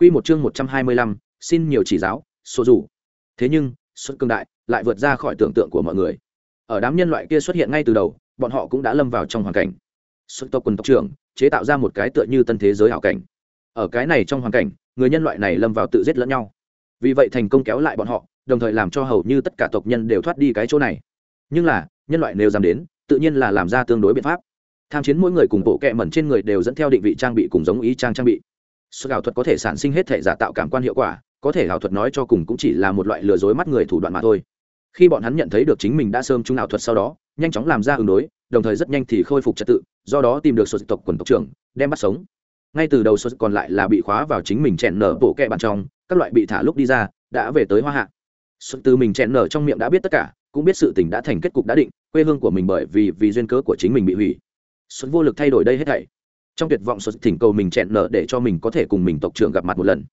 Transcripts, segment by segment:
Quy một chương một trăm hai mươi lăm, xin nhiều chỉ giáo, số rủ. Thế nhưng, xuất cương đại lại vượt ra khỏi tưởng tượng của mọi người. Ở đám nhân loại kia xuất hiện ngay từ đầu, bọn họ cũng đã lâm vào trong hoàn cảnh. Xuất tộc quân tộc trưởng chế tạo ra một cái tựa như tân thế giới ảo cảnh. Ở cái này trong hoàn cảnh, người nhân loại này lâm vào tự giết lẫn nhau. Vì vậy thành công kéo lại bọn họ, đồng thời làm cho hầu như tất cả tộc nhân đều thoát đi cái chỗ này. Nhưng là, nhân loại nếu dám đến, tự nhiên là làm ra tương đối biện pháp tham chiến mỗi người cùng bộ kẹ mẩn trên người đều dẫn theo định vị trang bị cùng giống ý trang trang bị sự ảo thuật có thể sản sinh hết thể giả tạo cảm quan hiệu quả, có thể ảo thuật nói cho cùng cũng chỉ là một loại lừa dối mắt người thủ đoạn mà thôi. Khi bọn hắn nhận thấy được chính mình đã sơm chung ảo thuật sau đó, nhanh chóng làm ra ứng đối, đồng thời rất nhanh thì khôi phục trật tự, do đó tìm được số tộc quần tộc trưởng, đem bắt sống. Ngay từ đầu số còn lại là bị khóa vào chính mình chèn nở bộ kẹ bàn trong, các loại bị thả lúc đi ra, đã về tới hoa hạ. Xuất từ mình chèn nở trong miệng đã biết tất cả, cũng biết sự tình đã thành kết cục đã định, quê hương của mình bởi vì vì duyên cớ của chính mình bị hủy. Xuất vô lực thay đổi đây hết thảy trong tuyệt vọng sốt thỉnh cầu mình chẹn nợ để cho mình có thể cùng mình tộc trưởng gặp mặt một lần.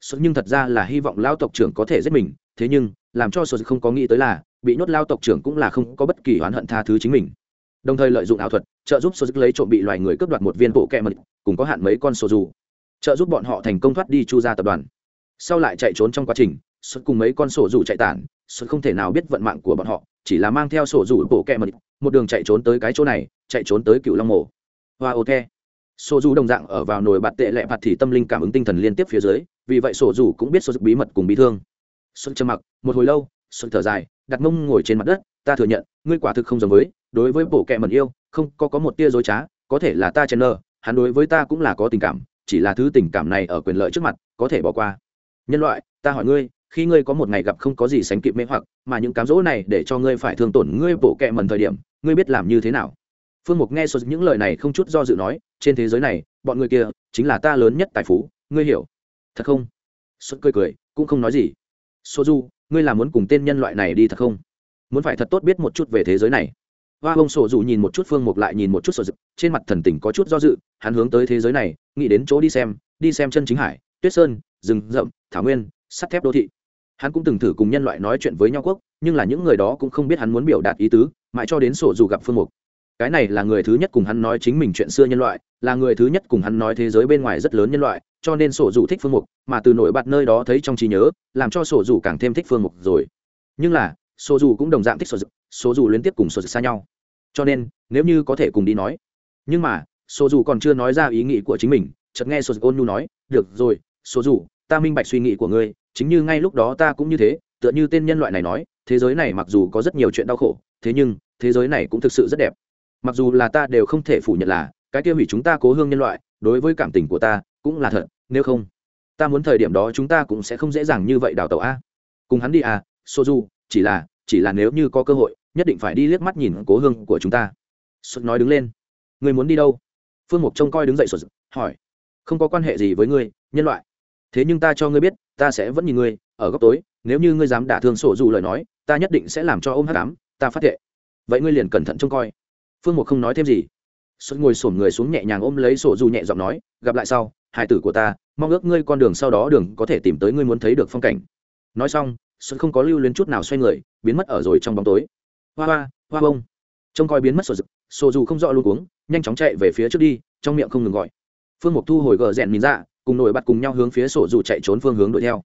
Sốt nhưng thật ra là hy vọng lao tộc trưởng có thể giết mình, thế nhưng, làm cho sốt không có nghĩ tới là, bị nhốt lao tộc trưởng cũng là không có bất kỳ oán hận tha thứ chính mình. Đồng thời lợi dụng ảo thuật, trợ giúp sốt lấy trộm bị loài người cướp đoạt một viên bộ kẹ mật cùng có hạn mấy con sổ dù. Trợ giúp bọn họ thành công thoát đi chu ra tập đoàn. Sau lại chạy trốn trong quá trình, sốt cùng mấy con sổ dù chạy tản, sốt không thể nào biết vận mạng của bọn họ, chỉ là mang theo sổ dù bộ kẹ mật một đường chạy trốn tới cái chỗ này, chạy trốn tới cựu long mộ. Hoa ô the sổ dù đồng dạng ở vào nồi bạt tệ lẹ bạt thì tâm linh cảm ứng tinh thần liên tiếp phía dưới, vì vậy sổ dù cũng biết số bí mật cùng bị thương. Xuân trầm mặc, một hồi lâu, xuân thở dài, đặt mông ngồi trên mặt đất, ta thừa nhận, ngươi quả thực không giống với, đối với bộ kệ mẩn yêu, không, có có một tia dối trá, có thể là ta chen nơ hắn đối với ta cũng là có tình cảm, chỉ là thứ tình cảm này ở quyền lợi trước mặt, có thể bỏ qua. Nhân loại, ta hỏi ngươi, khi ngươi có một ngày gặp không có gì sánh kịp mê hoặc, mà những cám dỗ này để cho ngươi phải thương tổn ngươi bộ kệ mẩn thời điểm, ngươi biết làm như thế nào? Phương mục nghe sốt những lời này không chút do dự nói trên thế giới này, bọn người kia chính là ta lớn nhất tài phú, ngươi hiểu. Thật không? Xuất cười cười, cũng không nói gì. Số du, ngươi là muốn cùng tên nhân loại này đi thật không? Muốn phải thật tốt biết một chút về thế giới này. Hoa bông sổ dù nhìn một chút phương mục lại nhìn một chút sổ dự trên mặt thần tình có chút do dự, hắn hướng tới thế giới này, nghĩ đến chỗ đi xem đi xem chân chính hải, tuyết sơn, rừng rậm, thảo nguyên, sắt thép đô thị. Hắn cũng từng thử cùng nhân loại nói chuyện với nhau quốc, nhưng là những người đó cũng không biết hắn muốn biểu đạt ý tứ, mãi cho đến sổ dù gặp phương mục cái này là người thứ nhất cùng hắn nói chính mình chuyện xưa nhân loại, là người thứ nhất cùng hắn nói thế giới bên ngoài rất lớn nhân loại, cho nên sổ dù thích phương mục, mà từ nổi bật nơi đó thấy trong trí nhớ, làm cho sổ dù càng thêm thích phương mục rồi. Nhưng là, sổ dù cũng đồng dạng thích sổ dù sổ dù liên tiếp cùng sổ dù xa nhau. Cho nên, nếu như có thể cùng đi nói, nhưng mà, sổ dù còn chưa nói ra ý nghĩ của chính mình, chợt nghe sổ dù ôn nhu nói, được rồi, sổ dù ta minh bạch suy nghĩ của ngươi, chính như ngay lúc đó ta cũng như thế, tựa như tên nhân loại này nói, thế giới này mặc dù có rất nhiều chuyện đau khổ, thế nhưng, thế giới này cũng thực sự rất đẹp mặc dù là ta đều không thể phủ nhận là, cái kia hủy chúng ta cố hương nhân loại, đối với cảm tình của ta, cũng là thật, nếu không, ta muốn thời điểm đó chúng ta cũng sẽ không dễ dàng như vậy đào tàu a. Cùng hắn đi à soju, chỉ là chỉ là nếu như có cơ hội, nhất định phải đi liếc mắt nhìn cố hương của chúng ta. Xuất nói đứng lên. Người muốn đi đâu? Phương mục trông coi đứng dậy sụt hỏi. Không có quan hệ gì với ngươi, nhân loại. Thế nhưng ta cho ngươi biết, ta sẽ vẫn nhìn ngươi, ở góc tối, nếu như ngươi dám đả thương sổ dù lời nói, ta nhất định sẽ làm cho ôm hát cám ta phát thệ. Vậy ngươi liền cẩn thận trông coi phương mục không nói thêm gì. Xuất ngồi sổm người xuống nhẹ nhàng ôm lấy sổ dù nhẹ giọng nói, gặp lại sau, hải tử của ta, mong ước ngươi con đường sau đó đường có thể tìm tới ngươi muốn thấy được phong cảnh. Nói xong xuất không có lưu luyến chút nào xoay người, biến mất ở rồi trong bóng tối. Hoa hoa hoa bông. Trông coi biến mất sổ sổ dù không rõ luôn uống nhanh chóng chạy về phía trước đi, trong miệng không ngừng gọi. Phương mục thu hồi gờ rèn mìn ra, cùng nổi bật cùng nhau hướng phía sổ dù chạy trốn phương hướng đuổi theo.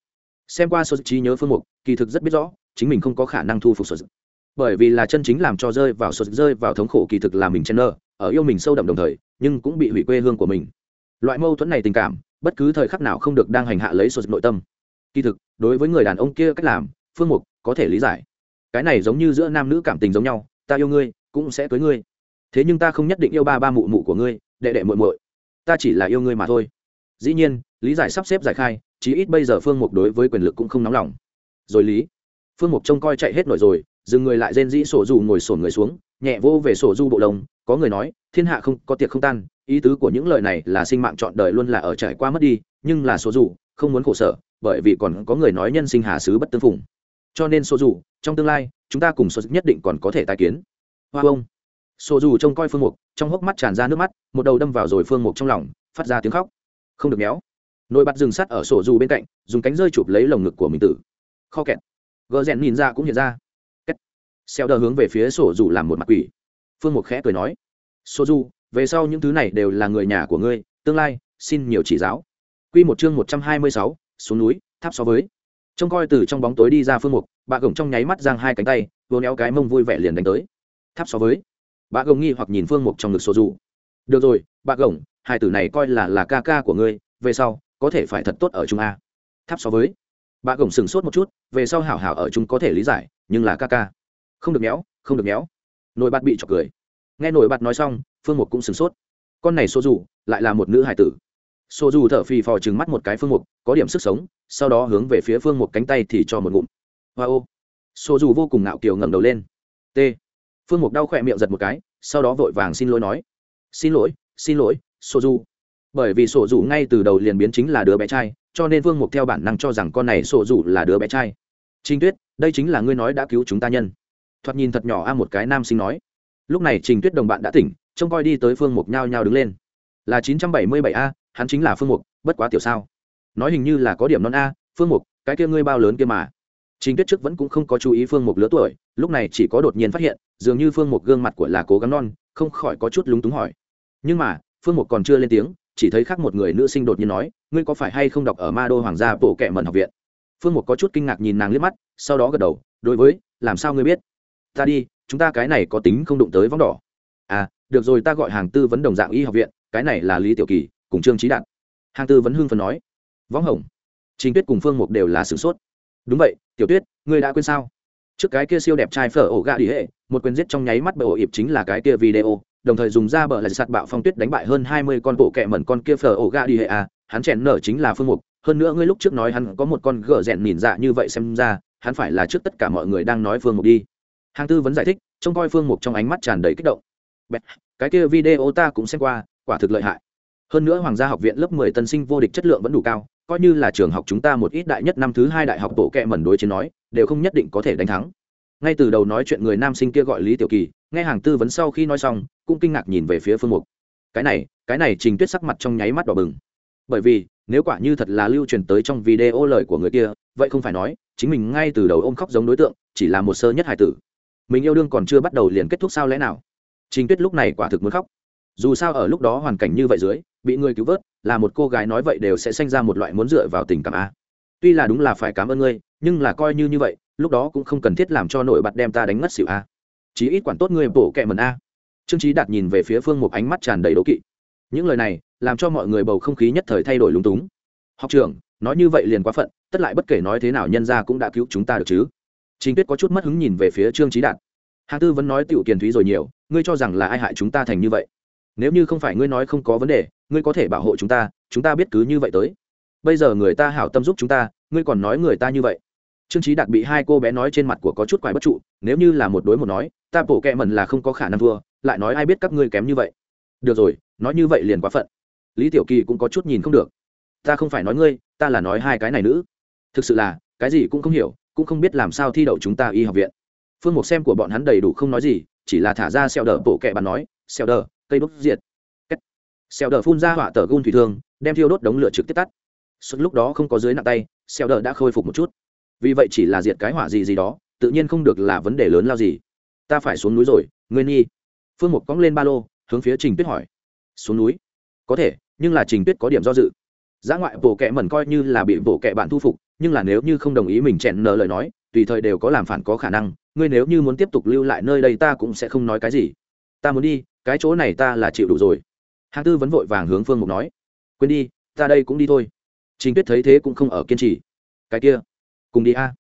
Xem qua sổ trí nhớ phương mục kỳ thực rất biết rõ, chính mình không có khả năng thu phục sổ bởi vì là chân chính làm cho rơi vào sụt, rơi vào thống khổ kỳ thực là mình chen nơ ở yêu mình sâu đậm đồng thời, nhưng cũng bị hủy quê hương của mình. Loại mâu thuẫn này tình cảm, bất cứ thời khắc nào không được đang hành hạ lấy sụt nội tâm. Kỳ thực, đối với người đàn ông kia cách làm, phương mục có thể lý giải. Cái này giống như giữa nam nữ cảm tình giống nhau, ta yêu ngươi, cũng sẽ cưới ngươi. Thế nhưng ta không nhất định yêu ba ba mụ mụ của ngươi, đệ đệ muội muội. Ta chỉ là yêu ngươi mà thôi. Dĩ nhiên, lý giải sắp xếp giải khai, chí ít bây giờ phương mục đối với quyền lực cũng không nóng lòng. Rồi lý, phương mục trông coi chạy hết nổi rồi dừng người lại rên dĩ sổ dù ngồi sổn người xuống, nhẹ vô về sổ du bộ lông, có người nói, thiên hạ không, có tiệc không tan, ý tứ của những lời này là sinh mạng trọn đời luôn là ở trải qua mất đi, nhưng là sổ dù, không muốn khổ sở, bởi vì còn có người nói nhân sinh hà sứ bất tương phùng. Cho nên sổ dù, trong tương lai, chúng ta cùng sổ nhất định còn có thể tai kiến. Hoa bông sổ dù trông coi phương mục, trong hốc mắt tràn ra nước mắt, một đầu đâm vào rồi phương mục trong lòng, phát ra tiếng khóc. Không được méo. Nồi bạt rừng sắt ở sổ dù bên cạnh, dùng cánh rơi chụp lấy lồng ngực của mình tử. Kho kẹt. Gờ rèn nhìn ra cũng hiện ra xeo đờ hướng về phía sổ dù làm một mặt quỷ phương mục khẽ cười nói sổ dù về sau những thứ này đều là người nhà của ngươi tương lai xin nhiều chỉ giáo Quy một chương một trăm hai mươi sáu, xuống núi, tháp so với. Trông coi từ trong bóng tối đi ra Phương Mục, bà gồng trong nháy mắt giang hai cánh tay, vô néo cái mông vui vẻ liền đánh tới. Tháp so với. Bà gồng nghi hoặc nhìn Phương Mục trong ngực số dù. Được rồi, bà gồng, hai tử này coi là là ca ca của ngươi, về sau có thể phải thật tốt ở trung a. Tháp so với. Bà gồng sừng sốt một chút, về sau hảo hảo ở chúng có thể lý giải, nhưng là ca ca. Không được méo, không được méo. Nồi bạt bị chọc cười. Nghe nồi bạt nói xong, Phương Mục cũng sửng sốt. Con này số dù, lại là một nữ hài tử. Xô dù thở phì phò chừng mắt một cái phương mục có điểm sức sống sau đó hướng về phía phương mục cánh tay thì cho một ngụm. Hoa ô. Xô dù vô cùng ngạo kiều ngẩng đầu lên. T. Phương mục đau khỏe miệng giật một cái sau đó vội vàng xin lỗi nói. Xin lỗi xin lỗi xô dù bởi vì sổ dù ngay từ đầu liền biến chính là đứa bé trai cho nên phương mục theo bản năng cho rằng con này sổ dù là đứa bé trai. Trinh tuyết đây chính là ngươi nói đã cứu chúng ta nhân thoạt nhìn thật nhỏ a một cái nam sinh nói. Lúc này trình tuyết đồng bạn đã tỉnh, trông coi đi tới phương mục nhao nhao đứng lên. Là chín trăm bảy mươi bảy a, hắn chính là phương mục, bất quá tiểu sao. Nói hình như là có điểm non a, phương mục, cái kia ngươi bao lớn kia mà. Trình tuyết trước vẫn cũng không có chú ý phương mục lứa tuổi, lúc này chỉ có đột nhiên phát hiện, dường như phương mục gương mặt của là cố gắng non, không khỏi có chút lúng túng hỏi. Nhưng mà, phương mục còn chưa lên tiếng, chỉ thấy khác một người nữ sinh đột nhiên nói, ngươi có phải hay không đọc ở ma đô hoàng gia bộ kệ mần học viện? Phương mục có chút kinh ngạc nhìn nàng liếc mắt, sau đó gật đầu, đối với, làm sao ngươi biết? Ta đi, chúng ta cái này có tính không đụng tới vóng đỏ. À được rồi, ta gọi hàng tư vấn đồng dạng y học viện, cái này là lý tiểu kỳ, cùng trương trí đạt. Hàng tư vấn hưng phần nói. Võng hồng, trình tuyết cùng phương mục đều là sửng sốt. Đúng vậy, tiểu tuyết, ngươi đã quên sao? Trước cái kia siêu đẹp trai phở ổ gà đi hệ, một quyền giết trong nháy mắt bởi ổ ịp chính là cái kia video, đồng thời dùng ra bờ lại sạt bạo phong tuyết đánh bại hơn hai mươi con bộ kẹ mẩn con kia phở ổ gà đi hệ à hắn chèn nở chính là phương mục. Hơn nữa ngươi lúc trước nói hắn có một con gở rèn nhìn dạ như vậy xem ra, hắn phải là trước tất cả mọi người đang nói phương mục đi hàng tư vấn giải thích, trông coi phương mục trong ánh mắt tràn đầy kích động. Cái kia video ta cũng xem qua, quả thực lợi hại. Hơn nữa hoàng gia học viện lớp mười tân sinh vô địch chất lượng vẫn đủ cao, coi như là trường học chúng ta một ít đại nhất năm thứ hai đại học bộ kệ mẩn đối chiến nói, đều không nhất định có thể đánh thắng. Ngay từ đầu nói chuyện người nam sinh kia gọi lý tiểu kỳ, nghe hàng tư vấn sau khi nói xong, cũng kinh ngạc nhìn về phía phương mục. Cái này cái này trình tuyết sắc mặt trong nháy mắt đỏ bừng. Bởi vì, nếu quả như thật là lưu truyền tới trong video lời của người kia, vậy không phải nói, chính mình ngay từ đầu ôm khóc giống đối tượng, chỉ là một sơ nhất hải tử mình yêu đương còn chưa bắt đầu liền kết thúc sao lẽ nào? Trình tuyết lúc này quả thực muốn khóc. Dù sao ở lúc đó hoàn cảnh như vậy dưới, bị người cứu vớt, là một cô gái nói vậy đều sẽ sinh ra một loại muốn dựa vào tình cảm a. Tuy là đúng là phải cảm ơn ngươi, nhưng là coi như như vậy, lúc đó cũng không cần thiết làm cho nổi bật đem ta đánh ngất xỉu a. Chí ít quản tốt ngươi bổ kẹ mần a. Trương trí đạt nhìn về phía phương một ánh mắt tràn đầy đố kỵ. Những lời này, làm cho mọi người bầu không khí nhất thời thay đổi lúng túng. Học trưởng, nói như vậy liền quá phận, tất lại bất kể nói thế nào nhân ra cũng đã cứu chúng ta được chứ? Chính tuyết có chút mất hứng nhìn về phía trương trí đạt. Hàng tư vẫn nói tiểu kiền thúy rồi nhiều, ngươi cho rằng là ai hại chúng ta thành như vậy? Nếu như không phải ngươi nói không có vấn đề, ngươi có thể bảo hộ chúng ta chúng ta biết cứ như vậy tới. Bây giờ người ta hảo tâm giúp chúng ta, ngươi còn nói người ta như vậy. Trương trí đạt bị hai cô bé nói trên mặt của có chút quái bất trụ, nếu như là một đối một nói, ta bổ kẹ mần là không có khả năng thua, lại nói ai biết các ngươi kém như vậy. Được rồi, nói như vậy liền quá phận. Lý tiểu kỳ cũng có chút nhìn không được. Ta không phải nói ngươi, ta là nói hai cái này nữ. Thực sự là, cái gì cũng không hiểu cũng không biết làm sao thi đậu chúng ta y học viện. Phương mục xem của bọn hắn đầy đủ không nói gì, chỉ là thả ra xeo đờ bộ kẹ bàn nói xeo đờ, cây đốt diệt. Xeo đờ phun ra hỏa tờ gun thủy thương, đem thiêu đốt đống lửa trực tiếp tắt. Suốt lúc đó không có dưới nặng tay xeo đờ đã khôi phục một chút. Vì vậy chỉ là diệt cái hỏa gì gì đó, tự nhiên không được là vấn đề lớn lao gì. Ta phải xuống núi rồi nguyên nhi. Phương mục cóng lên ba lô, hướng phía trình tuyết hỏi. Xuống núi? Có thể, nhưng là trình tuyết có điểm do dự. Giã ngoại bộ kệ mẩn coi như là bị bộ kệ bạn thu phục nhưng là nếu như không đồng ý mình chèn nở lời nói, tùy thời đều có làm phản có khả năng, ngươi nếu như muốn tiếp tục lưu lại nơi đây ta cũng sẽ không nói cái gì. Ta muốn đi, cái chỗ này ta là chịu đủ rồi. Hàng tư vẫn vội vàng hướng phương mục nói, quên đi, ta đây cũng đi thôi. Trình tuyết thấy thế cũng không ở kiên trì. Cái kia, cùng đi a.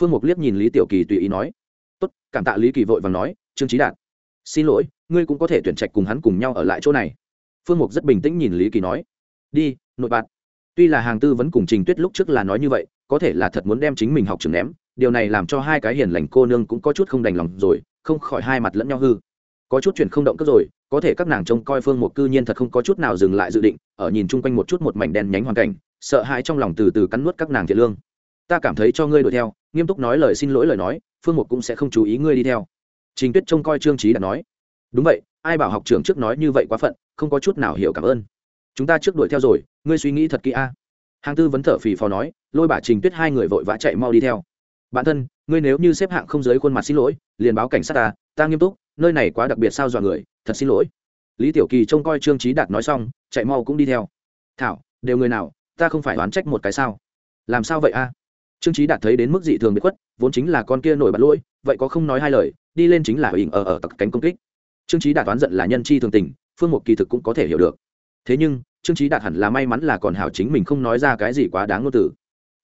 Phương mục liếc nhìn lý tiểu kỳ tùy ý nói, tốt, cảm tạ lý kỳ vội vàng nói, trương trí đạt, xin lỗi, ngươi cũng có thể tuyển trạch cùng hắn cùng nhau ở lại chỗ này. Phương mục rất bình tĩnh nhìn lý kỳ nói, đi, nội bạn tuy là hàng tư vẫn cùng trình tuyết lúc trước là nói như vậy có thể là thật muốn đem chính mình học trường ném, điều này làm cho hai cái hiền lành cô nương cũng có chút không đành lòng rồi, không khỏi hai mặt lẫn nhau hư. Có chút chuyển không động cất rồi, có thể các nàng trông coi phương một cư nhiên thật không có chút nào dừng lại dự định, ở nhìn chung quanh một chút một mảnh đen nhánh hoàn cảnh, sợ hãi trong lòng từ từ cắn nuốt các nàng thiện lương. Ta cảm thấy cho ngươi đuổi theo, nghiêm túc nói lời xin lỗi lời nói, phương một cũng sẽ không chú ý ngươi đi theo. Trình tuyết trông coi trương trí đã nói. Đúng vậy, ai bảo học trưởng trước nói như vậy quá phận, không có chút nào hiểu cảm ơn. Chúng ta trước đuổi theo rồi, ngươi suy nghĩ thật kỹ a hàng tư vấn thở phì phò nói, lôi bà trình tuyết hai người vội vã chạy mau đi theo. Bản thân, ngươi nếu như xếp hạng không dưới khuôn mặt xin lỗi, liền báo cảnh sát ta ta nghiêm túc, nơi này quá đặc biệt sao dọa người, thật xin lỗi. Lý tiểu kỳ trông coi trương trí đạt nói xong, chạy mau cũng đi theo. Thảo, đều người nào, ta không phải oán trách một cái sao? Làm sao vậy a? Trương trí đạt thấy đến mức dị thường bị khuất, vốn chính là con kia nổi bật lỗi, vậy có không nói hai lời, đi lên chính là hình ở ở tặc cánh công kích. Trương trí đạt oán giận là nhân chi thường tình, phương mục kỳ thực cũng có thể hiểu được. Thế nhưng trương trí đạt hẳn là may mắn là còn hảo chính mình không nói ra cái gì quá đáng ngôn từ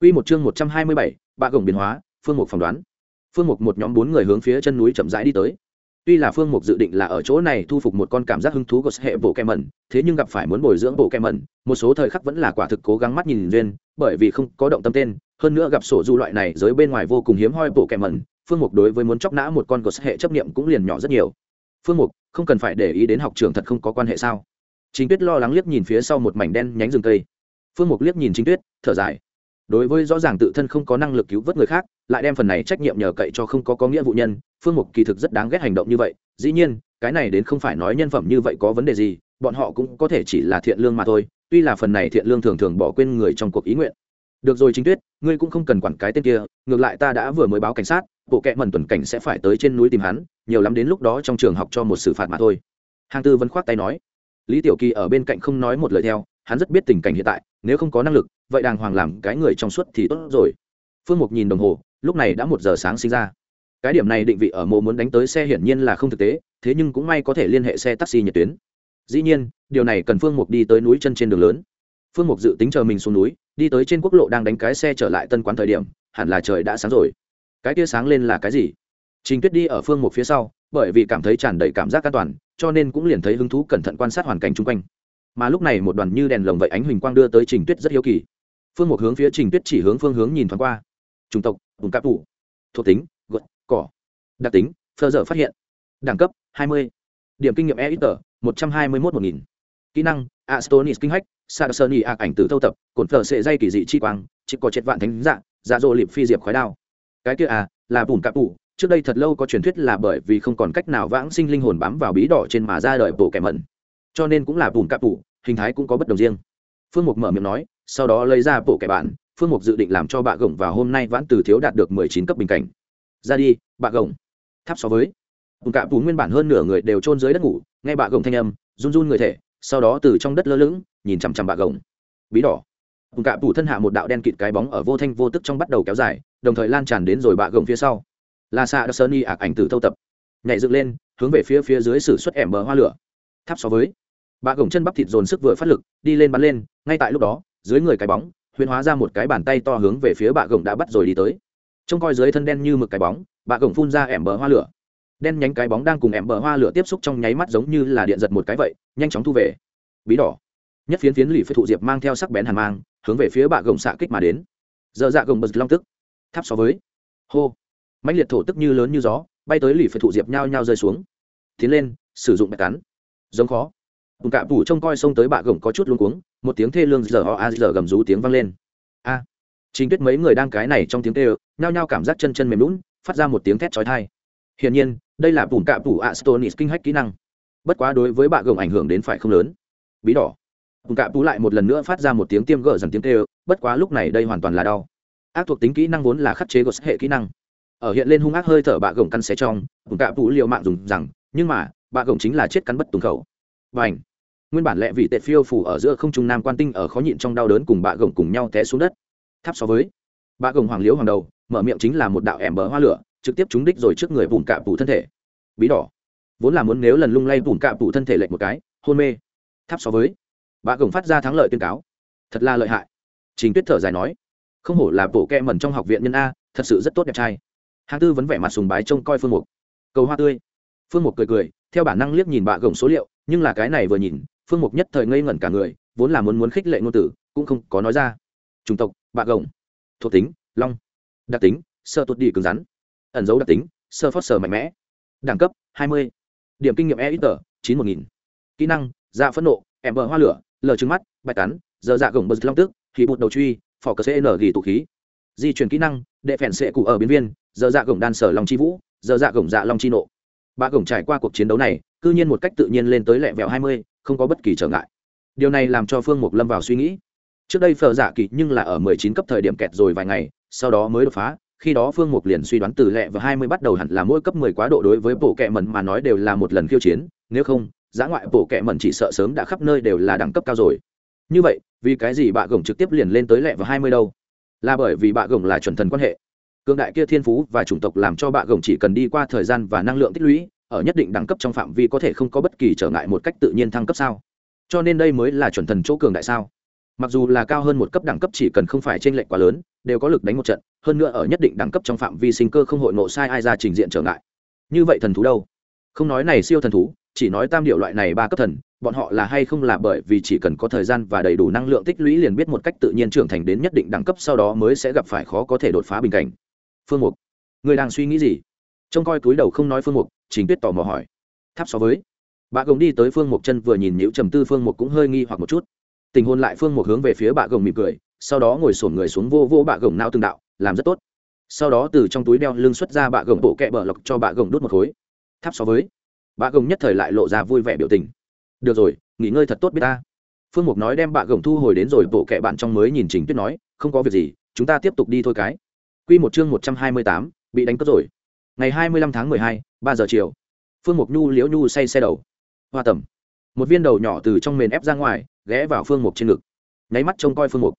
Quy một chương một trăm hai mươi bảy, bạ gồng biến hóa, phương mục phỏng đoán. Phương mục một nhóm bốn người hướng phía chân núi chậm rãi đi tới. Tuy là Phương Mục dự định là ở chỗ này thu phục một con cảm giác hứng thú của hệ bộ kẹmẩn, thế nhưng gặp phải muốn bồi dưỡng bộ kẹmẩn, một số thời khắc vẫn là quả thực cố gắng mắt nhìn duyên, bởi vì không có động tâm tên, hơn nữa gặp sổ du loại này giới bên ngoài vô cùng hiếm hoi bộ kẹmẩn, Phương Mục đối với muốn chọc nã một con của hệ chấp niệm cũng liền nhỏ rất nhiều. Phương Mục, không cần phải để ý đến học trường thật không có quan hệ sao? Trình Tuyết lo lắng liếc nhìn phía sau một mảnh đen nhánh rừng cây. Phương Mục liếc nhìn Trình Tuyết, thở dài. Đối với rõ ràng tự thân không có năng lực cứu vớt người khác, lại đem phần này trách nhiệm nhờ cậy cho không có có nghĩa vụ nhân, Phương Mục kỳ thực rất đáng ghét hành động như vậy, dĩ nhiên cái này đến không phải nói nhân phẩm như vậy có vấn đề gì bọn họ cũng có thể chỉ là thiện lương mà thôi tuy là phần này thiện lương thường thường bỏ quên người trong cuộc ý nguyện được rồi chính tuyết ngươi cũng không cần quản cái tên kia ngược lại ta đã vừa mới báo cảnh sát bộ kệ mẩn tuần cảnh sẽ phải tới trên núi tìm hắn nhiều lắm đến lúc đó trong trường học cho một xử phạt mà thôi hàng tư vẫn khoát tay nói lý tiểu kỳ ở bên cạnh không nói một lời theo, hắn rất biết tình cảnh hiện tại, nếu không có năng lực, vậy đàng hoàng làm cái người trong suốt thì tốt rồi. Phương mục nhìn đồng hồ, lúc này đã một giờ sáng sinh ra. Cái điểm này định vị ở mộ muốn đánh tới xe hiển nhiên là không thực tế, thế nhưng cũng may có thể liên hệ xe taxi nhiệt tuyến. Dĩ nhiên, điều này cần phương mục đi tới núi chân trên đường lớn. Phương mục dự tính chờ mình xuống núi, đi tới trên quốc lộ đang đánh cái xe trở lại tân quán thời điểm, hẳn là trời đã sáng rồi. Cái tia sáng lên là cái gì? Trình tuyết đi ở phương mục phía sau bởi vì cảm thấy tràn đầy cảm giác an toàn, cho nên cũng liền thấy hứng thú cẩn thận quan sát hoàn cảnh chung quanh. Mà lúc này một đoàn như đèn lồng vậy ánh huỳnh quang đưa tới trình tuyết rất hiếu kỳ. Phương một hướng phía trình tuyết chỉ hướng phương hướng nhìn thoáng qua. Chủng tộc, vùng cáp thủ thuộc tính gợt cỏ. Đặc tính, phơ dở phát hiện. Đẳng cấp 20. điểm kinh nghiệm e ít tờ một trăm hai mươi mốt một nghìn. Kỹ năng, astonis kinh hách sa sơn y ạc ảnh từ thâu tập, cổn phở sệ dây kỳ dị chi quang chỉ có chết vạn thánh dạng dạ dỗ liệp phi diệp khói đao. Cái kia à là bùn cạp thủ trước đây thật lâu có truyền thuyết là bởi vì không còn cách nào vãng sinh linh hồn bám vào bí đỏ trên mà ra đời bộ kẻ mẩn. Cho nên cũng là bùn cạp tủ, hình thái cũng có bất đồng riêng. Phương mục mở miệng nói, sau đó lấy ra bộ kẻ bản phương mục dự định làm cho bạ gồng vào hôm nay vãn từ thiếu đạt được mười chín cấp bình cảnh. Ra đi, bạ gồng tháp so với. Bùn cạp bù nguyên bản hơn nửa người đều trôn dưới đất ngủ, nghe bạ gồng thanh âm, run run người thể, sau đó từ trong đất lơ lửng, nhìn chằm chằm bạ gồng bí đỏ. Bùn cạp bù thân hạ một đạo đen kịt cái bóng ở vô thanh vô tức trong bắt đầu kéo dài, đồng thời lan tràn đến rồi bạ gồng phía sau. Là sa đã sơn y ạc ảnh từ thâu tập. Nhảy dựng lên, hướng về phía phía dưới sử xuất ẻm bờ hoa lửa. Tháp so với. Bà gồng chân bắp thịt dồn sức vừa phát lực, đi lên bắn lên, ngay tại lúc đó, dưới người cái bóng huyền hóa ra một cái bàn tay to hướng về phía bà gồng đã bắt rồi đi tới. Trông coi dưới thân đen như mực cái bóng bà gồng phun ra ẻm bờ hoa lửa. Đen nhánh cái bóng đang cùng ẻm bờ hoa lửa tiếp xúc trong nháy mắt giống như là điện giật một cái vậy, nhanh chóng thu về. Bí đỏ. Nhất phiến phiến lì phế thụ diệp mang theo sắc bén hàn mang, hướng về phía bà gồng xạ kích mà đến. Giờ dạ gồng bật long tức. Tháp so với. Hô mãnh liệt thổ tức như lớn như gió, bay tới lì phế thụ diệp nhao nhao rơi xuống. Tiến lên, sử dụng bạch cắn. Giống khó. Bùn cạ phủ trông coi xông tới bạ gồng có chút luống cuống, một tiếng thê lương giờ ho a giờ gầm rú tiếng vang lên. A. Chính tuyết mấy người đang cái này trong tiếng tê nhao nhao cảm giác chân chân mềm lún phát ra một tiếng thét chói tai. Hiển nhiên, đây là bùn cạ bù astonis kinh hách kỹ năng. Bất quá đối với bạ gồng ảnh hưởng đến phải không lớn. Bí đỏ. Bùn cạ phủ lại một lần nữa phát ra một tiếng tiêm gỡ dần tiếng tê bất quá lúc này đây hoàn toàn là đau. Ác thuộc tính kỹ năng vốn là khắc chế gột hệ kỹ năng ở hiện lên hung ác hơi thở bạ gồng căn xé trong bùn cạ vũ liều mạng dùng rằng, nhưng mà, bạ gồng chính là chết cắn bất tùng khẩu. Và ảnh nguyên bản lệ vị tệ phiêu phủ ở giữa không trung nam quan tinh ở khó nhịn trong đau đớn cùng bạ gồng cùng nhau té xuống đất. Tháp so với. Bạ gồng hoàng liễu hoàng đầu, mở miệng chính là một đạo ẻm bờ hoa lửa, trực tiếp trúng đích rồi trước người bùn cạ vũ thân thể. Bí đỏ. Vốn là muốn nếu lần lung lay bùn cạ vũ thân thể lệch một cái, hôn mê. Tháp so với. Bạ gồng phát ra thắng lợi tuyên cáo. Thật là lợi hại. Trình tuyết thở dài nói. Không hổ là bộ kẹ mẩn trong học viện nhân a, thật sự rất tốt đẹp trai hàng tư vẫn vẻ mặt sùng bái trông coi phương mục. Cầu hoa tươi. Phương mục cười cười, theo bản năng liếc nhìn bạ gồng số liệu, nhưng là cái này vừa nhìn, phương mục nhất thời ngây ngẩn cả người, vốn là muốn muốn khích lệ ngôn tử, cũng không có nói ra. Chủng tộc, bạ gồng thuộc tính, long. Đặc tính, sơ tuột đi cứng rắn. Ẩn dấu đặc tính, sơ phót sờ mạnh mẽ. Đẳng cấp 20. điểm kinh nghiệm e ít tờ, chín một nghìn. Kỹ năng dạ phẫn nộ, em bờ hoa lửa, lờ trứng mắt, bạch cắn giờ dạ gồng bờ long tức khí bụt đầu truy, phỏ cờ cn ghi tụ khí. Di chuyển kỹ năng, đệ phèn sệ cụ ở biến viên giờ dạ gồng đan sở long chi vũ, giờ dạ gồng dạ long chi nộ. Ba gồng trải qua cuộc chiến đấu này, cư nhiên một cách tự nhiên lên tới lẹ vẹo hai mươi, không có bất kỳ trở ngại. Điều này làm cho phương mục lâm vào suy nghĩ. Trước đây phở dạ kỳ nhưng là ở mười chín cấp thời điểm kẹt rồi vài ngày, sau đó mới đột phá. Khi đó phương mục liền suy đoán từ lẹ và hai mươi bắt đầu hẳn là mỗi cấp mười quá độ đối với bộ kẹ mẩn mà nói đều là một lần khiêu chiến, nếu không giá ngoại bộ kẹ mẩn chỉ sợ sớm đã khắp nơi đều là đẳng cấp cao rồi. Như vậy, vì cái gì bạ gồng trực tiếp liền lên tới lẹ và hai mươi đâu? Là bởi vì bạ gồng là chuẩn thần quan hệ cương đại kia thiên phú và chủng tộc làm cho bạ gồng chỉ cần đi qua thời gian và năng lượng tích lũy, ở nhất định đẳng cấp trong phạm vi có thể không có bất kỳ trở ngại một cách tự nhiên thăng cấp sao? Cho nên đây mới là chuẩn thần chỗ cường đại sao? Mặc dù là cao hơn một cấp đẳng cấp chỉ cần không phải t r ê n lệch quá lớn, đều có lực đánh một trận, hơn nữa ở nhất định đẳng cấp trong phạm vi sinh cơ không hội ngộ sai ai ra trình diện trở ngại. Như vậy thần thú đâu? Không nói này siêu thần thú, chỉ nói tam điệu loại này ba cấp thần, bọn họ là hay không là bởi vì chỉ cần có thời gian và đầy đủ năng lượng tích lũy liền biết một cách tự nhiên trưởng thành đến nhất định đẳng cấp sau đó mới sẽ gặp phải khó có thể đột phá bình cảnh phương mục người đang suy nghĩ gì? Trông coi túi đầu không nói phương mục chính tuyết tò mò hỏi. Tháp so với. Bà gồng đi tới phương mục chân vừa nhìn nhữ trầm tư, phương mục cũng hơi nghi hoặc một chút. Tình hôn lại, phương mục hướng về phía bà gồng mỉm cười, sau đó ngồi sổn người xuống vô vô bà gồng nao từng đạo, làm rất tốt. Sau đó từ trong túi đeo lưng xuất ra bà gồng bộ kẹ bờ lọc cho bà gồng đốt một khối. Tháp so với. Bà gồng nhất thời lại lộ ra vui vẻ biểu tình. Được rồi, nghỉ ngơi thật tốt biết ta. Phương mục nói đem bà gồng thu hồi đến rồi, bộ kẹ bạn trong mới nhìn trình tuyết nói, không có việc gì, chúng ta tiếp tục đi thôi cái. Quy một chương một trăm hai mươi tám, bị đánh cướp rồi. Ngày hai mươi lăm tháng mười hai, ba giờ chiều. Phương mục nhu liễu nhu say xe đầu. Hoa tầm một viên đầu nhỏ từ trong mền ép ra ngoài, ghé vào phương mục trên ngực. Nháy mắt trông coi phương mục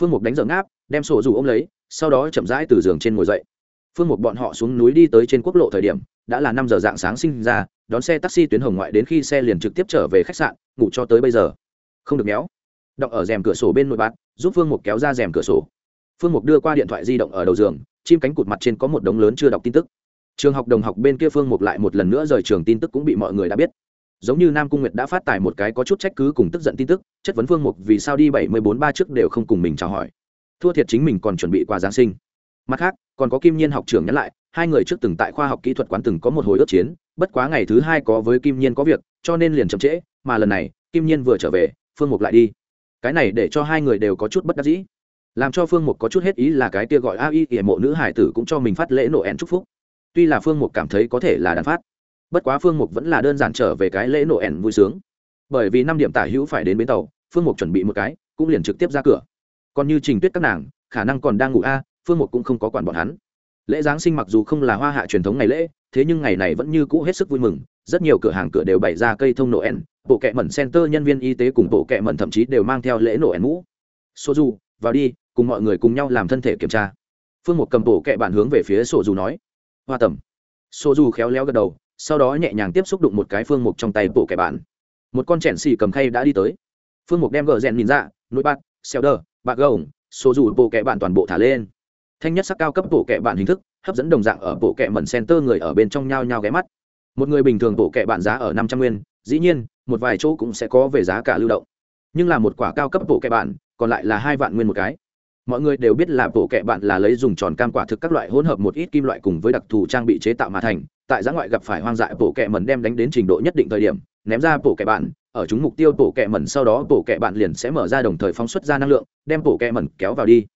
phương mục đánh giở ngáp, đem sổ dù ôm lấy, sau đó chậm rãi từ giường trên ngồi dậy. Phương mục bọn họ xuống núi đi tới trên quốc lộ thời điểm, đã là năm giờ dạng sáng sinh ra, đón xe taxi tuyến hồng ngoại đến khi xe liền trực tiếp trở về khách sạn, ngủ cho tới bây giờ. Không được méo. Đọc ở rèm cửa sổ bên nội bát giúp phương mục kéo ra rèm cửa sổ phương mục đưa qua điện thoại di động ở đầu giường, chim cánh cụt mặt trên có một đống lớn chưa đọc tin tức. Trường học đồng học bên kia phương mục lại một lần nữa rời trường tin tức cũng bị mọi người đã biết. Giống như nam cung nguyệt đã phát tài một cái có chút trách cứ cùng tức giận tin tức, chất vấn phương mục vì sao đi bảy mươi bốn ba trước đều không cùng mình chào hỏi. Thua thiệt chính mình còn chuẩn bị qua giáng sinh. Mặt khác, còn có kim nhiên học trưởng nhắn lại, hai người trước từng tại khoa học kỹ thuật quán từng có một hồi ước chiến, bất quá ngày thứ hai có với kim nhiên có việc, cho nên liền chậm trễ, mà lần này, kim nhiên vừa trở về, phương mục lại đi. Cái này để cho hai người đều có chút bất đắc dĩ làm cho phương mục có chút hết ý là cái kia gọi a y hiểm mộ nữ hải tử cũng cho mình phát lễ nổ ẻn chúc phúc. Tuy là phương mục cảm thấy có thể là đàn phát, bất quá phương mục vẫn là đơn giản trở về cái lễ nổ ẻn vui sướng. Bởi vì năm điểm tả hữu phải đến bến tàu, phương mục chuẩn bị một cái, cũng liền trực tiếp ra cửa. Còn như trình tuyết các nàng, khả năng còn đang ngủ a, phương mục cũng không có quản bọn hắn. Lễ giáng sinh mặc dù không là hoa hạ truyền thống ngày lễ, thế nhưng ngày này vẫn như cũ hết sức vui mừng, rất nhiều cửa hàng cửa đều bày ra cây thông noel, bộ kệ mẩn center nhân viên y tế cùng bộ kệ mẩn thậm chí đều mang theo lễ noel mũ. Số du vào đi cùng mọi người cùng nhau làm thân thể kiểm tra. Phương mục cầm bộ kệ bạn hướng về phía sổ Dù nói. Hoa tầm. Sổ Dù khéo léo gật đầu sau đó nhẹ nhàng tiếp xúc đụng một cái phương mục trong tay bộ kẻ bạn. một con chèn xì cầm khay đã đi tới. Phương mục đem gờ rèn nhìn ra nội bát xeo đờ bạc gồng. Số dù bộ kẻ bạn toàn bộ thả lên. Thanh nhất sắc cao cấp bộ kẻ bạn hình thức hấp dẫn đồng dạng ở bộ kẻ mẩn center người ở bên trong nhau nhau ghé mắt. Một người bình thường bộ kẻ bạn giá ở năm trăm nguyên dĩ nhiên một vài chỗ cũng sẽ có về giá cả lưu động. Nhưng là một quả cao cấp bộ kẻ bạn, còn lại là hai vạn nguyên một cái mọi người đều biết là bộ kệ bạn là lấy dùng tròn cam quả thực các loại hỗn hợp một ít kim loại cùng với đặc thù trang bị chế tạo mà thành tại giã ngoại gặp phải hoang dại bộ kệ mẩn đem đánh đến trình độ nhất định thời điểm ném ra bộ kệ bạn ở chúng mục tiêu bộ kệ mẩn sau đó bộ kệ bạn liền sẽ mở ra đồng thời phóng xuất ra năng lượng đem bộ kệ mẩn kéo vào đi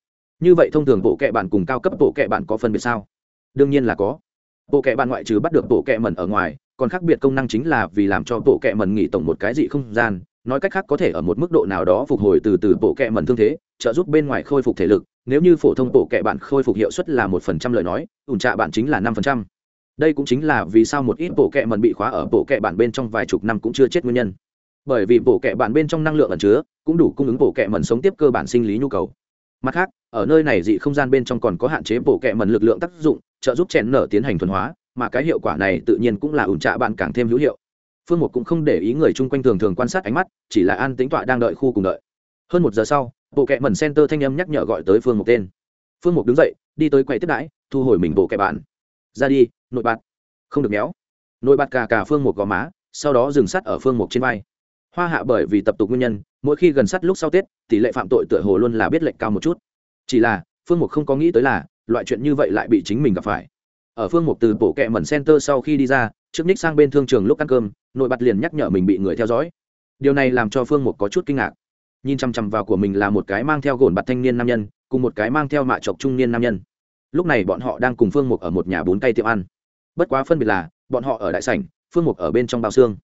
như vậy thông thường bộ kệ bạn cùng cao cấp bộ kệ bạn có phân biệt sao đương nhiên là có bộ kệ bạn ngoại trừ bắt được bộ kệ mẩn ở ngoài còn khác biệt công năng chính là vì làm cho bộ kệ mẩn nghỉ tổng một cái dị không gian nói cách khác có thể ở một mức độ nào đó phục hồi từ từ bộ kệ mẩn thương thế, trợ giúp bên ngoài khôi phục thể lực. Nếu như phổ thông bộ kệ bạn khôi phục hiệu suất là một phần trăm lời nói, ủn trạ bạn chính là năm phần trăm. Đây cũng chính là vì sao một ít bộ kệ mẩn bị khóa ở bộ kệ bản bên trong vài chục năm cũng chưa chết nguyên nhân. Bởi vì bộ kệ bản bên trong năng lượng ẩn chứa, cũng đủ cung ứng bộ kệ mẩn sống tiếp cơ bản sinh lý nhu cầu. Mặt khác, ở nơi này dị không gian bên trong còn có hạn chế bộ kệ mẩn lực lượng tác dụng, trợ giúp chèn nở tiến hành thuần hóa, mà cái hiệu quả này tự nhiên cũng là ủn trạ bạn càng thêm hữu hiệu phương một cũng không để ý người chung quanh thường thường quan sát ánh mắt, chỉ là an tính tọa đang đợi khu cùng đợi. Hơn một giờ sau, bộ kệ mẩn center thanh âm nhắc nhở gọi tới phương một tên. Phương một đứng dậy, đi tới quầy tiếp đãi, thu hồi mình bộ kệ bạn. Ra đi, nội bạt. Không được méo. Nội bạt cà cà phương một gò má, sau đó dừng sắt ở phương một trên vai. Hoa hạ bởi vì tập tục nguyên nhân, mỗi khi gần sắt lúc sau tết, tỷ lệ phạm tội tựa hồ luôn là biết lệnh cao một chút. Chỉ là, phương mục không có nghĩ tới là, loại chuyện như vậy lại bị chính mình gặp phải. Ở phương mục từ bộ kệ mẩn center sau khi đi ra trước ních sang bên thương trường lúc ăn cơm, nội bật liền nhắc nhở mình bị người theo dõi. Điều này làm cho phương mục có chút kinh ngạc. Nhìn chằm chằm vào của mình là một cái mang theo gồn bạt thanh niên nam nhân, cùng một cái mang theo mạ chọc trung niên nam nhân. Lúc này bọn họ đang cùng phương mục ở một nhà bốn cây tiệm ăn. Bất quá phân biệt là, bọn họ ở đại sảnh, phương mục ở bên trong bao xương.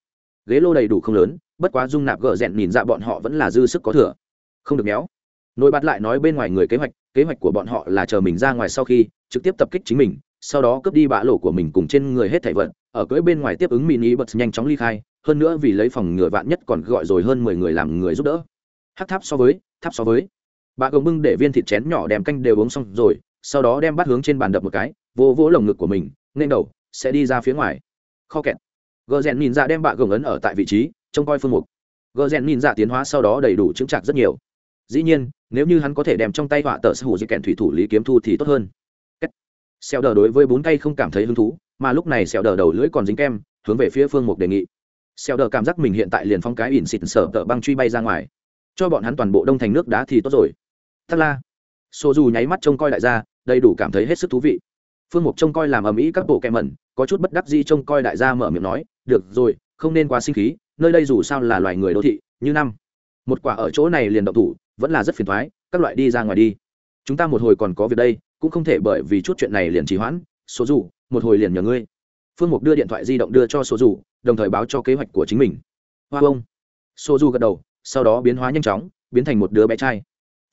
Ghế lô đầy đủ không lớn, bất quá dung nạp gỡ rẽn nhìn ra bọn họ vẫn là dư sức có thừa. Không được méo. Nội bắt lại nói bên ngoài người kế hoạch kế hoạch của bọn họ là chờ mình ra ngoài sau khi trực tiếp tập kích chính mình sau đó cướp đi bã lỗ của mình cùng trên người hết thảy vận ở cưỡi bên ngoài tiếp ứng mini bật nhanh chóng ly khai, hơn nữa vì lấy phòng ngừa vạn nhất còn gọi rồi hơn mười người làm người giúp đỡ. Hắc tháp so với, tháp so với. Bà gồng bưng để viên thịt chén nhỏ đem canh đều uống xong rồi, sau đó đem bắt hướng trên bàn đập một cái vỗ vỗ lồng ngực của mình, nên đầu, sẽ đi ra phía ngoài. Kho kẹt. Gờ rèn nhìn ra dạ đem bà gồng ấn ở tại vị trí, trông coi phương mục. Gờ rèn nhìn ra dạ tiến hóa sau đó đầy đủ chứng trạc rất nhiều. Dĩ nhiên, nếu như hắn có thể đem trong tay họa tờ sở hữu di kèn thủy thủ lý kiếm thu thì tốt hơn xèo đờ đối với bún cây không cảm thấy hứng thú, mà lúc này xèo đờ đầu lưỡi còn dính kem, hướng về phía phương mục đề nghị. Xèo đờ cảm giác mình hiện tại liền phong cái ỉn xịt sở tợ băng truy bay ra ngoài. Cho bọn hắn toàn bộ đông thành nước đá thì tốt rồi. Thắc la. Xô dù nháy mắt trông coi đại gia đầy đủ cảm thấy hết sức thú vị. Phương mục trông coi làm ầm ĩ các bộ kẹ mẩn, có chút bất đắc di trông coi đại gia mở miệng nói, được rồi, không nên quá sinh khí, nơi đây dù sao là loài người đô thị, như năm. Một quả ở chỗ này liền động thủ, vẫn là rất phiền thoái, các loại đi ra ngoài đi. Chúng ta một hồi còn có việc đây cũng không thể bởi vì chút chuyện này liền trì hoãn số dù một hồi liền nhờ ngươi. Phương mục đưa điện thoại di động đưa cho số dù đồng thời báo cho kế hoạch của chính mình. Hoa bông. Số dù gật đầu, sau đó biến hóa nhanh chóng, biến thành một đứa bé trai.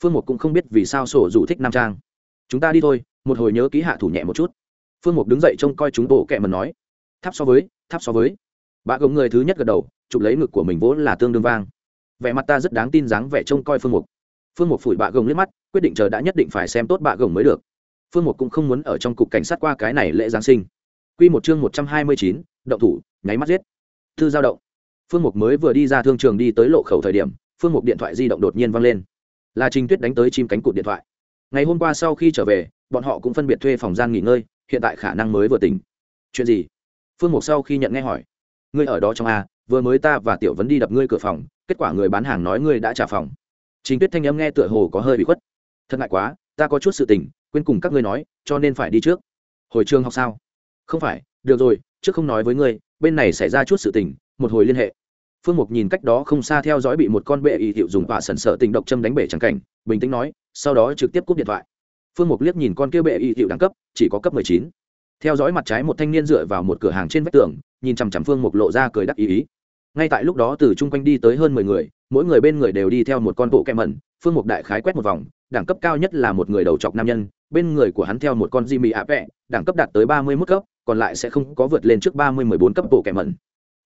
Phương mục cũng không biết vì sao sổ dù thích nam trang. Chúng ta đi thôi, một hồi nhớ ký hạ thủ nhẹ một chút. Phương mục đứng dậy trông coi chúng bộ kẹ mần nói, tháp so với, tháp so với. Bà gồng người thứ nhất gật đầu, chụp lấy ngực của mình vốn là tương đương vang. Vẻ mặt ta rất đáng tin dáng vẻ trông coi phương mục. Phương mục phủi bà gồng liếc mắt, quyết định chờ đã nhất định phải xem tốt bà gồng mới được phương mục cũng không muốn ở trong cục cảnh sát qua cái này lễ giáng sinh. Q một chương một trăm hai mươi chín, động thủ, nháy mắt giết. Thư giao động. Phương mục mới vừa đi ra thương trường đi tới lộ khẩu thời điểm, phương mục điện thoại di động đột nhiên văng lên. Là trình tuyết đánh tới chim cánh cụt điện thoại. Ngày hôm qua sau khi trở về, bọn họ cũng phân biệt thuê phòng gian nghỉ ngơi, hiện tại khả năng mới vừa tỉnh. Chuyện gì? Phương mục sau khi nhận nghe hỏi. Ngươi ở đó trong a, vừa mới ta và tiểu vấn đi đập ngươi cửa phòng, kết quả người bán hàng nói ngươi đã trả phòng. Trình tuyết thanh âm nghe tựa hồ có hơi bị khuất. Thật ngại quá, ta có chút sự tình quên cùng các ngươi nói, cho nên phải đi trước. Hồi trường học sao? Không phải, được rồi, trước không nói với ngươi, bên này xảy ra chút sự tình, một hồi liên hệ. Phương mục nhìn cách đó không xa theo dõi bị một con bệ y hiệu dùng quả sần sợ tình độc châm đánh bể trắng cảnh, bình tĩnh nói, sau đó trực tiếp cúp điện thoại. Phương mục liếc nhìn con kia bệ y hiệu đẳng cấp, chỉ có cấp mười chín. Theo dõi mặt trái một thanh niên dựa vào một cửa hàng trên vách tường, nhìn chằm chằm phương mục lộ ra cười đắc ý ý. Ngay tại lúc đó từ chung quanh đi tới hơn mười người, mỗi người bên người đều đi theo một con bộ kem mẩn. Phương mục đại khái quét một vòng, đẳng cấp cao nhất là một người đầu chọc nam nhân bên người của hắn theo một con Jimmy ạ vẹ, đẳng cấp đạt tới ba mươi mức cấp, còn lại sẽ không có vượt lên trước ba mươi mười bốn cấp bộ kẻ mẩn.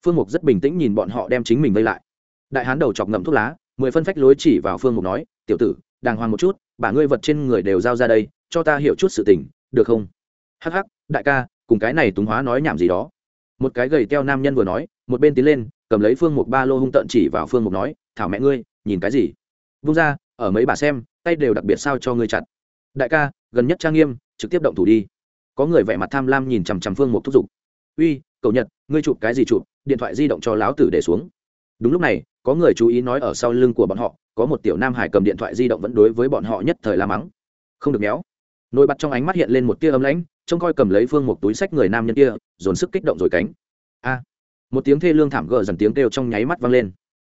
Phương mục rất bình tĩnh nhìn bọn họ đem chính mình vây lại. Đại hán đầu chọc ngậm thuốc lá, mười phân phách lối chỉ vào phương mục nói, tiểu tử, đàng hoàng một chút, bả ngươi vật trên người đều giao ra đây, cho ta hiểu chút sự tình, được không? Hắc hắc, đại ca, cùng cái này túng hóa nói nhảm gì đó. Một cái gầy teo nam nhân vừa nói, một bên tiến lên, cầm lấy phương mục ba lô hung tận chỉ vào phương mục nói, thảo mẹ ngươi, nhìn cái gì? Vung ra, ở mấy bà xem, tay đều đặc biệt sao cho ngươi chặt đại ca, gần nhất trang nghiêm, trực tiếp động thủ đi. Có người vẻ mặt tham lam nhìn chằm chằm phương mục thúc giục uy, cậu nhật, ngươi chụp cái gì chụp? Điện thoại di động cho láo tử để xuống. Đúng lúc này, có người chú ý nói ở sau lưng của bọn họ, có một tiểu nam hải cầm điện thoại di động vẫn đối với bọn họ nhất thời la mắng. Không được méo. Nổi bật trong ánh mắt hiện lên một tia âm lãnh, trông coi cầm lấy phương một túi sách người nam nhân kia, dồn sức kích động rồi cánh. A! Một tiếng thê lương thảm gờ dần tiếng kêu trong nháy mắt vang lên.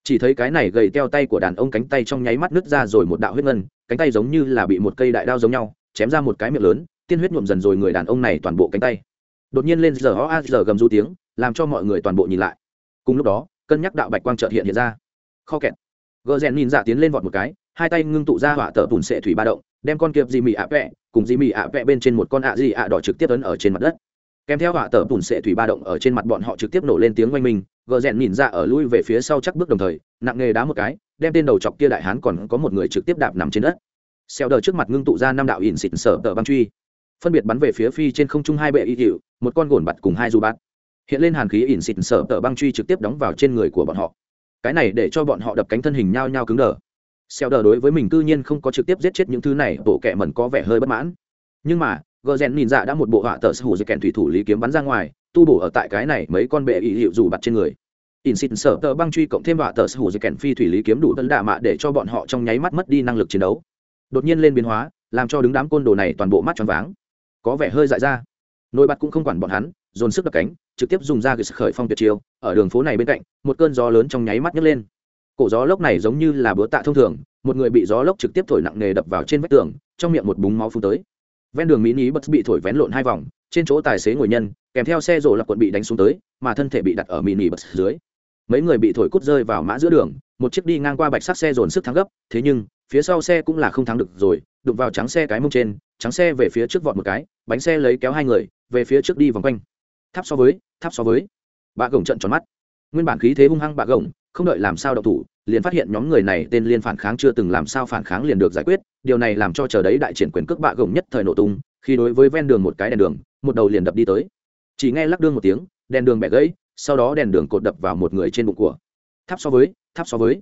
Chỉ thấy cái này gầy teo tay của đàn ông cánh tay trong nháy mắt nứt ra rồi một đạo huyết ngân cánh tay giống như là bị một cây đại đao giống nhau, chém ra một cái miệng lớn, tiên huyết nhuộm dần rồi người đàn ông này toàn bộ cánh tay. Đột nhiên lên giờ ho a giờ gầm du tiếng, làm cho mọi người toàn bộ nhìn lại. Cùng lúc đó, cân nhắc đạo bạch quang trợt hiện hiện ra. Kho kẹt. Gờ rèn nhìn dạ tiến lên vọt một cái, hai tay ngưng tụ ra hỏa tờ bùn sệ thủy ba động, đem con kiệp dì mì ạ vẹ, cùng dì mì ạ vẹ bên trên một con ạ dì ạ đỏ trực tiếp ấn ở trên mặt đất kèm theo họa tờ bùn sệ thủy ba động ở trên mặt bọn họ trực tiếp nổ lên tiếng oanh minh, gờ rèn nhìn ra ở lui về phía sau chắc bước đồng thời, nặng nghề đá một cái, đem tên đầu chọc kia đại hán còn có một người trực tiếp đạp nằm trên đất. Xeo đờ trước mặt ngưng tụ ra năm đạo ỉn xịn sở tờ băng truy. Phân biệt bắn về phía phi trên không trung hai bệ y hiệu, một con gồn bặt cùng hai du bát. Hiện lên hàn khí ỉn xịn sở tờ băng truy trực tiếp đóng vào trên người của bọn họ. Cái này để cho bọn họ đập cánh thân hình nhao nhao cứng đờ. Xeo đờ đối với mình cư nhiên không có trực tiếp giết chết những thứ này, bộ kệ mẩn có vẻ hơi bất mãn. Nhưng mà gờ rèn nhìn dạ đã một bộ họa tờ sở hữu dây kèn thủy thủ lý kiếm bắn ra ngoài, tu bổ ở tại cái này mấy con bệ ý hiệu dù bặt trên người. In xịt sở tờ băng truy cộng thêm họa tờ sở hữu dây kèn phi thủy lý kiếm đủ tấn đạ mạ để cho bọn họ trong nháy mắt mất đi năng lực chiến đấu. Đột nhiên lên biến hóa, làm cho đứng đám côn đồ này toàn bộ mắt tròn váng. Có vẻ hơi dại ra. Nổi bật cũng không quản bọn hắn, dồn sức đập cánh, trực tiếp dùng ra cái khởi phong tuyệt chiêu, ở đường phố này bên cạnh, một cơn gió lớn trong nháy mắt nhấc lên. Cổ gió lốc này giống như là búa tạ thông thường, một người bị gió lốc trực tiếp thổi nặng nề đập vào trên vách tường, trong miệng một búng máu phun tới ven đường mỹ ní bất bị thổi vén lộn hai vòng, trên chỗ tài xế ngồi nhân, kèm theo xe rổ lạc quận bị đánh xuống tới, mà thân thể bị đặt ở mini bus dưới. Mấy người bị thổi cút rơi vào mã giữa đường, một chiếc đi ngang qua bạch sắc xe dồn sức thắng gấp, thế nhưng, phía sau xe cũng là không thắng được rồi, đụng vào trắng xe cái mông trên, trắng xe về phía trước vọt một cái, bánh xe lấy kéo hai người, về phía trước đi vòng quanh. Tháp so với, tháp so với. Bà gồng trận tròn mắt. Nguyên bản khí thế hung hăng bà gồng, không đợi làm sao đậu thủ, liền phát hiện nhóm người này tên liên phản kháng chưa từng làm sao phản kháng liền được giải quyết điều này làm cho chờ đấy đại triển quyền cước bạ gồng nhất thời nổ tung, khi đối với ven đường một cái đèn đường, một đầu liền đập đi tới. Chỉ nghe lắc đương một tiếng, đèn đường bẻ gãy, sau đó đèn đường cột đập vào một người trên bụng của. Tháp so với, tháp so với.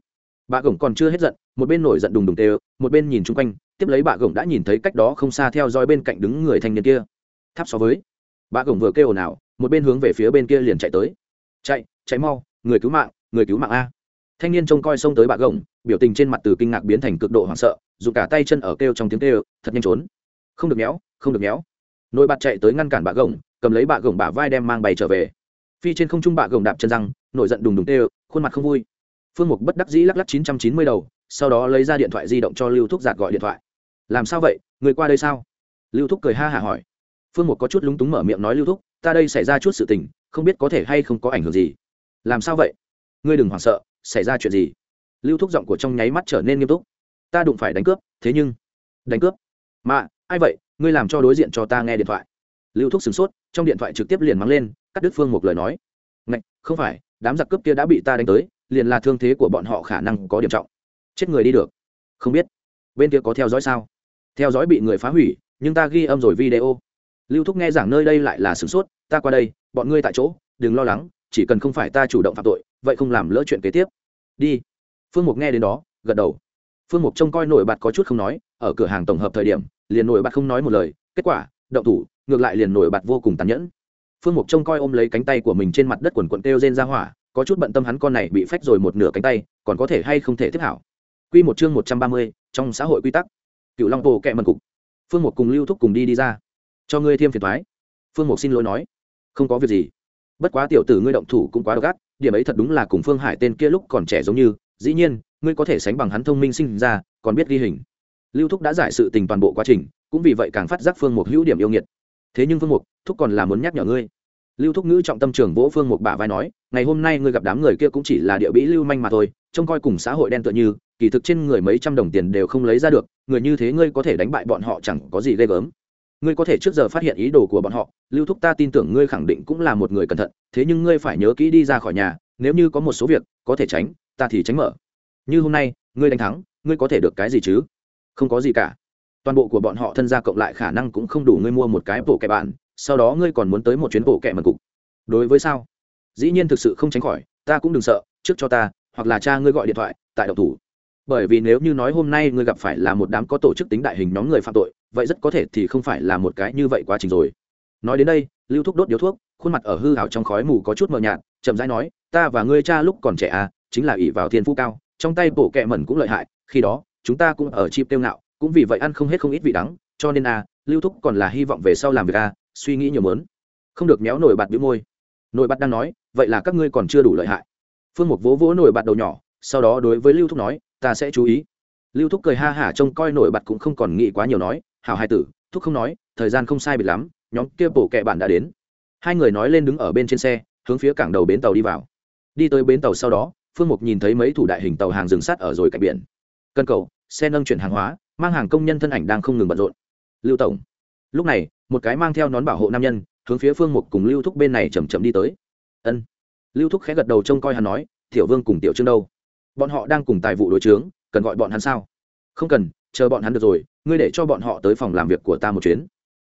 Bà gồng còn chưa hết giận, một bên nổi giận đùng đùng tê, một bên nhìn chung quanh, tiếp lấy bà gồng đã nhìn thấy cách đó không xa theo dõi bên cạnh đứng người thanh niên kia. Tháp so với. Bà gồng vừa kêu ồn ào, một bên hướng về phía bên kia liền chạy tới. Chạy chạy mau, người cứu mạng, người cứu mạng a. Thanh niên trông coi xông tới bà gồng, biểu tình trên mặt từ kinh ngạc biến thành cực độ hoảng sợ dùng cả tay chân ở kêu trong tiếng kêu, thật nhanh trốn. Không được méo, không được méo. Nội bạt chạy tới ngăn cản bà gồng, cầm lấy bà gồng bả vai đem mang bay trở về. Phi trên không trung bà gồng đạp chân răng, nổi giận đùng đùng kêu, khuôn mặt không vui. Phương mục bất đắc dĩ lắc lắc chín trăm chín mươi đầu, sau đó lấy ra điện thoại di động cho lưu thúc giạt gọi điện thoại. Làm sao vậy? Người qua đây sao? Lưu thúc cười ha hả hỏi. Phương mục có chút lúng túng mở miệng nói, lưu thúc, ta đây xảy ra chút sự tình, không biết có thể hay không có ảnh hưởng gì. Làm sao vậy? Ngươi đừng hoảng sợ, xảy ra chuyện gì? Lưu thúc giọng của trong nháy mắt trở nên nghiêm túc ta đụng phải đánh cướp, thế nhưng, đánh cướp? Mà, ai vậy? Ngươi làm cho đối diện cho ta nghe điện thoại. Lưu thúc sửng sốt, trong điện thoại trực tiếp liền mắng lên, cắt đứt phương một lời nói. Ngạch, không phải, đám giặc cướp kia đã bị ta đánh tới, liền là thương thế của bọn họ khả năng có điểm trọng. Chết người đi được. Không biết, bên kia có theo dõi sao? Theo dõi bị người phá hủy, nhưng ta ghi âm rồi video. Lưu thúc nghe giảng nơi đây lại là sửng sốt, ta qua đây, bọn ngươi tại chỗ, đừng lo lắng, chỉ cần không phải ta chủ động phạm tội, vậy không làm lỡ chuyện kế tiếp. Đi. Phương mục nghe đến đó, gật đầu phương mục trông coi nổi bật có chút không nói, ở cửa hàng tổng hợp thời điểm, liền nổi bật không nói một lời, kết quả, động thủ, ngược lại liền nổi bật vô cùng tàn nhẫn. Phương mục trông coi ôm lấy cánh tay của mình trên mặt đất quần quận kêu rên ra hỏa, có chút bận tâm hắn con này bị phách rồi một nửa cánh tay, còn có thể hay không thể tiếp hảo. Quy một chương một trăm ba mươi, trong xã hội quy tắc. Cựu long tổ kẹ mần cục. Phương mục cùng lưu thúc cùng đi đi ra. Cho ngươi thêm phiền thoái phương mục xin lỗi nói. Không có việc gì. Bất quá tiểu tử ngươi động thủ cũng quá độc ác, điểm ấy thật đúng là cùng phương hải tên kia lúc còn trẻ giống như, dĩ nhiên ngươi có thể sánh bằng hắn thông minh sinh ra, còn biết ghi hình. Lưu thúc đã giải sự tình toàn bộ quá trình, cũng vì vậy càng phát giác phương mục hữu điểm yêu nghiệt. Thế nhưng phương mục, thúc còn là muốn nhắc nhở ngươi. Lưu thúc ngữ trọng tâm trường vỗ phương mục bả vai nói, ngày hôm nay ngươi gặp đám người kia cũng chỉ là địa bĩ lưu manh mà thôi, trông coi cùng xã hội đen tựa như, kỳ thực trên người mấy trăm đồng tiền đều không lấy ra được, người như thế ngươi có thể đánh bại bọn họ chẳng có gì ghê gớm. Ngươi có thể trước giờ phát hiện ý đồ của bọn họ, lưu thúc ta tin tưởng ngươi khẳng định cũng là một người cẩn thận, thế nhưng ngươi phải nhớ kỹ đi ra khỏi nhà, nếu như có một số việc, có thể tránh, ta thì tránh mở như hôm nay, ngươi đánh thắng, ngươi có thể được cái gì chứ? Không có gì cả. Toàn bộ của bọn họ thân gia cộng lại khả năng cũng không đủ ngươi mua một cái bộ kẻ bạn, sau đó ngươi còn muốn tới một chuyến bộ kẻ mật cục. Đối với sao? Dĩ nhiên thực sự không tránh khỏi, ta cũng đừng sợ, trước cho ta, hoặc là cha ngươi gọi điện thoại, tại độc thủ. Bởi vì nếu như nói hôm nay ngươi gặp phải là một đám có tổ chức tính đại hình nhóm người phạm tội, vậy rất có thể thì không phải là một cái như vậy quá trình rồi. Nói đến đây, lưu thúc đốt điếu thuốc, khuôn mặt ở hư hảo trong khói mù có chút mờ nhạt, chậm rãi nói, ta và ngươi cha lúc còn trẻ à chính là ỷ vào thiên phú cao trong tay bộ kẹ mẩn cũng lợi hại, khi đó, chúng ta cũng ở chip tiêu ngạo, cũng vì vậy ăn không hết không ít vị đắng, cho nên à lưu thúc còn là hy vọng về sau làm việc à suy nghĩ nhiều mớn. Không được méo nổi bạt bĩu môi. Nổi bạt đang nói, vậy là các ngươi còn chưa đủ lợi hại. Phương mục vỗ vỗ nổi bạt đầu nhỏ, sau đó đối với lưu thúc nói, ta sẽ chú ý. Lưu thúc cười ha hả trông coi nổi bật cũng không còn nghĩ quá nhiều nói, hảo hai tử, thúc không nói, thời gian không sai biệt lắm, nhóm kia bổ kẹ bạn đã đến. Hai người nói lên đứng ở bên trên xe, hướng phía cảng đầu bến tàu đi vào. Đi tới bến tàu sau đó phương mục nhìn thấy mấy thủ đại hình tàu hàng dừng sát ở rồi cạnh biển. Cân cầu, xe nâng chuyển hàng hóa, mang hàng công nhân thân ảnh đang không ngừng bận rộn. Lưu tổng. Lúc này, một cái mang theo nón bảo hộ nam nhân, hướng phía phương mục cùng lưu thúc bên này chầm chậm đi tới. Ân. Lưu thúc khẽ gật đầu trông coi hắn nói, tiểu vương cùng tiểu trương đâu? Bọn họ đang cùng tài vụ đối chướng, cần gọi bọn hắn sao? Không cần, chờ bọn hắn được rồi, ngươi để cho bọn họ tới phòng làm việc của ta một chuyến.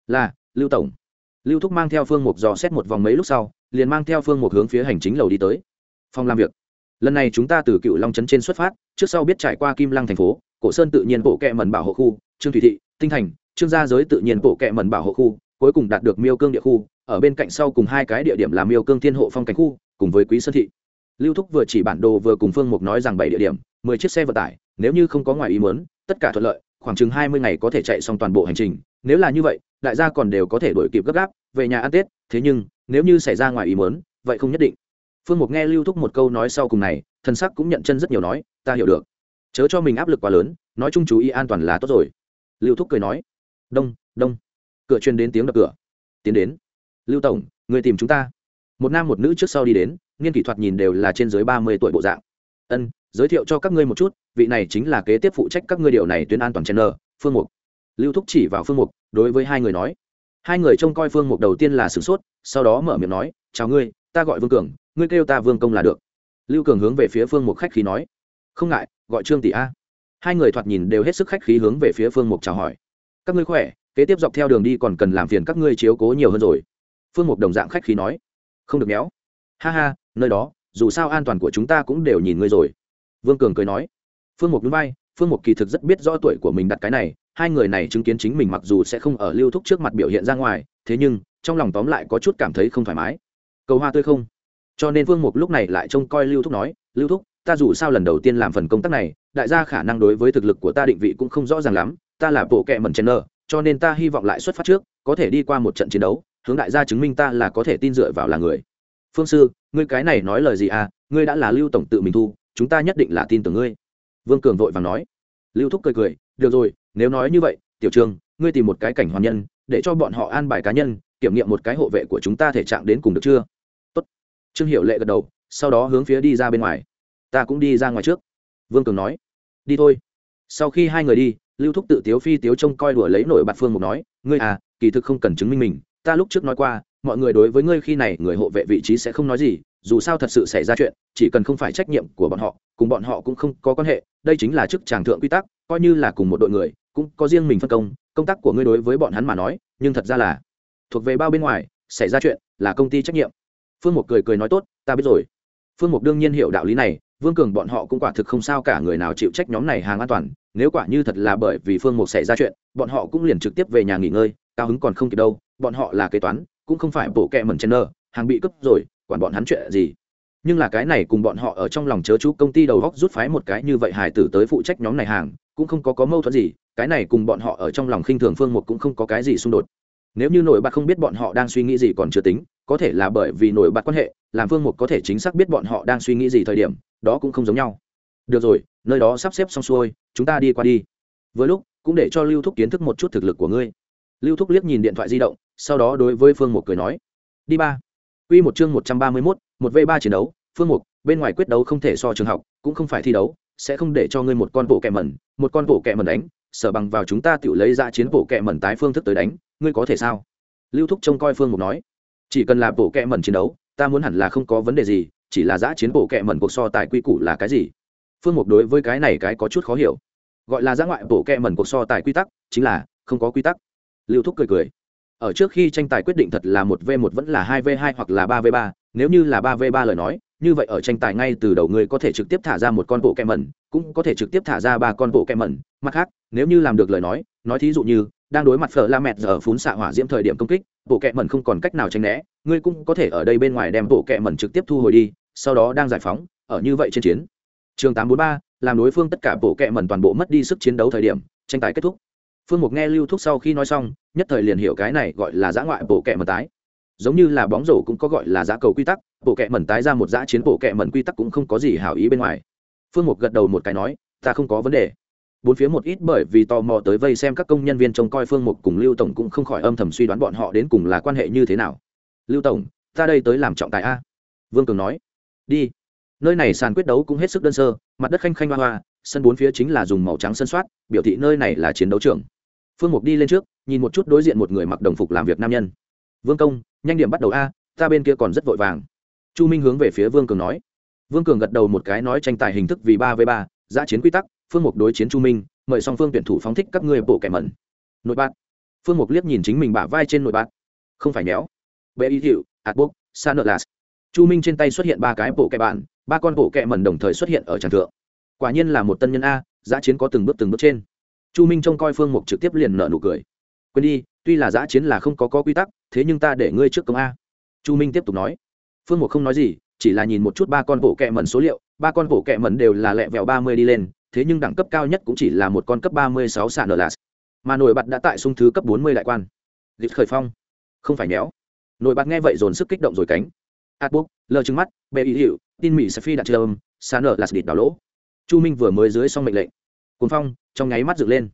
Là, lưu tổng. Lưu thúc mang theo phương mục dò xét một vòng mấy lúc sau, liền mang theo phương mục hướng phía hành chính lầu đi tới. Phòng làm việc lần này chúng ta từ cựu long trấn trên xuất phát, trước sau biết trải qua kim lăng thành phố, cổ sơn tự nhiên bộ kệ mần bảo hộ khu, trương thủy thị, tinh thành, trương gia giới tự nhiên bộ kệ mần bảo hộ khu, cuối cùng đạt được miêu cương địa khu, ở bên cạnh sau cùng hai cái địa điểm là miêu cương thiên hộ phong cảnh khu, cùng với quý sơn thị. Lưu thúc vừa chỉ bản đồ vừa cùng phương mục nói rằng bảy địa điểm, mười chiếc xe vận tải, nếu như không có ngoài ý muốn, tất cả thuận lợi, khoảng chừng hai mươi ngày có thể chạy xong toàn bộ hành trình, nếu là như vậy, đại gia còn đều có thể đổi kịp gấp gáp, về nhà ăn tết, thế nhưng, nếu như xảy ra ngoài ý muốn, vậy không nhất định phương mục nghe lưu thúc một câu nói sau cùng này thân sắc cũng nhận chân rất nhiều nói, ta hiểu được. Chớ cho mình áp lực quá lớn, nói chung chú ý an toàn là tốt rồi. Lưu thúc cười nói, đông đông. Cửa truyền đến tiếng đập cửa. Tiến đến. Lưu tổng, người tìm chúng ta. Một nam một nữ trước sau đi đến, niên kỷ thuật nhìn đều là trên dưới ba mươi tuổi bộ dạng. Ân, giới thiệu cho các ngươi một chút, vị này chính là kế tiếp phụ trách các ngươi điều này tuyến an toàn chen phương mục. Lưu thúc chỉ vào phương mục, đối với hai người nói. Hai người trông coi phương mục đầu tiên là sửng sốt, sau đó mở miệng nói, chào ngươi, ta gọi vương cường ngươi kêu ta vương công là được. Lưu cường hướng về phía phương mục khách khí nói. Không ngại, gọi trương tỷ a. Hai người thoạt nhìn đều hết sức khách khí hướng về phía phương mục chào hỏi. Các ngươi khỏe, kế tiếp dọc theo đường đi còn cần làm phiền các ngươi chiếu cố nhiều hơn rồi. Phương mục đồng dạng khách khí nói. Không được méo. Ha ha, nơi đó, dù sao an toàn của chúng ta cũng đều nhìn ngươi rồi. Vương cường cười nói. Phương mục núi bay phương mục kỳ thực rất biết rõ tuổi của mình đặt cái này. Hai người này chứng kiến chính mình mặc dù sẽ không ở lưu thúc trước mặt biểu hiện ra ngoài, thế nhưng, trong lòng tóm lại có chút cảm thấy không thoải mái. Cầu hoa tươi không? Cho nên vương mục lúc này lại trông coi lưu thúc nói, lưu thúc, ta dù sao lần đầu tiên làm phần công tác này, đại gia khả năng đối với thực lực của ta định vị cũng không rõ ràng lắm, ta là bộ kệ mẩn chen nơ cho nên ta hy vọng lại xuất phát trước, có thể đi qua một trận chiến đấu, hướng đại gia chứng minh ta là có thể tin dựa vào là người. Phương sư, ngươi cái này nói lời gì à? Ngươi đã là lưu tổng tự mình thu, chúng ta nhất định là tin tưởng ngươi. Vương cường vội vàng nói. Lưu thúc cười cười, được rồi, nếu nói như vậy, tiểu trường, ngươi tìm một cái cảnh hoàn nhân, để cho bọn họ an bài cá nhân, kiểm nghiệm một cái hộ vệ của chúng ta thể trạng đến cùng được chưa? Trương hiệu lệ gật đầu, sau đó hướng phía đi ra bên ngoài. Ta cũng đi ra ngoài trước. Vương cường nói. Đi thôi. Sau khi hai người đi, lưu thúc tự tiếu phi tiếu trông coi đùa lấy nổi bạt phương mục nói, ngươi à kỳ thực không cần chứng minh mình. Ta lúc trước nói qua, mọi người đối với ngươi khi này người hộ vệ vị trí sẽ không nói gì, dù sao thật sự xảy ra chuyện, chỉ cần không phải trách nhiệm của bọn họ, cùng bọn họ cũng không có quan hệ. Đây chính là chức tràng thượng quy tắc, coi như là cùng một đội người, cũng có riêng mình phân công. Công tác của ngươi đối với bọn hắn mà nói, nhưng thật ra là thuộc về bao bên ngoài, xảy ra chuyện là công ty trách nhiệm phương mục cười cười nói tốt, ta biết rồi. Phương mục đương nhiên hiểu đạo lý này, vương cường bọn họ cũng quả thực không sao cả, người nào chịu trách nhóm này hàng an toàn, nếu quả như thật là bởi vì phương mục xảy ra chuyện, bọn họ cũng liền trực tiếp về nhà nghỉ ngơi, cao hứng còn không kịp đâu, bọn họ là kế toán, cũng không phải bộ kẹ mẩn chen nơ, hàng bị cướp rồi, quản bọn hắn chuyện gì. Nhưng là cái này cùng bọn họ ở trong lòng chớ chú, công ty đầu góc rút phái một cái như vậy hải tử tới phụ trách nhóm này hàng, cũng không có có mâu thuẫn gì, cái này cùng bọn họ ở trong lòng khinh thường phương một cũng không có cái gì xung đột nếu như nổi bật không biết bọn họ đang suy nghĩ gì còn chưa tính có thể là bởi vì nổi bật quan hệ làm phương một có thể chính xác biết bọn họ đang suy nghĩ gì thời điểm đó cũng không giống nhau. Được rồi nơi đó sắp xếp xong xuôi chúng ta đi qua đi. Vừa lúc cũng để cho lưu thúc kiến thức một chút thực lực của ngươi. Lưu thúc liếc nhìn điện thoại di động sau đó đối với phương một cười nói đi ba. Quy một chương một trăm ba mươi 131, một v ba chiến đấu, phương mục, bên ngoài quyết đấu không thể so trường học, cũng không phải thi đấu, sẽ không để cho ngươi một con bộ kẹ mẩn, một con bộ kẹ mẩn đánh, sở bằng vào chúng ta tự lấy ra chiến bộ kẹ mẩn tái phương thức tới đánh, ngươi có thể sao? Lưu Thúc trông coi phương mục nói, chỉ cần là bộ kẹ mẩn chiến đấu, ta muốn hẳn là không có vấn đề gì, chỉ là giã chiến bộ kẹ mẩn cuộc so tài quy củ là cái gì? Phương mục đối với cái này cái có chút khó hiểu. Gọi là giã ngoại bộ kẹ mẩn cuộc so tài quy tắc, chính là không có quy tắc. Lưu Thúc cười cười ở trước khi tranh tài quyết định thật là một v một vẫn là hai v hai hoặc là ba v ba nếu như là ba v ba lời nói như vậy ở tranh tài ngay từ đầu người có thể trực tiếp thả ra một con bộ kẹ mẩn cũng có thể trực tiếp thả ra ba con bộ kẹ mẩn mặt khác nếu như làm được lời nói nói thí dụ như đang đối mặt phở la mẹt giờ phún xạ hỏa diễm thời điểm công kích, bộ kẹ mẩn không còn cách nào tránh né, ngươi cũng có thể ở đây bên ngoài đem bộ kẹ mẩn trực tiếp thu hồi đi, sau đó đang giải phóng, ở như vậy trên chiến. Trường tám bốn ba, làm đối phương tất cả bộ kẹ mẩn toàn bộ mất đi sức chiến đấu thời điểm, tranh tài kết thúc. Phương mục nghe lưu thúc sau khi nói xong, nhất thời liền hiểu cái này gọi là giã ngoại bộ kẹ mẩn tái. Giống như là bóng rổ cũng có gọi là giã cầu quy tắc, bộ kẹ mẩn tái ra một giã chiến bộ kẹ mẩn quy tắc cũng không có gì hảo ý bên ngoài. Phương mục gật đầu một cái nói, ta không có vấn đề bốn phía một ít bởi vì tò mò tới vây xem các công nhân viên trông coi phương mục cùng lưu tổng cũng không khỏi âm thầm suy đoán bọn họ đến cùng là quan hệ như thế nào. Lưu tổng, ta đây tới làm trọng tài a. Vương cường nói. Đi. Nơi này sàn quyết đấu cũng hết sức đơn sơ, mặt đất khanh khanh hoa hoa, sân bốn phía chính là dùng màu trắng sân soát, biểu thị nơi này là chiến đấu trường. Phương mục đi lên trước, nhìn một chút đối diện một người mặc đồng phục làm việc nam nhân. Vương công, nhanh điểm bắt đầu a, ta bên kia còn rất vội vàng. Chu minh hướng về phía vương cường nói. Vương cường gật đầu một cái nói tranh tài hình thức vì ba v ba, giã chiến quy tắc phương mục đối chiến chu minh, mời song phương tuyển thủ phóng thích các người bộ kẻ mẩn. Nội bát phương mục liếc nhìn chính mình bả vai trên nội bát không phải méo bệ y hiệu hạt bốc sa nợ lạt. chu minh trên tay xuất hiện ba cái bộ kẻ bạn, ba con bộ kẻ mẩn đồng thời xuất hiện ở tràng thượng. Quả nhiên là một tân nhân a giã chiến có từng bước từng bước trên. Chu minh trông coi phương mục trực tiếp liền nợ nụ cười. Quên đi, tuy là giã chiến là không có có quy tắc, thế nhưng ta để ngươi trước công a. Chu minh tiếp tục nói. Phương mục không nói gì, chỉ là nhìn một chút ba con bộ kẹ mẩn số liệu, ba con bộ kẹ mẩn đều là lẹ vẹo ba mươi đi lên thế nhưng đẳng cấp cao nhất cũng chỉ là một con cấp ba mươi sáu nở lạt. Mà nổi bật đã tại sung thứ cấp bốn mươi đại quan. Lịch khởi phong. Không phải méo. Nổi bật nghe vậy dồn sức kích động rồi cánh. Át lờ trứng mắt bệ ý hiệu tin mỹ sẽ phi đặt trơ âm xạ nở lạt địt đảo lỗ. Chu minh vừa mới dưới xong mệnh lệnh. Cuốn phong, trong nháy mắt dựng lên.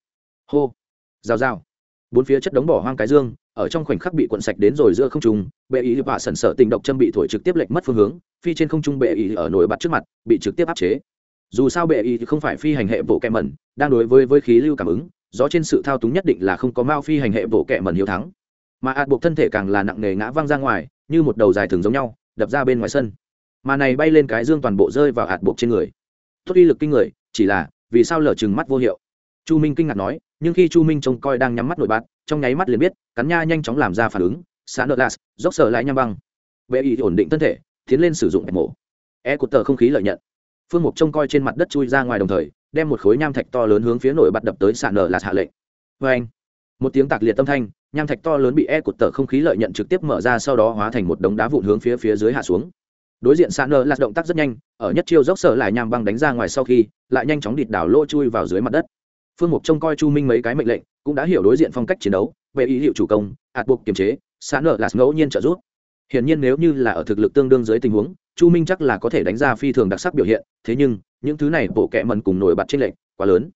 Hô. Rào rào. Bốn phía chất đống bỏ hoang cái dương, ở trong khoảnh khắc bị cuộn sạch đến rồi giữa không trung bệ ý và sẩn sợ tình độc châm bị thổi trực tiếp lệch mất phương hướng, phi trên không trung bệ ý ở nổi bật trước mặt, bị trực tiếp áp chế dù sao bệ y thì không phải phi hành hệ bộ kẹ mẩn, đang đối với với khí lưu cảm ứng do trên sự thao túng nhất định là không có mao phi hành hệ bộ kẹ mẩn hiếu thắng. Mà ạt buộc thân thể càng là nặng nề ngã văng ra ngoài, như một đầu dài thường giống nhau, đập ra bên ngoài sân. Mà này bay lên cái dương toàn bộ rơi vào hạt buộc trên người. Tốt uy lực kinh người, chỉ là, vì sao lở chừng mắt vô hiệu? Chu minh kinh ngạc nói, nhưng khi chu minh trông coi đang nhắm mắt nổi bạt trong nháy mắt liền biết, cắn nha nhanh chóng làm ra phản ứng xã nợ las dốc sở lại nham băng. Vệ y ổn định thân thể, tiến lên sử dụng mổ. E cột tờ không khí lợi nhận phương mục trông coi trên mặt đất chui ra ngoài đồng thời, đem một khối nham thạch to lớn hướng phía nổi bật đập tới xạ nở là hạ lệnh. Vê anh, một tiếng tạc liệt tâm thanh, nham thạch to lớn bị e cụt tờ không khí lợi nhận trực tiếp mở ra sau đó hóa thành một đống đá vụn hướng phía phía dưới hạ xuống. Đối diện xạ nở là động tác rất nhanh, ở nhất chiêu dốc sở lại nham băng đánh ra ngoài sau khi, lại nhanh chóng địt đảo lỗ chui vào dưới mặt đất. Phương mục trông coi chu minh mấy cái mệnh lệnh, cũng đã hiểu đối diện phong cách chiến đấu, về ý hiệu chủ công, ạt buộc kiềm chế, xạ nở là ngẫu nhiên trợ giúp. Hiển nhiên nếu như là ở thực lực tương đương dưới tình huống chu minh chắc là có thể đánh ra phi thường đặc sắc biểu hiện, thế nhưng, những thứ này bộ kẹ mần cùng nổi bật trên lệnh quá lớn.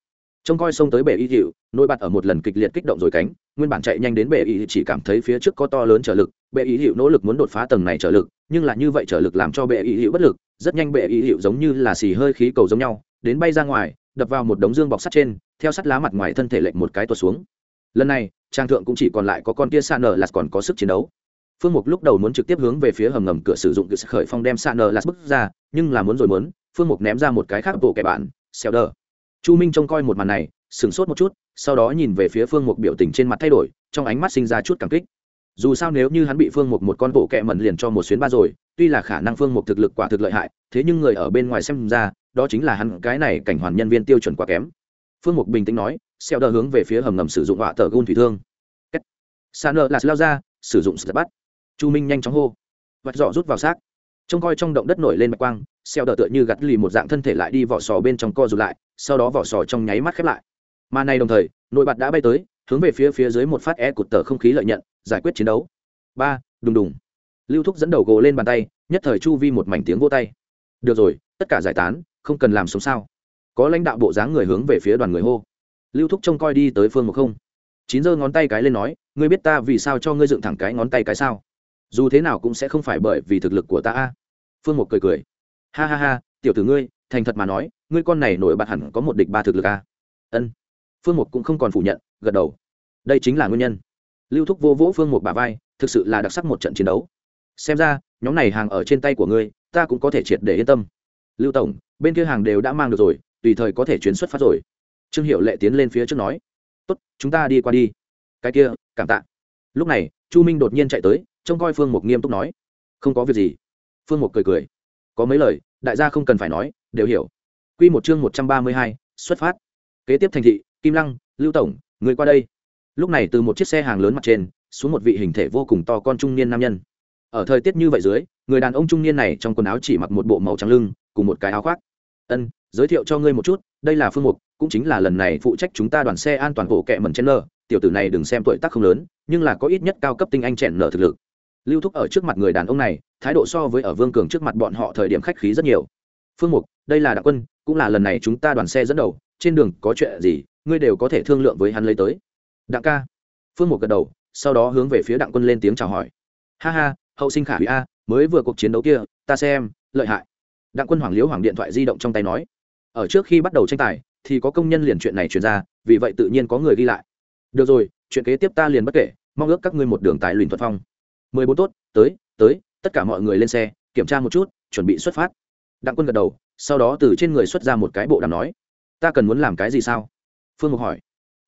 Trông coi sông tới bể y hiệu nổi bật ở một lần kịch liệt kích động rồi cánh, nguyên bản chạy nhanh đến bể y chỉ cảm thấy phía trước có to lớn trở lực bệ y hiệu nỗ lực muốn đột phá tầng này trở lực, nhưng là như vậy trở lực làm cho bệ y hiệu bất lực, rất nhanh bệ y hiệu giống như là xì hơi khí cầu giống nhau, đến bay ra ngoài, đập vào một đống dương bọc sắt trên, theo sắt lá mặt ngoài thân thể lệnh một cái tuột xuống. Lần này trang thượng cũng chỉ còn lại có con kia xa nở là còn có sức chiến đấu phương mục lúc đầu muốn trực tiếp hướng về phía hầm ngầm cửa sử dụng sự khởi phong đem xa nờ lạt bức ra, nhưng là muốn rồi muốn, phương mục ném ra một cái khác bộ kẻ bạn, xèo đờ. Chu minh trông coi một màn này, sửng sốt một chút, sau đó nhìn về phía phương mục biểu tình trên mặt thay đổi, trong ánh mắt sinh ra chút cảm kích. Dù sao nếu như hắn bị phương mục một con bộ kẹ mẩn liền cho một xuyến ba rồi, tuy là khả năng phương mục thực lực quả thực lợi hại, thế nhưng người ở bên ngoài xem ra, đó chính là hắn cái này cảnh hoàn nhân viên tiêu chuẩn quá kém. Phương mục bình tĩnh nói xeo đờ hướng về phía hầm ngầm sử dụng họa tờ gun thủy thương. Sa nợ là lao ra, sử dụng sật bắt chu minh nhanh chóng hô. Vạch dọ rút vào xác. Trông coi trong động đất nổi lên mạch quang, xeo đờ tựa như gặt lì một dạng thân thể lại đi vỏ sò bên trong co rụt lại, sau đó vỏ sò trong nháy mắt khép lại. Mà này đồng thời, nội bạt đã bay tới, hướng về phía phía dưới một phát e cụt tờ không khí lợi nhận, giải quyết chiến đấu. Ba, đùng đùng. Lưu thúc dẫn đầu gồ lên bàn tay, nhất thời chu vi một mảnh tiếng vô tay. Được rồi, tất cả giải tán, không cần làm sống sao? Có lãnh đạo bộ dáng người hướng về phía đoàn người hô. Lưu thúc trông coi đi tới phương một không. Chín giơ ngón tay cái lên nói, ngươi biết ta vì sao cho ngươi dựng thẳng cái ngón tay cái sao? Dù thế nào cũng sẽ không phải bởi vì thực lực của ta a. Phương Mục cười cười. Ha ha ha, tiểu tử ngươi, thành thật mà nói, ngươi con này nổi bật hẳn có một địch ba thực lực a. Ân. Phương Mục cũng không còn phủ nhận, gật đầu. Đây chính là nguyên nhân. Lưu thúc vô vỗ phương Mục bà vai, thực sự là đặc sắc một trận chiến đấu. Xem ra, nhóm này hàng ở trên tay của ngươi, ta cũng có thể triệt để yên tâm. Lưu tổng, bên kia hàng đều đã mang được rồi, tùy thời có thể chuyến xuất phát rồi. Trương hiệu lệ tiến lên phía trước nói. Tốt, chúng ta đi qua đi. Cái kia, cảm tạ. Lúc này, chu minh đột nhiên chạy tới trông coi phương mục nghiêm túc nói. Không có việc gì. Phương mục cười cười. Có mấy lời, đại gia không cần phải nói, đều hiểu. Q một chương một trăm ba mươi hai, xuất phát. Kế tiếp thành thị, kim lăng, lưu tổng, người qua đây. Lúc này từ một chiếc xe hàng lớn mặt trên, xuống một vị hình thể vô cùng to con trung niên nam nhân. Ở thời tiết như vậy dưới, người đàn ông trung niên này trong quần áo chỉ mặc một bộ màu trắng lưng, cùng một cái áo khoác. Ân, giới thiệu cho ngươi một chút, đây là phương mục, cũng chính là lần này phụ trách chúng ta đoàn xe an toàn bộ kệ mần chen nơ tiểu tử này đừng xem tuổi tác không lớn, nhưng là có ít nhất cao cấp tinh anh chèn nở thực lực lưu thúc ở trước mặt người đàn ông này, thái độ so với ở vương cường trước mặt bọn họ thời điểm khách khí rất nhiều. Phương mục, đây là đặng quân, cũng là lần này chúng ta đoàn xe dẫn đầu, trên đường có chuyện gì, ngươi đều có thể thương lượng với hắn lấy tới. Đặng ca. Phương mục gật đầu, sau đó hướng về phía đặng quân lên tiếng chào hỏi. Ha ha, hậu sinh khả hủy a, mới vừa cuộc chiến đấu kia, ta xem, lợi hại. Đặng quân hoàng liếu hoàng điện thoại di động trong tay nói. Ở trước khi bắt đầu tranh tài, thì có công nhân liền chuyện này chuyển ra, vì vậy tự nhiên có người ghi lại. Được rồi, chuyện kế tiếp ta liền bất kể, mong ước các ngươi một đường tài luyện thuật phong mười bốn tốt, tới tới, tất cả mọi người lên xe, kiểm tra một chút, chuẩn bị xuất phát. Đặng quân gật đầu, sau đó từ trên người xuất ra một cái bộ đàm nói, ta cần muốn làm cái gì sao? Phương mục hỏi.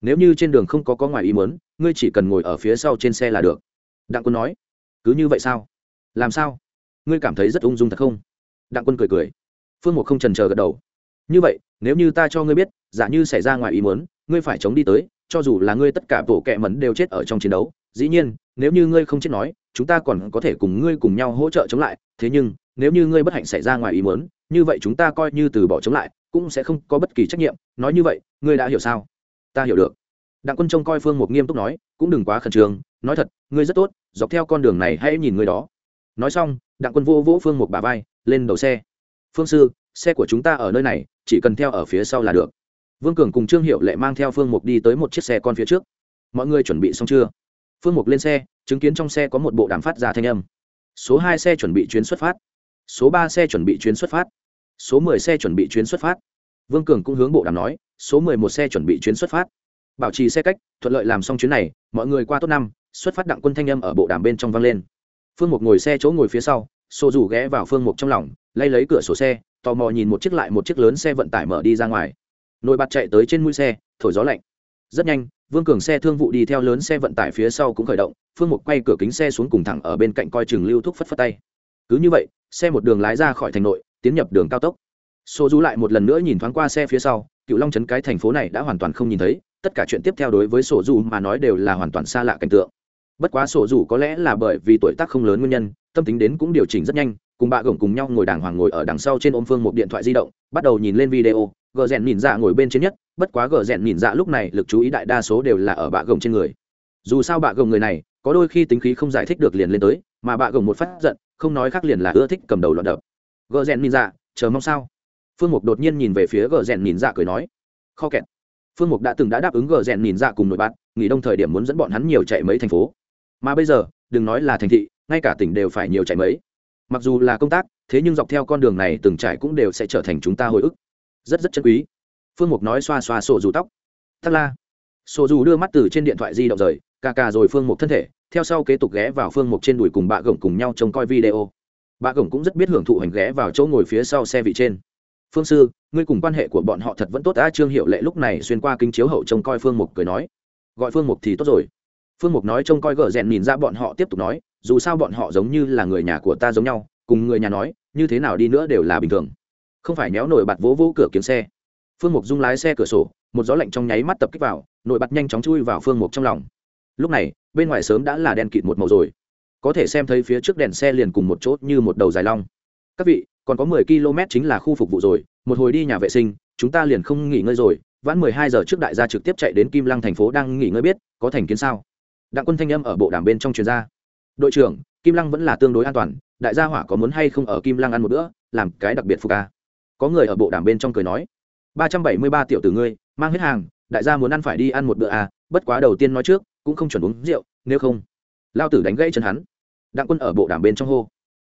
Nếu như trên đường không có có ngoài ý muốn, ngươi chỉ cần ngồi ở phía sau trên xe là được. Đặng quân nói. Cứ như vậy sao? Làm sao? Ngươi cảm thấy rất ung dung thật không? Đặng quân cười cười. Phương mục không trần chờ gật đầu. Như vậy, nếu như ta cho ngươi biết, giả như xảy ra ngoài ý muốn, ngươi phải chống đi tới, cho dù là ngươi tất cả bộ kẹ mẩn đều chết ở trong chiến đấu, dĩ nhiên, nếu như ngươi không chết nói chúng ta còn có thể cùng ngươi cùng nhau hỗ trợ chống lại, thế nhưng, nếu như ngươi bất hạnh xảy ra ngoài ý muốn, như vậy chúng ta coi như từ bỏ chống lại, cũng sẽ không có bất kỳ trách nhiệm. Nói như vậy, ngươi đã hiểu sao? Ta hiểu được. Đặng quân trông coi phương mục nghiêm túc nói, cũng đừng quá khẩn trương, nói thật, ngươi rất tốt, dọc theo con đường này hãy nhìn ngươi đó. Nói xong, đặng quân vô vỗ phương mục bà vai, lên đầu xe. Phương sư, xe của chúng ta ở nơi này, chỉ cần theo ở phía sau là được. Vương cường cùng trương hiệu lệ mang theo phương mục đi tới một chiếc xe con phía trước. Mọi người chuẩn bị xong chưa? Phương mục lên xe, chứng kiến trong xe có một bộ đàm phát ra thanh âm. Số hai xe chuẩn bị chuyến xuất phát. Số ba xe chuẩn bị chuyến xuất phát. Số mười xe chuẩn bị chuyến xuất phát. Vương cường cũng hướng bộ đàm nói, số mười một xe chuẩn bị chuyến xuất phát. Bảo trì xe cách, thuận lợi làm xong chuyến này, mọi người qua tốt năm, xuất phát đặng quân thanh âm ở bộ đàm bên trong vang lên. Phương mục ngồi xe chỗ ngồi phía sau xô rủ ghé vào phương mục trong lòng, lay lấy cửa sổ xe, tò mò nhìn một chiếc lại một chiếc lớn xe vận tải mở đi ra ngoài. Nồi bạt chạy tới trên mũi xe, thổi gió lạnh. Rất nhanh vương cường xe thương vụ đi theo lớn xe vận tải phía sau cũng khởi động, phương mục quay cửa kính xe xuống cùng thẳng ở bên cạnh coi chừng lưu thúc phất phất tay. Cứ như vậy, xe một đường lái ra khỏi thành nội, tiến nhập đường cao tốc. Số du lại một lần nữa nhìn thoáng qua xe phía sau, cựu long trấn cái thành phố này đã hoàn toàn không nhìn thấy, tất cả chuyện tiếp theo đối với sổ du mà nói đều là hoàn toàn xa lạ cảnh tượng. Bất quá sổ du có lẽ là bởi vì tuổi tác không lớn nguyên nhân, tâm tính đến cũng điều chỉnh rất nhanh, cùng bà gồng cùng nhau ngồi đàng hoàng ngồi ở đằng sau trên ôm phương một điện thoại di động, bắt đầu nhìn lên video gờ rèn nhìn dạ ngồi bên trên nhất, bất quá gờ rèn nhìn dạ lúc này lực chú ý đại đa số đều là ở bạ gồng trên người. Dù sao bạ gồng người này, có đôi khi tính khí không giải thích được liền lên tới, mà bạ gồng một phát giận, không nói khác liền là ưa thích cầm đầu loạn đập. Gờ rèn nhìn dạ chờ mong sao? Phương mục đột nhiên nhìn về phía gờ rèn nhìn dạ cười nói, kho kẹt. Phương mục đã từng đã đáp ứng gờ rèn nhìn dạ cùng nội bạn, nghỉ đông thời điểm muốn dẫn bọn hắn nhiều chạy mấy thành phố. Mà bây giờ, đừng nói là thành thị, ngay cả tỉnh đều phải nhiều chạy mấy. Mặc dù là công tác, thế nhưng dọc theo con đường này từng trải cũng đều sẽ trở thành chúng ta hồi ức rất rất chân quý. Phương mục nói xoa xoa sổ dù tóc. Thắc la. Sổ dù đưa mắt từ trên điện thoại di động rời, Cà cà rồi phương mục thân thể, theo sau kế tục ghé vào phương mục trên đùi cùng bà gồng cùng nhau trông coi video. Bà gồng cũng rất biết hưởng thụ hành ghé vào chỗ ngồi phía sau xe vị trên. Phương sư, ngươi cùng quan hệ của bọn họ thật vẫn tốt đã trương hiệu lệ lúc này xuyên qua kính chiếu hậu trông coi phương mục cười nói. Gọi phương mục thì tốt rồi. Phương mục nói trông coi gờ rèn nhìn ra bọn họ tiếp tục nói, dù sao bọn họ giống như là người nhà của ta giống nhau, cùng người nhà nói, như thế nào đi nữa đều là bình thường không phải néo nổi bạt vỗ vỗ cửa kiếm xe. Phương mục dung lái xe cửa sổ, một gió lạnh trong nháy mắt tập kích vào nổi bật nhanh chóng chui vào phương mục trong lòng. Lúc này, bên ngoài sớm đã là đen kịt một màu rồi. Có thể xem thấy phía trước đèn xe liền cùng một chốt như một đầu dài long. Các vị, còn có mười km chính là khu phục vụ rồi, một hồi đi nhà vệ sinh, chúng ta liền không nghỉ ngơi rồi. Vãn mười hai giờ trước đại gia trực tiếp chạy đến kim lăng thành phố đang nghỉ ngơi biết, có thành kiến sao? Đặng quân thanh âm ở bộ đàm bên trong chuyên gia đội trưởng, kim lăng vẫn là tương đối an toàn, đại gia hỏa có muốn hay không ở kim lăng ăn một bữa, làm cái đặc biệt phục ca có người ở bộ đàm bên trong cười nói, ba trăm bảy mươi ba tiểu tử ngươi, mang hết hàng, đại gia muốn ăn phải đi ăn một bữa à bất quá đầu tiên nói trước, cũng không chuẩn uống rượu, nếu không. Lao tử đánh gãy chân hắn. Đặng quân ở bộ đàm bên trong hô,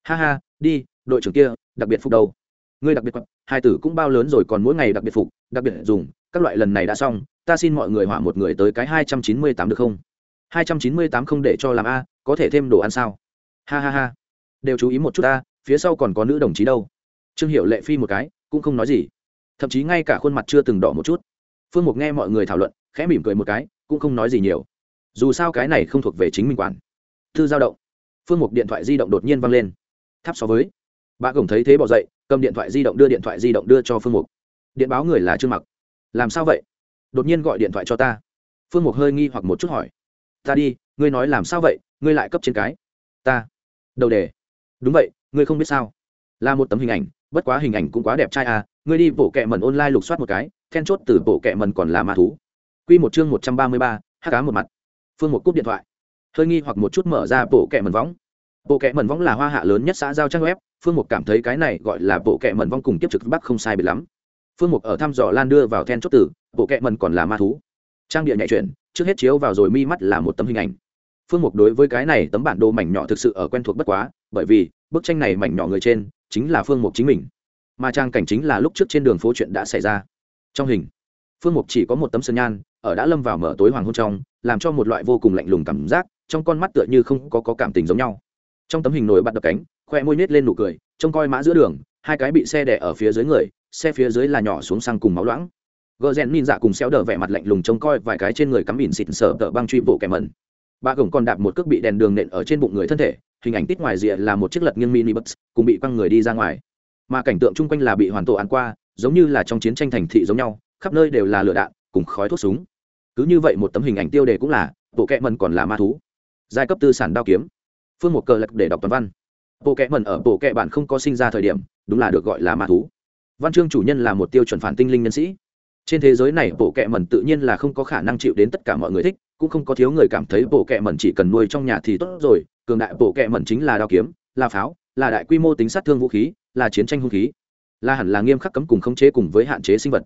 ha ha, đi, đội trưởng kia, đặc biệt phục đầu. Ngươi đặc biệt hai tử cũng bao lớn rồi còn mỗi ngày đặc biệt phục, đặc biệt dùng, các loại lần này đã xong, ta xin mọi người hỏa một người tới cái hai trăm chín mươi tám được không? Hai trăm chín mươi tám không để cho làm a, có thể thêm đồ ăn sao? Ha ha ha, đều chú ý một chút ta, phía sau còn có nữ đồng chí đâu. Trương hiệu lệ phi một cái cũng không nói gì. Thậm chí ngay cả khuôn mặt chưa từng đỏ một chút. Phương mục nghe mọi người thảo luận, khẽ mỉm cười một cái, cũng không nói gì nhiều. Dù sao cái này không thuộc về chính mình quản. Thư giao động. Phương mục điện thoại di động đột nhiên văng lên. Thắp so với. Bà cổng thấy thế bỏ dậy, cầm điện thoại di động đưa điện thoại di động đưa cho phương mục. Điện báo người là trương mặc. Làm sao vậy? Đột nhiên gọi điện thoại cho ta. Phương mục hơi nghi hoặc một chút hỏi. Ta đi, ngươi nói làm sao vậy? Ngươi lại cấp trên cái. Ta. Đầu đề. Đúng vậy, ngươi không biết sao. Là một tấm hình ảnh bất quá hình ảnh cũng quá đẹp trai à ngươi đi bộ kệ mần online lục soát một cái, then chốt từ bộ kệ mần còn là ma thú. Quy một chương một trăm ba mươi ba, hát cá một mặt. Phương một cúp điện thoại. Hơi nghi hoặc một chút mở ra bộ kệ mần võng. Bộ kệ mần võng là hoa hạ lớn nhất xã giao trang web, phương một cảm thấy cái này gọi là bộ kệ mần võng cùng tiếp trực bắc không sai biệt lắm. Phương một ở thăm dò lan đưa vào then chốt từ, bộ kệ mần còn là ma thú. Trang địa nhạy chuyển, trước hết chiếu vào rồi mi mắt là một tấm hình ảnh. Phương mục đối với cái này tấm bản đồ mảnh nhỏ thực sự ở quen thuộc bất quá, bởi vì, bức tranh này mảnh nhỏ người trên chính là phương mục chính mình. Mà trang cảnh chính là lúc trước trên đường phố chuyện đã xảy ra. Trong hình phương mục chỉ có một tấm sơn nhan ở đã lâm vào mở tối hoàng hôn trong làm cho một loại vô cùng lạnh lùng cảm giác trong con mắt tựa như không có, có cảm tình giống nhau. Trong tấm hình nổi bật đập cánh khoe môi nết lên nụ cười trông coi mã giữa đường hai cái bị xe đẻ ở phía dưới người xe phía dưới là nhỏ xuống sang cùng máu loãng. Gờ rèn nhìn dạ cùng xéo đờ vẻ mặt lạnh lùng trông coi vài cái trên người cắm ỉn xịt sở tờ băng truy bộ kẻ mẩn bà gồng còn đạp một cước bị đèn đường nện ở trên bụng người thân thể, hình ảnh tít ngoài rìa là một chiếc lật nghiêng mini bus cùng bị quăng người đi ra ngoài. Mà cảnh tượng chung quanh là bị hoàn tổ ăn qua, giống như là trong chiến tranh thành thị giống nhau, khắp nơi đều là lửa đạn, cùng khói thuốc súng. Cứ như vậy một tấm hình ảnh tiêu đề cũng là, bộ kẹ mần còn là ma thú. Giai cấp tư sản đao kiếm. Phương một cờ lật để đọc toàn văn. Bộ kẹ mần ở bộ kẹ bản không có sinh ra thời điểm, đúng là được gọi là ma thú. Văn chương chủ nhân là một tiêu chuẩn phản tinh linh nhân sĩ trên thế giới này, bộ kệ mẩn tự nhiên là không có khả năng chịu đến tất cả mọi người thích, cũng không có thiếu người cảm thấy bộ kệ mẩn chỉ cần nuôi trong nhà thì tốt rồi. Cường đại bộ kệ mẩn chính là đao kiếm, là pháo, là đại quy mô tính sát thương vũ khí, là chiến tranh hung khí, là hẳn là nghiêm khắc cấm cùng khống chế cùng với hạn chế sinh vật.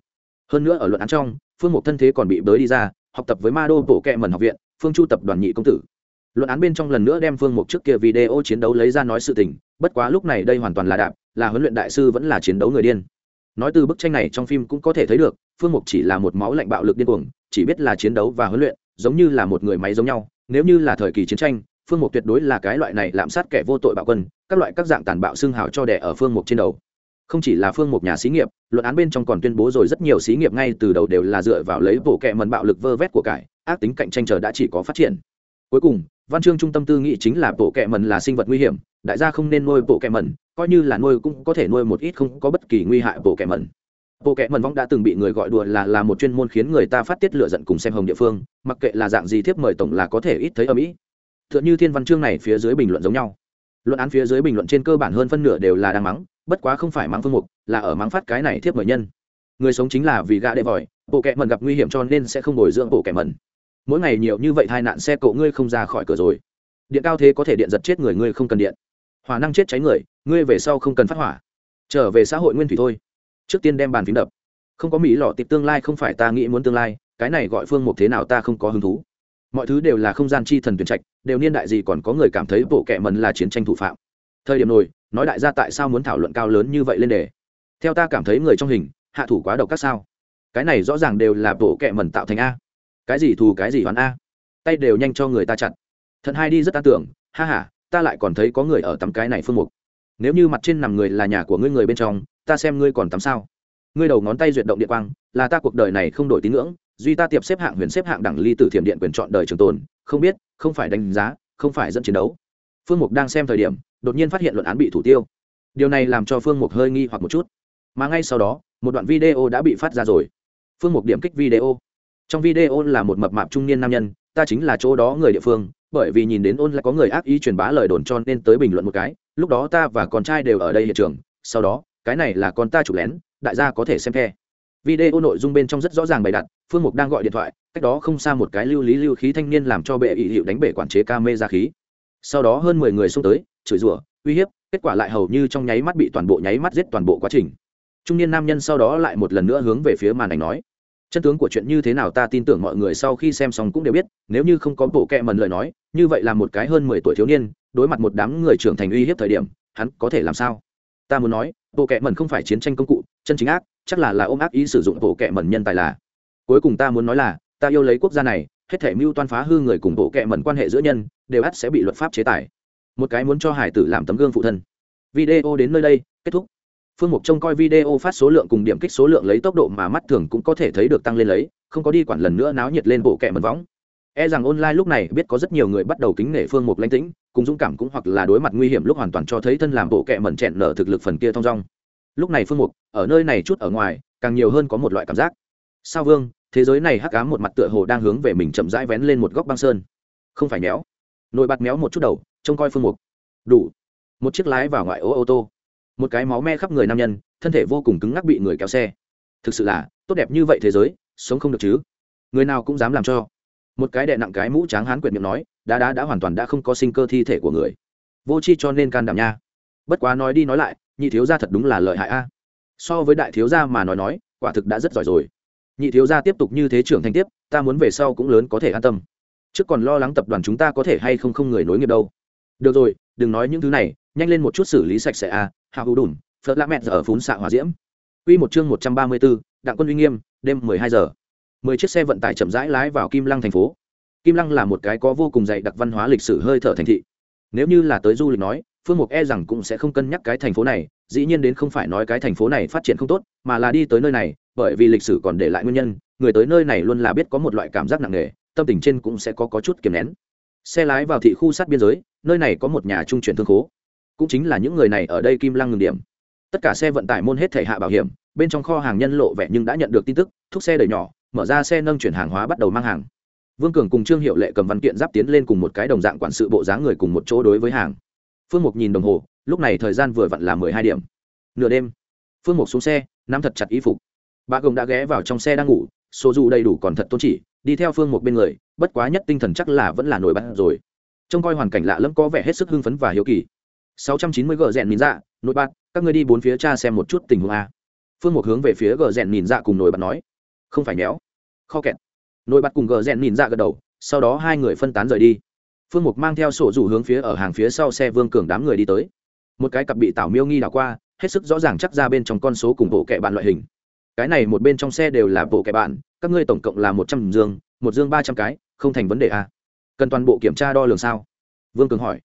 Hơn nữa ở luận án trong, phương mục thân thế còn bị bới đi ra, học tập với ma đô bộ kệ mẩn học viện, phương chu tập đoàn nhị công tử. Luận án bên trong lần nữa đem phương mục trước kia video chiến đấu lấy ra nói sự tình, bất quá lúc này đây hoàn toàn là đạp, là huấn luyện đại sư vẫn là chiến đấu người điên. Nói từ bức tranh này trong phim cũng có thể thấy được phương mục chỉ là một máu lạnh bạo lực điên cuồng, chỉ biết là chiến đấu và huấn luyện, giống như là một người máy giống nhau. Nếu như là thời kỳ chiến tranh, phương mục tuyệt đối là cái loại này lạm sát kẻ vô tội bạo quân, các loại các dạng tàn bạo xương hào cho đẻ ở phương mục trên đầu. Không chỉ là phương Mục nhà xí nghiệp, luận án bên trong còn tuyên bố rồi rất nhiều xí nghiệp ngay từ đầu đều là dựa vào lấy bộ kệ mần bạo lực vơ vét của cải, ác tính cạnh tranh chờ đã chỉ có phát triển. Cuối cùng, văn chương trung tâm tư nghị chính là bộ kệ mần là sinh vật nguy hiểm, đại gia không nên nuôi bộ kệ mần coi như là nuôi cũng có thể nuôi một ít không có bất kỳ nguy hại bộ kệ mần bộ kệ mần vong đã từng bị người gọi đùa là là một chuyên môn khiến người ta phát tiết lửa giận cùng xem hồng địa phương, mặc kệ là dạng gì thiếp mời tổng là có thể ít thấy ở mỹ Tựa như thiên văn chương này phía dưới bình luận giống nhau. Luận án phía dưới bình luận trên cơ bản hơn phân nửa đều là đang mắng, bất quá không phải mắng phương mục, là ở mắng phát cái này thiếp mời nhân. Người sống chính là vì gã đệ vòi, bộ kệ mần gặp nguy hiểm cho nên sẽ không bồi dưỡng bộ kệ mần mỗi ngày nhiều như vậy tai nạn xe cộ ngươi không ra khỏi cửa rồi. Điện cao thế có thể điện giật chết người ngươi không cần điện. Hỏa năng chết cháy người, ngươi về sau không cần phát hỏa. Trở về xã hội nguyên thủy thôi trước tiên đem bàn phím đập. Không có mỹ lọ tiệp tương lai không phải ta nghĩ muốn tương lai, cái này gọi phương mục thế nào ta không có hứng thú. Mọi thứ đều là không gian chi thần tuyển trạch, đều niên đại gì còn có người cảm thấy bộ kệ mần là chiến tranh thủ phạm. Thời điểm nổi, nói đại gia tại sao muốn thảo luận cao lớn như vậy lên đề? Theo ta cảm thấy người trong hình, hạ thủ quá độc các sao? Cái này rõ ràng đều là bộ kệ mần tạo thành a. Cái gì thù cái gì đoán a. Tay đều nhanh cho người ta chặn thận hai đi rất ta tưởng, ha h a ta lại còn thấy có người ở tắm cái này phương mục. Nếu như mặt trên nằm người là nhà của ngươi người bên trong ta xem ngươi còn tắm sao. Ngươi đầu ngón tay duyệt động địa quang, là ta cuộc đời này không đổi tín ngưỡng, duy ta tiệp xếp hạng huyền xếp hạng đẳng ly tử thiểm điện quyền chọn đời trường tồn, không biết, không phải đánh giá, không phải dẫn chiến đấu. Phương mục đang xem thời điểm, đột nhiên phát hiện luận án bị thủ tiêu. Điều này làm cho phương mục hơi nghi hoặc một chút. Mà ngay sau đó, một đoạn video đã bị phát ra rồi. Phương mục điểm kích video. Trong video là một mập mạp trung niên nam nhân, ta chính là chỗ đó người địa phương, bởi vì nhìn đến ôn lại có người ác ý truyền bá lời đồn cho nên tới bình luận một cái, lúc đó ta và con trai đều ở đây hiện trường, sau đó cái này là con ta chụp lén, đại gia có thể xem khe. Video nội dung bên trong rất rõ ràng bày đặt, phương mục đang gọi điện thoại, cách đó không xa một cái lưu lý lưu khí thanh niên làm cho bệ ỵ hiệu đánh bể quản chế ca mê ra khí. Sau đó hơn mười người xông tới, chửi rủa, uy hiếp, kết quả lại hầu như trong nháy mắt bị toàn bộ nháy mắt giết toàn bộ quá trình. Trung niên nam nhân sau đó lại một lần nữa hướng về phía màn ảnh nói, chân tướng của chuyện như thế nào ta tin tưởng mọi người sau khi xem xong cũng đều biết, nếu như không có bộ kẹ mần lời nói, như vậy là một cái hơn mười tuổi thiếu niên, đối mặt một đám người trưởng thành uy hiếp thời điểm, hắn có thể làm sao? Ta muốn nói, bộ kệ mẩn không phải chiến tranh công cụ, chân chính ác, chắc là là ôm ác ý sử dụng bộ kệ mẩn nhân tài là. Cuối cùng ta muốn nói là, ta yêu lấy quốc gia này, hết thể mưu toan phá hư người cùng bộ kệ mẩn quan hệ giữa nhân, đều ắt sẽ bị luật pháp chế tài. Một cái muốn cho hải tử làm tấm gương phụ thân. Video đến nơi đây, kết thúc. Phương mục trông coi video phát số lượng cùng điểm kích số lượng lấy tốc độ mà mắt thường cũng có thể thấy được tăng lên lấy, không có đi quản lần nữa náo nhiệt lên bộ kệ mẩn võng e rằng online lúc này biết có rất nhiều người bắt đầu kính nể phương mục lãnh tĩnh, cùng dũng cảm cũng hoặc là đối mặt nguy hiểm lúc hoàn toàn cho thấy thân làm bộ kệ mẩn chẹn nở thực lực phần kia thong dong. Lúc này phương mục, ở nơi này chút ở ngoài, càng nhiều hơn có một loại cảm giác. Sao vương, thế giới này hắc ám một mặt tựa hồ đang hướng về mình chậm rãi vén lên một góc băng sơn. Không phải méo. Nội bạt méo một chút đầu, trông coi phương mục. Đủ. Một chiếc lái vào ngoại ô ô tô. Một cái máu me khắp người nam nhân, thân thể vô cùng cứng ngắc bị người kéo xe. Thực sự là, tốt đẹp như vậy thế giới, sống không được chứ. Người nào cũng dám làm cho một cái đệ nặng cái mũ tráng hán quyệt miệng nói đã đã đã hoàn toàn đã không có sinh cơ thi thể của người. Vô chi cho nên can đảm nha. Bất quá nói đi nói lại nhị thiếu gia thật đúng là lợi hại a. So với đại thiếu gia mà nói nói quả thực đã rất giỏi rồi. Nhị thiếu gia tiếp tục như thế trưởng thành tiếp ta muốn về sau cũng lớn có thể an tâm. Trước còn lo lắng tập đoàn chúng ta có thể hay không không người nối nghiệp đâu. Được rồi đừng nói những thứ này nhanh lên một chút xử lý sạch sẽ a. Hào hữu đùn phật lạ mẹ giờ ở phún xạ hòa diễm. Quy một chương một trăm ba mươi 134, đặng quân uy nghiêm đêm mười hai giờ mười chiếc xe vận tải chậm rãi lái vào kim lăng thành phố. Kim lăng là một cái có vô cùng dày đặc văn hóa lịch sử hơi thở thành thị. Nếu như là tới du lịch nói phương mục e rằng cũng sẽ không cân nhắc cái thành phố này dĩ nhiên đến không phải nói cái thành phố này phát triển không tốt mà là đi tới nơi này bởi vì lịch sử còn để lại nguyên nhân người tới nơi này luôn là biết có một loại cảm giác nặng nề tâm tình trên cũng sẽ có, có chút kiềm nén. Xe lái vào thị khu sát biên giới nơi này có một nhà trung chuyển thương khố. Cũng chính là những người này ở đây kim lăng ngừng điểm. Tất cả xe vận tải môn hết thể hạ bảo hiểm bên trong kho hàng nhân lộ vẻ nhưng đã nhận được tin tức thúc xe đẩy nhỏ mở ra xe nâng chuyển hàng hóa bắt đầu mang hàng. Vương cường cùng trương hiệu lệ cầm văn kiện giáp tiến lên cùng một cái đồng dạng quản sự bộ dáng người cùng một chỗ đối với hàng. Phương mục nhìn đồng hồ, lúc này thời gian vừa vặn là mười hai điểm. Nửa đêm, phương mục xuống xe, nắm thật chặt y phục. Bà gồng đã ghé vào trong xe đang ngủ, số dù đầy đủ còn thật tôn chỉ, đi theo phương mục bên người, bất quá nhất tinh thần chắc là vẫn là nổi bật rồi. Trông coi hoàn cảnh lạ lẫm có vẻ hết sức hưng phấn và hiếu kỳ. 690 gờ rèn nhìn dạ nổi bật các ngươi đi bốn phía cha xem một chút tình huống a. Phương mục hướng về phía gờ rèn nhìn dạ cùng nổi bật nói không phải méo. Kho kẹt. Nổi bật cùng gờ rèn nhìn ra dạ gật đầu, sau đó hai người phân tán rời đi. Phương mục mang theo sổ rủ hướng phía ở hàng phía sau xe vương cường đám người đi tới. Một cái cặp bị tảo miêu nghi đảo qua, hết sức rõ ràng chắc ra bên trong con số cùng bộ kệ bạn loại hình. Cái này một bên trong xe đều là bộ kệ bạn, các ngươi tổng cộng là một trăm dương, một dương ba trăm cái, không thành vấn đề à. cần toàn bộ kiểm tra đo lường sao? Vương cường hỏi.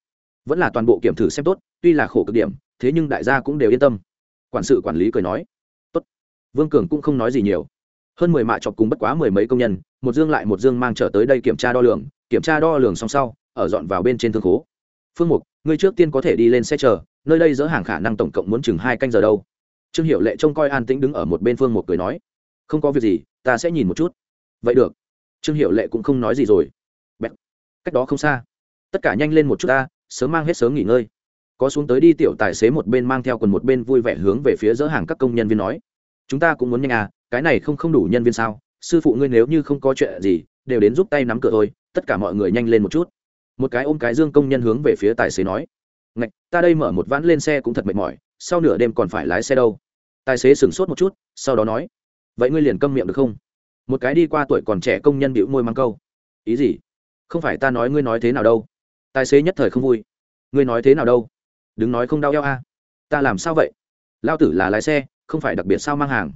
Vẫn là toàn bộ kiểm thử xem tốt, tuy là khổ cực điểm, thế nhưng đại gia cũng đều yên tâm. Quản sự quản lý cười nói. Tốt. Vương cường cũng không nói gì nhiều hơn mười mạ chọc cùng bất quá mười mấy công nhân, một dương lại một dương mang trở tới đây kiểm tra đo lường, kiểm tra đo lường xong sau, ở dọn vào bên trên thương khố. Phương mục, ngươi trước tiên có thể đi lên xe chờ, nơi đây dỡ hàng khả năng tổng cộng muốn chừng hai canh giờ đâu. Trương hiệu lệ trông coi an tĩnh đứng ở một bên phương mục cười nói, không có việc gì, ta sẽ nhìn một chút. Vậy được. Trương hiệu lệ cũng không nói gì rồi. Bẹt. cách đó không xa. Tất cả nhanh lên một chút ta, sớm mang hết sớm nghỉ ngơi. Có xuống tới đi tiểu tài xế một bên mang theo quần một bên vui vẻ hướng về phía dỡ hàng các công nhân viên nói chúng ta cũng muốn nhanh à cái này không không đủ nhân viên sao? Sư phụ ngươi nếu như không có chuyện gì, đều đến giúp tay nắm cửa thôi, tất cả mọi người nhanh lên một chút. Một cái ôm cái dương công nhân hướng về phía tài xế nói. Ngạch, ta đây mở một vãn lên xe cũng thật mệt mỏi, sau nửa đêm còn phải lái xe đâu. Tài xế sửng sốt một chút, sau đó nói. Vậy ngươi liền câm miệng được không? Một cái đi qua tuổi còn trẻ công nhân bịu môi mang câu. Ý gì? Không phải ta nói ngươi nói thế nào đâu. Tài xế nhất thời không vui. Ngươi nói thế nào đâu? Đừng nói không đau eo a. Ta làm sao vậy? Lao tử là lái xe không phải đặc biệt sao mang hàng.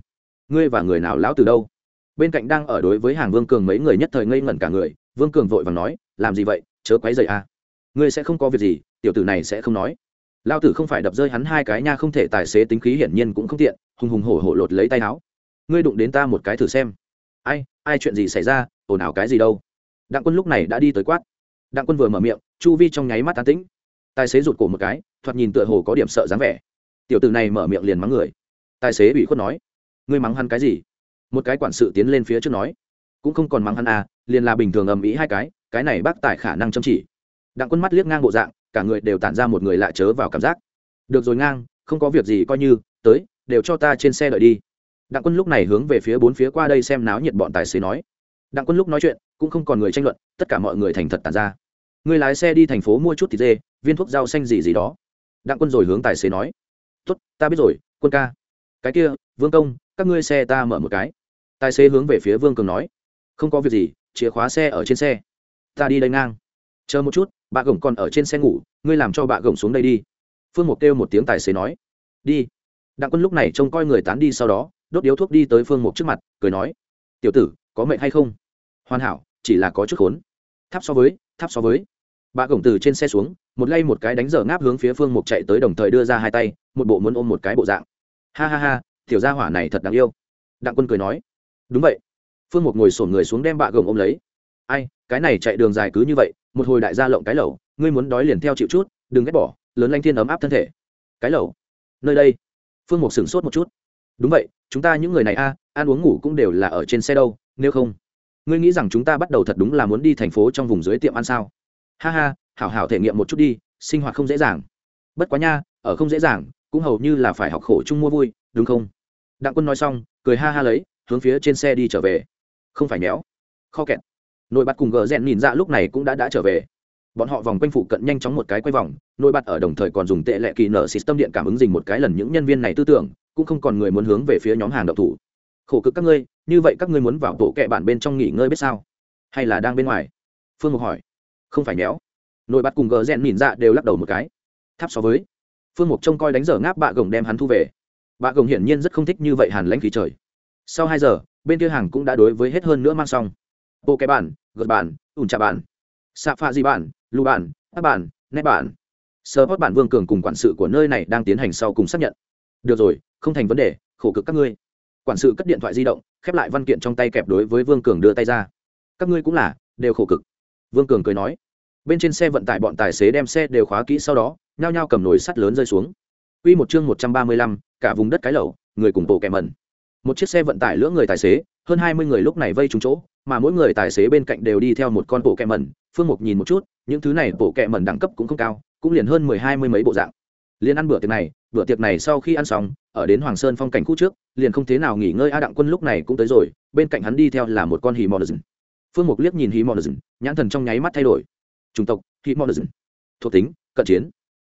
Ngươi và người nào lão từ đâu? Bên cạnh đang ở đối với hàng vương cường mấy người nhất thời ngây ngẩn cả người, vương cường vội và nói, làm gì vậy? Chớ quấy dậy a. Ngươi sẽ không có việc gì, tiểu tử này sẽ không nói. Lao tử không phải đập rơi hắn hai cái nha, không thể tài xế tính khí hiển nhiên cũng không tiện, hùng hùng hổ hổ lột lấy tay áo. Ngươi đụng đến ta một cái thử xem. Ai ai chuyện gì xảy ra? Ồn ào cái gì đâu? Đặng quân lúc này đã đi tới quát. Đặng quân vừa mở miệng, chu vi trong nháy mắt tán tĩnh. Tài xế rụt cổ một cái, thoạt nhìn tựa hồ có điểm sợ dáng vẻ. Tiểu tử này mở miệng liền mắng người tài xế ủy khuất nói, ngươi mắng hắn cái gì? Một cái quản sự tiến lên phía trước nói, cũng không còn mắng hắn à liền là bình thường ầm ĩ hai cái cái này bác tài khả năng chăm chỉ. Đặng quân mắt liếc ngang bộ dạng, cả người đều tản ra một người lạ chớ vào cảm giác. Được rồi ngang, không có việc gì, coi như, tới, đều cho ta trên xe đợi đi. Đặng quân lúc này hướng về phía bốn phía qua đây xem náo nhiệt bọn tài xế nói. Đặng quân lúc nói chuyện, cũng không còn người tranh luận, tất cả mọi người thành thật tàn ra. Người lái xe đi thành phố mua chút thịt dê, viên thuốc rau xanh gì gì đó. Đặng quân rồi hướng tài xế nói. Tốt, ta biết rồi, quân ca cái kia, vương công, các ngươi xe ta mở một cái. Tài xế hướng về phía vương cường nói. Không có việc gì, chìa khóa xe ở trên xe. Ta đi đây ngang. Chờ một chút, bà gồng còn ở trên xe ngủ, ngươi làm cho bà gồng xuống đây đi. Phương mục kêu một tiếng tài xế nói. Đi. Đặng quân lúc này trông coi người tán đi sau đó, đốt điếu thuốc đi tới phương mục trước mặt, cười nói. Tiểu tử, có mệnh hay không? Hoàn hảo, chỉ là có chút khốn. Tháp so với, tháp so với. Bà gồng từ trên xe xuống, một lay một cái đánh dở ngáp hướng phía phương mục chạy tới đồng thời đưa ra hai tay, một bộ muốn ôm một cái bộ dạng ha ha ha, tiểu gia hỏa này thật đáng yêu. Đặng quân cười nói. Đúng vậy. Phương Một ngồi sổn người xuống đem bạ gồng ôm lấy. Ai, cái này chạy đường dài cứ như vậy, một hồi đại gia lộng cái lẩu, ngươi muốn đói liền theo chịu chút, đừng ghét bỏ, lớn lanh thiên ấm áp thân thể. Cái lẩu? Nơi đây. Phương Một sửng sốt một chút. Đúng vậy, chúng ta những người này a, ăn uống ngủ cũng đều là ở trên xe đâu, nếu không, ngươi nghĩ rằng chúng ta bắt đầu thật đúng là muốn đi thành phố trong vùng dưới tiệm ăn sao? Ha ha, hảo hảo thể nghiệm một chút đi, sinh hoạt không dễ dàng. Bất quá nha, ở không dễ dàng cũng hầu như là phải học khổ chung mua vui, đúng không? Đặng quân nói xong, cười ha ha lấy, hướng phía trên xe đi trở về. Không phải méo. Kho kẹt. Nội bật cùng gờ rèn nhìn ra lúc này cũng đã đã trở về. Bọn họ vòng quanh phụ cận nhanh chóng một cái quay vòng, nội bật ở đồng thời còn dùng tệ lệ kỳ nở system điện cảm ứng dình một cái lần những nhân viên này tư tưởng, cũng không còn người muốn hướng về phía nhóm hàng độc thủ. Khổ cực các ngươi, như vậy các ngươi muốn vào tổ kệ bản bên trong nghỉ ngơi biết sao? Hay là đang bên ngoài? Phương mục hỏi. Không phải méo. Nội bật cùng gờ rèn nhìn ra đều lắc đầu một cái. Tháp so với phương mục trông coi đánh giờ ngáp bạ gồng đem hắn thu về. Bạ gồng hiển nhiên rất không thích như vậy hàn lãnh khí trời. Sau hai giờ, bên kia hàng cũng đã đối với hết hơn nữa mang xong. Bộ cái bản, gợt bản, ủn trà bản, xạ pha di bản, lù bản các bản, nét bản. Sơ hót bản vương cường cùng quản sự của nơi này đang tiến hành sau cùng xác nhận. Được rồi, không thành vấn đề, khổ cực các ngươi. Quản sự cất điện thoại di động, khép lại văn kiện trong tay kẹp đối với vương cường đưa tay ra. Các ngươi cũng là, đều khổ cực. Vương cường cười nói. Bên trên xe vận tải bọn tài xế đem xe đều khóa kỹ sau đó nhao nhao cầm nồi sắt lớn rơi xuống Quy một chương 135, cả vùng đất cái lẩu, người cùng bộ kẻ mẩn. Một chiếc xe vận tải lưỡng người tài xế, hơn 20 người lúc này vây trúng chỗ, mà mỗi người tài xế bên cạnh đều đi theo một con bộ kẻ mẩn, Phương Mục nhìn một chút, những thứ này bộ kẻ mẩn đẳng cấp cũng không cao, cũng liền hơn 10 20 mấy bộ dạng. Liên ăn bữa tiệc này, bữa tiệc này sau khi ăn xong, ở đến Hoàng Sơn phong cảnh khu trước, liền không thế nào nghỉ ngơi A Đặng Quân lúc này cũng tới rồi, bên cạnh hắn đi theo là một con hỉ Phương Mục liếc nhìn hỉ nhãn thần trong nháy mắt thay đổi. Chủng tộc, hỉ thuộc tính, cận chiến,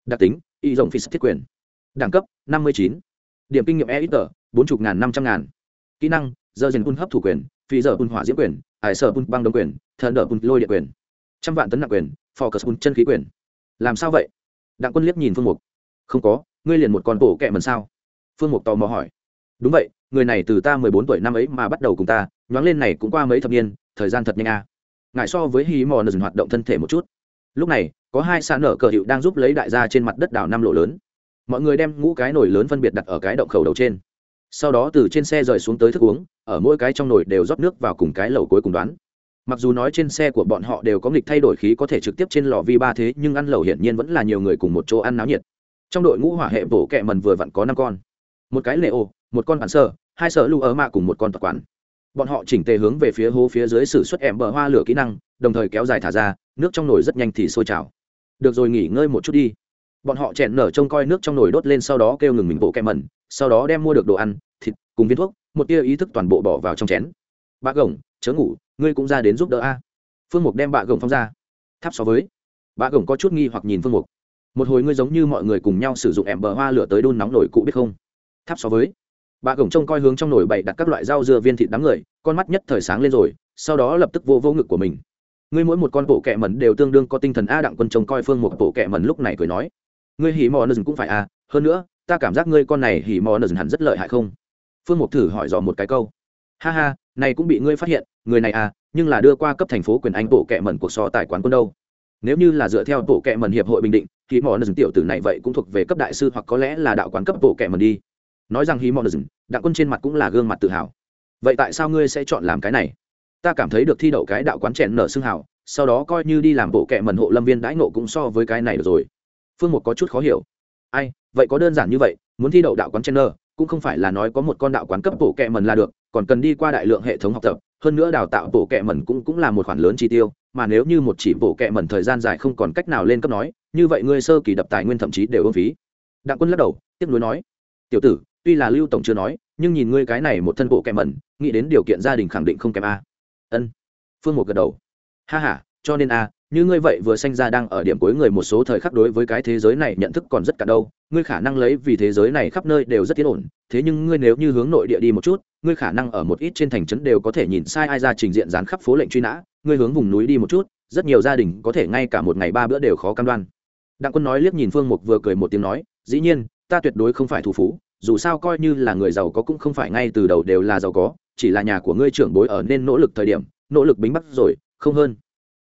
đặc tính, y rộng phi thiết quyền. Đẳng cấp 59. điểm kinh nghiệm e ít tờ bốn chục ngàn năm trăm ngàn. Kỹ năng giờ dần un hấp thủ quyền phi giờ un hỏa diễm quyền hải sở un băng đồng quyền thần đỡ un lôi địa quyền. Trăm vạn tấn nặng quyền focus un chân khí quyền. Làm sao vậy? Đặng quân liếc nhìn phương mục. Không có ngươi liền một con bổ kẹ mần sao? Phương mục tò mò hỏi. Đúng vậy người này từ ta mười bốn tuổi năm ấy mà bắt đầu cùng ta nhoáng lên này cũng qua mấy thập niên thời gian thật nhanh a à. ngại so với hí mò dần hoạt động thân thể một chút. Lúc này có hai xã nở cờ hiệu đang giúp lấy đại gia trên mặt đất đảo năm lộ lớn. Mọi người đem ngũ cái nồi lớn phân biệt đặt ở cái động khẩu đầu trên. Sau đó từ trên xe rời xuống tới thức uống, ở mỗi cái trong nồi đều rót nước vào cùng cái lẩu cuối cùng đoán. Mặc dù nói trên xe của bọn họ đều có nghịch thay đổi khí có thể trực tiếp trên lò vi ba thế, nhưng ăn lẩu hiển nhiên vẫn là nhiều người cùng một chỗ ăn náo nhiệt. Trong đội ngũ hỏa hệ bổ kẹ mần vừa vặn có năm con. Một cái lệ ô một con bản sơ, hai sợ lưu ở mạ cùng một con tập quản bọn họ chỉnh tề hướng về phía hố phía dưới sử xuất ẻm bờ hoa lửa kỹ năng, đồng thời kéo dài thả ra, nước trong nồi rất nhanh thì sôi trào được rồi nghỉ ngơi một chút đi. Bọn họ chèn nở trông coi nước trong nồi đốt lên sau đó kêu ngừng mình bộ kem mẩn, sau đó đem mua được đồ ăn, thịt, cùng viên thuốc, một tia ý thức toàn bộ bỏ vào trong chén. Bạ gồng chớ ngủ, ngươi cũng ra đến giúp đỡ a. Phương mục đem bạ gồng phong ra. Tháp so với. Bạ gồng có chút nghi hoặc nhìn phương mục. Một hồi ngươi giống như mọi người cùng nhau sử dụng ẻm bờ hoa lửa tới đun nóng nổi cụ biết không? Tháp so với. Bà gồng trông coi hướng trong nồi bày đặt các loại rau dưa viên thịt đám người, con mắt nhất thời sáng lên rồi, sau đó lập tức vô vô ngực của mình ngươi mỗi một con bộ kẹ mẩn đều tương đương có tinh thần a đặng quân trông coi phương một bộ kẹ mẩn lúc này cười nói. Ngươi hỉ mò nần cũng phải a hơn nữa, ta cảm giác ngươi con này hỉ mò nần hẳn rất lợi hại không? Phương mục thử hỏi dò một cái câu. Ha ha, này cũng bị ngươi phát hiện, người này à nhưng là đưa qua cấp thành phố quyền anh bộ kẹ mẩn cuộc so tài quán quân đâu. Nếu như là dựa theo bộ kẹ mẩn hiệp hội bình định thì mò nần tiểu tử này vậy cũng thuộc về cấp đại sư hoặc có lẽ là đạo quán cấp bộ kẹ mẩn đi. Nói rằng hỉ mò nần, đặng quân trên mặt cũng là gương mặt tự hào. Vậy tại sao ngươi sẽ chọn làm cái này? Ta cảm thấy được thi đậu cái đạo quán chèn nở xương hào, sau đó coi như đi làm bộ kệ mần hộ lâm viên đãi nộ cũng so với cái này được rồi. Phương một có chút khó hiểu. Ai, vậy có đơn giản như vậy, muốn thi đậu đạo quán chen nơ cũng không phải là nói có một con đạo quán cấp bộ kệ mần là được, còn cần đi qua đại lượng hệ thống học tập, hơn nữa đào tạo bộ kệ mần cũng cũng là một khoản lớn chi tiêu, mà nếu như một chỉ bộ kệ mần thời gian dài không còn cách nào lên cấp nói, như vậy ngươi sơ kỳ đập tài nguyên thậm chí đều ưng phí. Đặng quân lắc đầu, tiếp nối nói, tiểu tử, tuy là lưu tổng chưa nói, nhưng nhìn ngươi cái này một thân bộ kệ mần nghĩ đến điều kiện gia đình khẳng định không kém a ân. Phương một gật đầu. Ha h a cho nên a như ngươi vậy vừa sanh ra đang ở điểm cuối người một số thời khắc đối với cái thế giới này nhận thức còn rất cả đâu, ngươi khả năng lấy vì thế giới này khắp nơi đều rất tiến ổn, thế nhưng ngươi nếu như hướng nội địa đi một chút, ngươi khả năng ở một ít trên thành trấn đều có thể nhìn sai ai ra trình diện dán khắp phố lệnh truy nã, ngươi hướng vùng núi đi một chút, rất nhiều gia đình có thể ngay cả một ngày ba bữa đều khó cam đoan. Đặng quân nói liếc nhìn phương mục vừa cười một tiếng nói, dĩ nhiên, ta tuyệt đối không phải thủ phú dù sao coi như là người giàu có cũng không phải ngay từ đầu đều là giàu có, chỉ là nhà của ngươi trưởng bối ở nên nỗ lực thời điểm, nỗ lực bính bắt rồi, không hơn.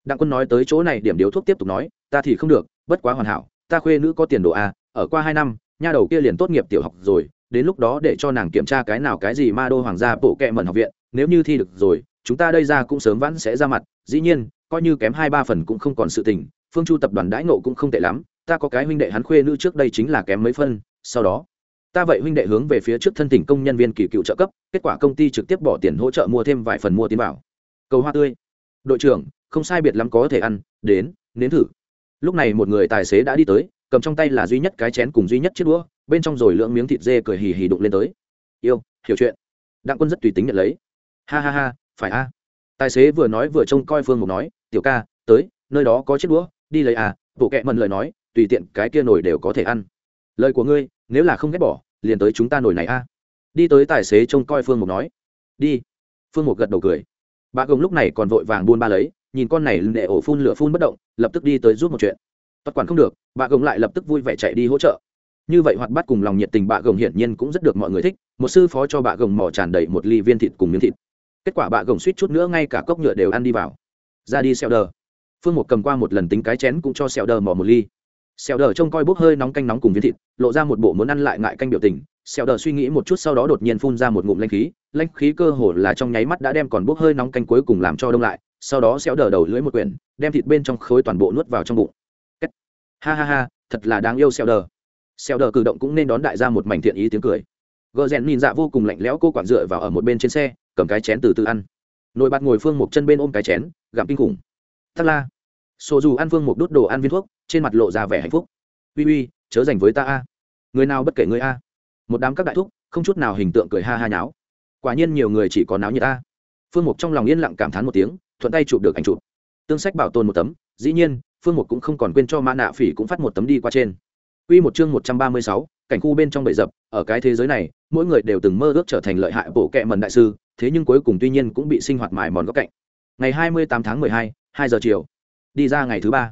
Đặng quân nói tới chỗ này điểm điếu thuốc tiếp tục nói, ta thì không được, bất quá hoàn hảo, ta khuê nữ có tiền đồ a ở qua hai năm, nha đầu kia liền tốt nghiệp tiểu học rồi, đến lúc đó để cho nàng kiểm tra cái nào cái gì ma đô hoàng gia bộ kệ mẩn học viện, nếu như thi được rồi, chúng ta đây ra cũng sớm vẫn sẽ ra mặt, dĩ nhiên, coi như kém hai ba phần cũng không còn sự tình, phương chu tập đoàn đãi nộ cũng không tệ lắm, ta có cái huynh đệ hắn khuê nữ trước đây chính là kém mấy phân, sau đó ta vậy huynh đệ hướng về phía trước thân tỉnh công nhân viên kỳ cựu trợ cấp, kết quả công ty trực tiếp bỏ tiền hỗ trợ mua thêm vài phần mua tiến bảo cầu hoa tươi. Đội trưởng, không sai biệt lắm có thể ăn, đến, nếm thử. Lúc này một người tài xế đã đi tới, cầm trong tay là duy nhất cái chén cùng duy nhất chiếc đũa, bên trong rồi lượng miếng thịt dê cười hì hì đụng lên tới. Yêu, hiểu chuyện. Đặng quân rất tùy tính nhận lấy. Ha ha ha, phải a. Tài xế vừa nói vừa trông coi phương mục nói, tiểu ca, tới, nơi đó có chiếc đũa, đi lấy à. Bộ kệ mần lời nói, tùy tiện cái kia nổi đều có thể ăn lời của ngươi, nếu là không ghét bỏ, liền tới chúng ta nổi này a. Đi tới tài xế trông coi phương mục nói. Đi. Phương mục gật đầu cười. Bà gồng lúc này còn vội vàng buôn ba lấy, nhìn con này lệ ổ phun lửa phun bất động, lập tức đi tới giúp một chuyện. Tất quản không được, bà gồng lại lập tức vui vẻ chạy đi hỗ trợ. Như vậy hoạt bát cùng lòng nhiệt tình bà gồng hiển nhiên cũng rất được mọi người thích, một sư phó cho bà gồng mỏ tràn đầy một ly viên thịt cùng miếng thịt. Kết quả bà gồng suýt chút nữa ngay cả cốc nhựa đều ăn đi vào. Ra đi xeo đờ. Phương một cầm qua một lần tính cái chén cũng cho xeo đờ mỏ một ly xeo đờ trông coi bốc hơi nóng canh nóng cùng viên thịt, lộ ra một bộ muốn ăn lại ngại canh biểu tình. Xeo đờ suy nghĩ một chút sau đó đột nhiên phun ra một ngụm lanh khí. Lanh khí cơ hồ là trong nháy mắt đã đem còn bốc hơi nóng canh cuối cùng làm cho đông lại. Sau đó xéo đờ đầu lưỡi một quyển, đem thịt bên trong khối toàn bộ nuốt vào trong bụng. Ha ha ha, thật là đáng yêu xéo đờ. Xéo đờ cử động cũng nên đón đại gia một mảnh thiện ý tiếng cười. Gờ rèn nhìn dạ vô cùng lạnh lẽo cô quản dựa vào ở một bên trên xe, cầm cái chén từ từ ăn. Nồi bạt ngồi phương một chân bên ôm cái chén, gặm kinh khủng. Thắc la sổ dù ăn vương một đốt đồ ăn viên thuốc trên mặt lộ ra vẻ hạnh phúc. Uy uy chớ dành với ta a. Người nào bất kể người a. Một đám các đại thúc không chút nào hình tượng cười ha ha nháo. Quả nhiên nhiều người chỉ có náo như ta phương mục trong lòng yên lặng cảm thán một tiếng thuận tay chụp được ảnh chụp. Tương sách bảo tồn một tấm dĩ nhiên phương mục cũng không còn quên cho mã nạ phỉ cũng phát một tấm đi qua trên. Quy một chương một trăm ba mươi sáu, cảnh khu bên trong bệ dập, ở cái thế giới này, mỗi người đều từng mơ ước trở thành lợi hại bộ kệ mần đại sư, thế nhưng cuối cùng tuy nhiên cũng bị sinh hoạt mài mòn góc cạnh. Ngày hai mươi tám tháng mười hai, hai giờ chiều. Đi ra ngày thứ ba.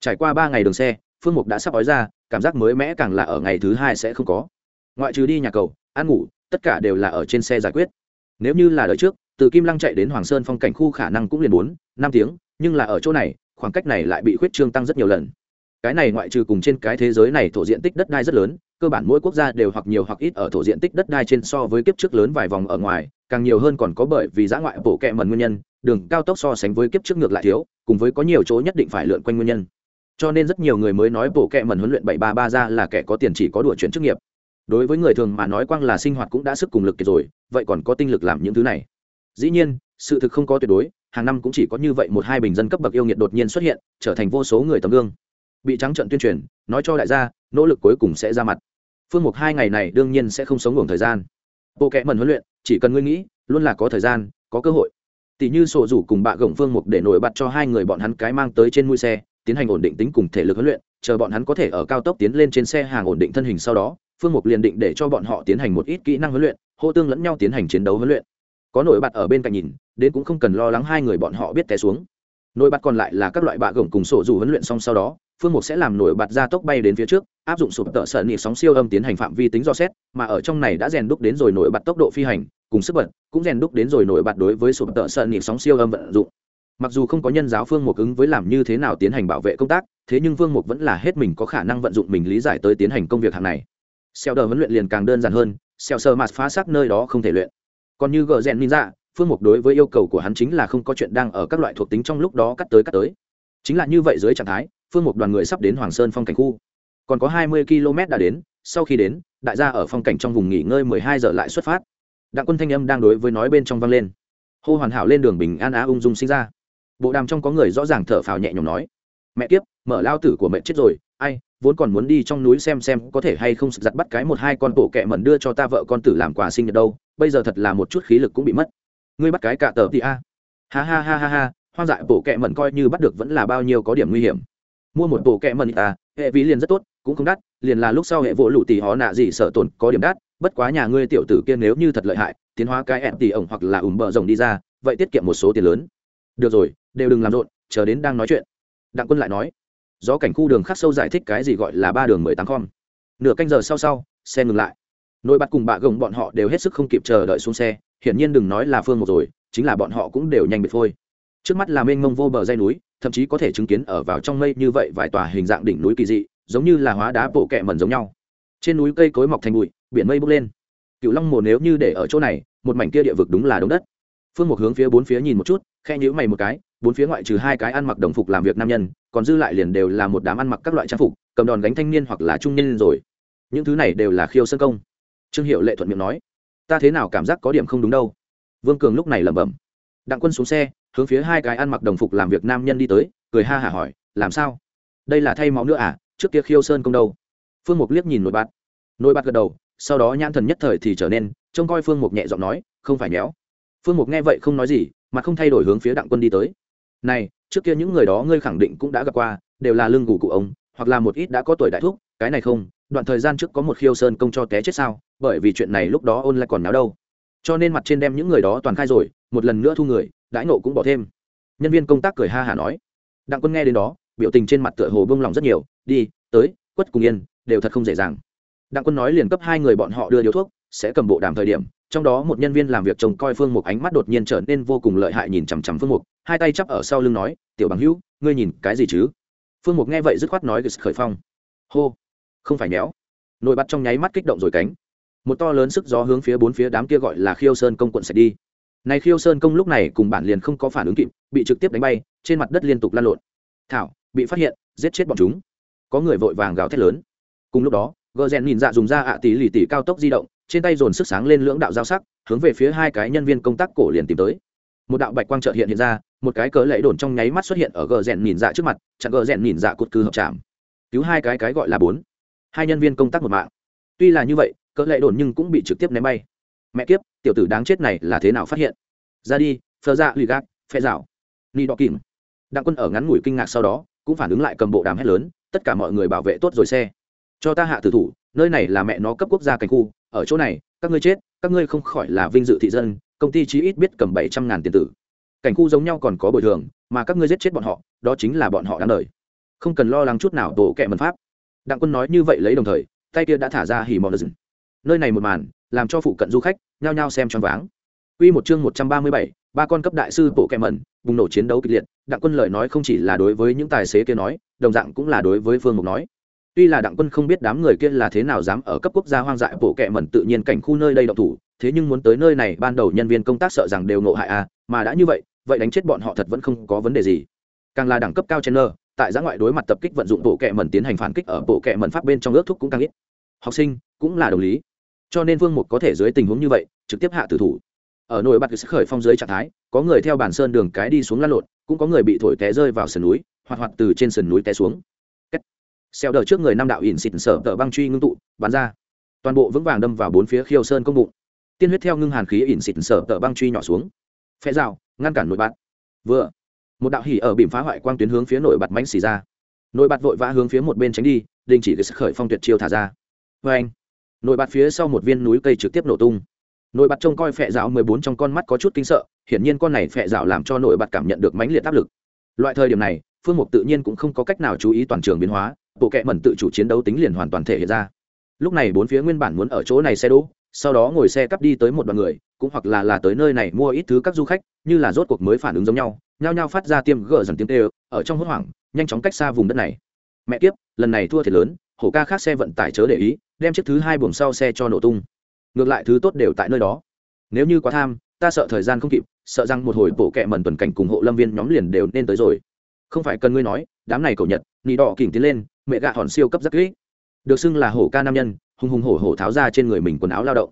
Trải qua ba ngày đường xe, Phương Mục đã sắp ói ra, cảm giác mới mẽ càng là ở ngày thứ hai sẽ không có. Ngoại trừ đi nhà cầu, ăn ngủ, tất cả đều là ở trên xe giải quyết. Nếu như là đời trước, từ kim lăng chạy đến hoàng sơn phong cảnh khu khả năng cũng liền bốn năm tiếng nhưng là ở chỗ này khoảng cách này lại bị khuyết trương tăng rất nhiều lần cái này ngoại trừ cùng trên cái thế giới này thổ diện tích đất đai rất lớn cơ bản mỗi quốc gia đều hoặc nhiều hoặc ít ở thổ diện tích đất đai trên so với kiếp trước lớn vài vòng ở ngoài càng nhiều hơn còn có bởi vì giã ngoại bổ kẹ mần nguyên nhân đường cao tốc so sánh với kiếp trước ngược lại thiếu, cùng với có nhiều chỗ nhất định phải lượn quanh nguyên nhân. Cho nên rất nhiều người mới nói bộ kẹ mần huấn luyện bảy ba ba ra là kẻ có tiền chỉ có đùa chuyển chức nghiệp. Đối với người thường mà nói quang là sinh hoạt cũng đã sức cùng lực kiệt rồi, vậy còn có tinh lực làm những thứ này. Dĩ nhiên, sự thực không có tuyệt đối, hàng năm cũng chỉ có như vậy một hai bình dân cấp bậc yêu nghiệt đột nhiên xuất hiện, trở thành vô số người tấm gương. Bị trắng trận tuyên truyền, nói cho đại gia, nỗ lực cuối cùng sẽ ra mặt. Phương mục hai ngày này đương nhiên sẽ không sống ngủ thời gian. Bộ kệ mần huấn luyện, chỉ cần ngươi nghĩ, luôn là có thời gian, có cơ hội tỷ như sổ rủ cùng bạ gồng phương mục để nổi bật cho hai người bọn hắn cái mang tới trên mũi xe, tiến hành ổn định tính cùng thể lực huấn luyện, chờ bọn hắn có thể ở cao tốc tiến lên trên xe hàng ổn định thân hình sau đó, phương mục liền định để cho bọn họ tiến hành một ít kỹ năng huấn luyện, hô tương lẫn nhau tiến hành chiến đấu huấn luyện. Có nổi bật ở bên cạnh nhìn, đến cũng không cần lo lắng hai người bọn họ biết té xuống nổi bật còn lại là các loại bạ gồng cùng sổ dù huấn luyện xong sau đó, phương mục sẽ làm nổi bật ra tốc bay đến phía trước, áp dụng sụp tợ sợ nị sóng siêu âm tiến hành phạm vi tính do xét, mà ở trong này đã rèn đúc đến rồi nổi bật tốc độ phi hành, cùng sức bật, cũng rèn đúc đến rồi nổi bật đối với sụp tợ sợ nị sóng siêu âm vận dụng. Mặc dù không có nhân giáo phương mục ứng với làm như thế nào tiến hành bảo vệ công tác, thế nhưng phương mục vẫn là hết mình có khả năng vận dụng mình lý giải tới tiến hành công việc hàng này. Xeo đờ huấn luyện liền càng đơn giản hơn xeo sơ mạt phá xác nơi đó không thể luyện. Còn như gờ rèn ninja phương mục đối với yêu cầu của hắn chính là không có chuyện đang ở các loại thuộc tính trong lúc đó cắt tới cắt tới. Chính là như vậy dưới trạng thái, phương mục đoàn người sắp đến hoàng sơn phong cảnh khu. Còn có hai mươi km đã đến, sau khi đến, đại gia ở phong cảnh trong vùng nghỉ ngơi mười hai giờ lại xuất phát. Đặng quân thanh âm đang đối với nói bên trong vang lên. Hô hoàn hảo lên đường bình an á ung dung sinh ra. Bộ đàm trong có người rõ ràng thở phào nhẹ nhõm nói, mẹ kiếp, mở lao tử của mẹ chết rồi, ai, vốn còn muốn đi trong núi xem xem có thể hay không giặt bắt cái một hai con bộ kẹ mẩn đưa cho ta vợ con tử làm quà sinh nhật đâu, bây giờ thật là một chút khí lực cũng bị mất ngươi bắt cái cạ tờ thì a. Ha ha ha ha ha, hoang dại bộ kẹ mẩn coi như bắt được vẫn là bao nhiêu có điểm nguy hiểm. Mua một bộ kẹ mẩn à hệ ví liền rất tốt, cũng không đắt, liền là lúc sau hệ vỗ lụ tì họ nạ gì sợ tồn có điểm đắt, bất quá nhà ngươi tiểu tử kia nếu như thật lợi hại, tiến hóa cái ẹn tì ổng hoặc là ủng bờ rồng đi ra, vậy tiết kiệm một số tiền lớn. Được rồi, đều đừng làm rộn, chờ đến đang nói chuyện. Đặng quân lại nói do cảnh khu đường khắc sâu giải thích cái gì gọi là ba đường mười tám con nửa canh giờ sau sau, xe ngừng lại. Nội bắt cùng bạ gồng bọn họ đều hết sức không kịp chờ đợi xuống xe hiển nhiên đừng nói là phương một rồi, chính là bọn họ cũng đều nhanh biệt phôi. Trước mắt là mênh mông vô bờ dây núi, thậm chí có thể chứng kiến ở vào trong mây như vậy vài tòa hình dạng đỉnh núi kỳ dị, giống như là hóa đá bộ kẹ mần giống nhau. Trên núi cây cối mọc thành bụi, biển mây bốc lên. Cựu long mồ nếu như để ở chỗ này, một mảnh kia địa vực đúng là đống đất. Phương một hướng phía bốn phía nhìn một chút khe nhữ mày một cái, bốn phía ngoại trừ hai cái ăn mặc đồng phục làm việc nam nhân, còn dư lại liền đều là một đám ăn mặc các loại trang phục, cầm đòn gánh thanh niên hoặc là trung niên rồi. Những thứ này đều là khiêu sân công. Trương hiệu lệ thuận miệng nói ta thế nào cảm giác có điểm không đúng đâu. Vương cường lúc này lẩm bẩm. Đặng quân xuống xe, hướng phía hai cái ăn mặc đồng phục làm việc nam nhân đi tới, cười ha hả hỏi, làm sao? Đây là thay máu nữa à? Trước kia khiêu sơn công đâu? Phương mục liếc nhìn nội bát nội bát gật đầu, sau đó nhãn thần nhất thời thì trở nên, trông coi phương mục nhẹ giọng nói, không phải nhéo. phương mục nghe vậy không nói gì, mà không thay đổi hướng phía đặng quân đi tới. Này, trước kia những người đó ngươi khẳng định cũng đã gặp qua, đều là lưng gù cụ ông, hoặc là một ít đã có tuổi đại thúc, cái này không đoạn thời gian trước có một khiêu sơn công cho té chết sao, bởi vì chuyện này lúc đó ôn lại còn náo đâu. Cho nên mặt trên đem những người đó toàn khai rồi, một lần nữa thu người, đãi nộ cũng bỏ thêm. Nhân viên công tác cười ha hả nói. Đặng quân nghe đến đó, biểu tình trên mặt tựa hồ bông lòng rất nhiều, đi, tới, quất cùng yên, đều thật không dễ dàng. Đặng quân nói liền cấp hai người bọn họ đưa điếu thuốc, sẽ cầm bộ đàm thời điểm, trong đó một nhân viên làm việc trông coi phương mục ánh mắt đột nhiên trở nên vô cùng lợi hại nhìn chằm chằm phương mục, hai tay chắp ở sau lưng nói, tiểu bằng hữu, ngươi nhìn cái gì chứ? Phương mục nghe vậy dứt khoát nói, khởi phong. Hô không phải méo. Nổi bắt trong nháy mắt kích động rồi cánh. Một to lớn sức gió hướng phía bốn phía đám kia gọi là khiêu sơn công quận sạch đi. Này khiêu sơn công lúc này cùng bản liền không có phản ứng kịp, bị trực tiếp đánh bay, trên mặt đất liên tục lan lộn. Thảo, bị phát hiện, giết chết bọn chúng. Có người vội vàng gào thét lớn. Cùng lúc đó gờ rèn nhìn dạ dùng ra ạ tỷ lì tỷ cao tốc di động, trên tay dồn sức sáng lên lưỡng đạo giao sắc, hướng về phía hai cái nhân viên công tác cổ liền tìm tới. Một đạo bạch quang trợ hiện hiện ra, một cái cớ lẫy đồn trong nháy mắt xuất hiện ở gờ rèn nhìn dạ trước mặt, chặn gờ rèn nhìn dạ cột cư hợp chạm. Cứu hai cái cái gọi là bốn hai nhân viên công tác một mạng. Tuy là như vậy, cỡ lệ đồn nhưng cũng bị trực tiếp ném bay. Mẹ kiếp, tiểu tử đáng chết này là thế nào phát hiện? Ra đi, phờ ra lì gác phe rào. Ni đọ kìm. Đặng quân ở ngắn ngủi kinh ngạc sau đó, cũng phản ứng lại cầm bộ đàm hét lớn, tất cả mọi người bảo vệ tốt rồi xe. Cho ta hạ tử thủ, nơi này là mẹ nó cấp quốc gia cảnh khu, ở chỗ này, các ngươi chết, các ngươi không khỏi là vinh dự thị dân, công ty chí ít biết cầm bảy trăm ngàn tiền tử. Cảnh khu giống nhau còn có bồi thường, mà các ngươi giết chết bọn họ, đó chính là bọn họ đáng đời. Không cần lo lắng chút nào, tổ kẹ mần pháp đặng quân nói như vậy lấy đồng thời tay kia đã thả ra hỉ mòn rừng nơi này một màn làm cho phụ cận du khách nhao nhao xem choáng váng. Quy một chương 137, ba con cấp đại sư bộ kẹm mẩn, bùng nổ chiến đấu kịch liệt, Đặng Quân lời nói không chỉ là đối với những tài xế kia nói, đồng dạng cũng là đối với Phương Mục nói. tuy là đặng quân không biết đám người kia là thế nào dám ở cấp quốc gia hoang dại bộ kệ mẩn tự nhiên cảnh khu nơi đây động thủ thế nhưng muốn tới nơi này ban đầu nhân viên công tác sợ rằng đều ngộ hại a mà đã như vậy vậy đánh chết bọn họ thật vẫn không có vấn đề gì. Càng là đẳng cấp cao chen nơ tại giã ngoại đối mặt tập kích vận dụng bộ kệ mẩn tiến hành phản kích ở bộ kệ mẩn pháp bên trong ước thúc cũng càng ít. Học sinh cũng là đồng lý. Cho nên vương mục có thể dưới tình huống như vậy, trực tiếp hạ tử thủ. Ở nội bạt khởi phong dưới trạng thái, có người theo bản sơn đường cái đi xuống lăn lộn, cũng có người bị thổi té rơi vào sườn núi hoặc hoặc từ trên sườn núi té xuống. Xeo đờ trước người năm đạo ỉn xịt sở tờ băng truy ngưng tụ, bắn ra. Toàn bộ vững vàng đâm vào bốn phía khiêu sơn công bụng. Tiên huyết theo ngưng hàn khí ỉn xịt sở tờ băng truy nhỏ xuống. Phe rào, ngăn cản nội bạt. Vừa một đạo hỉ ở bìm phá hoại quang tuyến hướng phía nội bạt mánh xì ra. Nội bạt vội vã hướng phía một bên tránh đi, đình chỉ cái sức khởi phong tuyệt chiêu thả ra. Vê anh, nội bạt phía sau một viên núi cây trực tiếp nổ tung. Nội bạt trông coi phệ rào mười bốn trong con mắt có chút kinh sợ, hiển nhiên con này phệ rào làm cho nội bạt cảm nhận được mãnh liệt áp lực. Loại thời điểm này, phương mục tự nhiên cũng không có cách nào chú ý toàn trường biến hóa, bộ kệ mẩn tự chủ chiến đấu tính liền hoàn toàn thể hiện ra. Lúc này bốn phía nguyên bản muốn ở chỗ này xe đỗ, sau đó ngồi xe cắp đi tới một đoàn người, cũng hoặc là là tới nơi này mua ít thứ các du khách, như là rốt cuộc mới phản ứng giống nhau nhao nhao phát ra tiêm gỡ dần tiếng tê ở trong hốt hoảng, nhanh chóng cách xa vùng đất này. Mẹ kiếp, lần này thua thiệt lớn, hổ ca khác xe vận tải chớ để ý, đem chiếc thứ hai buồng sau xe cho nổ tung. Ngược lại thứ tốt đều tại nơi đó. Nếu như quá tham, ta sợ thời gian không kịp, sợ rằng một hồi bộ kệ mẩn tuần cảnh cùng hộ lâm viên nhóm liền đều nên tới rồi. Không phải cần ngươi nói, đám này cầu nhật nị đỏ kỉnh tiến lên, mẹ gạ hòn siêu cấp rất kỹ. Được xưng là hổ ca nam nhân, hùng hùng hổ hổ tháo ra trên người mình quần áo lao động.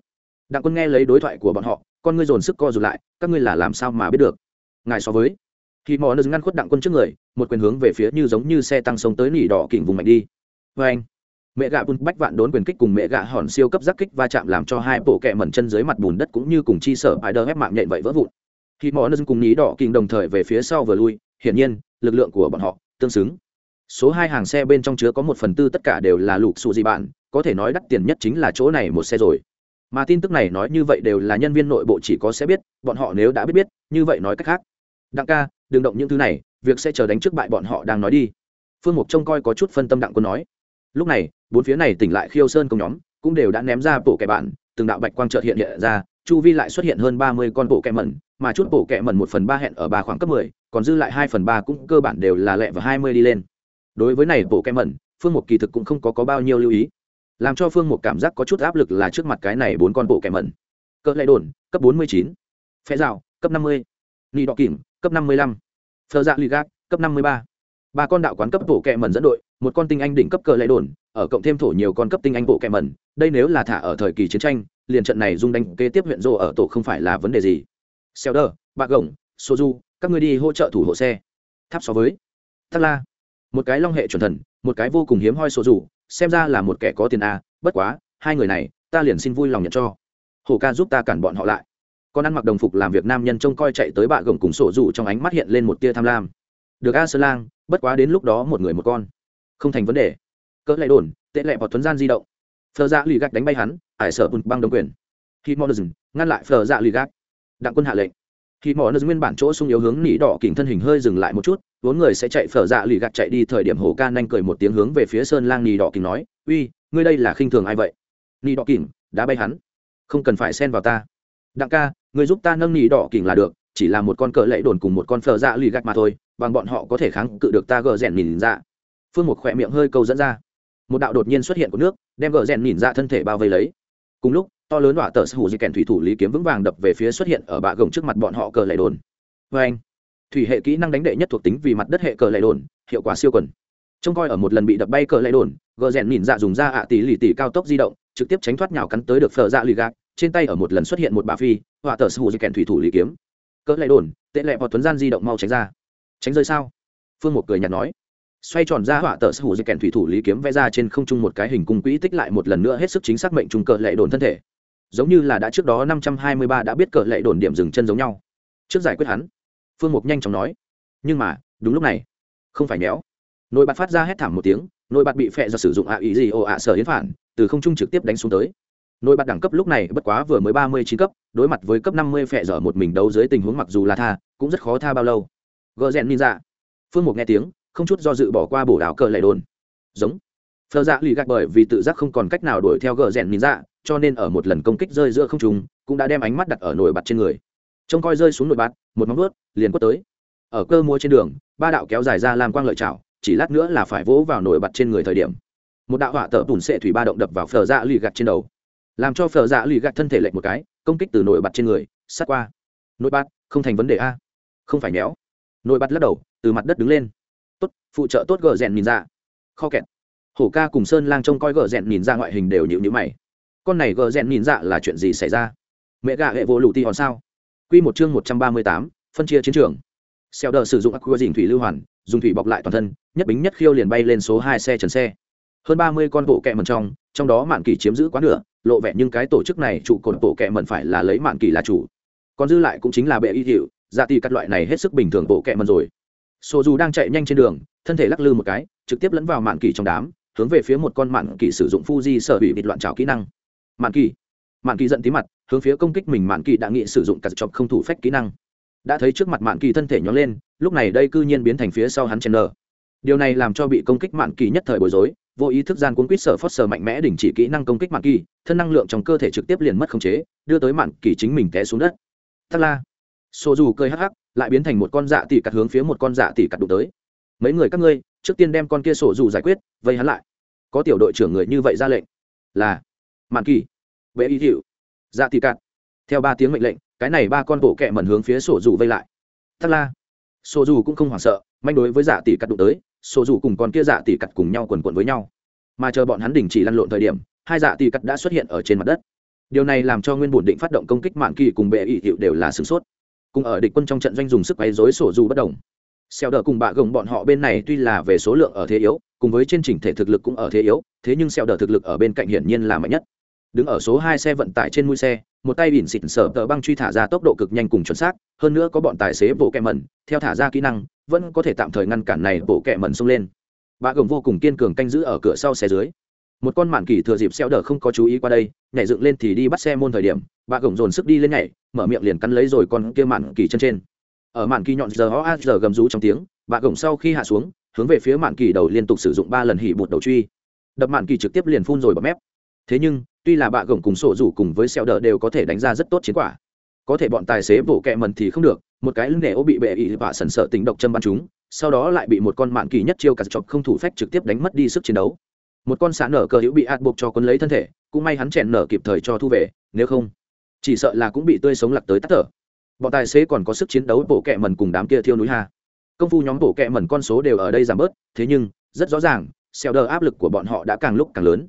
Đặng quân nghe lấy đối thoại của bọn họ, con ngươi dồn sức co rụt lại, các ngươi là làm sao mà biết được? Ngài so với khi mò nơ ngăn khuất đặng quân trước người, một quyền hướng về phía như giống như xe tăng sông tới nỉ đỏ kỉnh vùng mạnh đi. Vê anh, mẹ gạ bùn bách vạn đốn quyền kích cùng mẹ gạ hòn siêu cấp giác kích va chạm làm cho hai bộ kẹ mẩn chân dưới mặt bùn đất cũng như cùng chi sở bài đơ ép mạng nhện vậy vỡ vụn. Khi mò nơ cùng nỉ đỏ kỉnh đồng thời về phía sau vừa lui, hiển nhiên, lực lượng của bọn họ tương xứng. Số hai hàng xe bên trong chứa có một phần tư tất cả đều là lục xù gì bạn, có thể nói đắt tiền nhất chính là chỗ này một xe rồi. Mà tin tức này nói như vậy đều là nhân viên nội bộ chỉ có sẽ biết, bọn họ nếu đã biết biết, như vậy nói cách khác đặng ca đừng động những thứ này việc sẽ chờ đánh trước bại bọn họ đang nói đi. Phương mục trông coi có chút phân tâm đặng quân nói. Lúc này bốn phía này tỉnh lại khiêu sơn công nhóm cũng đều đã ném ra bộ kẻ bạn từng đạo bạch quang trợt hiện hiện ra chu vi lại xuất hiện hơn ba mươi con bộ kẻ mẩn mà chút bộ kẻ mẩn một phần ba hẹn ở ba khoảng cấp mười còn dư lại hai phần ba cũng cơ bản đều là lẹ và hai mươi đi lên. Đối với này bộ kẻ mẩn phương mục kỳ thực cũng không có, có bao nhiêu lưu ý. Làm cho phương mục cảm giác có chút áp lực là trước mặt cái này bốn con bộ kẻ mẩn. Cỡ lệ đồn cấp bốn mươi chín. Phe rào cấp năm mươi. Ni đọ kìm cấp năm mươi lăm. Dạ ligác cấp năm mươi ba. Ba con đạo quán cấp bộ kẹ mẩn dẫn đội, một con tinh anh đỉnh cấp cờ lệ đồn, ở cộng thêm thổ nhiều con cấp tinh anh bộ kẹ mẩn. Đây nếu là thả ở thời kỳ chiến tranh, liền trận này dung đánh kế tiếp huyện rồ ở tổ không phải là vấn đề gì. Xeo bạc gồng soju, các người đi hỗ trợ thủ hộ xe. Tháp so với. Thác la. Một cái long hệ chuẩn thần, một cái vô cùng hiếm hoi soju, xem ra là một kẻ có tiền a bất quá, hai người này, ta liền xin vui lòng nhận cho. Hổ ca giúp ta cản bọn họ lại con ăn mặc đồng phục làm việc nam nhân trông coi chạy tới bạ gồng cùng sổ dù trong ánh mắt hiện lên một tia tham lam. Được a sơ lang, bất quá đến lúc đó một người một con. Không thành vấn đề. Cỡ lại đồn, tệ lẹ vào thuấn gian di động. Phờ dạ lì gạch đánh bay hắn, ải sợ bùn băng đồng quyền. Khi mò dừng, ngăn lại phờ dạ lì gạch. Đặng quân hạ lệnh. Khi mò dừng nguyên bản chỗ sung yếu hướng nỉ đỏ kỉnh thân hình hơi dừng lại một chút, vốn người sẽ chạy phở dạ lì gạt chạy đi thời điểm hồ ca nhanh cười một tiếng hướng về phía sơn lang nỉ đỏ kỉnh nói, uy, ngươi đây là khinh thường ai vậy? Nỉ đỏ kỉnh đã bay hắn. Không cần phải xen vào ta đặng ca, người giúp ta nâng nỉ đỏ kỉnh là được, chỉ là một con cờ lệ đồn cùng một con phờ dạ lì gạch mà thôi, bằng bọn họ có thể kháng cự được ta gờ rèn nhìn ra dạ. phương một khỏe miệng hơi câu dẫn ra. Một đạo đột nhiên xuất hiện của nước, đem gờ rèn nhìn ra dạ thân thể bao vây lấy. Cùng lúc, to lớn đọa tờ hủ di kèn thủy thủ lý kiếm vững vàng đập về phía xuất hiện ở bạ gồng trước mặt bọn họ cờ lệ đồn. Vê anh, thủy hệ kỹ năng đánh đệ nhất thuộc tính vì mặt đất hệ cờ lệ đồn, hiệu quả siêu quần. Trông coi ở một lần bị đập bay cờ lệ đồn, gờ rèn nhìn dạ dùng ra ạ tỷ lì tỷ cao tốc di động, trực tiếp tránh thoát nhào cắn tới được phở dạ lì gạc trên tay ở một lần xuất hiện một bà phi, họa tờ sủ di kèn thủy thủ lý kiếm. Cỡ lại đồn, tệ lẹ vào tuấn gian di động mau tránh ra. Tránh rơi sao? Phương một cười nhạt nói. Xoay tròn ra họa tờ sủ di kèn thủy thủ lý kiếm vẽ ra trên không trung một cái hình cung quỹ tích lại một lần nữa hết sức chính xác mệnh trùng cỡ lệ đồn thân thể. Giống như là đã trước đó năm trăm hai mươi ba đã biết cỡ lệ đồn điểm dừng chân giống nhau. Trước giải quyết hắn, phương mục nhanh chóng nói. Nhưng mà, đúng lúc này, không phải méo. Nội bạt phát ra hét thảm một tiếng, nội bạt bị phệ do sử dụng ạ ý gì ồ ạ sở hiến phản, từ không trung trực tiếp đánh xuống tới nội bạt đẳng cấp lúc này bất quá vừa mới ba mươi chín cấp, đối mặt với cấp năm mươi phệ dở một mình đấu dưới tình huống mặc dù là tha, cũng rất khó tha bao lâu. Gợ rèn ninja. Phương mục nghe tiếng, không chút do dự bỏ qua bổ đảo cờ lệ đồn. Giống. Phờ dạ lì gạt bởi vì tự giác không còn cách nào đuổi theo gợ rèn ninja, cho nên ở một lần công kích rơi giữa không trùng cũng đã đem ánh mắt đặt ở nồi bạt trên người. Trông coi rơi xuống nồi bạt, một móng vớt liền quất tới. Ở cơ mua trên đường, ba đạo kéo dài ra làm quang lợi chảo, chỉ lát nữa là phải vỗ vào nồi bạt trên người thời điểm. Một đạo họa tở bùn sệ thủy ba động đập vào phở dạ lì gạt trên đầu làm cho phở dạ lì gạt thân thể lệch một cái, công kích từ nổi bật trên người, sát qua. Nổi bật không thành vấn đề a. Không phải méo. Nổi bật lắc đầu, từ mặt đất đứng lên. Tốt, phụ trợ tốt gờ rèn nhìn ra. Kho kẹt. Hổ ca cùng sơn lang trông coi gờ rèn nhìn ra ngoại hình đều nhịu nhữ mày. Con này gờ rèn nhìn ra là chuyện gì xảy ra? Mẹ gà hệ vô lụ ti hòn sao? Q một chương một trăm ba mươi tám, phân chia chiến trường. Xeo đờ sử dụng aqua dình thủy lưu hoàn, dùng thủy bọc lại toàn thân, nhất bính nhất khiêu liền bay lên số hai xe trần xe. Hơn ba mươi con bộ kẹ mần trong trong đó mạn kỳ chiếm giữ quá nửa lộ vẻ nhưng cái tổ chức này trụ cột bộ kệ mẩn phải là lấy mạn kỳ là chủ. Còn dư lại cũng chính là bệ y hiệu dạ tỷ các loại này hết sức bình thường bộ kệ mẩn rồi. Sổ dù đang chạy nhanh trên đường, thân thể lắc lư một cái, trực tiếp lẫn vào mạn kỳ trong đám, hướng về phía một con mạn kỳ sử dụng fuji sở hủy bịt loạn trào kỹ năng. Mạn kỳ? Mạn kỳ giận tí mặt, hướng phía công kích mình mạn kỳ đã nghị sử dụng cặt chọc không thủ phách kỹ năng. Đã thấy trước mặt mạn kỳ thân thể nhón lên, lúc này đây cư nhiên biến thành phía sau hắn chen nờ điều này làm cho bị công kích mạn kỳ nhất thời bối rối, vô ý thức gian cuốn quýt sở phót sở mạnh mẽ đình chỉ kỹ năng công kích mạn kỳ thân năng lượng trong cơ thể trực tiếp liền mất khống chế, đưa tới mạn kỳ chính mình té xuống đất. Thắc la. Sổ dù cơi hắc hắc, lại biến thành một con dạ tỷ cặt hướng phía một con dạ tỷ cặt đụng tới. Mấy người các ngươi, trước tiên đem con kia sổ dù giải quyết, vây hắn lại. Có tiểu đội trưởng người như vậy ra lệnh. Là mạn kỳ vệ y hiệu dạ tỷ cặt theo ba tiếng mệnh lệnh, cái này ba con bộ kẹ mẩn hướng phía sổ dù vây lại. Thắc la. Sổ dù cũng không hoảng sợ, manh đối với dạ tỷ cắt đụng tới sổ dù cùng con kia dạ tỷ cắt cùng nhau quần quần với nhau. Mà chờ bọn hắn đình chỉ lăn lộn thời điểm hai dạ tỷ cắt đã xuất hiện ở trên mặt đất. Điều này làm cho nguyên bổn định phát động công kích mạng kỳ cùng bệ ỵ hiệu đều là sửng sốt. Cùng ở địch quân trong trận doanh dùng sức quấy rối sổ dù bất đồng. Xeo đờ cùng bạ gồng bọn họ bên này tuy là về số lượng ở thế yếu, cùng với trên chỉnh thể thực lực cũng ở thế yếu, thế nhưng xeo đờ thực lực ở bên cạnh hiển nhiên là mạnh nhất. Đứng ở số hai xe vận tải trên mũi xe, một tay bỉn xịt sở tờ băng truy thả ra tốc độ cực nhanh cùng chuẩn xác, hơn nữa có bọn tài xế bộ kẹ mẩn, theo thả ra kỹ năng, vẫn có thể tạm thời ngăn cản này bộ kẹ mẩn xông lên. Bạ gồng vô cùng kiên cường canh giữ ở cửa sau xe dưới một con mạn kỳ thừa dịp xeo đờ không có chú ý qua đây, nhảy dựng lên thì đi bắt xe môn thời điểm, bà gồng dồn sức đi lên nhảy, mở miệng liền cắn lấy rồi con kia mạn kỳ chân trên. Ở mạn kỳ nhọn giờ ho a giờ gầm rú trong tiếng, bà gồng sau khi hạ xuống, hướng về phía mạn kỳ đầu liên tục sử dụng ba lần hỉ bụt đầu truy. Đập mạn kỳ trực tiếp liền phun rồi bọt mép. Thế nhưng, tuy là bà gồng cùng sổ rủ cùng với xeo đờ đều có thể đánh ra rất tốt chiến quả, có thể bọn tài xế bổ kẹ mần thì không được, một cái lưng nệ ô bị bệ ị và sần sợ tính độc châm bắn chúng, sau đó lại bị một con mạn kỳ nhất chiêu cả chọc không thủ phách trực tiếp đánh mất đi sức chiến đấu một con xạ nở cờ hữu bị ạt buộc cho quân lấy thân thể, cũng may hắn chèn nở kịp thời cho thu về, nếu không, chỉ sợ là cũng bị tươi sống lặc tới tắt thở. Bọn tài xế còn có sức chiến đấu bổ kẹ mần cùng đám kia thiêu núi hà công phu nhóm bổ kẹ mần con số đều ở đây giảm bớt, thế nhưng, rất rõ ràng xeo đờ áp lực của bọn họ đã càng lúc càng lớn.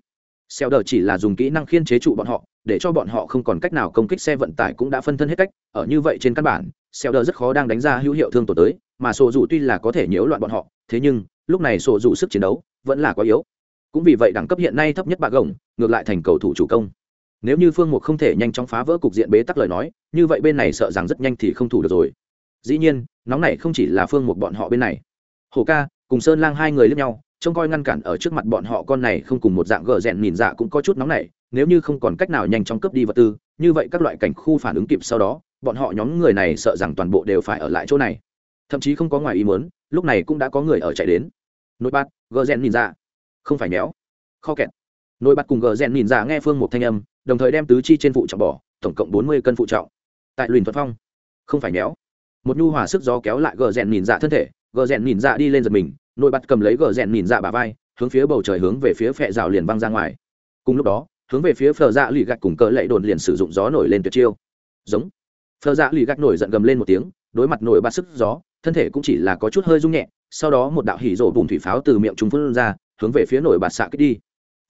Xeo đờ chỉ là dùng kỹ năng khiên chế trụ bọn họ, để cho bọn họ không còn cách nào công kích xe vận tải cũng đã phân thân hết cách, ở như vậy trên căn bản xeo đờ rất khó đang đánh ra hữu hiệu thương tổ tới, mà sổ dù tuy là có thể nhiễu loạn bọn họ, thế nhưng, lúc này sổ dù sức chiến đấu vẫn là quá yếu cũng vì vậy đẳng cấp hiện nay thấp nhất bạc gồng, ngược lại thành cầu thủ chủ công. Nếu như phương mục không thể nhanh chóng phá vỡ cục diện bế tắc lời nói, như vậy bên này sợ rằng rất nhanh thì không thủ được rồi. Dĩ nhiên, nóng này không chỉ là phương mục bọn họ bên này. Hồ ca, cùng sơn lang hai người lướt nhau, trông coi ngăn cản ở trước mặt bọn họ con này không cùng một dạng gờ rèn nhìn dạ cũng có chút nóng này, nếu như không còn cách nào nhanh chóng cướp đi vật tư, như vậy các loại cảnh khu phản ứng kịp sau đó, bọn họ nhóm người này sợ rằng toàn bộ đều phải ở lại chỗ này. Thậm chí không có ngoài ý muốn, lúc này cũng đã có người ở chạy đến. Nội bát gờ rèn nhìn dạ không phải méo. Kho kẹt. Nội bật cùng gờ rèn nhìn ra nghe phương một thanh âm, đồng thời đem tứ chi trên phụ trọng bỏ, tổng cộng bốn mươi cân phụ trọng. Tại luyện thuật phong, không phải méo. Một nhu hòa sức gió kéo lại gờ rèn nhìn dạ thân thể, gờ rèn nhìn dạ đi lên giật mình, nội bật cầm lấy gờ rèn nhìn dạ bà vai, hướng phía bầu trời hướng về phía phệ rào liền văng ra ngoài. Cùng lúc đó, hướng về phía phờ dạ lì gạch cùng cỡ lệ đồn liền sử dụng gió nổi lên tuyệt chiêu. Giống. Phờ dạ lì gạch nổi giận gầm lên một tiếng, đối mặt nổi bát sức gió, thân thể cũng chỉ là có chút hơi rung nhẹ, sau đó một đạo hỉ rổ bùn thủy pháo từ miệng chúng phun ra hướng về phía nổi bạt xạ kích đi.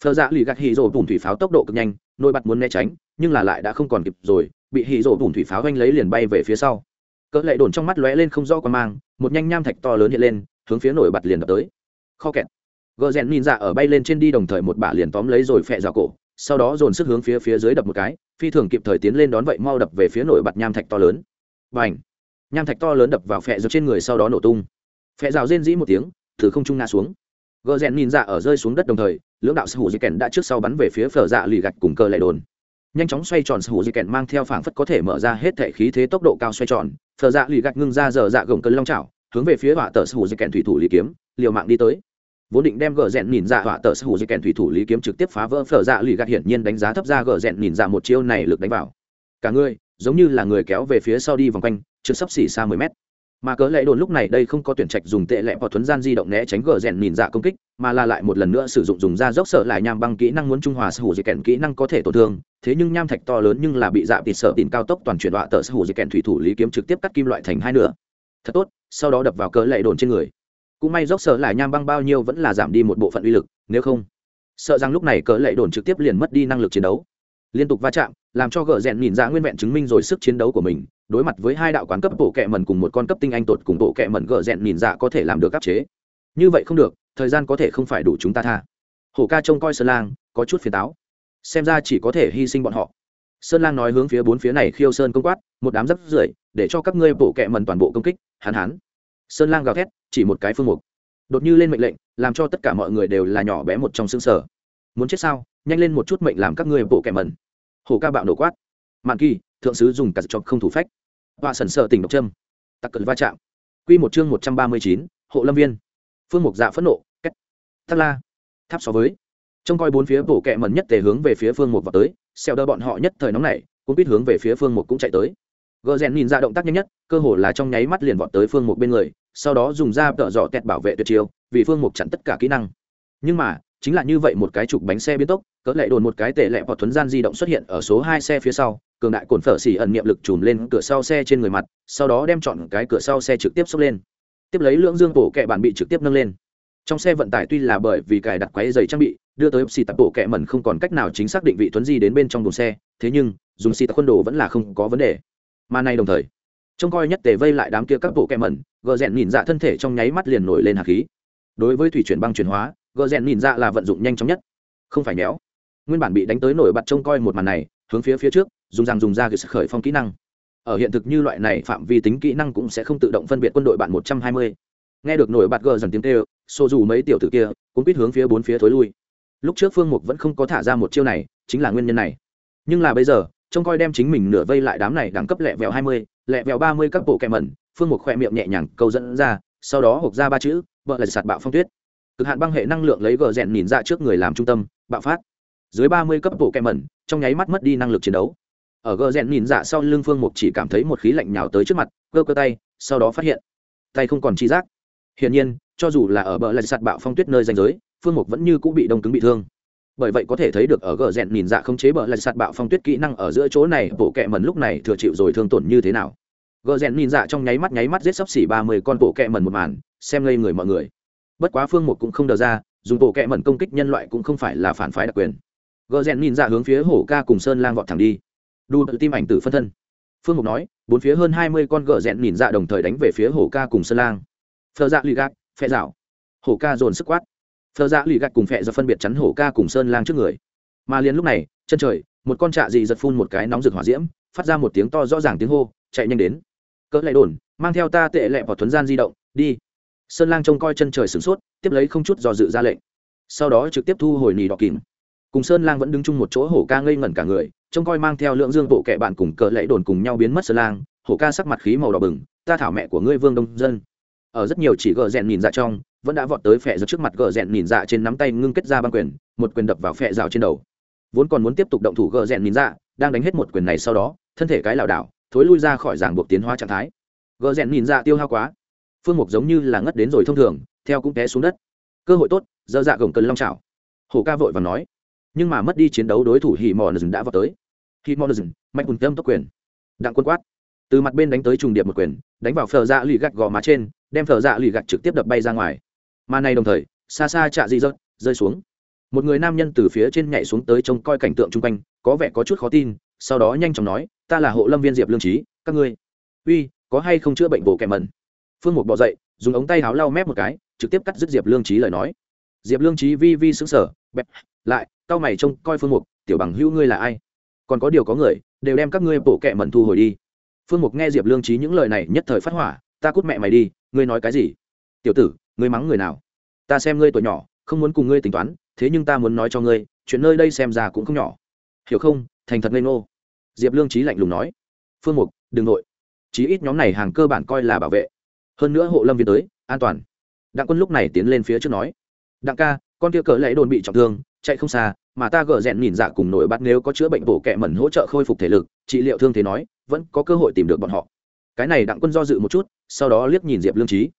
Phờ dạ lì gạch hì rổ bùn thủy pháo tốc độ cực nhanh, nổi bạt muốn né tránh, nhưng là lại đã không còn kịp rồi, bị hì rổ bùn thủy pháo vanh lấy liền bay về phía sau. Cỡ lệ đồn trong mắt lóe lên không rõ quan mang, một nhanh nham thạch to lớn hiện lên, hướng phía nổi bật liền đập tới. Kho kẹt. Gờ rèn nhìn dạ ở bay lên trên đi đồng thời một bả liền tóm lấy rồi phẹ rào cổ, sau đó dồn sức hướng phía phía dưới đập một cái, phi thường kịp thời tiến lên đón vậy mau đập về phía nổi bật nham thạch to lớn. Và h nham thạch to lớn đập vào phẹ rào trên người sau đó nổ tung. Phẹ rào rên dĩ một tiếng, từ không trung ngã xuống gờ rèn nhìn dạ ở rơi xuống đất đồng thời, lưỡng đạo sư hữu di kèn đã trước sau bắn về phía phở dạ lì gạch cùng cơ lại đồn. Nhanh chóng xoay tròn sư hữu di kèn mang theo phảng phất có thể mở ra hết thể khí thế tốc độ cao xoay tròn. Phở dạ lì gạch ngưng ra giờ dạ gồng cơn long chảo, hướng về phía họa tờ sư hữu di kèn thủy thủ lý kiếm, liều mạng đi tới. Vốn định đem gờ rèn nhìn dạ họa tờ sư hữu di kèn thủy thủ lý kiếm trực tiếp phá vỡ, phở dạ lì gạch hiển nhiên đánh giá thấp ra gờ rèn nhìn dạ một chiêu này lực đánh vào. Cả người, giống như là người kéo về phía sau đi vòng quanh chưa sắp xỉ xa mười mét mà cớ lệ đồn lúc này đây không có tuyển trạch dùng tệ lệ vào thuấn gian di động né tránh gờ rèn nhìn dạ công kích, mà là lại một lần nữa sử dụng dùng da dốc sợ lại nham băng kỹ năng muốn trung hòa sở hữu dị kèn kỹ năng có thể tổn thương. Thế nhưng nham thạch to lớn nhưng là bị dạ tịt sợ tìm cao tốc toàn chuyển đoạn tờ sở hữu dị kèn thủy thủ lý kiếm trực tiếp cắt kim loại thành hai nửa. Thật tốt, sau đó đập vào cớ lệ đồn trên người. Cũng may dốc sợ lại nham băng bao nhiêu vẫn là giảm đi một bộ phận uy lực, nếu không, sợ rằng lúc này cớ lệ đồn trực tiếp liền mất đi năng lực chiến đấu liên tục va chạm, làm cho gờ rèn nhìn ra nguyên vẹn chứng minh rồi sức chiến đấu của mình, đối mặt với hai đạo quán cấp bộ kẹ mẩn cùng một con cấp tinh anh tột cùng bộ kẹ mẩn gờ rèn nhìn ra có thể làm được áp chế. Như vậy không được, thời gian có thể không phải đủ chúng ta tha. Hổ ca trông coi sơn lang, có chút phiền táo. Xem ra chỉ có thể hy sinh bọn họ. Sơn lang nói hướng phía bốn phía này khiêu sơn công quát, một đám rắp rưởi, để cho các ngươi bộ kẹ mẩn toàn bộ công kích, hán hán. Sơn lang gào thét, chỉ một cái phương mục. Đột như lên mệnh lệnh, làm cho tất cả mọi người đều là nhỏ bé một trong xương sở. Muốn chết sao? Nhanh lên một chút mệnh làm các ngươi bộ kẻ mẩn. Hổ ca bạo nổ quát. Mạn kỳ, thượng sứ dùng cả chọc không thủ phách. Họa sần sợ tỉnh độc trâm tặc cật va chạm. Quy một chương một trăm ba mươi chín, hộ lâm viên. Phương mục dạ phẫn nộ cách thác la. Tháp so với. Trông coi bốn phía bổ kẹ mẩn nhất tề hướng về phía phương mục vào tới xeo đỡ bọn họ nhất thời nóng này cũng biết hướng về phía phương mục cũng chạy tới. Gờ rèn nhìn ra động tác nhanh nhất, cơ hồ là trong nháy mắt liền vọt tới phương mục bên người, sau đó dùng da tợ dò tẹt bảo vệ tuyệt chiêu, vì phương mục chặn tất cả kỹ năng. Nhưng mà chính là như vậy một cái trục bánh xe biến tốc, cỡ lệ đồn một cái tệ lệ hoặc thuấn gian di động xuất hiện ở số hai xe phía sau, cường đại cồn phở xỉ ẩn niệm lực chùm lên cửa sau xe trên người mặt, sau đó đem chọn cái cửa sau xe trực tiếp xốc lên. Tiếp lấy lưỡng dương bổ kẹ bản bị trực tiếp nâng lên. Trong xe vận tải tuy là bởi vì cài đặt quáy dày trang bị, đưa tới xì tạp bộ kẹ mẩn không còn cách nào chính xác định vị thuấn di đến bên trong đồn xe, thế nhưng, dùng xì tạp quân đồ vẫn là không có vấn đề. Mà nay đồng thời, trông coi nhất tề vây lại đám kia các bộ kẹ mẩn, gờ rèn nhìn dạ thân thể trong nháy mắt liền nổi lên hạt khí. Đối với thủy chuyển băng chuyển hóa gờ rèn nhìn ra là vận dụng nhanh chóng nhất. Không phải méo. Nguyên bản bị đánh tới nổi bật trông coi một màn này, hướng phía phía trước, dùng rằng dùng ra gửi khởi phong kỹ năng. Ở hiện thực như loại này, phạm vi tính kỹ năng cũng sẽ không tự động phân biệt quân đội bạn một trăm hai mươi. Nghe được nổi bật gờ dần tiếng kêu xô dù mấy tiểu tử kia, cũng biết hướng phía bốn phía thối lui. Lúc trước phương mục vẫn không có thả ra một chiêu này, chính là nguyên nhân này. Nhưng là bây giờ, trông coi đem chính mình nửa vây lại đám này đẳng cấp lẹ vẹo hai mươi, lẹ vẹo ba mươi các bộ kẹ mẩn, phương mục khỏe miệng nhẹ nhàng câu dẫn ra, sau đó hộp ra ba chữ vợ là sạt bạo phong tuyết cực hạn băng hệ năng lượng lấy gờ rèn nhìn ra trước người làm trung tâm, bạo phát. Dưới ba mươi cấp bộ kẹm mẩn, trong nháy mắt mất đi năng lực chiến đấu. Ở gờ rèn nhìn dạ sau lưng phương mục chỉ cảm thấy một khí lạnh nhào tới trước mặt, cơ cơ tay, sau đó phát hiện, tay không còn chi giác. Hiển nhiên, cho dù là ở bờ lạch sạt bạo phong tuyết nơi danh giới, phương mục vẫn như cũng bị đông cứng bị thương. Bởi vậy có thể thấy được ở gờ rèn nhìn dạ không chế bờ lạch sạt bạo phong tuyết kỹ năng ở giữa chỗ này, bộ kẹ mẩn lúc này thừa chịu rồi thương tổn như thế nào. Gờ rèn nhìn dạ trong nháy mắt nháy mắt giết sắp xỉ ba mươi con bộ kẹ mẩn một màn, xem ngây người mọi người bất quá phương một cũng không đờ ra, dùng bộ kẹ mẩn công kích nhân loại cũng không phải là phản phái đặc quyền. Gờ rèn nhìn ra hướng phía hổ ca cùng sơn lang vọt thẳng đi. Đu tự tim ảnh tử phân thân. Phương mục nói, bốn phía hơn hai mươi con gờ rèn nhìn ra đồng thời đánh về phía hổ ca cùng sơn lang. Phờ dạ lì gạt phẹ dạo. Hổ ca dồn sức quát. Phờ dạ lì gạt cùng phẹ do phân biệt chắn hổ ca cùng sơn lang trước người. Mà liền lúc này, chân trời, một con trạ dị giật phun một cái nóng rực hỏa diễm, phát ra một tiếng to rõ ràng tiếng hô, chạy nhanh đến. Cỡ lại đồn, mang theo ta tệ lẹ vào thuấn gian di động, đi sơn lang trông coi chân trời sửng sốt, tiếp lấy không chút do dự ra lệnh. Sau đó trực tiếp thu hồi nì đỏ kìm. Cùng sơn lang vẫn đứng chung một chỗ hổ ca ngây ngẩn cả người, trông coi mang theo lượng dương bộ kẻ bạn cùng cờ lẫy đồn cùng nhau biến mất sơn lang, hổ ca sắc mặt khí màu đỏ bừng, ta thảo mẹ của ngươi vương đông dân. Ở rất nhiều chỉ gờ rèn nhìn dạ trong, vẫn đã vọt tới phẹ giật trước mặt gờ rèn nhìn dạ trên nắm tay ngưng kết ra băng quyền, một quyền đập vào phẹ rào trên đầu. Vốn còn muốn tiếp tục động thủ gờ rèn nhìn dạ đang đánh hết một quyền này sau đó, thân thể cái lảo đảo, thối lui ra khỏi giảng buộc tiến hóa trạng thái. Gờ rèn nhìn dạ tiêu hao quá phương mục giống như là ngất đến rồi thông thường, theo cũng té xuống đất. Cơ hội tốt, dơ dạ gồng cần long trào hổ ca vội và nói. Nhưng mà mất đi chiến đấu đối thủ hì mòn dừng đã vào tới. Hì mòn dừng, mạnh hùng tâm tốc quyền. Đặng quân quát. Từ mặt bên đánh tới trùng điệp một quyền, đánh vào phờ dạ lì gạch gò má trên, đem phờ dạ lì gạch trực tiếp đập bay ra ngoài. Mà này đồng thời, xa xa chạ dị rớt, rơi xuống. Một người nam nhân từ phía trên nhảy xuống tới trông coi cảnh tượng chung quanh, có vẻ có chút khó tin, sau đó nhanh chóng nói, ta là hộ lâm viên diệp lương trí các ngươi. Uy, có hay không chữa bệnh bổ kẻ mẩn? Phương mục bỏ dậy, dùng ống tay áo lau mép một cái, trực tiếp cắt dứt diệp lương trí lời nói. Diệp lương trí vi vi xứng sở bẹp, lại cao mày trông coi phương mục, tiểu bằng hữu ngươi là ai? Còn có điều có người, đều đem các ngươi bổ kẹ mẩn thu hồi đi. Phương mục nghe diệp lương trí những lời này nhất thời phát hỏa, ta cút mẹ mày đi, ngươi nói cái gì? Tiểu tử, ngươi mắng người nào? Ta xem ngươi tuổi nhỏ, không muốn cùng ngươi tính toán, thế nhưng ta muốn nói cho ngươi, chuyện nơi đây xem ra cũng không nhỏ. Hiểu không? Thành thật ngây ngô. Diệp lương trí lạnh lùng nói. Phương mục, đừng nội. Chí ít nhóm này hàng cơ bản coi là bảo vệ hơn nữa hộ lâm viên tới, an toàn. Đặng quân lúc này tiến lên phía trước nói, đặng ca, con kia cỡ lẽ đồn bị trọng thương, chạy không xa, mà ta gỡ rèn nhìn dạ cùng nổi bắt nếu có chữa bệnh bổ kẹ mẩn hỗ trợ khôi phục thể lực, trị liệu thương thế nói, vẫn có cơ hội tìm được bọn họ. Cái này đặng quân do dự một chút, sau đó liếc nhìn diệp lương trí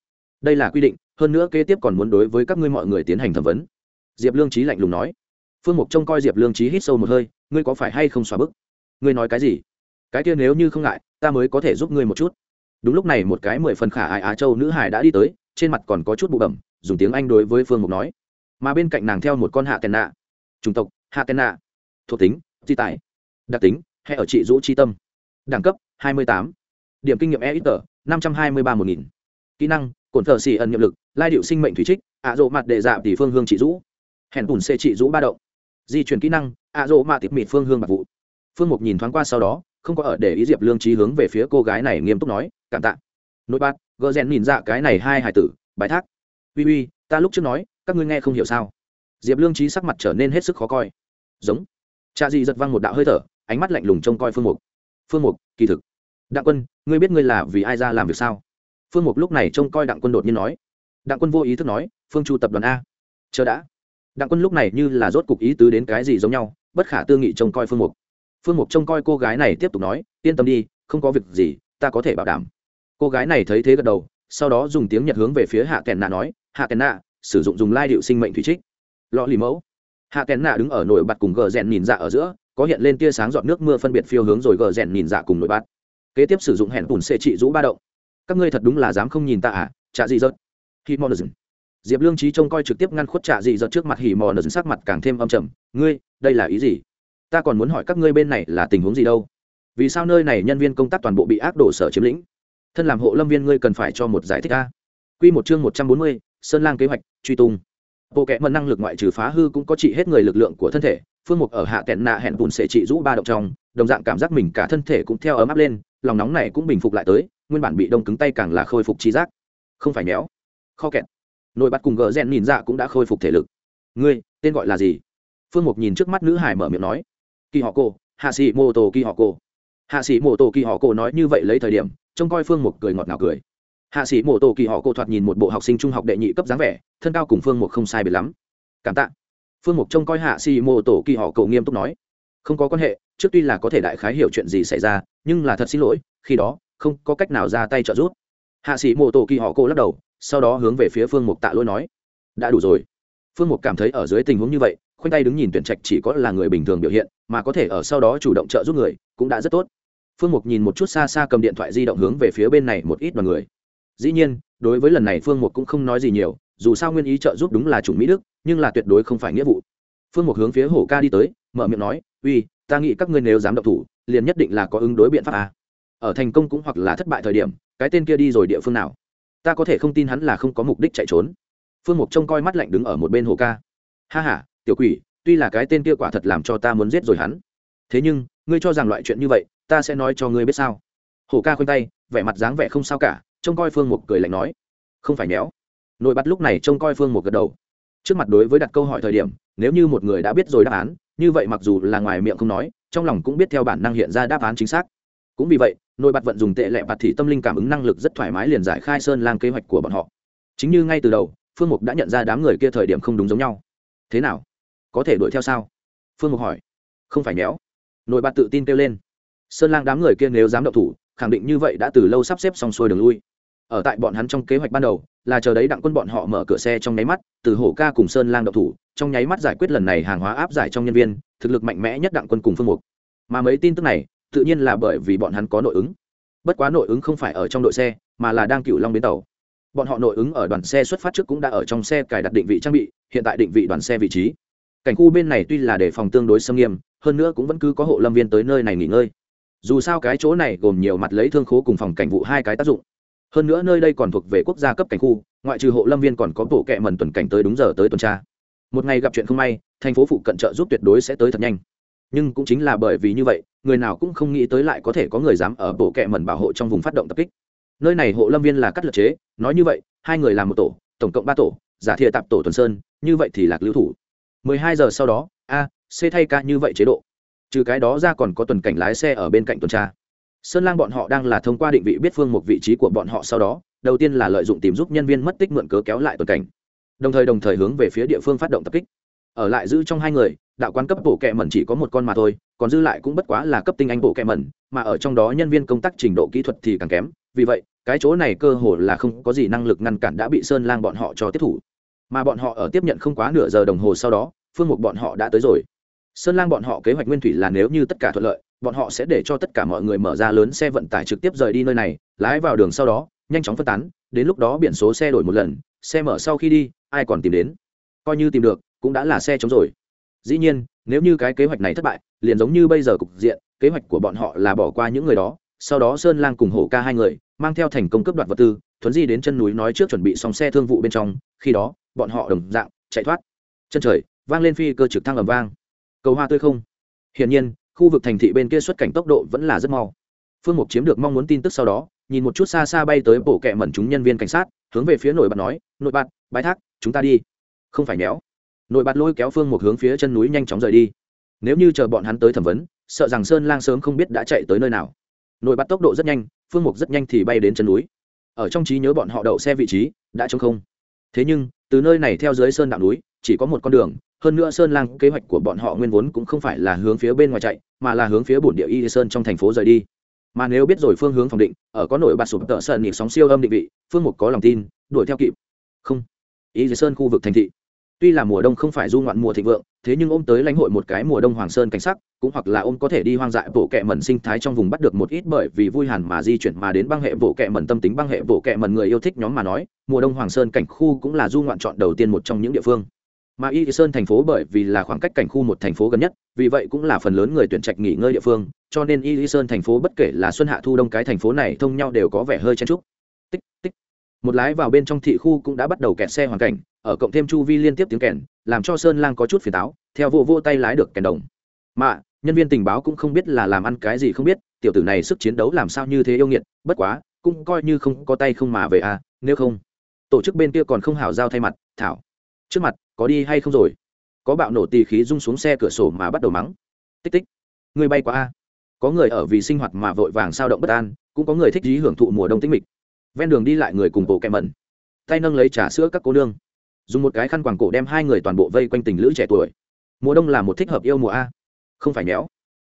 đây là quy định, hơn nữa kế tiếp còn muốn đối với các ngươi mọi người tiến hành thẩm vấn. Diệp lương trí lạnh lùng nói. Phương mục trông coi diệp lương trí hít sâu một hơi, ngươi có phải hay không xóa bức? Ngươi nói cái gì? Cái kia nếu như không ngại, ta mới có thể giúp ngươi một chút đúng lúc này một cái mười phần khả ai á châu nữ hải đã đi tới, trên mặt còn có chút bụ bẩm, dùng tiếng anh đối với phương mục nói. Mà bên cạnh nàng theo một con hạ tèn nạ. Chủng tộc, hạ tèn nạ. Thuộc tính, di tài. Đặc tính hay ở trị dũ tri tâm. Đẳng cấp 28. điểm kinh nghiệm e ít tờ năm trăm hai mươi ba một nghìn. Kỹ năng, cổn thờ xì ẩn nhiệm lực, lai điệu sinh mệnh thủy trích, ạ rộ mặt đệ dạ tỷ phương hương trị dũ hẹn bùn xê trị dũ ba động. Di chuyển kỹ năng, ạ rộ mạ tịp mịt phương hương bạc vụ. Phương mục nhìn thoáng qua sau đó không có ở để ý diệp lương trí hướng về phía cô gái này nghiêm túc nói, cảm tạ. Nội bạt, gờ rèn nhìn dạ cái này hai hải tử, bài thác. Uy uy, ta lúc trước nói, các ngươi nghe không hiểu sao? Diệp lương trí sắc mặt trở nên hết sức khó coi. Giống. Cha di giật văng một đạo hơi thở, ánh mắt lạnh lùng trông coi phương mục. Phương mục, kỳ thực. Đặng quân, ngươi biết ngươi là vì ai ra làm việc sao? Phương mục lúc này trông coi đặng quân đột nhiên nói. Đặng quân vô ý thức nói, phương chu tập đoàn a. Chờ đã. Đặng quân lúc này như là rốt cục ý tứ đến cái gì giống nhau, bất khả tư nghị trông coi phương mục phương mục trông coi cô gái này tiếp tục nói, yên tâm đi, không có việc gì, ta có thể bảo đảm. Cô gái này thấy thế gật đầu, sau đó dùng tiếng nhật hướng về phía hạ kèn nạ nói, hạ kèn nạ, sử dụng dùng lai điệu sinh mệnh thủy trích. Lọ lì mẫu. Hạ kèn nạ đứng ở nổi bật cùng gờ rèn nhìn dạ ở giữa, có hiện lên tia sáng giọt nước mưa phân biệt phiêu hướng rồi gờ rèn nhìn dạ cùng nổi bật kế tiếp sử dụng hẹn tùn xệ trị rũ ba động. Các ngươi thật đúng là dám không nhìn ta à? Chả gì rớt khi mò nờ diệp lương trí trông coi trực tiếp ngăn khuất trả gì rớt trước mặt hỉ mò nờ sắc mặt càng thêm âm trầm. Ngươi, đây là ý gì? Ta còn muốn hỏi các ngươi bên này là tình huống gì đâu? Vì sao nơi này nhân viên công tác toàn bộ bị ác đổ sở chiếm lĩnh? Thân làm hộ lâm viên ngươi cần phải cho một giải thích ta q một chương một trăm bốn mươi, sơn lang kế hoạch, truy tung. Bộ kẽ mật năng lực ngoại trừ phá hư cũng có trị hết người lực lượng của thân thể, phương mục ở hạ kẹn nạ hẹn bùn sẽ trị rũ ba động trong, đồng dạng cảm giác mình cả thân thể cũng theo ấm áp lên, lòng nóng này cũng bình phục lại tới, nguyên bản bị đông cứng tay càng là khôi phục trí giác. Không phải méo. Kho kẹt. Nội bắt cùng gờ rèn nhìn dạ cũng đã khôi phục thể lực. Ngươi, tên gọi là gì? Phương mục nhìn trước mắt nữ hải mở miệng nói kỳ họ cô hạ sĩ mô tô kỳ họ cô hạ sĩ mô tô kỳ họ cô nói như vậy lấy thời điểm, trông coi phương mục cười ngọt ngào cười. Hạ sĩ mô tô kỳ họ cô thoạt nhìn một bộ học sinh trung học đệ nhị cấp dáng vẻ, thân cao cùng phương mục không sai biệt lắm. Cảm tạ. Phương mục trông coi hạ sĩ mô tô kỳ họ cô nghiêm túc nói. Không có quan hệ, trước tuy là có thể đại khái hiểu chuyện gì xảy ra, nhưng là thật xin lỗi, khi đó, không có cách nào ra tay trợ giúp. Hạ sĩ mô tô kỳ họ cô lắc đầu, sau đó hướng về phía phương mục tạ lỗi nói. Đã đủ rồi. Phương mục cảm thấy ở dưới tình huống như vậy, khoanh tay đứng nhìn tuyển trạch chỉ có là người bình thường biểu hiện mà có thể ở sau đó chủ động trợ giúp người, cũng đã rất tốt. Phương mục nhìn một chút xa xa cầm điện thoại di động hướng về phía bên này một ít đoàn người. Dĩ nhiên, đối với lần này phương mục cũng không nói gì nhiều, dù sao nguyên ý trợ giúp đúng là chủng mỹ đức, nhưng là tuyệt đối không phải nghĩa vụ. Phương mục hướng phía hổ ca đi tới, mở miệng nói, uy, ta nghĩ các ngươi nếu dám động thủ, liền nhất định là có ứng đối biện pháp à. ở thành công cũng hoặc là thất bại thời điểm, cái tên kia đi rồi địa phương nào? Ta có thể không tin hắn là không có mục đích chạy trốn. Phương mục trông coi mắt lạnh đứng ở một bên hồ ca. Ha h a tiểu quỷ tuy là cái tên kia quả thật làm cho ta muốn giết rồi hắn. Thế nhưng, ngươi cho rằng loại chuyện như vậy, ta sẽ nói cho ngươi biết sao? Hổ ca khoanh tay, vẻ mặt dáng vẻ không sao cả, trông coi phương mục cười lạnh nói. Không phải méo. Nội bắt lúc này trông coi phương mục gật đầu. Trước mặt đối với đặt câu hỏi thời điểm, nếu như một người đã biết rồi đáp án, như vậy mặc dù là ngoài miệng không nói, trong lòng cũng biết theo bản năng hiện ra đáp án chính xác. Cũng vì vậy, nội bạt vận dùng tệ lẹ bạt thị tâm linh cảm ứng năng lực rất thoải mái liền giải khai sơn lang kế hoạch của bọn họ. Chính như ngay từ đầu, phương mục đã nhận ra đám người kia thời điểm không đúng giống nhau. Thế nào? Có thể đuổi theo sao? Phương mục hỏi. Không phải méo nội bạt tự tin kêu lên. Sơn lang đám người kia nếu dám động thủ, khẳng định như vậy đã từ lâu sắp xếp xong xuôi đường lui. Ở tại bọn hắn trong kế hoạch ban đầu, là chờ đấy đặng quân bọn họ mở cửa xe trong nháy mắt, từ hổ ca cùng sơn lang động thủ, trong nháy mắt giải quyết lần này hàng hóa áp giải trong nhân viên, thực lực mạnh mẽ nhất đặng quân cùng phương mục. Mà mấy tin tức này, tự nhiên là bởi vì bọn hắn có nội ứng. Bất quá nội ứng không phải ở trong đội xe, mà là đang cựu long bến tàu. Bọn họ nội ứng ở đoàn xe xuất phát trước cũng đã ở trong xe cài đặt định vị trang bị, hiện tại định vị đoàn xe vị trí cảnh khu bên này tuy là đề phòng tương đối xâm nghiêm, hơn nữa cũng vẫn cứ có hộ lâm viên tới nơi này nghỉ ngơi. Dù sao cái chỗ này gồm nhiều mặt lấy thương khố cùng phòng cảnh vụ hai cái tác dụng. Hơn nữa nơi đây còn thuộc về quốc gia cấp cảnh khu, ngoại trừ hộ lâm viên còn có bộ kệ mần tuần cảnh tới đúng giờ tới tuần tra. Một ngày gặp chuyện không may, thành phố phụ cận trợ giúp tuyệt đối sẽ tới thật nhanh. Nhưng cũng chính là bởi vì như vậy, người nào cũng không nghĩ tới lại có thể có người dám ở bộ kệ mần bảo hộ trong vùng phát động tập kích. Nơi này hộ lâm viên là cắt lật chế, nói như vậy, hai người làm một tổ, tổng cộng ba tổ, giả thiệt tạp tổ tuần sơn, như vậy thì lạc lưu thủ. 12 giờ sau đó, a, c thay ca như vậy chế độ. Trừ cái đó ra còn có tuần cảnh lái xe ở bên cạnh tuần tra. Sơn lang bọn họ đang là thông qua định vị biết phương một vị trí của bọn họ sau đó, đầu tiên là lợi dụng tìm giúp nhân viên mất tích mượn cớ kéo lại tuần cảnh. Đồng thời đồng thời hướng về phía địa phương phát động tập kích. Ở lại giữ trong hai người, đạo quán cấp bộ kệ mẩn chỉ có một con mà thôi, còn dư lại cũng bất quá là cấp tinh anh bộ kệ mẩn, mà ở trong đó nhân viên công tác trình độ kỹ thuật thì càng kém. Vì vậy, cái chỗ này cơ hồ là không có gì năng lực ngăn cản đã bị sơn lang bọn họ cho tiếp thủ mà bọn họ ở tiếp nhận không quá nửa giờ đồng hồ sau đó, phương mục bọn họ đã tới rồi. Sơn lang bọn họ kế hoạch nguyên thủy là nếu như tất cả thuận lợi, bọn họ sẽ để cho tất cả mọi người mở ra lớn xe vận tải trực tiếp rời đi nơi này, lái vào đường sau đó, nhanh chóng phân tán, đến lúc đó biển số xe đổi một lần, xe mở sau khi đi, ai còn tìm đến? Coi như tìm được, cũng đã là xe chống rồi. Dĩ nhiên, nếu như cái kế hoạch này thất bại, liền giống như bây giờ cục diện, kế hoạch của bọn họ là bỏ qua những người đó, sau đó sơn lang cùng hổ ca hai người, mang theo thành công cấp đoạt vật tư, thuấn di đến chân núi nói trước chuẩn bị xong xe thương vụ bên trong, khi đó bọn họ đồng dạng, chạy thoát. Chân trời, vang lên phi cơ trực thăng ầm vang. Cầu hoa tươi không. Hiển nhiên, khu vực thành thị bên kia xuất cảnh tốc độ vẫn là rất mau. Phương mục chiếm được mong muốn tin tức sau đó, nhìn một chút xa xa bay tới bộ kẹ mẩn chúng nhân viên cảnh sát, hướng về phía nội bạt nói, nội bạt bãi thác, chúng ta đi. Không phải méo nội bạt lôi kéo phương mục hướng phía chân núi nhanh chóng rời đi. Nếu như chờ bọn hắn tới thẩm vấn, sợ rằng sơn lang sớm không biết đã chạy tới nơi nào. Nội bạt tốc độ rất nhanh, phương mục rất nhanh thì bay đến chân núi. Ở trong trí nhớ bọn họ đậu xe vị trí, đã trống không. Thế nhưng từ nơi này theo dưới sơn đạo núi, chỉ có một con đường, hơn nữa sơn lang kế hoạch của bọn họ nguyên vốn cũng không phải là hướng phía bên ngoài chạy, mà là hướng phía bổn địa y sơn trong thành phố rời đi. Mà nếu biết rồi phương hướng phòng định, ở có nổi bạt sụp tợ sơn nhịp sóng siêu âm định vị, phương mục có lòng tin, đuổi theo kịp. Không. Y sơn khu vực thành thị. Tuy là mùa đông không phải du ngoạn mùa thịnh vượng, thế nhưng ôm tới lãnh hội một cái mùa đông hoàng sơn cảnh sắc cũng hoặc là ôm có thể đi hoang dại bộ kệ mẩn sinh thái trong vùng bắt được một ít bởi vì vui hẳn mà di chuyển mà đến băng hệ bộ kệ mẩn tâm tính băng hệ bộ kệ mẩn người yêu thích nhóm mà nói, mùa đông hoàng sơn cảnh khu cũng là du ngoạn chọn đầu tiên một trong những địa phương. Mà y sơn thành phố bởi vì là khoảng cách cảnh khu một thành phố gần nhất, vì vậy cũng là phần lớn người tuyển trạch nghỉ ngơi địa phương, cho nên y sơn thành phố bất kể là xuân hạ thu đông cái thành phố này thông nhau đều có vẻ hơi chen trúc tích tích. Một lái vào bên trong thị khu cũng đã bắt đầu kẹt xe hoàn cảnh, ở cộng thêm chu vi liên tiếp tiếng kèn, làm cho sơn lang có chút phiền táo, theo vô vô tay lái được kèn đồng. Mà nhân viên tình báo cũng không biết là làm ăn cái gì không biết, tiểu tử này sức chiến đấu làm sao như thế yêu nghiệt, bất quá, cũng coi như không có tay không mà về à nếu không, tổ chức bên kia còn không hảo giao thay mặt, thảo. Trước mặt, có đi hay không rồi? Có bạo nổ tì khí rung xuống xe cửa sổ mà bắt đầu mắng. Tích tích người bay qua a à. có người ở vì sinh hoạt mà vội vàng sao động bất an, cũng có người thích dí hưởng thụ mùa đông tĩnh mịch. Ven đường đi lại người cùng bộ kẹm mẩn. Tay nâng lấy trà sữa các cô nương. Dùng một cái khăn quàng cổ đem hai người toàn bộ vây quanh tình lữ trẻ tuổi. Mùa đông là một thích hợp yêu mùa a không phải nhéo.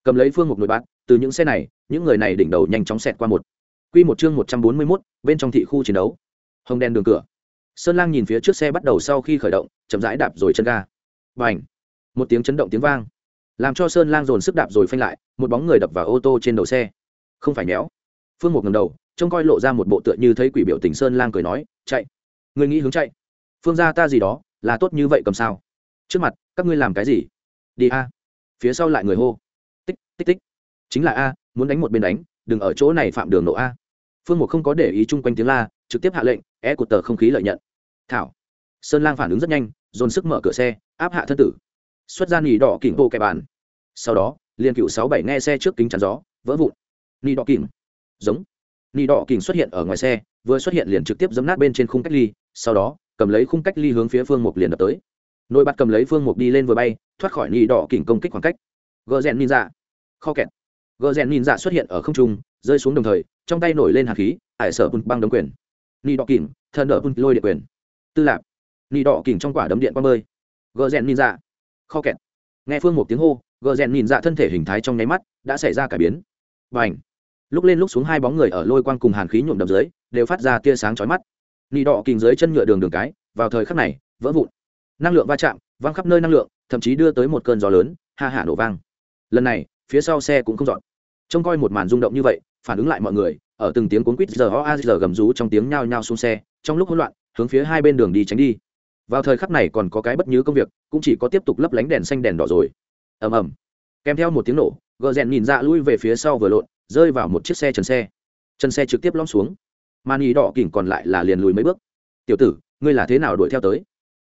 Cầm lấy phương mục nồi bát, từ những xe này, những người này đỉnh đầu nhanh chóng xẹt qua một. Q một chương một trăm bốn mươi mốt, bên trong thị khu chiến đấu. Hồng đen đường cửa. Sơn lang nhìn phía trước xe bắt đầu sau khi khởi động, chậm rãi đạp rồi chân ga. Và một tiếng chấn động tiếng vang. Làm cho sơn lang dồn sức đạp rồi phanh lại, một bóng người đập vào ô tô trên đầu xe. Không phải méo phương một ngầm đầu, trông coi lộ ra một bộ tựa như thấy quỷ biểu tình sơn lang cười nói, chạy. Người nghĩ hướng chạy. Phương ra ta gì đó, là tốt như vậy cầm sao? Trước mặt, các ngươi làm cái gì? Đi a phía sau lại người hô. Tích tích tích. Chính là a, muốn đánh một bên đánh, đừng ở chỗ này phạm đường nộ a. Phương mục không có để ý chung quanh tiếng la, trực tiếp hạ lệnh, é cột tờ không khí lợi nhận. Thảo. Sơn lang phản ứng rất nhanh, dồn sức mở cửa xe, áp hạ thân tử. Xuất ra nỉ đỏ kỉnh vô kẻ bàn. Sau đó, liền cựu sáu bảy nghe xe trước kính chắn gió, vỡ vụn. Nỉ đỏ kỉnh. Giống. Nỉ đỏ kỉnh xuất hiện ở ngoài xe, vừa xuất hiện liền trực tiếp giấm nát bên trên khung cách ly, sau đó, cầm lấy khung cách ly hướng phía phương mục liền đập tới nội bạt cầm lấy phương mục đi lên vừa bay, thoát khỏi nỉ đỏ kỉnh công kích khoảng cách. Gờ rèn ninja dạ. kho kẹt. Gờ rèn ninja dạ xuất hiện ở không trung, rơi xuống đồng thời, trong tay nổi lên hạt khí, ải sở bùn băng đấm quyền. Nỉ đỏ kỉnh, thần đỡ bùn lôi địa quyền. Tư lạc. nỉ đỏ kỉnh trong quả đấm điện qua bơi. Gờ rèn ninja dạ. kho kẹt. Nghe phương mục tiếng hô, gờ rèn nhìn dạ thân thể hình thái trong nháy mắt đã xảy ra cải biến. Và ảnh lúc lên lúc xuống hai bóng người ở lôi quang cùng hàn khí nhuộm đập dưới, đều phát ra tia sáng chói mắt. Nỉ đỏ kình dưới chân nhựa đường đường cái, vào thời khắc này, vỡ vụn năng lượng va chạm, văng khắp nơi năng lượng, thậm chí đưa tới một cơn gió lớn, ha hả nổ vang. Lần này, phía sau xe cũng không dọn. Trông coi một màn rung động như vậy, phản ứng lại mọi người, ở từng tiếng cuốn quýt giờ ho a giờ gầm rú trong tiếng nhao nhao xuống xe, trong lúc hỗn loạn, hướng phía hai bên đường đi tránh đi. Vào thời khắc này còn có cái bất nhứ công việc, cũng chỉ có tiếp tục lấp lánh đèn xanh đèn đỏ rồi. Ầm ầm. Kèm theo một tiếng nổ, gờ rèn nhìn ra lui về phía sau vừa lộn, rơi vào một chiếc xe trần xe. Chân xe trực tiếp lõm xuống. Màn ý đỏ kỉnh còn lại là liền lùi mấy bước. Tiểu tử, ngươi là thế nào đuổi theo tới?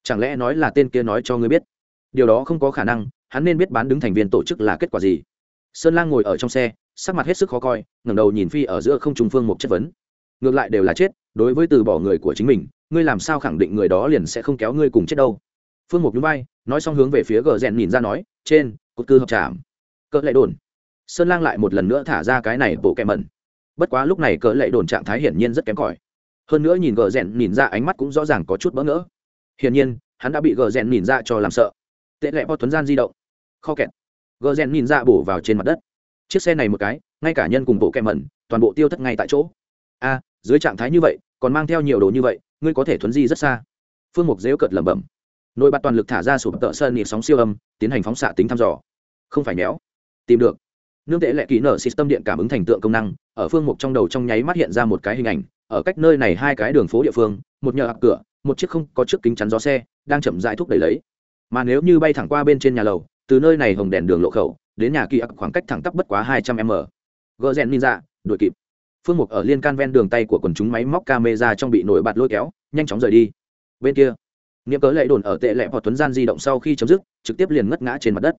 Chẳng lẽ nói là tên kia nói cho ngươi biết? Điều đó không có khả năng, hắn nên biết bán đứng thành viên tổ chức là kết quả gì. Sơn lang ngồi ở trong xe, sắc mặt hết sức khó coi, ngẩng đầu nhìn phi ở giữa không trung phương một chất vấn. Ngược lại đều là chết, đối với từ bỏ người của chính mình, ngươi làm sao khẳng định người đó liền sẽ không kéo ngươi cùng chết đâu? Phương mục núi bay nói xong hướng về phía gờ rèn nhìn ra nói, trên, cột cư hợp trảm cỡ lệ đồn. Sơn lang lại một lần nữa thả ra cái này bộ kẹ mẩn. Bất quá lúc này cỡ lệ đồn trạng thái hiển nhiên rất kém cỏi. Hơn nữa nhìn gờ rèn nhìn ra ánh mắt cũng rõ ràng có chút bỡ ngỡ hiển nhiên, hắn đã bị gờ rèn nhìn ra cho làm sợ. Tệ lệ bao tuấn gian di động. Kho kẹt. Gờ rèn nhìn ra bổ vào trên mặt đất. Chiếc xe này một cái, ngay cả nhân cùng bộ kẹ mẩn, toàn bộ tiêu thất ngay tại chỗ. A, dưới trạng thái như vậy, còn mang theo nhiều đồ như vậy, ngươi có thể thuấn di rất xa. Phương mục dễu cợt lẩm bẩm. Nội bạt toàn lực thả ra sụp tợ sơn nhịp sóng siêu âm, tiến hành phóng xạ tính thăm dò. Không phải méo. Tìm được. Nương tệ lệ kỹ nở system điện cảm ứng thành tượng công năng, ở phương mục trong đầu trong nháy mắt hiện ra một cái hình ảnh ở cách nơi này hai cái đường phố địa phương, một nhờ cửa, một chiếc không có trước kính chắn gió xe, đang chậm rãi thúc đẩy lấy. Mà nếu như bay thẳng qua bên trên nhà lầu, từ nơi này hồng đèn đường lộ khẩu, đến nhà kỳ ạc khoảng cách thẳng tắp bất quá hai trăm m. Gờ rèn ninja, đuổi kịp. Phương mục ở liên can ven đường tay của quần chúng máy móc camera trong bị nổi bạt lôi kéo, nhanh chóng rời đi. Bên kia nghiệm cớ lệ đồn ở tệ lẹ hoặc tuấn gian di động sau khi chấm dứt, trực tiếp liền ngất ngã trên mặt đất.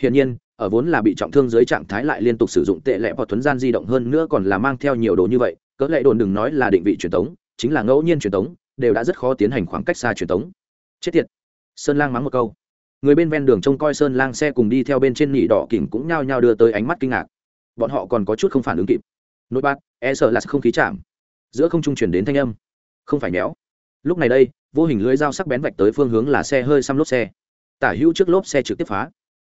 Hiển nhiên, ở vốn là bị trọng thương dưới trạng thái lại liên tục sử dụng tệ lẹ hoặc tuấn gian di động hơn nữa còn là mang theo nhiều đồ như vậy cỡ lệ đồn đừng nói là định vị truyền tống chính là ngẫu nhiên truyền tống đều đã rất khó tiến hành khoảng cách xa truyền tống chết tiệt. Sơn lang mắng một câu. Người bên ven đường trông coi sơn lang xe cùng đi theo bên trên nỉ đỏ kỉnh cũng nhao nhao đưa tới ánh mắt kinh ngạc. Bọn họ còn có chút không phản ứng kịp. Nội bát e sợ là không khí chạm. Giữa không trung chuyển đến thanh âm. Không phải méo. Lúc này đây, vô hình lưới dao sắc bén vạch tới phương hướng là xe hơi xăm lốp xe. Tả hữu trước lốp xe trực tiếp phá.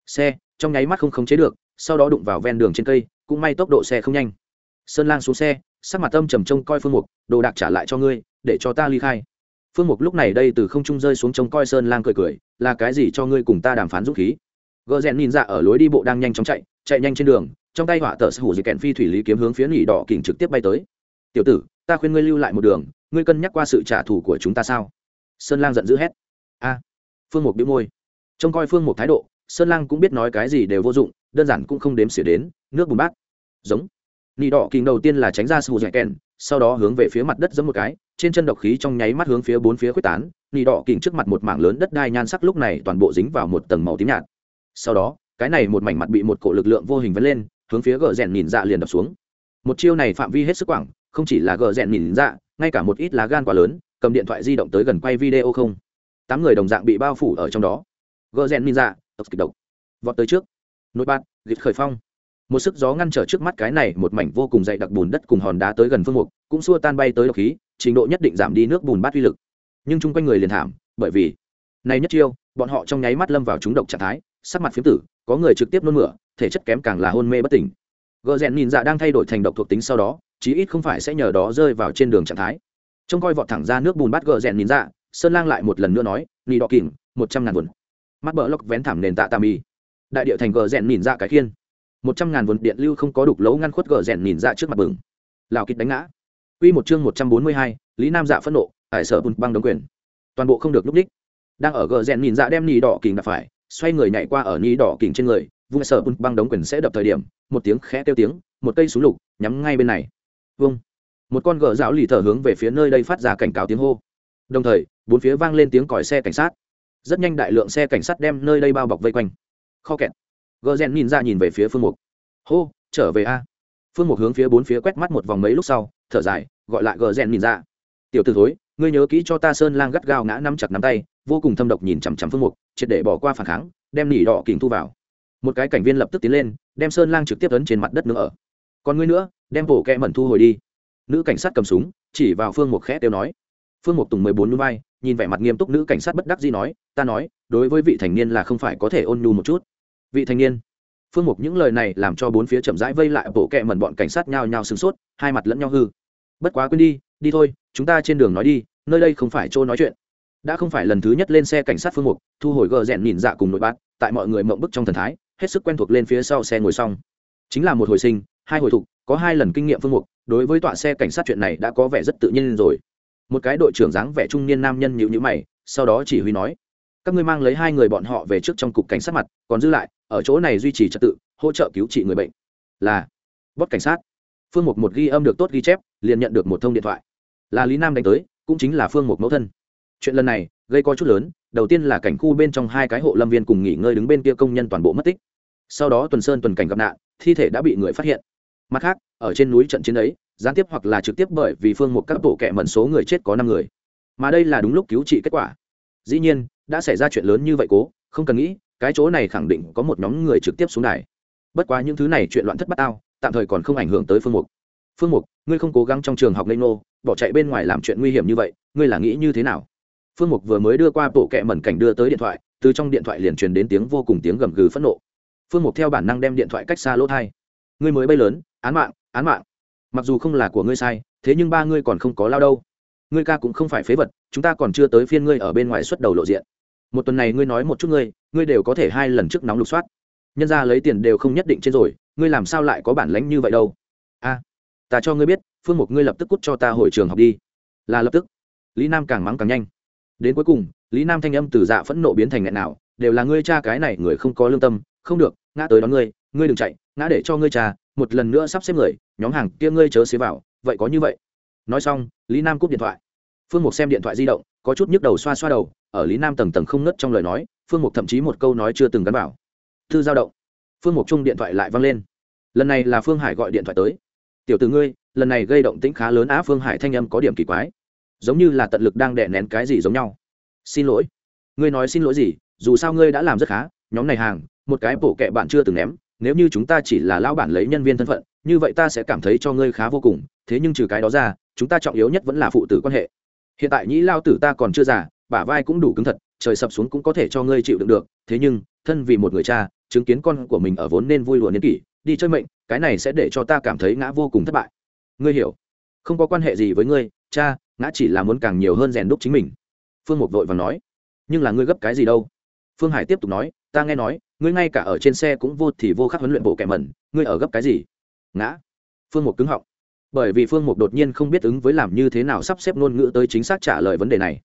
Xe, trong nháy mắt không khống chế được, sau đó đụng vào ven đường trên cây, cũng may tốc độ xe không nhanh. Sơn lang xuống xe sắc mặt tâm trầm trông coi phương mục, đồ đạc trả lại cho ngươi, để cho ta ly khai. Phương mục lúc này đây từ không trung rơi xuống trông coi sơn lang cười cười, là cái gì cho ngươi cùng ta đàm phán dũng khí? Gợ rèn nhìn dạ ở lối đi bộ đang nhanh chóng chạy chạy nhanh trên đường, trong tay họa tờ sở hữu dị kèn phi thủy lý kiếm hướng phía nỉ đỏ kình trực tiếp bay tới. Tiểu tử, ta khuyên ngươi lưu lại một đường, ngươi cân nhắc qua sự trả thù của chúng ta sao? Sơn lang giận dữ hét. A! Phương mục bĩu môi. Trông coi phương mục thái độ, sơn lang cũng biết nói cái gì đều vô dụng, đơn giản cũng không đếm xỉa đến, nước bùn bát. Giống nỉ đỏ kình đầu tiên là tránh ra sù dạy kèn, sau đó hướng về phía mặt đất giẫm một cái, trên chân độc khí trong nháy mắt hướng phía bốn phía quyết tán nỉ đỏ kình trước mặt một mảng lớn đất đai nhan sắc lúc này toàn bộ dính vào một tầng màu tím nhạt. Sau đó, cái này một mảnh mặt bị một cổ lực lượng vô hình vấn lên, hướng phía gờ rèn nhìn dạ liền đập xuống. Một chiêu này phạm vi hết sức quảng, không chỉ là gờ rèn nhìn dạ ngay cả một ít lá gan quá lớn, cầm điện thoại di động tới gần quay video không? Tám người đồng dạng bị bao phủ ở trong đó. Gờ rèn nhìn dạ tập kịch độc. Vọt tới trước. Nội bát gịt khởi phong một sức gió ngăn trở trước mắt cái này một mảnh vô cùng dày đặc bùn đất cùng hòn đá tới gần phương mục, cũng xua tan bay tới độc khí, trình độ nhất định giảm đi nước bùn bát uy lực. Nhưng chung quanh người liền thảm, bởi vì, này nhất chiêu, bọn họ trong nháy mắt lâm vào trúng độc trạng thái, sắc mặt phiếm tử, có người trực tiếp nôn mửa, thể chất kém càng là hôn mê bất tỉnh. Gợ rèn nhìn dạ đang thay đổi thành độc thuộc tính sau đó, chí ít không phải sẽ nhờ đó rơi vào trên đường trạng thái. Trông coi vọt thẳng ra nước bùn bát gợ rèn nhìn dạ sơn lang lại một lần nữa nói, nì đọ kìm một trăm ngàn vườn mắt bờ lóc vén thảm nền tạ tà mì đại địa thành gờ rèn nhìn dạ cái khiên một trăm ngàn vườn điện lưu không có đục lấu ngăn khuất gờ rèn nhìn dạ trước mặt bừng lào kịch đánh ngã Quy một chương một trăm bốn mươi hai, Lý Nam Dạ phẫn nộ, tại sở bùn băng đống quyền. Toàn bộ không được lúc đích. Đang ở gờ rèn nhìn dạ đem nhì đỏ kình đạp phải, xoay người nhảy qua ở nhì đỏ kình trên người, vung sở bùn băng đống quyền sẽ đập thời điểm, một tiếng khẽ kêu tiếng, một cây súng lục nhắm ngay bên này. Vung. Một con gờ giáo lì thở hướng về phía nơi đây phát ra cảnh cáo tiếng hô. Đồng thời, bốn phía vang lên tiếng còi xe cảnh sát. Rất nhanh đại lượng xe cảnh sát đem nơi đây bao bọc vây quanh. Kho kẹt. Gờ rèn nhìn ra nhìn về phía phương mục. Hô, trở về a. Phương mục hướng phía bốn phía quét mắt một vòng mấy lúc sau, thở dài, gọi lại gờ rèn nhìn ra. Tiểu t ử thối, ngươi nhớ kỹ cho ta sơn lang gắt gao ngã nắm chặt nắm tay, vô cùng thâm độc nhìn chằm chằm phương mục, triệt để bỏ qua phản kháng, đem nỉ đỏ kình thu vào. Một cái cảnh viên lập tức tiến lên, đem sơn lang trực tiếp ấn trên mặt đất nữa ở. Còn ngươi nữa, đem bổ kẹ mẩn thu hồi đi. Nữ cảnh sát cầm súng, chỉ vào phương mục khẽ tiêu nói. Phương mục tùng mười bốn núi vai nhìn vẻ mặt nghiêm túc nữ cảnh sát bất đắc dĩ nói, ta nói, đối với vị thành niên là không phải có thể ôn nhu một chút vị thanh niên. Phương mục những lời này làm cho bốn phía chậm rãi vây lại bộ kẹ mẩn bọn cảnh sát nhao nhao sửng sốt, hai mặt lẫn nhau hư. Bất quá quên đi đi thôi, chúng ta trên đường nói đi, nơi đây không phải chỗ nói chuyện. Đã không phải lần thứ nhất lên xe cảnh sát phương mục, thu hồi gờ rẽn nhìn dạ cùng nội bát, tại mọi người mộng bức trong thần thái, hết sức quen thuộc lên phía sau xe ngồi xong. Chính là một hồi sinh, hai hồi thục, có hai lần kinh nghiệm phương mục, đối với tọa xe cảnh sát chuyện này đã có vẻ rất tự nhiên rồi. Một cái đội trưởng dáng vẻ trung niên nam nhân nhịu nhữ mày, sau đó chỉ huy nói các ngươi mang lấy hai người bọn họ về trước trong cục cảnh sát mặt, còn giữ lại, ở chỗ này duy trì trật tự, hỗ trợ cứu trị người bệnh. Là bót cảnh sát. Phương mục một ghi âm được tốt ghi chép, liền nhận được một thông điện thoại. Là lý nam đánh tới, cũng chính là phương mục mẫu thân. Chuyện lần này, gây coi chút lớn, đầu tiên là cảnh khu bên trong hai cái hộ lâm viên cùng nghỉ ngơi đứng bên kia công nhân toàn bộ mất tích. Sau đó tuần sơn tuần cảnh gặp nạn, thi thể đã bị người phát hiện. Mặt khác, ở trên núi trận chiến ấy, gián tiếp hoặc là trực tiếp bởi vì phương một các bộ kệ mận số người chết có năm người. Mà đây là đúng lúc cứu trị kết quả. Dĩ nhiên đã xảy ra chuyện lớn như vậy cố, không cần nghĩ, cái chỗ này khẳng định có một nhóm người trực tiếp xuống đài. Bất quá những thứ này chuyện loạn thất bát ao tạm thời còn không ảnh hưởng tới phương mục. Phương mục, ngươi không cố gắng trong trường học lê nô, bỏ chạy bên ngoài làm chuyện nguy hiểm như vậy, ngươi là nghĩ như thế nào? Phương mục vừa mới đưa qua bộ kẹ mẩn cảnh đưa tới điện thoại, từ trong điện thoại liền truyền đến tiếng vô cùng tiếng gầm gừ phẫn nộ. Phương mục theo bản năng đem điện thoại cách xa lỗ thai. Ngươi mới bay lớn, án mạng án mạng. Mặc dù không là của ngươi sai, thế nhưng ba ngươi còn không có lao đâu. Ngươi ca cũng không phải phế vật, chúng ta còn chưa tới phiên ngươi ở bên ngoài xuất đầu lộ diện một tuần này ngươi nói một chút ngươi ngươi đều có thể hai lần trước nóng lục soát. Nhân ra lấy tiền đều không nhất định trên rồi, ngươi làm sao lại có bản lãnh như vậy đâu? A, ta cho ngươi biết, phương mục ngươi lập tức cút cho ta hồi trường học đi. Là lập tức. Lý nam càng mắng càng nhanh. Đến cuối cùng, lý nam thanh âm từ dạ phẫn nộ biến thành nghẹn nào, đều là ngươi cha cái này người không có lương tâm, không được, ngã tới đón ngươi ngươi đừng chạy, ngã để cho ngươi cha, một lần nữa sắp xếp người, nhóm hàng kia ngươi chớ xế vào, vậy có như vậy. Nói xong, lý nam cúp điện thoại. Phương mục xem điện thoại di động có chút nhức đầu xoa xoa đầu, ở lý nam tầng tầng không ngất trong lời nói, phương mục thậm chí một câu nói chưa từng gắn vào. Thư giao động. Phương mục chung điện thoại lại văng lên. Lần này là phương hải gọi điện thoại tới. Tiểu từ ngươi, lần này gây động tĩnh khá lớn á, phương hải thanh âm có điểm kỳ quái. Giống như là tận lực đang đè nén cái gì giống nhau. Xin lỗi. Ngươi nói xin lỗi gì? Dù sao ngươi đã làm rất khá, nhóm này hàng, một cái bổ kẹ bạn chưa từng ném, nếu như chúng ta chỉ là lao bản lấy nhân viên thân phận, như vậy ta sẽ cảm thấy cho ngươi khá vô cùng, thế nhưng trừ cái đó ra, chúng ta trọng yếu nhất vẫn là phụ tử quan hệ hiện tại nhĩ lao tử ta còn chưa già, bả vai cũng đủ cứng thật, trời sập xuống cũng có thể cho ngươi chịu đựng được. Thế nhưng, thân vì một người cha, chứng kiến con của mình ở vốn nên vui lùa niên kỷ, đi chơi mệnh, cái này sẽ để cho ta cảm thấy ngã vô cùng thất bại. Ngươi hiểu, không có quan hệ gì với ngươi, cha, ngã chỉ là muốn càng nhiều hơn rèn đúc chính mình. Phương mục vội và nói, nhưng là ngươi gấp cái gì đâu? Phương hải tiếp tục nói, ta nghe nói, ngươi ngay cả ở trên xe cũng vô thì vô khắc huấn luyện bộ kẻ mẩn, ngươi ở gấp cái gì? Ngã. Phương mục cứng họng bởi vì phương mục đột nhiên không biết ứng với làm như thế nào sắp xếp ngôn ngữ tới chính xác trả lời vấn đề này.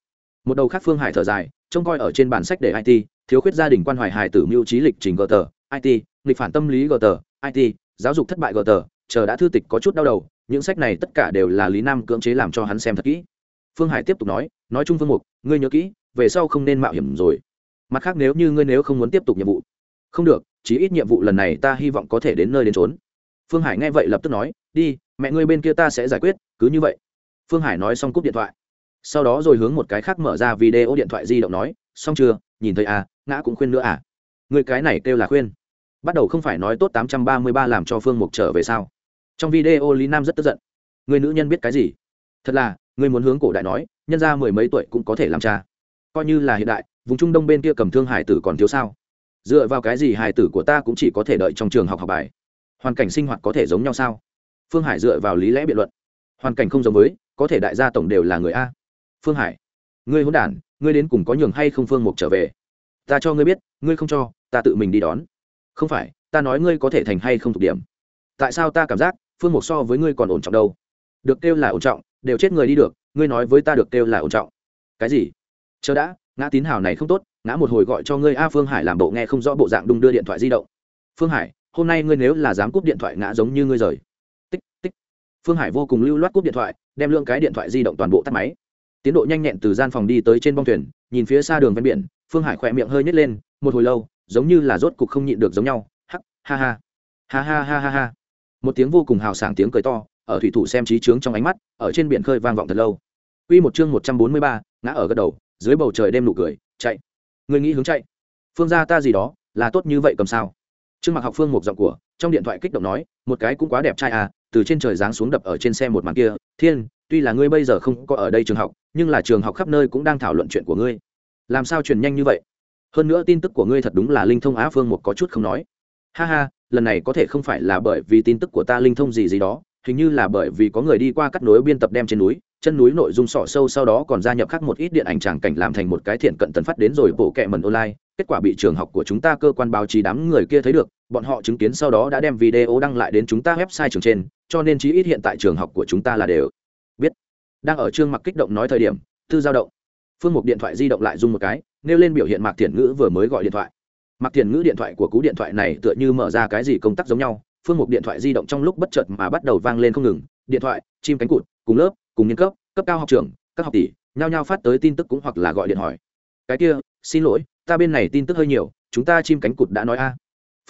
Một đầu khác phương hải thở dài, trông coi ở trên bản sách để it thiếu khuyết gia đình quan hoài hài tử mưu trí lịch trình gờ tờ it nghịch phản tâm lý gờ tờ it giáo dục thất bại gờ tờ, chờ đã thư tịch có chút đau đầu, những sách này tất cả đều là lý nam cưỡng chế làm cho hắn xem thật kỹ. Phương hải tiếp tục nói nói chung phương mục, ngươi nhớ kỹ, về sau không nên mạo hiểm rồi. Mặt khác nếu như ngươi nếu không muốn tiếp tục nhiệm vụ. Không được, chí ít nhiệm vụ lần này ta hy vọng có thể đến nơi đến trốn phương hải nghe vậy lập tức nói, đi mẹ ngươi bên kia ta sẽ giải quyết, cứ như vậy. Phương hải nói xong cúp điện thoại. Sau đó rồi hướng một cái khác mở ra video điện thoại di động nói, xong chưa? Nhìn thấy à? Ngã cũng khuyên nữa à? Người cái này kêu là khuyên. Bắt đầu không phải nói tốt tám trăm ba mươi ba làm cho phương mục trở về sao? Trong video, lý nam rất tức giận. Người nữ nhân biết cái gì? Thật là, người muốn hướng cổ đại nói, nhân ra mười mấy tuổi cũng có thể làm cha. Coi như là hiện đại, vùng trung đông bên kia cầm thương hải tử còn thiếu sao? Dựa vào cái gì hải tử của ta cũng chỉ có thể đợi trong trường học học bài? Hoàn cảnh sinh hoạt có thể giống nhau sao? Phương hải dựa vào lý lẽ biện luận. Hoàn cảnh không giống với, có thể đại gia tổng đều là người a. Phương hải, ngươi hôn đản, ngươi đến cùng có nhường hay không phương mục trở về? Ta cho ngươi biết, ngươi không cho, ta tự mình đi đón. Không phải, ta nói ngươi có thể thành hay không thuộc điểm. Tại sao ta cảm giác, phương mục so với ngươi còn ổn trọng đâu? Được kêu là ổn trọng, đều chết người đi được, ngươi nói với ta được kêu là ổn trọng. Cái gì? Chờ đã, ngã tín hào này không tốt, ngã một hồi gọi cho ngươi a phương hải làm bộ nghe không rõ bộ dạng đung đưa điện thoại di động. Phương hải, hôm nay ngươi nếu là dám cúp điện thoại ngã giống như ngươi rời tích tích. Phương hải vô cùng lưu loát cúp điện thoại đem lượng cái điện thoại di động toàn bộ tắt máy. Tiến độ nhanh nhẹn từ gian phòng đi tới trên bong thuyền nhìn phía xa đường ven biển phương hải khỏe miệng hơi nhét lên một hồi lâu giống như là rốt cục không nhịn được giống nhau hắc ha ha. Ha ha ha ha ha. Một tiếng vô cùng hào sảng tiếng cười to ở thủy thủ xem trí trướng trong ánh mắt ở trên biển khơi vang vọng thật lâu. Quy một chương một trăm bốn mươi ba, ngã ở gật đầu dưới bầu trời đêm nụ cười chạy. Người nghĩ hướng chạy. Phương gia ta gì đó là tốt như vậy cầm sao? Trương mặc học phương một giọng của trong điện thoại kích động nói một cái cũng quá đẹp trai à từ trên trời giáng xuống đập ở trên xe một màn kia, thiên, tuy là ngươi bây giờ không có ở đây trường học, nhưng là trường học khắp nơi cũng đang thảo luận chuyện của ngươi. Làm sao truyền nhanh như vậy? Hơn nữa tin tức của ngươi thật đúng là linh thông á phương một có chút không nói. Ha ha, lần này có thể không phải là bởi vì tin tức của ta linh thông gì gì đó, hình như là bởi vì có người đi qua cắt nối biên tập đem trên núi, chân núi nội dung sọ sâu sau đó còn gia nhập khác một ít điện ảnh tràng cảnh làm thành một cái thiện cận tần phát đến rồi bộ kệ mần online, kết quả bị trường học của chúng ta cơ quan báo chí đám người kia thấy được, bọn họ chứng kiến sau đó đã đem video đăng lại đến chúng ta website trường trên cho nên chí ít hiện tại trường học của chúng ta là đều biết. Đang ở trương mặc kích động nói thời điểm, tư giao động, phương mục điện thoại di động lại rung một cái, nêu lên biểu hiện mạc thiền ngữ vừa mới gọi điện thoại. Mạc thiền ngữ điện thoại của cú điện thoại này tựa như mở ra cái gì công tác giống nhau, phương mục điện thoại di động trong lúc bất chợt mà bắt đầu vang lên không ngừng, điện thoại, chim cánh cụt, cùng lớp, cùng niên cấp cấp cao học trường, các học tỷ, nhao nhao phát tới tin tức cũng hoặc là gọi điện hỏi. Cái kia, xin lỗi, ta bên này tin tức hơi nhiều, chúng ta chim cánh cụt đã nói a.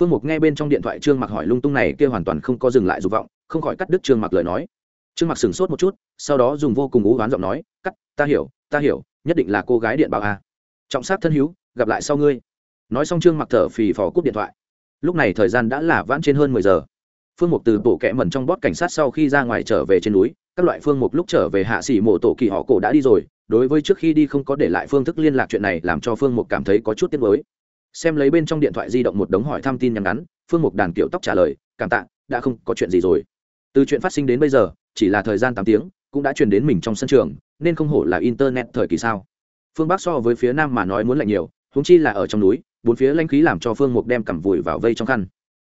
Phương mục nghe bên trong điện thoại trương mặc hỏi lung tung này kia hoàn toàn không có dừng lại dục vọng không khỏi cắt đứt trương mặc lời nói. Trương mặc sửng sốt một chút, sau đó dùng vô cùng ú oán giọng nói, cắt, ta hiểu ta hiểu, nhất định là cô gái điện báo a. Trọng sát thân hữu, gặp lại sau ngươi. Nói xong trương mặc thở phì phò cúp điện thoại. Lúc này thời gian đã là vãn trên hơn mười giờ. Phương mục từ bộ kẽ mẩn trong bót cảnh sát sau khi ra ngoài trở về trên núi, các loại phương mục lúc trở về hạ xỉ mộ tổ kỳ họ cổ đã đi rồi, đối với trước khi đi không có để lại phương thức liên lạc chuyện này làm cho phương mục cảm thấy có chút tiếc mới xem lấy bên trong điện thoại di động một đống hỏi thăm tin nhắn ngắn, phương mục đàn kiểu tóc trả lời, cảm tạ, đã không có chuyện gì rồi từ chuyện phát sinh đến bây giờ, chỉ là thời gian tám tiếng, cũng đã truyền đến mình trong sân trường, nên không hổ là internet thời kỳ sao. Phương bắc so với phía nam mà nói muốn lạnh nhiều húng chi là ở trong núi, bốn phía lanh khí làm cho phương mục đem cằm vùi vào vây trong khăn.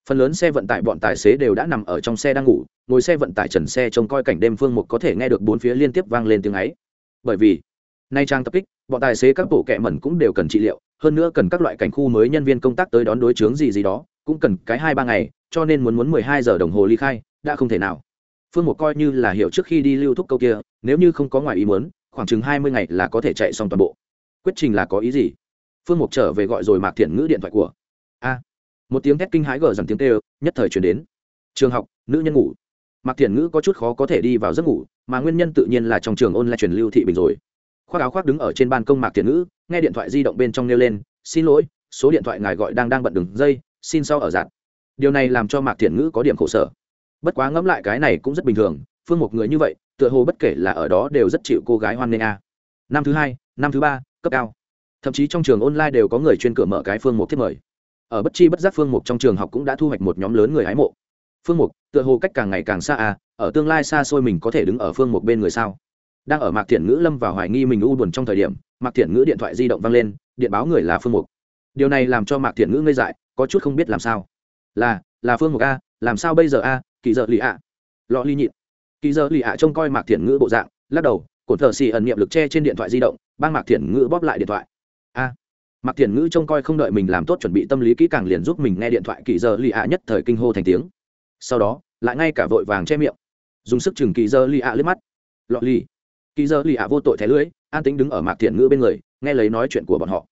Phần lớn xe vận tải bọn tài xế đều đã nằm ở trong xe đang ngủ, ngồi xe vận tải trần xe trông coi cảnh đêm phương mục có thể nghe được bốn phía liên tiếp vang lên tiếng ấy. Bởi vì, nay trang tập kích, bọn tài xế các bộ kẹ mẩn cũng đều cần trị liệu, hơn nữa cần các loại cảnh khu mới nhân viên công tác tới đón đối chướng gì gì đó, cũng cần cái hai ba ngày, cho nên muốn muốn mười hai giờ đồng hồ ly khai đã không thể nào. Phương mục coi như là hiểu trước khi đi lưu thúc câu kia, nếu như không có ngoài ý muốn, khoảng chừng hai mươi ngày là có thể chạy xong toàn bộ. Quyết trình là có ý gì? Phương mục trở về gọi rồi mạc thiện ngữ điện thoại của. A. Một tiếng thét kinh hãi gờ dằn tiếng kêu, nhất thời chuyển đến. Trường học, nữ nhân ngủ. Mạc thiện ngữ có chút khó có thể đi vào giấc ngủ, mà nguyên nhân tự nhiên là trong trường ôn lại truyền lưu thị bình rồi. Khoác áo khoác đứng ở trên ban công mạc thiện ngữ, nghe điện thoại di động bên trong nêu lên, xin lỗi, số điện thoại ngài gọi đang đang bận đường dây, xin sau ở dặn. điều này làm cho mạc thiện ngữ có điểm khổ sở bất quá ngẫm lại cái này cũng rất bình thường, phương một người như vậy, tựa hồ bất kể là ở đó đều rất chịu cô gái hoan nghênh a. Năm thứ hai, năm thứ ba, cấp cao. Thậm chí trong trường online đều có người chuyên cửa mở cái phương mục thiết mời. Ở bất chi bất giác phương mục trong trường học cũng đã thu hoạch một nhóm lớn người hái mộ. Phương mục, tựa hồ cách càng ngày càng xa à ở tương lai xa xôi mình có thể đứng ở phương mục bên người sao? Đang ở mạc thiện ngữ lâm vào hoài nghi mình u buồn trong thời điểm, mạc thiện ngữ điện thoại di động vang lên, điện báo người là phương mục. Điều này làm cho mạc thiện ngữ ngây dại, có chút không biết làm sao. Là là phương mục a làm sao bây giờ a, kỳ dợ lì ạ? Lọ ly nhịn. Kỳ dợ lì ạ trông coi mạc thiện ngữ bộ dạng, lắc đầu, cổn thợ xì ẩn niệm lực che trên điện thoại di động, bang mạc thiện ngữ bóp lại điện thoại. A. Mạc thiện ngữ trông coi không đợi mình làm tốt chuẩn bị tâm lý kỹ càng liền giúp mình nghe điện thoại kỳ dợ lì ạ nhất thời kinh hô thành tiếng. Sau đó, lại ngay cả vội vàng che miệng. Dùng sức chừng kỳ dơ lì ạ lướt mắt. Lọ lì kỳ dơ lì ạ vô tội thẻ lưới an tính đứng ở mạc thiện ngữ bên người, nghe lấy nói chuyện của bọn họ.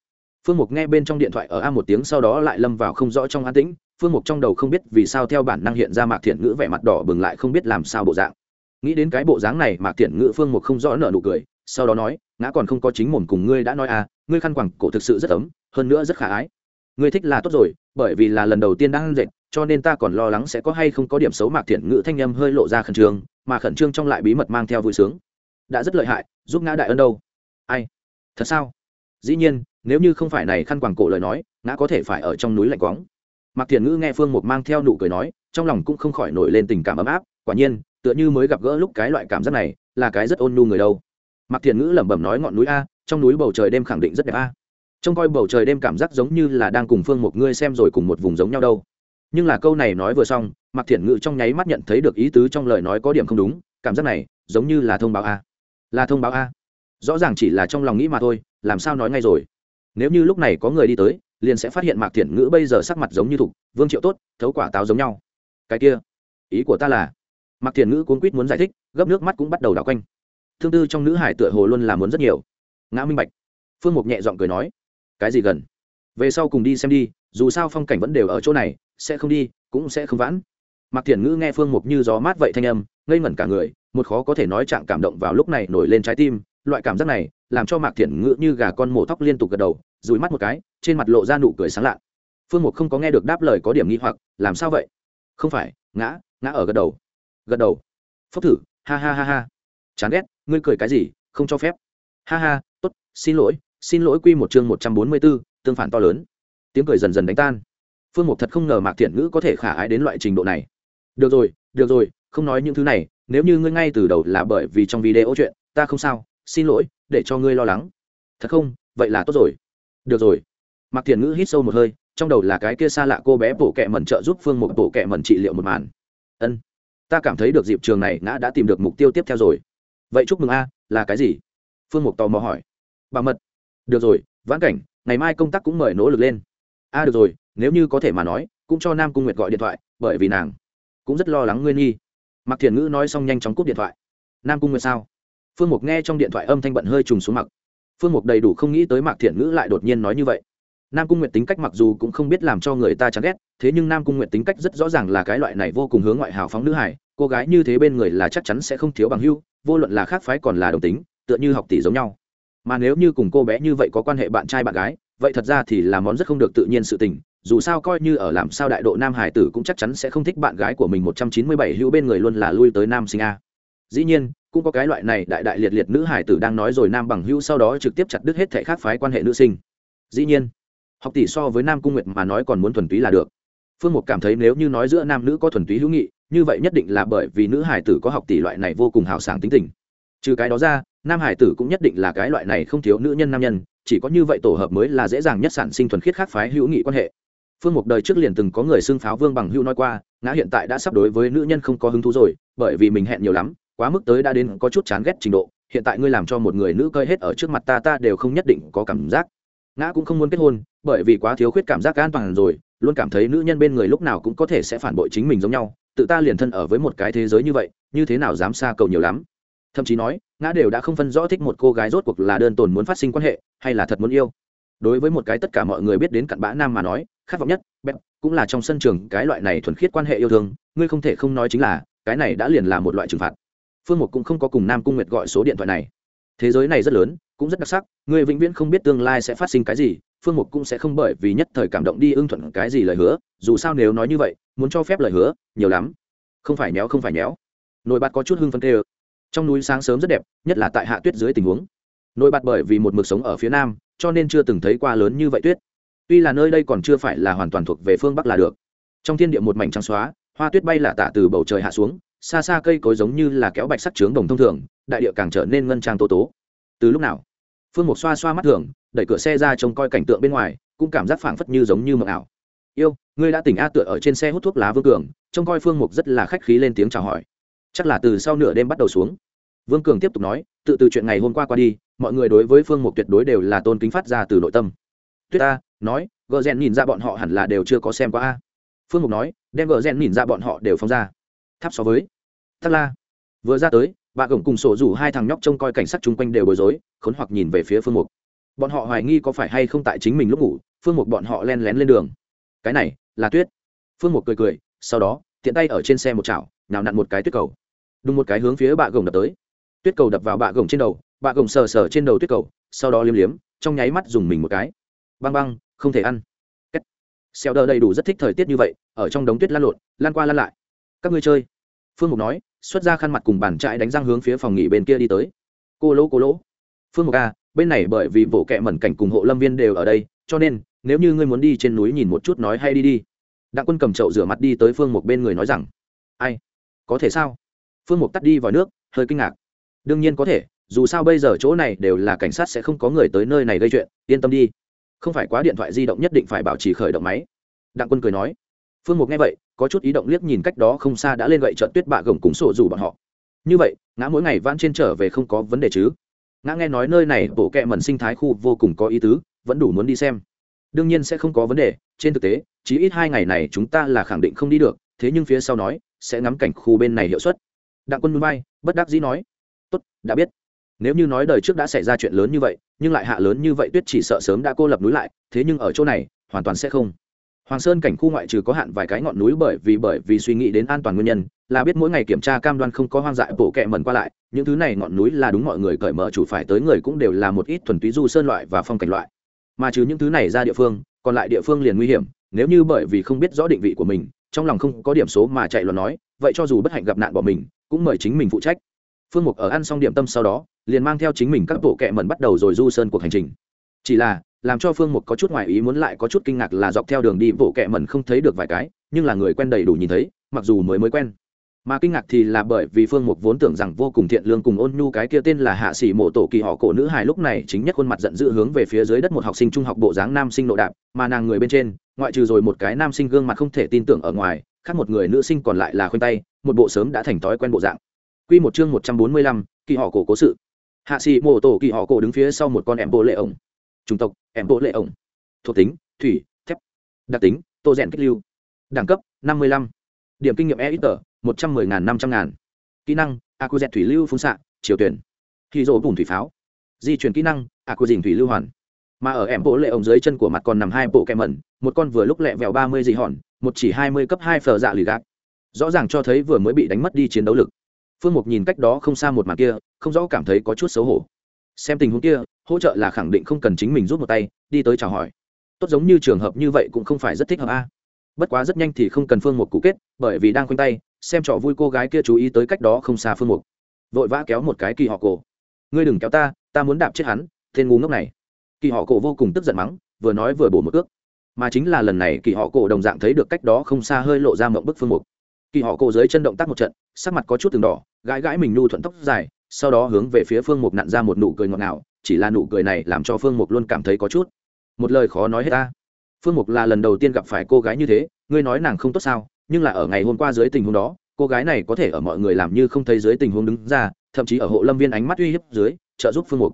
Phương mục nghe bên trong điện thoại ở a một tiếng sau đó lại lâm vào không rõ trong an tĩnh phương mục trong đầu không biết vì sao theo bản năng hiện ra mạc thiện ngữ vẻ mặt đỏ bừng lại không biết làm sao bộ dạng. Nghĩ đến cái bộ dáng này, mạc thiện ngữ phương mục không rõ nợ nụ cười, sau đó nói, ngã còn không có chính mồm cùng ngươi đã nói à ngươi khăn quẳng cổ thực sự rất ấm, hơn nữa rất khả ái. Ngươi thích là tốt rồi, bởi vì là lần đầu tiên đang dệt, cho nên ta còn lo lắng sẽ có hay không có điểm xấu. Mạc thiện ngữ thanh â hơi lộ ra khẩn trương, mà khẩn trương trong lại bí mật mang theo vui sướng. Đã rất lợi hại, giúp ngã đại ân đâu. Ai? Thật sao? Dĩ nhiên, nếu như không phải này khăn quàng cổ lời nói, ngã có thể phải ở trong núi lạnh quóng mạc thiền ngữ nghe phương Mục mang theo nụ cười nói, trong lòng cũng không khỏi nổi lên tình cảm ấm áp, quả nhiên, tựa như mới gặp gỡ lúc cái loại cảm giác này, là cái rất ôn nhu người đâu. Mạc thiền ngữ lẩm bẩm nói ngọn núi a, trong núi bầu trời đêm khẳng định rất đẹp a. Trông coi bầu trời đêm cảm giác giống như là đang cùng phương một ngươi xem rồi cùng một vùng giống nhau đâu. Nhưng là câu này nói vừa xong, mạc thiền ngữ trong nháy mắt nhận thấy được ý tứ trong lời nói có điểm không đúng, cảm giác này, giống như là thông báo a. Là thông báo a. Rõ ràng chỉ là trong lòng nghĩ mà thôi, làm sao nói ngay rồi. Nếu như lúc này có người đi tới liền sẽ phát hiện mạc thiện ngữ bây giờ sắc mặt giống như thục, vương triệu tốt, thấu quả táo giống nhau. Cái kia, ý của ta là, mạc thiện ngữ cuốn quýt muốn giải thích, gấp nước mắt cũng bắt đầu đảo quanh. Thương tư trong nữ hải tựa hồ luôn là muốn rất nhiều. Ngã minh bạch. Phương mục nhẹ giọng cười nói, cái gì gần? Về sau cùng đi xem đi, dù sao phong cảnh vẫn đều ở chỗ này, sẽ không đi, cũng sẽ không vãn. Mạc thiện ngữ nghe phương mục như gió mát vậy thanh âm, ngây ngẩn cả người, một khó có thể nói trạng cảm động vào lúc này nổi lên trái tim, loại cảm giác này làm cho mạc thiện ngữ như gà con mổ tóc liên tục gật đầu, dùi mắt một cái, trên mặt lộ ra nụ cười sáng lạ. Phương mục không có nghe được đáp lời có điểm nghi hoặc, làm sao vậy? Không phải, ngã ngã ở gật đầu. Gật đầu? Phốc thử, ha ha ha ha. Chán ghét, ngươi cười cái gì, không cho phép. Ha ha t ố t xin lỗi xin lỗi quy một chương một trăm bốn mươi b ố tương phản to lớn. Tiếng cười dần dần đánh tan. Phương mục thật không ngờ mạc thiện ngữ có thể khả ái đến loại trình độ này. Được rồi được rồi, không nói những thứ này, nếu như ngươi ngay từ đầu là bởi vì trong video chuyện, ta không sao xin lỗi, để cho ngươi lo lắng. Thật không? Vậy là tốt rồi. Được rồi. Mặc thiền ngữ hít sâu một hơi, trong đầu là cái kia xa lạ cô bé bổ kẹ mẩn trợ giúp phương một bổ kẹ mẩn trị liệu một màn. Ân, ta cảm thấy được dịp trường này ngã đã tìm được mục tiêu tiếp theo rồi. Vậy chúc mừng a, là cái gì? Phương mục tò mò hỏi. Bảo mật. Được rồi, vãn cảnh, ngày mai công tác cũng mời nỗ lực lên. A, được rồi, nếu như có thể mà nói, cũng cho nam cung nguyệt gọi điện thoại, bởi vì nàng cũng rất lo lắng ngươi nghi. Mặc thiền ngữ nói xong nhanh chóng cúp điện thoại. Nam cung nguyệt sao? Phương mục nghe trong điện thoại âm thanh bận hơi trùng xuống mặc phương mục đầy đủ không nghĩ tới mạc thiện ngữ lại đột nhiên nói như vậy. Nam cung nguyệt tính cách mặc dù cũng không biết làm cho người ta chán ghét, thế nhưng nam cung nguyệt tính cách rất rõ ràng là cái loại này vô cùng hướng ngoại hào phóng nữ hải cô gái như thế bên người là chắc chắn sẽ không thiếu bằng hưu, vô luận là khác phái còn là đồng tính, tựa như học tỷ giống nhau. Mà nếu như cùng cô bé như vậy có quan hệ bạn trai bạn gái, vậy thật ra thì là món rất không được tự nhiên sự tình, dù sao coi như ở làm sao đại độ nam hải tử cũng chắc chắn sẽ không thích bạn gái của mình một trăm chín mươi bảy hữu bên người luôn là lui tới nam sinh a dĩ nhiên, cũng có cái loại này đại đại liệt liệt nữ hải tử đang nói rồi nam bằng hữu sau đó trực tiếp chặt đứt hết thể khác phái quan hệ nữ sinh. Dĩ nhiên, học tỷ so với nam cung nguyệt mà nói còn muốn thuần túy là được. Phương mục cảm thấy nếu như nói giữa nam nữ có thuần túy hữu nghị, như vậy nhất định là bởi vì nữ hải tử có học tỷ loại này vô cùng hào sảng tính tình. Trừ cái đó ra, nam hải tử cũng nhất định là cái loại này không thiếu nữ nhân nam nhân, chỉ có như vậy tổ hợp mới là dễ dàng nhất sản sinh thuần khiết khác phái hữu nghị quan hệ. Phương mục đời trước liền từng có người xưng pháo vương bằng hữu nói qua, ngã hiện tại đã sắp đối với nữ nhân không có hứng thú rồi, bởi vì mình hẹn nhiều lắm quá mức tới đã đến có chút chán ghét trình độ, hiện tại ngươi làm cho một người nữ cơi hết ở trước mặt ta ta đều không nhất định có cảm giác. Ngã cũng không muốn kết hôn, bởi vì quá thiếu khuyết cảm giác an toàn rồi, luôn cảm thấy nữ nhân bên người lúc nào cũng có thể sẽ phản bội chính mình giống nhau, tự ta liền thân ở với một cái thế giới như vậy, như thế nào dám xa cầu nhiều lắm. Thậm chí nói, ngã đều đã không phân rõ thích một cô gái rốt cuộc là đơn tồn muốn phát sinh quan hệ, hay là thật muốn yêu. Đối với một cái tất cả mọi người biết đến cặn bã nam mà nói, khát vọng nhất, bẹp, cũng là trong sân trường, cái loại này thuần khiết quan hệ yêu thương, ngươi không thể không nói chính là, cái này đã liền là một loại trừng phạt phương mục cũng không có cùng nam cung nguyệt gọi số điện thoại này. Thế giới này rất lớn, cũng rất đặc sắc, người vĩnh viễn không biết tương lai sẽ phát sinh cái gì, phương mục cũng sẽ không bởi vì nhất thời cảm động đi ưng thuận cái gì lời hứa, dù sao nếu nói như vậy, muốn cho phép lời hứa, nhiều lắm. Không phải nhéo, không phải nhéo. Nồi bát có chút hưng phân tê trong núi sáng sớm rất đẹp, nhất là tại hạ tuyết dưới tình huống. Nồi bát bởi vì một mực sống ở phía nam, cho nên chưa từng thấy qua lớn như vậy tuyết. Tuy là nơi đây còn chưa phải là hoàn toàn thuộc về phương bắc là được. Trong thiên địa một mảnh trắng xóa, hoa tuyết bay là tả từ bầu trời hạ xuống xa xa cây cối giống như là kéo bạch sắc trướng đồng thông thường, đại địa càng trở nên ngân trang tố tố. Từ lúc nào? Phương mục xoa xoa mắt thường, đẩy cửa xe ra trông coi cảnh tượng bên ngoài, cũng cảm giác phảng phất như giống như mộng ảo. Yêu, ngươi đã tỉnh a tựa ở trên xe hút thuốc lá vương cường. Trông coi phương mục rất là khách khí lên tiếng chào hỏi. Chắc là từ sau nửa đêm bắt đầu xuống. Vương cường tiếp tục nói, tự từ chuyện ngày hôm qua qua đi, mọi người đối với phương mục tuyệt đối đều là tôn kính phát ra từ nội tâm. Tuyết ta nói, gờ rèn nhìn ra bọn họ hẳn là đều chưa có xem qua a. Phương mục nói, đem gờ rèn nhìn ra bọn họ đều phóng ra. Tháp so với tắc la. Vừa ra tới, bà gồng cùng sổ rủ hai thằng nhóc trông coi cảnh sát chung quanh đều bối rối, khốn hoặc nhìn về phía phương mục. Bọn họ hoài nghi có phải hay không tại chính mình lúc ngủ, phương mục bọn họ len lén lên đường. Cái này, là tuyết. Phương mục cười cười, sau đó, tiện tay ở trên xe một chảo nào nặn một cái tuyết cầu. Đùng một cái hướng phía bà gồng đập tới. Tuyết cầu đập vào bà gồng trên đầu, bà gồng sờ sờ trên đầu tuyết cầu, sau đó liếm liếm, trong nháy mắt dùng mình một cái. Băng băng, không thể ăn. Xeo đờ đầy đủ rất thích thời tiết như vậy, ở trong đống tuyết lan lộn lan qua lan lại. Các ngươi chơi. Phương mục nói xuất ra khăn mặt cùng bàn trại đánh răng hướng phía phòng nghỉ bên kia đi tới. Cô lỗ cô lỗ. Phương mục a, bên này bởi vì bộ kệ mẩn cảnh cùng hộ lâm viên đều ở đây, cho nên, nếu như ngươi muốn đi trên núi nhìn một chút nói hay đi đi. Đặng quân cầm chậu rửa mặt đi tới phương mục bên người nói rằng, ai? Có thể sao? Phương mục tắt đi vào nước, hơi kinh ngạc. Đương nhiên có thể, dù sao bây giờ chỗ này đều là cảnh sát sẽ không có người tới nơi này gây chuyện, yên tâm đi. Không phải quá điện thoại di động nhất định phải bảo trì khởi động máy. Đặng quân cười nói. Phương mục nghe vậy có chút ý động liếc nhìn cách đó không xa đã lên gậy trận tuyết bạ gồng cùng sổ dù bọn họ. Như vậy, ngã mỗi ngày van trên trở về không có vấn đề chứ? Ngã nghe nói nơi này bộ kẹ mẩn sinh thái khu vô cùng có ý tứ, vẫn đủ muốn đi xem. Đương nhiên sẽ không có vấn đề, trên thực tế chỉ ít hai ngày này chúng ta là khẳng định không đi được, thế nhưng phía sau nói, sẽ ngắm cảnh khu bên này hiệu suất. Đặng quân núi bay, bất đắc dĩ nói. Tốt, đã biết. Nếu như nói đời trước đã xảy ra chuyện lớn như vậy, nhưng lại hạ lớn như vậy tuyết chỉ sợ sớm đã cô lập núi lại, thế nhưng ở chỗ này, hoàn toàn sẽ không hoàng sơn cảnh khu ngoại trừ có hạn vài cái ngọn núi bởi vì bởi vì suy nghĩ đến an toàn nguyên nhân, là biết mỗi ngày kiểm tra cam đoan không có hoang dại bộ kẹ mẩn qua lại, những thứ này ngọn núi là đúng mọi người cởi mở chủ phải tới người cũng đều là một ít thuần túy du sơn loại và phong cảnh loại. Mà trừ những thứ này ra địa phương, còn lại địa phương liền nguy hiểm, nếu như bởi vì không biết rõ định vị của mình, trong lòng không có điểm số mà chạy loạn nói, vậy cho dù bất hạnh gặp nạn bỏ mình, cũng mời chính mình phụ trách. Phương mục ở ăn xong điểm tâm sau đó, liền mang theo chính mình các bộ kẹ mẩn bắt đầu rồi du sơn cuộc hành trình. Chỉ là làm cho phương mục có chút ngoại ý muốn lại có chút kinh ngạc là dọc theo đường đi vỗ kẹ mẩn không thấy được vài cái nhưng là người quen đầy đủ nhìn thấy mặc dù mới mới quen mà kinh ngạc thì là bởi vì phương mục vốn tưởng rằng vô cùng thiện lương cùng ôn nhu cái kia tên là hạ sĩ mộ tổ kỳ họ cổ nữ hài lúc này chính nhất khuôn mặt giận dữ hướng về phía dưới đất một học sinh trung học bộ dáng nam sinh nộ đạp mà nàng người bên trên ngoại trừ rồi một cái nam sinh gương mặt không thể tin tưởng ở ngoài khác một người nữ sinh còn lại là khuyên tay một bộ sớm đã thành thói quen bộ dạng Quy một chương một trăm bốn mươi lăm, kỳ họ cổ cố sự. Hạ sĩ mộ tổ kỳ họ cổ đứng phía sau một con em bộ lệ ổng. Chủng tộc, em bộ lệ ổng. Thuộc tính, thủy, thép. Đặc tính, tô rèn kích lưu. Đẳng cấp, năm mươi lăm. Điểm kinh nghiệm e ít tờ, một trăm mười ngàn năm trăm ngàn kỹ năng a cu dẹt thủy lưu phun xạ triều tuyển khi rỗ bùn thủy pháo di chuyển kỹ năng a cu dình thủy lưu hoàn mà ở ẻm bộ lệ ổng dưới chân của mặt còn nằm hai bộ kẹm mẩn một con vừa lúc lẹ vẹo ba mươi dị hòn một chỉ hai mươi cấp hai phờ dạ lì gạt rõ ràng cho thấy vừa mới bị đánh mất đi chiến đấu lực phương mục nhìn cách đó không xa một mặt kia không rõ cảm thấy có chút xấu hổ xem tình huống kia, hỗ trợ là khẳng định không cần chính mình rút một tay, đi tới chào hỏi. Tốt giống như trường hợp như vậy cũng không phải rất thích hợp a. Bất quá rất nhanh thì không cần phương mục cũ kết, bởi vì đang khoanh tay, xem trò vui cô gái kia chú ý tới cách đó không xa phương mục. Vội vã kéo một cái kỳ họ cổ. Ngươi đừng kéo ta ta muốn đạp chết hắn, tên ngu ngốc này. Kỳ họ cổ vô cùng tức giận mắng, vừa nói vừa bổ một ước. Mà chính là lần này kỳ họ cổ đồng dạng thấy được cách đó không xa hơi lộ ra mộng bức phương mục. Kỳ họ cổ dưới chân động tác một trận, sắc mặt có chút từng đỏ, gãi gãi mình nhu thuận tóc dài sau đó hướng về phía phương mục nặn ra một nụ cười ngọt ngào, chỉ là nụ cười này làm cho phương mục luôn cảm thấy có chút. Một lời khó nói hết ta. Phương mục là lần đầu tiên gặp phải cô gái như thế, ngươi nói nàng không tốt sao, nhưng là ở ngày hôm qua dưới tình huống đó, cô gái này có thể ở mọi người làm như không thấy dưới tình huống đứng ra, thậm chí ở hộ lâm viên ánh mắt uy hiếp dưới, trợ giúp phương mục.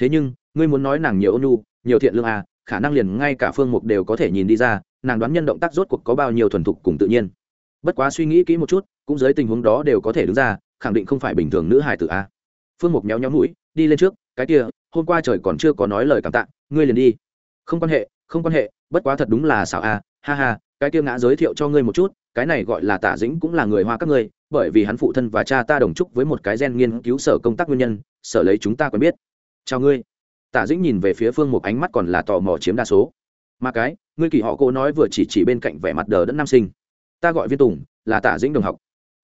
Thế nhưng, ngươi muốn nói nàng nhiều ônu nhiều thiện lương à khả năng liền ngay cả phương mục đều có thể nhìn đi ra, nàng đoán nhân động tác rốt cuộc có bao nhiêu thuần thục cùng tự nhiên. Bất quá suy nghĩ kỹ một chút, cũng dưới tình huống đó đều có thể đứng ra, khẳng định không phải bình thường nữ hài tử a phương mục méo nhóm mũi đi lên trước cái kia hôm qua trời còn chưa có nói lời cảm tạ ngươi liền đi. Không quan hệ không quan hệ bất quá thật đúng là xảo a ha ha cái kia ngã giới thiệu cho ngươi một chút cái này gọi là tả dĩnh cũng là người hoa các ngươi bởi vì hắn phụ thân và cha ta đồng chúc với một cái gen nghiên cứu sở công tác nguyên nhân sở lấy chúng ta quen biết. Chào ngươi. Tả dĩnh nhìn về phía phương Mục, ánh mắt còn là tò mò chiếm đa số. Mà cái ngươi kỳ họ cô nói vừa chỉ chỉ bên cạnh vẻ mặt đờ đẫn nam sinh. Ta gọi viên tùng là tả dĩnh đồng học.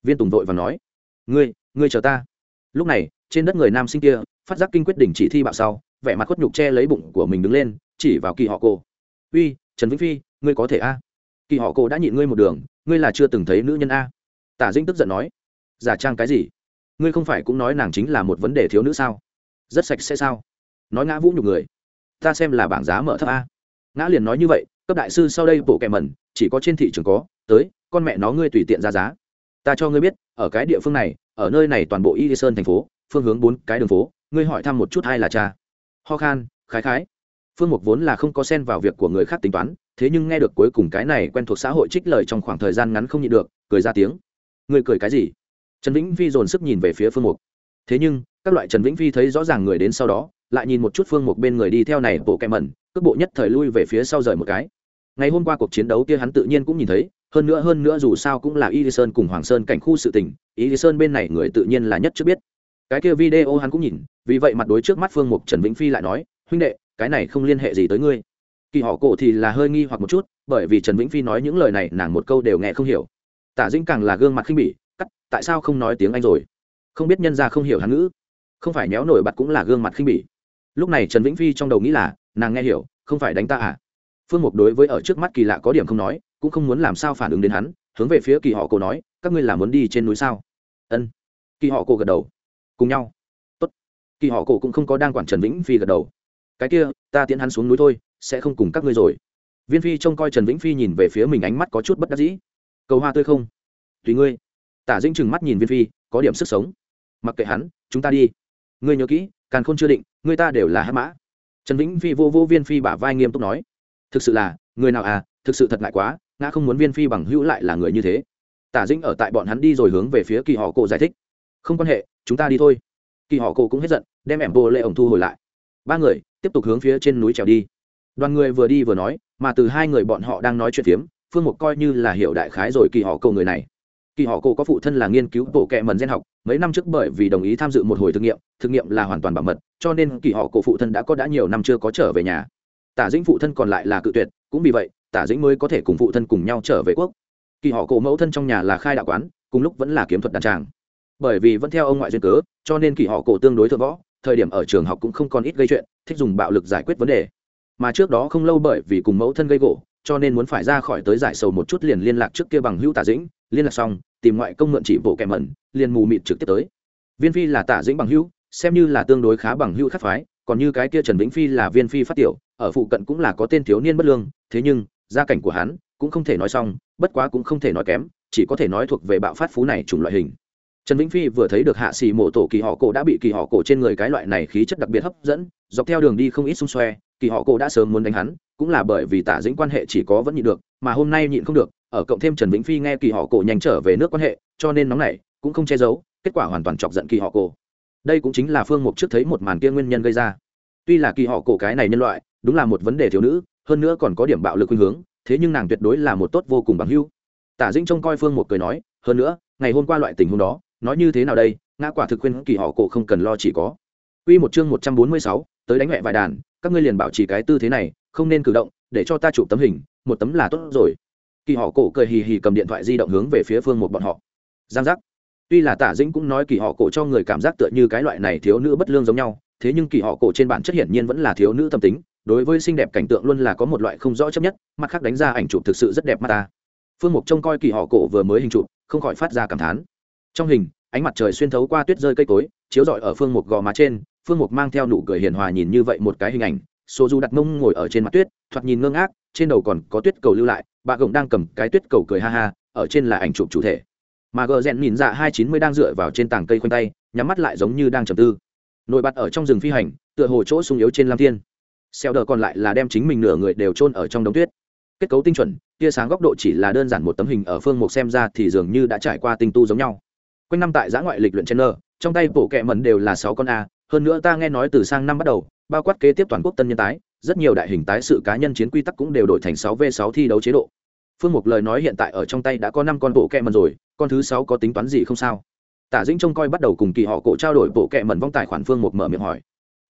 Viên tùng vội và nói. Ngươi ngươi chờ ta. Lúc này trên đất người nam sinh kia, phát giác kinh quyết đình chỉ thi bạo sau, vẻ mặt khuất nhục che lấy bụng của mình đứng lên, chỉ vào kỳ họ cô uy, trần vĩnh phi, ngươi có thể a? Kỳ họ cô đã nhịn ngươi một đường, ngươi là chưa từng thấy nữ nhân a. Tả dinh tức giận nói. Giả trang cái gì? Ngươi không phải cũng nói nàng chính là một vấn đề thiếu nữ sao? Rất sạch sẽ sao? Nói ngã vũ nhục người. Ta xem là bảng giá mở thấp a. Ngã liền nói như vậy, cấp đại sư sau đây bộ kẹ mẩn, chỉ có trên thị trường có, tới, con mẹ nó ngươi tùy tiện ra giá. Ta cho ngươi biết, ở cái địa phương này, ở nơi này toàn bộ y sơn thành phố phương hướng bốn cái đường phố, ngươi hỏi thăm một chút ai là cha. Ho khan, khái khái. Phương mục vốn là không có xen vào việc của người khác tính toán, thế nhưng nghe được cuối cùng cái này quen thuộc xã hội trích lời trong khoảng thời gian ngắn không nhịn được, cười ra tiếng. Người cười cái gì? Trần vĩnh phi dồn sức nhìn về phía phương mục. Thế nhưng, các loại trần vĩnh phi thấy rõ ràng người đến sau đó, lại nhìn một chút phương mục bên người đi theo này, bộ kẹ mẩn, cước bộ nhất thời lui về phía sau rời một cái. Ngày hôm qua cuộc chiến đấu kia hắn tự nhiên cũng nhìn thấy, hơn nữa hơn nữa dù sao cũng là y sơn cùng hoàng sơn cảnh khu sự tình y sơn bên này người tự nhiên là nhất chưa biết cái kia video hắn cũng nhìn, vì vậy mặt đối trước mắt phương mục trần vĩnh phi lại nói, huynh đệ, cái này không liên hệ gì tới ngươi. Kỳ họ cổ thì là hơi nghi hoặc một chút, bởi vì trần vĩnh phi nói những lời này, nàng một câu đều nghe không hiểu. Tả dĩnh càng là gương mặt khinh bỉ, cắt, tại sao không nói tiếng anh rồi? Không biết nhân ra không hiểu hán ngữ. Không phải nhéo nổi bật cũng là gương mặt khinh bỉ. Lúc này trần vĩnh phi trong đầu nghĩ là, nàng nghe hiểu, không phải đánh ta à? Phương mục đối với ở trước mắt kỳ lạ có điểm không nói, cũng không muốn làm sao phản ứng đến hắn, hướng về phía kỳ họ cổ nói, các ngươi là muốn đi trên núi sao? Ân. Kỳ họ cổ gật đầu cùng nhau. Tốt. Kỳ họ cổ cũng không có đang quản trần vĩnh phi gật đầu. Cái kia, ta tiễn hắn xuống núi thôi, sẽ không cùng các ngươi rồi. Viên phi trông coi trần vĩnh phi nhìn về phía mình ánh mắt có chút bất đắc dĩ. Cầu hoa tươi không? Tùy ngươi. Tả dĩnh trừng mắt nhìn viên phi, có điểm sức sống. Mặc kệ hắn, chúng ta đi. Ngươi nhớ kỹ, càn khôn chưa định người ta đều là hát mã. Trần vĩnh phi vô vô viên phi bả vai nghiêm túc nói. Thực sự là, người nào à thực sự thật ngại quá, ngã không muốn viên phi bằng hữu lại là người như thế. Tả dĩnh ở tại bọn hắn đi rồi hướng về phía kỳ họ cổ giải thích không quan hệ, chúng ta đi thôi. Kỳ họ cổ cũng hết giận, đem ẻm bộ lệ ổng thu hồi lại. Ba người, tiếp tục hướng phía trên núi trèo đi. Đoàn người vừa đi vừa nói, mà từ hai người bọn họ đang nói chuyện phiếm, phương mục coi như là hiểu đại khái rồi kỳ họ cổ người này. Kỳ họ cổ có phụ thân là nghiên cứu bộ kệ mần gen học, mấy năm trước bởi vì đồng ý tham dự một hồi thực nghiệm thực nghiệm là hoàn toàn bảo mật, cho nên kỳ họ cổ phụ thân đã có đã nhiều năm chưa có trở về nhà. Tả dĩnh phụ thân còn lại là cự tuyệt, cũng vì vậy, tả dĩnh mới có thể cùng phụ thân cùng nhau trở về quốc. Kỳ họ cổ mẫu thân trong nhà là khai đạo quán, cùng lúc vẫn là kiếm thuật đàn tràng bởi vì vẫn theo ông ngoại duyên cớ, cho nên kỳ họ cổ tương đối thượng võ, thời điểm ở trường học cũng không còn ít gây chuyện, thích dùng bạo lực giải quyết vấn đề. Mà trước đó không lâu bởi vì cùng mẫu thân gây gỗ, cho nên muốn phải ra khỏi tới giải sầu một chút liền liên lạc trước kia bằng hữu tả dĩnh, liên lạc xong, tìm ngoại công mượn chỉ bộ kẻ mẩn, liền mù mịt trực tiếp tới. Viên phi là tả dĩnh bằng hữu, xem như là tương đối khá bằng hữu khắc phái, còn như cái kia trần vĩnh phi là viên phi phát tiểu, ở phụ cận cũng là có tên thiếu niên bất lương, thế nhưng, gia cảnh của hắn cũng không thể nói xong, bất quá cũng không thể nói kém, chỉ có thể nói thuộc về bạo phát phú này chủng loại hình trần vĩnh phi vừa thấy được hạ xì mộ tổ kỳ họ cổ đã bị kỳ họ cổ trên người cái loại này khí chất đặc biệt hấp dẫn, dọc theo đường đi không ít xung xoe, kỳ họ cổ đã sớm muốn đánh hắn, cũng là bởi vì tả dĩnh quan hệ chỉ có vẫn nhịn được, mà hôm nay nhịn không được, ở cộng thêm trần vĩnh phi nghe kỳ họ cổ nhanh trở về nước quan hệ, cho nên nóng này cũng không che giấu, kết quả hoàn toàn chọc giận kỳ họ cổ. Đây cũng chính là phương mục trước thấy một màn kia nguyên nhân gây ra. Tuy là kỳ họ cổ cái này nhân loại, đúng là một vấn đề thiếu nữ, hơn nữa còn có điểm bạo lực khuynh hướng, thế nhưng nàng tuyệt đối là một tốt vô cùng bằng hưu tả dĩnh trông coi phương Mục cười nói, hơn nữa, ngày hôm qua loại tình huống đó nói như thế nào đây ngã quả thực khuyên kỳ họ cổ không cần lo chỉ có Quy một chương một trăm bốn mươi sáu, tới đánh mẹ vài đàn, các ngươi liền bảo trì cái tư thế này, không nên cử động, để cho ta chụp tấm hình, một tấm là tốt rồi. Kỳ họ cổ cười hì hì cầm điện thoại di động hướng về phía phương một bọn họ. Giang giác. Tuy là Tả Dĩnh cũng nói kỳ họ cổ cho người cảm giác tựa như cái loại này thiếu nữ bất lương giống nhau, thế nhưng kỳ họ cổ trên bản chất hiển nhiên vẫn là thiếu nữ tâm tính, đối với xinh đẹp cảnh tượng luôn là có một loại không rõ chấp nhất mặt khác đánh ra ảnh chụp thực sự rất đẹp mắt ta phương mục trông coi kỳ họ cổ vừa mới hình chụp không khỏi phát ra cảm thán trong hình, ánh mặt trời xuyên thấu qua tuyết rơi cây cối, chiếu rọi ở phương mục gò má trên, phương mục mang theo nụ cười hiền hòa nhìn như vậy một cái hình ảnh số du đặt mông ngồi ở trên mặt tuyết, thoạt nhìn ngơ ngác, trên đầu còn có tuyết cầu lưu lại, bà gồng đang cầm cái tuyết cầu cười ha ha, ở trên là ảnh chụp chủ thể. Mà gờ rèn nhìn dạ hai chín mươi đang dựa vào trên tảng cây khoanh tay, nhắm mắt lại giống như đang trầm tư. Nổi bật ở trong rừng phi hành, tựa hồ chỗ sung yếu trên lam thiên. Xeo đờ còn lại là đem chính mình nửa người đều chôn ở trong đống tuyết. Kết cấu tinh chuẩn, tia sáng góc độ chỉ là đơn giản một tấm hình ở phương mục xem ra thì dường như đã trải qua tinh tu giống nhau quanh năm tại giã ngoại lịch luyện trainer trong tay bộ kẹ mẩn đều là sáu con a, hơn nữa ta nghe nói từ sang năm bắt đầu, bao quát kế tiếp toàn quốc tân nhân tái, rất nhiều đại hình tái sự cá nhân chiến quy tắc cũng đều đổi thành sáu v sáu thi đấu chế độ. Phương mục lời nói hiện tại ở trong tay đã có năm con bộ kẹ mẩn rồi, con thứ sáu có tính toán gì không sao? Tả dĩnh trông coi bắt đầu cùng kỳ họ cổ trao đổi bộ kẹ mẩn vong tài khoản phương mục mở miệng hỏi.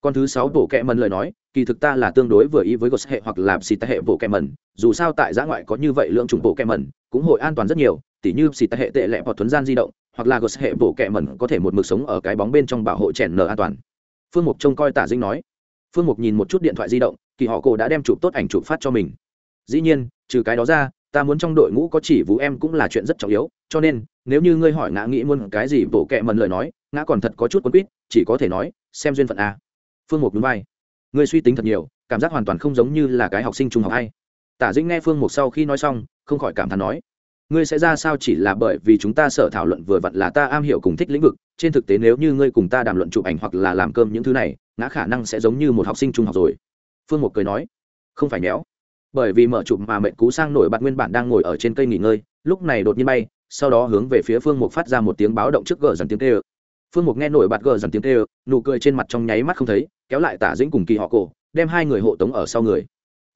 Con thứ sáu bộ kẹ mẩn lời nói, kỳ thực ta là tương đối vừa ý với gos hệ hoặc là xịt hệ bộ kẹ mẩn, dù sao tại giã ngoại có như vậy lượng chủng bộ kẹ mẩn, cũng hội an toàn rất nhiều, tỉ như xịt hệ tệ lệ hoặc thuấn gian di động hoặc là gos hệ bộ kẹ mẩn có thể một mực sống ở cái bóng bên trong bảo hộ chèn nở an toàn. Phương mục trông coi tả dĩnh nói. Phương mục nhìn một chút điện thoại di động, kỳ họ cổ đã đem chụp tốt ảnh chụp phát cho mình. Dĩ nhiên, trừ cái đó ra, ta muốn trong đội ngũ có chỉ vũ em cũng là chuyện rất trọng yếu, cho nên, nếu như ngươi hỏi ngã nghĩ muốn cái gì bộ kệ mần lời nói, ngã còn thật có chút quấn quýt, chỉ có thể nói, xem duyên phận a. Phương mục núi vai. Ngươi suy tính thật nhiều, cảm giác hoàn toàn không giống như là cái học sinh trung học hay tả dĩnh nghe phương mục sau khi nói xong, không khỏi cảm thán nói ngươi sẽ ra sao chỉ là bởi vì chúng ta sợ thảo luận vừa vặn là ta am hiểu cùng thích lĩnh vực, trên thực tế nếu như ngươi cùng ta đàm luận chụp ảnh hoặc là làm cơm những thứ này, ngã khả năng sẽ giống như một học sinh trung học rồi. Phương mục cười nói. Không phải nhéo. bởi vì mở chụp mà mệnh cú sang nổi bạn nguyên bản đang ngồi ở trên cây nghỉ ngơi, lúc này đột nhiên bay, sau đó hướng về phía phương mục phát ra một tiếng báo động trước gờ dần tiếng tê ơ phương mục nghe nổi bạt gờ dần tiếng tê ơ nụ cười trên mặt trong nháy mắt không thấy, kéo lại tả dĩnh cùng kỳ họ cổ, đem hai người hộ tống ở sau người.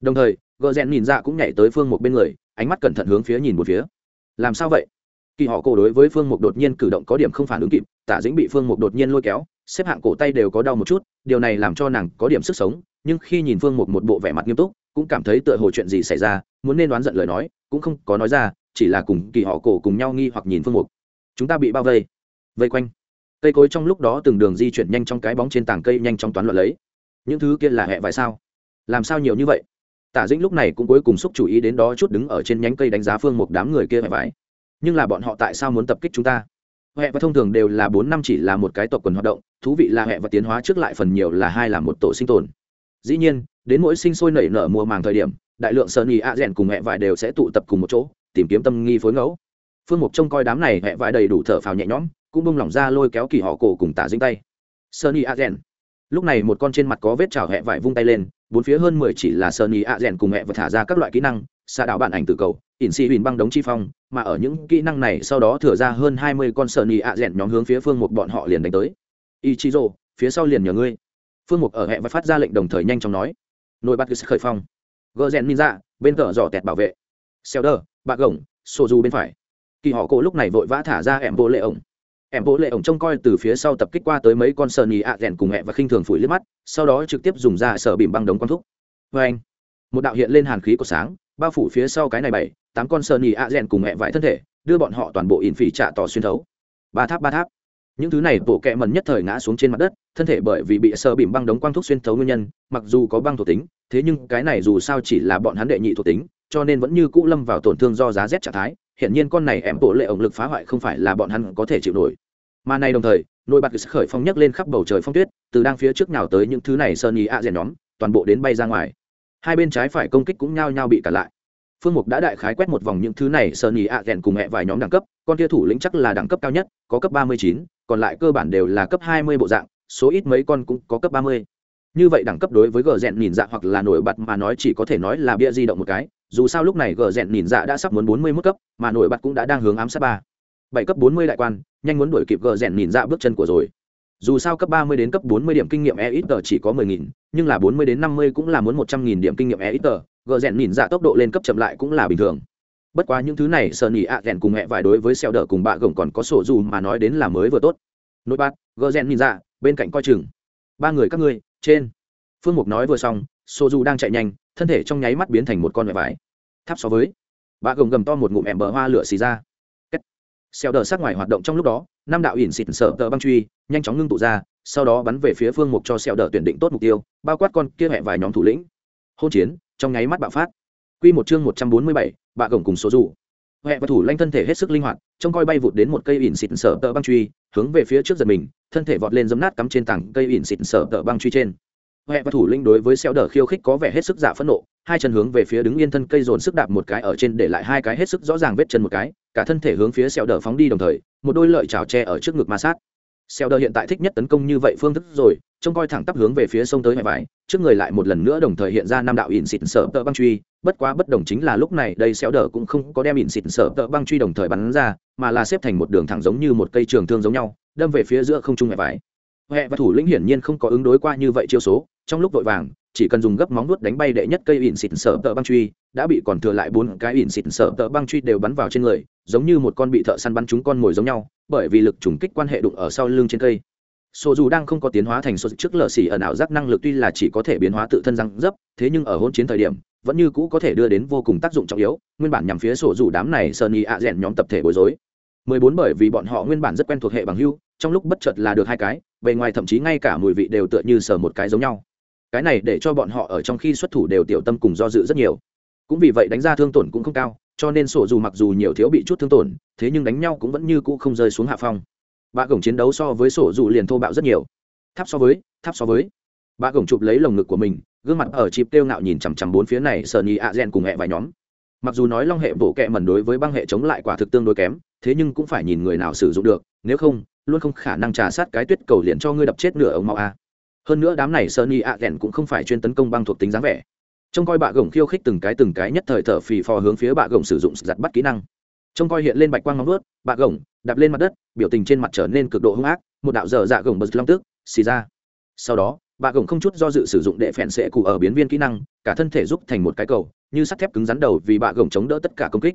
Đồng thời, gờ rèn nhìn ra cũng nhảy tới phương mục bên người, ánh mắt cẩn thận hướng phía nhìn một phía làm sao vậy? Kỳ họ cổ đối với phương mục đột nhiên cử động có điểm không phản ứng kịp, tả dĩnh bị phương mục đột nhiên lôi kéo, xếp hạng cổ tay đều có đau một chút, điều này làm cho nàng có điểm sức sống, nhưng khi nhìn phương mục một bộ vẻ mặt nghiêm túc, cũng cảm thấy tựa hồ chuyện gì xảy ra, muốn nên đoán giận lời nói, cũng không có nói ra, chỉ là cùng kỳ họ cổ cùng nhau nghi hoặc nhìn phương mục. Chúng ta bị bao vây. Vây quanh. Cây cối trong lúc đó từng đường di chuyển nhanh trong cái bóng trên tảng cây nhanh trong toán luận lấy. Những thứ kia là hẹ vài sao? Làm sao nhiều như vậy? Tả dĩnh lúc này cũng cuối cùng xúc chủ ý đến đó chút đứng ở trên nhánh cây đánh giá phương một đám người kia hẹ vải. Nhưng là bọn họ tại sao muốn tập kích chúng ta? Hẹ và thông thường đều là bốn năm chỉ là một cái tộc quần hoạt động, thú vị là hệ và tiến hóa trước lại phần nhiều là hai là một tổ sinh tồn. Dĩ nhiên, đến mỗi sinh sôi nảy nở mùa màng thời điểm, đại lượng sơn nhì a rèn cùng hệ vải đều sẽ tụ tập cùng một chỗ, tìm kiếm tâm nghi phối ngẫu. Phương mục trông coi đám này hệ vải đầy đủ thở phào nhẹ nhõm, cũng bông lỏng ra lôi kéo kỳ họ cổ cùng tả dính tay. Sơn a rèn lúc này một con trên mặt có vết trào hệ vải vung tay lên bốn phía hơn mười chỉ là sơn a rèn cùng mẹ và thả ra các loại kỹ năng xa đảo bản ảnh từ cầu, ỉn xì huỳnh băng đống chi phong, mà ở những kỹ năng này sau đó thừa ra hơn hai mươi con sơn a rèn nhóm hướng phía phương một bọn họ liền đánh tới. Ichizo, phía sau liền nhờ ngươi. Phương mục ở hẹ và phát ra lệnh đồng thời nhanh chóng nói. Nội bắt khởi phong. Gờ rèn ninja, bên cờ dò tẹt bảo vệ. Xeo đờ bạc gồng sô du bên phải. Kỳ họ cổ lúc này vội vã thả ra em vô lệ ổng em bộ lệ ổng trông coi từ phía sau tập kích qua tới mấy con sờ nhì ạ rèn cùng mẹ và khinh thường phủi liếc mắt, sau đó trực tiếp dùng ra sở bìm băng đống quang thúc. Vê anh, một đạo hiện lên hàn khí của sáng, bao phủ phía sau cái này bảy, tám con sờ nhì ạ rèn cùng mẹ vải thân thể, đưa bọn họ toàn bộ ỉn phỉ trả tỏ xuyên thấu. Ba tháp ba tháp. Những thứ này bộ kẹ mần nhất thời ngã xuống trên mặt đất, thân thể bởi vì bị sơ bìm băng đống quang thúc xuyên thấu nguyên nhân, mặc dù có băng thuộc tính, thế nhưng cái này dù sao chỉ là bọn hắn đệ nhị thuộc tính, cho nên vẫn như cũ lâm vào tổn thương do giá rét trạng thái hiện nhiên con này em bộ lệ ổng lực phá hoại không phải là bọn hắn có thể chịu nổi. Mà này đồng thời, nội bạc khởi phong nhấc lên khắp bầu trời phong tuyết, từ đang phía trước nào tới những thứ này sơn ý a rèn nhóm, toàn bộ đến bay ra ngoài. Hai bên trái phải công kích cũng nhao nhao bị cản lại. Phương mục đã đại khái quét một vòng những thứ này sơn ý a rèn cùng mẹ vài nhóm đẳng cấp, con kia thủ lĩnh chắc là đẳng cấp cao nhất, có cấp ba mươi chín, còn lại cơ bản đều là cấp hai mươi bộ dạng, số ít mấy con cũng có cấp ba mươi. Như vậy đẳng cấp đối với gờ rèn nhìn dạ hoặc là nổi bật mà nói chỉ có thể nói là bia di động một cái dù sao lúc này gờ rèn nhìn dạ đã sắp muốn bốn mươi mức cấp, mà nổi bật cũng đã đang hướng ám sát ba. Bảy cấp bốn mươi đại quan, nhanh muốn đuổi kịp gờ rèn nhìn dạ bước chân của rồi. Dù sao cấp ba mươi đến cấp bốn mươi điểm kinh nghiệm e ít tờ chỉ có mười nghìn, nhưng là bốn mươi đến năm mươi cũng là muốn một trăm nghìn điểm kinh nghiệm e ít tờ, gờ rèn nhìn dạ tốc độ lên cấp chậm lại cũng là bình thường. Bất quá những thứ này sợ nỉ ạ, rèn cùng mẹ vải đối với xeo đỡ cùng bạ gồng còn có sổ dù mà nói đến là mới vừa tốt. Nội bát gờ rèn nhìn dạ bên cạnh coi chừng. Ba người các ngươi, trên. Phương mục nói vừa xong, sổ dù đang chạy nhanh thân thể trong nháy mắt biến thành một con mẹ vải. Tháp so với. Bà gồng gầm to một ngụm em bờ hoa lửa xì ra. Xeo đờ sát ngoài hoạt động trong lúc đó, năm đạo ỉn xịt sợ tờ băng truy, nhanh chóng ngưng tụ ra, sau đó bắn về phía phương mục cho xeo đờ tuyển định tốt mục tiêu, bao quát con kia hẹ vài nhóm thủ lĩnh. Hôn chiến, trong nháy mắt bạo phát. Q một chương một trăm bốn mươi bảy, bạ gồng cùng số dù. Huệ và thủ lanh thân thể hết sức linh hoạt, trông coi bay vụt đến một cây ỉn xịn sở tợ băng truy, hướng về phía trước giật mình, thân thể vọt lên giấm nát cắm trên tảng cây ỉn xịn sở tợ băng truy trên huệ và thủ linh đối với xéo đờ khiêu khích có vẻ hết sức giả phẫn nộ, hai chân hướng về phía đứng yên thân cây dồn sức đạp một cái ở trên để lại hai cái hết sức rõ ràng vết chân một cái, cả thân thể hướng phía xéo đờ phóng đi đồng thời, một đôi lợi chảo tre ở trước ngực ma sát. Xéo đờ hiện tại thích nhất tấn công như vậy phương thức rồi, trông coi thẳng tắp hướng về phía sông tới hải vải, trước người lại một lần nữa đồng thời hiện ra năm đạo ỉn xịn sở tợ băng truy, bất quá bất đồng chính là lúc này đây xéo đờ cũng không có đem ỉn xịn sở tợ băng truy đồng thời bắn ra, mà là xếp thành một đường thẳng giống như một cây trường thương giống nhau, đâm về phía giữa không trung hải vải. Huệ và thủ lĩnh hiển nhiên không có ứng đối qua như vậy chiêu số trong lúc vội vàng chỉ cần dùng gấp móng nuốt đánh bay đệ nhất cây ỉn xịn sở tợ băng truy đã bị còn thừa lại bốn cái ỉn xịn sở tợ băng truy đều bắn vào trên người giống như một con bị thợ săn bắn chúng con mồi giống nhau bởi vì lực trùng kích quan hệ đụng ở sau lưng trên cây Sổ dù đang không có tiến hóa thành số trước lở xỉ ở ảo giác năng lực tuy là chỉ có thể biến hóa tự thân răng dấp, thế nhưng ở hỗn chiến thời điểm, vẫn như cũ có thể đưa đến vô cùng tác dụng trọng yếu, nguyên bản nhằm phía sổ dù đám này Sunny ạ rèn nhóm tập thể bối rối. 14 bởi vì bọn họ nguyên bản rất quen thuộc hệ bằng hưu, trong lúc bất chợt là được hai cái, bề ngoài thậm chí ngay cả mùi vị đều tựa như sờ một cái giống nhau. Cái này để cho bọn họ ở trong khi xuất thủ đều tiểu tâm cùng do dự rất nhiều. Cũng vì vậy đánh ra thương tổn cũng không cao, cho nên sổ dù mặc dù nhiều thiếu bị chút thương tổn, thế nhưng đánh nhau cũng vẫn như cũ không rơi xuống hạ phong. Bạ gồng chiến đấu so với sổ dù liền thô bạo rất nhiều. Tháp so với tháp so với. Bạ gồng chụp lấy lồng ngực của mình gương mặt ở chịp tiêu ngạo nhìn chằm chằm bốn phía này sợ nhì ạ gen cùng hẹ vài nhóm. Mặc dù nói long hệ bổ kẹ mẩn đối với băng hệ chống lại quả thực tương đối kém thế nhưng cũng phải nhìn người nào sử dụng được nếu không luôn không khả năng trà sát cái tuyết cầu liền cho ngươi đập chết nửa ống máu a hơn nữa đám này sơn y ạ rèn cũng không phải chuyên tấn công băng thuộc tính dáng vẻ. Trông coi bạ gồng khiêu khích từng cái từng cái nhất thời thở phì phò hướng phía bạ gồng sử dụng giặt bắt kỹ năng. Trông coi hiện lên bạch quang ngóng vớt, bạ gồng đạp lên mặt đất, biểu tình trên mặt trở nên cực độ hung ác, một đạo dở dạ gồng bật long tức, xì ra. Sau đó, bạ gồng không chút do dự sử dụng đệ phèn sệ cụ ở biến viên kỹ năng, cả thân thể giúp thành một cái cầu, như sắt thép cứng rắn đầu vì bạ gồng chống đỡ tất cả công kích.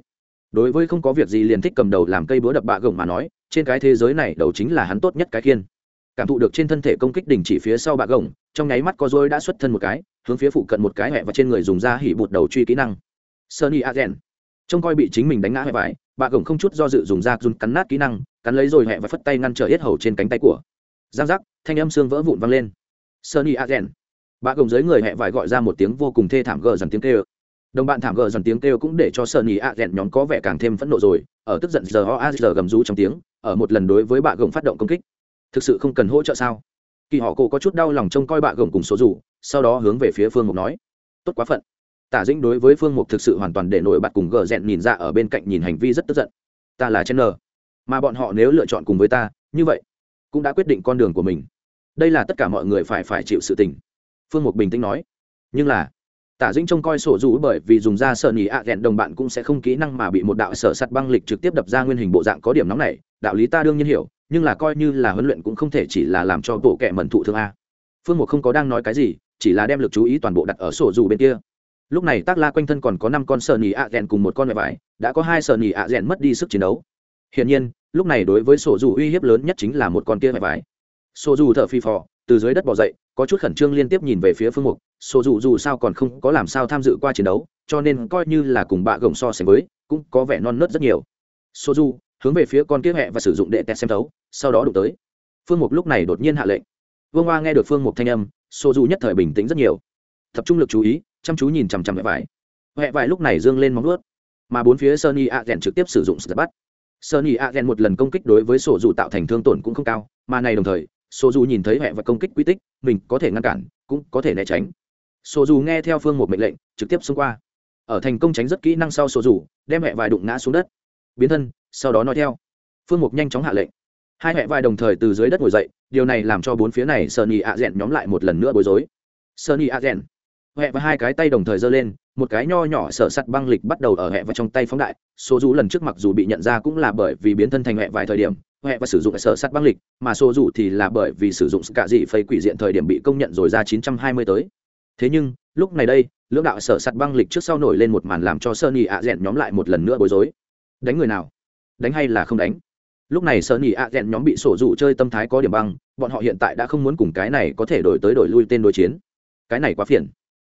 Đối với không có việc gì liền thích cầm đầu làm cây búa đập bạ gồng mà nói, trên cái thế giới này đầu chính là hắn tốt nhất cái kiên cảm thụ được trên thân thể công kích đình chỉ phía sau bạ gồng, trong nháy mắt có dối đã xuất thân một cái, hướng phía phụ cận một cái hẹ và trên người dùng da hỉ bụt đầu truy kỹ năng. Sunny agen. Trông coi bị chính mình đánh ngã hẹ vải bà gồng không chút do dự dùng da run cắn nát kỹ năng, cắn lấy rồi hẹ và phất tay ngăn trở hết hầu trên cánh tay của. Giang giác, thanh âm xương vỡ vụn văng lên. Sunny agen. Bà gồng dưới người hẹ vải gọi ra một tiếng vô cùng thê thảm gờ dần tiếng kêu. Đồng bạn thảm gờ dần tiếng kêu cũng để cho sunny agen nhóm có vẻ càng thêm phẫn nộ rồi, ở tức giận giờ ho a giờ gầm rú trong tiếng, ở một lần đối với bạ gồng phát động công kích thực sự không cần hỗ trợ sao? Kỳ họ cổ có chút đau lòng trông coi bạ gồng cùng số rủ, sau đó hướng về phía phương mục nói, tốt quá phận. Tả dĩnh đối với phương mục thực sự hoàn toàn để nổi bật cùng gờ rẹn nhìn ra ở bên cạnh nhìn hành vi rất tức giận. Ta là chen nờ mà bọn họ nếu lựa chọn cùng với ta, như vậy cũng đã quyết định con đường của mình. Đây là tất cả mọi người phải phải chịu sự tình. Phương mục bình tĩnh nói, nhưng là tả dĩnh trông coi sổ rũ bởi vì dùng da sợ nhì ạ à đồng bạn cũng sẽ không kỹ năng mà bị một đạo sở sắt băng lịch trực tiếp đập ra nguyên hình bộ dạng có điểm nóng này. Đạo lý ta đương nhiên hiểu, nhưng là coi như là huấn luyện cũng không thể chỉ là làm cho bộ kẻ mẩn thụ thương a. Phương Một không có đang nói cái gì, chỉ là đem lực chú ý toàn bộ đặt ở sổ rủ bên kia. Lúc này tác la quanh thân còn có năm con sợ nhì ạ ghẹn cùng một con mẹ vải, đã có hai sợ nhì ạ ghẹn mất đi sức chiến đấu. Hiển nhiên, lúc này đối với sổ dù uy hiếp lớn nhất chính là một con kia mẹ vải. Sổ dù thợ phi phò từ dưới đất bỏ dậy có chút khẩn trương liên tiếp nhìn về phía phương mục sổ dù dù sao còn không có làm sao tham dự qua chiến đấu cho nên coi như là cùng bạ gồng so sánh với cũng có vẻ non nớt rất nhiều. Sổ dù hướng về phía con kia hẹ và sử dụng đệ tẹt xem thấu sau đó đụng tới. Phương mục lúc này đột nhiên hạ lệnh. Vương hoa nghe được phương mục thanh âm sổ dù nhất thời bình tĩnh rất nhiều. Tập trung lực chú ý chăm chú nhìn chằm chằm hẹ vải. Hẹ vải lúc này dương lên móng ướt mà bốn phía Sunny Agen trực tiếp sử dụng sự bắt. Sunny Agen một lần công kích đối với sổ dù tạo thành thương tổn cũng không cao, mà này đồng thời, Sô dù nhìn thấy hệ và công kích quy tích, mình có thể ngăn cản, cũng có thể né tránh. Sô dù nghe theo phương một mệnh lệnh, trực tiếp xông qua. Ở thành công tránh rất kỹ năng sau Sô dù, đem hệ vài đụng ngã xuống đất. Biến thân, sau đó nói theo. Phương Mục nhanh chóng hạ lệnh. Hai hệ vài đồng thời từ dưới đất ngồi dậy, điều này làm cho bốn phía này Sơn Nhi A Rèn nhóm lại một lần nữa bối rối. Sơn Nhi A Rèn hẹ và hai cái tay đồng thời giơ lên, một cái nho nhỏ sở sắt băng lịch bắt đầu ở hẹ và trong tay phóng đại. Số dù lần trước mặc dù bị nhận ra cũng là bởi vì biến thân thành hẹ vài thời điểm, hẹ và sử dụng sở sắt băng lịch, mà số dù thì là bởi vì sử dụng cả dị phây quỷ diện thời điểm bị công nhận rồi ra 920 tới. Thế nhưng, lúc này đây, lưỡng đạo sở sắt băng lịch trước sau nổi lên một màn làm cho Sunny ạ dẹn nhóm lại một lần nữa bối rối. Đánh người nào? Đánh hay là không đánh? Lúc này Sunny ạ dẹn nhóm bị sổ dù chơi tâm thái có điểm băng, bọn họ hiện tại đã không muốn cùng cái này có thể đổi tới đổi lui tên đối chiến. Cái này quá phiền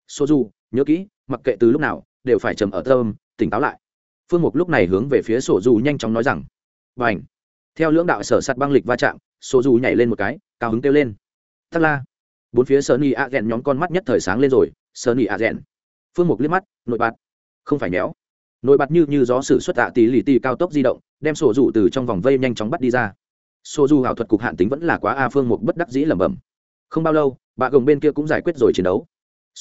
số du, nhớ kỹ, mặc kệ từ lúc nào, đều phải trầm ở tâm, tỉnh táo lại. Phương mục lúc này hướng về phía sổ du nhanh chóng nói rằng và ảnh theo lưỡng đạo sở sạt băng lịch va chạm sổ du nhảy lên một cái, cao hứng kêu lên. Thắc la! Bốn phía sơn y a rèn nhóm con mắt nhất thời sáng lên rồi. Sơn y a rèn phương mục liếc mắt, nội bạt. Không phải méo. Nội bạt như như gió sử xuất tạ tí lì tì cao tốc di động, đem sổ dù từ trong vòng vây nhanh chóng bắt đi ra. Sổ dù ảo thuật cục hạn tính vẫn là quá a phương mục bất đắc dĩ lẩm bẩm. Không bao lâu bà gồng bên kia cũng giải quyết rồi chiến đấu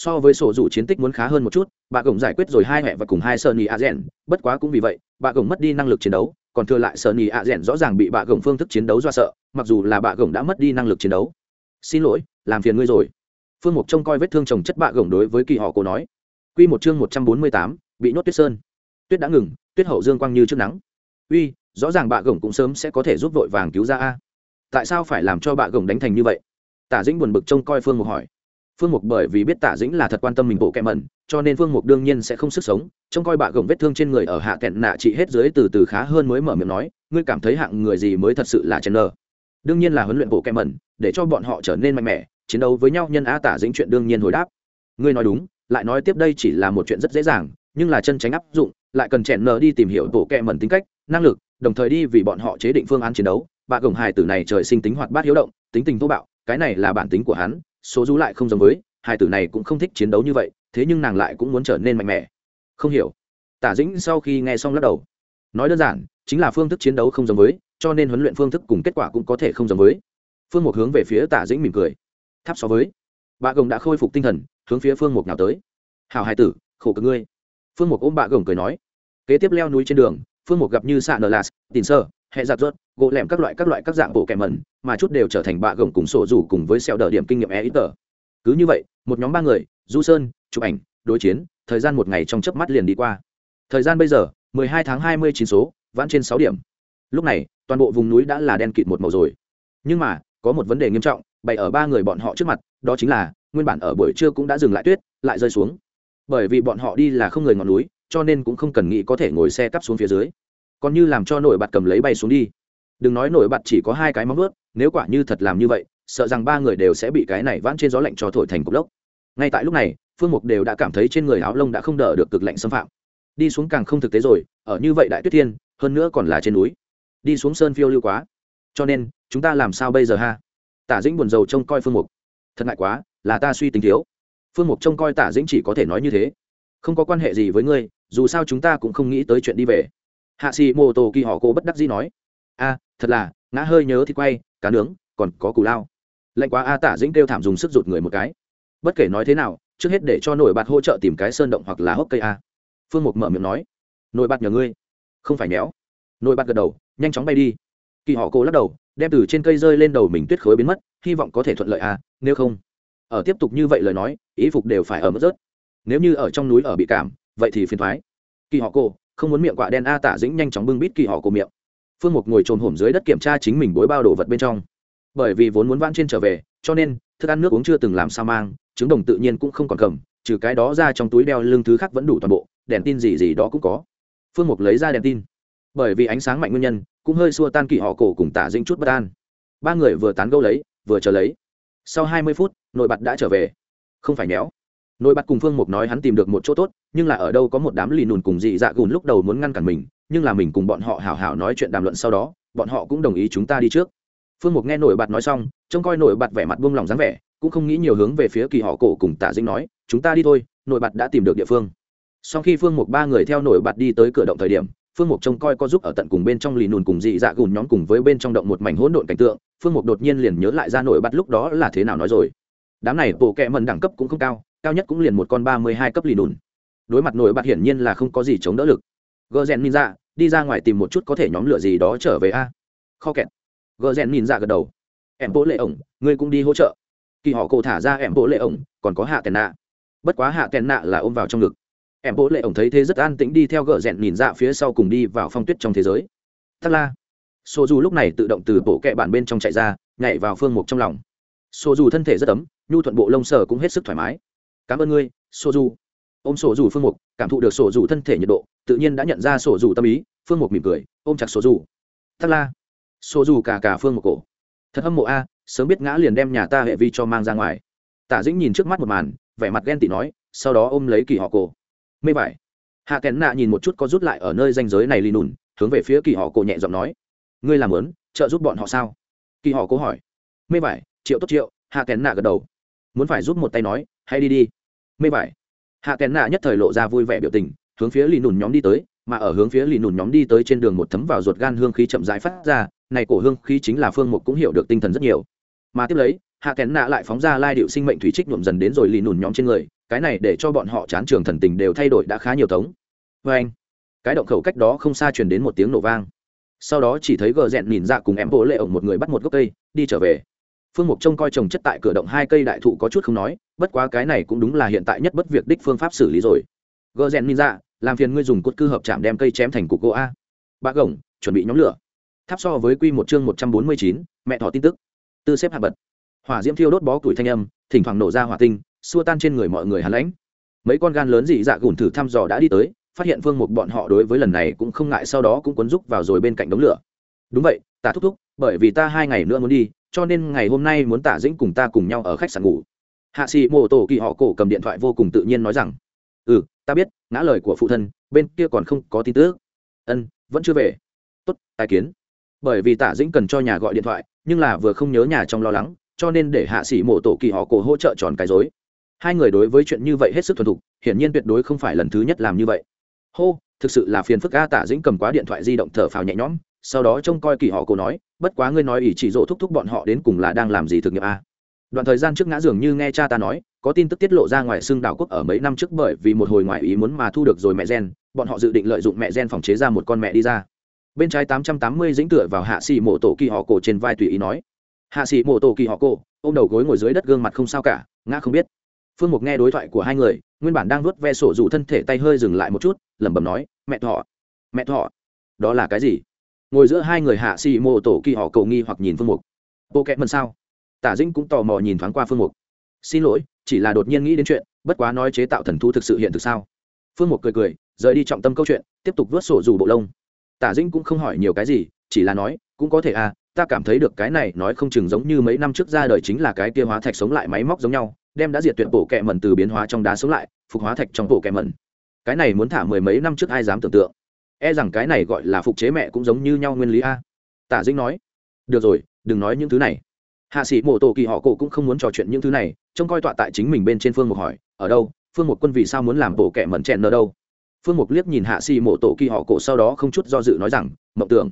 so với sổ dù chiến tích muốn khá hơn một chút, bà gồng giải quyết rồi hai mẹ và cùng hai sơn nhì a rèn bất quá cũng vì vậy, bà gồng mất đi năng lực chiến đấu, còn thừa lại sơn nhì a rèn rõ ràng bị bà gồng phương thức chiến đấu do sợ, mặc dù là bà gồng đã mất đi năng lực chiến đấu. Xin lỗi, làm phiền ngươi rồi. Phương mục trông coi vết thương chồng chất bạ gồng đối với kỳ họ cô nói. Quy một chương một trăm bốn mươi tám, bị nhốt tuyết sơn. Tuyết đã ngừng, tuyết hậu dương quang như trước nắng. Uy, rõ ràng bạ gồng cũng sớm sẽ có thể giúp vội vàng cứu ra a. Tại sao phải làm cho bạ gồng đánh thành như vậy? Tả dĩnh buồn bực trông coi phương mục hỏi phương mục bởi vì biết tả dĩnh là thật quan tâm mình bộ kẹ mẩn, cho nên phương mục đương nhiên sẽ không sức sống, trông coi bạ gồng vết thương trên người ở hạ kẹn nạ trị hết dưới từ từ khá hơn mới mở miệng nói, ngươi cảm thấy hạng người gì mới thật sự là chen lờ? đương nhiên là huấn luyện bộ kẹ mẩn, để cho bọn họ trở nên mạnh mẽ, chiến đấu với nhau nhân a tả dĩnh chuyện đương nhiên hồi đáp ngươi nói đúng, lại nói tiếp đây chỉ là một chuyện rất dễ dàng, nhưng là chân tránh áp dụng, lại cần chèn nờ đi tìm hiểu bộ kẹ mẩn tính cách, năng lực, đồng thời đi vì bọn họ chế định phương án chiến đấu bà gồng hài tử này trời sinh tính hoạt bát hiếu động, tính tình thô bạo, cái này là bản tính của hắn số du lại không giống với, hai tử này cũng không thích chiến đấu như vậy, thế nhưng nàng lại cũng muốn trở nên mạnh mẽ. Không hiểu. Tả dĩnh sau khi nghe xong lắc đầu. Nói đơn giản, chính là phương thức chiến đấu không giống với, cho nên huấn luyện phương thức cùng kết quả cũng có thể không giống với. Phương mục hướng về phía tả dĩnh mỉm cười. Tháp so với. Bà gồng đã khôi phục tinh thần, hướng phía phương mục nào tới. Hào hai tử, khổ cực ngươi. Phương mục ôm bà gồng cười nói. Kế tiếp leo núi trên đường, phương mục gặp như xạ nờ lạt tin sơ hệ giặt rớt gỗ lẻm các loại các loại các dạng bộ kẻ mẩn, mà chút đều trở thành bạ gồng cùng sổ rủ cùng với xeo đờ điểm kinh nghiệm e ít tờ cứ như vậy, một nhóm ba người, du sơn, chụp ảnh, đối chiến, thời gian một ngày trong chớp mắt liền đi qua. Thời gian bây giờ 12 tháng 29 số, vãn trên 6 điểm. Lúc này, toàn bộ vùng núi đã là đen kịt một màu rồi. Nhưng mà, có một vấn đề nghiêm trọng, bày ở ba người bọn họ trước mặt, đó chính là, nguyên bản ở buổi trưa cũng đã dừng lại tuyết, lại rơi xuống. Bởi vì bọn họ đi là không người ngọn núi, cho nên cũng không cần nghĩ có thể ngồi xe cắp xuống phía dưới còn như làm cho nổi bật cầm lấy bay xuống đi. Đừng nói nổi bật chỉ có hai cái móng ướt nếu quả như thật làm như vậy, sợ rằng ba người đều sẽ bị cái này vãn trên gió lạnh cho thổi thành cục lốc. Ngay tại lúc này, phương mục đều đã cảm thấy trên người áo lông đã không đỡ được cực lạnh xâm phạm. Đi xuống càng không thực tế rồi, ở như vậy đại tuyết thiên, hơn nữa còn là trên núi. Đi xuống sơn phiêu lưu quá. Cho nên, chúng ta làm sao bây giờ ha? Tả dĩnh buồn rầu trông coi phương mục. Thật ngại quá, là ta suy tính thiếu. Phương mục trông coi tả dĩnh chỉ có thể nói như thế. Không có quan hệ gì với ngươi, dù sao chúng ta cũng không nghĩ tới chuyện đi về hạ sĩ mô tô kỳ họ cô bất đắc dĩ nói, a, thật là, ngã hơi nhớ thì quay, cá nướng, còn có cù lao. Lạnh quá, a tả dĩnh kêu thảm dùng sức rụt người một cái. Bất kể nói thế nào, trước hết để cho nổi bạt hỗ trợ tìm cái sơn động hoặc là hốc cây a. Phương mục mở miệng nói, nổi bạt nhờ ngươi, không phải méo. Nổi bạt gật đầu, nhanh chóng bay đi. Kỳ họ cô lắc đầu, đem từ trên cây rơi lên đầu mình tuyết khối biến mất, hy vọng có thể thuận lợi à nếu không. Ở tiếp tục như vậy lời nói, ý phục đều phải ở mất rớt. Nếu như ở trong núi ở bị cảm, vậy thì phiền thoái. Kỳ họ cô không muốn miệng quạ đen a tả dĩnh nhanh chóng bưng bít kỳ họ của miệng. Phương mục ngồi trồn hổm dưới đất kiểm tra chính mình bối bao đồ vật bên trong. Bởi vì vốn muốn vãn trên trở về, cho nên, thức ăn nước uống chưa từng làm sao mang, trứng đồng tự nhiên cũng không còn cầm, trừ cái đó ra trong túi đeo lưng thứ khác vẫn đủ toàn bộ, đèn tin gì gì đó cũng có. Phương mục lấy ra đèn tin. Bởi vì ánh sáng mạnh nguyên nhân, cũng hơi xua tan kỳ họ cổ cùng tả dĩnh chút bất an. Ba người vừa tán gâu lấy, vừa chờ lấy. Sau hai mươi phút, nội bật đã trở về. Không phải méo nội bặt cùng phương mục nói hắn tìm được một chỗ tốt, nhưng là ở đâu có một đám lì nùn cùng dị dạ gùn lúc đầu muốn ngăn cản mình, nhưng là mình cùng bọn họ hảo hảo nói chuyện đàm luận sau đó, bọn họ cũng đồng ý chúng ta đi trước. Phương mục nghe nội bật nói xong, trông coi nội bật vẻ mặt buông lòng dáng vẻ, cũng không nghĩ nhiều hướng về phía kỳ họ cổ cùng tả dĩnh nói, chúng ta đi thôi, nội bật đã tìm được địa phương. Sau khi phương mục ba người theo nội bặt đi tới cửa động thời điểm, phương mục trông coi có giúp ở tận cùng bên trong lì nùn cùng dị dạ gùn nhóm cùng với bên trong động một mảnh hỗn độn cảnh tượng, phương mục đột nhiên liền nhớ lại ra nổi bật lúc đó là thế nào nói rồi. Đám này bộ kẹ mần đẳng cấp cũng không cao cao nhất cũng liền một con ba mươi hai cấp lì nùn đối mặt nổi bật hiển nhiên là không có gì chống đỡ lực. Gờ rèn nhìn ra đi ra ngoài tìm một chút có thể nhóm lửa gì đó trở về a. Kho kẹt. Gờ rèn nhìn ra gật đầu. Em bố lệ ổng, ngươi cũng đi hỗ trợ. Kỳ họ cổ thả ra em bố lệ ổng, còn có hạ tèn nạ. Bất quá hạ tèn nạ là ôm vào trong ngực. Em bố lệ ổng thấy thế rất an tĩnh đi theo gờ rèn nhìn ra phía sau cùng đi vào phong tuyết trong thế giới. Thắc la. Sổ dù lúc này tự động từ bộ kẹ bản bên trong chạy ra, nhảy vào phương mục trong lòng. Sổ dù thân thể rất ấm, nhu thuận bộ lông sờ cũng hết sức thoải mái cảm ơn ngươi sổ dù. Ôm sổ dù phương mục, cảm thụ được sổ dù thân thể nhiệt độ, tự nhiên đã nhận ra sổ dù tâm ý, phương mục mỉm cười, ôm chặt sổ dù. Thắc la. Sổ dù cả cả phương mục cổ. Thật hâm mộ a, sớm biết ngã liền đem nhà ta hệ vi cho mang ra ngoài. Tả dĩnh nhìn trước mắt một màn, vẻ mặt ghen tị nói, sau đó ôm lấy kỳ họ cổ. Mê vải. Hạ kén nạ nhìn một chút có rút lại ở nơi danh giới này lì nùn, hướng về phía kỳ họ cổ nhẹ giọng nói, ngươi làm lớn, trợ giúp bọn họ sao? Kỳ họ cố hỏi, mê vải, triệu tốt triệu. Hạ kén nạ gật đầu, muốn phải giúp một tay nói hay đi đi mê vải. Hạ kèn nạ nhất thời lộ ra vui vẻ biểu tình, hướng phía lì nùn nhóm đi tới, mà ở hướng phía lì nùn nhóm đi tới trên đường một thấm vào ruột gan hương khí chậm rãi phát ra, này cổ hương khí chính là phương mục cũng hiểu được tinh thần rất nhiều. Mà tiếp lấy, hạ kén nạ lại phóng ra lai điệu sinh mệnh thủy trích nhuộm dần đến rồi lì nùn nhóm trên người, cái này để cho bọn họ chán trường thần tình đều thay đổi đã khá nhiều tống. Vê anh, cái động khẩu cách đó không xa truyền đến một tiếng nổ vang. Sau đó chỉ thấy gờ rẹn nhìn ra cùng em bố lệ ổng một người bắt một gốc cây, đi trở về. Phương mục trông coi trồng chất tại cửa động hai cây đại thụ có chút không nói bất quá cái này cũng đúng là hiện tại nhất bất việc đích phương pháp xử lý rồi. Gờ rèn minh ra làm phiền ngươi dùng cốt cư hợp chạm đem cây chém thành cục gỗ a. Ba gồng, chuẩn bị nhóm lửa. Tháp so với quy một chương một trăm bốn mươi chín, mẹ thỏ tin tức. Tư xếp hạ bật. Hỏa diễm thiêu đốt bó củi thanh âm, thỉnh thoảng nổ ra hỏa tinh, xua tan trên người mọi người hàn lãnh. Mấy con gan lớn dị dạ gùn thử thăm dò đã đi tới, phát hiện phương một bọn họ đối với lần này cũng không ngại sau đó cũng cuốn rúc vào rồi bên cạnh đống lửa. Đúng vậy ta thúc thúc, bởi vì ta hai ngày nữa muốn đi, cho nên ngày hôm nay muốn tả dĩnh cùng ta cùng nhau ở khách sạn ngủ hạ sĩ mô tổ kỳ họ cổ cầm điện thoại vô cùng tự nhiên nói rằng ừ ta biết, ngã lời của phụ thân, bên kia còn không có tin tức. Ân, vẫn chưa về. Tốt, tài kiến. Bởi vì tả dĩnh cần cho nhà gọi điện thoại, nhưng là vừa không nhớ nhà trong lo lắng, cho nên để hạ sĩ mộ tổ kỳ họ cổ hỗ trợ tròn cái dối hai người đối với chuyện như vậy hết sức thuần thục, hiển nhiên tuyệt đối không phải lần thứ nhất làm như vậy. Hô, thực sự là phiền phức a. Tả dĩnh cầm quá điện thoại di động thở phào nhẹ nhõm, sau đó trông coi kỳ họ cổ nói, bất quá ngươi nói ỷ chỉ dỗ thúc thúc bọn họ đến cùng là đang làm gì thực nghiệm a? Đoạn thời gian trước ngã dường như nghe cha ta nói, có tin tức tiết lộ ra ngoài xương đảo quốc ở mấy năm trước bởi vì một hồi ngoại ý muốn mà thu được rồi mẹ gen, bọn họ dự định lợi dụng mẹ gen phòng chế ra một con mẹ đi ra. Bên trái tám trăm tám mươi dính tựa vào hạ sĩ mộ tổ kỳ họ cổ trên vai tùy ý nói. Hạ sĩ mộ tổ kỳ họ cổ, ôm đầu gối ngồi dưới đất gương mặt không sao cả, ngã không biết. Phương mục nghe đối thoại của hai người, nguyên bản đang nuốt ve sổ dù thân thể tay hơi dừng lại một chút, lẩm bẩm nói, mẹ thọ mẹ thọ, đó là cái gì? Ngồi giữa hai người hạ sĩ mộ tổ kỳ họ cổ nghi hoặc nhìn phương mục. Bộ kẹt mần sao? Tả dĩnh cũng tò mò nhìn thoáng qua phương mục. Xin lỗi, chỉ là đột nhiên nghĩ đến chuyện, bất quá nói chế tạo thần thu thực sự hiện thực sao? Phương mục cười cười, rời đi trọng tâm câu chuyện, tiếp tục vớt sổ dù bộ lông. Tả dĩnh cũng không hỏi nhiều cái gì, chỉ là nói, cũng có thể à ta cảm thấy được cái này nói không chừng giống như mấy năm trước ra đời chính là cái kia hóa thạch sống lại máy móc giống nhau, đem đã diệt tuyệt bộ kẹ mần từ biến hóa trong đá sống lại, phục hóa thạch trong bộ kẹ mần cái này muốn thả mười mấy năm trước ai dám tưởng tượng? E rằng cái này gọi là phục chế mẹ cũng giống như nhau nguyên lý a. Tả dĩnh nói, được rồi, đừng nói những thứ này hạ sĩ mộ tổ kỳ họ cổ cũng không muốn trò chuyện những thứ này, trông coi tọa tại chính mình bên trên phương mục hỏi, ở đâu? Phương mục quân vì sao muốn làm bộ kẻ mẩn chèn ở đâu? Phương mục liếc nhìn hạ sĩ mộ tổ kỳ họ cổ sau đó không chút do dự nói rằng, mộng tưởng.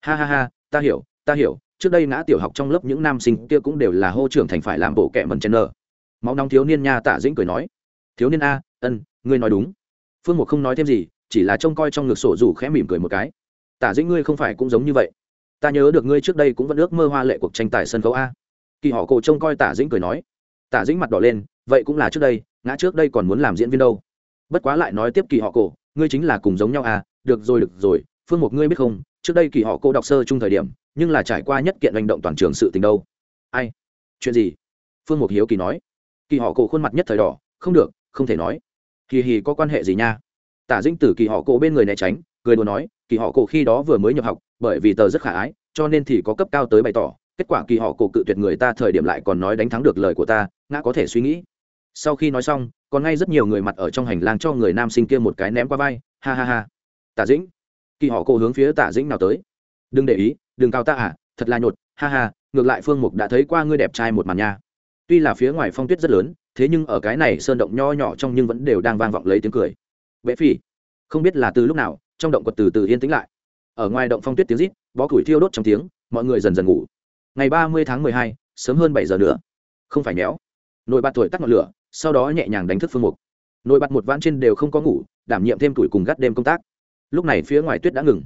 Ha ha ha, ta hiểu ta hiểu, trước đây ngã tiểu học trong lớp những nam sinh kia cũng đều là hô trưởng thành phải làm bộ kẻ mẩn chèn ở máu nóng thiếu niên nha tạ dĩnh cười nói, thiếu niên a, ân, ngươi nói đúng. Phương mục không nói thêm gì, chỉ là trông coi trong ngực sổ dù khẽ mỉm cười một cái. Tả dĩnh ngươi không phải cũng giống như vậy ta nhớ được ngươi trước đây cũng vẫn ước mơ hoa lệ cuộc tranh tài sân khấu a. Kỳ họ cổ trông coi tả dĩnh cười nói. Tả dĩnh mặt đỏ lên, vậy cũng là trước đây, ngã trước đây còn muốn làm diễn viên đâu. Bất quá lại nói tiếp kỳ họ cổ, ngươi chính là cùng giống nhau à được rồi được rồi, phương một ngươi biết không, trước đây kỳ họ cổ đọc sơ chung thời điểm, nhưng là trải qua nhất kiện hành động toàn trường sự tình đâu. Ai? Chuyện gì? Phương mục hiếu kỳ nói. Kỳ họ cổ khuôn mặt nhất thời đỏ, không được, không thể nói. Kỳ hì có quan hệ gì nha? Tả dĩnh từ kỳ họ cổ bên người né tránh cười đùa nói, kỳ họ cổ khi đó vừa mới nhập học, bởi vì tờ rất khả ái, cho nên thì có cấp cao tới bày tỏ. Kết quả kỳ họ cổ cự tuyệt người ta thời điểm lại còn nói đánh thắng được lời của ta, ngã có thể suy nghĩ. Sau khi nói xong, còn ngay rất nhiều người mặt ở trong hành lang cho người nam sinh kia một cái ném qua vai, ha ha ha. Tả dĩnh, kỳ họ cổ hướng phía tả dĩnh nào tới? Đừng để ý, đừng cao ta à thật là nhột, ha ha, ngược lại phương mục đã thấy qua ngươi đẹp trai một màn nha. Tuy là phía ngoài phong tuyết rất lớn, thế nhưng ở cái này sơn động nho nhỏ trong nhưng vẫn đều đang vang vọng lấy tiếng cười. Bệ phỉ, không biết là từ lúc nào trong động quật từ từ yên tĩnh lại. Ở ngoài động phong tuyết tiếng rít, bó củi thiêu đốt trong tiếng, mọi người dần dần ngủ. Ngày ba mươi tháng mười hai, sớm hơn bảy giờ nữa. Không phải méo. Nồi bạt tuổi tắt ngọn lửa, sau đó nhẹ nhàng đánh thức phương mục. Nồi bạt một vãn trên đều không có ngủ, đảm nhiệm thêm tuổi cùng gắt đêm công tác. Lúc này phía ngoài tuyết đã ngừng.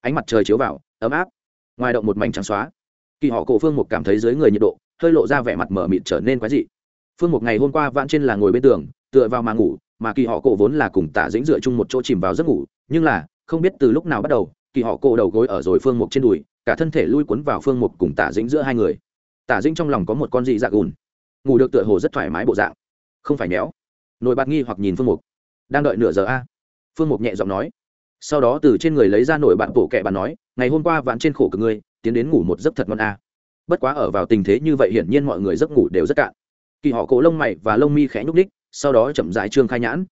Ánh mặt trời chiếu vào, ấm áp. Ngoài động một mảnh trắng xóa. Kỳ họ cổ phương mục cảm thấy dưới người nhiệt độ, hơi lộ ra vẻ mặt mở mịt trở nên quái dị. Phương mục ngày hôm qua vãn trên là ngồi bên tường, tựa vào mà ngủ, mà kỳ họ cổ vốn là cùng tả dĩnh dựa chung một chỗ chìm vào giấc ngủ nhưng là, không biết từ lúc nào bắt đầu, kỳ họ cổ đầu gối ở rồi phương mục trên đùi, cả thân thể lui cuốn vào phương mục cùng tả dĩnh giữa hai người. Tả dĩnh trong lòng có một con dị dạ gùn. Ngủ được tựa hồ rất thoải mái bộ dạng. Không phải méo. Nồi bạt nghi hoặc nhìn phương mục. Đang đợi nửa giờ a. Phương mục nhẹ giọng nói. Sau đó từ trên người lấy ra nổi bạn bổ kẹ bạn nói, ngày hôm qua vạn trên khổ cực ngươi, tiến đến ngủ một giấc thật ngon a. Bất quá ở vào tình thế như vậy hiển nhiên mọi người giấc ngủ đều rất cạn. Kỳ họ cổ lông mày và lông mi khẽ nhúc đích sau đó chậm dại trương khai nhãn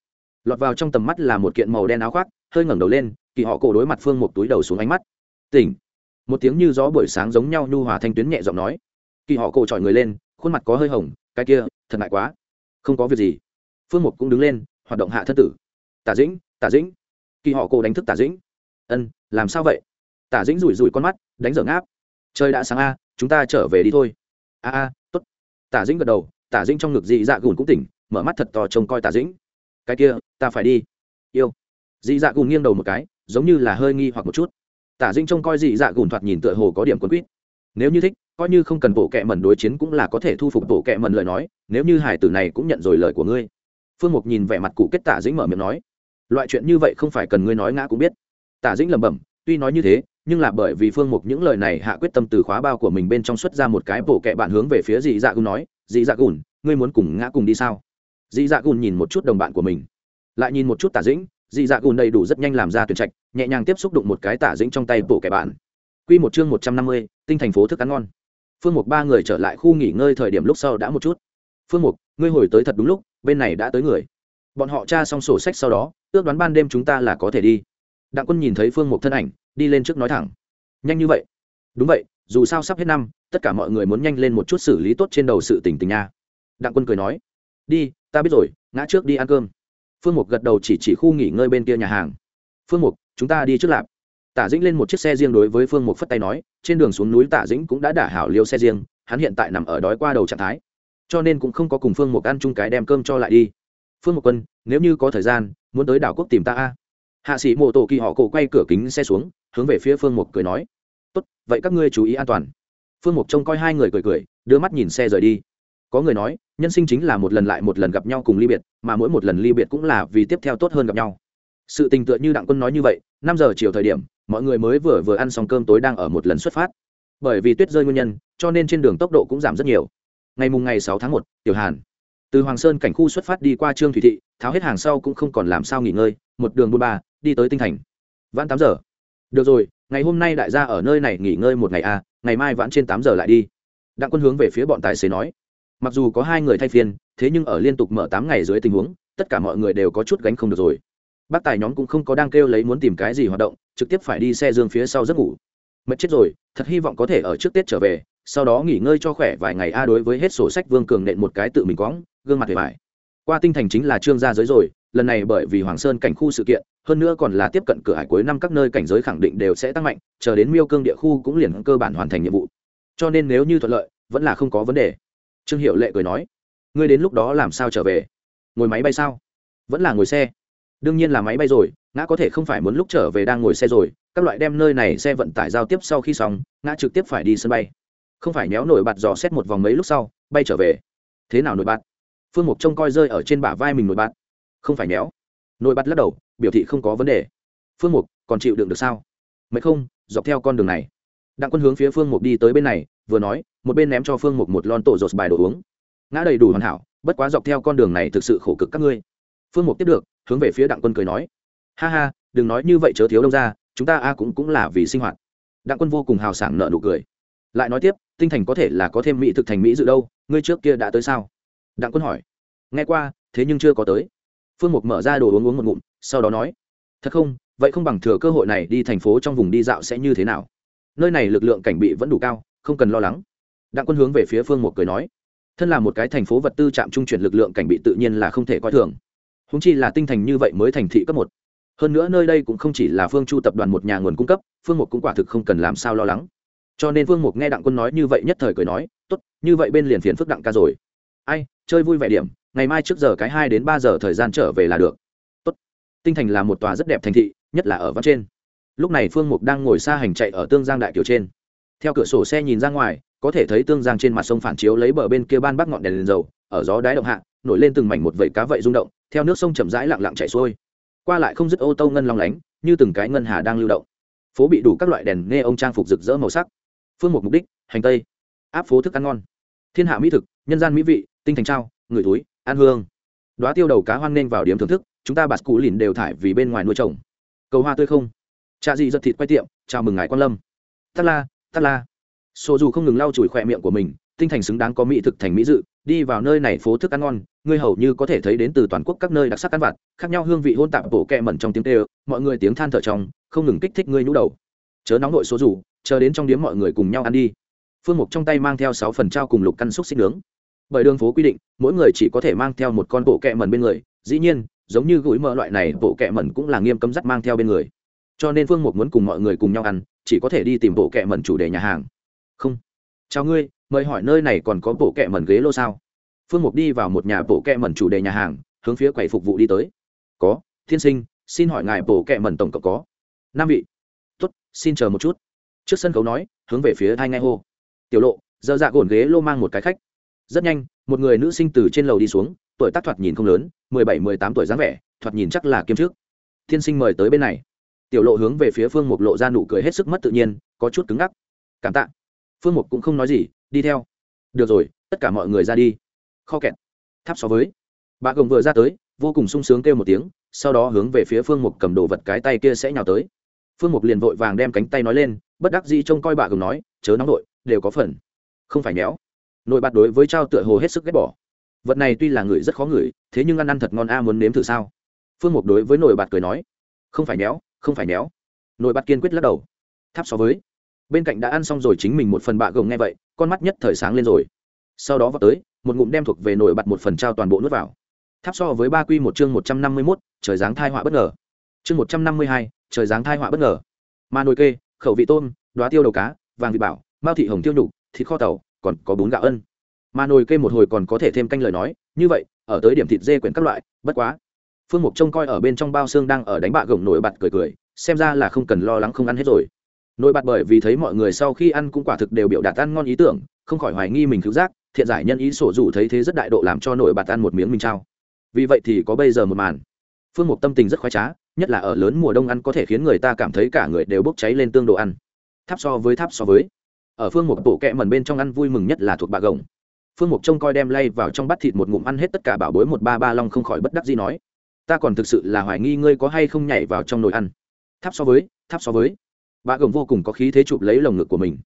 lọt vào trong tầm mắt là một kiện màu đen áo khoác, hơi ngẩng đầu lên, kỳ họ cổ đối mặt phương một túi đầu xuống ánh mắt. Tỉnh. Một tiếng như gió buổi sáng giống nhau nhu hòa thanh tuyến nhẹ giọng nói. Kỳ họ cổ trọi người lên, khuôn mặt có hơi hồng, cái kia, thật ngại quá. Không có việc gì. Phương mục cũng đứng lên, hoạt động hạ thân tử. Tả dĩnh tả dĩnh. Kỳ họ cổ đánh thức tả dĩnh. Ân, làm sao vậy? Tả dĩnh rủi rủi con mắt, đánh dở ngáp. Trời đã sáng a, chúng ta trở về đi thôi. A a t ố t tả dĩnh gật đầu, tả dĩnh trong ngực dị dạ gùn cũng tỉnh, mở mắt thật to trông coi tả dĩnh cái kia, ta phải đi. Yêu. Dị dạ gùn nghiêng đầu một cái, giống như là hơi nghi hoặc một chút. Tả dĩnh trông coi dị dạ gùn thoạt nhìn tựa hồ có điểm quấn quýt. Nếu như thích, coi như không cần bộ kệ mẩn đối chiến cũng là có thể thu phục bộ kệ mẩn lời nói, nếu như hải tử này cũng nhận rồi lời của ngươi. Phương mục nhìn vẻ mặt cụ kết tả dĩnh mở miệng nói, loại chuyện như vậy không phải cần ngươi nói ngã cũng biết. Tả dĩnh lẩm bẩm, tuy nói như thế, nhưng là bởi vì phương mục những lời này hạ quyết tâm từ khóa bao của mình bên trong xuất ra một cái bộ kệ bạn hướng về phía dị dạ gùn nói dị dạ gùn, ngươi muốn cùng ngã cùng đi sao? Dị dạ gùn nhìn một chút đồng bạn của mình. Lại nhìn một chút tả dĩnh dị dạ gùn đầy đủ rất nhanh làm ra tuyển trạch, nhẹ nhàng tiếp xúc đụng một cái tả dĩnh trong tay bộ kẻ bạn. Q một chương một trăm năm mươi, tinh thành phố thức ăn ngon. Phương mục ba người trở lại khu nghỉ ngơi thời điểm lúc sau đã một chút. Phương mục, ngươi hồi tới thật đúng lúc, bên này đã tới người. Bọn họ tra xong sổ sách sau đó, ước đoán ban đêm chúng ta là có thể đi. Đặng quân nhìn thấy phương mục thân ảnh, đi lên trước nói thẳng. Nhanh như vậy? Đúng vậy, dù sao sắp hết năm, tất cả mọi người muốn nhanh lên một chút xử lý tốt trên đầu sự tình tình nha. Đặng quân cười nói. Đi ta biết rồi, ngã trước đi ăn cơm. Phương mục gật đầu chỉ chỉ khu nghỉ ngơi bên kia nhà hàng. Phương mục, chúng ta đi trước lạp. Tả dĩnh lên một chiếc xe riêng đối với phương mục phất tay nói, trên đường xuống núi tả dĩnh cũng đã đả hảo liêu xe riêng, hắn hiện tại nằm ở đói qua đầu trạng thái. Cho nên cũng không có cùng phương mục ăn chung cái đem cơm cho lại đi. Phương mục quân, nếu như có thời gian, muốn tới đảo quốc tìm ta a. Hạ sĩ mộ tổ kỳ họ cổ quay cửa kính xe xuống, hướng về phía phương mục cười nói, tốt, vậy các ngươi chú ý an toàn. Phương mục trông coi hai người cười cười, đưa mắt nhìn xe rời đi. Có người nói nhân sinh chính là một lần lại một lần gặp nhau cùng ly biệt mà mỗi một lần ly biệt cũng là vì tiếp theo tốt hơn gặp nhau. Sự tình tựa như đặng quân nói như vậy năm giờ chiều thời điểm mọi người mới vừa vừa ăn xong cơm tối đang ở một lần xuất phát. Bởi vì tuyết rơi nguyên nhân cho nên trên đường tốc độ cũng giảm rất nhiều. Ngày mùng ngày sáu tháng một tiểu hàn. Từ hoàng sơn cảnh khu xuất phát đi qua trương thủy thị tháo hết hàng sau cũng không còn làm sao nghỉ ngơi một đường buôn ba đi tới tinh thành. Vãn tám giờ. Được rồi ngày hôm nay đại gia ở nơi này nghỉ ngơi một ngày a à, ngày mai vãn trên tám giờ lại đi. Đặng quân hướng về phía bọn tài xế nói mặc dù có hai người thay phiên, thế nhưng ở liên tục mở tám ngày dưới tình huống, tất cả mọi người đều có chút gánh không được rồi. Bác tài nhóm cũng không có đang kêu lấy muốn tìm cái gì hoạt động, trực tiếp phải đi xe dương phía sau giấc ngủ. Mất chết rồi, thật hy vọng có thể ở trước tết trở về, sau đó nghỉ ngơi cho khỏe vài ngày a đối với hết sổ sách vương cường nện một cái tự mình quõng, gương mặt hề vải qua tinh thành chính là trương gia giới rồi, lần này bởi vì hoàng sơn cảnh khu sự kiện, hơn nữa còn là tiếp cận cửa hải cuối năm các nơi cảnh giới khẳng định đều sẽ tăng mạnh, chờ đến miêu cương địa khu cũng liền cơ bản hoàn thành nhiệm vụ. Cho nên nếu như thuận lợi, vẫn là không có vấn đề trương hiệu lệ cười nói, ngươi đến lúc đó làm sao trở về? Ngồi máy bay sao? Vẫn là ngồi xe? Đương nhiên là máy bay rồi, ngã có thể không phải muốn lúc trở về đang ngồi xe rồi, các loại đem nơi này xe vận tải giao tiếp sau khi xong, ngã trực tiếp phải đi sân bay. Không phải méo nổi bạt dò xét một vòng mấy lúc sau, bay trở về. Thế nào nổi bạt? Phương mục trông coi rơi ở trên bả vai mình nổi bạt. Không phải méo. Nổi bạt lắc đầu, biểu thị không có vấn đề. Phương mục, còn chịu đựng được sao? Mấy không, dọc theo con đường này. Đặng quân hướng phía phương mục đi tới bên này vừa nói, một bên ném cho phương mục một lon tổ dột bài đồ uống. Ngã đầy đủ hoàn hảo, bất quá dọc theo con đường này thực sự khổ cực các ngươi. Phương mục tiếp được, hướng về phía đặng quân cười nói. Ha ha, đừng nói như vậy chớ thiếu đông ra, chúng ta a cũng cũng là vì sinh hoạt. Đặng quân vô cùng hào sảng nợ nụ cười. Lại nói tiếp, tinh thành có thể là có thêm mỹ thực thành mỹ dự đâu, ngươi trước kia đã tới sao? Đặng quân hỏi. Nghe qua, thế nhưng chưa có tới. Phương mục mở ra đồ uống uống một ngụm, sau đó nói. Thật không, vậy không bằng thừa cơ hội này đi thành phố trong vùng đi dạo sẽ như thế nào? Nơi này lực lượng cảnh bị vẫn đủ cao không cần lo lắng. Đặng quân hướng về phía phương mục cười nói, thân là một cái thành phố vật tư trạm trung chuyển lực lượng cảnh bị tự nhiên là không thể coi thường. Húng chi là tinh thành như vậy mới thành thị cấp một. Hơn nữa nơi đây cũng không chỉ là phương chu tập đoàn một nhà nguồn cung cấp, phương mục cũng quả thực không cần làm sao lo lắng. Cho nên phương mục nghe đặng quân nói như vậy nhất thời cười nói, tốt, như vậy bên liền phiền phức đặng ca rồi. Ai, chơi vui vẻ điểm, ngày mai trước giờ cái hai đến ba giờ thời gian trở về là được. Tốt. Tinh thành là một tòa rất đẹp thành thị, nhất là ở văn trên. Lúc này phương mục đang ngồi xa hành chạy ở tương giang đại kiều trên theo cửa sổ xe nhìn ra ngoài có thể thấy tương giang trên mặt sông phản chiếu lấy bờ bên kia ban bắc ngọn đèn, đèn dầu ở gió đáy động hạ nổi lên từng mảnh một vẩy cá vậy rung động theo nước sông chậm rãi lặng lặng chảy xuôi. Qua lại không dứt ô tô ngân long lánh như từng cái ngân hà đang lưu động. Phố bị đủ các loại đèn nghe ông trang phục rực rỡ màu sắc. Phương một mục đích hành tây. Áp phố thức ăn ngon. Thiên hạ mỹ thực nhân gian mỹ vị tinh thành trao người túi an hương. Đoá tiêu đầu cá hoang nên vào điểm thưởng thức chúng ta bạt cụ lìn đều thải vì bên ngoài nuôi trồng. Cầu hoa tươi không. Cha gì giật thịt quay tiệm chào mừng ngài quan lâm. Tắt la tắt la. Số dù không ngừng lau chùi khỏe miệng của mình, tinh thành xứng đáng có mỹ thực thành mỹ dự, đi vào nơi này phố thức ăn ngon, ngươi hầu như có thể thấy đến từ toàn quốc các nơi đặc sắc ăn vặt, khác nhau hương vị hôn tạp bổ kẹ mẩn trong tiếng tê mọi người tiếng than thở trong, không ngừng kích thích ngươi nhũ đầu. Chớ nóng nội số rủ chờ đến trong điếm mọi người cùng nhau ăn đi. Phương mục trong tay mang theo sáu phần trao cùng lục căn xúc xích nướng. Bởi đường phố quy định, mỗi người chỉ có thể mang theo một con bộ kẹ mẩn bên người, dĩ nhiên, giống như gũi mỡ loại này bộ kẹ mẩn cũng là nghiêm cấm dắt mang theo bên người cho nên phương mục muốn cùng mọi người cùng nhau ăn, chỉ có thể đi tìm bộ kẹ mẩn chủ đề nhà hàng. Không. Chào ngươi, mời hỏi nơi này còn có bộ kẹ mẩn ghế lô sao? Phương mục đi vào một nhà bộ kẹ mẩn chủ đề nhà hàng, hướng phía quầy phục vụ đi tới. Có, thiên sinh, xin hỏi ngài bộ kẹ mẩn tổng cộng có năm vị. Tuất xin chờ một chút. Trước sân khấu nói, hướng về phía hai ngay hô. Tiểu lộ dơ dạ gồn ghế lô mang một cái khách. Rất nhanh, một người nữ sinh từ trên lầu đi xuống, tuổi tác thoạt nhìn không lớn, mười bảy, mười tám tuổi dáng vẻ, thoạt nhìn chắc là kiêm trước. Thiên sinh mời tới bên này tiểu lộ hướng về phía phương mục lộ ra nụ cười hết sức mất tự nhiên, có chút cứng ngắc. Cảm tạ. Phương mục cũng không nói gì, đi theo. Được rồi, tất cả mọi người ra đi. Kho kẹt. Tháp so với. Bà gồng vừa ra tới, vô cùng sung sướng kêu một tiếng, sau đó hướng về phía phương mục cầm đồ vật cái tay kia sẽ nhào tới. Phương mục liền vội vàng đem cánh tay nói lên, bất đắc dĩ trông coi bà gồng nói, chớ nóng đội đều có phần. Không phải méo. Nội bạt đối với trao tựa hồ hết sức ghét bỏ. Vật này tuy là người rất khó ngửi, thế nhưng ăn ăn thật ngon a, muốn nếm thử sao? Phương mục đối với nội bạt cười nói, không phải méo không phải méo. Nồi bắt kiên quyết lắc đầu. Tháp so với. Bên cạnh đã ăn xong rồi chính mình một phần bạ gồng nghe vậy, con mắt nhất thời sáng lên rồi. Sau đó vào tới, một ngụm đem thuộc về nổi bật một phần trao toàn bộ nuốt vào. Tháp so với ba quy một chương một trăm năm mươi mốt, trời dáng thai họa bất ngờ. Chương một trăm năm mươi hai, trời dáng thai họa bất ngờ. Mà nồi kê, khẩu vị tôm đoá tiêu đầu cá, vàng vị bảo, mao thị hồng tiêu nhục, thịt kho tàu, còn có bún gạo ân. Mà nồi kê một hồi còn có thể thêm canh lời nói, như vậy, ở tới điểm thịt dê quyển các loại, bất quá phương mục trông coi ở bên trong bao xương đang ở đánh bạ gồng nổi bật cười cười, xem ra là không cần lo lắng không ăn hết rồi. Nổi bật bởi vì thấy mọi người sau khi ăn cũng quả thực đều biểu đạt ăn ngon ý tưởng, không khỏi hoài nghi mình cứu giác, thiện giải nhân ý sổ dù thấy thế rất đại độ làm cho nổi bật ăn một miếng mình trao. Vì vậy thì có bây giờ một màn. Phương mục tâm tình rất khoái trá, nhất là ở lớn mùa đông ăn có thể khiến người ta cảm thấy cả người đều bốc cháy lên tương đồ ăn. Tháp so với tháp so với. Ở phương mục bộ kẹ mần bên trong ăn vui mừng nhất là thuộc bạ gồng. Phương mục trông coi đem lay vào trong bát thịt một ngụm ăn hết tất cả bảo bối một ba ba long không khỏi bất đắc gì nói ta còn thực sự là hoài nghi ngươi có hay không nhảy vào trong nồi ăn. Tháp so với, tháp so với. Bà gồng vô cùng có khí thế chụp lấy lồng ngực của mình.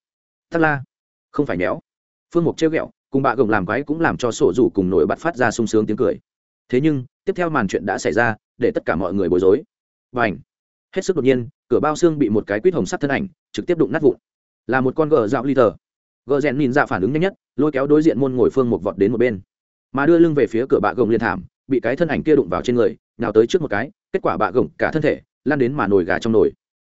Thắt la. Không phải méo. Phương mục trêu ghẹo, cùng bà gồng làm quái cũng làm cho sổ rủ cùng nổi bật phát ra sung sướng tiếng cười. Thế nhưng, tiếp theo màn chuyện đã xảy ra, để tất cả mọi người bối rối. Và ảnh hết sức đột nhiên, cửa bao xương bị một cái quýt hồng sắt thân ảnh, trực tiếp đụng nát vụn. Là một con gờ dạo ly tờ gờ rèn nhìn ra phản ứng nhanh nhất, lôi kéo đối diện môn ngồi phương một vọt đến một bên. Mà đưa lưng về phía cửa bạ gồng liên thảm, bị cái thân ảnh kia đụng vào trên người nào tới trước một cái, kết quả bạ gồng cả thân thể lan đến mà nồi gà trong nồi.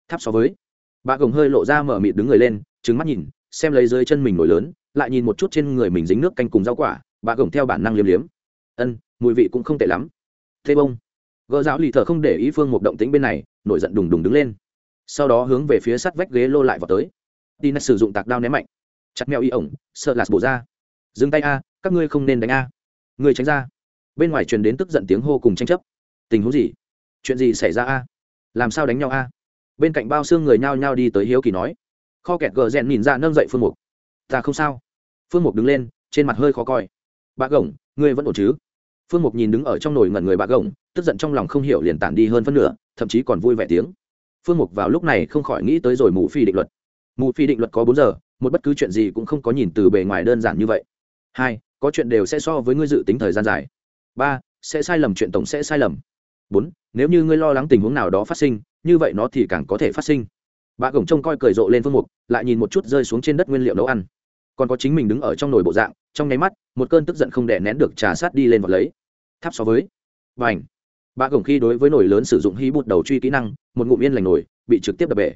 Tháp so với, bạ gồng hơi lộ ra mở mịt đứng người lên trứng mắt nhìn, xem lấy dưới chân mình nổi lớn, lại nhìn một chút trên người mình dính nước canh cùng rau quả, bạ gồng theo bản năng liếm liếm. Ân, mùi vị cũng không tệ lắm. Thế bông. Gỡ giáo lì thở không để ý phương một động tĩnh bên này, nổi giận đùng đùng đứng lên. Sau đó hướng về phía sắt vách ghế lô lại vào tới. Tin sử dụng tạc đao ném mạnh. Chặt mèo y ổng, sợ lạt bổ ra. Dừng tay a, các ngươi không nên đánh a. Người tránh ra. Bên ngoài truyền đến tức giận tiếng hô cùng tranh chấp tình huống gì? Chuyện gì xảy ra a? Làm sao đánh nhau a? Bên cạnh bao xương người nhao nhao đi tới hiếu kỳ nói. Kho kẹt gờ rèn nhìn ra nâng dậy phương mục. Ta không sao. Phương mục đứng lên, trên mặt hơi khó coi. Bà gồng ngươi vẫn ổn chứ? Phương mục nhìn đứng ở trong nồi ngẩn người bà gồng tức giận trong lòng không hiểu liền tản đi hơn phân nửa, thậm chí còn vui vẻ tiếng. Phương mục vào lúc này không khỏi nghĩ tới rồi mù phi định luật. Mù phi định luật có bốn giờ, một bất cứ chuyện gì cũng không có nhìn từ bề ngoài đơn giản như vậy. Hai, có chuyện đều sẽ so với ngươi dự tính thời gian dài. Ba, sẽ sai lầm, chuyện tổng sẽ sai lầm bốn, nếu như ngươi lo lắng tình huống nào đó phát sinh, như vậy nó thì càng có thể phát sinh. Bà cổng trông coi cười rộ lên phương mục, lại nhìn một chút rơi xuống trên đất nguyên liệu nấu ăn. Còn có chính mình đứng ở trong nồi bộ dạng, trong nháy mắt, một cơn tức giận không đè nén được trà sát đi lên và lấy. Tháp so với. Và ảnh bà cổng khi đối với nồi lớn sử dụng hí bụt đầu truy kỹ năng, một ngụm yên lành nồi, bị trực tiếp đập bể.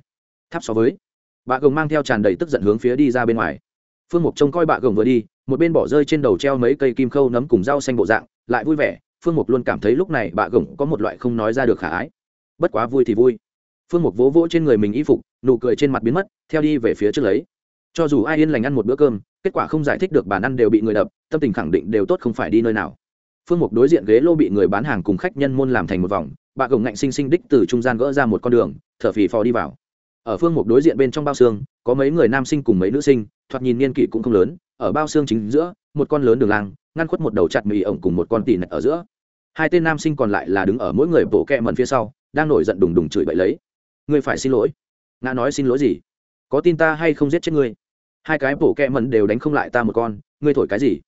Tháp so với. Bà cổng mang theo tràn đầy tức giận hướng phía đi ra bên ngoài. Phương mục trông coi bà cổng vừa đi, một bên bỏ rơi trên đầu treo mấy cây kim khâu nấm cùng rau xanh bộ dạng, lại vui vẻ phương mục luôn cảm thấy lúc này bà gồng có một loại không nói ra được khả ái. Bất quá vui thì vui. Phương mục vỗ vỗ trên người mình y phục, nụ cười trên mặt biến mất, theo đi về phía trước lấy. Cho dù ai yên lành ăn một bữa cơm, kết quả không giải thích được bàn ăn đều bị người đập, tâm tình khẳng định đều tốt không phải đi nơi nào. Phương mục đối diện ghế lô bị người bán hàng cùng khách nhân môn làm thành một vòng bà gồng ngạnh xinh xinh đích từ trung gian gỡ ra một con đường, thở phì phò đi vào. Ở phương mục đối diện bên trong bao xương, có mấy người nam sinh cùng mấy nữ sinh, thoạt nhìn niên kỷ cũng không lớn, ở bao xương chính giữa, một con lớn đường lang ngăn khuất một đầu chặt mì ổng cùng một con tỉ nạch ở giữa. Hai tên nam sinh còn lại là đứng ở mỗi người bộ kẹ mần phía sau, đang nổi giận đùng đùng chửi bậy lấy. Ngươi phải xin lỗi. Ngã nói xin lỗi gì? Có tin ta hay không giết chết ngươi? Hai cái bộ kẹ mần đều đánh không lại ta một con, ngươi thổi cái gì?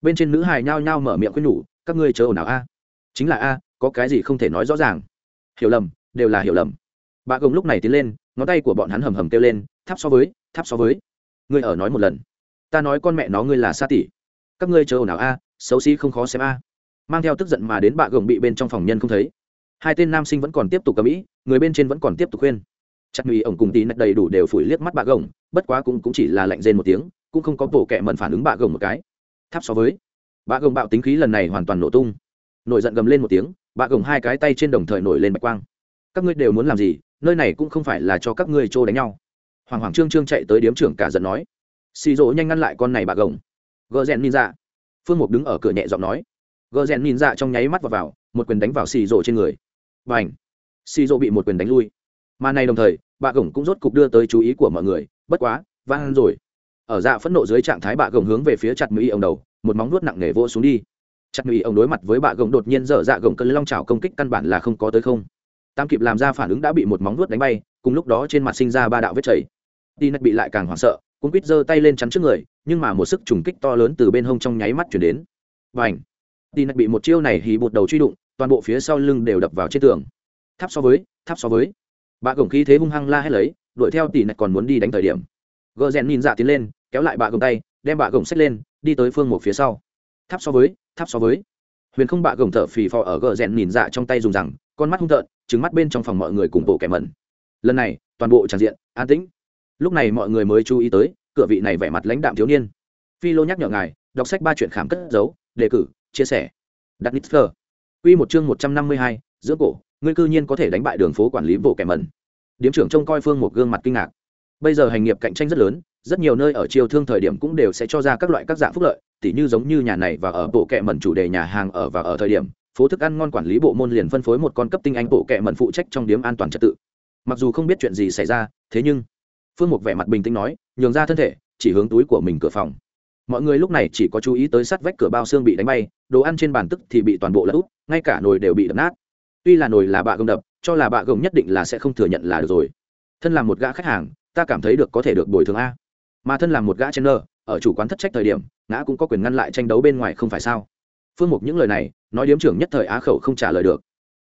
Bên trên nữ hài nhao nhao mở miệng khuyên nhủ, các ngươi chờ ồn ào a. Chính là a, có cái gì không thể nói rõ ràng. Hiểu lầm, đều là hiểu lầm. Bà gồng lúc này tiến lên, ngón tay của bọn hắn hầm hầm kêu lên tháp so với tháp so với. Ngươi ở nói một lần. Ta nói con mẹ nó ngươi là sa tỷ các ngươi chờ nào a xấu xí không khó xem a. Mang theo tức giận mà đến bạ gồng bị bên trong phòng nhân không thấy. Hai tên nam sinh vẫn còn tiếp tục cầm ĩ người bên trên vẫn còn tiếp tục khuyên. Chặt mỹ ổng cùng tí nạch đầy đủ đều phủi liếc mắt bạ gồng bất quá cũng, cũng chỉ là lạnh rên một tiếng cũng không có bộ kẹ mận phản ứng bạ gồng một cái. Tháp so với. Bạ gồng bạo tính khí lần này hoàn toàn nổ tung. Nổi giận gầm lên một tiếng bạ gồng hai cái tay trên đồng thời nổi lên bạch quang. Các ngươi đều muốn làm gì nơi này cũng không phải là cho các ngươi trô đánh nhau. Hoàng hoàng trương trương chạy tới điếm trưởng cả giận nói. Xì rỗ nhanh ngăn lại con này bạ gồng gờ rèn nhìn ra phương mục đứng ở cửa nhẹ giọng nói. Gờ rèn nhìn ra trong nháy mắt vào, vào một quyền đánh vào xì rộ trên người. Và ảnh xì rộ bị một quyền đánh lui. Mà này đồng thời bà gồng cũng rốt cục đưa tới chú ý của mọi người bất quá vang rồi. Ở dạ phẫn nộ dưới trạng thái bà gồng hướng về phía chặt mỹ ông đầu một móng nuốt nặng nề vô xuống đi. Chặt mỹ ông đối mặt với bà gồng đột nhiên dở dạ gồng cơn long trào công kích căn bản là không có tới không. Tam kịp làm ra phản ứng đã bị một móng nuốt đánh bay cùng lúc đó trên mặt sinh ra ba đạo vết chảy. Đi bị lại càng hoảng sợ cũng quýt giơ tay lên chắn trước người, nhưng mà một sức trùng kích to lớn từ bên hông trong nháy mắt chuyển đến. Và ảnh tin bị một chiêu này hì bột đầu truy đụng, toàn bộ phía sau lưng đều đập vào trên tường. Tháp so với, tháp so với. Bà cổng khí thế hung hăng la hết lấy, đuổi theo tỷ nạch còn muốn đi đánh thời điểm. Gờ rèn nhìn dạ tiến lên, kéo lại bà gồng tay, đem bà gồng xách lên, đi tới phương một phía sau. Tháp so với, tháp so với. Huyền không bạ gồng thở phì phò ở gờ rèn nhìn dạ trong tay dùng rằng, con mắt hung tợn trứng mắt bên trong phòng mọi người cùng bộ kẻ mẩn. Lần này, toàn bộ tràn diện, an tĩnh lúc này mọi người mới chú ý tới cửa vị này vẻ mặt lãnh đạm thiếu niên phi lô nhắc nhở ngài đọc sách ba chuyện khám cất giấu đề cử chia sẻ đặt nít phờ Quy một chương một trăm năm mươi hai, giữa cổ, ngươi cư nhiên có thể đánh bại đường phố quản lý bộ kẻ mẩn. Điếm trưởng trông coi Phương một gương mặt kinh ngạc. Bây giờ hành nghiệp cạnh tranh rất lớn, rất nhiều nơi ở chiều thương thời điểm cũng đều sẽ cho ra các loại các dạng phúc lợi, tỉ như giống như nhà này và ở bộ kệ mẩn chủ đề nhà hàng ở và ở thời điểm, phố thức ăn ngon quản lý bộ môn liền phân phối một con cấp tinh anh bộ kệ mẩn phụ trách trong điểm an toàn trật tự. Mặc dù không biết chuyện gì xảy ra, thế nhưng Phương Mục vẻ mặt bình tĩnh nói, nhường ra thân thể, chỉ hướng túi của mình cửa phòng. Mọi người lúc này chỉ có chú ý tới sắt vách cửa bao xương bị đánh bay, đồ ăn trên bàn tức thì bị toàn bộ lật úp, ngay cả nồi đều bị đập nát. Tuy là nồi là bạ gồng đập, cho là bạ gồng nhất định là sẽ không thừa nhận là được rồi. Thân làm một gã khách hàng, ta cảm thấy được có thể được bồi thường a mà thân làm một gã chen nơ ở chủ quán thất trách thời điểm ngã cũng có quyền ngăn lại tranh đấu bên ngoài không phải sao phương mục những lời này nói điếm trưởng nhất thời á khẩu không trả lời được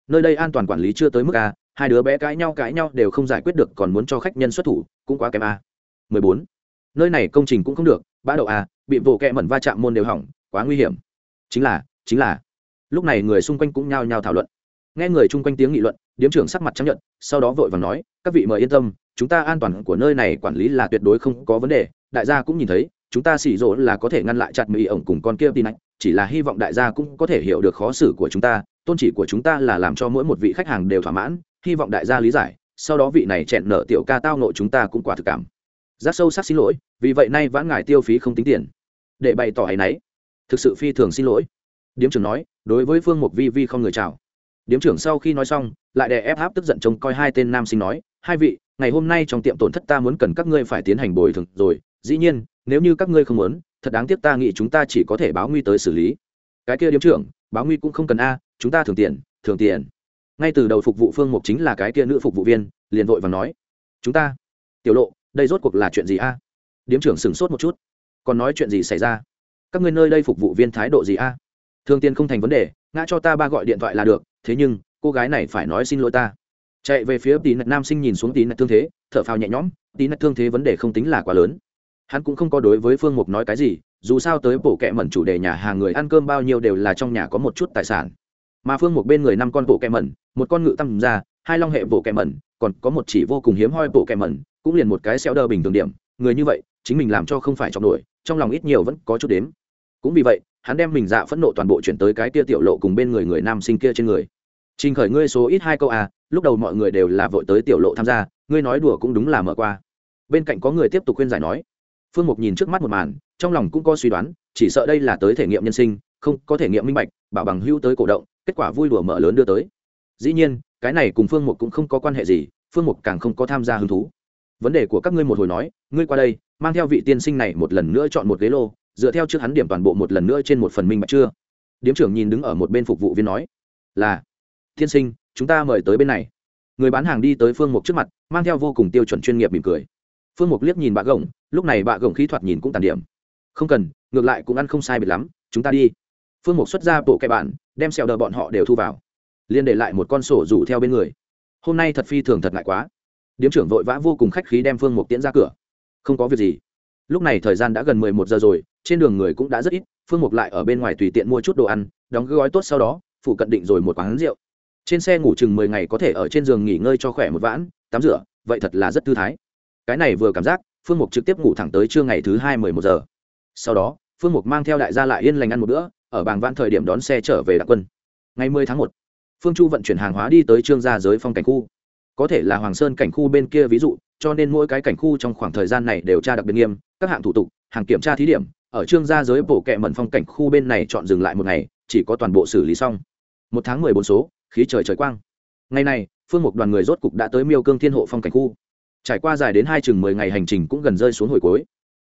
nơi đây an toàn quản lý chưa tới mức a hai đứa bé cãi nhau cãi nhau đều không giải quyết được còn muốn cho khách nhân xuất thủ, cũng quá kém a. Mười bốn. Nơi này công trình cũng không được, bã đậu a, bị vỗ kẹ mẩn va chạm môn đều hỏng, quá nguy hiểm. Chính là chính là. Lúc này người xung quanh cũng nhao nhao thảo luận. Nghe người chung quanh tiếng nghị luận, điếm trưởng sắc mặt chấp nhận sau đó vội vàng nói, các vị mời yên tâm, chúng ta an toàn của nơi này quản lý là tuyệt đối không có vấn đề. Đại gia cũng nhìn thấy, chúng ta xỉ rỗ là có thể ngăn lại chặt mỹ ổng cùng con kia tin anh chỉ là hy vọng đại gia cũng có thể hiểu được khó xử của chúng ta tôn chỉ của chúng ta là làm cho mỗi một vị khách hàng đều thỏa mãn, hy vọng đại gia lý giải, sau đó vị này chẹn nợ tiểu ca tao nộ chúng ta cũng quả thực cảm. Giác sâu sắc xin lỗi, vì vậy nay vãn ngài tiêu phí không tính tiền. Để bày tỏ ấ y n ấ y thực sự phi thường xin lỗi. Điếm trưởng nói, đối với phương mục vi vi không người chào. Điếm trưởng sau khi nói xong, lại đè ép áp tức giận trông coi hai tên nam sinh nói, hai vị, ngày hôm nay trong tiệm tổn thất ta muốn cần các ngươi phải tiến hành bồi thường rồi. Dĩ nhiên, nếu như các ngươi không muốn, thật đáng tiếc ta nghĩ chúng ta chỉ có thể báo nguy tới xử lý. Cái kia điếm trưởng, báo nguy cũng không cần a chúng ta thường tiền thường tiền. Ngay từ đầu phục vụ phương mục chính là cái kia nữ phục vụ viên, liền vội và nói, chúng ta, tiểu lộ, đây rốt cuộc là chuyện gì a? Điếm trưởng sửng sốt một chút. Còn nói chuyện gì xảy ra? Các ngươi nơi đây phục vụ viên thái độ gì a? Thường tiền không thành vấn đề, ngã cho ta ba gọi điện thoại là được, thế nhưng, cô gái này phải nói xin lỗi ta. Chạy về phía tí nạch nam sinh nhìn xuống tí nạch thương thế, thở phào nhẹ nhõm tí nạch thương thế vấn đề không tính là quá lớn. Hắn cũng không có đối với phương mục nói cái gì, dù sao tới bộ kẹ mẩn chủ đề nhà hàng người ăn cơm bao nhiêu đều là trong nhà có một chút tài sản mà phương một bên người năm con bộ kẹ mẩn, một con ngự tâm ra, hai long hệ bộ kẹ mẩn, còn có một chỉ vô cùng hiếm hoi bộ kẹ mẩn, cũng liền một cái xéo đơ bình thường điểm. Người như vậy, chính mình làm cho không phải trọng nổi, trong lòng ít nhiều vẫn có chút đếm. Cũng vì vậy, hắn đem mình dạ phẫn nộ toàn bộ chuyển tới cái kia tiểu lộ cùng bên người người nam sinh kia trên người. Trình khởi ngươi số ít hai câu à lúc đầu mọi người đều là vội tới tiểu lộ tham gia, ngươi nói đùa cũng đúng là mở qua. Bên cạnh có người tiếp tục khuyên giải nói. Phương mục nhìn trước mắt một màn, trong lòng cũng có suy đoán, chỉ sợ đây là tới thể nghiệm nhân sinh, không có thể nghiệm minh bạch, bảo bằng hưu tới cổ động kết quả vui đùa mở lớn đưa tới. Dĩ nhiên, cái này cùng phương mục cũng không có quan hệ gì, phương mục càng không có tham gia hứng thú. Vấn đề của các ngươi một hồi nói, ngươi qua đây, mang theo vị tiên sinh này một lần nữa chọn một ghế lô, dựa theo trước hắn điểm toàn bộ một lần nữa trên một phần minh bạch chưa? Điếm trưởng nhìn đứng ở một bên phục vụ viên nói, là, tiên sinh, chúng ta mời tới bên này. Người bán hàng đi tới phương mục trước mặt, mang theo vô cùng tiêu chuẩn chuyên nghiệp mỉm cười. Phương mục liếc nhìn bạ gồng lúc này bạ gồng khí thoạt nhìn cũng tàn điểm. Không cần, ngược lại cũng ăn không sai biệt lắm, chúng ta đi. Phương mục xuất ra bộ kẹ bạn đem sẹo đờ bọn họ đều thu vào liên để lại một con sổ rủ theo bên người. Hôm nay thật phi thường thật ngại quá. Điếm trưởng vội vã vô cùng khách khí đem phương mục tiễn ra cửa. Không có việc gì. Lúc này thời gian đã gần mười một giờ rồi, trên đường người cũng đã rất ít, phương mục lại ở bên ngoài tùy tiện mua chút đồ ăn, đóng gói tốt sau đó, phụ cận định rồi một quán rượu. Trên xe ngủ chừng mười ngày có thể ở trên giường nghỉ ngơi cho khỏe một vãn, tắm rửa, vậy thật là rất thư thái. Cái này vừa cảm giác, phương mục trực tiếp ngủ thẳng tới trưa ngày thứ hai mười một giờ. Sau đó, phương mục mang theo đại gia lại yên lành ăn một bữa ở bàng vãn thời điểm đón xe trở về đặc quân. Ngày mười tháng một, phương chu vận chuyển hàng hóa đi tới trương gia giới phong cảnh khu. Có thể là hoàng sơn cảnh khu bên kia ví dụ, cho nên mỗi cái cảnh khu trong khoảng thời gian này đều tra đặc biệt nghiêm, các hạng thủ tục, hàng kiểm tra thí điểm, ở trương gia giới bổ kệ mẩn phong cảnh khu bên này chọn dừng lại một ngày, chỉ có toàn bộ xử lý xong. Một tháng mười bốn số, khí trời trời quang. Ngày này, phương mục đoàn người rốt cục đã tới miêu cương thiên hộ phong cảnh khu. Trải qua dài đến hai chừng mười ngày hành trình cũng gần rơi xuống hồi cuối.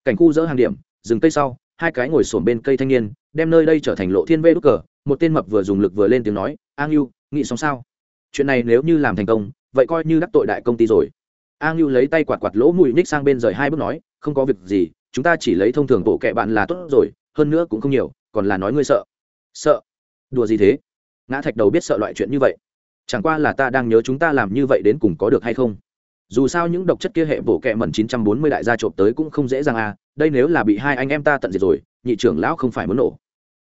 Cảnh khu dỡ hàng điểm dừng cây sau, hai cái ngồi sổm bên cây thanh niên đem nơi đây trở thành lộ thiên vê đúc cờ, một tên mập vừa dùng lực vừa lên tiếng nói a ngưu nghĩ xong sao? Chuyện này nếu như làm thành công, vậy coi như đắc tội đại công ty rồi. A ngưu lấy tay quạt quạt lỗ mũi ních sang bên rời hai bước nói, không có việc gì, chúng ta chỉ lấy thông thường bộ kệ bạn là tốt rồi, hơn nữa cũng không nhiều, còn là nói ngươi sợ. Sợ? Đùa gì thế? Ngã thạch đầu biết sợ loại chuyện như vậy. Chẳng qua là ta đang nhớ chúng ta làm như vậy đến cùng có được hay không? Dù sao những độc chất kia hệ bộ kệ mẩn 940 đại gia trộm tới cũng không dễ dàng à đây nếu là bị hai anh em ta tận diệt rồi nhị trưởng lão không phải muốn nổ.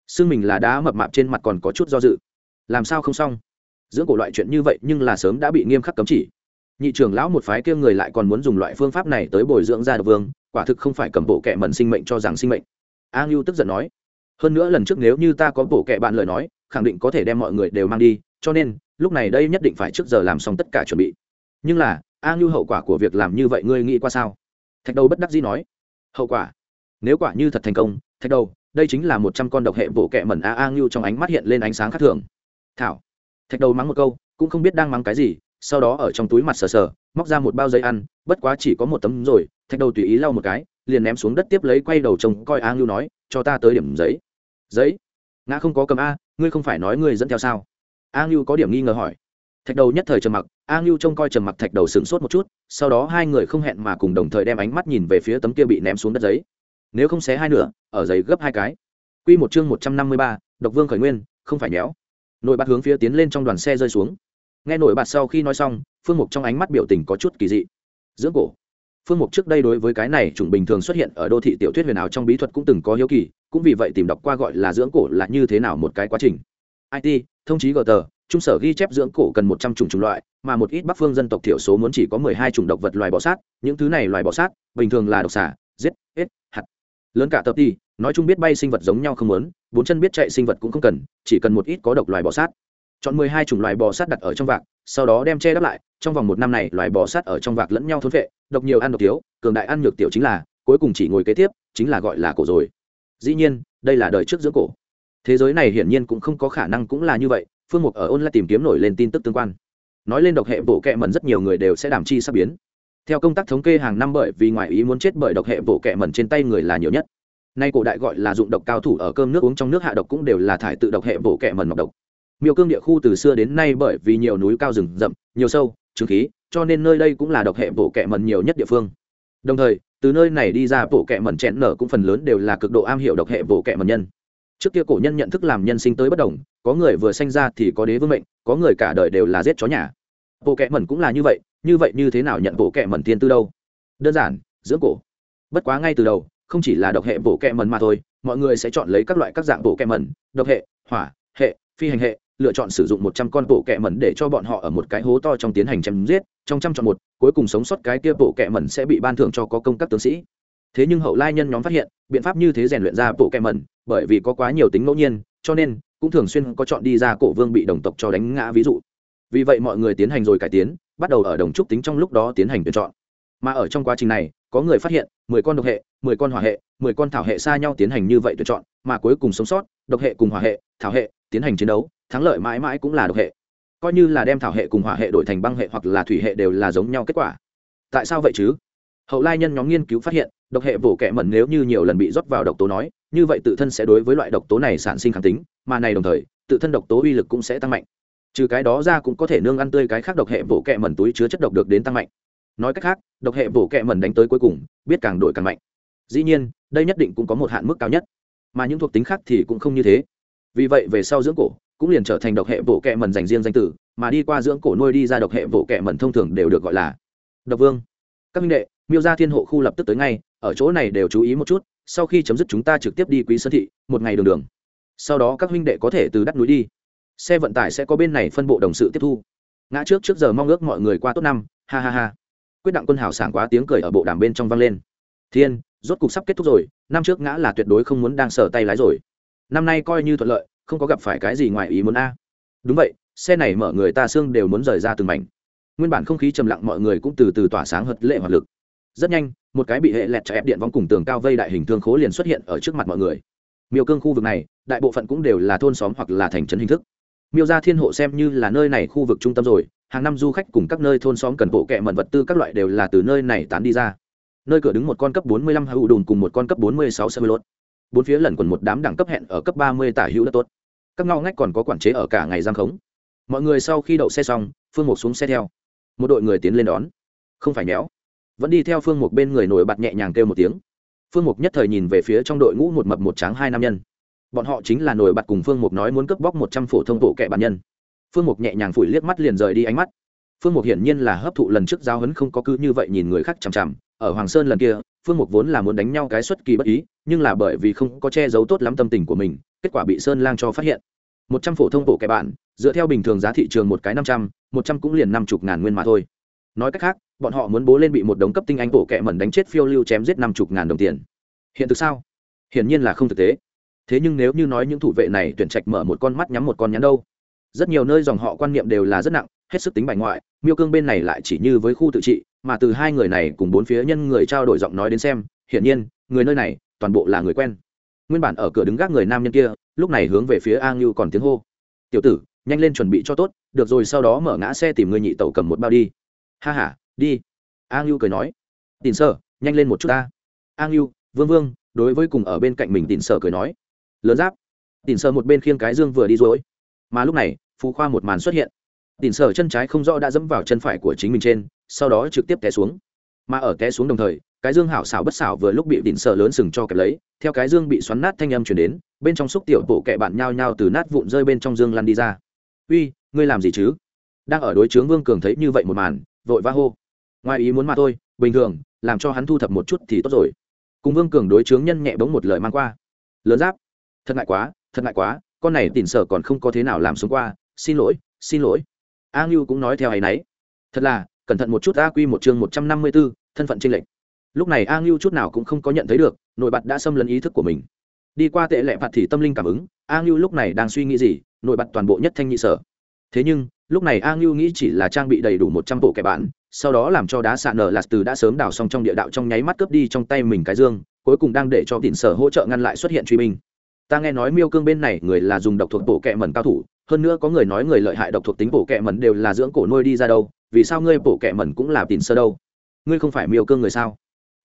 Xương mình là đá mập mạp trên mặt còn có chút do dự. Làm sao không xong? Dưỡng cổ loại chuyện như vậy nhưng là sớm đã bị nghiêm khắc cấm chỉ. Nhị trưởng lão một phái kia người lại còn muốn dùng loại phương pháp này tới bồi dưỡng ra độc vương, quả thực không phải cầm bộ kệ mẩn sinh mệnh cho rằng sinh mệnh. A ngưu tức giận nói, hơn nữa lần trước nếu như ta có bộ kệ bạn lời nói, khẳng định có thể đem mọi người đều mang đi, cho nên, lúc này đây nhất định phải trước giờ làm xong tất cả chuẩn bị. Nhưng là, a ngưu hậu quả của việc làm như vậy ngươi nghĩ qua sao? Thạch đầu bất đắc dĩ nói, hậu quả? Nếu quả như thật thành công thạch đầu, đây chính là một trăm con độc hệ bộ kệ mẩn a a ngưu trong ánh mắt hiện lên ánh sáng khác thường. Thảo. Thạch đầu mắng một câu, cũng không biết đang mắng cái gì, sau đó ở trong túi mặt sờ sờ, móc ra một bao giấy ăn, bất quá chỉ có một tấm rồi, thạch đầu tùy ý lau một cái, liền ném xuống đất tiếp lấy quay đầu trông coi a ngưu nói, cho ta tới điểm giấy. Giấy? Ngã không có cầm a, ngươi không phải nói ngươi dẫn theo sao? A ngưu có điểm nghi ngờ hỏi. Thạch đầu nhất thời trầm mặc, a ngưu trông coi trầm mặc thạch đầu sửng sốt một chút, sau đó hai người không hẹn mà cùng đồng thời đem ánh mắt nhìn về phía tấm kia bị ném xuống đất giấy nếu không xé hai nửa, ở giấy gấp hai cái. Q một chương một trăm năm mươi ba, độc vương khởi nguyên, không phải nhéo. Nội bạt hướng phía tiến lên trong đoàn xe rơi xuống. Nghe nội bạt sau khi nói xong, phương mục trong ánh mắt biểu tình có chút kỳ dị. Dưỡng cổ. Phương mục trước đây đối với cái này chủng bình thường xuất hiện ở đô thị tiểu thuyết huyền ảo trong bí thuật cũng từng có hiếu kỳ, cũng vì vậy tìm đọc qua gọi là dưỡng cổ là như thế nào một cái quá trình. It thông chí gờ tờ, trung sở ghi chép dưỡng cổ cần một trăm chủng chủng loại, mà một ít bắc phương dân tộc thiểu số muốn chỉ có mười hai chủng động vật loài bọ sát, những thứ này loài bọ sát, bình thường là độc xả giết hết hạt lớn cả tập đi nói chung biết bay sinh vật giống nhau không lớn, bốn chân biết chạy sinh vật cũng không cần chỉ cần một ít có độc loài bò sát. Chọn mười hai chủng loài bò sát đặt ở trong vạc sau đó đem che đắp lại trong vòng một năm này loài bò sát ở trong vạc lẫn nhau thốn vệ độc nhiều ăn độc thiếu cường đại ăn nhược tiểu chính là cuối cùng chỉ ngồi kế tiếp chính là gọi là cổ rồi. Dĩ nhiên đây là đời trước giữa cổ. Thế giới này hiển nhiên cũng không có khả năng cũng là như vậy phương mục ở ôn lại tìm kiếm nổi lên tin tức tương quan. Nói lên độc hệ bộ kệ mẩn rất nhiều người đều sẽ đảm chi sắp biến theo công tác thống kê hàng năm bởi vì ngoài ý muốn chết bởi độc hệ bộ kẹ mẩn trên tay người là nhiều nhất. Nay cổ đại gọi là dụng độc cao thủ ở cơm nước uống trong nước hạ độc cũng đều là thải tự độc hệ bộ kẹ mẩn mọc độc. Miêu cương địa khu từ xưa đến nay bởi vì nhiều núi cao rừng rậm, nhiều sâu trứng khí, cho nên nơi đây cũng là độc hệ bộ kẹ mẩn nhiều nhất địa phương. Đồng thời, từ nơi này đi ra bộ kẹ mẩn chẹn nở cũng phần lớn đều là cực độ am hiểu độc hệ bộ kẹ mẩn nhân. Trước kia cổ nhân nhận thức làm nhân sinh tới bất đồng, có người vừa sanh ra thì có đế vương mệnh, có người cả đời đều là giết chó nhà bộ kệ mẩn cũng là như vậy như vậy như thế nào nhận bộ kệ mẩn tiên tư đâu? Đơn giản, dưỡng cổ. Bất quá ngay từ đầu, không chỉ là độc hệ bộ kệ mẩn mà thôi, mọi người sẽ chọn lấy các loại các dạng bộ kệ mẩn, độc hệ, hỏa, hệ, phi hành hệ, lựa chọn sử dụng một trăm con bộ kệ mẩn để cho bọn họ ở một cái hố to trong tiến hành chém giết, trong trăm chọn một, cuối cùng sống sót cái kia bộ kệ mẩn sẽ bị ban thưởng cho có công các tướng sĩ. Thế nhưng hậu lai nhân nhóm phát hiện, biện pháp như thế rèn luyện ra bộ kệ mẩn, bởi vì có quá nhiều tính ngẫu nhiên, cho nên cũng thường xuyên có chọn đi ra cổ vương bị đồng tộc cho đánh ngã ví dụ vì vậy mọi người tiến hành rồi cải tiến, bắt đầu ở đồng trúc tính trong lúc đó tiến hành tuyển chọn. Mà ở trong quá trình này, có người phát hiện, mười con độc hệ, mười con hỏa hệ, mười con thảo hệ xa nhau tiến hành như vậy tuyển chọn, mà cuối cùng sống sót, độc hệ cùng hỏa hệ, thảo hệ tiến hành chiến đấu, thắng lợi mãi mãi cũng là độc hệ. Coi như là đem thảo hệ cùng hỏa hệ đổi thành băng hệ hoặc là thủy hệ đều là giống nhau kết quả. Tại sao vậy chứ? Hậu lai nhân nhóm nghiên cứu phát hiện, độc hệ bổ kẹ mẩn nếu như nhiều lần bị rót vào độc tố nói, như vậy tự thân sẽ đối với loại độc tố này sản sinh kháng tính, mà này đồng thời, tự thân độc tố uy lực cũng sẽ tăng mạnh trừ cái đó ra cũng có thể nương ăn tươi cái khác độc hệ bổ kẹ mẩn túi chứa chất độc được đến tăng mạnh. Nói cách khác, độc hệ bổ kẹ mẩn đánh tới cuối cùng, biết càng đổi càng mạnh. Dĩ nhiên, đây nhất định cũng có một hạn mức cao nhất. Mà những thuộc tính khác thì cũng không như thế. Vì vậy về sau dưỡng cổ cũng liền trở thành độc hệ vỗ kẹ mẩn dành riêng danh tử, mà đi qua dưỡng cổ nuôi đi ra độc hệ vỗ kẹ mẩn thông thường đều được gọi là độc vương. Các minh đệ, miêu gia thiên hộ khu lập tức tới ngay, ở chỗ này đều chú ý một chút, sau khi chấm dứt chúng ta trực tiếp đi quý sơn thị, một ngày đường đường. Sau đó các huynh đệ có thể từ đắt núi đi xe vận tải sẽ có bên này phân bộ đồng sự tiếp thu. Ngã trước trước giờ mong ước mọi người qua tốt năm, ha ha ha. Quyết đặng quân hào sảng quá tiếng cười ở bộ đàm bên trong vang lên. Thiên, rốt cục sắp kết thúc rồi, năm trước ngã là tuyệt đối không muốn đang sở tay lái rồi. Năm nay coi như thuận lợi, không có gặp phải cái gì ngoài ý muốn a. Đúng vậy, xe này mở người ta xương đều muốn rời ra từng mảnh. Nguyên bản không khí trầm lặng mọi người cũng từ từ tỏa sáng hật lệ hoạt lực. Rất nhanh, một cái bị hệ lẹt chạy ép điện vong cùng tường cao vây đại hình thương khố liền xuất hiện ở trước mặt mọi người. Miêu cương khu vực này, đại bộ phận cũng đều là thôn xóm hoặc là thành trấn hình thức miêu gia thiên hộ xem như là nơi này khu vực trung tâm rồi, hàng năm du khách cùng các nơi thôn xóm cần bộ kệ mận vật tư các loại đều là từ nơi này tán đi ra. Nơi cửa đứng một con cấp 45 hữu đùn cùng một con cấp 46 sơ lốt. Bốn phía lần quần một đám đẳng cấp hẹn ở cấp 30 tả hữu đã tốt. Các ngõ ngách còn có quản chế ở cả ngày giam khống. Mọi người sau khi đậu xe xong, phương mục xuống xe theo. Một đội người tiến lên đón. Không phải méo. Vẫn đi theo phương mục bên người nổi bật nhẹ nhàng kêu một tiếng. Phương mục nhất thời nhìn về phía trong đội ngũ một mập một tráng hai nam nhân bọn họ chính là nổi bật cùng phương mục nói muốn cướp bóc một trăm phổ thông bộ kệ bản nhân. Phương mục nhẹ nhàng phủi liếc mắt liền rời đi ánh mắt. Phương mục hiển nhiên là hấp thụ lần trước giao hấn không có cứ như vậy nhìn người khác chằm chằm. Ở hoàng sơn lần kia, phương mục vốn là muốn đánh nhau cái xuất kỳ bất ý, nhưng là bởi vì không có che giấu tốt lắm tâm tình của mình, kết quả bị sơn lang cho phát hiện. Một trăm phổ thông bộ kẻ bạn dựa theo bình thường giá thị trường một cái năm trăm, một trăm cũng liền năm chục ngàn nguyên mà thôi. Nói cách khác, bọn họ muốn bố lên bị một đống cấp tinh anh bộ kệ mẩn đánh chết phiêu lưu chém giết năm chục ngàn đồng tiền. Hiện thực sao? Hiển nhiên là không thực tế thế nhưng nếu như nói những thủ vệ này tuyển trạch mở một con mắt nhắm một con nhắn đâu, rất nhiều nơi dòng họ quan niệm đều là rất nặng, hết sức tính bài ngoại, miêu cương bên này lại chỉ như với khu tự trị, mà từ hai người này cùng bốn phía nhân người trao đổi giọng nói đến xem, hiển nhiên, người nơi này toàn bộ là người quen. Nguyên bản ở cửa đứng gác người nam nhân kia, lúc này hướng về phía a ngưu còn tiếng hô. Tiểu tử, nhanh lên chuẩn bị cho tốt, được rồi sau đó mở ngã xe tìm người nhị tẩu cầm một bao đi. Ha h a đi. A ngưu cười nói. Tìm sơ, nhanh lên một chút ta. A ngưu, vương vương, đối với cùng ở bên cạnh mình tìm sơ cười nói lớn giáp. Tìm sợ một bên khiêng cái dương vừa đi dối mà lúc này phú khoa một màn xuất hiện. Tìm sợ chân trái không rõ đã dẫm vào chân phải của chính mình trên, sau đó trực tiếp té xuống. Mà ở té xuống đồng thời, cái dương hảo xảo bất xảo vừa lúc bị đỉnh sợ lớn sừng cho kẹp lấy, theo cái dương bị xoắn nát thanh âm chuyển đến, bên trong xúc tiểu bộ kẹ bạn nhao nhao từ nát vụn rơi bên trong dương lăn đi ra. Uy, ngươi làm gì chứ? Đang ở đối chướng vương cường thấy như vậy một màn, vội vã hô. Ngoài ý muốn mà thôi, bình thường, làm cho hắn thu thập một chút thì tốt rồi. Cùng vương cường đối chướng nhân nhẹ bóng một lời mang qua. Lớn giáp thật ngại quá thật ngại quá con này tỉnh sở còn không có thế nào làm xuống qua xin lỗi xin lỗi. A ngưu cũng nói theo hay nấy. Thật là cẩn thận một chút a quy một chương một trăm năm mươi 154, thân phận tranh lệch. Lúc này a ngưu chút nào cũng không có nhận thấy được nội bật đã xâm lấn ý thức của mình. Đi qua tệ lệ phạt thì tâm linh cảm ứng a ngưu lúc này đang suy nghĩ gì nội bật toàn bộ nhất thanh nhị sở. Thế nhưng lúc này a ngưu nghĩ chỉ là trang bị đầy đủ một trăm bộ kẻ bạn sau đó làm cho đá xạ nở lạt từ đã sớm đào xong trong địa đạo trong nháy mắt cướp đi trong tay mình cái dương cuối cùng đang để cho tỉnh sở hỗ trợ ngăn lại xuất hiện truy binh ta nghe nói miêu cương bên này người là dùng độc thuộc bộ kẹ mẩn cao thủ, hơn nữa có người nói người lợi hại độc thuộc tính bộ kẹ mẩn đều là dưỡng cổ nuôi đi ra đâu, vì sao ngươi bộ kẹ mẩn cũng là tìm sơ đâu? Ngươi không phải miêu cương người sao?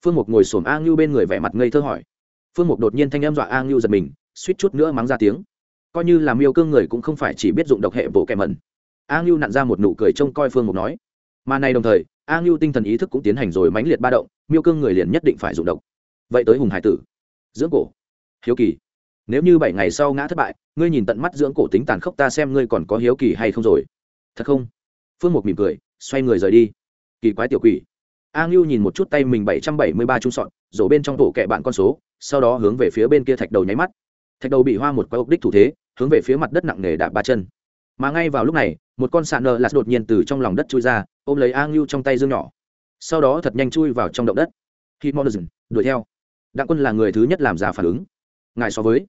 Phương mục ngồi xổm a ngưu bên người vẻ mặt ngây thơ hỏi. Phương mục đột nhiên thanh em dọa a ngưu giật mình, suýt chút nữa mắng ra tiếng. Coi như là miêu cương người cũng không phải chỉ biết dụng độc hệ bộ kẹ mẩn. A ngưu nặn ra một nụ cười trông coi phương mục nói. Mà này đồng thời, a ngưu tinh thần ý thức cũng tiến hành rồi mãnh liệt ba động, miêu cương người liền nhất định phải dụng độc. Vậy tới hùng hải tử. Dưỡng cổ. Hiếu kỳ nếu như bảy ngày sau ngã thất bại, ngươi nhìn tận mắt dưỡng cổ tính tàn khốc ta xem ngươi còn có hiếu kỳ hay không rồi. Thật không? Phương mục mỉm cười, xoay người rời đi. Kỳ quái tiểu quỷ. A ngưu nhìn một chút tay mình bảy trăm bảy mươi ba trung sọn rổ bên trong tổ kẹ bạn con số, sau đó hướng về phía bên kia thạch đầu nháy mắt. Thạch đầu bị hoa một quái ốc đích thủ thế, hướng về phía mặt đất nặng nề đạp ba chân. Mà ngay vào lúc này, một con sạn nợ lạt đột nhiên từ trong lòng đất chui ra, ôm lấy a ngưu trong tay dương nhỏ. Sau đó thật nhanh chui vào trong động đất. Khi monazin đuổi theo. Đặng quân là người thứ nhất làm ra phản ứng. Ngài so với.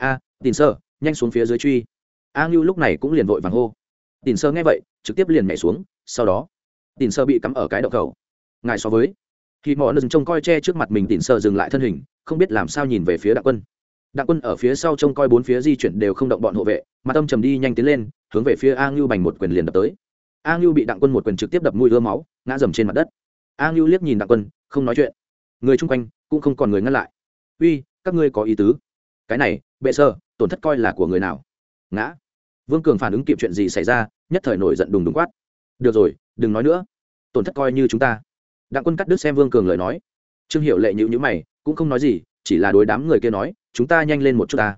À, a tìm sơ, nhanh xuống phía dưới truy. A ngưu lúc này cũng liền vội vàng hô. Tìm sơ nghe vậy, trực tiếp liền nhảy xuống, sau đó tìm sơ bị cắm ở cái động cầu. Ngài so với. Khi mọi nâng trông coi che trước mặt mình tìm sơ dừng lại thân hình, không biết làm sao nhìn về phía đặng quân. Đặng quân ở phía sau trông coi bốn phía di chuyển đều không động bọn hộ vệ mà tâm trầm đi nhanh tiến lên, hướng về phía a ngưu bành một quyền liền đập tới. A ngưu bị đặng quân một quyền trực tiếp đập mũi ưa máu, ngã dầm trên mặt đất. A ngưu liếc nhìn đặng quân, không nói chuyện. Người chung quanh cũng không còn người ngăn lại. Uy, các ngươi có ý tứ cái này, bệ sơ, tổn thất coi là của người nào? Ngã. Vương cường phản ứng kịp chuyện gì xảy ra, nhất thời nổi giận đùng đùng quát. Được rồi, đừng nói nữa. Tổn thất coi như chúng ta. Đặng quân cắt đứt xem vương cường lời nói. Trương hiệu lệ nhữ nhữ mày, cũng không nói gì, chỉ là đối đám người kia nói, chúng ta nhanh lên một chút ta.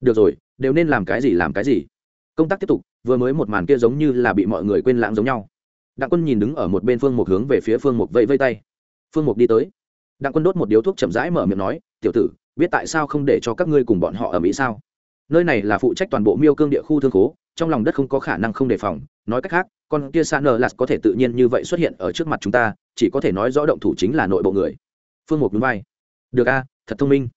Được rồi, đều nên làm cái gì, làm cái gì? Công tác tiếp tục, vừa mới một màn kia giống như là bị mọi người quên lãng giống nhau. Đặng quân nhìn đứng ở một bên phương mục hướng về phía phương mục vẫy vây tay. Phương mục đi tới. Đặng quân đốt một điếu thuốc chậm rãi mở miệng nói, tiểu tử biết tại sao không để cho các ngươi cùng bọn họ ở mỹ sao? Nơi này là phụ trách toàn bộ miêu cương địa khu thương khố, trong lòng đất không có khả năng không đề phòng. Nói cách khác, con kia sa nờ lạt có thể tự nhiên như vậy xuất hiện ở trước mặt chúng ta, chỉ có thể nói rõ động thủ chính là nội bộ người. Phương mục núi vai. Được a, thật thông minh.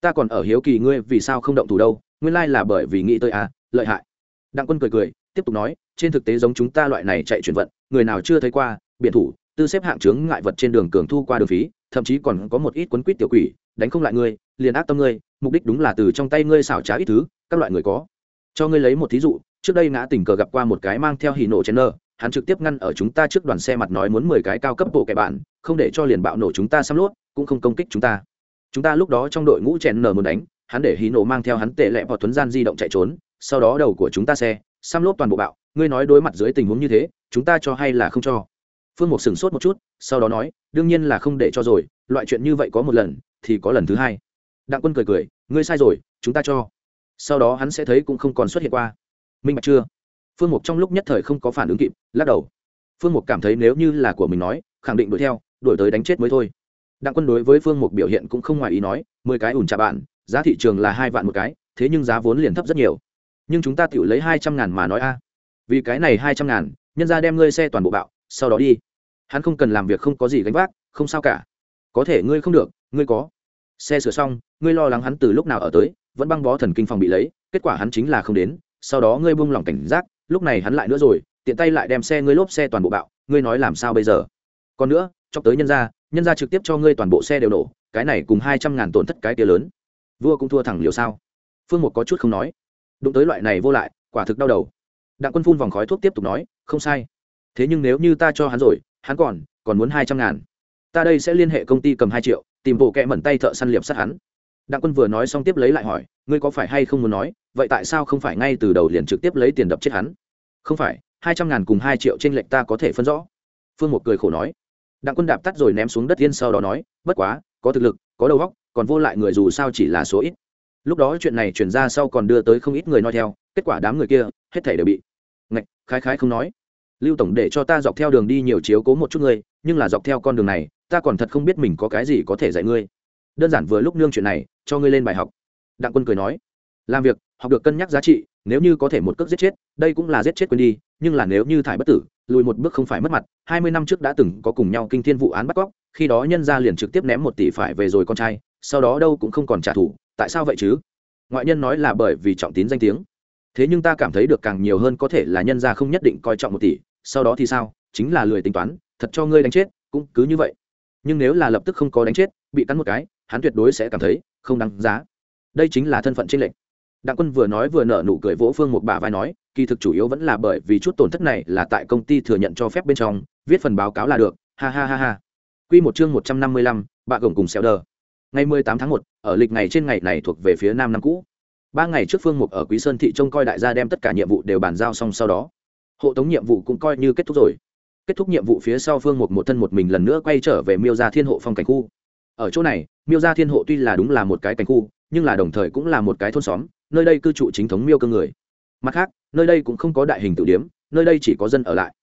Ta còn ở hiếu kỳ ngươi vì sao không động thủ đâu, nguyên lai là bởi vì nghĩ tới a, lợi hại. Đặng quân cười cười, tiếp tục nói, trên thực tế giống chúng ta loại này chạy chuyển vận, người nào chưa thấy qua, biển thủ tư xếp hạng chướng ngại vật trên đường cường thu qua đường phí, thậm chí còn có một ít quấn quýt tiểu quỷ, đánh không lại ngươi, liền ác tâm ngươi, mục đích đúng là từ trong tay ngươi xảo trá ít thứ, các loại người có. Cho ngươi lấy một thí dụ, trước đây ngã tình cờ gặp qua một cái mang theo hì nổ chen nơ hắn trực tiếp ngăn ở chúng ta trước đoàn xe mặt nói muốn mười cái cao cấp bộ kẻ bạn, không để cho liền bạo nổ chúng ta xăm lốt, cũng không công kích chúng ta. Chúng ta lúc đó trong đội ngũ chen nở muốn đánh, hắn để hí nổ mang theo hắn tệ lẹ vào tuấn gian di động chạy trốn, sau đó đầu của chúng ta xe, xăm lốt toàn bộ bạo, ngươi nói đối mặt dưới tình huống như thế, chúng ta cho hay là không cho? Phương mục sửng sốt một chút, sau đó nói, đương nhiên là không để cho rồi, loại chuyện như vậy có một lần, thì có lần thứ hai. Đặng quân cười cười, ngươi sai rồi, chúng ta cho. Sau đó hắn sẽ thấy cũng không còn xuất hiện qua. Minh bạch chưa? Phương mục trong lúc nhất thời không có phản ứng kịp, lắc đầu. Phương mục cảm thấy nếu như là của mình nói, khẳng định đuổi theo, đuổi tới đánh chết mới thôi. Đặng quân đối với phương mục biểu hiện cũng không ngoài ý nói, mười cái ủn trả bạn, giá thị trường là hai vạn một cái, thế nhưng giá vốn liền thấp rất nhiều. Nhưng chúng ta tự lấy hai trăm ngàn mà nói a. Vì cái này hai trăm ngàn, nhân ra đem ngươi xe toàn bộ bạo, sau đó đi hắn không cần làm việc không có gì gánh vác, không sao cả. Có thể ngươi không được, ngươi có. Xe sửa xong, ngươi lo lắng hắn từ lúc nào ở tới, vẫn băng bó thần kinh phòng bị lấy, kết quả hắn chính là không đến, sau đó ngươi buông lỏng cảnh giác, lúc này hắn lại nữa rồi, tiện tay lại đem xe ngươi lốp xe toàn bộ bạo, ngươi nói làm sao bây giờ? Còn nữa cho tới nhân ra nhân ra trực tiếp cho ngươi toàn bộ xe đều nổ, cái này cùng hai trăm ngàn tổn thất cái kia lớn. Vua cũng thua thẳng liều sao? Phương một có chút không nói. Đụng tới loại này vô lại, quả thực đau đầu. Đặng quân phun vòng khói thuốc tiếp tục nói, không sai. Thế nhưng nếu như ta cho hắn rồi hắn còn còn muốn hai trăm ngàn. Ta đây sẽ liên hệ công ty cầm hai triệu, tìm bộ kẹ mẩn tay thợ săn liệp sát hắn. Đặng quân vừa nói xong tiếp lấy lại hỏi, ngươi có phải hay không muốn nói, vậy tại sao không phải ngay từ đầu liền trực tiếp lấy tiền đập chết hắn? Không phải, hai trăm ngàn cùng hai triệu trên lệnh ta có thể phân rõ. Phương một cười khổ nói. Đặng quân đạp tắt rồi ném xuống đất yên sau đó nói, bất quá, có thực lực, có đầu óc, còn vô lại người dù sao chỉ là số ít. Lúc đó chuyện này chuyển ra sau còn đưa tới không ít người nói theo, kết quả đám người kia, hết thể đều bị ngạch, khái khái không nói lưu tổng để cho ta dọc theo đường đi nhiều chiếu cố một chút ngươi, nhưng là dọc theo con đường này, ta còn thật không biết mình có cái gì có thể dạy ngươi. Đơn giản vừa lúc nương chuyện này, cho ngươi lên bài học. Đặng quân cười nói. Làm việc, học được cân nhắc giá trị, nếu như có thể một cước giết chết, đây cũng là giết chết quên đi, nhưng là nếu như thải bất tử, lùi một bước không phải mất mặt, hai mươi năm trước đã từng có cùng nhau kinh thiên vụ án bắt cóc, khi đó nhân ra liền trực tiếp ném một tỷ phải về rồi con trai, sau đó đâu cũng không còn trả thù, tại sao vậy chứ? Ngoại nhân nói là bởi vì trọng tín danh tiếng. Thế nhưng ta cảm thấy được càng nhiều hơn có thể là nhân ra không nhất định coi trọng một tỷ sau đó thì sao? Chính là lười tính toán, thật cho ngươi đánh chết, cũng cứ như vậy. Nhưng nếu là lập tức không có đánh chết, bị cắn một cái, hắn tuyệt đối sẽ cảm thấy không đáng giá. Đây chính là thân phận trên lệnh đặng quân vừa nói vừa nở nụ cười vỗ phương một bà vai nói, kỳ thực chủ yếu vẫn là bởi vì chút tổn thất này là tại công ty thừa nhận cho phép bên trong, viết phần báo cáo là được. Ha ha ha ha. Q một chương một trăm năm mươi lăm, bạ gồng cùng xéo đờ. Ngày mười tám tháng một, ở lịch ngày trên ngày này thuộc về phía nam năm cũ. Ba ngày trước phương mục ở quý sơn thị trông coi đại gia đem tất cả nhiệm vụ đều bàn giao xong sau đó hộ tống nhiệm vụ cũng coi như kết thúc rồi. Kết thúc nhiệm vụ phía sau phương Một một thân một mình lần nữa quay trở về miêu gia thiên hộ phong cảnh khu. Ở chỗ này, miêu gia thiên hộ tuy là đúng là một cái cảnh khu, nhưng là đồng thời cũng là một cái thôn xóm, nơi đây cư trụ chính thống miêu cơ người. Mặt khác, nơi đây cũng không có đại hình tử điếm, nơi đây chỉ có dân ở lại.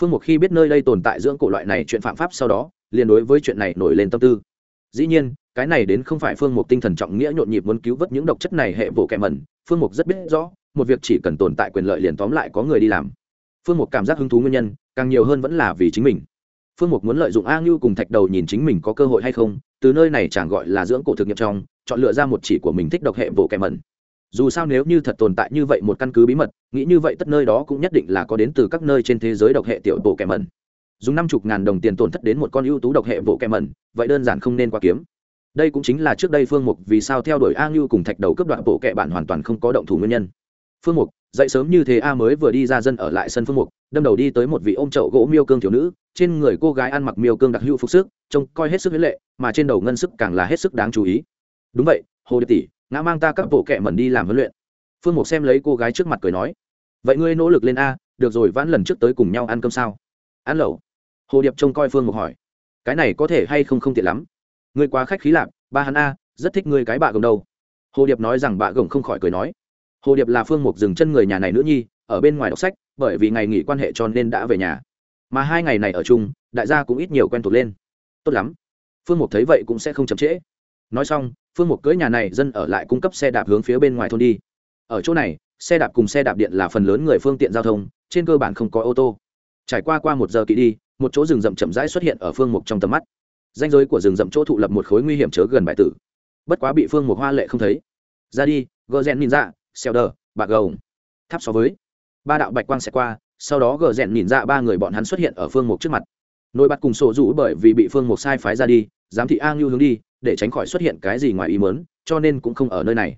Phương Một khi biết nơi đây tồn tại dưỡng cổ loại này chuyện phạm pháp sau đó, liền đối với chuyện này nổi lên tâm tư. Dĩ nhiên, cái này đến không phải phương mục tinh thần trọng nghĩa nhộn nhịp muốn cứu vớt những độc chất này hệ bộ kẻ mẩn. Phương mục rất biết rõ, một việc chỉ cần tồn tại quyền lợi liền tóm lại có người đi làm phương mục cảm giác hứng thú nguyên nhân, càng nhiều hơn vẫn là vì chính mình. Phương mục muốn lợi dụng a ngưu cùng thạch đầu nhìn chính mình có cơ hội hay không, từ nơi này chẳng gọi là dưỡng cổ thực nghiệm trong, chọn lựa ra một chỉ của mình thích độc hệ vỗ kẻ mẩn. Dù sao nếu như thật tồn tại như vậy một căn cứ bí mật, nghĩ như vậy tất nơi đó cũng nhất định là có đến từ các nơi trên thế giới độc hệ tiểu bộ kẻ mẩn. Dùng năm chục ngàn đồng tiền tổn thất đến một con ưu tú độc hệ vỗ kẻ mẩn, vậy đơn giản không nên qua kiếm. Đây cũng chính là trước đây phương mục vì sao theo đuổi a ngưu cùng thạch đầu cấp đoạn bộ kệ bản hoàn toàn không có động thủ nguyên nhân. Phương mục dậy sớm như thế a mới vừa đi ra dân ở lại sân phương mục, đâm đầu đi tới một vị ôm chậu gỗ miêu cương thiếu nữ, trên người cô gái ăn mặc miêu cương đặc hữu phục sức, trông coi hết sức huyết lệ, mà trên đầu ngân sức càng là hết sức đáng chú ý. Đúng vậy, hồ điệp tỷ, ngã mang ta các bộ kệ mẩn đi làm huấn luyện. Phương mục xem lấy cô gái trước mặt cười nói. Vậy ngươi nỗ lực lên a, được rồi vãn lần trước tới cùng nhau ăn cơm sao? Ăn lẩu. Hồ điệp trông coi phương mục hỏi. Cái này có thể hay không không tiện lắm. Ngươi quá khách khí lạp ba hắn a, rất thích ngươi cái bạ gồng đâu. Hồ điệp nói rằng bạ gồng không khỏi cười nói hồ điệp là phương mục dừng chân người nhà này nữ nhi, ở bên ngoài đọc sách, bởi vì ngày nghỉ quan hệ cho nên đã về nhà. Mà hai ngày này ở chung, đại gia cũng ít nhiều quen thuộc lên. Tốt lắm. Phương mục thấy vậy cũng sẽ không chậm trễ. Nói xong, phương mục cưới nhà này dân ở lại cung cấp xe đạp hướng phía bên ngoài thôn đi. Ở chỗ này, xe đạp cùng xe đạp điện là phần lớn người phương tiện giao thông, trên cơ bản không có ô tô. Trải qua qua một giờ kỵ đi, một chỗ rừng rậm chậm rãi xuất hiện ở phương mục trong tầm mắt. Danh giới của rừng rậm chỗ thụ lập một khối nguy hiểm chớ gần bại tử. Bất quá bị phương mục hoa lệ không thấy. Ra đi gờ rèn nhìn ra xeo đờ, bạc gồng. Tháp so với. Ba đạo bạch quang sẽ qua, sau đó gờ rèn nhìn ra ba người bọn hắn xuất hiện ở phương mục trước mặt. Nổi bật cùng sổ rũ bởi vì bị phương mục sai phái ra đi, giám thị a ngưu hướng đi, để tránh khỏi xuất hiện cái gì ngoài ý mớn cho nên cũng không ở nơi này.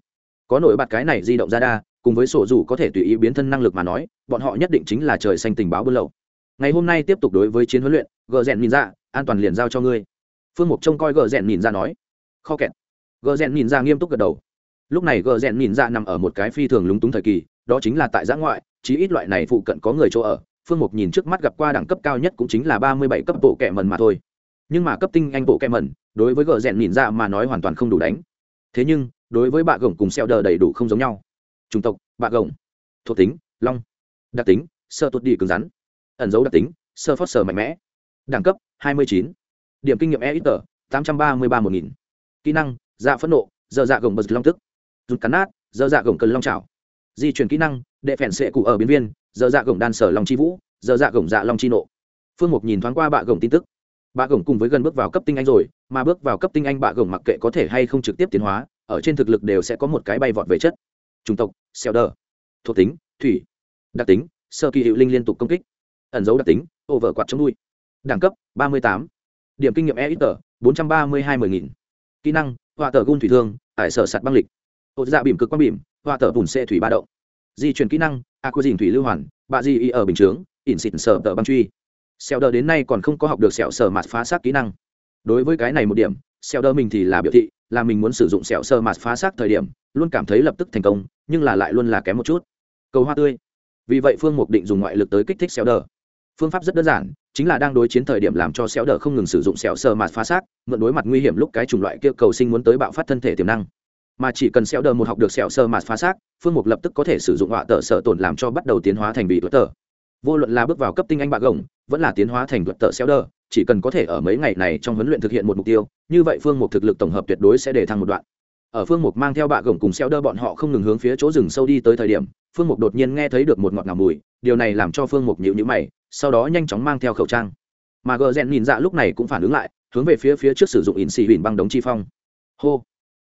Có nổi bật cái này di động ra đa, cùng với sổ rủ có thể tùy ý biến thân năng lực mà nói, bọn họ nhất định chính là trời xanh tình báo buôn lậu. Ngày hôm nay tiếp tục đối với chiến huấn luyện, gờ rèn nhìn ra, an toàn liền giao cho ngươi. Phương mục trông coi gờ rèn nhìn ra nói. Kho kẹt. Gờ rèn nhìn ra nghiêm túc gật đầu lúc này gờ rèn nhìn ra nằm ở một cái phi thường lúng túng thời kỳ, đó chính là tại giã ngoại, chí ít loại này phụ cận có người chỗ ở. Phương mục nhìn trước mắt gặp qua đẳng cấp cao nhất cũng chính là ba mươi bảy cấp bộ kẹ mần mà thôi. Nhưng mà cấp tinh anh bộ kẹ mần đối với gờ rèn nhìn ra mà nói hoàn toàn không đủ đánh. Thế nhưng, đối với bạ gồng cùng xeo đờ đầy đủ không giống nhau. Chủng tộc, bạ gồng. Thuộc tính, long. Đặc tính, sơ tuột đi cứng rắn. Ẩn dấu đặc tính, sơ phót sờ mạnh mẽ. Đẳng cấp 29. điểm kinh nghiệm e ít tờ tám trăm ba mươi ba một nghìn. Kỹ năng dạ phẫn nộ, giờ dạ gồng bật long tức rút cắn nát giờ dạ gồng cần long trào di chuyển kỹ năng, đệ phèn sệ cụ ở biến viên giờ dạ gồng đan sở long chi vũ giờ dạ gồng dạ long chi nộ. Phương mục nhìn thoáng qua bạ gồng tin tức. Bạ gồng cùng với gần bước vào cấp tinh anh rồi, mà bước vào cấp tinh anh bạ gồng mặc kệ có thể hay không trực tiếp tiến hóa, ở trên thực lực đều sẽ có một cái bay vọt về chất. Chủng tộc, xeo đờ. Thuộc tính, thủy. Đặc tính, sơ kỳ hiệu linh liên tục công kích. Ẩn dấu đặc tính, ô vợ quạt chống đuôi. Đẳng cấp, ba mươi tám. Điểm kinh nghiệm e ít tờ bốn trăm ba mươi hai mười nghìn. Kỹ năng, họa tờ gun thủy thương tại sở sạt băng lịch ô dạ bìm cực quang bìm, hoa tờ bùn xe thủy ba động. Di chuyển kỹ năng, a quy dình thủy lưu hoàn, bạ di y ở bình chướng, ỉn xịn sở tờ băng truy. Xeo đờ đến nay còn không có học được sẹo sờ mặt phá xác kỹ năng. Đối với cái này một điểm xeo đờ mình thì là biểu thị là mình muốn sử dụng sẹo sờ mặt phá xác thời điểm, luôn cảm thấy lập tức thành công, nhưng là lại luôn là kém một chút. Cầu hoa tươi. Vì vậy phương mục định dùng ngoại lực tới kích thích xéo đờ. Phương pháp rất đơn giản, chính là đang đối chiến thời điểm làm cho xéo đờ không ngừng sử dụng sẹo sờ mạt phá xác, mượn đối mặt nguy hiểm lúc cái chủng loại kia cầu sinh muốn tới bạo phát thân thể tiềm năng mà chỉ cần sẹo đờ một học được sẹo sơ mạt phá xác, phương mục lập tức có thể sử dụng họa tờ sợ tổn làm cho bắt đầu tiến hóa thành vị tuất tờ. Vô luận là bước vào cấp tinh anh bạc gồng, vẫn là tiến hóa thành tuất tờ sẹo đờ, chỉ cần có thể ở mấy ngày này trong huấn luyện thực hiện một mục tiêu, như vậy phương mục thực lực tổng hợp tuyệt đối sẽ để thăng một đoạn. Ở phương mục mang theo bạ gồng cùng xeo đơ bọn họ không ngừng hướng phía chỗ rừng sâu đi tới thời điểm, phương mục đột nhiên nghe thấy được một ngọt ngào mùi, điều này làm cho phương mục nhịu nhữ mày, sau đó nhanh chóng mang theo khẩu trang. Mà gờ rèn nhìn dạ lúc này cũng phản ứng lại, hướng về phía phía trước sử dụng ỉn xì huỳnh băng đống chi phong. Hô!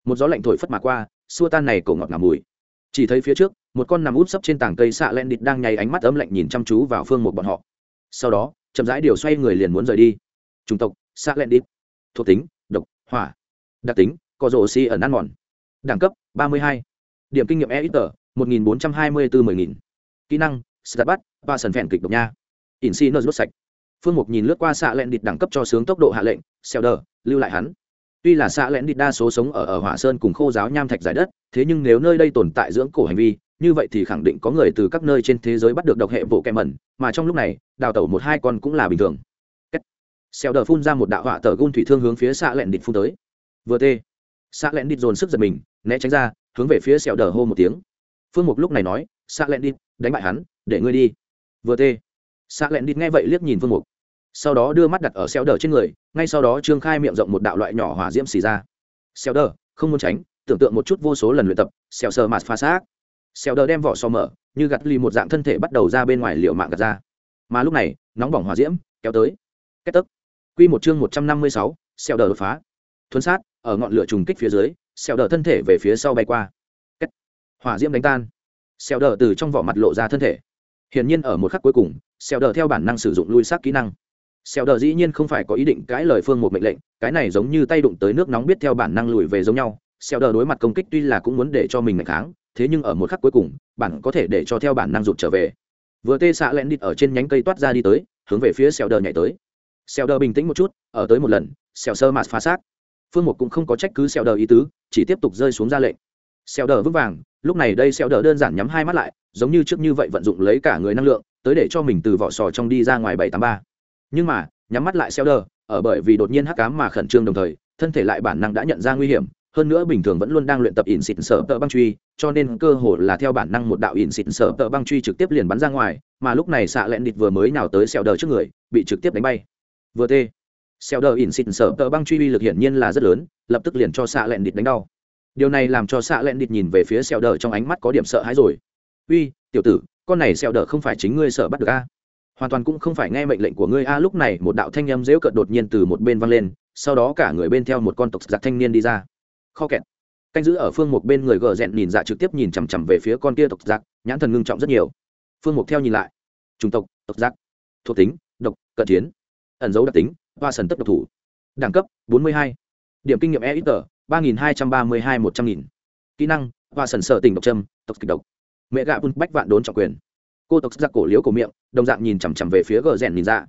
Một gió lạnh thổi phất mà qua, xua tan này cổ ngọt ngào mùi. Chỉ thấy phía trước, một con nằm út sấp trên tảng cây xạ len đít đang nháy ánh mắt ấm lạnh nhìn chăm chú vào phương một bọn họ. Sau đó, chậm rãi điều xoay người liền muốn rời đi. Chủng tộc, xạ len đít thuộc tính, độc, hỏa. Đặc tính, có rổ xi ẩn ăn mòn. Đẳng cấp 32. điểm kinh nghiệm e ít tờ, một nghìn bốn trăm hai mươi bốn mười nghìn. Kỹ năng sạt bắt và sần phèn kịch độc nha. In si nơ rút sạch. Phương mục nhìn lướt qua xạ lẹn địch đẳng cấp cho sướng tốc độ hạ lệnh xeo đờ lưu lại hắn tuy là xạ lẽn địch đa số sống ở ở hỏa sơn cùng khô giáo nham thạch giải đất, thế nhưng nếu nơi đây tồn tại dưỡng cổ hành vi, như vậy thì khẳng định có người từ các nơi trên thế giới bắt được độc hệ bộ kẹm mẩn, mà trong lúc này, đào tẩu một hai con cũng là bình thường. Xeo đờ phun ra một đạo họa tờ gun thủy thương hướng phía xạ lẹn địch phun tới. Vừa tê. Xạ lẹn địch dồn sức giật mình, né tránh ra, hướng về phía sẹo đờ hô một tiếng. Phương mục lúc này nói, xạ lẹn địch đánh bại hắn, để ngươi đi. Vừa tê. Xạ lẹn địch nghe vậy liếc nhìn phương mục sau đó đưa mắt đặt ở xéo đờ trên người, ngay sau đó trương khai miệng rộng một đạo loại nhỏ hỏa diễm xì ra. Xéo đờ, không muốn tránh, tưởng tượng một chút vô số lần luyện tập xeo sờ mạt pha xác. Xéo đờ đem vỏ so mở, như gặt ly một dạng thân thể bắt đầu ra bên ngoài liệu mạng gặt ra. Mà lúc này, nóng bỏng hỏa diễm kéo tới. Kết tấc q một chương một trăm năm mươi sáu xeo đờ đột phá. Thuấn sát, ở ngọn lửa trùng kích phía dưới xeo đờ thân thể về phía sau bay qua. Kết. Hỏa diễm đánh tan. Xeo đờ từ trong vỏ mặt lộ ra thân thể. Hiển nhiên ở một khắc cuối cùng xeo đờ theo bản năng sử dụng lui sát kỹ năng xeo đờ dĩ nhiên không phải có ý định cãi lời phương một mệnh lệnh, cái này giống như tay đụng tới nước nóng biết theo bản năng lùi về giống nhau. Xeo đờ đối mặt công kích tuy là cũng muốn để cho mình ngày kháng, thế nhưng ở một khắc cuối cùng bản có thể để cho theo bản năng rụt trở về. Vừa tê xạ lẹn đít ở trên nhánh cây toát ra đi tới, hướng về phía xeo đờ nhảy tới. Xeo đờ bình tĩnh một chút, ở tới một lần xeo sơ mạt phá xác. Phương mục cũng không có trách cứ xeo đờ ý tứ, chỉ tiếp tục rơi xuống ra lệnh. Xeo đờ vững vàng, lúc này đây xeo đờ đơn giản nhắm hai mắt lại, giống như trước như vậy vận dụng lấy cả người năng lượng, tới để cho mình từ vỏ sò trong đi ra ngoài bảy tám ba nhưng mà, nhắm mắt lại xeo đờ ở bởi vì đột nhiên hắc cám mà khẩn trương đồng thời, thân thể lại bản năng đã nhận ra nguy hiểm, hơn nữa bình thường vẫn luôn đang luyện tập ỉn xịn sở tợ băng truy, cho nên cơ hồ là theo bản năng một đạo ỉn xịn sở tợ băng truy trực tiếp liền bắn ra ngoài, mà lúc này xạ lẹn địch vừa mới nào tới xeo đờ trước người, bị trực tiếp đánh bay. Vừa tê xeo đờ ỉn xịn sở tợ băng truy uy lực hiển nhiên là rất lớn, lập tức liền cho xạ lẹn địch đánh đau. Điều này làm cho xạ lẹn địt nhìn về phía xẹo đờ trong ánh mắt có điểm sợ hãi rồi. Uy, tiểu tử, con này xẹo đờ không phải chính ngươi sợ bắt được a? Hoàn toàn cũng không phải nghe mệnh lệnh của ngươi. A, lúc này một đạo thanh âm dễu cợt đột nhiên từ một bên văng lên, sau đó cả người bên theo một con tộc giặc thanh niên đi ra. Kho kẹt. Canh giữ ở phương một bên người gờ rẹn nhìn dạ trực tiếp nhìn chằm chằm về phía con kia tộc giặc, nhãn thần ngưng trọng rất nhiều. Phương một theo nhìn lại. Chủng tộc tộc giặc. Thuộc tính, độc, cận chiến. Ẩn dấu đặc tính và sần tất độc thủ. Đẳng cấp 42. điểm kinh nghiệm e ít tờ ba nghìn hai trăm ba mươi hai một trăm nghìn. Kỹ năng và sần sợ tình độc trâm tộc kịch độc. Mẹ gạ bun bách vạn đốn trọng quyền cô tộc giặc cổ liếu cổ miệng, đồng dạng nhìn chằm chằm về phía gờ rèn nhìn dạ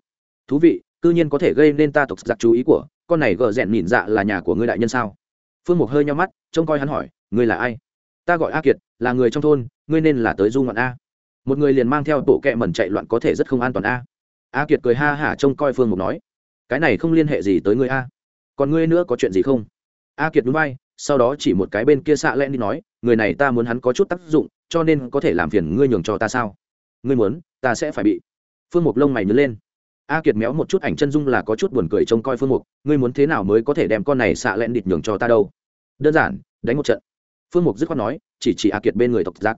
thú vị, cư nhiên có thể gây nên ta tộc giặc chú ý của, con này gờ rèn nhìn dạ là nhà của ngươi đại nhân sao? Phương mục hơi nhau mắt, trông coi hắn hỏi, ngươi là ai? Ta gọi a kiệt, là người trong thôn, ngươi nên là tới du ngoạn a. Một người liền mang theo bộ kẹ mẩn chạy loạn có thể rất không an toàn a. A kiệt cười ha hả trông coi phương mục nói, cái này không liên hệ gì tới ngươi a. Còn ngươi nữa có chuyện gì không? A kiệt núi bay sau đó chỉ một cái bên kia xạ len đi nói, người này ta muốn hắn có chút tác dụng, cho nên có thể làm phiền ngươi nhường cho ta sao? Ngươi muốn, ta sẽ phải bị. Phương mục lông mày nhớ lên. A kiệt méo một chút ảnh chân dung là có chút buồn cười trông coi phương mục, ngươi muốn thế nào mới có thể đem con này xạ lẹn địt nhường cho ta đâu? Đơn giản, đánh một trận. Phương mục dứt khoát nói, chỉ chỉ a kiệt bên người tộc giác.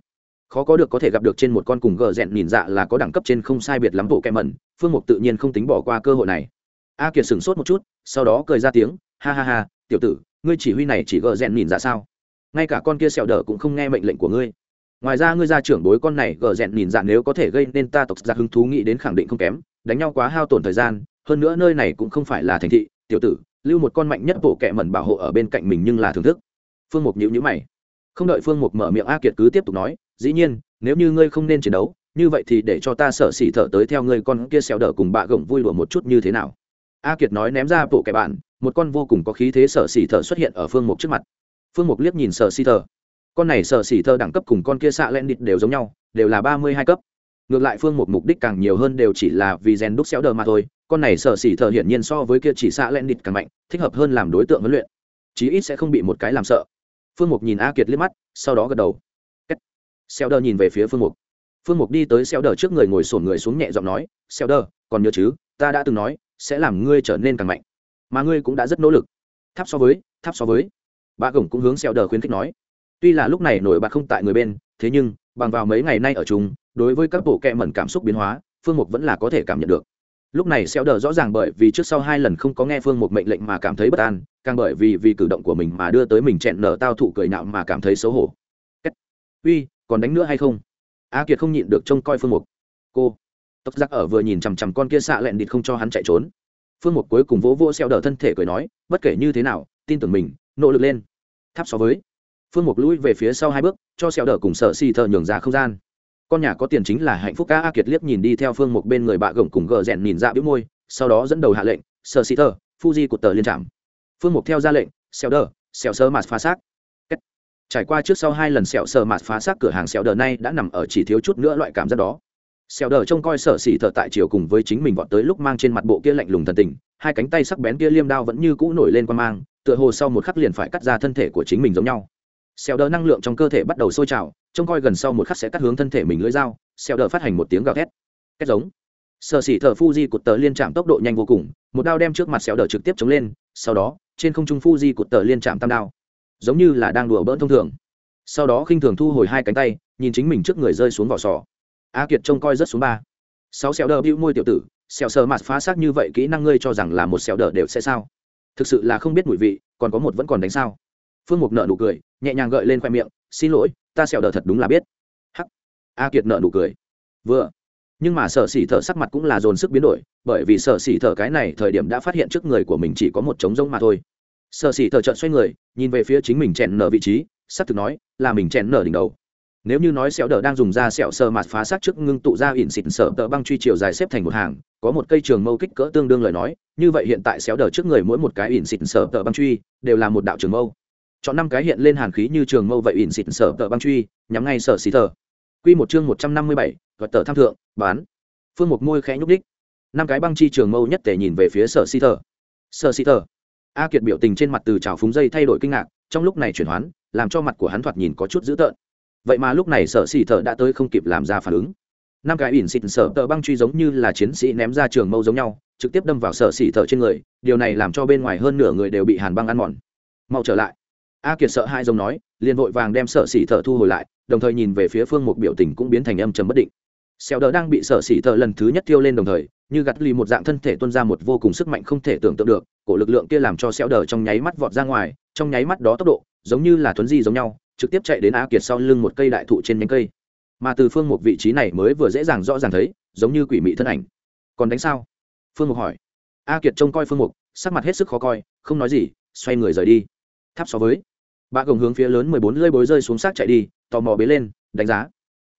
Khó có được có thể gặp được trên một con cùng gờ rẹn nhìn dạ là có đẳng cấp trên không sai biệt lắm bộ kẹ mẩn, phương mục tự nhiên không tính bỏ qua cơ hội này. A kiệt sửng sốt một chút, sau đó cười ra tiếng, ha ha ha, tiểu tử, ngươi chỉ huy này chỉ gờ rèn nhìn dạ sao? Ngay cả con kia sẹo đờ cũng không nghe mệnh lệnh của ngươi ngoài ra ngươi ra trưởng bối con này gờ rèn nhìn dạn nếu có thể gây nên ta tộc ra hứng thú nghĩ đến khẳng định không kém, đánh nhau quá hao tổn thời gian, hơn nữa nơi này cũng không phải là thành thị, tiểu tử, lưu một con mạnh nhất bộ kẹ mẩn bảo hộ ở bên cạnh mình nhưng là thưởng thức. Phương mục nhữ nhữ mày. Không đợi phương mục mở miệng a kiệt cứ tiếp tục nói, dĩ nhiên, nếu như ngươi không nên chiến đấu, như vậy thì để cho ta sợ xỉ thở tới theo ngươi con kia xéo đỡ cùng bạ gồng vui đùa một chút như thế nào. A kiệt nói ném ra bộ kẻ bạn, một con vô cùng có khí thế sợ xỉ thở xuất hiện ở phương mục trước mặt. Phương mục liếc nhìn sợ xỉ thở con này sở xỉ thơ đẳng cấp cùng con kia xạ len đít đều giống nhau, đều là ba mươi hai cấp. Ngược lại phương mục mục đích càng nhiều hơn đều chỉ là vì rèn đúc xéo đờ mà thôi, con này sở xỉ thơ hiển nhiên so với kia chỉ xạ len đít càng mạnh, thích hợp hơn làm đối tượng huấn luyện. Chí ít sẽ không bị một cái làm sợ. Phương mục nhìn a kiệt liếc mắt, sau đó gật đầu. Xeo đờ nhìn về phía phương mục. Phương mục đi tới xeo đờ trước người ngồi sổn người xuống nhẹ giọng nói xeo đờ, còn nhớ chứ, ta đã từng nói, sẽ làm ngươi trở nên càng mạnh. Mà ngươi cũng đã rất nỗ lực. Tháp so với, tháp so với. Bà gồng cũng hướng xeo đờ khuyến khích nói tuy là lúc này nổi bật không tại người bên, thế nhưng, bằng vào mấy ngày nay ở chung, đối với các bộ kẹ mẩn cảm xúc biến hóa, phương mục vẫn là có thể cảm nhận được. Lúc này xéo đờ rõ ràng bởi vì trước sau hai lần không có nghe phương mục mệnh lệnh mà cảm thấy bất an, càng bởi vì vì cử động của mình mà đưa tới mình chẹn nở tao thụ cười nạo mà cảm thấy xấu hổ. Uy, còn đánh nữa hay không? A kiệt không nhịn được trông coi phương mục. Cô. Tóc giặc ở vừa nhìn chằm chằm con kia xạ lẹn địt không cho hắn chạy trốn. Phương mục cuối cùng vỗ vỗ xeo đờ thân thể cười nói, bất kể như thế nào, tin tưởng mình, nỗ lực lên. Tháp so với phương mục lũi về phía sau hai bước, cho xeo đờ cùng sợ xì thợ nhường ra không gian. Con nhà có tiền chính là hạnh phúc ca a kiệt liếc nhìn đi theo phương mục bên người bạ gồng cùng gờ rèn nhìn ra bĩu môi, sau đó dẫn đầu hạ lệnh sợ xì thợ fuji cụt tờ liên trạm. Phương mục theo ra lệnh xeo đờ xeo sơ mạt phá xác. Trải qua trước sau hai lần sẹo sờ mạt phá xác cửa hàng sẹo đờ này đã nằm ở chỉ thiếu chút nữa loại cảm giác đó. Sẹo đờ trông coi sở xỉ thở tại chiều cùng với chính mình vọt tới lúc mang trên mặt bộ kia lạnh lùng thần tình, hai cánh tay sắc bén kia liêm đao vẫn như cũ nổi lên quan mang, tựa hồ sau một khắc liền phải cắt ra thân thể của chính mình giống nhau sẹo đờ năng lượng trong cơ thể bắt đầu sôi trào, trông coi gần sau một khắc sẽ cắt hướng thân thể mình lưỡi dao sẹo đờ phát hành một tiếng gào thét. Két giống. Sở xỉ thờ fuji cụt tờ liên chạm tốc độ nhanh vô cùng, một đao đem trước mặt sẹo đờ trực tiếp chống lên, sau đó, trên không trung fuji cụt tờ liên chạm tam đao. Giống như là đang đùa bỡn thông thường. Sau đó khinh thường thu hồi hai cánh tay, nhìn chính mình trước người rơi xuống vỏ sò. A kiệt trông coi rất xuống ba. Sáu xẹo đờ bĩu môi tiểu tử xẹo sờ mặt phá xác như vậy kỹ năng ngươi cho rằng là một xẹo đờ đều sẽ sao? Thực sự là không biết mùi vị, còn có một vẫn còn đánh sao? Phương mục nợ nụ cười, nhẹ nhàng gợi lên khoe miệng, xin lỗi, ta sẹo đờ thật đúng là biết. Hắc. A kiệt nợ nụ cười. Vừa. Nhưng mà sở xỉ thở sắc mặt cũng là dồn sức biến đổi, bởi vì sở xỉ thở cái này thời điểm đã phát hiện trước người của mình chỉ có một trống rông mà thôi. Sở xỉ thở trợn xoay người, nhìn về phía chính mình chèn nở vị trí, sắp thực nói, là mình chèn nở đỉnh đầu. Nếu như nói sẹo đờ đang dùng da sẹo sờ mặt phá sắc trước ngưng tụ ra ỉn xịt sở tờ băng truy chiều dài xếp thành một hàng, có một cây trường mâu kích cỡ tương đương lời nói, như vậy hiện tại sẹo đờ trước người mỗi một cái ỉn xịt sở tờ băng truy đều là một đạo trường mâu chọn năm cái hiện lên hàn khí như trường mâu vậy ỉn xịt sợ tờ băng truy, nhắm ngay sở xì thờ. Q một chương một trăm năm mươi bảy, gọi tờ tham thượng, bán. Phương một môi khẽ nhúc đích năm cái băng chi trường mâu nhất tề nhìn về phía sở xì thờ. Sở xì thờ. A kiệt biểu tình trên mặt từ trào phúng dây thay đổi kinh ngạc, trong lúc này chuyển hoán, làm cho mặt của hắn thoạt nhìn có chút dữ tợn. Vậy mà lúc này sở xì thợ đã tới không kịp làm ra phản ứng. Năm cái ỉn xịt sở tờ băng truy giống như là chiến sĩ ném ra trường mâu giống nhau, trực tiếp đâm vào sở xì thợ trên người, điều này làm cho bên ngoài hơn nửa người đều bị hàn băng ăn mòn. Mau trở lại a kiệt sợ hai giống nói, liền vội vàng đem sợ xỉ thợ thu hồi lại, đồng thời nhìn về phía phương một biểu tình cũng biến thành âm trầm bất định. Xẻo đờ đang bị sợ xỉ thợ lần thứ nhất tiêu lên đồng thời, như gặt lì một dạng thân thể tuôn ra một vô cùng sức mạnh không thể tưởng tượng được, cổ lực lượng kia làm cho xẻo đờ trong nháy mắt vọt ra ngoài, trong nháy mắt đó tốc độ, giống như là tuấn di giống nhau, trực tiếp chạy đến a kiệt sau lưng một cây đại thụ trên nhánh cây. Mà từ phương một vị trí này mới vừa dễ dàng rõ ràng thấy, giống như quỷ mị thân ảnh. Còn đánh sao? Phương mục hỏi. A kiệt trông coi phương mục, sắc mặt hết sức khó coi, không nói gì, xoay người rời đi. Tháp so với bà gồng hướng phía lớn mười bốn lơi bối rơi xuống xác chạy đi, tò mò bế lên, đánh giá.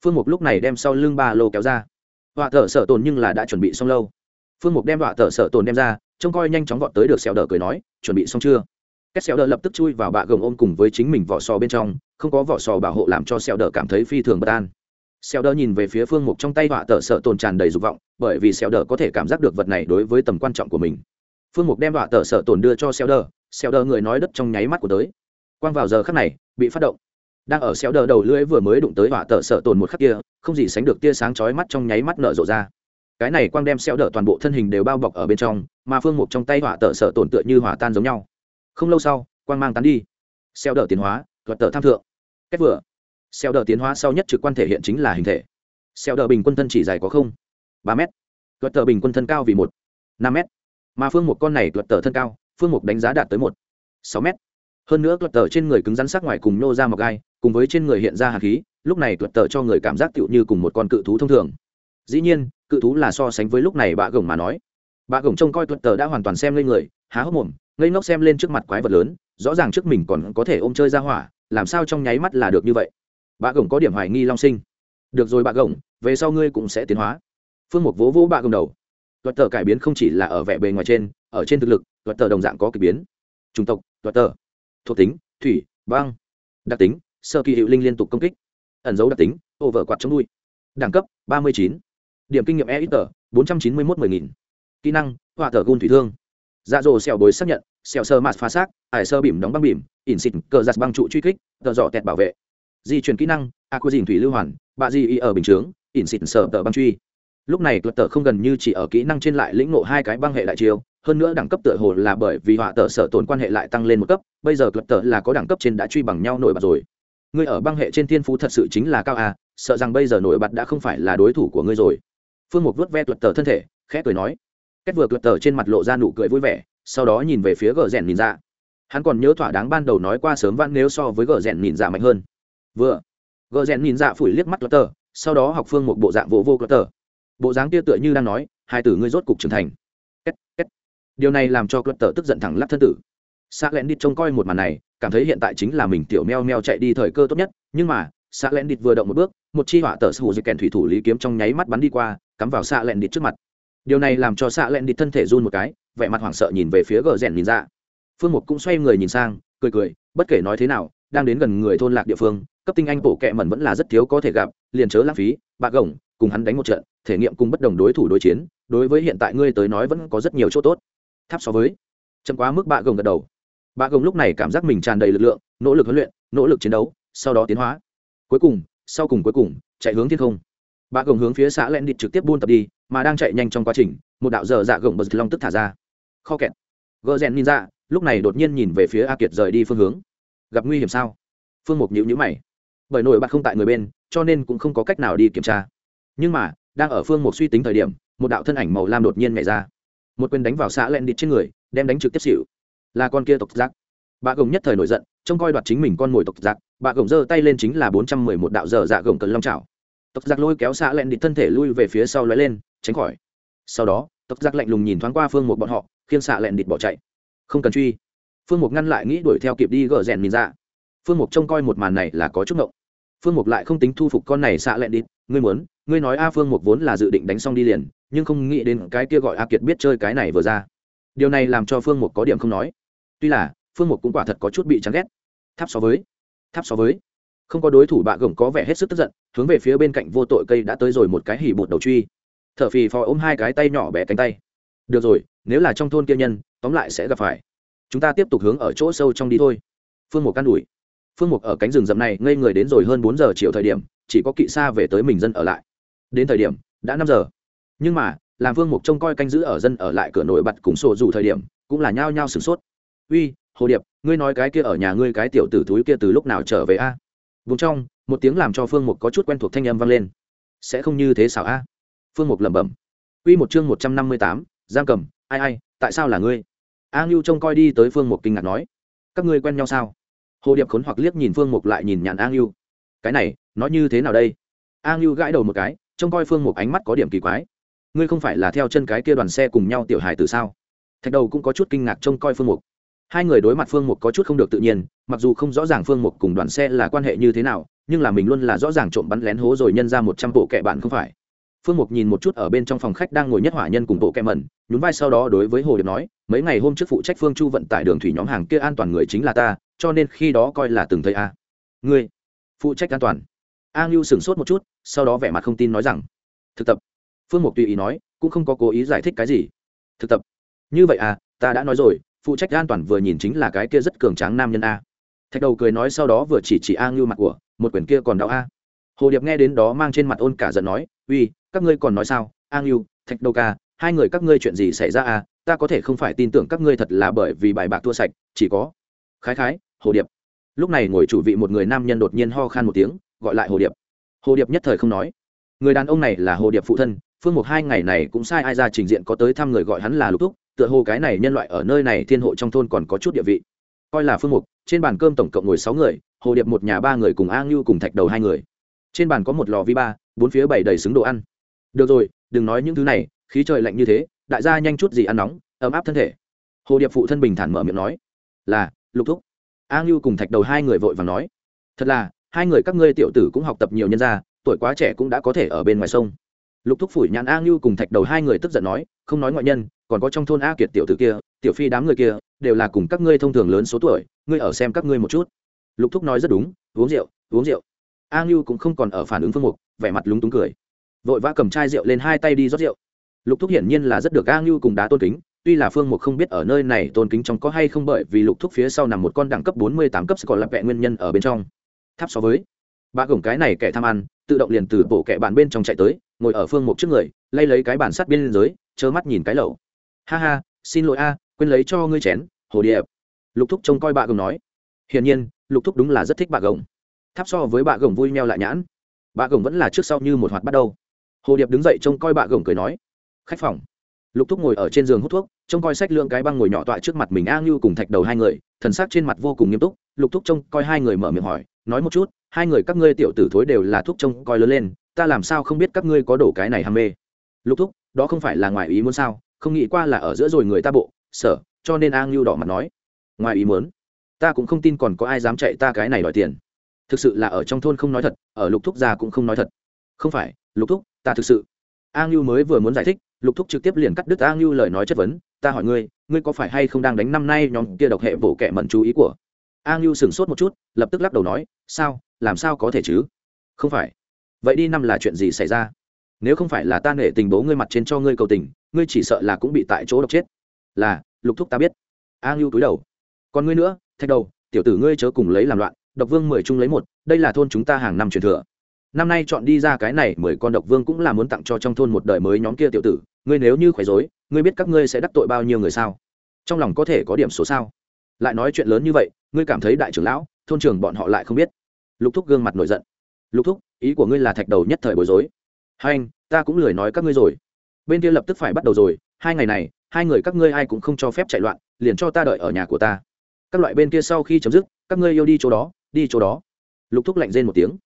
Phương mục lúc này đem sau lưng ba lô kéo ra. Họa thợ sợ tồn nhưng là đã chuẩn bị xong lâu. Phương mục đem họa thợ sợ tồn đem ra, trông coi nhanh chóng gọn tới được xẻo đờ cười nói, chuẩn bị xong chưa? Kết xẻo đờ lập tức chui vào bạ gồng ôm cùng với chính mình vỏ sò bên trong, không có vỏ sò bảo hộ làm cho xẻo đờ cảm thấy phi thường bất an. Xẻo đờ nhìn về phía phương mục trong tay họa thợ sợ tồn tràn đầy dục vọng, bởi vì xẻo đờ có thể cảm giác được vật này đối với tầm quan trọng của mình. Phương mục đem họa thợ sợ tồn đưa cho xẻo đờ xẻo đờ người nói đất trong nháy mắt của tới quang vào giờ khắc này, bị phát động. Đang ở xéo đờ đầu lưỡi vừa mới đụng tới hỏa tờ sợ tồn một khắc kia, không gì sánh được tia sáng chói mắt trong nháy mắt nở rộ ra. Cái này quang đem xéo đờ toàn bộ thân hình đều bao bọc ở bên trong, mà phương mục trong tay hỏa tờ sợ tồn tựa như hỏa tan giống nhau. Không lâu sau, quang mang tán đi. Xéo đờ tiến hóa, thuật tờ tham thượng. Cách vừa. Xéo đờ tiến hóa sau nhất trực quan thể hiện chính là hình thể. Xéo đờ bình quân thân chỉ dài có không? Ba m thuật tờ bình quân thân cao vì một. Năm m mà phương mục con này thuật tờ thân cao, phương mục đánh giá đạt tới một. Sáu m hơn nữa tuật tờ trên người cứng rắn sắc ngoài cùng nô ra mọc gai cùng với trên người hiện ra hạt khí, lúc này tuật tờ cho người cảm giác tựu như cùng một con cự thú thông thường. Dĩ nhiên, cự thú là so sánh với lúc này bạ gồng mà nói. Bạ gồng trông coi tuật tờ đã hoàn toàn xem lên người, há hốc mồm, ngây ngốc xem lên trước mặt quái vật lớn, rõ ràng trước mình còn có thể ôm chơi ra hỏa, làm sao trong nháy mắt là được như vậy? Bạ gồng có điểm hoài nghi long sinh. Được rồi bạ gồng về sau ngươi cũng sẽ tiến hóa. Phương mục vỗ vỗ bạ gồng đầu. Tuật tờ cải biến không chỉ là ở vẻ bề ngoài trên, ở trên thực lực tuật tờ đồng dạng có k ỳ biến. Chủng tộc tuật tờ thuộc tính, thủy, băng. Đặc tính, sơ kỳ hiệu linh liên tục công kích. Ẩn dấu đặc tính, ô vở quạt chống nuôi đẳng cấp, ba mươi chín. Điểm kinh nghiệm e ít tờ bốn trăm chín mươi một mười nghìn. Kỹ năng, họa thờ gôn thủy thương. Dạ dỗ xẻo bồi xác nhận, xẻo sơ mạt phá xác, ải sơ bìm đóng băng bìm ỉn xịt cờ giặt băng trụ truy kích, tờ dọ tẹt bảo vệ. Di chuyển kỹ năng a quy dìn thủy lưu hoàn, bạ di y ở bình chướng, ỉn xịt sờ tờ băng truy. Lúc này luật tờ không gần như chỉ ở kỹ năng trên lại lĩnh ngộ hai cái băng hệ đại chiêu hơn nữa đẳng cấp tựa hồ là bởi vì họa tờ sở tồn quan hệ lại tăng lên một cấp bây giờ lập tờ là có đẳng cấp trên đã truy bằng nhau nổi bật rồi. Ngươi ở băng hệ trên thiên phú thật sự chính là cao à sợ rằng bây giờ nổi bật đã không phải là đối thủ của ngươi rồi. Phương mục vớt ve luật tờ thân thể khẽ cười nói. Kết vừa luật tờ trên mặt lộ ra nụ cười vui vẻ sau đó nhìn về phía gờ rèn nhìn ra hắn còn nhớ thỏa đáng ban đầu nói qua sớm vãn nếu so với gờ rèn nhìn dạ mạnh hơn. Vừa gờ rèn nhìn dạ phủi liếc mắt luật tờ sau đó học phương một bộ dạng vô vô luật tờ. Bộ dáng kia tựa như đang nói hai tử ngươi rốt cục trưởng thành. Két, két điều này làm cho luật tờ tức giận thẳng lắc thân tử. Xạ lẹn đít trông coi một màn này, cảm thấy hiện tại chính là mình tiểu meo meo chạy đi thời cơ tốt nhất, nhưng mà xạ lẹn đít vừa động một bước, một chi họa tờ sù dịch kèn thủy thủ lý kiếm trong nháy mắt bắn đi qua, cắm vào xạ lẹn đít trước mặt. Điều này làm cho xạ lẹn đít thân thể run một cái, vẻ mặt hoảng sợ nhìn về phía gờ rèn nhìn ra. Phương mục cũng xoay người nhìn sang, cười cười, bất kể nói thế nào, đang đến gần người thôn lạc địa phương, cấp tinh anh bổ kẹ mẩn vẫn là rất thiếu có thể gặp, liền chớ lãng phí bạc gồng, cùng hắn đánh một trận, thể nghiệm cùng bất đồng đối thủ đối chiến, đối với hiện tại ngươi tới nói vẫn có rất nhiều chỗ tốt tháp so với. Chậm quá mức bạ gồng gật đầu. Bạ gồng lúc này cảm giác mình tràn đầy lực lượng, nỗ lực huấn luyện, nỗ lực chiến đấu, sau đó tiến hóa. Cuối cùng, sau cùng cuối cùng, chạy hướng thiên không. Bạ gồng hướng phía xã len địch trực tiếp buôn tập đi, mà đang chạy nhanh trong quá trình, một đạo dở dạ gồng bật long tức thả ra. Kho kẹt. Gờ rèn ninja lúc này đột nhiên nhìn về phía a kiệt rời đi phương hướng. Gặp nguy hiểm sao? Phương mục nhịu nhữ mày. Bởi nổi bạn không tại người bên, cho nên cũng không có cách nào đi kiểm tra. Nhưng mà, đang ở phương một suy tính thời điểm, một đạo thân ảnh màu lam đột nhiên nhảy ra một quyền đánh vào xã len đít trên người, đem đánh trực tiếp xỉu. là con kia tộc giác. Bà gồng nhất thời nổi giận, trông coi đoạt chính mình con mồi tộc giác. Bà gồng giơ tay lên chính là bốn trăm mười một đạo dở dạ gồng cần long trào tộc giác lôi kéo xã len đít thân thể lui về phía sau lóe lên, tránh khỏi. Sau đó, tộc giác lạnh lùng nhìn thoáng qua phương một bọn họ, khiêng xã len đít bỏ chạy. Không cần truy. Phương một ngăn lại nghĩ đuổi theo kịp đi gỡ rèn mìn ra. Phương một trông coi một màn này là có chút ngộng phương mục lại không tính thu phục con này xạ lẹn đi. ngươi muốn, ngươi nói a phương mục vốn là dự định đánh xong đi liền, nhưng không nghĩ đến cái kia gọi a kiệt biết chơi cái này vừa ra. Điều này làm cho phương mục có điểm không nói. Tuy là, phương mục cũng quả thật có chút bị chán ghét. Tháp so với, tháp so với. Không có đối thủ bạ gồng có vẻ hết sức tức giận, hướng về phía bên cạnh vô tội cây đã tới rồi một cái hỉ bột đầu truy. T h ở phì phò ôm hai cái tay nhỏ bé cánh tay. Được rồi, nếu là trong thôn kia nhân, tóm lại sẽ gặp phải. Chúng ta tiếp tục hướng ở chỗ sâu trong đi thôi. Phương mục can đủi phương mục ở cánh rừng rậm này ngây người đến rồi hơn bốn giờ chiều thời điểm, chỉ có kỵ xa về tới mình dân ở lại. Đến thời điểm, đã năm giờ. Nhưng mà, làm phương mục trông coi canh giữ ở dân ở lại cửa nổi bật cùng sổ dù thời điểm, cũng là nhao nhao sửng sốt. Uy, hồ điệp, ngươi nói cái kia ở nhà ngươi cái tiểu tử thúi kia từ lúc nào trở về a? Vùng trong, một tiếng làm cho phương mục có chút quen thuộc thanh âm vang lên. Sẽ không như thế xảo a? Phương mục lẩm bẩm. Uy một chương một trăm năm mươi tám giang cầm, ai ai, tại sao là ngươi? A ngưu trông coi đi tới phương mục kinh ngạc nói. Các ngươi quen nhau sao? Hồ điệp khốn hoặc liếc nhìn phương mục lại nhìn nhàn a ngưu cái này nói như thế nào đây? A ngưu gãi đầu một cái, trông coi phương mục ánh mắt có điểm kỳ quái. Ngươi không phải là theo chân cái kia đoàn xe cùng nhau tiểu hài từ sao? Thạch đầu cũng có chút kinh ngạc trông coi phương mục. Hai người đối mặt phương mục có chút không được tự nhiên, mặc dù không rõ ràng phương mục cùng đoàn xe là quan hệ như thế nào, nhưng là mình luôn là rõ ràng trộm bắn lén hố rồi nhân ra một trăm bộ kệ bạn không phải. Phương mục nhìn một chút ở bên trong phòng khách đang ngồi nhất hỏa nhân cùng bộ kẹ mẩn, nhún vai sau đó đối với hồ điệp nói, mấy ngày hôm trước phụ trách phương chu vận tải đường thủy nhóm hàng kia an toàn người chính là ta cho nên khi đó coi là từng thấy a. Ngươi, phụ trách an toàn. A ngưu sửng sốt một chút, sau đó vẻ mặt không tin nói rằng, thực tập. Phương mục tùy ý nói, cũng không có cố ý giải thích cái gì. Thực tập. Như vậy à ta đã nói rồi, phụ trách an toàn vừa nhìn chính là cái kia rất cường tráng nam nhân a. Thạch đầu cười nói sau đó vừa chỉ chỉ a ngưu mặt của, một quyển kia còn đau a. Hồ điệp nghe đến đó mang trên mặt ôn cả giận nói, uy, các ngươi còn nói sao? A ngưu, thạch đầu ca, hai người các ngươi chuyện gì xảy ra à ta có thể không phải tin tưởng các ngươi thật là bởi vì bài bạc thua sạch, chỉ có. Khái khái hồ điệp. Lúc này ngồi chủ vị một người nam nhân đột nhiên ho khan một tiếng, gọi lại hồ điệp. Hồ điệp nhất thời không nói. Người đàn ông này là hồ điệp phụ thân, phương mục hai ngày này cũng sai ai ra trình diện có tới thăm người gọi hắn là lục thúc, tựa hồ cái này nhân loại ở nơi này thiên hộ trong thôn còn có chút địa vị. Coi là phương mục, trên bàn cơm tổng cộng ngồi sáu người, hồ điệp một nhà ba người cùng a ngưu cùng thạch đầu hai người. Trên bàn có một lò vi ba, bốn phía bảy đầy xứng đồ ăn. Được rồi, đừng nói những thứ này, khí trời lạnh như thế, đại gia nhanh chút gì ăn nóng, ấm áp thân thể. Hồ điệp phụ thân bình thản mở miệng nói, là, lục thúc a ngưu cùng thạch đầu hai người vội và nói, thật là, hai người các ngươi tiểu tử cũng học tập nhiều nhân gia, tuổi quá trẻ cũng đã có thể ở bên ngoài sông. Lục thúc phủi nhãn a ngưu cùng thạch đầu hai người tức giận nói, không nói ngoại nhân, còn có trong thôn a kiệt tiểu tử kia, tiểu phi đám người kia, đều là cùng các ngươi thông thường lớn số tuổi, ngươi ở xem các ngươi một chút. Lục thúc nói rất đúng, uống rượu uống rượu. A ngưu cũng không còn ở phản ứng phương mục, vẻ mặt lúng túng cười, vội vã cầm chai rượu lên hai tay đi rót rượu. Lục thúc hiển nhiên là rất được a ngưu cùng đá tôn kính tuy là phương mục không biết ở nơi này tôn kính trong có hay không bởi vì lục thúc phía sau nằm một con đẳng cấp bốn mươi tám cấp còn là vẹn nguyên nhân ở bên trong. Tháp so với ba gồng cái này kẻ tham ăn, tự động liền từ bộ kẻ bàn bên trong chạy tới, ngồi ở phương mục trước người, lay lấy cái bàn sắt biên giới chớ mắt nhìn cái lẩu ha ha, xin lỗi a, quên lấy cho ngươi chén, hồ điệp. Lục thúc trông coi bà gồng nói. Hiển nhiên, lục thúc đúng là rất thích bà gồng. Tháp so với bà gồng vui meo lại nhãn. Bà gồng vẫn là trước sau như một hoạt bắt đầu. Hồ điệp đứng dậy trông coi bà gồng cười nói. Khách phòng lục thúc ngồi ở trên giường hút thuốc, trông coi sách lượng cái băng ngồi nhỏ tọa trước mặt mình a ngưu cùng thạch đầu hai người, thần sắc trên mặt vô cùng nghiêm túc. Lục thúc trông coi hai người mở miệng hỏi, nói một chút, hai người các ngươi tiểu tử thối đều là thuốc trông coi lớn lên, ta làm sao không biết các ngươi có đổ cái này ham mê? Lục thúc, đó không phải là ngoài ý muốn sao? Không nghĩ qua là ở giữa rồi người ta bộ sở cho nên a ngưu đỏ mặt nói. Ngoài ý muốn? Ta cũng không tin còn có ai dám chạy ta cái này đòi tiền. Thực sự là ở trong thôn không nói thật, ở lục thúc già cũng không nói thật. Không phải, lục thúc, ta thực sự. A ngưu mới vừa muốn giải thích lục thúc trực tiếp liền cắt đứt a ngưu lời nói chất vấn, ta hỏi ngươi ngươi có phải hay không đang đánh năm nay nhóm kia độc hệ bổ kẻ mẩn chú ý của? A ngưu sửng sốt một chút, lập tức lắc đầu nói, sao, làm sao có thể chứ? Không phải. Vậy đi năm là chuyện gì xảy ra? Nếu không phải là ta nể tình bố ngươi mặt trên cho ngươi cầu tình, ngươi chỉ sợ là cũng bị tại chỗ độc chết. Là, lục thúc ta biết. A ngưu túi đầu. Còn ngươi nữa, thạch đầu, tiểu tử ngươi chớ cùng lấy làm loạn, độc vương mười chung lấy một, đây là thôn chúng ta hàng năm truyền thừa năm nay chọn đi ra cái này mười con độc vương cũng là muốn tặng cho trong thôn một đời mới nhóm kia tiểu tử. Ngươi nếu như khỏe dối ngươi biết các ngươi sẽ đắc tội bao nhiêu người sao? Trong lòng có thể có điểm số sao? Lại nói chuyện lớn như vậy, ngươi cảm thấy đại trưởng lão, thôn trưởng bọn họ lại không biết. Lục thúc gương mặt nổi giận. Lục thúc, ý của ngươi là thạch đầu nhất thời bối rối. Hai anh, ta cũng lười nói các ngươi rồi. Bên kia lập tức phải bắt đầu rồi. Hai ngày này, hai người các ngươi ai cũng không cho phép chạy loạn, liền cho ta đợi ở nhà của ta. Các loại bên kia sau khi chấm dứt, các ngươi yêu đi chỗ đó, đi chỗ đó. Lục thúc lạnh rên một tiếng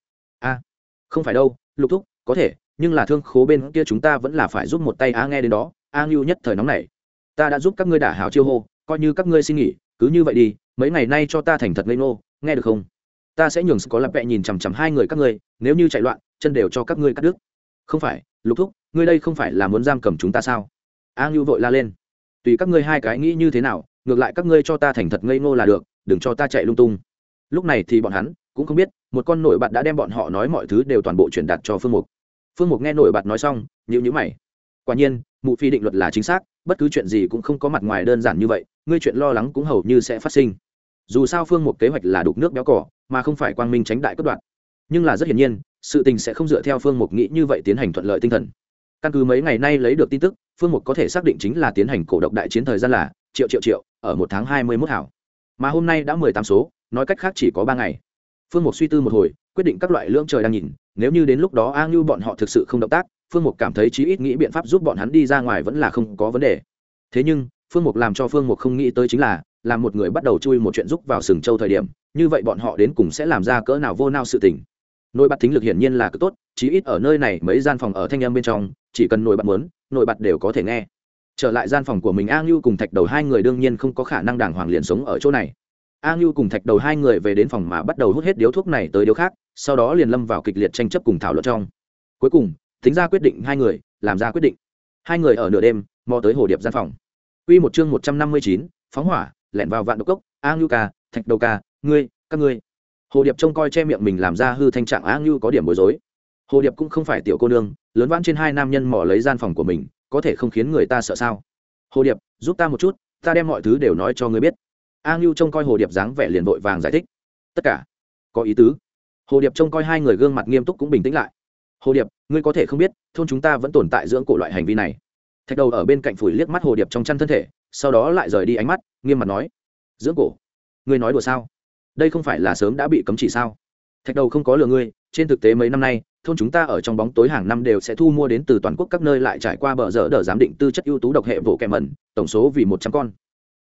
không phải đâu, lục thúc, có thể, nhưng là thương khố bên kia chúng ta vẫn là phải giúp một tay a nghe đến đó, a ngưu nhất thời nóng này ta đã giúp các ngươi đả hảo chiêu hô, coi như các ngươi xin nghỉ, cứ như vậy đi, mấy ngày nay cho ta thành thật ngây ngô, nghe được không? Ta sẽ nhường có lặp vẹ nhìn chằm chằm hai người các ngươi, nếu như chạy loạn, chân đều cho các ngươi cắt đứt. Không phải, lục thúc, ngươi đây không phải là muốn giam cầm chúng ta sao? A ngưu vội la lên. Tùy các ngươi hai cái nghĩ như thế nào, ngược lại các ngươi cho ta thành thật ngây ngô là được, đừng cho ta chạy lung tung. Lúc này thì bọn hắn cũng không biết, một con nổi bật đã đem bọn họ nói mọi thứ đều toàn bộ truyền đạt cho phương mục. Phương mục nghe nổi bật nói xong nhịu nhữ mày. Quả nhiên, mụ phi định luật là chính xác, bất cứ chuyện gì cũng không có mặt ngoài đơn giản như vậy, ngươi chuyện lo lắng cũng hầu như sẽ phát sinh. Dù sao phương mục kế hoạch là đục nước béo cỏ, mà không phải quang minh tránh đại cất đoạn. Nhưng là rất hiển nhiên, sự tình sẽ không dựa theo phương mục nghĩ như vậy tiến hành thuận lợi tinh thần. Căn cứ mấy ngày nay lấy được tin tức, phương mục có thể xác định chính là tiến hành cổ độc đại chiến thời gian là triệu triệu triệu, ở một tháng hai mươi mốt hảo. Mà hôm nay đã mười tám số, nói cách khác chỉ có ba ngày phương mục suy tư một hồi, quyết định các loại lưỡng trời đang nhìn, nếu như đến lúc đó a ngưu bọn họ thực sự không động tác, phương mục cảm thấy chí ít nghĩ biện pháp giúp bọn hắn đi ra ngoài vẫn là không có vấn đề. Thế nhưng, phương mục làm cho phương mục không nghĩ tới chính là, làm một người bắt đầu chui một chuyện giúp vào sừng châu thời điểm, như vậy bọn họ đến cùng sẽ làm ra cỡ nào vô nao sự tình. Nội bật thính lực hiển nhiên là cực tốt, chí ít ở nơi này mấy gian phòng ở thanh âm bên trong, chỉ cần nội bật muốn, nội bật đều có thể nghe. Trở lại gian phòng của mình a ngưu cùng thạch đầu hai người đương nhiên không có khả năng đàng hoàng liền sống ở chỗ này a ngưu cùng thạch đầu hai người về đến phòng mà bắt đầu hút hết điếu thuốc này tới điếu khác sau đó liền lâm vào kịch liệt tranh chấp cùng thảo luận trong cuối cùng tính ra quyết định hai người làm ra quyết định hai người ở nửa đêm mò tới hồ điệp gian phòng Quy một chương một trăm năm mươi chín, phóng hỏa, lẻn vào vạn độc cốc, A Ngưu ca, Thạch Đầu ca, ngươi, các ngươi. Hồ Điệp trông coi che miệng mình làm ra hư thanh trạng A Ngưu có điểm bối rối. Hồ Điệp cũng không phải tiểu cô nương, lớn vãn trên hai nam nhân mò lấy gian phòng của mình, có thể không khiến người ta sợ sao? Hồ Điệp, giúp ta một chút, ta đem mọi thứ đều nói cho ngươi biết. A Ngưu trông coi Hồ Điệp dáng vẻ liền vội vàng giải thích. Tất cả. Có ý tứ. Hồ Điệp trông coi hai người gương mặt nghiêm túc cũng bình tĩnh lại. Hồ Điệp, ngươi có thể không biết, thôn chúng ta vẫn tồn tại dưỡng cổ loại hành vi này. Thạch đầu ở bên cạnh phủi liếc mắt hồ điệp trong chăn thân thể sau đó lại rời đi ánh mắt nghiêm mặt nói. Dưỡng cổ? Ngươi nói đùa sao? Đây không phải là sớm đã bị cấm chỉ sao? Thạch đầu không có lừa ngươi trên thực tế mấy năm nay thôn chúng ta ở trong bóng tối hàng năm đều sẽ thu mua đến từ toàn quốc các nơi lại trải qua bờ dở đờ giám định tư chất ưu tú độc hệ vỗ kèm mẩn tổng số vì một trăm con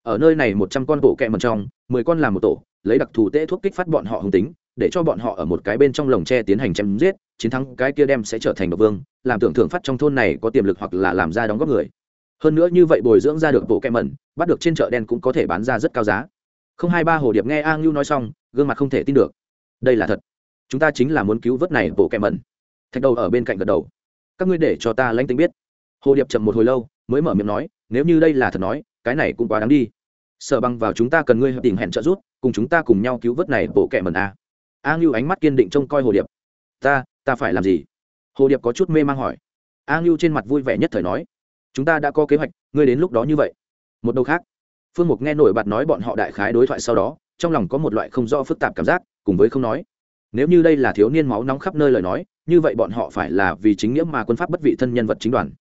ở nơi này một trăm con bộ kẹ mẩn trong, mười con làm một tổ, lấy đặc thù tễ thuốc kích phát bọn họ hung tính, để cho bọn họ ở một cái bên trong lồng tre tiến hành chém giết, chiến thắng cái kia đem sẽ trở thành độc vương, làm tưởng thưởng phát trong thôn này có tiềm lực hoặc là làm ra đóng góp người. Hơn nữa như vậy bồi dưỡng ra được bộ kẹ mẩn, bắt được trên chợ đen cũng có thể bán ra rất cao giá. Không hai ba hồ điệp nghe a ngưu nói xong, gương mặt không thể tin được. Đây là thật. Chúng ta chính là muốn cứu vớt này bộ kẹ mẩn. Thạch đầu ở bên cạnh gật đầu. Các ngươi để cho ta lãnh tính biết. Hồ điệp chậm một hồi lâu, mới mở miệng nói, nếu như đây là thật nói cái này cũng quá đáng đi. Sợ băng vào chúng ta cần ngươi tìm hẹn trợ giúp, cùng chúng ta cùng nhau cứu vớt này bộ kẹ mần a. A ngưu ánh mắt kiên định trông coi hồ điệp. Ta ta phải làm gì? Hồ điệp có chút mê mang hỏi. A ngưu trên mặt vui vẻ nhất thời nói. Chúng ta đã có kế hoạch, ngươi đến lúc đó như vậy. Một đầu khác. Phương mục nghe nổi bật nói bọn họ đại khái đối thoại sau đó, trong lòng có một loại không rõ phức tạp cảm giác, cùng với không nói. Nếu như đây là thiếu niên máu nóng khắp nơi lời nói, như vậy bọn họ phải là vì chính nghĩa mà quân pháp bất vị thân nhân vật chính đoàn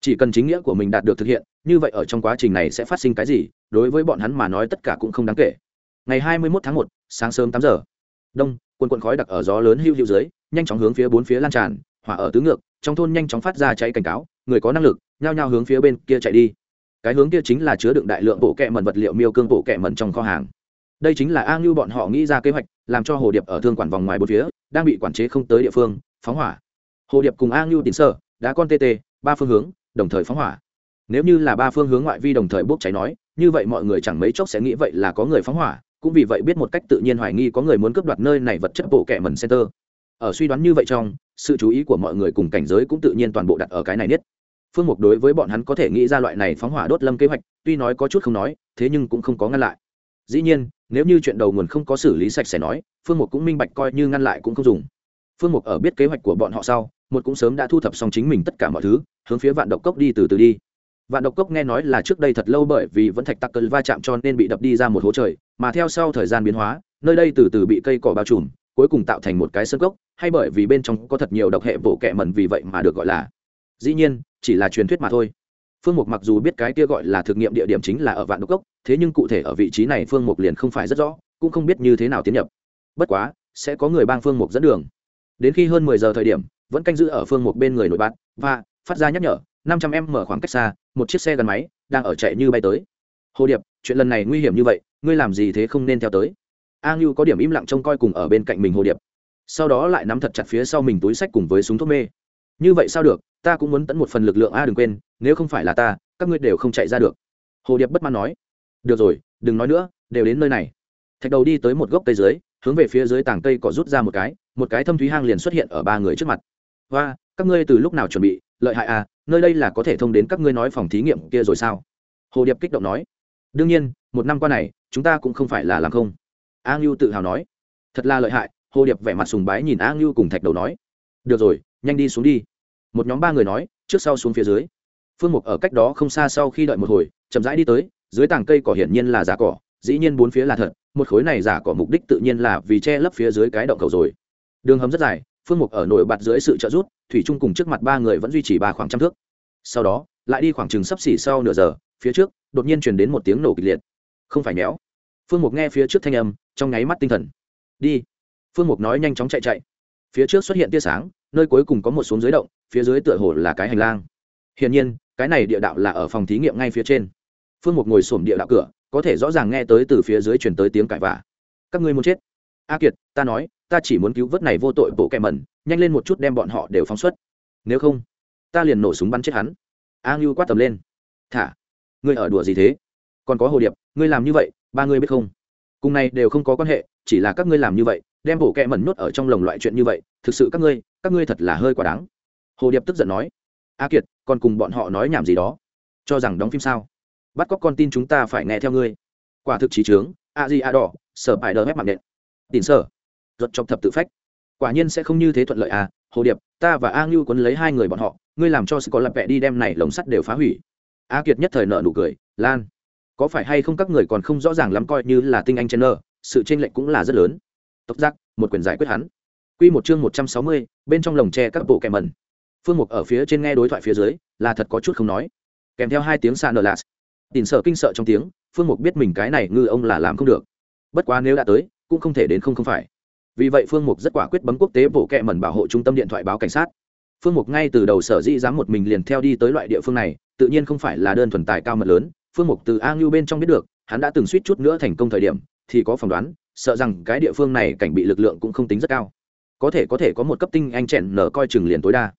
chỉ cần chính nghĩa của mình đạt được thực hiện, như vậy ở trong quá trình này sẽ phát sinh cái gì, đối với bọn hắn mà nói tất cả cũng không đáng kể. Ngày hai mươi 21 tháng một, sáng sớm tám giờ. Đông quân quần khói đặc ở gió lớn hưu hữu dưới, nhanh chóng hướng phía bốn phía lan tràn, hỏa ở tứ ngược, trong thôn nhanh chóng phát ra cháy cảnh cáo, người có năng lực, nhao nhao hướng phía bên kia chạy đi. Cái hướng kia chính là chứa đựng đại lượng bộ kẹ mần vật liệu miêu cương bộ kẹ mần trong kho hàng. Đây chính là a ngưu bọn họ nghĩ ra kế hoạch, làm cho hồ điệp ở thương quản vòng ngoài bốn phía, đang bị quản chế không tới địa phương, phóng hỏa. Hồ điệp cùng a ngưu tín sơ đã con tt ba phương hướng đồng thời phóng hỏa. Nếu như là ba phương hướng ngoại vi đồng thời bốc cháy nói, như vậy mọi người chẳng mấy chốc sẽ nghĩ vậy là có người phóng hỏa, cũng vì vậy biết một cách tự nhiên hoài nghi có người muốn cướp đoạt nơi này vật chất bộ kẹ mẩn center. Ở suy đoán như vậy trong, sự chú ý của mọi người cùng cảnh giới cũng tự nhiên toàn bộ đặt ở cái này nhất. Phương mục đối với bọn hắn có thể nghĩ ra loại này phóng hỏa đốt lâm kế hoạch, tuy nói có chút không nói, thế nhưng cũng không có ngăn lại. Dĩ nhiên, nếu như chuyện đầu nguồn không có xử lý sạch sẽ nói, phương mục cũng minh bạch coi như ngăn lại cũng không dùng. Phương mục ở biết kế hoạch của bọn họ sau một cũng sớm đã thu thập xong chính mình tất cả mọi thứ, hướng phía vạn độc cốc đi từ từ đi. Vạn độc cốc nghe nói là trước đây thật lâu bởi vì vẫn thạch tắc cơn va chạm cho nên bị đập đi ra một hố trời, mà theo sau thời gian biến hóa, nơi đây từ từ bị cây cỏ bao trùm, cuối cùng tạo thành một cái sân gốc hay bởi vì bên trong có thật nhiều độc hệ bộ kẹ mẩn vì vậy mà được gọi là. Dĩ nhiên, chỉ là truyền thuyết mà thôi. Phương mục mặc dù biết cái kia gọi là thực nghiệm địa điểm chính là ở vạn độc cốc, thế nhưng cụ thể ở vị trí này phương mục liền không phải rất rõ, cũng không biết như thế nào tiến nhập. Bất quá, sẽ có người bang phương mục dẫn đường. Đến khi hơn mười giờ thời điểm vẫn canh giữ ở phương một bên người nổi bát và, phát ra nhắc nhở, năm trăm em mở khoảng cách xa, một chiếc xe gắn máy, đang ở chạy như bay tới. Hồ điệp, chuyện lần này nguy hiểm như vậy, ngươi làm gì thế không nên theo tới. A ngưu có điểm im lặng trông coi cùng ở bên cạnh mình hồ điệp. Sau đó lại nắm thật chặt phía sau mình túi sách cùng với súng thuốc mê. Như vậy sao được, ta cũng muốn tận một phần lực lượng a đừng quên, nếu không phải là ta, các ngươi đều không chạy ra được. Hồ điệp bất mãn nói. Được rồi, đừng nói nữa, đều đến nơi này. Thạch đầu đi tới một gốc cây dưới, hướng về phía dưới tảng cây cỏ rút ra một cái một cái thâm thúy hang liền xuất hiện ở ba người trước mặt và các ngươi từ lúc nào chuẩn bị? Lợi hại à nơi đây là có thể thông đến các ngươi nói phòng thí nghiệm kia rồi sao? Hồ điệp kích động nói. Đương nhiên, một năm qua này, chúng ta cũng không phải là làm không. A ngưu tự hào nói. Thật là lợi hại, hồ điệp vẻ mặt sùng bái nhìn a ngưu cùng thạch đầu nói. Được rồi, nhanh đi xuống đi. Một nhóm ba người nói, trước sau xuống phía dưới. Phương mục ở cách đó không xa sau khi đợi một hồi, chậm rãi đi tới, dưới tảng cây cỏ hiển nhiên là giả cỏ, dĩ nhiên bốn phía là thật, một khối này giả cỏ mục đích tự nhiên là vì che lấp phía dưới cái động cầu rồi. Đường hầm rất dài phương mục ở nổi bật dưới sự trợ giúp, thủy trung cùng trước mặt ba người vẫn duy trì ba khoảng trăm thước. Sau đó, lại đi khoảng chừng sắp xỉ sau nửa giờ, phía trước, đột nhiên truyền đến một tiếng nổ kịch liệt. Không phải méo. Phương mục nghe phía trước thanh âm, trong nháy mắt tinh thần. Đi. Phương mục nói nhanh chóng chạy chạy. Phía trước xuất hiện tia sáng, nơi cuối cùng có một xuống dưới động, phía dưới tựa hồ là cái hành lang. Hiển nhiên, cái này địa đạo là ở phòng thí nghiệm ngay phía trên. Phương mục ngồi xổm địa đạo cửa, có thể rõ ràng nghe tới từ phía dưới chuyển tới tiếng cãi vả các ngươi muốn chết a kiệt, ta nói, ta chỉ muốn cứu vớt này vô tội bộ kẹ mẩn, nhanh lên một chút đem bọn họ đều phóng xuất. Nếu không, ta liền nổ súng bắn chết hắn. A ngưu quát tầm lên. Thả, ngươi ở đùa gì thế? Còn có hồ điệp, ngươi làm như vậy, ba ngươi biết không? Cùng này đều không có quan hệ, chỉ là các ngươi làm như vậy, đem bộ kẹ mẩn nhốt ở trong lồng loại chuyện như vậy, thực sự các ngươi các ngươi thật là hơi quá đáng. Hồ điệp tức giận nói. A kiệt, còn cùng bọn họ nói nhảm gì đó? Cho rằng đóng phim sao? Bắt cóc con tin chúng ta phải nghe theo ngươi. Quả thực trí trướng a di a đỏ, sở phải đờ mép mạng nện tìm sở ruột chọc thập tự phách quả nhiên sẽ không như thế thuận lợi à hồ điệp ta và a ngưu quấn lấy hai người bọn họ ngươi làm cho sẽ có lập vẹ đi đem này lồng sắt đều phá hủy a kiệt nhất thời nợ nụ cười lan có phải hay không các người còn không rõ ràng lắm coi như là tinh anh chen nơ sự tranh lệch cũng là rất lớn tốc giác một quyền giải quyết hắn Quy một chương một trăm sáu mươi, bên trong lồng tre các bộ kèm mẩn. Phương Mục ở phía trên nghe đối thoại phía dưới, là thật có chút không nói. Kèm theo hai tiếng xa nở lạt. Tỉnh sợ kinh sợ trong tiếng, Phương Mục biết mình cái này ngư ông là làm không được. Bất quá nếu đã tới, cũng không thể đến không không phải. Vì vậy phương mục rất quả quyết bấm quốc tế bộ kệ mẩn bảo hộ trung tâm điện thoại báo cảnh sát. Phương mục ngay từ đầu sở dĩ dám một mình liền theo đi tới loại địa phương này, tự nhiên không phải là đơn thuần tài cao mật lớn. Phương mục từ a ngưu bên trong biết được, hắn đã từng suýt chút nữa thành công thời điểm, thì có phỏng đoán, sợ rằng cái địa phương này cảnh bị lực lượng cũng không tính rất cao. Có thể có thể có một cấp tinh anh chèn nở coi chừng liền tối đa.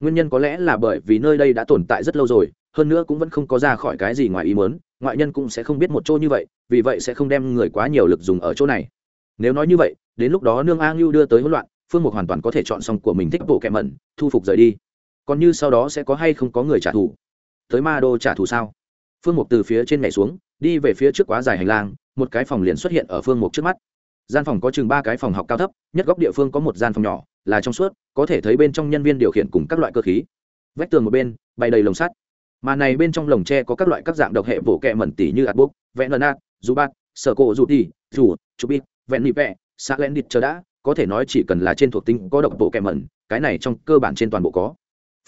Nguyên nhân có lẽ là bởi vì nơi đây đã tồn tại rất lâu rồi, hơn nữa cũng vẫn không có ra khỏi cái gì ngoài ý muốn, ngoại nhân cũng sẽ không biết một chỗ như vậy, vì vậy sẽ không đem người quá nhiều lực dùng ở chỗ này nếu nói như vậy, đến lúc đó nương a ngưu đưa tới hỗn loạn, phương mục hoàn toàn có thể chọn xong của mình thích bộ kẹ mẩn, thu phục rời đi. Còn như sau đó sẽ có hay không có người trả thù? Tới ma đô trả thù sao? Phương mục từ phía trên nhảy xuống, đi về phía trước quá dài hành lang, một cái phòng liền xuất hiện ở phương mục trước mắt. Gian phòng có chừng ba cái phòng học cao thấp, nhất góc địa phương có một gian phòng nhỏ, là trong suốt, có thể thấy bên trong nhân viên điều khiển cùng các loại cơ khí. Vách tường một bên, bày đầy lồng sắt. Mà này bên trong lồng tre có các loại các dạng độc hệ bổ kẹ mẩn tỉ như ạt bốc vẽ nợ nát, dù bát sở cổ dù tỉ, dù, chụp bít vẹn nị vẹ, xã len đít chờ đã, có thể nói chỉ cần là trên thuộc tính có độc bộ kèm mẩn, cái này trong cơ bản trên toàn bộ có.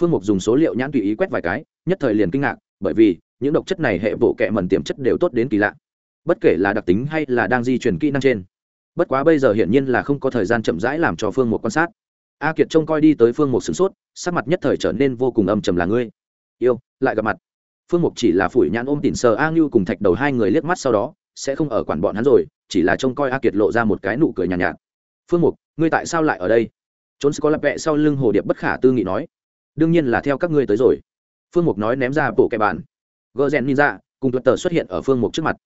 Phương mục dùng số liệu nhãn tùy ý quét vài cái, nhất thời liền kinh ngạc, bởi vì, những độc chất này hệ bộ kẹ mẩn tiềm chất đều tốt đến kỳ lạ. Bất kể là đặc tính hay là đang di chuyển kỹ năng trên. Bất quá bây giờ hiển nhiên là không có thời gian chậm rãi làm cho phương mục quan sát. A kiệt trông coi đi tới phương mục sửng sốt, sắc mặt nhất thời trở nên vô cùng âm trầm là ngươi. Yêu, lại gặp mặt. Phương mục chỉ là phủi nhãn ôm tỉn sờ a ngưu cùng thạch đầu hai người liếc mắt sau đó, sẽ không ở quản bọn hắn rồi chỉ là trông coi a kiệt lộ ra một cái nụ cười nhàn nhạt, nhạt phương mục ngươi tại sao lại ở đây? Trốn có lặp vẹ sau lưng hồ điệp bất khả tư nghị nói. Đương nhiên là theo các ngươi tới rồi. Phương mục nói ném ra bộ kẻ bàn. Gờ rèn ninja cùng tuật tờ xuất hiện ở phương mục trước mặt.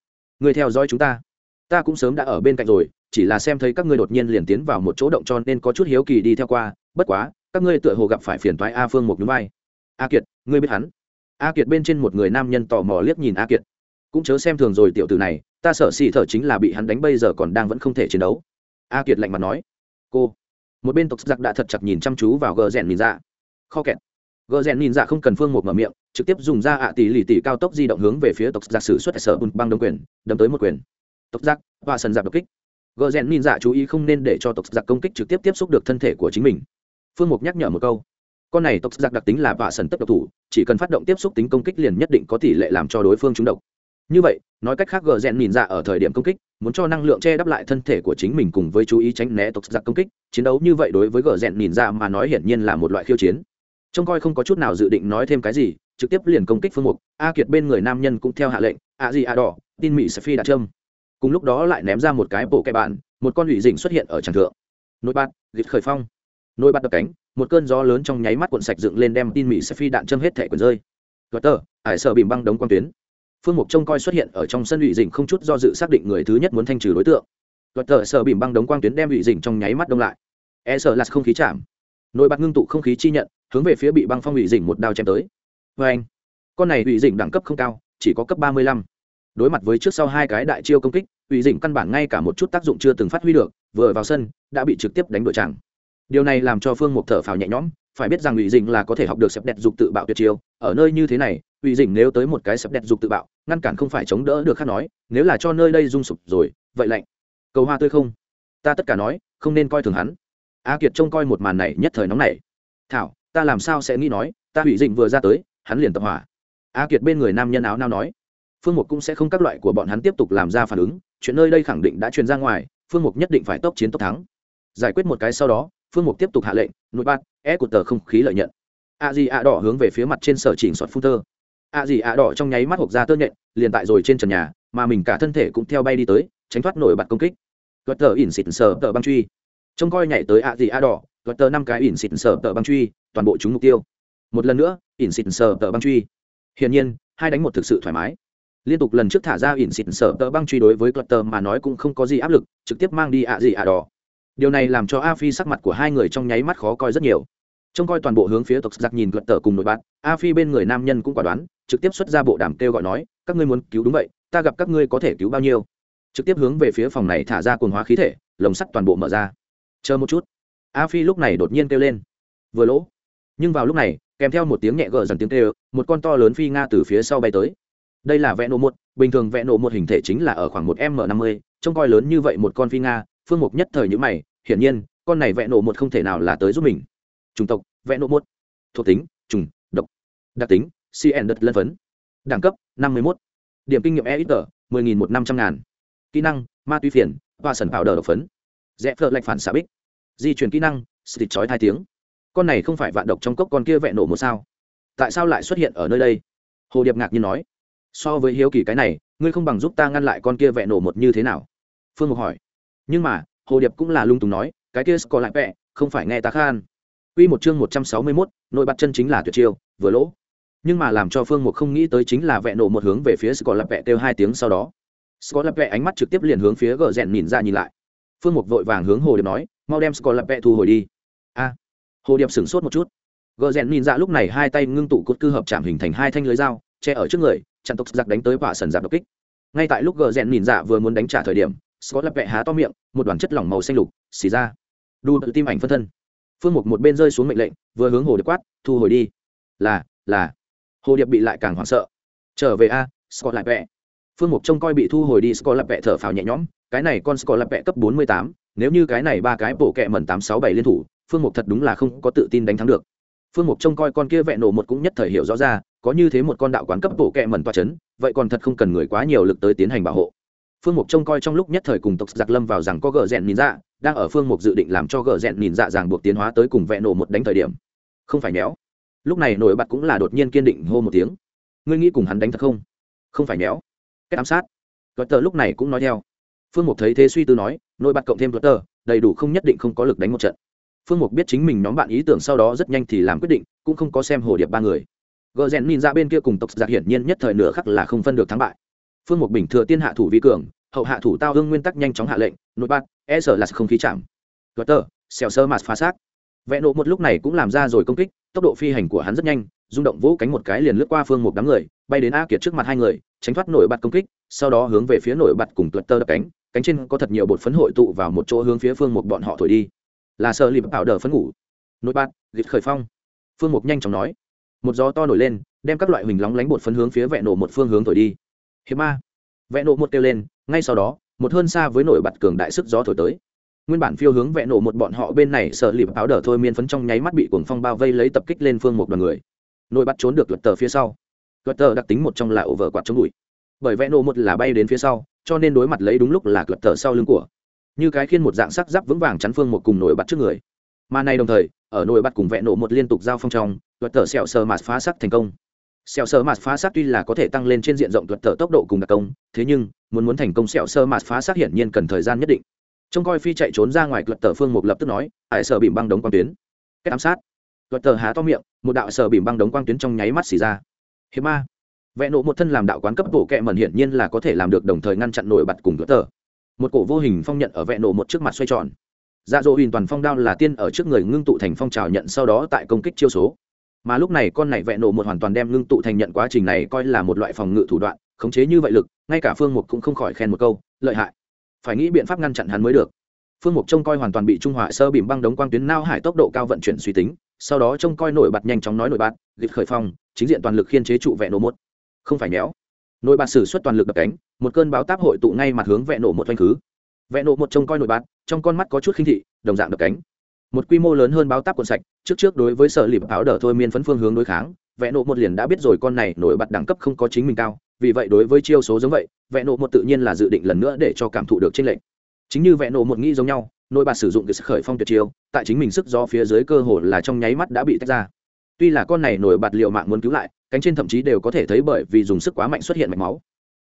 Ngươi theo dõi chúng ta. Ta cũng sớm đã ở bên cạnh rồi chỉ là xem thấy các ngươi đột nhiên liền tiến vào một chỗ động cho nên có chút hiếu kỳ đi theo qua. Bất quá các ngươi tựa hồ gặp phải phiền toái a phương mục núi vai. A kiệt ngươi biết hắn? A kiệt bên trên một người nam nhân tò mò liếc nhìn a kiệt. Cũng chớ xem thường rồi tiểu tử này ta sợ xì thở chính là bị hắn đánh bây giờ còn đang vẫn không thể chiến đấu. A kiệt lạnh mặt nói. Cô. Một bên tộc giặc đã thật chặt nhìn chăm chú vào gờ rèn nhìn ra. Kho kẹt. Gờ rèn nhìn ra không cần phương một mở miệng, trực tiếp dùng ra ạ tỷ lì tỷ cao tốc di động hướng về phía tộc giặc sử xuất sở bùn băng đông quyền đâm tới một quyền. Tộc giặc, và sần giặc đột kích. Gờ rèn nhìn ra chú ý không nên để cho tộc giặc công kích trực tiếp tiếp xúc được thân thể của chính mình. Phương mục nhắc nhở một câu. Con này tộc giặc đặc tính là vạ sần tất độc thủ, chỉ cần phát động tiếp xúc tính công kích liền nhất định có tỷ lệ làm cho đối phương trúng độc như vậy, nói cách khác gờ rèn nhìn ra ở thời điểm công kích, muốn cho năng lượng che đắp lại thân thể của chính mình cùng với chú ý tránh né tộc giặc công kích, chiến đấu như vậy đối với gờ rèn nhìn ra mà nói hiển nhiên là một loại khiêu chiến. Trông coi không có chút nào dự định nói thêm cái gì, trực tiếp liền công kích phương mục, a kiệt bên người nam nhân cũng theo hạ lệnh, a gì a đỏ, tin mỹ sẽ phi đặt châm. Cùng lúc đó lại ném ra một cái bộ kẹ bạn, một con ủy dình xuất hiện ở tràng thượng. Nội bạt gịt khởi phong. Nội bạt đập cánh, một cơn gió lớn trong nháy mắt cuộn sạch dựng lên đem tin mỹ sẽ phi đạn châm hết thẻ quần rơi. Gờ tờ ải sợ bìm băng đống quang tuyến phương mục trông coi xuất hiện ở trong sân ủy dình không chút do dự xác định người thứ nhất muốn thanh trừ đối tượng. Luật tờ sợ bìm băng đống quang tuyến đem ủy dình trong nháy mắt đông lại. E sợ là không khí chạm. Nội bật ngưng tụ không khí chi nhận, hướng về phía bị băng phong ủy dình một đao chém tới. Vê anh, con này ủy dình đẳng cấp không cao, chỉ có cấp ba mươi lăm. Đối mặt với trước sau hai cái đại chiêu công kích ủy dình căn bản ngay cả một chút tác dụng chưa từng phát huy được, vừa vào sân, đã bị trực tiếp đánh đội tràng điều này làm cho phương mục thở phào nhẹ nhõm phải biết rằng ủy dình là có thể học được sập đẹp dục tự bạo tuyệt chiêu. Ở nơi như thế này ủy dình nếu tới một cái sập đẹp dục tự bạo, ngăn cản không phải chống đỡ được khác nói, nếu là cho nơi đây rung sụp rồi, vậy lạnh. Cầu hoa tươi không? Ta tất cả nói, không nên coi thường hắn. A kiệt trông coi một màn này nhất thời nóng này thảo, ta làm sao sẽ nghĩ nói, ta ủy dình vừa ra tới, hắn liền tập hỏa. A kiệt bên người nam nhân áo nao nói, phương mục cũng sẽ không các loại của bọn hắn tiếp tục làm ra phản ứng, chuyện nơi đây khẳng định đã truyền ra ngoài, phương mục nhất định phải tốc chiến tốc thắng. Giải quyết một cái sau đó phương mục tiếp tục hạ lệnh, nội bát é e của tờ không khí lợi nhận. A gì a đỏ hướng về phía mặt trên sở chỉnh sọt phun tơ. A gì a đỏ trong nháy mắt hộp ra tơ nhện, liền tại rồi trên trần nhà, mà mình cả thân thể cũng theo bay đi tới, tránh thoát nổi bật công kích. Gật tờ ỉn xịt sờ tờ băng truy. Trông coi nhảy tới a gì a đỏ gật tờ năm cái ỉn xịt sờ tờ băng truy, toàn bộ chúng mục tiêu. Một lần nữa, ỉn xịt sờ tờ băng truy. Hiển nhiên, hai đánh một thực sự thoải mái. Liên tục lần trước thả ra ỉn xịt sở tờ băng truy đối với clutter mà nói cũng không có gì áp lực, trực tiếp mang đi ạ gì ạ đỏ điều này làm cho a phi sắc mặt của hai người trong nháy mắt khó coi rất nhiều. Trông coi toàn bộ hướng phía tộc giặc nhìn clutter cùng nội bạn a phi bên người nam nhân cũng quả đoán, trực tiếp xuất ra bộ đàm kêu gọi nói, các ngươi muốn cứu đúng vậy, ta gặp các ngươi có thể cứu bao nhiêu? Trực tiếp hướng về phía phòng này thả ra cồn hóa khí thể, lồng sắt toàn bộ mở ra. Chờ một chút. A phi lúc này đột nhiên kêu lên. Vừa lỗ. Nhưng vào lúc này, kèm theo một tiếng nhẹ gờ dần tiếng kêu, một con to lớn phi nga từ phía sau bay tới. Đây là vẽ nổ một, bình thường vẽ nổ một hình thể chính là ở khoảng một m năm mươi, trông coi lớn như vậy một con phi nga phương mục nhất thời nhữ mày, hiển nhiên, con này vẽ nổ một không thể nào là tới giúp mình. Chủng tộc, vẽ nổ một. Thuộc tính trùng độc. Đặc tính cn đất lân phấn. Đẳng cấp, năm mươi một điểm kinh nghiệm e ít tờ mười nghìn một năm trăm ngàn. Kỹ năng, ma túy phiền, và sần bảo đờ độc phấn. Rẽ phợ lạch phản xạ bích. Di chuyển kỹ năng, xịt chói hai tiếng. Con này không phải vạn độc trong cốc, con kia vẽ nổ một sao? Tại sao lại xuất hiện ở nơi đây? Hồ điệp ngạc nhiên nói. So với hiếu kỳ cái này, ngươi không bằng giúp ta ngăn lại con kia vẹn nổ một như thế nào? Phương mục hỏi nhưng mà hồ điệp cũng là lung tùng nói cái kia có lại vẹ không phải nghe ta khan Quy một chương một trăm sáu mươi 161, nội bật chân chính là tuyệt chiêu, vừa lỗ. Nhưng mà làm cho Phương Mục không nghĩ tới chính là vẹ nổ một hướng về phía Scott Lạp vẹ kêu hai tiếng sau đó. Scott Lạp vẹ ánh mắt trực tiếp liền hướng phía gờ rèn nhìn ra nhìn lại. Phương Mục vội vàng hướng Hồ Điệp nói, mau đem Scott Lạp vẹ thu hồi đi. A. Hồ Điệp sửng sốt một chút. Gờ rèn nhìn ra lúc này hai tay ngưng tụ cốt cư hợp chạm hình thành hai thanh lưới dao, che ở trước người, chặn tộc giặc đánh tới vạ sần giặc đột kích ngay tại lúc gờ rèn nhìn ra vừa muốn đánh trả thời điểm scott lặp vẹ há to miệng, một đoàn chất lỏng màu xanh lục xì ra. Đu tự tim ảnh phân thân. Phương mục một bên rơi xuống mệnh lệnh, vừa hướng hồ điệp quát, thu hồi đi. Là là. Hồ điệp bị lại càng hoảng sợ. Trở về a, scott lại vẹ. Phương mục trông coi bị thu hồi đi, scott lặp vẹ thở phào nhẹ nhõm. Cái này con scott lặp vẹ cấp bốn mươi tám, nếu như cái này ba cái bộ kẹ mẩn tám sáu bảy liên thủ, phương mục thật đúng là không có tự tin đánh thắng được. Phương mục trông coi con kia vẹn nổ một cũng nhất thời hiểu rõ ra, có như thế một con đạo quán cấp bộ kẹ mẩn toa c h ấ n vậy còn thật không cần người quá nhiều lực tới tiến hành bảo hộ phương mục trông coi trong lúc nhất thời cùng tộc giặc lâm vào rằng có gờ rèn nhìn dạ đang ở phương mục dự định làm cho gờ rèn nhìn dạ ràng buộc tiến hóa tới cùng vẹn nổ một đánh thời điểm. Không phải méo. Lúc này nổi bật cũng là đột nhiên kiên định hô một tiếng. Ngươi nghĩ cùng hắn đánh thật không? Không phải méo. Cách ám sát. Luật tờ lúc này cũng nói theo. Phương mục thấy thế suy tư nói, nổi bật cộng thêm luật tờ, đầy đủ không nhất định không có lực đánh một trận. Phương mục biết chính mình nhóm bạn ý tưởng sau đó rất nhanh thì làm quyết định, cũng không có xem hồ điệp ba người. Gờ rèn nhìn ra bên kia cùng tộc giặc hiển nhiên nhất thời nửa khắc là không phân được thắng bại. Phương mục bình thừa tiên hạ thủ vi cường hậu hạ thủ tao hương nguyên tắc nhanh chóng hạ lệnh, nội bát e sợ là không khí chạm. Gờ tờ, xèo sơ mạt phá xác. Vẽ nộ một lúc này cũng làm ra rồi công kích, tốc độ phi hành của hắn rất nhanh, rung động vỗ cánh một cái liền lướt qua phương một đám người, bay đến a kiệt trước mặt hai người, tránh thoát nổi bật công kích, sau đó hướng về phía nổi bật cùng tuật tơ đập cánh cánh trên có thật nhiều bột phấn hội tụ vào một chỗ hướng phía phương một bọn họ thổi đi. Là sợ lịp bảo đờ phấn ngủ. Nội bát gịt khởi phong. Phương mục nhanh chóng nói. Một gió to nổi lên, đem các loại hình lóng lánh bột phấn hướng phía vẹn nổ một phương hướng thổi đi. Hiệp ma vẽ nổ một kêu lên, ngay sau đó, một hơn xa với nổi bật cường đại sức gió thổi tới. Nguyên bản phiêu hướng vẽ nổ một bọn họ bên này sợ lịp áo đờ thôi miên phấn trong nháy mắt bị cuồng phong bao vây lấy tập kích lên phương một đoàn người. Nổi bắt trốn được luật tờ phía sau. Luật tờ đặc tính một trong là ổ vở quạt chống đùi bởi vẽ nổ một là bay đến phía sau, cho nên đối mặt lấy đúng lúc là luật tờ sau lưng của. Như cái khiên một dạng sắc giáp vững vàng chắn phương một cùng nổi bật trước người. Mà này đồng thời, ở nổi bật cùng vẽ nổ một liên tục giao phong trong, luật tờ sẹo sờ mạt phá sắc thành công sẹo sơ mạt phá sát tuy là có thể tăng lên trên diện rộng tuật tờ tốc độ cùng đặc công, thế nhưng, muốn muốn thành công sẹo sơ mạt phá sát hiển nhiên cần thời gian nhất định. Trông coi phi chạy trốn ra ngoài luật tờ phương một lập tức nói ải sở bìm băng đống quang tuyến. Cách ám sát. Luật tờ há to miệng, một đạo sở bìm băng đống quang tuyến trong nháy mắt xì ra. Hiệp ma. Vẽ nộ một thân làm đạo quán cấp bộ kệ mẩn hiển nhiên là có thể làm được đồng thời ngăn chặn nổi bật cùng luật tờ một cổ vô hình phong nhận ở vẽ nộ một trước mặt xoay tròn. Dạ dỗ hình toàn phong đao là tiên ở trước người ngưng tụ thành phong trào nhận sau đó tại công kích chiêu số mà lúc này con này vẹn nổ một hoàn toàn đem ngưng tụ thành nhận quá trình này coi là một loại phòng ngự thủ đoạn, khống chế như vậy lực, ngay cả phương mục cũng không khỏi khen một câu, lợi hại. Phải nghĩ biện pháp ngăn chặn hắn mới được. Phương mục trông coi hoàn toàn bị trung hòa sơ bìm băng đống quang tuyến nao hải tốc độ cao vận chuyển suy tính, sau đó trông coi nổi bật nhanh chóng nói nổi bật gịch khởi phong, chính diện toàn lực khiên chế trụ vẹn nổ một. Không phải nhéo. Nổi bật sử xuất toàn lực đập cánh, một cơn báo táp hội tụ ngay mặt hướng vẹn nổ một oanh khứ. Vẹn nổ một trông coi nổi bật, trong con mắt có chút khinh thị, đồng dạng đập cánh một quy mô lớn hơn báo táp quần sạch, trước trước đối với sở lịp áo đờ thôi miên phấn phương hướng đối kháng, vẽ nộ một liền đã biết rồi con này nổi bật đẳng cấp không có chính mình cao, vì vậy đối với chiêu số giống vậy, vẽ nộ một tự nhiên là dự định lần nữa để cho cảm thụ được trên lệnh chính như vẽ nộ một nghĩ giống nhau nỗi bạt sử dụng cái sức khởi phong tuyệt chiêu, tại chính mình sức do phía dưới cơ hồ là trong nháy mắt đã bị tách ra. Tuy là con này nổi bật liệu mạng muốn cứu lại, cánh trên thậm chí đều có thể thấy bởi vì dùng sức quá mạnh xuất hiện mạch máu.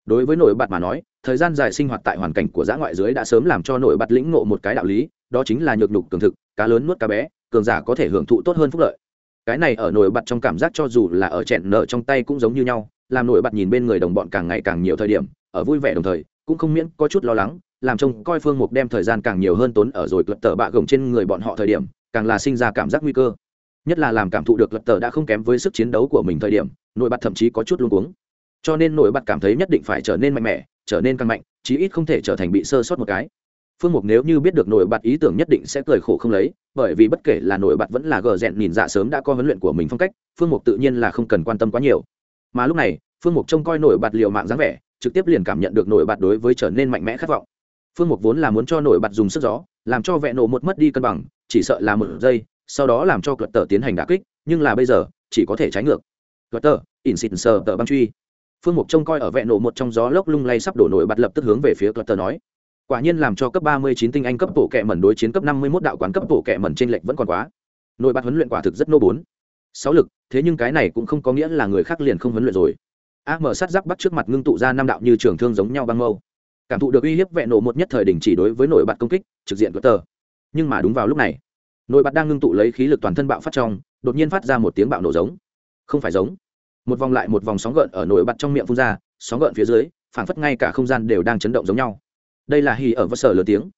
Đối với nổi bật mà nói, thời gian dài sinh hoạt tại hoàn cảnh của giã ngoại dưới đã sớm làm cho nổi bật lĩnh ngộ một cái đạo lý đó chính là nhược nhục cường thực, cá lớn nuốt cá bé, cường giả có thể hưởng thụ tốt hơn phúc lợi. Cái này ở nổi bật trong cảm giác cho dù là ở chẹn nợ trong tay cũng giống như nhau, làm nổi bật nhìn bên người đồng bọn càng ngày càng nhiều thời điểm, ở vui vẻ đồng thời, cũng không miễn có chút lo lắng, làm trông coi phương mục đem thời gian càng nhiều hơn tốn ở rồi lật tờ bạ gồng trên người bọn họ thời điểm, càng là sinh ra cảm giác nguy cơ. Nhất là làm cảm thụ được lật tờ đã không kém với sức chiến đấu của mình thời điểm, nổi bật thậm chí có chút luống cuống. Cho nên nổi bật cảm thấy nhất định phải trở nên mạnh mẽ, trở nên càng mạnh, chí ít không thể trở thành bị sơ sót một cái phương mục nếu như biết được nổi bật ý tưởng nhất định sẽ cười khổ không lấy, bởi vì bất kể là nổi bật vẫn là gờ rẹn nhìn dạ sớm đã có huấn luyện của mình phong cách, phương mục tự nhiên là không cần quan tâm quá nhiều. Mà lúc này, phương mục trông coi nổi bật liều mạng dáng vẻ, trực tiếp liền cảm nhận được nổi bật đối với trở nên mạnh mẽ khát vọng. Phương mục vốn là muốn cho nổi bật dùng sức gió, làm cho vẹn nổ một mất đi cân bằng, chỉ sợ là một giây, sau đó làm cho cợt tờ tiến hành đà kích, nhưng là bây giờ, chỉ có thể trái ngược. Cợt tờ in xịn sờ tờ băng truy. Phương mục trông coi ở vẹn nổ một trong gió lốc lung lay sắp đổ nổi bật lập tức hướng về phía cợt tờ nói quả nhiên làm cho cấp ba mươi chín tinh anh cấp bộ kệ mẩn đối chiến cấp năm mươi 51 đạo quán cấp bộ kệ mẩn trên lệnh vẫn còn quá. Nội bạt huấn luyện quả thực rất nô bốn sáu lực, thế nhưng cái này cũng không có nghĩa là người khác liền không huấn luyện rồi. A mở sát giáp bắt trước mặt ngưng tụ ra năm đạo như trường thương giống nhau băng mâu. Cảm thụ được uy hiếp vẹn nổ một nhất thời đình chỉ đối với nội bạt công kích, trực diện của tờ nhưng mà đúng vào lúc này, nội bạt đang ngưng tụ lấy khí lực toàn thân bạo phát trong, đột nhiên phát ra một tiếng bạo nổ giống. Không phải giống. Một vòng lại một vòng sóng gợn ở nội bạt trong miệng phun ra, sóng gợn phía dưới, phảng phất ngay cả không gian đều đang chấn động giống nhau đây là hì ở vơ sở lớn tiếng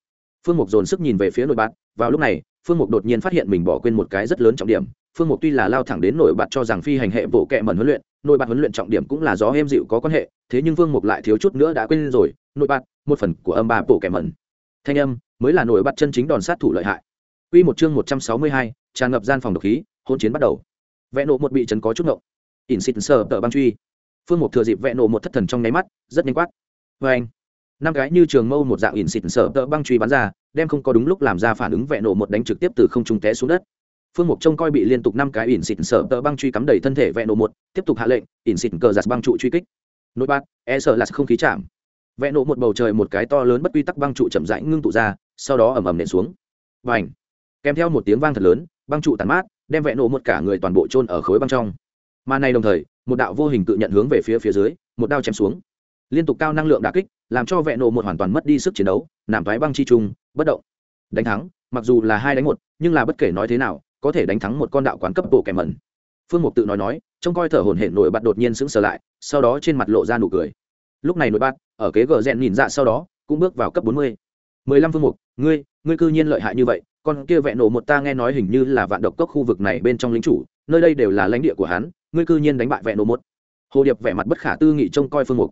phương mục dồn sức nhìn về phía nội bạt vào lúc này phương mục đột nhiên phát hiện mình bỏ quên một cái rất lớn trọng điểm phương mục tuy là lao thẳng đến nội bạt cho rằng phi hành hệ bộ kệ mẩn huấn luyện nội bạt huấn luyện trọng điểm cũng là gió êm dịu có quan hệ thế nhưng phương mục lại thiếu chút nữa đã quên rồi nội bạt một phần của âm ba bộ kệ mẩn thanh âm mới là nội bạt chân chính đòn sát thủ lợi hại Quy một chương 162, tràn ngập gian phòng độc khí, hỗn chiến bắt đầu. Vẽ nộ một bị chấn có chút ngộng. In sờ tờ băng truy. Phương Mục thừa dịp vẽ nộ một thất thần trong nháy mắt, rất nhanh quát. Oeng. Năm cái như trường mâu một dạng ỉn xịt sở tợ băng truy bắn ra, đem không có đúng lúc làm ra phản ứng vẹn nổ một đánh trực tiếp từ không trung té xuống đất. Phương mục trông coi bị liên tục năm cái ỉn xịt sở tợ băng truy cắm đầy thân thể vẹn nổ một tiếp tục hạ lệnh ỉn xịt cờ giặt băng trụ truy kích. Nội bát e sợ là không khí chạm. Vẹn nổ một bầu trời một cái to lớn bất quy tắc băng trụ chậm rãi ngưng tụ ra sau đó ầm ầm nện xuống. Và ảnh kèm theo một tiếng vang thật lớn băng trụ tàn mát đem vẹn nổ một cả người toàn bộ trôn ở khối băng trong. Mà này đồng thời một đạo vô hình tự nhận hướng về phía phía dưới một đao chém xuống. Liên tục cao năng lượng đả kích làm cho vẹn nổ một hoàn toàn mất đi sức chiến đấu, nằm thoái băng chi trung, bất động. Đánh thắng, mặc dù là hai đánh một, nhưng là bất kể nói thế nào, có thể đánh thắng một con đạo quán cấp bộ kẻ mẩn. Phương mục tự nói nói, trông coi thở hổn hển nổi bật đột nhiên sững sờ lại, sau đó trên mặt lộ ra nụ cười. Lúc này nổi bật, ở kế gờ rèn nhìn ra sau đó, cũng bước vào cấp bốn mươi. Mười lăm phương mục, ngươi ngươi cư nhiên lợi hại như vậy, con kia vẹn nổ một ta nghe nói hình như là vạn độc cốc khu vực này bên trong lính chủ, nơi đây đều là lãnh địa của hắn, ngươi cư nhiên đánh bại vẹn nổ một. Hồ điệp vẻ mặt bất khả tư nghị trông coi phương mục.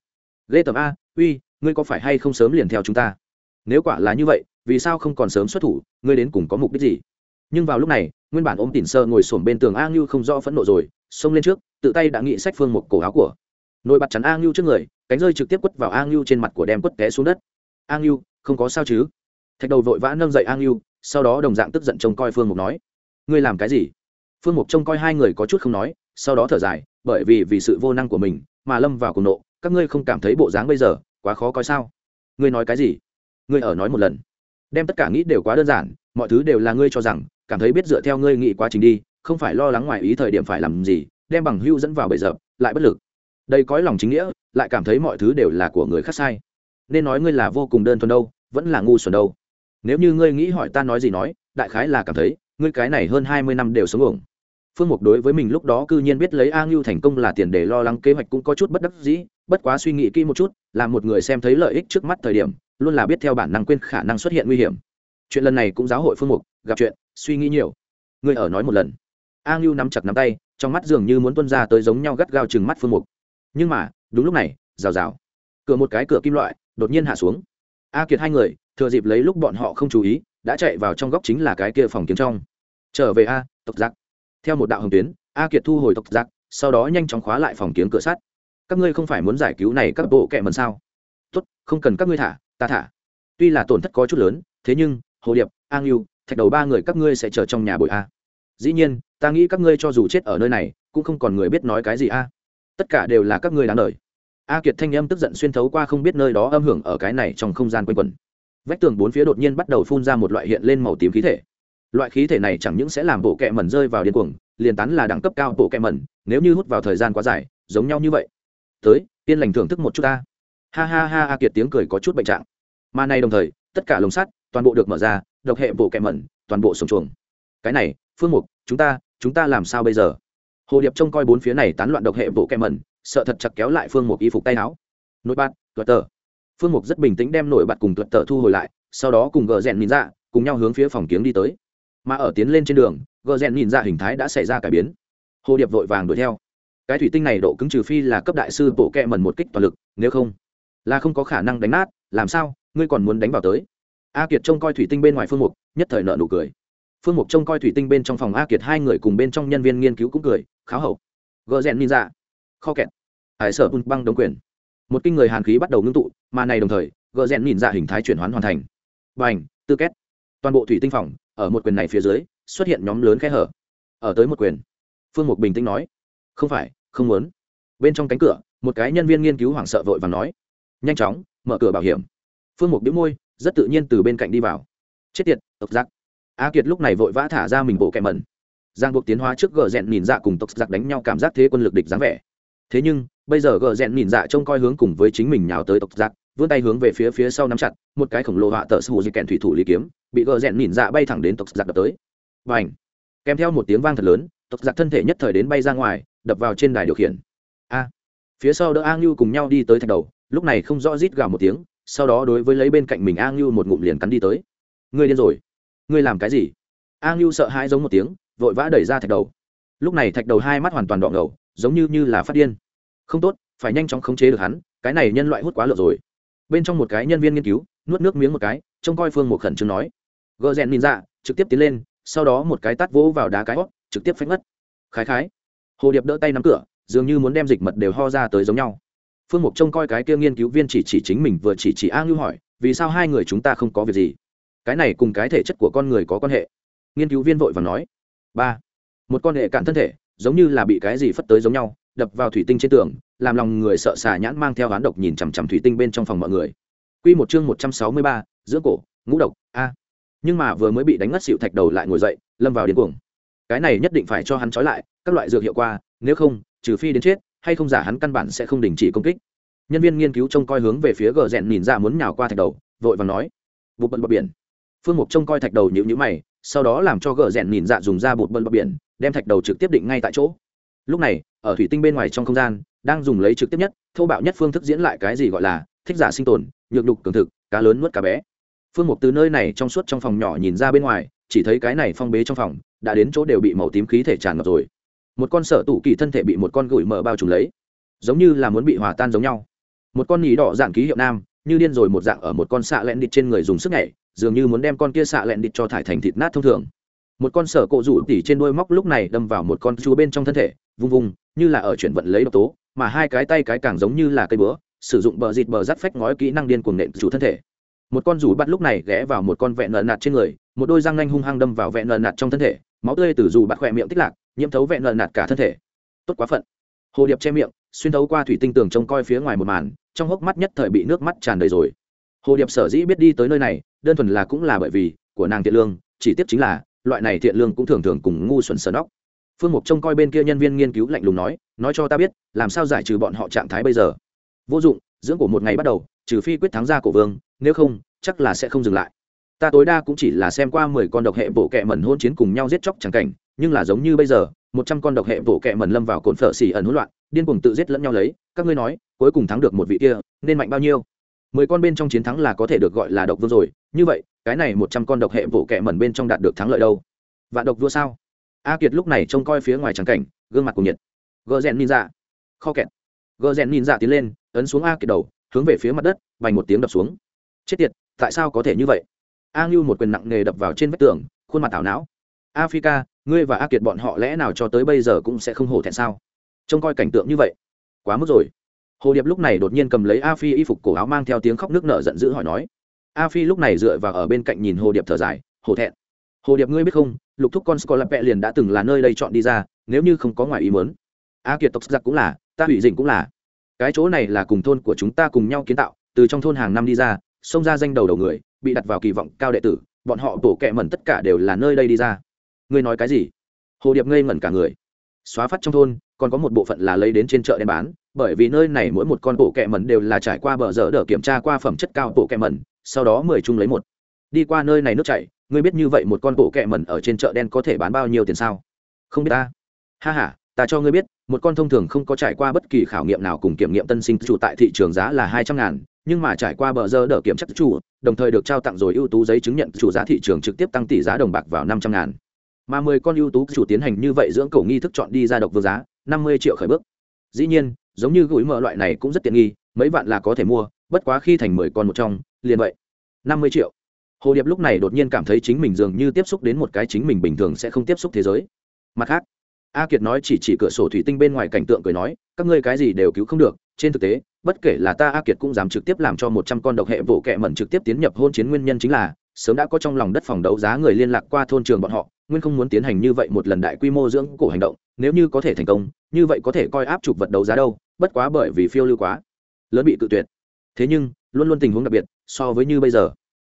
Lê tầm a, uy ngươi có phải hay không sớm liền theo chúng ta? Nếu quả là như vậy, vì sao không còn sớm xuất thủ, ngươi đến cùng có mục đích gì? Nhưng vào lúc này, nguyên bản ôm tỉn sơ ngồi sổm bên tường a ngưu không rõ phẫn nộ rồi, xông lên trước, tự tay đã nghị sách phương một cổ áo của. Nồi bặt chắn a ngưu trước người, cánh rơi trực tiếp quất vào a ngưu trên mặt của đem quất té xuống đất. A ngưu, không có sao chứ? Thạch đầu vội vã nâng dậy a ngưu, sau đó đồng dạng tức giận trông coi phương mục nói, ngươi làm cái gì? Phương mục trông coi hai người có chút không nói, sau đó thở dài, bởi vì vì sự vô năng của mình mà lâm vào cùng nộ, các ngươi không cảm thấy bộ dáng bây giờ quá khó coi sao? Ngươi nói cái gì? Ngươi ở nói một lần. Đem tất cả nghĩ đều quá đơn giản, mọi thứ đều là ngươi cho rằng, cảm thấy biết dựa theo ngươi nghĩ quá trình đi, không phải lo lắng ngoài ý thời điểm phải làm gì, đem bằng hưu dẫn vào bệ dập lại bất lực. Đây có lòng chính nghĩa, lại cảm thấy mọi thứ đều là của người khác sai. Nên nói ngươi là vô cùng đơn thuần đâu, vẫn là ngu xuẩn đâu. Nếu như ngươi nghĩ hỏi ta nói gì nói, đại khái là cảm thấy, ngươi cái này hơn hai mươi năm đều sống ổng phương mục đối với mình lúc đó cư nhiên biết lấy a ngưu thành công là tiền để lo lắng, kế hoạch cũng có chút bất đắc dĩ bất quá suy nghĩ kỹ một chút là một người xem thấy lợi ích trước mắt thời điểm luôn là biết theo bản năng quên khả năng xuất hiện nguy hiểm. Chuyện lần này cũng giáo hội phương mục gặp chuyện suy nghĩ nhiều. Người ở nói một lần. A ngưu nắm chặt nắm tay trong mắt dường như muốn tuân ra tới giống nhau gắt gao chừng mắt phương mục. Nhưng mà đúng lúc này rào rào. Cửa một cái cửa kim loại đột nhiên hạ xuống. A kiệt hai người thừa dịp lấy lúc bọn họ không chú ý đã chạy vào trong góc chính là cái kia phòng kiếm trong. Trở về a tộc giặc, theo một đạo hồng tuyến a kiệt thu hồi tộc giặc, sau đó nhanh chóng khóa lại phòng kiếm cửa sắt các ngươi không phải muốn giải cứu này các bộ kệ mần sao? Tốt, không cần các ngươi thả, ta thả. Tuy là tổn thất có chút lớn, thế nhưng, hồ điệp, an yêu thạch đầu ba người các ngươi sẽ chờ trong nhà bội a. Dĩ nhiên, ta nghĩ các ngươi cho dù chết ở nơi này, cũng không còn người biết nói cái gì a. Tất cả đều là các ngươi đáng đời. A kiệt thanh âm tức giận xuyên thấu qua không biết nơi đó âm hưởng ở cái này trong không gian quanh quẩn. Vách tường bốn phía đột nhiên bắt đầu phun ra một loại hiện lên màu tím khí thể. Loại khí thể này chẳng những sẽ làm bộ kẹ mẩn rơi vào điên cuồng, liền tán là đẳng cấp cao bộ kẹ mẩn, nếu như hút vào thời gian quá dài, giống nhau như vậy tới, yên lành thưởng thức một chút ta. Ha ha ha a kiệt tiếng cười có chút bệnh trạng. Mà này đồng thời, tất cả lồng sắt, toàn bộ được mở ra, độc hệ bộ kẹ mẩn, toàn bộ sông chuồng. Cái này, phương mục, chúng ta chúng ta làm sao bây giờ? Hồ điệp trông coi bốn phía này tán loạn độc hệ bộ kẹ mẩn, sợ thật chặt kéo lại phương mục y phục tay áo. Nội bát tuật tờ. Phương mục rất bình tĩnh đem nổi bạt cùng tuật tờ thu hồi lại, sau đó cùng gờ rèn nhìn ra, cùng nhau hướng phía phòng kiếng đi tới. Mà ở tiến lên trên đường, gờ rèn nhìn ra hình thái đã xảy ra cải biến. Hồ điệp vội vàng đuổi theo cái thủy tinh này độ cứng trừ phi là cấp đại sư bộ kẹ mần một kích toàn lực, nếu không, là không có khả năng đánh nát, làm sao, ngươi còn muốn đánh vào tới? A kiệt trông coi thủy tinh bên ngoài phương mục, nhất thời nợ nụ cười. Phương mục trông coi thủy tinh bên trong phòng a kiệt hai người cùng bên trong nhân viên nghiên cứu cũng cười, kháo hậu. Gờ rèn ninja, kho kẹt. Hải sở bung băng đồng quyền. Một kinh người hàn khí bắt đầu ngưng tụ, mà này đồng thời gờ rèn nhìn ra hình thái chuyển hoán hoàn thành. B à n h tư kết. Toàn bộ thủy tinh phòng, ở một quyền này phía dưới, xuất hiện nhóm lớn khe hở. Ở tới một quyền. Phương mục bình tĩnh nói, không phải không muốn. Bên trong cánh cửa, một cái nhân viên nghiên cứu hoảng sợ vội và nói, nhanh chóng, mở cửa bảo hiểm. Phương mục đĩu môi, rất tự nhiên từ bên cạnh đi vào. Chết tiệt, tộc giặc. A kiệt lúc này vội vã thả ra mình bộ kẹ mẩn. Giang buộc tiến hóa trước gờ rẽn nhìn dạ cùng tộc giặc đánh nhau cảm giác thế quân lực địch dáng vẻ. Thế nhưng, bây giờ gờ rẽn nhìn dạ trông coi hướng cùng với chính mình nhào tới tộc giặc, vươn tay hướng về phía phía sau nắm chặt, một cái khổng lồ họa tờ sư di kèn thủy thủ lý kiếm, bị gờ rẽn nhìn dạ bay thẳng đến tộc giặc đập tới. Và ảnh kèm theo một tiếng vang thật lớn tộc giặc thân thể nhất thời đến bay ra ngoài, đập vào trên đài điều khiển. A. Phía sau đỡ a ngưu cùng nhau đi tới thạch đầu, lúc này không rõ rít gào một tiếng, sau đó đối với lấy bên cạnh mình a ngưu một ngụm liền cắn đi tới. Ngươi điên rồi. Ngươi làm cái gì? A ngưu sợ hãi giống một tiếng, vội vã đẩy ra thạch đầu. Lúc này thạch đầu hai mắt hoàn toàn đỏ ngầu, giống như như là phát điên. Không tốt, phải nhanh chóng khống chế được hắn, cái này nhân loại hút quá lợ rồi. Bên trong một cái nhân viên nghiên cứu, nuốt nước miếng một cái, trông coi phương một khẩn trương nói. Gờ rèn nhìn ra, trực tiếp tiến lên, sau đó một cái tát vỗ vào đá cái hót trực tiếp phách ngất. Khái khái. Hồ điệp đỡ tay nắm cửa, dường như muốn đem dịch mật đều ho ra tới giống nhau. Phương mục trông coi cái kia nghiên cứu viên chỉ chỉ chính mình vừa chỉ chỉ a ngưu hỏi, vì sao hai người chúng ta không có việc gì? Cái này cùng cái thể chất của con người có quan hệ. Nghiên cứu viên vội và nói. Ba. Một con hệ cạn thân thể, giống như là bị cái gì phất tới giống nhau, đập vào thủy tinh trên tường, làm lòng người sợ xà nhãn mang theo oán độc nhìn chằm chằm thủy tinh bên trong phòng mọi người. Q một chương một trăm sáu mươi ba, giữa cổ, ngũ độc, a. Nhưng mà vừa mới bị đánh ngất xịu thạch đầu lại ngồi dậy, lâm vào điên cuồng cái này nhất định phải cho hắn trói lại, các loại dược hiệu qua, nếu không, trừ phi đến chết, hay không giả hắn căn bản sẽ không đình chỉ công kích. Nhân viên nghiên cứu trông coi hướng về phía gờ rèn nhìn ra muốn nhào qua thạch đầu, vội và nói, bụt bận bọc biển. Phương mục trông coi thạch đầu nhịu nhữ mày, sau đó làm cho gờ rèn nhìn dạ dùng ra bụt bận bọc biển, đem thạch đầu trực tiếp định ngay tại chỗ. Lúc này, ở thủy tinh bên ngoài trong không gian, đang dùng lấy trực tiếp nhất, thô bạo nhất phương thức diễn lại cái gì gọi là thích giả sinh tồn, nhược đục cường thực, cá lớn nuốt cá bé. Phương mục từ nơi này trong suốt trong phòng nhỏ nhìn ra bên ngoài, chỉ thấy cái này phong bế trong phòng đã đến chỗ đều bị màu tím khí thể tràn ngập rồi. Một con sở tủ kỳ thân thể bị một con gửi mở bao trùm lấy, giống như là muốn bị hòa tan giống nhau. Một con nhì đỏ dạng ký hiệu nam, như điên rồi một dạng ở một con xạ lẹn địch trên người dùng sức nhảy, dường như muốn đem con kia xạ lẹn địch cho thải thành thịt nát thông thường. Một con sở cộ rủ tỉ trên đuôi móc lúc này đâm vào một con chú bên trong thân thể, vung vung, như là ở chuyển vận lấy độc tố, mà hai cái tay cái càng giống như là cây búa, sử dụng bờ dịt bờ rắt phách ngói kỹ năng điên cuồng nện chủ thân thể. Một con rủ bắt lúc này ghé vào một con vẹn nợ nạt trên người một đôi răng nanh hung hăng đâm vào vẹn lợn nạt trong thân thể, máu tươi từ dù bạt khỏe miệng tích lạc, nhiễm thấu vẹn lợn nạt cả thân thể. Tốt quá phận. Hồ điệp che miệng, xuyên thấu qua thủy tinh tường trông coi phía ngoài một màn, trong hốc mắt nhất thời bị nước mắt tràn đầy rồi. Hồ điệp sở dĩ biết đi tới nơi này, đơn thuần là cũng là bởi vì, của nàng thiện lương, chỉ tiếp chính là, loại này thiện lương cũng thường thường cùng ngu xuẩn sờ nóc. Phương mục trông coi bên kia nhân viên nghiên cứu lạnh lùng nói nói cho ta biết, làm sao giải trừ bọn họ trạng thái bây giờ? Vô dụng, dưỡng của một ngày bắt đầu, trừ phi quyết thắng ra cổ vương, nếu không, chắc là sẽ không dừng lại ta tối đa cũng chỉ là xem qua mười con độc hệ bộ kệ mẩn hôn chiến cùng nhau giết chóc chẳng cảnh nhưng là giống như bây giờ một trăm con độc hệ bộ kệ mẩn lâm vào cồn phở xỉ ẩn hỗn loạn điên cuồng tự giết lẫn nhau lấy các ngươi nói cuối cùng thắng được một vị kia nên mạnh bao nhiêu? Mười con bên trong chiến thắng là có thể được gọi là độc vương rồi như vậy cái này một trăm con độc hệ bộ kệ mẩn bên trong đạt được thắng lợi đâu? Vạn độc vua sao? A kiệt lúc này trông coi phía ngoài trắng cảnh gương mặt cùng nhiệt gờ rèn ra, kho kẹt. Gờ rèn ra tiến lên ấn xuống a kiệt đầu hướng về phía mặt đất vành một tiếng đập xuống. Chết tiệt tại sao có thể như vậy? A ngưu một quyền nặng nề đập vào trên vách tường, khuôn mặt tảo não. Africa, ngươi và a kiệt bọn họ lẽ nào cho tới bây giờ cũng sẽ không hổ thẹn sao? Trông coi cảnh tượng như vậy, quá mức rồi. Hồ điệp lúc này đột nhiên cầm lấy a phi y phục cổ áo mang theo tiếng khóc nước nở giận dữ hỏi nói. A phi lúc này dựa vào ở bên cạnh nhìn hồ điệp thở dài, hổ thẹn. Hồ điệp ngươi biết không, lục thúc con scolapẹ liền đã từng là nơi đây chọn đi ra, nếu như không có ngoài ý muốn. A kiệt tộc giặc cũng là, ta hủy dình cũng là. Cái chỗ này là cùng thôn của chúng ta cùng nhau kiến tạo, từ trong thôn hàng năm đi ra xông ra danh đầu đầu người, bị đặt vào kỳ vọng cao đệ tử, bọn họ tổ kẹ mẩn tất cả đều là nơi đây đi ra. Ngươi nói cái gì? Hồ điệp ngây ngẩn cả người. Xóa phát trong thôn, còn có một bộ phận là lấy đến trên chợ đen bán, bởi vì nơi này mỗi một con bộ kẹ mẩn đều là trải qua bờ dở đỡ kiểm tra qua phẩm chất cao bộ kẹ mẩn, sau đó mười chung lấy một. Đi qua nơi này nước chảy, ngươi biết như vậy một con bộ kẹ mẩn ở trên chợ đen có thể bán bao nhiêu tiền sao? Không biết ta. Ha ha, ta cho ngươi biết, một con thông thường không có trải qua bất kỳ khảo nghiệm nào cùng kiểm nghiệm tân sinh chủ tại thị trường giá là hai trăm ngàn nhưng mà trải qua bờ giờ đỡ kiểm chắc chủ, đồng thời được trao tặng rồi ưu tú giấy chứng nhận chủ giá thị trường trực tiếp tăng tỷ giá đồng bạc vào năm trăm ngàn. Mà mười con ưu tú chủ tiến hành như vậy dưỡng cổ nghi thức chọn đi ra độc vương giá, năm mươi triệu khởi bước. Dĩ nhiên, giống như gửi mở loại này cũng rất tiện nghi, mấy vạn là có thể mua, bất quá khi thành mười con một trong, liền vậy. Năm mươi triệu. Hồ điệp lúc này đột nhiên cảm thấy chính mình dường như tiếp xúc đến một cái chính mình bình thường sẽ không tiếp xúc thế giới. Mặt khác, a kiệt nói chỉ chỉ cửa sổ thủy tinh bên ngoài cảnh tượng cười nói, các ngươi cái gì đều cứu không được, trên thực tế bất kể là ta a kiệt cũng dám trực tiếp làm cho một trăm con độc hệ vụ kệ mẩn trực tiếp tiến nhập hôn chiến nguyên nhân chính là, sớm đã có trong lòng đất phòng đấu giá người liên lạc qua thôn trường bọn họ, nguyên không muốn tiến hành như vậy một lần đại quy mô dưỡng cổ hành động, nếu như có thể thành công, như vậy có thể coi áp chụp vật đấu giá đâu, bất quá bởi vì phiêu lưu quá, lớn bị cự tuyệt. Thế nhưng, luôn luôn tình huống đặc biệt, so với như bây giờ.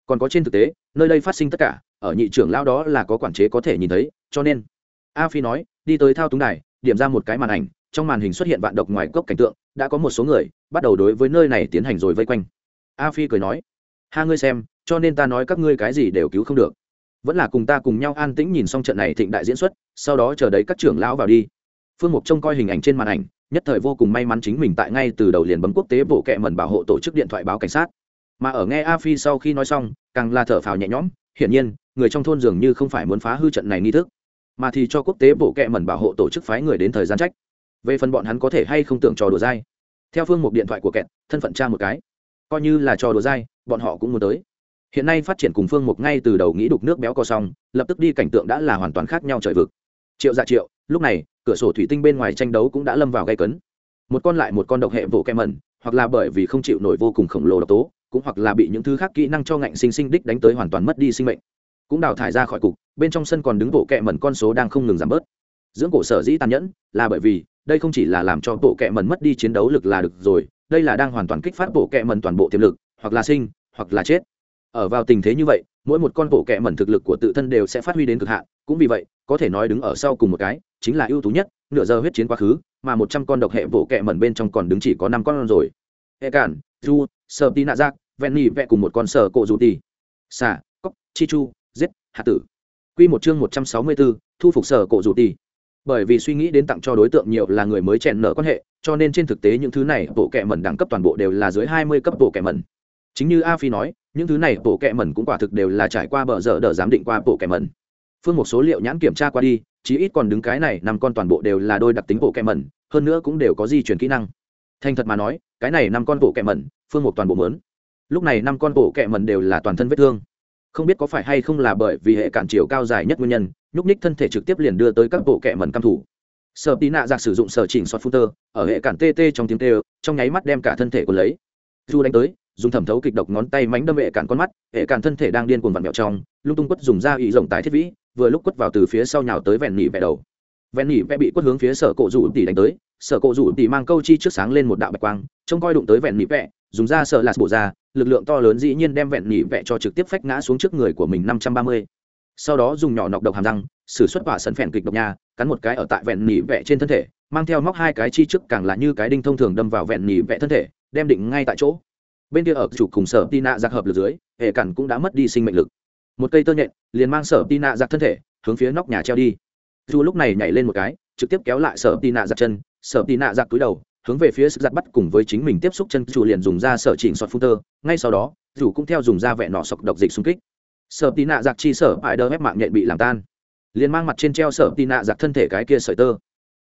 Còn có trên thực tế, nơi đây phát sinh tất cả, ở nhị trưởng lao đó là có quản chế có thể nhìn thấy, cho nên, a phi nói, đi tới thao túng đài, điểm ra một cái màn ảnh trong màn hình xuất hiện vạn độc ngoài cốc cảnh tượng, đã có một số người bắt đầu đối với nơi này tiến hành rồi vây quanh. A phi cười nói, ha ngươi xem, cho nên ta nói các ngươi cái gì đều cứu không được. Vẫn là cùng ta cùng nhau an tĩnh nhìn xong trận này thịnh đại diễn xuất, sau đó chờ đấy các trưởng lão vào đi. Phương mục trông coi hình ảnh trên màn ảnh, nhất thời vô cùng may mắn chính mình tại ngay từ đầu liền bấm quốc tế bộ kệ mẩn bảo hộ tổ chức điện thoại báo cảnh sát. Mà ở nghe a phi sau khi nói xong, càng là thở phào nhẹ nhõm, hiển nhiên, người trong thôn dường như không phải muốn phá hư trận này nghi thức, mà thì cho quốc tế bộ kệ mẩn bảo hộ tổ chức phái người đến thời gian trách về phần bọn hắn có thể hay không tưởng trò đùa dai. Theo phương một điện thoại của kẹt, thân phận cha một cái. Coi như là trò đùa dai, bọn họ cũng muốn tới. Hiện nay phát triển cùng phương mục ngay từ đầu nghĩ đục nước béo co xong, lập tức đi cảnh tượng đã là hoàn toàn khác nhau trời vực. Triệu dạ triệu, lúc này, cửa sổ thủy tinh bên ngoài tranh đấu cũng đã lâm vào gây cấn. Một con lại một con độc hệ vỗ kem mẩn, hoặc là bởi vì không chịu nổi vô cùng khổng lồ độc tố, cũng hoặc là bị những thứ khác kỹ năng cho ngạnh sinh sinh đích đánh tới hoàn toàn mất đi sinh mệnh. Cũng đào thải ra khỏi cục, bên trong sân còn đứng bộ kẹ mẩn con số đang không ngừng giảm bớt. Dưỡng cổ sở dĩ tàn nhẫn là bởi vì đây không chỉ là làm cho bộ kệ mẩn mất đi chiến đấu lực là được rồi, đây là đang hoàn toàn kích phát bộ kệ mẩn toàn bộ tiềm lực, hoặc là sinh, hoặc là chết. Ở vào tình thế như vậy, mỗi một con bộ kệ mẩn thực lực của tự thân đều sẽ phát huy đến cực hạn, cũng vì vậy, có thể nói đứng ở sau cùng một cái, chính là ưu tú nhất, nửa giờ huyết chiến quá khứ, mà một trăm con độc hệ bộ kệ mẩn bên trong còn đứng chỉ có năm con rồi. Hệ cản du sơ tí nạ giác ven nỉ vẹ cùng một con sở cộ dù tì. Xà cóc chi chu, giết, hạ tử. Quy một chương một trăm sáu mươi bốn thu phục sở cổ dù tỷ bởi vì suy nghĩ đến tặng cho đối tượng nhiều là người mới chèn nợ quan hệ, cho nên trên thực tế những thứ này bộ kệ mẩn đẳng cấp toàn bộ đều là dưới hai mươi cấp bộ kệ mẩn. Chính như a phi nói, những thứ này bộ kệ mẩn cũng quả thực đều là trải qua bờ dở đỡ giám định qua bộ kệ mẩn. Phương một số liệu nhãn kiểm tra qua đi, chí ít còn đứng cái này năm con toàn bộ đều là đôi đặc tính bộ kệ mẩn, hơn nữa cũng đều có di chuyển kỹ năng. Thành thật mà nói, cái này năm con bộ kệ mẩn, phương một toàn bộ mớn. Lúc này năm con bộ kệ mẩn đều là toàn thân vết thương không biết có phải hay không là bởi vì hệ cản chiều cao dài nhất nguyên nhân nhúc ních thân thể trực tiếp liền đưa tới các bộ kệ mẩn căm thủ. Sợ tí nạ giặc sử dụng sở chỉnh sọt tơ, ở hệ cản tt trong tiếng tê trong nháy mắt đem cả thân thể của lấy. Du đánh tới dùng thẩm thấu kịch độc ngón tay mánh đâm hệ cản con mắt hệ cản thân thể đang điên cuồng vặn mẹo trong lung tung quất dùng da ý rộng tái thiết vĩ vừa lúc quất vào từ phía sau nhào tới vẹn nỉ vẹ đầu. Vẹn nỉ vẹ bị quất hướng phía sở cổ rủ tỉ đánh tới sở cổ rủ tỉ mang câu chi trước sáng lên một đạo bạch quang trông coi đụng tới vẹn nỉ vẹ dùng da sợ lạt bổ ra lực lượng to lớn dĩ nhiên đem vẹn nhị vẹ cho trực tiếp phách ngã xuống trước người của mình năm trăm ba mươi. Sau đó dùng nhỏ nọc độc hàm răng, sử xuất quả sần phèn kịch độc nha, cắn một cái ở tại vẹn nhị vẹ trên thân thể, mang theo móc hai cái chi trước càng là như cái đinh thông thường đâm vào vẹn nhị vẹ thân thể, đem định ngay tại chỗ. Bên kia ở chủ cùng sở tina giặc hợp lực dưới, hệ cản cũng đã mất đi sinh mệnh lực. Một cây tơ nhện, liền mang sở tina giặc thân thể, hướng phía nóc nhà treo đi. Dù lúc này nhảy lên một cái, trực tiếp kéo lại sở tina giặc chân, sở tina giặc túi đầu hướng về phía sức giặt bắt cùng với chính mình tiếp xúc chân chủ liền dùng ra sở chỉnh sọt phun tơ. Ngay sau đó, dù cũng theo dùng ra vẹn nọ sọc độc dịch xung kích. Sở tì nạ giặc chi sở bại đơ ép mạng nhện bị làm tan. Liền mang mặt trên treo sở tì nạ giặc thân thể cái kia sợi tơ.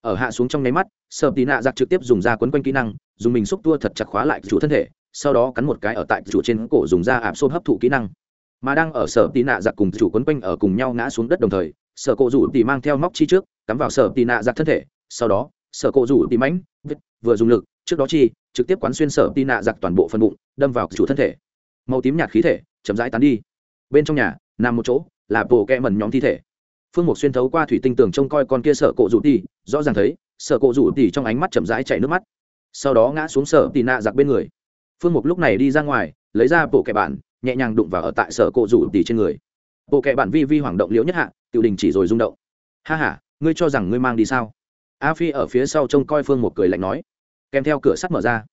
Ở hạ xuống trong nháy mắt, sở tì nạ giặc trực tiếp dùng ra quấn quanh kỹ năng, dùng mình xúc tua thật chặt khóa lại chủ thân thể, sau đó cắn một cái ở tại chủ trên cổ dùng ra ạp xôm hấp thụ kỹ năng. Mà đang ở sở tì nạ giặc cùng chủ quấn quanh ở cùng nhau ngã xuống đất đồng thời, sở cộ rủ tỉ mang theo móc chi trước, cắm vào sở tì nạ giặc thân thể, sau đó, sở cộ rủ tỉ mãnh vừa dùng lực, trước đó chi, trực tiếp quán xuyên sở tí nạ giặc toàn bộ phần bụng, đâm vào chủ thân thể. Màu tím nhạt khí thể, chậm rãi tán đi. Bên trong nhà, nằm một chỗ, là bộ kẹ mẩn nhóm thi thể. Phương mục xuyên thấu qua thủy tinh tường trông coi con kia sợ cộ rủ tỉ rõ ràng thấy sợ cộ rủ tỉ trong ánh mắt chậm rãi chạy nước mắt. Sau đó ngã xuống sở tì nạ giặc bên người. Phương mục lúc này đi ra ngoài, lấy ra bộ kẹ bản, nhẹ nhàng đụng vào ở tại sở cộ rủ tỉ trên người. Bộ kẹ bản vi vi hoảng động liễu nhất hạ, tiểu đình chỉ rồi rung động. Ha h a ngươi cho rằng ngươi mang đi sao? A phi ở phía sau trông coi phương một cười lạnh nói, kèm theo cửa sắt mở ra.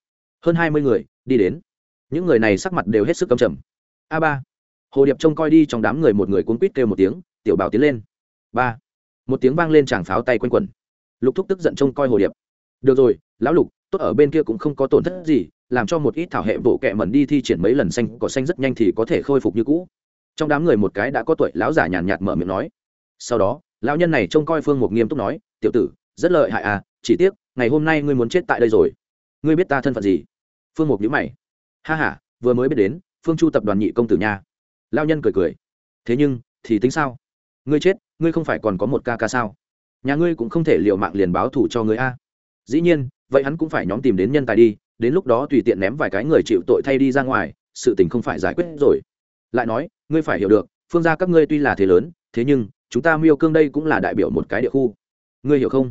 Hơn hai mươi người đi đến. Những người này sắc mặt đều hết sức cầm trầm. A ba. Hồ điệp trông coi đi trong đám người một người cuốn quýt kêu một tiếng, tiểu bảo tiến lên. Ba. Một tiếng vang lên chàng pháo tay quanh quẩn. Lục thúc tức giận trông coi hồ điệp. Được rồi, lão lục, tốt ở bên kia cũng không có tổn thất gì, làm cho một ít thảo hệ bộ kẹ mẩn đi thi triển mấy lần xanh, cỏ xanh rất nhanh thì có thể khôi phục như cũ. Trong đám người một cái đã có tuổi lão giả nhàn nhạt mở miệng nói. Sau đó, lão nhân này trông coi phương mục nghiêm túc nói, tiểu tử rất lợi hại à chỉ tiếc, ngày hôm nay ngươi muốn chết tại đây rồi. Ngươi biết ta thân phận gì? Phương mục nhữ mày. Ha h a vừa mới biết đến, phương chu tập đoàn nhị công tử nha. Lao nhân cười cười. Thế nhưng, thì tính sao? Ngươi chết, ngươi không phải còn có một ca ca sao? Nhà ngươi cũng không thể l i ề u mạng liền báo thủ cho ngươi a. Dĩ nhiên, vậy hắn cũng phải nhóm tìm đến nhân tài đi, đến lúc đó tùy tiện ném vài cái người chịu tội thay đi ra ngoài, sự tình không phải giải quyết rồi. Lại nói, ngươi phải hiểu được, phương g i a các ngươi tuy là thế lớn, thế nhưng, chúng ta miêu cương đây cũng là đại biểu một cái địa khu. Ngươi hiểu không?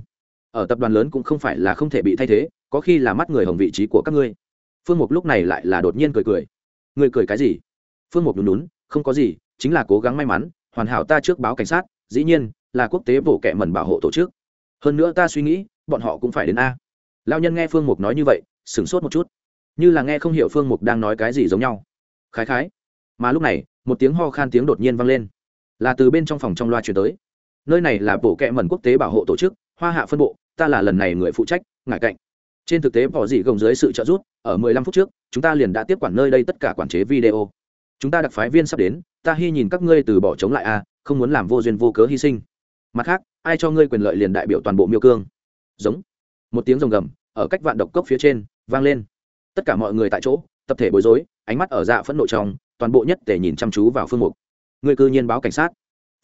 Ở tập đoàn lớn cũng không phải là không thể bị thay thế, có khi là mắt người hồng vị trí của các ngươi. Phương mục lúc này lại là đột nhiên cười cười. Ngươi cười cái gì? Phương mục nhún nhún, không có gì, chính là cố gắng may mắn, hoàn hảo ta trước báo cảnh sát, dĩ nhiên là quốc tế bộ kệ mẩn bảo hộ tổ chức. Hơn nữa ta suy nghĩ, bọn họ cũng phải đến a. Lao nhân nghe phương mục nói như vậy, sửng sốt một chút. Như là nghe không hiểu phương mục đang nói cái gì giống nhau. Khái khái. Mà lúc này, một tiếng ho khan tiếng đột nhiên vang lên. Là từ bên trong phòng trong loa chuyển tới. Nơi này là bộ kệ mẩn quốc tế bảo hộ tổ chức hoa hạ phân bộ, ta là lần này người phụ trách ngại cạnh. Trên thực tế bỏ dị gồng dưới sự trợ giúp, ở 15 phút trước, chúng ta liền đã tiếp quản nơi đây tất cả quản chế video. Chúng ta đặc phái viên sắp đến, ta hy nhìn các ngươi từ bỏ chống lại a, không muốn làm vô duyên vô cớ hy sinh. Mặt khác, ai cho ngươi quyền lợi liền đại biểu toàn bộ miêu cương. Giống. Một tiếng rồng gầm, ở cách vạn độc cốc phía trên, vang lên. Tất cả mọi người tại chỗ, tập thể bối rối, ánh mắt ở dạ phẫn nộ trong, toàn bộ nhất để nhìn chăm chú vào phương mục. Người cư nhiên báo cảnh sát.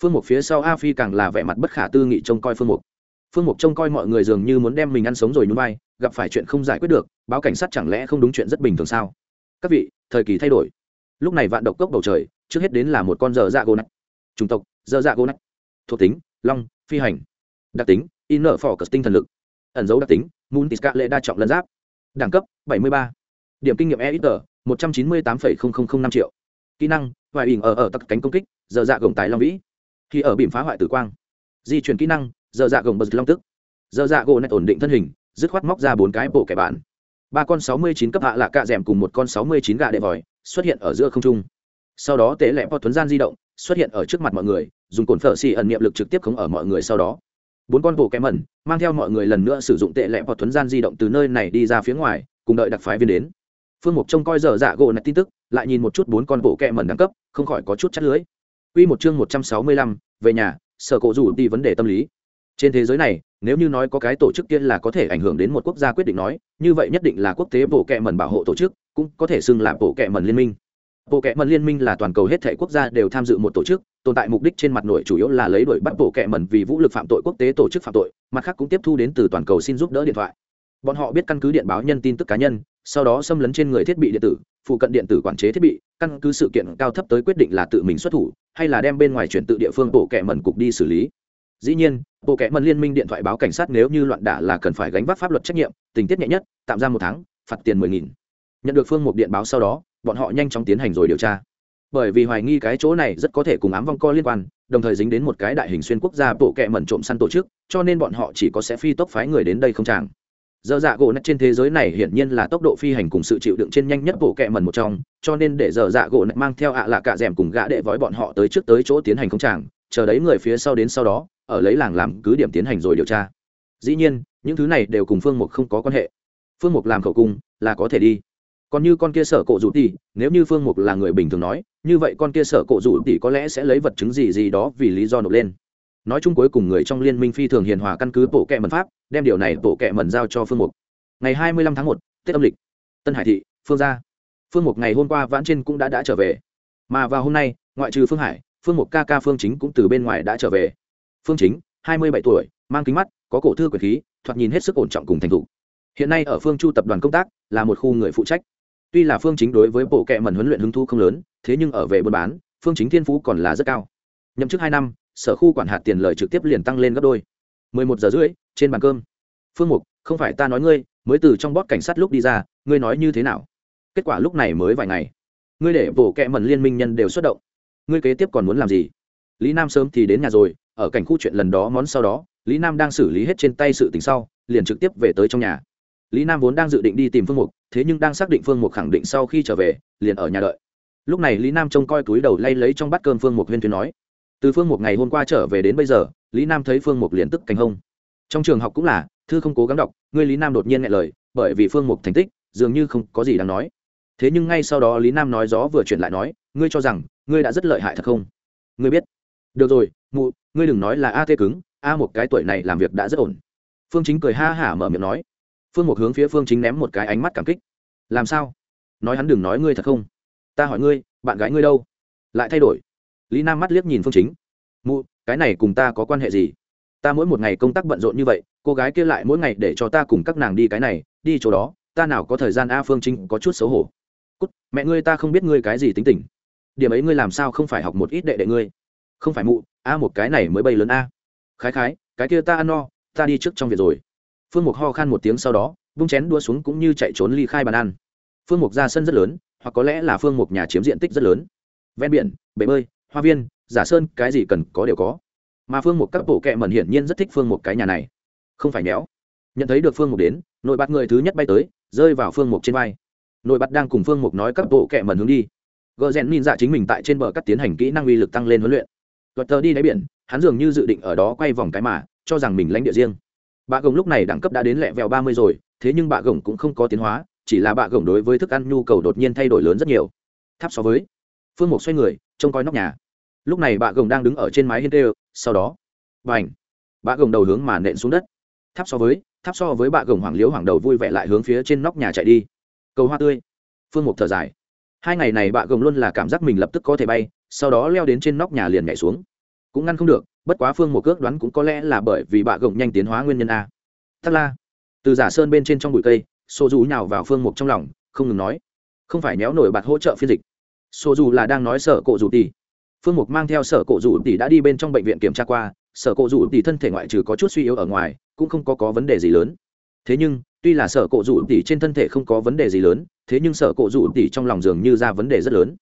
Phương mục phía sau a phi càng là vẻ mặt bất khả tư nghị trông coi phương mục phương mục trông coi mọi người dường như muốn đem mình ăn sống rồi núi bay gặp phải chuyện không giải quyết được, báo cảnh sát chẳng lẽ không đúng chuyện rất bình thường sao? Các vị, thời kỳ thay đổi. Lúc này vạn độc cốc bầu trời, trước hết đến là một con dở dạ gỗ nách chủng tộc, dở dạ gỗ nách thuộc tính, long, phi hành. Đặc tính in nở phỏ cờ tinh thần lực. Ẩn dấu đặc tính moon tisca lệ đa trọng lân giáp. Đẳng cấp 73. điểm kinh nghiệm e ít tờ một trăm chín mươi tám năm triệu. Kỹ năng vài ỉn ở ở tặc cánh công kích, dở dạ gồng tài long vĩ. Khi ở bìm phá hoại tử quang. Di chuyển kỹ năng giờ dạ gồng bật long tức. Giờ dạ gỗ nách ổn định thân hình dứt khoát móc ra bốn cái bộ kẻ bản ba con sáu mươi chín cấp hạ là cạ d cùng một con sáu mươi chín gà đệ vòi xuất hiện ở giữa không trung. Sau đó tế lẽ pot thuấn gian di động xuất hiện ở trước mặt mọi người dùng cồn phở xì ẩn niệm lực trực tiếp khống ở mọi người sau đó. Bốn con bộ kém mẩn mang theo mọi người lần nữa sử dụng tệ lẹ pot thuấn gian di động từ nơi này đi ra phía ngoài cùng đợi đặc phái viên đến. Phương mục trông coi dở dạ gỗ nạch tin tức lại nhìn một chút bốn con bộ kẹ mẩn đẳng cấp không khỏi có chút chắt lưới. Quy một chương một trăm sáu mươi lăm, về nhà, sở cổ rủ đi vấn đề tâm lý. Trên thế giới này, nếu như nói có cái tổ chức kia là có thể ảnh hưởng đến một quốc gia quyết định nói, như vậy nhất định là quốc tế bộ kệ mẩn bảo hộ tổ chức, cũng có thể xưng là bộ kệ mẩn liên minh. Bộ kệ mẩn liên minh là toàn cầu hết thể quốc gia đều tham dự một tổ chức tồn tại mục đích trên mặt nội chủ yếu là lấy đuổi bắt bộ kệ mẩn vì vũ lực phạm tội quốc tế tổ chức phạm tội mặt khác cũng tiếp thu đến từ toàn cầu xin giúp đỡ điện thoại. Bọn họ biết căn cứ điện báo nhân tin tức cá nhân sau đó xâm lấn trên người thiết bị điện tử phụ cận điện tử quản chế thiết bị căn cứ sự kiện cao thấp tới quyết định là tự mình xuất thủ hay là đem bên ngoài chuyển tự địa phương bộ kệ mẩn cục đi xử lý dĩ nhiên, bộ kệ mẩn liên minh điện thoại báo cảnh sát nếu như loạn đả là cần phải gánh vác pháp luật trách nhiệm, tình tiết nhẹ nhất, tạm giam một tháng, phạt tiền mười nghìn. Nhận được phương mục điện báo sau đó, bọn họ nhanh chóng tiến hành rồi điều tra. Bởi vì hoài nghi cái chỗ này rất có thể cùng ám vong co liên quan, đồng thời dính đến một cái đại hình xuyên quốc gia bộ kệ mẩn trộm săn tổ chức, cho nên bọn họ chỉ có sẽ phi tốc phái người đến đây không chàng. Dơ dạ gỗ nét trên thế giới này hiển nhiên là tốc độ phi hành cùng sự chịu đựng trên nhanh nhất bộ kệ mẩn một trong, cho nên để dơ dạ gỗ nét mang theo ạ à là cả rèm cùng gã đệ vói bọn họ tới trước tới chỗ tiến hành không chàng chờ đấy người phía sau đến sau đó, ở lấy làng làm cứ điểm tiến hành rồi điều tra. Dĩ nhiên, những thứ này đều cùng phương mục không có quan hệ. Phương mục làm khẩu cung là có thể đi. Còn như con kia sở cổ rủ tỷ nếu như phương mục là người bình thường nói, như vậy con kia sở cổ rủ tỷ có lẽ sẽ lấy vật chứng gì gì đó vì lý do nộp lên. Nói chung cuối cùng người trong liên minh phi thường hiền hòa căn cứ bộ kệ mần pháp, đem điều này bộ kệ mần giao cho phương mục. Ngày hai mươi lăm tháng một, tết âm lịch. Tân hải thị, phương gia. Phương mục ngày hôm qua vãn trên cũng đã đã trở về. Mà vào hôm nay, ngoại trừ phương hải phương mục ca ca phương chính cũng từ bên ngoài đã trở về. Phương chính, hai mươi bảy tuổi, mang kính mắt, có cổ thư quyền khí, thoạt nhìn hết sức ổn trọng cùng thành thục. Hiện nay ở phương chu tập đoàn công tác, là một khu người phụ trách. Tuy là phương chính đối với bộ kệ mẩn huấn luyện hứng thu không lớn, thế nhưng ở về buôn bán, phương chính thiên phú còn là rất cao. Nhậm chức hai năm, sở khu quản hạt tiền lời trực tiếp liền tăng lên gấp đôi. Mười một giờ rưỡi, trên bàn cơm. Phương mục, không phải ta nói ngươi, mới từ trong bót cảnh sát lúc đi ra, ngươi nói như thế nào? Kết quả lúc này mới vài ngày. Ngươi để bộ kệ mẩn liên minh nhân đều xuất động ngươi kế tiếp còn muốn làm gì? Lý nam sớm thì đến nhà rồi, ở cảnh khu chuyện lần đó món sau đó, lý nam đang xử lý hết trên tay sự tình sau, liền trực tiếp về tới trong nhà. Lý nam vốn đang dự định đi tìm phương mục, thế nhưng đang xác định phương mục khẳng định sau khi trở về, liền ở nhà đợi. Lúc này lý nam trông coi túi đầu lay lấy trong bát cơm phương mục huyên thuyên nói, từ phương mục ngày hôm qua trở về đến bây giờ, lý nam thấy phương mục liền tức cành hông. Trong trường học cũng là, thư không cố gắng đọc, ngươi lý nam đột nhiên nghe lời, bởi vì phương mục thành tích, dường như không có gì đáng nói. Thế nhưng ngay sau đó lý nam nói gió vừa chuyển lại nói, ngươi cho rằng ngươi đã rất lợi hại thật không? Ngươi biết. Được rồi, mụ, ngươi đừng nói là a tê cứng, a một cái tuổi này làm việc đã rất ổn. Phương chính cười ha hả mở miệng nói. Phương một hướng phía phương chính ném một cái ánh mắt cảm kích. Làm sao? Nói hắn đừng nói ngươi thật không? Ta hỏi ngươi, bạn gái ngươi đâu? Lại thay đổi. Lý nam mắt liếc nhìn phương chính. Mụ, cái này cùng ta có quan hệ gì? Ta mỗi một ngày công tác bận rộn như vậy, cô gái kia lại mỗi ngày để cho ta cùng các nàng đi cái này, đi chỗ đó, ta nào có thời gian a phương chính có chút xấu hổ. Cút, mẹ ngươi ta không biết ngươi cái gì tính tình điểm ấy ngươi làm sao không phải học một ít đệ đệ ngươi? Không phải mụ, a, một cái này mới bay lớn a. Khái khái, cái kia ta ăn no, ta đi trước trong việc rồi. Phương mục ho khan một tiếng sau đó, vung chén đua xuống cũng như chạy trốn ly khai bàn ăn. Phương mục ra sân rất lớn, hoặc có lẽ là phương mục nhà chiếm diện tích rất lớn. Ven biển, bể bơi, hoa viên, giả sơn, cái gì cần có đều có. Mà phương mục các bộ kệ mẩn hiển nhiên rất thích phương mục cái nhà này. Không phải méo. Nhận thấy được phương mục đến, nội bạt người thứ nhất bay tới, rơi vào phương mục trên vai. Nội bạt đang cùng phương mục nói các bộ kệ mẩn hướng đi gờ rèn nhìn dạ chính mình tại trên bờ cắt tiến hành kỹ năng uy lực tăng lên huấn luyện. Luật tờ đi đáy biển, hắn dường như dự định ở đó quay vòng cái mà, cho rằng mình lãnh địa riêng. Bạ gồng lúc này đẳng cấp đã đến lẹ vẹo ba mươi rồi, thế nhưng bạ gồng cũng không có tiến hóa, chỉ là bạ gồng đối với thức ăn nhu cầu đột nhiên thay đổi lớn rất nhiều. Tháp so với, phương mục xoay người, trông coi nóc nhà. Lúc này bạ gồng đang đứng ở trên mái hiên tê sau đó và ảnh bạ gồng đầu hướng mà nện xuống đất. Tháp so với, tháp so với bạ gồng hoàng liếu hoàng đầu vui vẻ lại hướng phía trên nóc nhà chạy đi. Cầu hoa tươi. Phương mục thở dài hai ngày này bạ gồng luôn là cảm giác mình lập tức có thể bay, sau đó leo đến trên nóc nhà liền nhảy xuống. Cũng ngăn không được, bất quá phương một cước đoán cũng có lẽ là bởi vì bạ gồng nhanh tiến hóa nguyên nhân a. Thắc la, từ giả sơn bên trên trong bụi cây xô dù nhào vào phương mục trong lòng, không ngừng nói, không phải méo nổi bạt hỗ trợ phiên dịch. Xô dù là đang nói sở cộ dù tỷ phương mục mang theo sở cộ dù tỷ đã đi bên trong bệnh viện kiểm tra qua, sở cộ dù tỷ thân thể ngoại trừ có chút suy yếu ở ngoài, cũng không có có vấn đề gì lớn thế nhưng, tuy là sở cộ rủ tỷ trên thân thể không có vấn đề gì lớn, thế nhưng sở cộ rủ tỷ trong lòng dường như ra vấn đề rất lớn.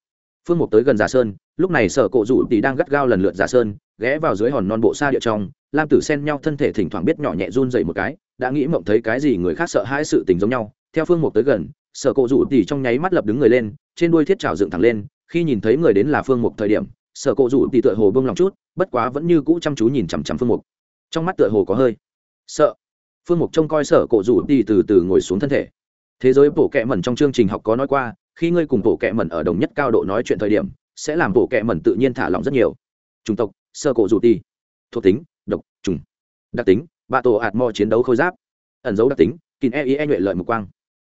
Phương mục tới gần giả sơn, lúc này sở cộ rủ tỷ đang gắt gao lần lượt giả sơn, ghé vào dưới hòn non bộ xa địa trong, lam tử sen nhau thân thể thỉnh thoảng biết nhỏ nhẹ run dậy một cái, đã nghĩ mộng thấy cái gì người khác sợ hãi sự tình giống nhau. Theo phương mục tới gần, sở cộ rủ tỷ trong nháy mắt lập đứng người lên, trên đuôi thiết trào dựng thẳng lên, khi nhìn thấy người đến là phương mục thời điểm, sở cộ rủ tỷ tựa hồ bông lòng chút, bất quá vẫn như cũ chăm chú nhìn chằm chằm phương mục. Trong mắt tựa hồ có hơi sợ phương mục trông coi sở cổ rủ đi từ từ ngồi xuống thân thể. Thế giới bổ kẹ mẩn trong chương trình học có nói qua khi ngươi cùng bổ kẹ mẩn ở đồng nhất cao độ nói chuyện thời điểm sẽ làm bổ kẹ mẩn tự nhiên thả lỏng rất nhiều. Chủng tộc sơ cổ rủ đi, thuộc tính độc trùng đặc tính bạ tổ ạt mò chiến đấu khôi giáp. Ẩn dấu đặc tính kín e e nhuệ lợi mục quang.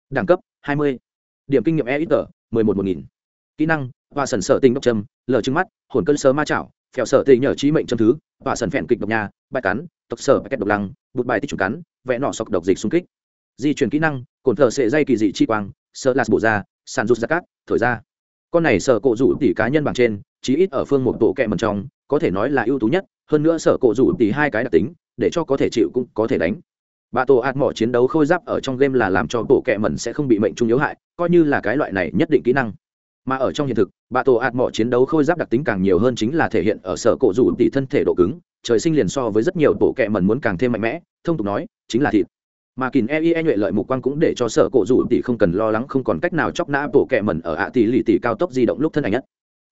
Đẳng cấp 20. điểm kinh nghiệm e ít tờ 11 một nghìn. Kỹ năng và sần sợ tình độc châm lờ trứng mắt hồn cơn sơ ma chảo phèo sợ tình nhờ trí mệnh châm thứ và sần phèn kịch độc nhà bại cắn tộc sở kết độc lăng bụt bài tích trùng cắn, vẽ nọ sọc độc dịch xung kích. Di chuyển kỹ năng, cồn thờ sệ dây kỳ dị chi quang, sợ lạt bổ ra, sàn rút ra cát, thổi ra. Con này sợ cộ rủ tỷ cá nhân bằng trên, chí ít ở phương một bộ kẹ mần trong, có thể nói là ưu tú nhất, hơn nữa sở cộ rủ tỷ hai cái đặc tính, để cho có thể chịu cũng có thể đánh. Bà tổ ạt mỏ chiến đấu khôi giáp ở trong game là làm cho bộ kẹ mần sẽ không bị mệnh trung yếu hại, coi như là cái loại này nhất định kỹ năng. Mà ở trong hiện thực, bà tổ ạt mỏ chiến đấu khôi giáp đặc tính càng nhiều hơn chính là thể hiện ở sở cộ rủ tỷ thân thể độ cứng trời sinh liền so với rất nhiều bộ kệ mẩn muốn càng thêm mạnh mẽ thông tục nói chính là thịt mà kìn e e nhuệ lợi mục quang cũng để cho sở cổ rủ tỷ không cần lo lắng không còn cách nào chóc nã bộ kệ mẩn ở ạ tỷ lì tỷ cao tốc di động lúc thân ảnh nhất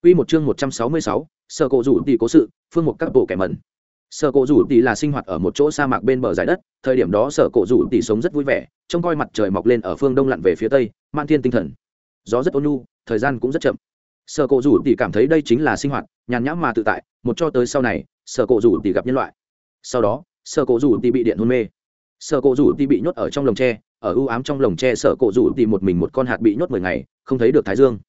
Quy một chương 166, sở cổ rủ tỷ cố sự, phương một các bộ kệ mẩn. Sở cổ rủ tỷ là sinh hoạt ở một chỗ sa mạc bên bờ giải đất, thời điểm đó sở cổ rủ tỷ sống rất vui vẻ, trông coi mặt trời mọc lên ở phương đông lặn về phía tây, man thiên tinh thần. Gió rất ôn nhu, thời gian cũng rất chậm. Sở cổ rủ tỷ cảm thấy đây chính là sinh hoạt, nhàn nhã mà tự tại, một cho tới sau này, sở cổ rủ tỷ gặp nhân loại. Sau đó, sở cổ rủ tỷ bị điện hôn mê. Sở cổ rủ tỉ bị nhốt ở trong lồng tre ở ưu ám trong lồng tre sở cổ rủ tỉ một mình một con hạt bị nhốt mười ngày không thấy được thái dương.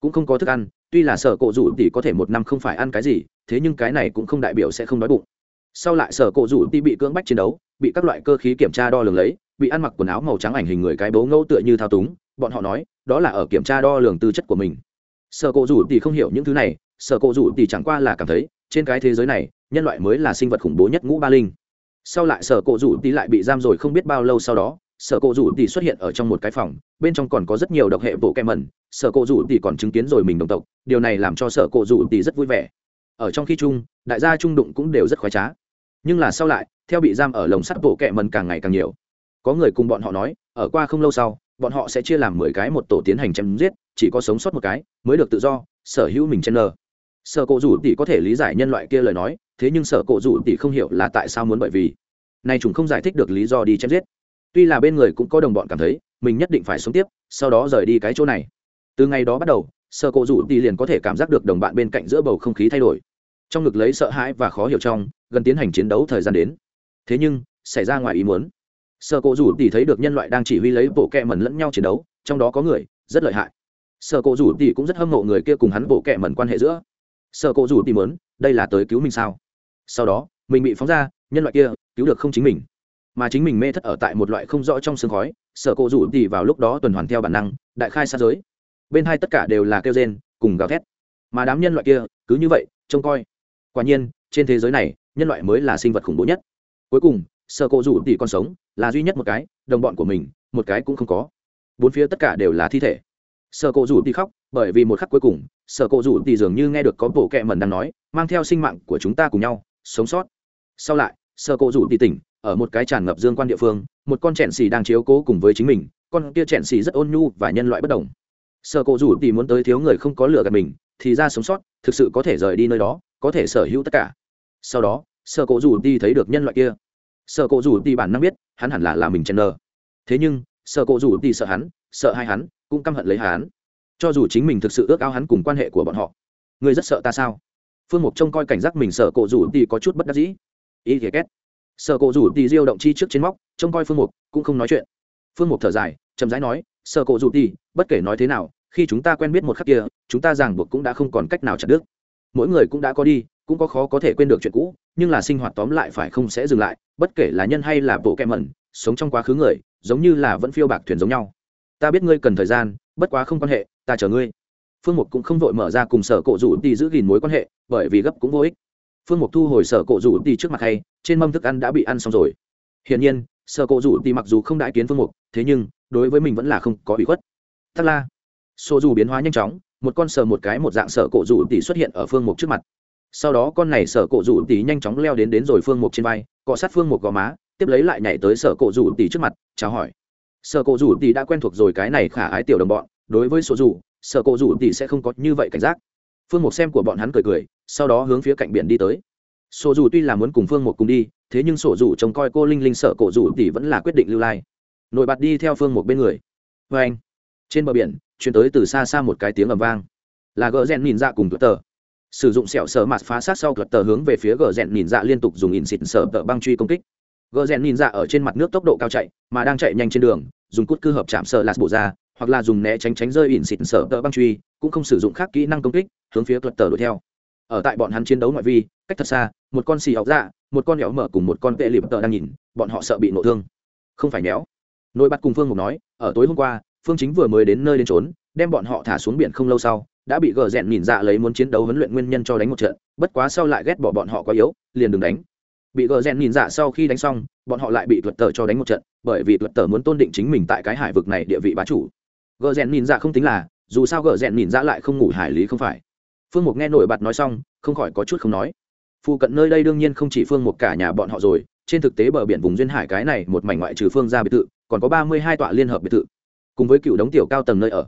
Cũng không có thức ăn tuy là sở cổ rủ tỉ có thể một năm không phải ăn cái gì thế nhưng cái này cũng không đại biểu sẽ không đói bụng. Sau lại sở cổ rủ tỉ bị cưỡng bách chiến đấu bị các loại cơ khí kiểm tra đo lường lấy bị ăn mặc quần áo màu trắng ảnh hình người cái bố ngẫu tựa như thao túng bọn họ nói đó là ở kiểm tra đo lường tư chất của mình. Sở cổ rủ tỉ không hiểu những thứ này sở cổ rủ tỉ chẳng qua là cảm thấy trên cái thế giới này nhân loại mới là sinh vật khủng bố nhất ngũ ba linh. Sau lại sở cộ rủ tí lại bị giam rồi không biết bao lâu sau đó, sở cộ rủ tỷ xuất hiện ở trong một cái phòng, bên trong còn có rất nhiều độc hệ bộ kem mẩn, sở cộ rủ tỷ còn chứng kiến rồi mình đồng tộc, điều này làm cho sở cộ rủ tỷ rất vui vẻ. Ở trong khi chung, đại gia trung đụng cũng đều rất khoái trá. Nhưng là sau lại, theo bị giam ở lồng sắt bộ kẹ mần càng ngày càng nhiều. Có người cùng bọn họ nói, ở qua không lâu sau, bọn họ sẽ chia làm mười cái một tổ tiến hành chém giết, chỉ có sống sót một cái, mới được tự do, sở hữu mình chen lờ. Sở cộ rủ tỷ có thể lý giải nhân loại kia lời nói thế nhưng sở cộ rủ tỷ không hiểu là tại sao muốn bởi vì này chúng không giải thích được lý do đi chém giết. Tuy là bên người cũng có đồng bọn cảm thấy, mình nhất định phải sống tiếp, sau đó rời đi cái chỗ này. Từ ngày đó bắt đầu, sở cộ rủ tỷ liền có thể cảm giác được đồng bạn bên cạnh giữa bầu không khí thay đổi. Trong ngực lấy sợ hãi và khó hiểu trong, gần tiến hành chiến đấu thời gian đến. Thế nhưng, xảy ra ngoài ý muốn. Sở cộ rủ tỷ thấy được nhân loại đang chỉ huy lấy bộ kẹ mẩn lẫn nhau chiến đấu, trong đó có người, rất lợi hại. Sở cộ rủ tỷ cũng rất hâm mộ người kia cùng hắn bộ kẹ mẩn quan hệ giữa. Sở cộ rủ tỷ mớn đây là tới cứu mình sao? Sau đó, mình bị phóng ra, nhân loại kia, cứu được không chính mình. Mà chính mình mê thất ở tại một loại không rõ trong sương khói, sợ cổ rủ thì vào lúc đó tuần hoàn theo bản năng, đại khai sát giới. Bên hai tất cả đều là kêu rên, cùng gào thét. Mà đám nhân loại kia, cứ như vậy, trông coi. Quả nhiên, trên thế giới này, nhân loại mới là sinh vật khủng bố nhất. Cuối cùng, sợ cổ rủ thì còn sống, là duy nhất một cái, đồng bọn của mình, một cái cũng không có. Bốn phía tất cả đều là thi thể. Sợ cổ rủ thì khóc, bởi vì một khắc cuối cùng, sợ cổ rủ thì dường như nghe được có bộ kẹ mẩn đang nói, mang theo sinh mạng của chúng ta cùng nhau sống sót. Sau lại sơ cộ rủ đi tỉnh, ở một cái tràn ngập dương quan địa phương, một con chẹn xì đang chiếu cố cùng với chính mình, con kia chẹn xì rất ôn nhu và nhân loại bất đồng sơ cộ rủ tỷ muốn tới thiếu người không có lửa gạt mình, thì ra sống sót, thực sự có thể rời đi nơi đó, có thể sở hữu tất cả. Sau đó sơ cộ rủ đi thấy được nhân loại kia. Sơ cộ rủ đi bản năng biết, hắn hẳn là là mình chen nờ. Thế nhưng sơ cộ rủ đi sợ hắn, sợ hai hắn, cũng căm hận lấy hắn. Cho dù chính mình thực sự ước ao hắn cùng quan hệ của bọn họ. Ngươi rất sợ ta sao? Phương mục trông coi cảnh giác mình, sở cộ rủ thì có chút bất đắc dĩ. Ý kể két sở cộ rủ thì diêu động chi trước trên móc, trông coi phương mục, cũng không nói chuyện. Phương mục thở dài, chậm rãi nói, sở cộ rủ thì bất kể nói thế nào, khi chúng ta quen biết một khắc kia, chúng ta ràng buộc cũng đã không còn cách nào chặt đứt. Mỗi người cũng đã có đi, cũng có khó có thể quên được chuyện cũ, nhưng là sinh hoạt tóm lại phải không sẽ dừng lại, bất kể là nhân hay là bộ kẹm mẩn, sống trong quá khứ người, giống như là vẫn phiêu bạc thuyền giống nhau. Ta biết ngươi cần thời gian, bất quá không quan hệ, ta chờ ngươi phương mục cũng không vội mở ra cùng sở cộ rủ đi giữ gìn mối quan hệ, bởi vì gấp cũng vô ích. Phương mục thu hồi sở cộ rủ đi trước mặt hay, trên mâm thức ăn đã bị ăn xong rồi. Hiển nhiên, sở cộ rủ đi mặc dù không đại kiến phương mục, thế nhưng, đối với mình vẫn là không có bị khuất. Thắc la xô dù biến hóa nhanh chóng, một con sờ một cái một dạng sở cộ rủ tỷ xuất hiện ở phương mục trước mặt. Sau đó con này sở cộ rủ tỷ nhanh chóng leo đến đến rồi phương mục trên vai, cọ sát phương mục gò má, tiếp lấy lại nhảy tới sở cộ rủ tỷ trước mặt, chào hỏi. Sở cộ rủ tỷ đã quen thuộc rồi cái này khả ái tiểu đồng bọn, đối với số dù sợ cổ rủ thì sẽ không có như vậy cảnh giác. Phương mục xem của bọn hắn cười cười, sau đó hướng phía cạnh biển đi tới. Sổ dù tuy là muốn cùng phương mục cùng đi, thế nhưng sổ dù trông coi cô linh linh sợ cổ rủ thì vẫn là quyết định lưu lai. Nổi bật đi theo phương mục bên người. Vê anh, trên bờ biển, chuyển tới từ xa xa một cái tiếng ầm vang. Là gờ rèn nhìn dạ cùng tuật tờ. Sử dụng sẹo sờ mặt phá sát sau tuật tờ hướng về phía gờ rèn nhìn dạ liên tục dùng in xịt sợ tờ băng truy công kích. Gờ rèn nhìn dạ ở trên mặt nước tốc độ cao chạy, mà đang chạy nhanh trên đường, dùng cút cư hợp chạm sợ lạt bổ ra hoặc là dùng né tránh tránh rơi ỉn xịt sở tờ băng truy, cũng không sử dụng khác kỹ năng công kích, hướng phía tuật tờ đuổi theo. Ở tại bọn hắn chiến đấu ngoại vi, cách thật xa, một con xì học dạ một con nhỏ mở cùng một con vệ lịp tờ đang nhìn, bọn họ sợ bị nổ thương. Không phải méo. Nội bắt cùng phương mục nói, ở tối hôm qua, phương chính vừa mới đến nơi đến trốn đem bọn họ thả xuống biển không lâu sau, đã bị gờ rèn nhìn dạ lấy muốn chiến đấu huấn luyện nguyên nhân cho đánh một trận, bất quá sau lại ghét bỏ bọn họ quá yếu, liền đừng đánh. Bị gờ rèn nhìn dạ sau khi đánh xong, bọn họ lại bị tuật tờ cho đánh một trận, bởi vì tuật tờ muốn tôn định chính mình tại cái hải vực này địa vị bá chủ gợ rèn nhìn dạ không tính là, dù sao gợ rèn nhìn dạ lại không ngủ hải lý không phải. Phương mục nghe nổi bật nói xong, không khỏi có chút không nói. Phụ cận nơi đây đương nhiên không chỉ phương một cả nhà bọn họ rồi, trên thực tế bờ biển vùng duyên hải cái này một mảnh ngoại trừ phương ra biệt thự, còn có ba mươi hai tọa liên hợp biệt thự, cùng với cựu đống tiểu cao tầng nơi ở.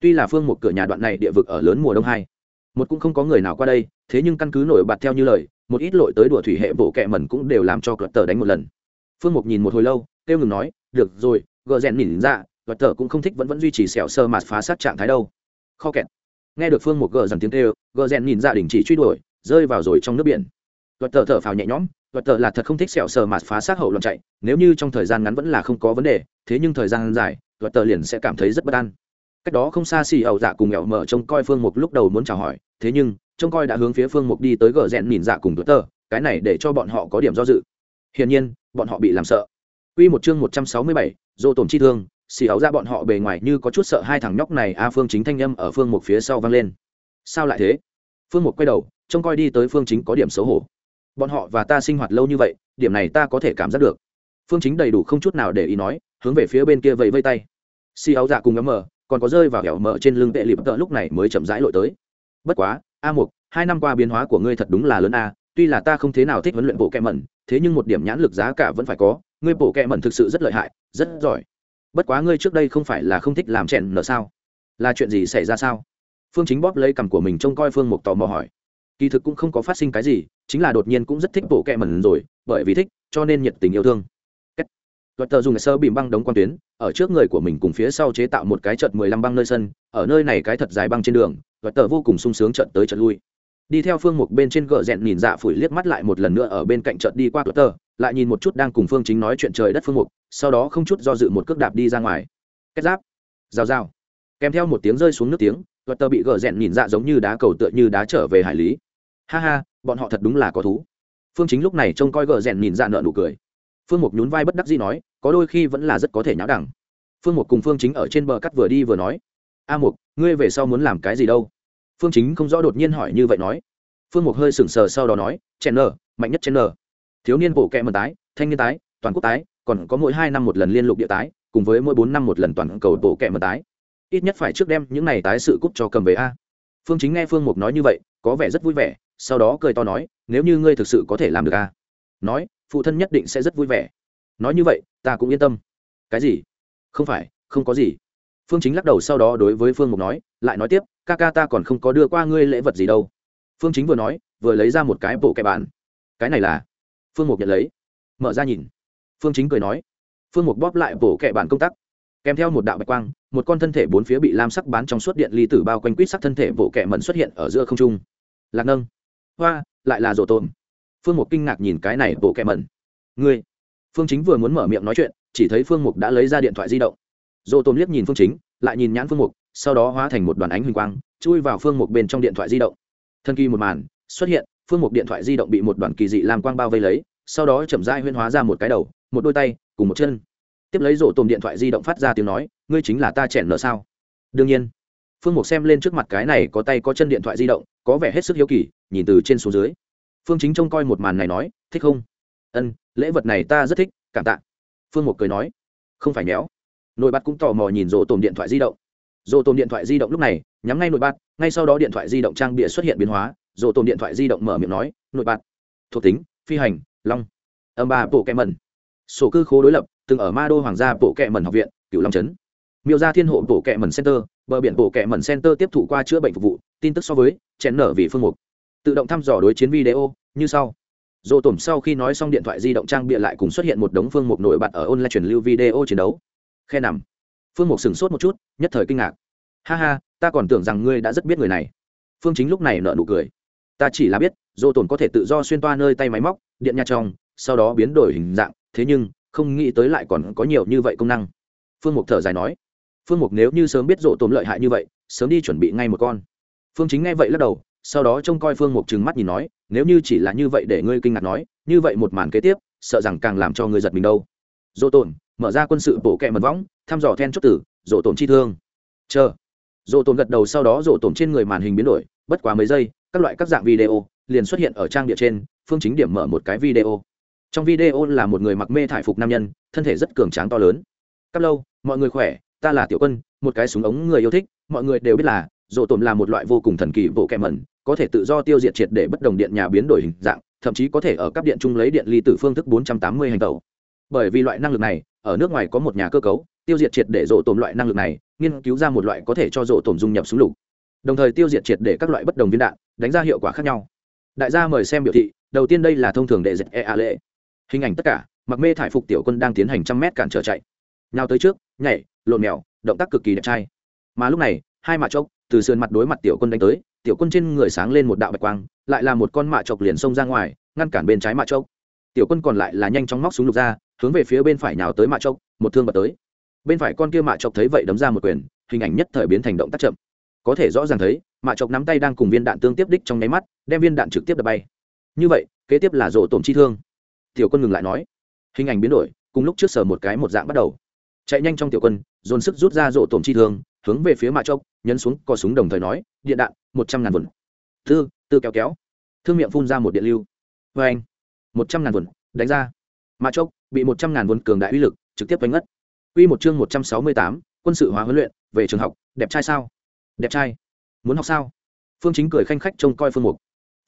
Tuy là phương một cửa nhà đoạn này địa vực ở lớn mùa đông hai, một cũng không có người nào qua đây, thế nhưng căn cứ nổi bật theo như lời, một ít lội tới đùa thủy hệ bộ kẹ mẩn cũng đều làm cho cợt tờ đánh một lần. Phương mục nhìn một hồi lâu, kêu ngừng nói, được rồi, gờ rèn nhìn ra và tờ cũng không thích vẫn vẫn duy trì sẹo sơ mạt phá sát trạng thái đâu. Kho kẹt. Nghe được phương mục gờ dần tiếng kêu gờ rèn nhìn ra đình chỉ truy đuổi rơi vào rồi trong nước biển. Và tờ thở phào nhẹ nhõm và tờ là thật không thích sẹo sơ mà phá sát hậu loạn chạy nếu như trong thời gian ngắn vẫn là không có vấn đề thế nhưng thời gian dài và tờ liền sẽ cảm thấy rất bất an. Cách đó không xa xì ẩu dạ cùng nghèo mở trông coi phương mục lúc đầu muốn chào hỏi thế nhưng trông coi đã hướng phía phương mục đi tới gờ rèn nhìn dạ cùng tờ cái này để cho bọn họ có điểm do dự. Hiển nhiên bọn họ bị làm sợ. Quy một chương 167, dô tổn chi thương, xì áo ra bọn họ bề ngoài như có chút sợ hai thằng nhóc này a phương chính thanh âm ở phương mục phía sau vang lên. Sao lại thế? Phương mục quay đầu, trông coi đi tới phương chính có điểm xấu hổ. Bọn họ và ta sinh hoạt lâu như vậy, điểm này ta có thể cảm giác được. Phương chính đầy đủ không chút nào để ý nói, hướng về phía bên kia vẫy vây tay. Si áo dạ cùng ngắm mờ, còn có rơi vào hẻo mờ trên lưng tệ lịp tợ lúc này mới chậm rãi lội tới. Bất quá, a mục, hai năm qua biến hóa của ngươi thật đúng là lớn a, tuy là ta không thế nào thích huấn luyện bộ kẹ mẩn, thế nhưng một điểm nhãn lực giá cả vẫn phải có. Ngươi bộ kẹ mẩn thực sự rất lợi hại, rất giỏi bất quá ngươi trước đây không phải là không thích làm chèn nở sao? Là chuyện gì xảy ra sao? Phương chính bóp lấy cằm của mình trông coi phương mục tò mò hỏi. Kỳ thực cũng không có phát sinh cái gì chính là đột nhiên cũng rất thích bộ kẹ mẩn rồi bởi vì thích cho nên nhiệt tình yêu thương. Luật tờ dùng sơ bìm băng đống quan tuyến, ở trước người của mình cùng phía sau chế tạo một cái trận mười lăm băng nơi sân, ở nơi này cái thật dài băng trên đường, luật tờ vô cùng sung sướng trận tới trận lui. Đi theo phương mục bên trên gờ rèn nhìn dạ phủi liếc mắt lại một lần nữa ở bên cạnh trận đi qua luật tờ, lại nhìn một chút đang cùng phương chính nói chuyện trời đất phương mục, sau đó không chút do dự một cước đạp đi ra ngoài. Kết giáp, rào rào, kèm theo một tiếng rơi xuống nước tiếng, luật tờ bị gờ rèn nhìn dạ giống như đá cầu tựa như đá trở về hải lý. Ha ha, bọn họ thật đúng là có thú. Phương chính lúc này trông coi gờ rèn nhìn dạ nợ nụ cười. Phương mục nhún vai bất đắc dĩ nói có đôi khi vẫn là rất có thể nháo đẳng. Phương mục cùng phương chính ở trên bờ cắt vừa đi vừa nói a mục ngươi về sau muốn làm cái gì đâu? Phương chính không rõ đột nhiên hỏi như vậy nói. Phương mục hơi sừng sờ sau đó nói chen nờ mạnh nhất chen nờ thiếu niên bộ kẹ mật tái, thanh niên tái, toàn quốc tái, còn có mỗi hai năm một lần liên lục địa tái, cùng với mỗi bốn năm một lần toàn cầu bộ kẹ mật tái. Ít nhất phải trước đem những này tái sự cúp cho cầm về a. Phương chính nghe phương mục nói như vậy, có vẻ rất vui vẻ, sau đó cười to nói, nếu như ngươi thực sự có thể làm được a. Nói, phụ thân nhất định sẽ rất vui vẻ. Nói như vậy, ta cũng yên tâm. Cái gì? Không phải, không có gì. Phương chính lắc đầu sau đó đối với phương mục nói, lại nói tiếp, ca ca ta còn không có đưa qua ngươi lễ vật gì đâu. Phương chính vừa nói, vừa lấy ra một cái bộ kẹ bản cái này là phương mục nhận lấy. Mở ra nhìn. Phương chính cười nói. Phương mục bóp lại bộ kẹ bản công tác kèm theo một đạo bạch quang, một con thân thể bốn phía bị lam sắc bán trong suốt điện ly tử bao quanh quýt sắc thân thể bộ kẹ mẩn xuất hiện ở giữa không trung. Lạc nâng. Hoa, lại là rổ tồn. Phương mục kinh ngạc nhìn cái này bộ kẹ mẩn. Ngươi. Phương chính vừa muốn mở miệng nói chuyện, chỉ thấy phương mục đã lấy ra điện thoại di động. Rổ tồn liếc nhìn phương chính, lại nhìn nhãn phương mục, sau đó hóa thành một đoàn ánh huỳnh quang, chui vào phương mục bên trong điện thoại di động. Thân kỳ một màn xuất hiện phương mục điện thoại di động bị một đoàn kỳ dị làm quang bao vây lấy, sau đó chậm dai huyên hóa ra một cái đầu, một đôi tay, cùng một chân. Tiếp lấy rổ tôm điện thoại di động phát ra tiếng nói, ngươi chính là ta chèn nợ sao? Đương nhiên. Phương mục xem lên trước mặt cái này có tay có chân điện thoại di động, có vẻ hết sức hiếu kỳ, nhìn từ trên xuống dưới. Phương chính trông coi một màn này nói, thích không? Ân, lễ vật này ta rất thích, cảm tạ. Phương một cười nói, không phải méo. Nội bát cũng tò mò nhìn rổ tồn điện thoại di động. Rổ tồn điện thoại di động lúc này, nhắm ngay nội bát ngay sau đó điện thoại di động trang bịa xuất hiện biến hóa rộ tồn điện thoại di động mở miệng nói nội bạn, thuộc tính phi hành long. Âm ba bộ kẹ mần sổ cư khố đối lập từng ở ma đô hoàng gia bộ kẹ mần học viện cửu long trấn. Miêu gia thiên hộ bộ kẹ mần center bờ biển bộ kẹ mần center tiếp thủ qua chữa bệnh phục vụ tin tức so với chén nở vì phương mục. Tự động thăm dò đối chiến video như sau. Dồ tổm sau khi nói xong điện thoại di động trang bịa lại cùng xuất hiện một đống phương mục nổi bật ở online truyền lưu video chiến đấu. Khe nằm. Phương mục sửng sốt một chút nhất thời kinh ngạc. Ha ha ta còn tưởng rằng ngươi đã rất biết người này. Phương chính lúc này nợ nụ cười ta chỉ là biết, dô tổn có thể tự do xuyên toa nơi tay máy móc, điện nha trong, sau đó biến đổi hình dạng, thế nhưng, không nghĩ tới lại còn có nhiều như vậy công năng. Phương mục thở dài nói. Phương mục nếu như sớm biết dỗ tổn lợi hại như vậy, sớm đi chuẩn bị ngay một con. Phương chính nghe vậy lắc đầu, sau đó trông coi phương mục trừng mắt nhìn nói, nếu như chỉ là như vậy để ngươi kinh ngạc nói, như vậy một màn kế tiếp, sợ rằng càng làm cho ngươi giật mình đâu. Dỗ tổn mở ra quân sự bổ kẹ mật võng, thăm dò then chốt tử dỗ tổn chi thương. Chờ. Dỗ tổn gật đầu sau đó dỗ tổn trên người màn hình biến đổi, bất quá mấy giây các loại các dạng video liền xuất hiện ở trang địa trên, phương chính điểm mở một cái video. Trong video là một người mặc mê thải phục nam nhân, thân thể rất cường tráng to lớn. Cắp lâu, mọi người khỏe, ta là tiểu quân, một cái súng ống người yêu thích, mọi người đều biết là rộ tổn là một loại vô cùng thần kỳ bộ kẹ mẩn, có thể tự do tiêu diệt triệt để bất đồng điện nhà biến đổi hình dạng, thậm chí có thể ở cấp điện chung lấy điện ly từ phương thức 480 hành tẩu. Bởi vì loại năng lực này, ở nước ngoài có một nhà cơ cấu, tiêu diệt triệt để rộ tổn loại năng lực này, nghiên cứu ra một loại có thể cho rộ tổn dung nhập súng lục. Đồng thời tiêu diệt triệt để các loại bất đồng viên đạn đánh ra hiệu quả khác nhau. Đại gia mời xem biểu thị, đầu tiên đây là thông thường đệ dệt e a lệ hình ảnh tất cả, mặc mê thải phục tiểu quân đang tiến hành trăm mét cản trở chạy. Nhào tới trước, nhảy, lộn mèo, động tác cực kỳ đẹp trai. Mà lúc này, hai mạ chốc, từ sườn mặt đối mặt tiểu quân đánh tới, tiểu quân trên người sáng lên một đạo bạch quang, lại là một con mạ chọc liền xông ra ngoài, ngăn cản bên trái mạ chốc. Tiểu quân còn lại là nhanh chóng móc súng lục ra, hướng về phía bên phải nhào tới mạ chốc, một thương bật tới. Bên phải con kia mạ chọc thấy vậy đấm ra một quyền, hình ảnh nhất thời biến thành động tác chậm có thể rõ ràng thấy mạ chọc nắm tay đang cùng viên đạn tương tiếp đích trong nháy mắt đem viên đạn trực tiếp đập bay. Như vậy kế tiếp là rổ tổn chi thương. Tiểu quân ngừng lại nói. Hình ảnh biến đổi cùng lúc trước sở một cái một dạng bắt đầu. Chạy nhanh trong tiểu quân dồn sức rút ra rổ tổn chi thương hướng về phía mạ chọc nhấn xuống cò súng đồng thời nói điện đạn một trăm ngàn vườn tư tư kéo kéo. Thương miệng phun ra một điện lưu. Vê anh một trăm ngàn vườn đánh ra. Mạ chốc bị một trăm ngàn vườn cường đại uy lực trực tiếp đánh ngất. Quy một chương 168, quân sự hóa huấn luyện, về trường học, đẹp trai sao? Đẹp trai. Muốn học sao? Phương Chính cười khanh khách trông coi Phương Mục.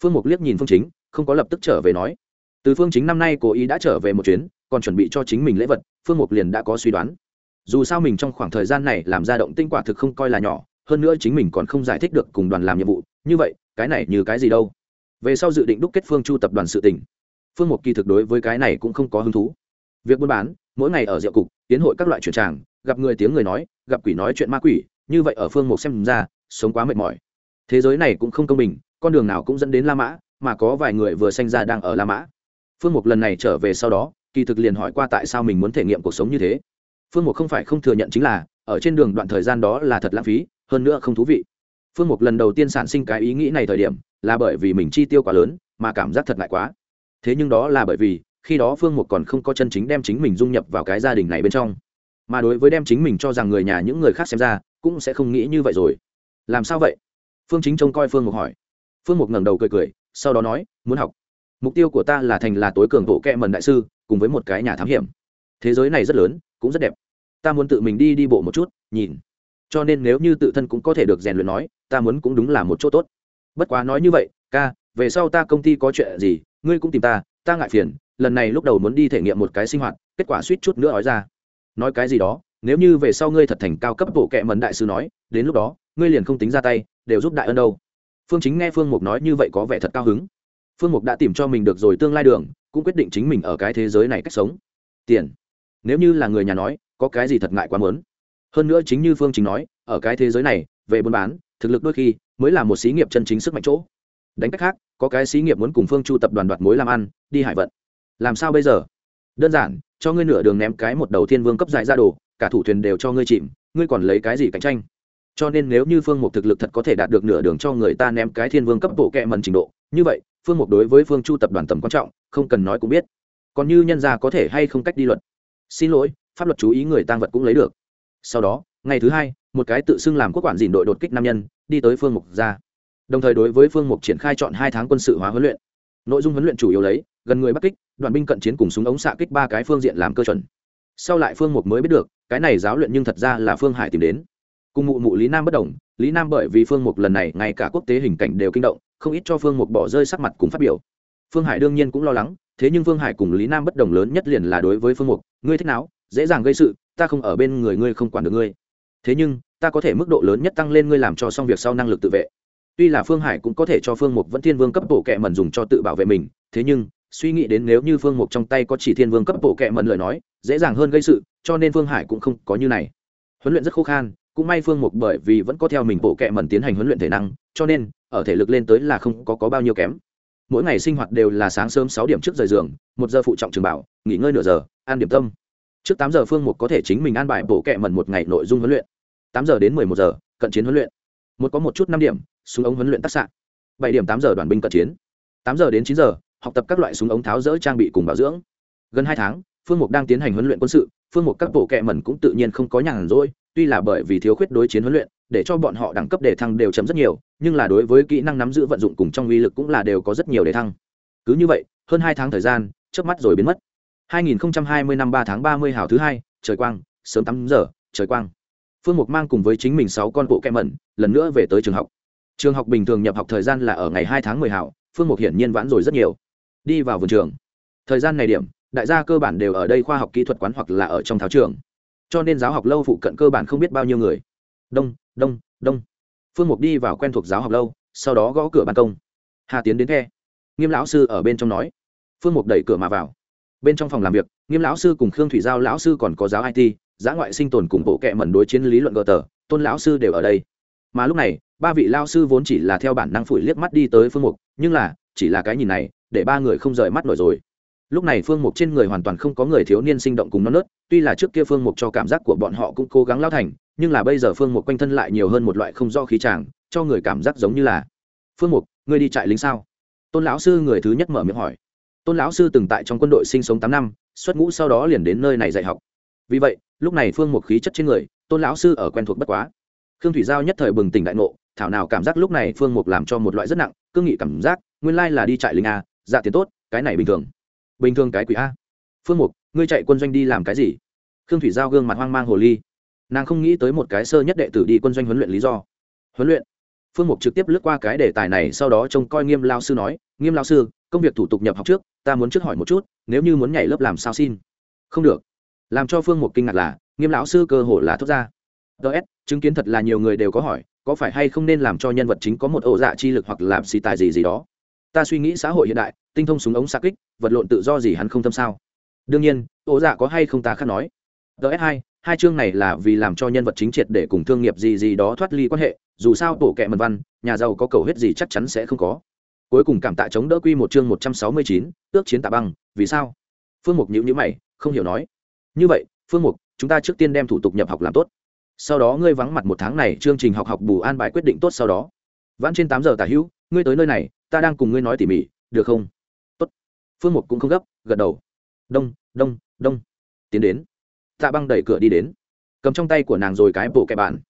Phương Mục liếc nhìn Phương Chính, không có lập tức trở về nói. Từ Phương Chính năm nay cố ý đã trở về một chuyến, còn chuẩn bị cho chính mình lễ vật, Phương Mục liền đã có suy đoán. Dù sao mình trong khoảng thời gian này làm ra động tinh quả thực không coi là nhỏ, hơn nữa chính mình còn không giải thích được cùng đoàn làm nhiệm vụ, như vậy, cái này như cái gì đâu? Về sau dự định đúc kết Phương Chu tập đoàn sự tình. Phương Mục kỳ thực đối với cái này cũng không có hứng thú. Việc buôn bán, mỗi ngày ở rượu cục, tiến hội các loại chuyển tràng, gặp người tiếng người nói gặp quỷ nói chuyện ma quỷ như vậy ở phương mục xem ra, sống quá mệt mỏi. Thế giới này cũng không công bình, con đường nào cũng dẫn đến la mã, mà có vài người vừa sanh ra đang ở la mã. Phương mục lần này trở về sau đó, kỳ thực liền hỏi qua tại sao mình muốn thể nghiệm cuộc sống như thế. Phương mục không phải không thừa nhận chính là, ở trên đường đoạn thời gian đó là thật lãng phí, hơn nữa không thú vị. Phương mục lần đầu tiên sản sinh cái ý nghĩ này thời điểm, là bởi vì mình chi tiêu quá lớn, mà cảm giác thật ngại quá. Thế nhưng đó là bởi vì, khi đó phương mục còn không có chân chính đem chính mình dung nhập vào cái gia đình này bên trong. Mà đối với đem chính mình cho rằng người nhà những người khác xem ra cũng sẽ không nghĩ như vậy rồi. Làm sao vậy? Phương chính trông coi phương mục hỏi. Phương mục ngẩng đầu cười cười, sau đó nói, muốn học. Mục tiêu của ta là thành là tối cường bộ kẹ mần đại sư, cùng với một cái nhà thám hiểm. Thế giới này rất lớn, cũng rất đẹp. Ta muốn tự mình đi đi bộ một chút, nhìn. Cho nên nếu như tự thân cũng có thể được rèn luyện nói, ta muốn cũng đúng là một chỗ tốt. Bất quá nói như vậy, ca, về sau ta công ty có chuyện gì, ngươi cũng tìm ta ta ngại phiền. Lần này lúc đầu muốn đi thể nghiệm một cái sinh hoạt, kết quả suýt chút nữa nói ra. Nói cái gì đó? Nếu như về sau ngươi thật thành cao cấp bộ kệ mần đại sư nói, đến lúc đó, ngươi liền không tính ra tay, đều giúp đại ân đâu. Phương chính nghe phương mục nói như vậy có vẻ thật cao hứng. Phương mục đã tìm cho mình được rồi tương lai đường, cũng quyết định chính mình ở cái thế giới này cách sống. Tiền. Nếu như là người nhà nói, có cái gì thật ngại quá mớn hơn nữa chính như phương chính nói, ở cái thế giới này, về buôn bán, thực lực đôi khi mới là một xí nghiệp chân chính sức mạnh chỗ. Đánh cách khác, có cái xí nghiệp muốn cùng phương chu tập đoàn đoạt mối làm ăn, đi hải vận. Làm sao bây giờ? Đơn giản, cho ngươi nửa đường ném cái một đầu thiên vương cấp dài ra đồ cả thủ thuyền đều cho ngươi chìm, ngươi còn lấy cái gì cạnh tranh? Cho nên nếu như phương mục thực lực thật có thể đạt được nửa đường cho người ta ném cái thiên vương cấp bộ kẹ mần trình độ, như vậy, phương mục đối với phương chu tập đoàn tầm quan trọng, không cần nói cũng biết. Còn như nhân gia có thể hay không cách đi luật. Xin lỗi, pháp luật chú ý người tăng vật cũng lấy được. Sau đó, ngày thứ hai, một cái tự xưng làm quốc quản dìn đội đột kích nam nhân, đi tới phương mục ra. Đồng thời đối với phương mục triển khai chọn hai tháng quân sự hóa huấn luyện. Nội dung huấn luyện chủ yếu lấy, gần người bắc kích, đoàn binh cận chiến cùng súng ống xạ kích ba cái phương diện làm cơ chuẩn sau lại phương mục mới biết được, cái này giáo luyện nhưng thật ra là phương hải tìm đến. Cùng mụ mụ lý nam bất đồng, lý nam bởi vì phương mục lần này ngay cả quốc tế hình cảnh đều kinh động, không ít cho phương mục bỏ rơi sắc mặt cùng phát biểu. Phương hải đương nhiên cũng lo lắng, thế nhưng phương hải cùng lý nam bất đồng lớn nhất liền là đối với phương mục, ngươi thích nào dễ dàng gây sự, ta không ở bên người ngươi không quản được ngươi. Thế nhưng, ta có thể mức độ lớn nhất tăng lên ngươi làm cho xong việc sau năng lực tự vệ. Tuy là phương hải cũng có thể cho phương mục vẫn thiên vương cấp bộ kệ mần dùng cho tự bảo vệ mình, thế nhưng suy nghĩ đến nếu như phương mục trong tay có chỉ thiên vương cấp bộ kệ mẩn lời nói dễ dàng hơn gây sự cho nên phương hải cũng không có như này. Huấn luyện rất khô khan cũng may phương mục bởi vì vẫn có theo mình bộ kệ mẩn tiến hành huấn luyện thể năng cho nên ở thể lực lên tới là không có, có bao nhiêu kém. Mỗi ngày sinh hoạt đều là sáng sớm sáu điểm trước rời giường một giờ phụ trọng trường bảo nghỉ ngơi nửa giờ ăn điểm tâm. Trước tám giờ phương mục có thể chính mình an bài bộ kệ mẩn một ngày nội dung huấn luyện. Tám giờ đến mười một giờ cận chiến huấn luyện. Một có một chút năm điểm xuống ống huấn luyện tác xạ. Bảy điểm tám giờ đoàn binh cận chiến. Tám giờ đến chín giờ học tập các loại súng ống tháo rỡ trang bị cùng bảo dưỡng. Gần hai tháng, phương mục đang tiến hành huấn luyện quân sự, phương mục các bộ kệ mẩn cũng tự nhiên không có nhàn rỗi, tuy là bởi vì thiếu khuyết đối chiến huấn luyện, để cho bọn họ đẳng cấp đề thăng đều chấm rất nhiều, nhưng là đối với kỹ năng nắm giữ vận dụng cùng trong uy lực cũng là đều có rất nhiều đề thăng. Cứ như vậy, hơn hai tháng thời gian trước mắt rồi biến mất. 2020 năm 3 tháng 30 hào thứ hai, trời quang, sớm tắm giờ, trời quang. Phương mục mang cùng với chính mình sáu con bộ kẹ mẩn, lần nữa về tới trường học. Trường học bình thường nhập học thời gian là ở ngày hai tháng mười hảo phương mục hiển nhiên vãn rồi rất nhiều đi vào vườn trường. Thời gian này điểm, đại gia cơ bản đều ở đây khoa học kỹ thuật quán hoặc là ở trong tháo trường. Cho nên giáo học lâu phụ cận cơ bản không biết bao nhiêu người. Đông đông đông. Phương mục đi vào quen thuộc giáo học lâu, sau đó gõ cửa ban công. Hà tiến đến khe. nghiêm lão sư ở bên trong nói. Phương mục đẩy cửa mà vào. Bên trong phòng làm việc, nghiêm lão sư cùng khương thủy giao lão sư còn có giáo it giá ngoại sinh tồn cùng bộ kệ mẩn đối chiến lý luận gờ tờ, tôn lão sư đều ở đây. Mà lúc này, ba vị lao sư vốn chỉ là theo bản năng phủi liếc mắt đi tới phương mục, nhưng là, chỉ là cái nhìn này để ba người không rời mắt nổi rồi. Lúc này phương mục trên người hoàn toàn không có người thiếu niên sinh động cùng non nớt, tuy là trước kia phương mục cho cảm giác của bọn họ cũng cố gắng lao thành, nhưng là bây giờ phương mục quanh thân lại nhiều hơn một loại không do khí tràng cho người cảm giác giống như là, phương mục, ngươi đi trại lính sao? Tôn lão sư người thứ nhất mở miệng hỏi. Tôn lão sư từng tại trong quân đội sinh sống tám năm, xuất ngũ sau đó liền đến nơi này dạy học. Vì vậy, lúc này phương mục khí chất trên người, tôn lão sư ở quen thuộc bất quá. Khương thủy giao nhất thời bừng tỉnh đại ngộ, thảo nào cảm giác lúc này phương mục làm cho một loại rất nặng, cương nghị cảm giác, nguyên lai là đi trại lính a dạ tiền tốt, cái này bình thường. Bình thường cái quỷ a. Phương mục, ngươi chạy quân doanh đi làm cái gì? Khương thủy giao gương mặt hoang mang hồ ly. Nàng không nghĩ tới một cái sơ nhất đệ tử đi quân doanh huấn luyện lý do. Huấn luyện? Phương mục trực tiếp lướt qua cái đề tài này, sau đó trông coi nghiêm lao sư nói, nghiêm lao sư, công việc thủ tục nhập học trước, ta muốn trước hỏi một chút, nếu như muốn nhảy lớp làm sao xin? Không được. Làm cho phương mục kinh ngạc là, nghiêm lão sư cơ hồ là thốt ra. Ts chứng kiến thật là nhiều người đều có hỏi, có phải hay không nên làm cho nhân vật chính có một ổ dạ chi lực hoặc làm xì tài gì gì đó? Ta suy nghĩ xã hội hiện đại, tinh thông súng ống xa kích, vật lộn tự do gì hắn không tâm sao? Đương nhiên ố dạ có hay không ta khác nói. Ts hai hai chương này là vì làm cho nhân vật chính triệt để cùng thương nghiệp gì gì đó thoát ly quan hệ, dù sao tổ kẹ mật văn, nhà giàu có cầu hết gì chắc chắn sẽ không có. Cuối cùng cảm tạ chống đỡ quy một chương một trăm sáu mươi chín ước chiến tạ băng, vì sao? Phương mục nhữ nhữ mày, không hiểu nói. Như vậy, phương mục, chúng ta trước tiên đem thủ tục nhập học làm tốt. Sau đó ngươi vắng mặt một tháng này, chương trình học học bù an bài quyết định tốt sau đó. Vãn trên tám giờ tả hữu, ngươi tới nơi này ta đang cùng ngươi nói tỉ mỉ, được không? Tốt. Phương mục cũng không gấp, gật đầu. Đông đông đông. Tiến đến. Tạ băng đẩy cửa đi đến. Cầm trong tay của nàng rồi cái bộ kẹp bàn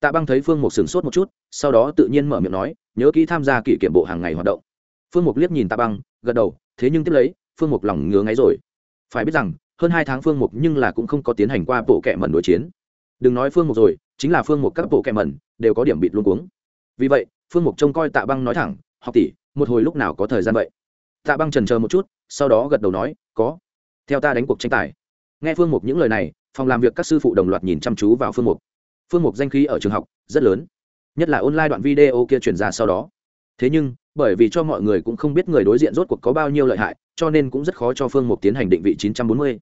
tạ băng thấy phương mục sửng sốt một chút, sau đó tự nhiên mở miệng nói, nhớ kỹ tham gia kỷ kiểm bộ hàng ngày hoạt động. Phương mục liếc nhìn tạ băng, gật đầu, thế nhưng tiếp lấy, phương mục lòng ngứa ngáy rồi. Phải biết rằng, hơn hai tháng phương mục nhưng là cũng không có tiến hành qua bộ kẹ mẩn đối chiến. Đừng nói phương mục rồi, chính là phương mục các bộ kẹ mẩn đều có điểm bịt luôn cuống. Vì vậy, phương mục trông coi tạ băng nói thẳng, học tỷ một hồi lúc nào có thời gian vậy? Tạ băng trần chờ một chút, sau đó gật đầu nói, có. Theo ta đánh cuộc tranh tài. Nghe phương mục những lời này, phòng làm việc các sư phụ đồng loạt nhìn chăm chú vào phương mục. Phương mục danh khí ở trường học, rất lớn. Nhất là online đoạn video kia chuyển ra sau đó. Thế nhưng, bởi vì cho mọi người cũng không biết người đối diện rốt cuộc có bao nhiêu lợi hại, cho nên cũng rất khó cho phương mục tiến hành định vị 940.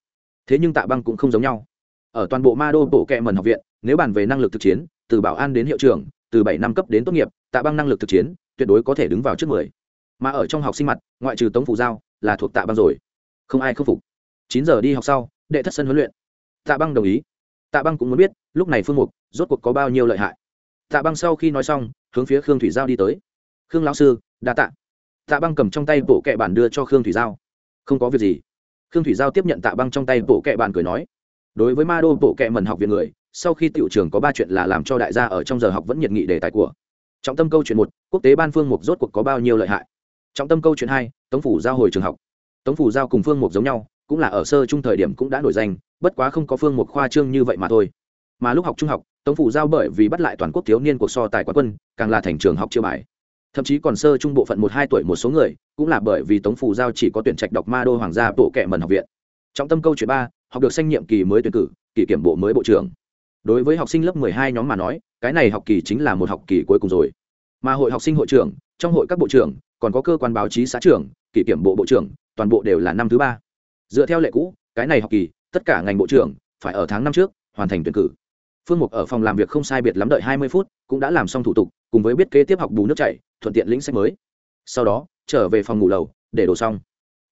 thế nhưng tạ băng cũng không giống nhau. Ở toàn bộ ma đô bộ kệ mần học viện, nếu bàn về năng lực thực chiến, từ bảo an đến hiệu trưởng, từ bảy năm cấp đến tốt nghiệp, tạ băng năng lực thực chiến, tuyệt đối có thể đứng vào trước mười mà ở trong học sinh mặt, ngoại trừ tống phụ giao là thuộc tạ băng rồi. Không ai không phục. Chín giờ đi học sau, đệ thất sân huấn luyện. Tạ băng đồng ý. Tạ băng cũng muốn biết, lúc này phương mục rốt cuộc có bao nhiêu lợi hại. Tạ băng sau khi nói xong, hướng phía khương thủy giao đi tới. Khương lão sư, đa tạ. Tạ băng cầm trong tay bộ kệ bản đưa cho khương thủy giao. Không có việc gì. Khương thủy giao tiếp nhận tạ băng trong tay bộ kệ bản cười nói. Đối với ma đô, bộ kệ mần học viện người, sau khi tiểu trường có ba chuyện là làm cho đại gia ở trong giờ học vẫn nhiệt nghị đề tài của. Trọng tâm câu chuyện một, quốc tế ban phương mục rốt cuộc có bao nhiêu lợi hại? Trọng tâm câu chuyện hai, tống phủ giao hồi trường học. Tống phủ giao cùng phương mục giống nhau, cũng là ở sơ trung thời điểm cũng đã nổi danh, bất quá không có phương mục khoa trương như vậy mà thôi. Mà lúc học trung học, tống phủ giao bởi vì bắt lại toàn quốc thiếu niên cuộc so tài quán quân, càng là thành trường học chiêu bài. Thậm chí còn sơ trung bộ phận một hai tuổi một số người, cũng là bởi vì tống phủ giao chỉ có tuyển trạch đọc ma đô hoàng gia bộ kệ mần học viện. Trọng tâm câu chuyện ba, học được sanh nhiệm kỳ mới tuyển cử, kỳ kiểm bộ mới bộ trưởng. Đối với học sinh lớp mười hai nhóm mà nói, cái này học kỳ chính là một học kỳ cuối cùng rồi. Mà hội học sinh hội trưởng, trong hội các bộ trưởng còn có cơ quan báo chí xã trưởng, kỷ kiểm bộ bộ trưởng, toàn bộ đều là năm thứ ba. Dựa theo lệ cũ, cái này học kỳ, tất cả ngành bộ trưởng phải ở tháng năm trước hoàn thành tuyển cử. Phương mục ở phòng làm việc không sai biệt lắm đợi hai mươi phút, cũng đã làm xong thủ tục, cùng với biết kế tiếp học bù nước chảy, thuận tiện lĩnh sách mới. Sau đó, trở về phòng ngủ lầu, để đồ xong.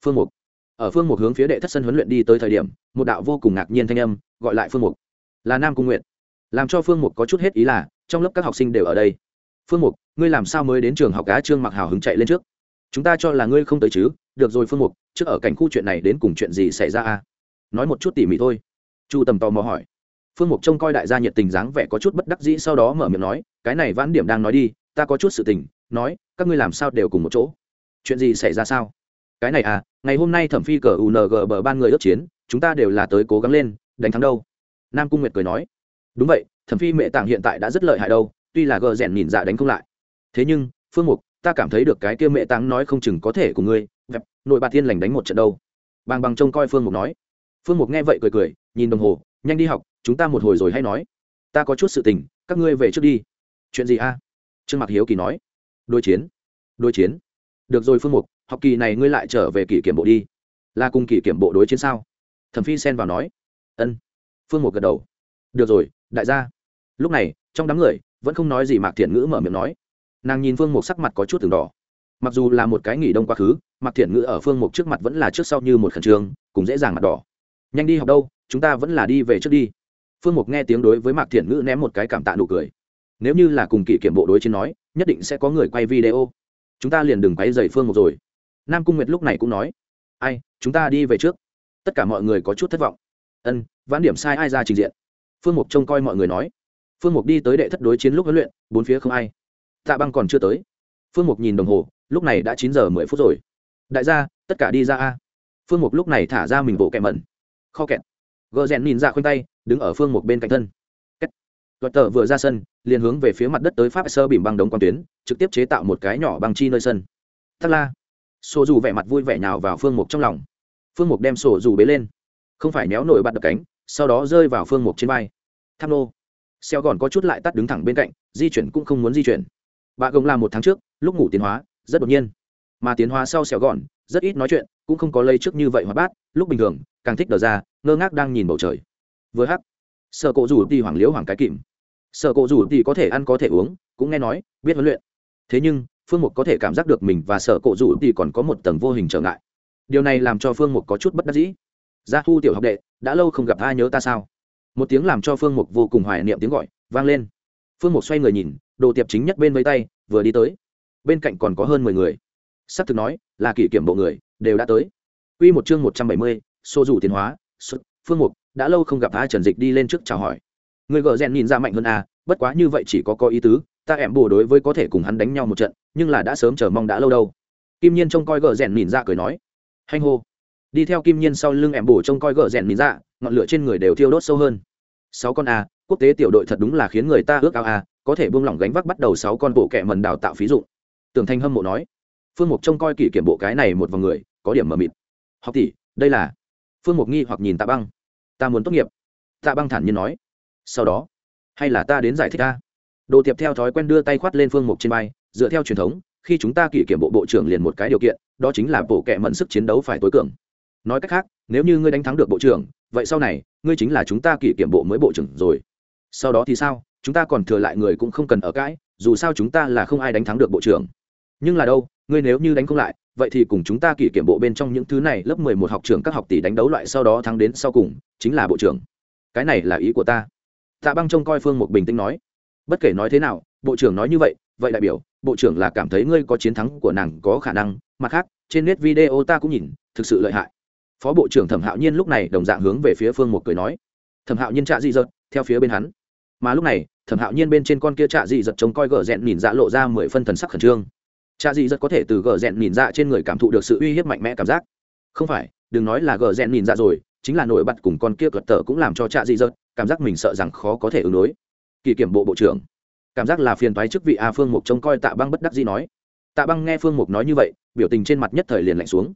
Phương mục. Ở phương mục hướng phía đệ thất sân huấn luyện đi tới thời điểm, một đạo vô cùng ngạc nhiên thanh âm gọi lại phương mục. Là nam cung nguyện làm cho phương mục có chút hết ý là, trong lớp các học sinh đều ở đây phương mục, ngươi làm sao mới đến trường học cá trương mặc hào hứng chạy lên trước? Chúng ta cho là ngươi không tới chứ? Được rồi phương mục, trước ở cảnh khu chuyện này đến cùng chuyện gì xảy ra à? Nói một chút tỉ mỉ thôi. Chu tầm tò mò hỏi. Phương mục trông coi đại gia nhiệt tình dáng vẻ có chút bất đắc dĩ sau đó mở miệng nói, cái này vãn điểm đang nói đi, ta có chút sự tình, nói, các ngươi làm sao đều cùng một chỗ. Chuyện gì xảy ra sao? Cái này à ngày hôm nay thẩm phi cờ ung bờ ban người ước chiến, chúng ta đều là tới cố gắng lên, đánh thắng đâu. Nam cung nguyệt cười nói, đúng vậy, thẩm phi mẹ tạng hiện tại đã rất lợi hại đâu tuy là gờ rèn nhìn dạ đánh không lại. Thế nhưng, phương mục, ta cảm thấy được cái kia mẹ táng nói không chừng có thể cùng ngươi. Vẹp, nội bà thiên lành đánh một trận đâu. Bàng bằng trông coi phương mục nói. Phương mục nghe vậy cười cười, nhìn đồng hồ, nhanh đi học, chúng ta một hồi rồi hay nói. Ta có chút sự tình, các ngươi về trước đi. Chuyện gì a? Trương mạc hiếu kỳ nói. Đối chiến đối chiến. Được rồi phương mục, học kỳ này ngươi lại trở về kỷ kiểm bộ đi. Là cùng kỷ kiểm bộ đối chiến sao? Thẩm phi xen vào nói. Ân. Phương mục gật đầu. Được rồi, đại gia. Lúc này, trong đám người vẫn không nói gì mạc thiện ngữ mở miệng nói. Nàng nhìn phương mục sắc mặt có chút từng đỏ. Mặc dù là một cái nghỉ đông quá khứ, mạc thiện ngữ ở phương mục trước mặt vẫn là trước sau như một khẩn trương cũng dễ dàng mặt đỏ. Nhanh đi học đâu, chúng ta vẫn là đi về trước đi. Phương mục nghe tiếng đối với mạc thiện ngữ ném một cái cảm tạ nụ cười. Nếu như là cùng kỷ kiểm bộ đối chiến nói, nhất định sẽ có người quay video. Chúng ta liền đừng quay dày phương mục rồi. Nam cung nguyệt lúc này cũng nói. Ai, chúng ta đi về trước. Tất cả mọi người có chút thất vọng. Ân, vãn điểm sai ai ra trình diện. Phương mục trông coi mọi người nói phương mục đi tới đệ thất đối chiến lúc huấn luyện bốn phía không ai tạ băng còn chưa tới phương mục nhìn đồng hồ lúc này đã chín giờ mười phút rồi đại gia tất cả đi ra a phương mục lúc này thả ra mình bộ kẹ mẩn kho kẹt gờ rèn nhìn ra khoanh tay đứng ở phương Mục bên cạnh thân Luật tờ vừa ra sân, liền hướng về phía mặt đất tới pháp sơ bìm băng đống quan tuyến, trực tiếp chế tạo một cái nhỏ băng chi nơi sân. Thắc la. Sổ dù vẻ mặt vui vẻ nhào vào phương mục trong lòng. Phương mục đem sổ dù bế lên, không phải méo nổi bạt đập cánh, sau đó rơi vào phương mục trên vai. Tham nô. Xeo gòn có chút lại tắt đứng thẳng bên cạnh, di chuyển cũng không muốn di chuyển. Bà gồng làm một tháng trước, lúc ngủ tiến hóa, rất đột nhiên. Mà tiến hóa sau xeo gòn, rất ít nói chuyện, cũng không có lây trước như vậy hoạt bát, lúc bình thường, càng thích đờ ra, ngơ ngác đang nhìn bầu trời. Vừa hắc sợ cổ rủ thì hoàng liễu hoàng cái kìm sợ cổ rủ thì có thể ăn có thể uống cũng nghe nói biết huấn luyện thế nhưng phương mục có thể cảm giác được mình và sợ cổ rủ thì còn có một tầng vô hình trở ngại điều này làm cho phương mục có chút bất đắc dĩ gia thu tiểu học đệ đã lâu không gặp ai nhớ ta sao một tiếng làm cho phương mục vô cùng hoài niệm tiếng gọi vang lên. Phương mục xoay người nhìn đồ tiệp chính nhất bên vây tay vừa đi tới. Bên cạnh còn có hơn mười người. S ắ c thực nói là kỷ kiểm bộ người đều đã tới. Quy một chương một trăm bảy mươi, xô rủ tiến hóa, phương mục, đã lâu không gặp a trần dịch đi lên trước chào hỏi. Người gờ rèn nhìn ra mạnh hơn a bất quá như vậy chỉ có có ý tứ ta ẻm bù đối với có thể cùng hắn đánh nhau một trận nhưng là đã sớm chờ mong đã lâu đâu. Kim nhiên trông coi gờ rèn nhìn ra cười nói hanh hô đi theo kim nhiên sau lưng em bổ trông coi gờ rèn mìn ra, ngọn lửa trên người đều thiêu đốt sâu hơn. Sáu con a, quốc tế tiểu đội thật đúng là khiến người ta ước ao a, có thể buông lỏng gánh vác bắt đầu sáu con bộ kẹ mần đào tạo phí dụ tường thanh hâm mộ nói. Phương mục trông coi kỷ kiểm bộ cái này một vòng người, có điểm mờ mịt. Học tỷ, đây là. Phương mục nghi hoặc nhìn tạ băng. Ta muốn tốt nghiệp. Tạ băng thản nhiên nói. Sau đó, hay là ta đến giải thích ta đồ tiệp theo thói quen đưa tay khoát lên phương mục trên bay dựa theo truyền thống, khi chúng ta kỷ kiểm bộ bộ trưởng liền một cái điều kiện, đó chính là bộ kệ mẫn sức chiến đấu phải tối cường nói cách khác, nếu như ngươi đánh thắng được bộ trưởng, vậy sau này, ngươi chính là chúng ta kỷ kiểm bộ mới bộ trưởng rồi. Sau đó thì sao? Chúng ta còn thừa lại người cũng không cần ở cãi, dù sao chúng ta là không ai đánh thắng được bộ trưởng. Nhưng là đâu, ngươi nếu như đánh không lại, vậy thì cùng chúng ta kỷ kiểm bộ bên trong những thứ này lớp mười một học trường các học tỷ đánh đấu loại sau đó thắng đến sau cùng, chính là bộ trưởng. Cái này là ý của ta. Tạ băng trông coi phương một bình tĩnh nói. Bất kể nói thế nào, bộ trưởng nói như vậy vậy đại biểu, bộ trưởng là cảm thấy ngươi có chiến thắng của nàng có khả năng. Mặt khác, trên nét video ta cũng nhìn, thực sự lợi hại phó bộ trưởng thẩm hạo nhiên lúc này đồng dạng hướng về phía phương một cười nói, thẩm hạo nhiên trạ dị dật theo phía bên hắn. Mà lúc này, thẩm hạo nhiên bên trên con kia trạ dị dật trông coi gờ rẽn nhìn dạ lộ ra mười phân thần sắc khẩn trương. Trạ dị dật có thể từ gờ rẽn nhìn dạ trên người cảm thụ được sự uy hiếp mạnh mẽ cảm giác. Không phải, đừng nói là gờ rẽn nhìn dạ rồi, chính là nổi bật cùng con kia cợt tờ cũng làm cho trạ dị dật cảm giác mình sợ rằng khó có thể ứng đối. Kỳ kiểm bộ bộ trưởng, cảm giác là phiền toái chức vị a phương mục trông coi tạ băng bất đắc dĩ nói. Tạ băng nghe phương mục nói như vậy, biểu tình trên mặt nhất thời liền lạnh xuống.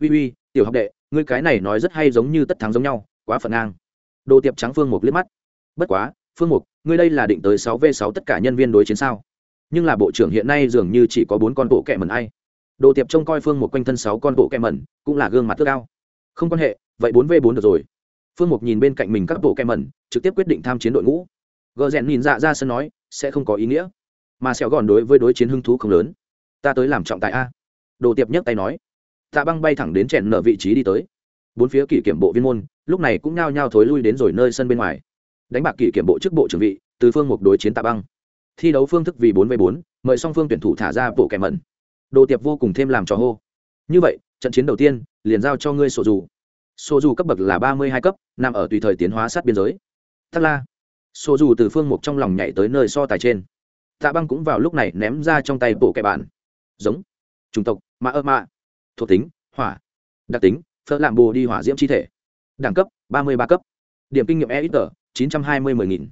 Uy uy, tiểu học đệ ngươi cái này nói rất hay giống như tất thắng giống nhau, quá phần ngang. Đồ tiệp trắng phương mục liếc mắt. Bất quá, phương mục, ngươi đây là định tới sáu v sáu tất cả nhân viên đối chiến sao? Nhưng là bộ trưởng hiện nay dường như chỉ có bốn con bộ kẹ mẩn ai. Đồ tiệp trông coi phương mục quanh thân sáu con bộ kẹ mẩn, cũng là gương mặt tước cao. Không quan hệ, vậy bốn v bốn được rồi. Phương mục nhìn bên cạnh mình các bộ kẹ mẩn, trực tiếp quyết định tham chiến đội ngũ. Gờ rèn nhìn dạ ra sân nói, sẽ không có ý nghĩa. Mà sẹo gòn đối với đối chiến hưng thú không lớn. Ta tới làm trọng tại a. Đồ tiệp nhấc tay nói tạ băng bay thẳng đến chèn nở vị trí đi tới. Bốn phía kỷ kiểm bộ viên môn, lúc này cũng nhao nhao thối lui đến rồi nơi sân bên ngoài. Đánh bạc kỷ kiểm bộ chức bộ trưởng vị, từ phương mục đối chiến tạ băng. Thi đấu phương thức vì bốn v bốn, mời song phương tuyển thủ thả ra bộ kẻ mẩn. Đồ tiệp vô cùng thêm làm trò hô. Như vậy, trận chiến đầu tiên, liền giao cho ngươi sổ dù. Sổ dù cấp bậc là ba mươi hai cấp, nằm ở tùy thời tiến hóa sát biên giới. Thắt la. Sổ dù từ phương mục trong lòng nhảy tới nơi so tài trên. Tạ băng cũng vào lúc này ném ra trong tay bộ kẻ bạn. Giống. Chủng tộc mạ ơ mạ thuộc tính, hỏa, đặc tính, phở làm bồ đi hỏa diễm chi thể. Đẳng cấp, ba mươi ba cấp. Điểm kinh nghiệm e ít tờ chín trăm hai mươi mười nghìn.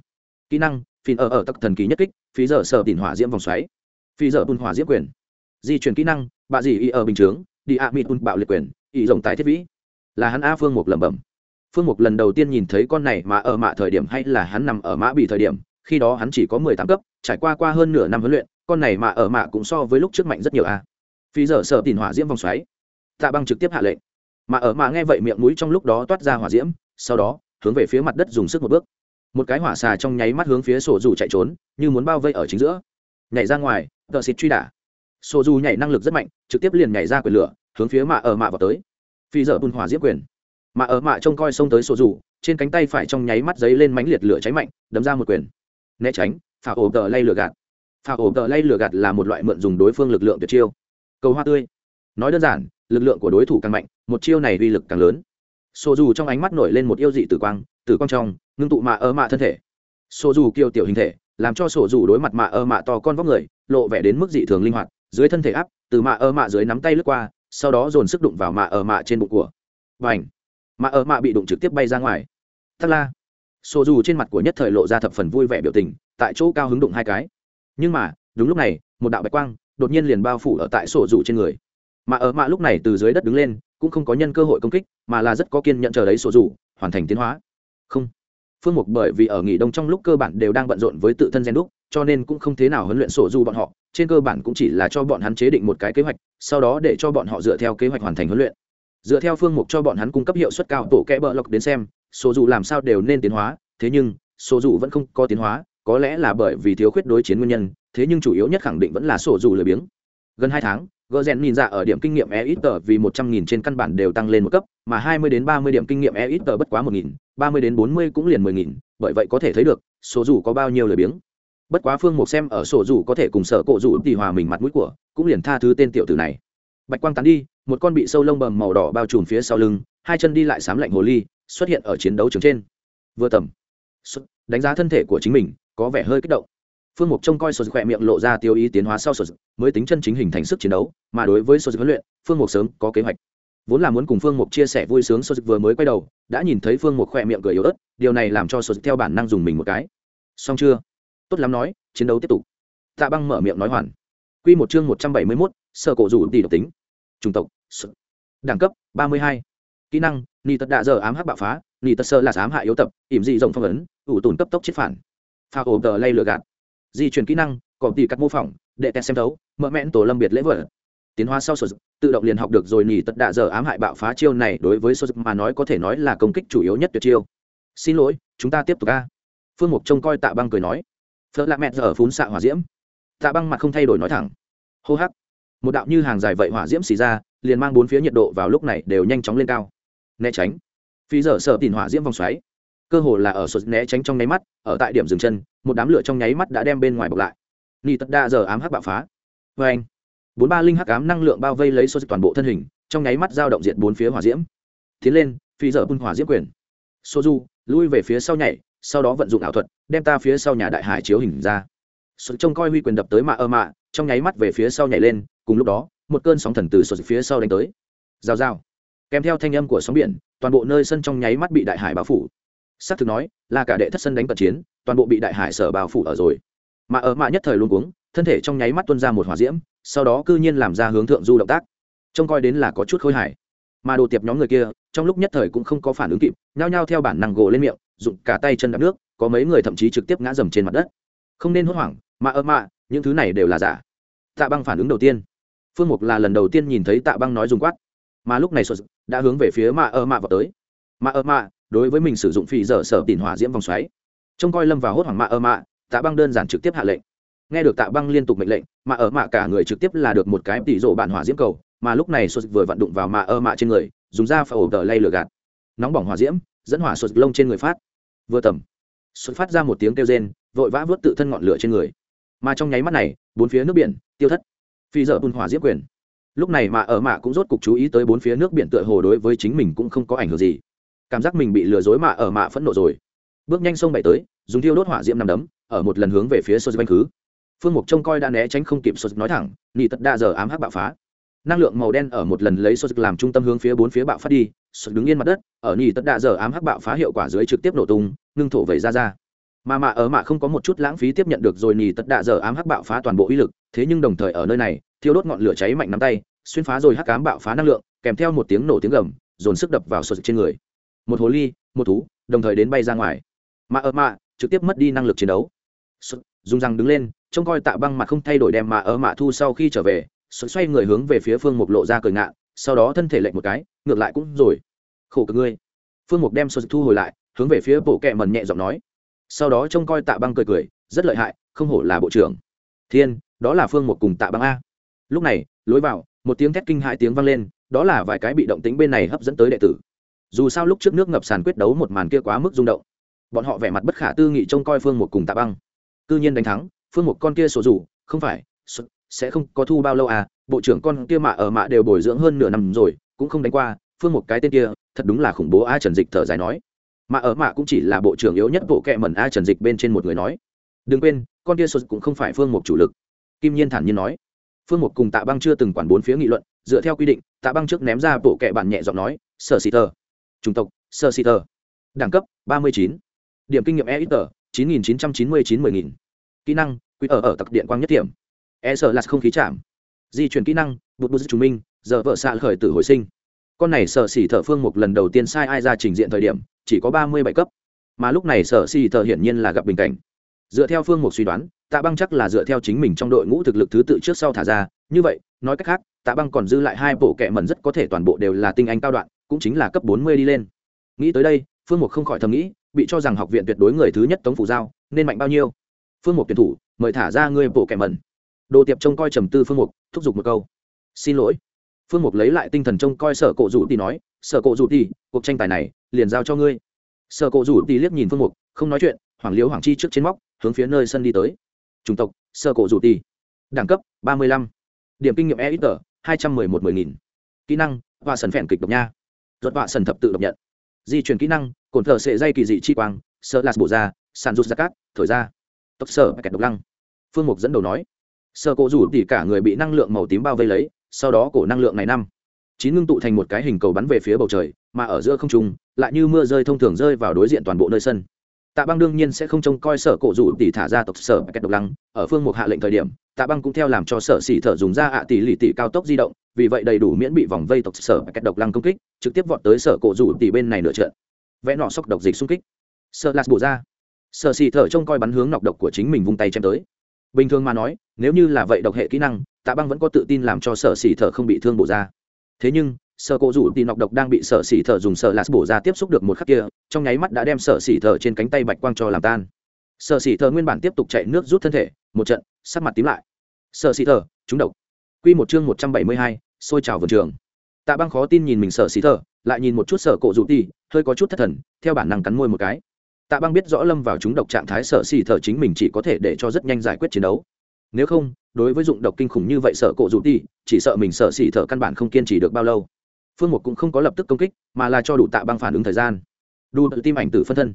Kỹ năng, phìn ở ở tắc thần kỳ nhất kích, phí giờ sở tìm hỏa diễm vòng xoáy. Phí giờ bùn hỏa diễm quyền. Di chuyển kỹ năng, bạ dì y ở bình chướng, đi a mịt bùn bạo liệt quyền y rộng tài thiết vĩ. Là hắn a phương mục lẩm bẩm. Phương mục lần đầu tiên nhìn thấy con này mà ở mạ thời điểm hay là hắn nằm ở mã bị thời điểm, khi đó hắn chỉ có mười tám cấp, trải qua qua hơn nửa năm huấn luyện, con này mà ở mạ cũng so với lúc trước mạnh rất nhiều a. Phi giờ sợ tìm hỏa diễm vòng xoáy tạ băng trực tiếp hạ lệnh. Mà ở mạ nghe vậy miệng mũi trong lúc đó toát ra hỏa diễm, sau đó, hướng về phía mặt đất dùng sức một bước. Một cái hỏa xà trong nháy mắt hướng phía sổ dù chạy trốn, như muốn bao vây ở chính giữa. Nhảy ra ngoài tờ xịt truy đả. Sổ dù nhảy năng lực rất mạnh, trực tiếp liền nhảy ra quyền lửa, hướng phía mạ ở mạ vào tới. Phi giờ bùn hỏa diễm quyền. Mà ở mạ trông coi xông tới sổ rủ trên cánh tay phải trong nháy mắt giấy lên mánh liệt lửa cháy mạnh, đấm ra một quyền. Né tránh phà ổ tờ lay lửa gạt. Phà ổ tờ lay lửa gạt là một loại mượn dùng đối phương lực lượng tuyệt chiêu. Cầu hoa tươi. Nói đơn giản lực lượng của đối thủ càng mạnh, một chiêu này uy lực càng lớn. Sổ dù trong ánh mắt nổi lên một yêu dị tử quang tử quang trong, ngưng tụ mạ ở mạ thân thể. Sổ dù kiêu tiểu hình thể, làm cho sổ dù đối mặt mạ ở mạ to con vóc người, lộ vẻ đến mức dị thường linh hoạt, dưới thân thể áp, từ mạ ở mạ dưới nắm tay lướt qua, sau đó dồn sức đụng vào mạ ở mạ trên bụng của. Và ảnh mạ ở mạ bị đụng trực tiếp bay ra ngoài. Thắt la! Sổ dù trên mặt của nhất thời lộ ra thập phần vui vẻ biểu tình, tại chỗ cao hứng đụng hai cái. Nhưng mà, đúng lúc này, một đạo bạch quang đột nhiên liền bao phủ ở tại sổ dù trên người mà ở mạ lúc này từ dưới đất đứng lên, cũng không có nhân cơ hội công kích, mà là rất có kiên nhận chờ đấy sổ rủ, hoàn thành tiến hóa. Không. Phương mục bởi vì ở nghỉ đông trong lúc cơ bản đều đang bận rộn với tự thân gen đúc, cho nên cũng không thế nào huấn luyện sổ du bọn họ, trên cơ bản cũng chỉ là cho bọn hắn chế định một cái kế hoạch, sau đó để cho bọn họ dựa theo kế hoạch hoàn thành huấn luyện. Dựa theo phương mục cho bọn hắn cung cấp hiệu suất cao tổ kẽ bờ lọc đến xem, sổ dù làm sao đều nên tiến hóa, thế nhưng, sổ dù vẫn không có tiến hóa, có lẽ là bởi vì thiếu khuyết đối chiến nguyên nhân, thế nhưng chủ yếu nhất khẳng định vẫn là sổ dù lười biếng. Gần hai tháng gờ rèn nhìn ra ở điểm kinh nghiệm e ít tờ vì một trăm nghìn trên căn bản đều tăng lên một cấp, mà hai mươi đến ba mươi điểm kinh nghiệm e ít tờ bất quá một nghìn, ba mươi đến bốn mươi cũng liền mười nghìn, bởi vậy có thể thấy được, số dù có bao nhiêu lời biếng. Bất quá phương mục xem ở sổ dù có thể cùng sở cộ dù thì hòa mình mặt mũi của, cũng liền tha thứ tên tiểu tử này. Bạch quang tán đi, một con bị sâu lông bầm màu đỏ bao trùm phía sau lưng, hai chân đi lại sám lạnh hồ ly, xuất hiện ở chiến đấu trường trên. Vừa tầm. Đánh giá thân thể của chính mình, có vẻ hơi kích động phương mục trông coi sổ khỏe miệng lộ ra tiêu ý tiến hóa sau sổ mới tính chân chính hình thành sức chiến đấu, mà đối với sổ huấn luyện, phương mục sớm có kế hoạch. Vốn là muốn cùng phương mục chia sẻ vui sướng sổ vừa mới quay đầu, đã nhìn thấy phương mục khỏe miệng cười yếu ớt, điều này làm cho sổ theo bản năng dùng mình một cái. Xong chưa? Tốt lắm nói, chiến đấu tiếp tục. Tạ băng mở miệng nói hoàn. Q một chương một trăm bảy mươi mốt, sở cổ rủ tỷ độc tính. Chủng tộc đẳng cấp, ba mươi hai. Kỹ năng ni tật đạ giờ ám hắc bạo phá ni tật sơ là ám hại yếu tập, ỉm dị rộng phong ấn, ủ tùn cấp tốc chết phản. Pha ổ tờ lay lừa gạt di chuyển kỹ năng, có tỉ cắt mô phỏng đệ tẹt xem thấu mỡ mẹn tổ lâm biệt lễ vợ tiến hóa sau sử dụng tự động liền học được rồi nhỉ tật đạ giờ ám hại bạo phá chiêu này, đối với số mà nói có thể nói là công kích chủ yếu nhất tuyệt chiêu. Xin lỗi, chúng ta tiếp tục ca phương mục trông coi tạ băng cười nói. Phớt lạ mẹ giờ phún xạ hỏa diễm. Tạ băng mặt không thay đổi nói thẳng. Hô hắc. Một đạo như hàng dài vậy hỏa diễm xì ra, liền mang bốn phía nhiệt độ vào lúc này đều nhanh chóng lên cao. Né tránh. Phí giờ sợ tìm hỏa diễm vòng xoáy cơ hồ là ở sụt né tránh trong nháy mắt, ở tại điểm dừng chân, một đám lửa trong nháy mắt đã đem bên ngoài bọc lại. Ni tất đa giờ ám hắc bạo phá. Vê anh, bốn ba linh hắc ám năng lượng bao vây lấy sụt toàn bộ thân hình, trong nháy mắt dao động diện bốn phía hỏa diễm. Tiến lên, phi giờ bun hỏa diễm quyền. Soju lui về phía sau nhảy, sau đó vận dụng ảo thuật, đem ta phía sau nhà đại hải chiếu hình ra. Sụt trông coi huy quyền đập tới mạ ơ mạ, trong nháy mắt về phía sau nhảy lên, cùng lúc đó, một cơn sóng thần từ sụt phía sau đánh tới. Rào rào. Kèm theo thanh âm của sóng biển, toàn bộ nơi sân trong nháy mắt bị đại hải bao phủ xác thực nói, là cả đệ thất sân đánh cận chiến, toàn bộ bị đại hải sở bao phủ ở rồi. Mà ở mạ nhất thời luôn cuống, thân thể trong nháy mắt tuân ra một hỏa diễm, sau đó cư nhiên làm ra hướng thượng du động tác. Trông coi đến là có chút khôi hài. Mà đồ tiệp nhóm người kia, trong lúc nhất thời cũng không có phản ứng kịp, nhao nhao theo bản năng gỗ lên miệng, rụng cả tay chân đắp nước, có mấy người thậm chí trực tiếp ngã dầm trên mặt đất. Không nên hốt hoảng, mà ơ mạ, những thứ này đều là giả. Tạ băng phản ứng đầu tiên. Phương mục là lần đầu tiên nhìn thấy tạ băng nói dùng quát. Mà lúc này sột đã hướng về phía mạ ơ mạ vào tới. Mạ ơ mạ đối với mình sử dụng phi dở sở tìm hỏa diễm vòng xoáy. Trông coi lâm vào hốt hoảng mạ ơ mạ, tạ băng đơn giản trực tiếp hạ lệnh. Nghe được tạ băng liên tục mệnh lệnh mà ở mạ cả người trực tiếp là được một cái tỷ rộ bản hỏa diễm cầu, mà lúc này sột vừa vận đụng vào mạ ơ mạ trên người, dùng da phải ổ tờ lay lửa gạt. Nóng bỏng hỏa diễm, dẫn hỏa sột lông trên người phát. Vừa tầm sột phát ra một tiếng kêu rên, vội vã vớt tự thân ngọn lửa trên người. Mà trong nháy mắt này, bốn phía nước biển, tiêu thất. Phi dở bùn hỏa diễm quyền. Lúc này mà ở mạ cũng rốt cục chú ý tới bốn phía nước biển tựa hồ đối với chính mình cũng không có ảnh hưởng gì cảm giác mình bị lừa dối mạ ở mạ phẫn nộ rồi. Bước nhanh sông bảy tới, dùng thiêu đốt hỏa diễm nằm đấm, ở một lần hướng về phía sô banh khứ. Phương mục trông coi đã né tránh không kịp sô nói thẳng nỉ tật đa giờ ám hắc bạo phá. Năng lượng màu đen ở một lần lấy sô làm trung tâm hướng phía bốn phía bạo phát đi, sô đứng yên mặt đất, ở nỉ tật đa giờ ám hắc bạo phá hiệu quả dưới trực tiếp nổ tung, ngưng thổ vẩy ra ra. Mà mạ ở mạ không có một chút lãng phí tiếp nhận được rồi nỉ tật đa giờ ám hắc bạo phá toàn bộ uy lực, thế nhưng đồng thời ở nơi này, thiêu đốt ngọn lửa cháy mạnh nắm tay, xuyên phá rồi hắc ám bạo phá năng lượng, kèm theo một tiếng nổ tiếng gầm, dồn sức đập vào sô trên người một hồ ly, một thú, đồng thời đến bay ra ngoài. Mà ở mạ trực tiếp mất đi năng lực chiến đấu. Dùng răng đứng lên, trông coi tạ băng mặt không thay đổi đem mà ở mạ thu sau khi trở về xoay người hướng về phía phương mục lộ ra cười ngạn sau đó thân thể lệnh một cái, ngược lại cũng rồi. Khổ cực ngươi. Phương mục đem sơ thu hồi lại, hướng về phía bộ kẹ mần nhẹ giọng nói. Sau đó trông coi tạ băng cười cười, rất lợi hại, không hổ là bộ trưởng. Thiên, đó là phương mục cùng tạ băng a. Lúc này, lối vào, một tiếng thét kinh hai tiếng vang lên, đó là vài cái bị động tính bên này hấp dẫn tới đệ tử dù sao lúc trước nước ngập sàn quyết đấu một màn kia quá mức rung động. Bọn họ vẻ mặt bất khả tư nghị trông coi phương một cùng tạ băng. Cư nhiên đánh thắng, phương một con kia sổ rủ, không phải sẽ không có thu bao lâu à bộ trưởng con kia mạ ở mạ đều bồi dưỡng hơn nửa năm rồi, cũng không đánh qua, phương một cái tên kia, thật đúng là khủng bố a trần dịch thở dài nói. Mà ở mạ cũng chỉ là bộ trưởng yếu nhất bộ kệ mẩn a trần dịch bên trên một người nói. Đừng quên, con kia sụt cũng không phải phương một chủ lực. Kim nhiên thản nhiên nói. Phương một cùng tạ băng chưa từng quản bốn phía nghị luận, dựa theo quy định, tạ băng trước ném ra bộ kệ bản nhẹ giọng nói, sở xì tờ chủng tộc, sơ si tơ đẳng cấp, ba mươi chín. Điểm kinh nghiệm e ít tờ chín nghìn chín trăm chín mươi chín mười nghìn. Kỹ năng quỹ ở ở tặc điện quang nhất điểm. E sợ là không khí chạm. Di chuyển kỹ năng, bụt bụt chứng minh, giờ vợ xạ khởi tử hồi sinh. Con này sợ xỉ thợ phương mục lần đầu tiên sai ai ra trình diện thời điểm, chỉ có ba mươi bảy cấp. Mà lúc này sợ xỉ thợ hiển nhiên là gặp bình cảnh. Dựa theo phương mục suy đoán, tạ băng chắc là dựa theo chính mình trong đội ngũ thực lực thứ tự trước sau thả ra. Như vậy, nói cách khác, tạ băng còn dư lại hai bộ kệ mẩn rất có thể toàn bộ đều là tinh anh cao đoạn cũng chính là cấp bốn mươi đi lên. Nghĩ tới đây, phương mục không khỏi thầm nghĩ, bị cho rằng học viện tuyệt đối người thứ nhất tống phủ giao, nên mạnh bao nhiêu? Phương mục tuyển thủ, mời thả ra ngươi bộ kẻ mẩn. Đồ tiệp trông coi trầm tư phương mục, thúc giục một câu. Xin lỗi. Phương mục lấy lại tinh thần trông coi sở cộ rủ thì nói, sở cộ rủ thì cuộc tranh tài này, liền giao cho ngươi. Sở cộ rủ thì liếc nhìn phương mục, không nói chuyện, hoàng liếu hoàng chi trước trên móc, hướng phía nơi sân đi tới. Chủng tộc, sở cộ rủ thì đẳng cấp, ba mươi lăm. Điểm kinh nghiệm e ít tờ hai trăm mười một mười nghìn. Kỹ năng, và sần phèn kịch độc nha ruột vạ sần thập tự độc nhận. Di chuyển kỹ năng, cồn thờ sệ dây kỳ dị chi quang sợ lạt bổ ra, sàn rút ra cát, thổi ra. Tốc sở kẹt độc lăng. Phương mục dẫn đầu nói. Sơ cổ rủ thì cả người bị năng lượng màu tím bao vây lấy, sau đó cổ năng lượng này năm. Chín ngưng tụ thành một cái hình cầu bắn về phía bầu trời, mà ở giữa không trung, lại như mưa rơi thông thường rơi vào đối diện toàn bộ nơi sân tạ băng đương nhiên sẽ không trông coi sở cổ rủ tỷ thả ra tộc sở kẹt độc lăng, ở phương mục hạ lệnh thời điểm, tạ băng cũng theo làm cho sở xỉ thở dùng ra ạ tỷ lì tỷ cao tốc di động, vì vậy đầy đủ miễn bị vòng vây tộc sở kẹt độc lăng công kích, trực tiếp vọt tới sở cổ rủ tỷ bên này nửa trận. Vẽ nọ sốc độc dịch xung kích. Sợ lạt bổ ra. Sở xì thở trông coi bắn hướng nọc độc của chính mình vung tay chém tới. Bình thường mà nói, nếu như là vậy độc hệ kỹ năng, tạ băng vẫn có tự tin làm cho sở xì thở không bị thương bổ ra. Thế nhưng, sở cổ rủ tỷ nọc độc đang bị sở xì thở dùng sở lạt bổ ra tiếp xúc được một khắc kia trong nháy mắt đã đem sở xỉ thở trên cánh tay bạch quang cho làm tan. Sở xỉ thở nguyên bản tiếp tục chạy nước rút thân thể, một trận, sắc mặt tím lại. Sở xỉ thở trúng độc. Q một chương một trăm bảy mươi hai, xôi trào vườn trường. Tạ băng khó tin nhìn mình sở xỉ thở lại nhìn một chút sở cổ rủ ti hơi có chút thất thần, theo bản năng cắn môi một cái. Tạ băng biết rõ lâm vào chúng độc trạng thái sở xỉ thở chính mình chỉ có thể để cho rất nhanh giải quyết chiến đấu. Nếu không, đối với dụng độc kinh khủng như vậy sở cổ rủ ti chỉ sợ mình sở xỉ thở căn bản không kiên trì được bao lâu. Phương một cũng không có lập tức công kích, mà là cho đủ tạ băng phản ứng thời gian đu tự tim ảnh tử phân thân.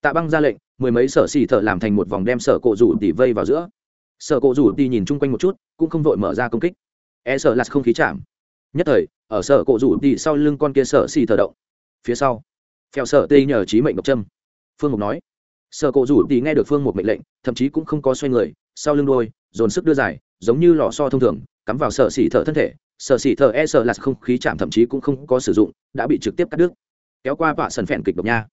Tạ băng ra lệnh, mười mấy sở xì thợ làm thành một vòng đem sở cổ rủ tỉ vây vào giữa. Sở cổ rủ tỉ nhìn chung quanh một chút, cũng không vội mở ra công kích. E sợ là không khí chạm. Nhất thời, ở sở cổ rủ tỉ sau lưng con kia sở xì thợ động. Phía sau, phèo sở tê nhờ trí mệnh độc trâm. Phương mục nói. Sở cổ rủ tỉ nghe được phương mục mệnh lệnh, thậm chí cũng không có xoay người, sau lưng đôi, dồn sức đưa dài, giống như lò so thông thường, cắm vào sở xì thợ thân thể. Sở xì thợ e sợ là không khí chạm thậm chí cũng không có sử dụng, đã bị trực tiếp cắt đứt kéo qua vạ sần phèn kịch độc nha.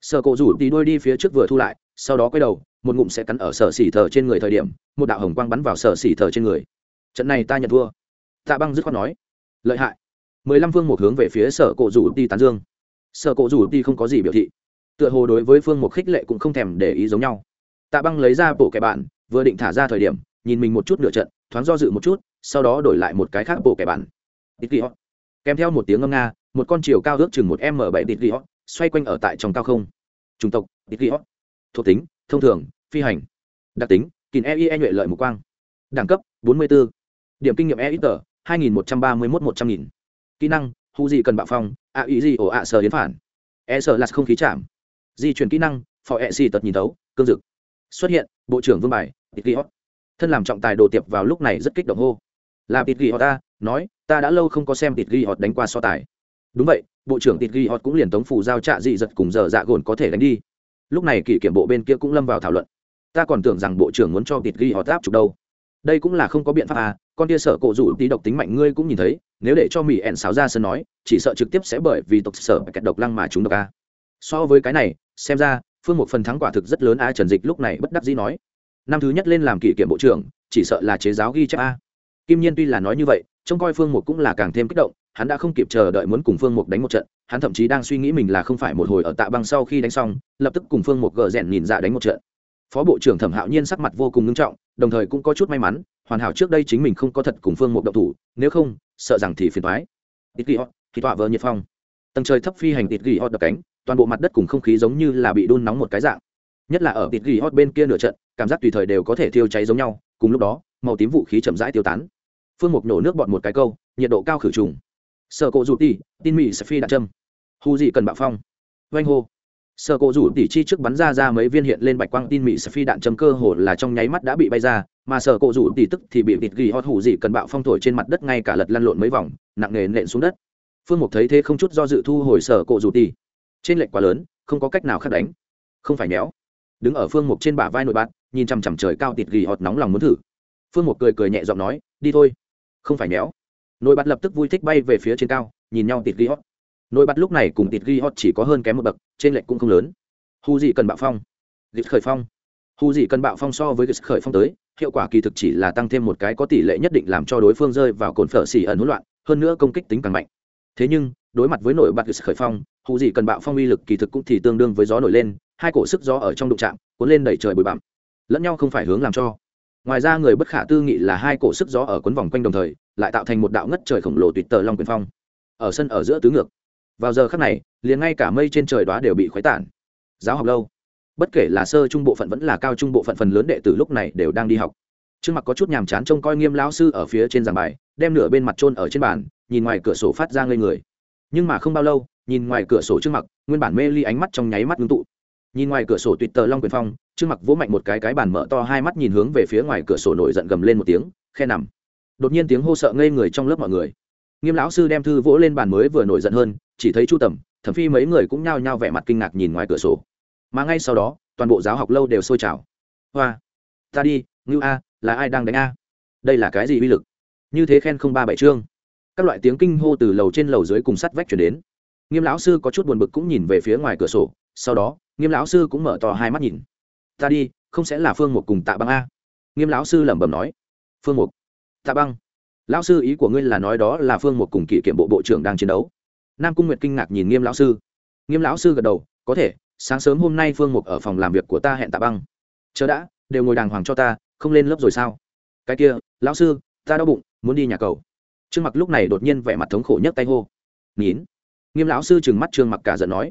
Sở cổ rủ thì đôi đi phía trước vừa thu lại, sau đó quay đầu, một ngụm sẽ cắn ở sở xỉ thờ trên người thời điểm, một đạo hồng quang bắn vào sở xỉ thờ trên người. Trận này ta nhận thua. Tạ băng dứt khoát nói. Lợi hại. Mười lăm phương một hướng về phía sở cổ rủ đi tán dương. Sở cổ rủ đi không có gì biểu thị. Tựa hồ đối với phương một khích lệ cũng không thèm để ý giống nhau. Tạ băng lấy ra bộ kẻ bạn, vừa định thả ra thời điểm, nhìn mình một chút nửa trận, thoáng do dự một chút, sau đó đổi lại một cái khác bộ kẻ bạn. Kèm theo một tiếng ngâm nga một con chiều cao ước chừng một m bảy đít ghi xoay quanh ở tại trong cao không. Chủng tộc, đít ghi thuộc tính, thông thường, phi hành. Đặc tính, kín e e nhuệ lợi mục quang. Đẳng cấp 44. điểm kinh nghiệm e ít tờ, hai nghìn một trăm ba mươi một một trăm nghìn. Kỹ năng hu gì cần bạo phong, a ý gì ổ ạ sờ hiến phản. E sờ là không khí chạm. Di chuyển kỹ năng, phò e xì tật nhìn thấu, cương dực xuất hiện, bộ trưởng vương bài tịt ghi hót thân làm trọng tài đồ tiệp vào lúc này rất kích động hô. Là tịt ghi hót ta, nói, ta đã lâu không có xem tịt ghi hót đánh qua so tài đúng vậy, bộ trưởng tịt ghi họ cũng liền tống phủ giao trạ dị giật cùng giờ dạ gồn có thể đánh đi. Lúc này kỷ kiểm bộ bên kia cũng lâm vào thảo luận. Ta còn tưởng rằng bộ trưởng muốn cho tịt ghi họ áp chụp đâu. Đây cũng là không có biện pháp à con tia sợ cổ rủ tí độc tính mạnh ngươi cũng nhìn thấy, nếu để cho mỹ ẹn sáo ra sân nói, chỉ sợ trực tiếp sẽ bởi vì tộc sở kẹt độc lăng mà chúng độc à. so với cái này, xem ra, phương một phần thắng quả thực rất lớn a trần dịch lúc này bất đắc dĩ nói. Năm thứ nhất lên làm kỷ kiểm bộ trưởng, chỉ sợ là chế giáo ghi chép a kim nhiên tuy là nói như vậy, trông coi phương một cũng là càng thêm kích động hắn đã không kịp chờ đợi muốn cùng phương mục đánh một trận, hắn thậm chí đang suy nghĩ mình là không phải một hồi ở tạ băng sau khi đánh xong, lập tức cùng phương mục gờ rèn nhìn dạ đánh một trận. Phó bộ trưởng thẩm hạo nhiên sắc mặt vô cùng nghiêm trọng, đồng thời cũng có chút may mắn, hoàn hảo trước đây chính mình không có thật cùng phương mục độc thủ, nếu không, sợ rằng thì phiền thoái ít ghi họ thì tọa vờ nhiệt phong. Tầng trời thấp phi hành ít ghi họ đập cánh, toàn bộ mặt đất cùng không khí giống như là bị đun nóng một cái dạng. Nhất là ở ít ghi hot bên kia nửa trận, cảm giác tùy thời đều có thể thiêu cháy giống nhau, cùng lúc đó, màu tím vũ khí chậm rãi tiêu tán. Phương mục nổ nước bọt một cái câu, nhiệt độ cao khử trùng sở cổ rủ tỉ tin mỹ sẽ phi đạn châm. Hù dị cần bạo phong? Oanh hô. Sở Cổ rủ tỉ chi trước bắn ra ra mấy viên hiện lên bạch quang, tin mỹ sẽ phi đạn châm cơ hồ là trong nháy mắt đã bị bay ra, mà Sở Cổ rủ tỉ tức thì bị vịt ghi hót Hù dị cần bạo phong thổi trên mặt đất ngay cả lật lăn lộn mấy vòng, nặng nề nện xuống đất. Phương mục thấy thế không chút do dự thu hồi sở Cổ rủ tỉ trên lệnh quá lớn, không có cách nào khác đánh. Không phải méo. Đứng ở phương mục trên bả vai nội bạn nhìn chằm chằm trời cao tịt ghi hót nóng lòng muốn thử. Phương mục cười cười nhẹ giọng nói, đi thôi. Không phải méo nội bật lập tức vui thích bay về phía trên cao, nhìn nhau tịt ghi hot. nội bật lúc này cùng tịt ghi hot chỉ có hơn kém một bậc, trên lệch cũng không lớn. Hù gì cần bạo phong. Gịt khởi phong. Hù gì cần bạo phong so với gịt khởi phong tới, hiệu quả kỳ thực chỉ là tăng thêm một cái có tỷ lệ nhất định làm cho đối phương rơi vào cồn phở xỉ ẩn hỗn loạn, hơn nữa công kích tính càng mạnh. Thế nhưng, đối mặt với nội bật gịt khởi phong, hù gì cần bạo phong uy lực kỳ thực cũng thì tương đương với gió nổi lên, hai cổ sức gió ở trong đụng trạm cuốn lên đẩy trời bụi bặm. Lẫn nhau không phải hướng làm cho. Ngoài ra người bất khả tư nghị là hai cổ sức gió ở cuốn vòng quanh đồng thời lại tạo thành một đạo ngất trời khổng lồ tuyệt tờ long quyền phong. Ở sân ở giữa tứ ngược. Vào giờ khắc này, liền ngay cả mây trên trời đó đều bị khuấy tản. Giáo học lâu. Bất kể là sơ trung bộ phận vẫn là cao trung bộ phận phần lớn đệ tử lúc này đều đang đi học. Trương mặc có chút nhàm chán trông coi nghiêm lão sư ở phía trên giảng bài, đem nửa bên mặt trôn ở trên bàn, nhìn ngoài cửa sổ phát ra ngây người. Nhưng mà không bao lâu, nhìn ngoài cửa sổ trương mặc, nguyên bản mê ly ánh mắt trong nháy mắt ngưng tụ. Nhìn ngoài cửa sổ tuyệt tờ long quyền phong, trương mặc vỗ mạnh một cái cái bàn mở to hai mắt nhìn hướng về phía ngoài cửa sổ nổi giận gầm lên một tiếng, khe nằm đột nhiên tiếng hô sợ ngây người trong lớp mọi người. Nghiêm lão sư đem thư vỗ lên bàn mới vừa nổi giận hơn, chỉ thấy chu tầm, thẩm phi mấy người cũng nhao nhao vẻ mặt kinh ngạc nhìn ngoài cửa sổ. Mà ngay sau đó, toàn bộ giáo học lâu đều sôi trào. Hoa, ta đi, ngưu a, là ai đang đánh a? Đây là cái gì uy lực? Như thế khen không ba bảy chương. Các loại tiếng kinh hô từ lầu trên lầu dưới cùng sắt vách chuyển đến. Nghiêm lão sư có chút buồn bực cũng nhìn về phía ngoài cửa sổ, sau đó, nghiêm lão sư cũng mở to hai mắt nhìn. Ta đi, không sẽ là phương một cùng tạ băng a. Nghiêm lão sư lẩm bẩm nói. Phương một tạ băng, lão sư ý của ngươi là nói đó là phương một cùng kỷ kiểm bộ bộ trưởng đang chiến đấu. Nam cung nguyệt kinh ngạc nhìn nghiêm lão sư. Nghiêm lão sư gật đầu, có thể, sáng sớm hôm nay phương mục ở phòng làm việc của ta hẹn tạ băng. Chờ đã, đều ngồi đàng hoàng cho ta, không lên lớp rồi sao? Cái kia, lão sư, ta đau bụng, muốn đi nhà cầu. Trương mặc lúc này đột nhiên vẻ mặt thống khổ nhất tay hô. Nín. Nghiêm lão sư trừng mắt trương mặc cả giận nói.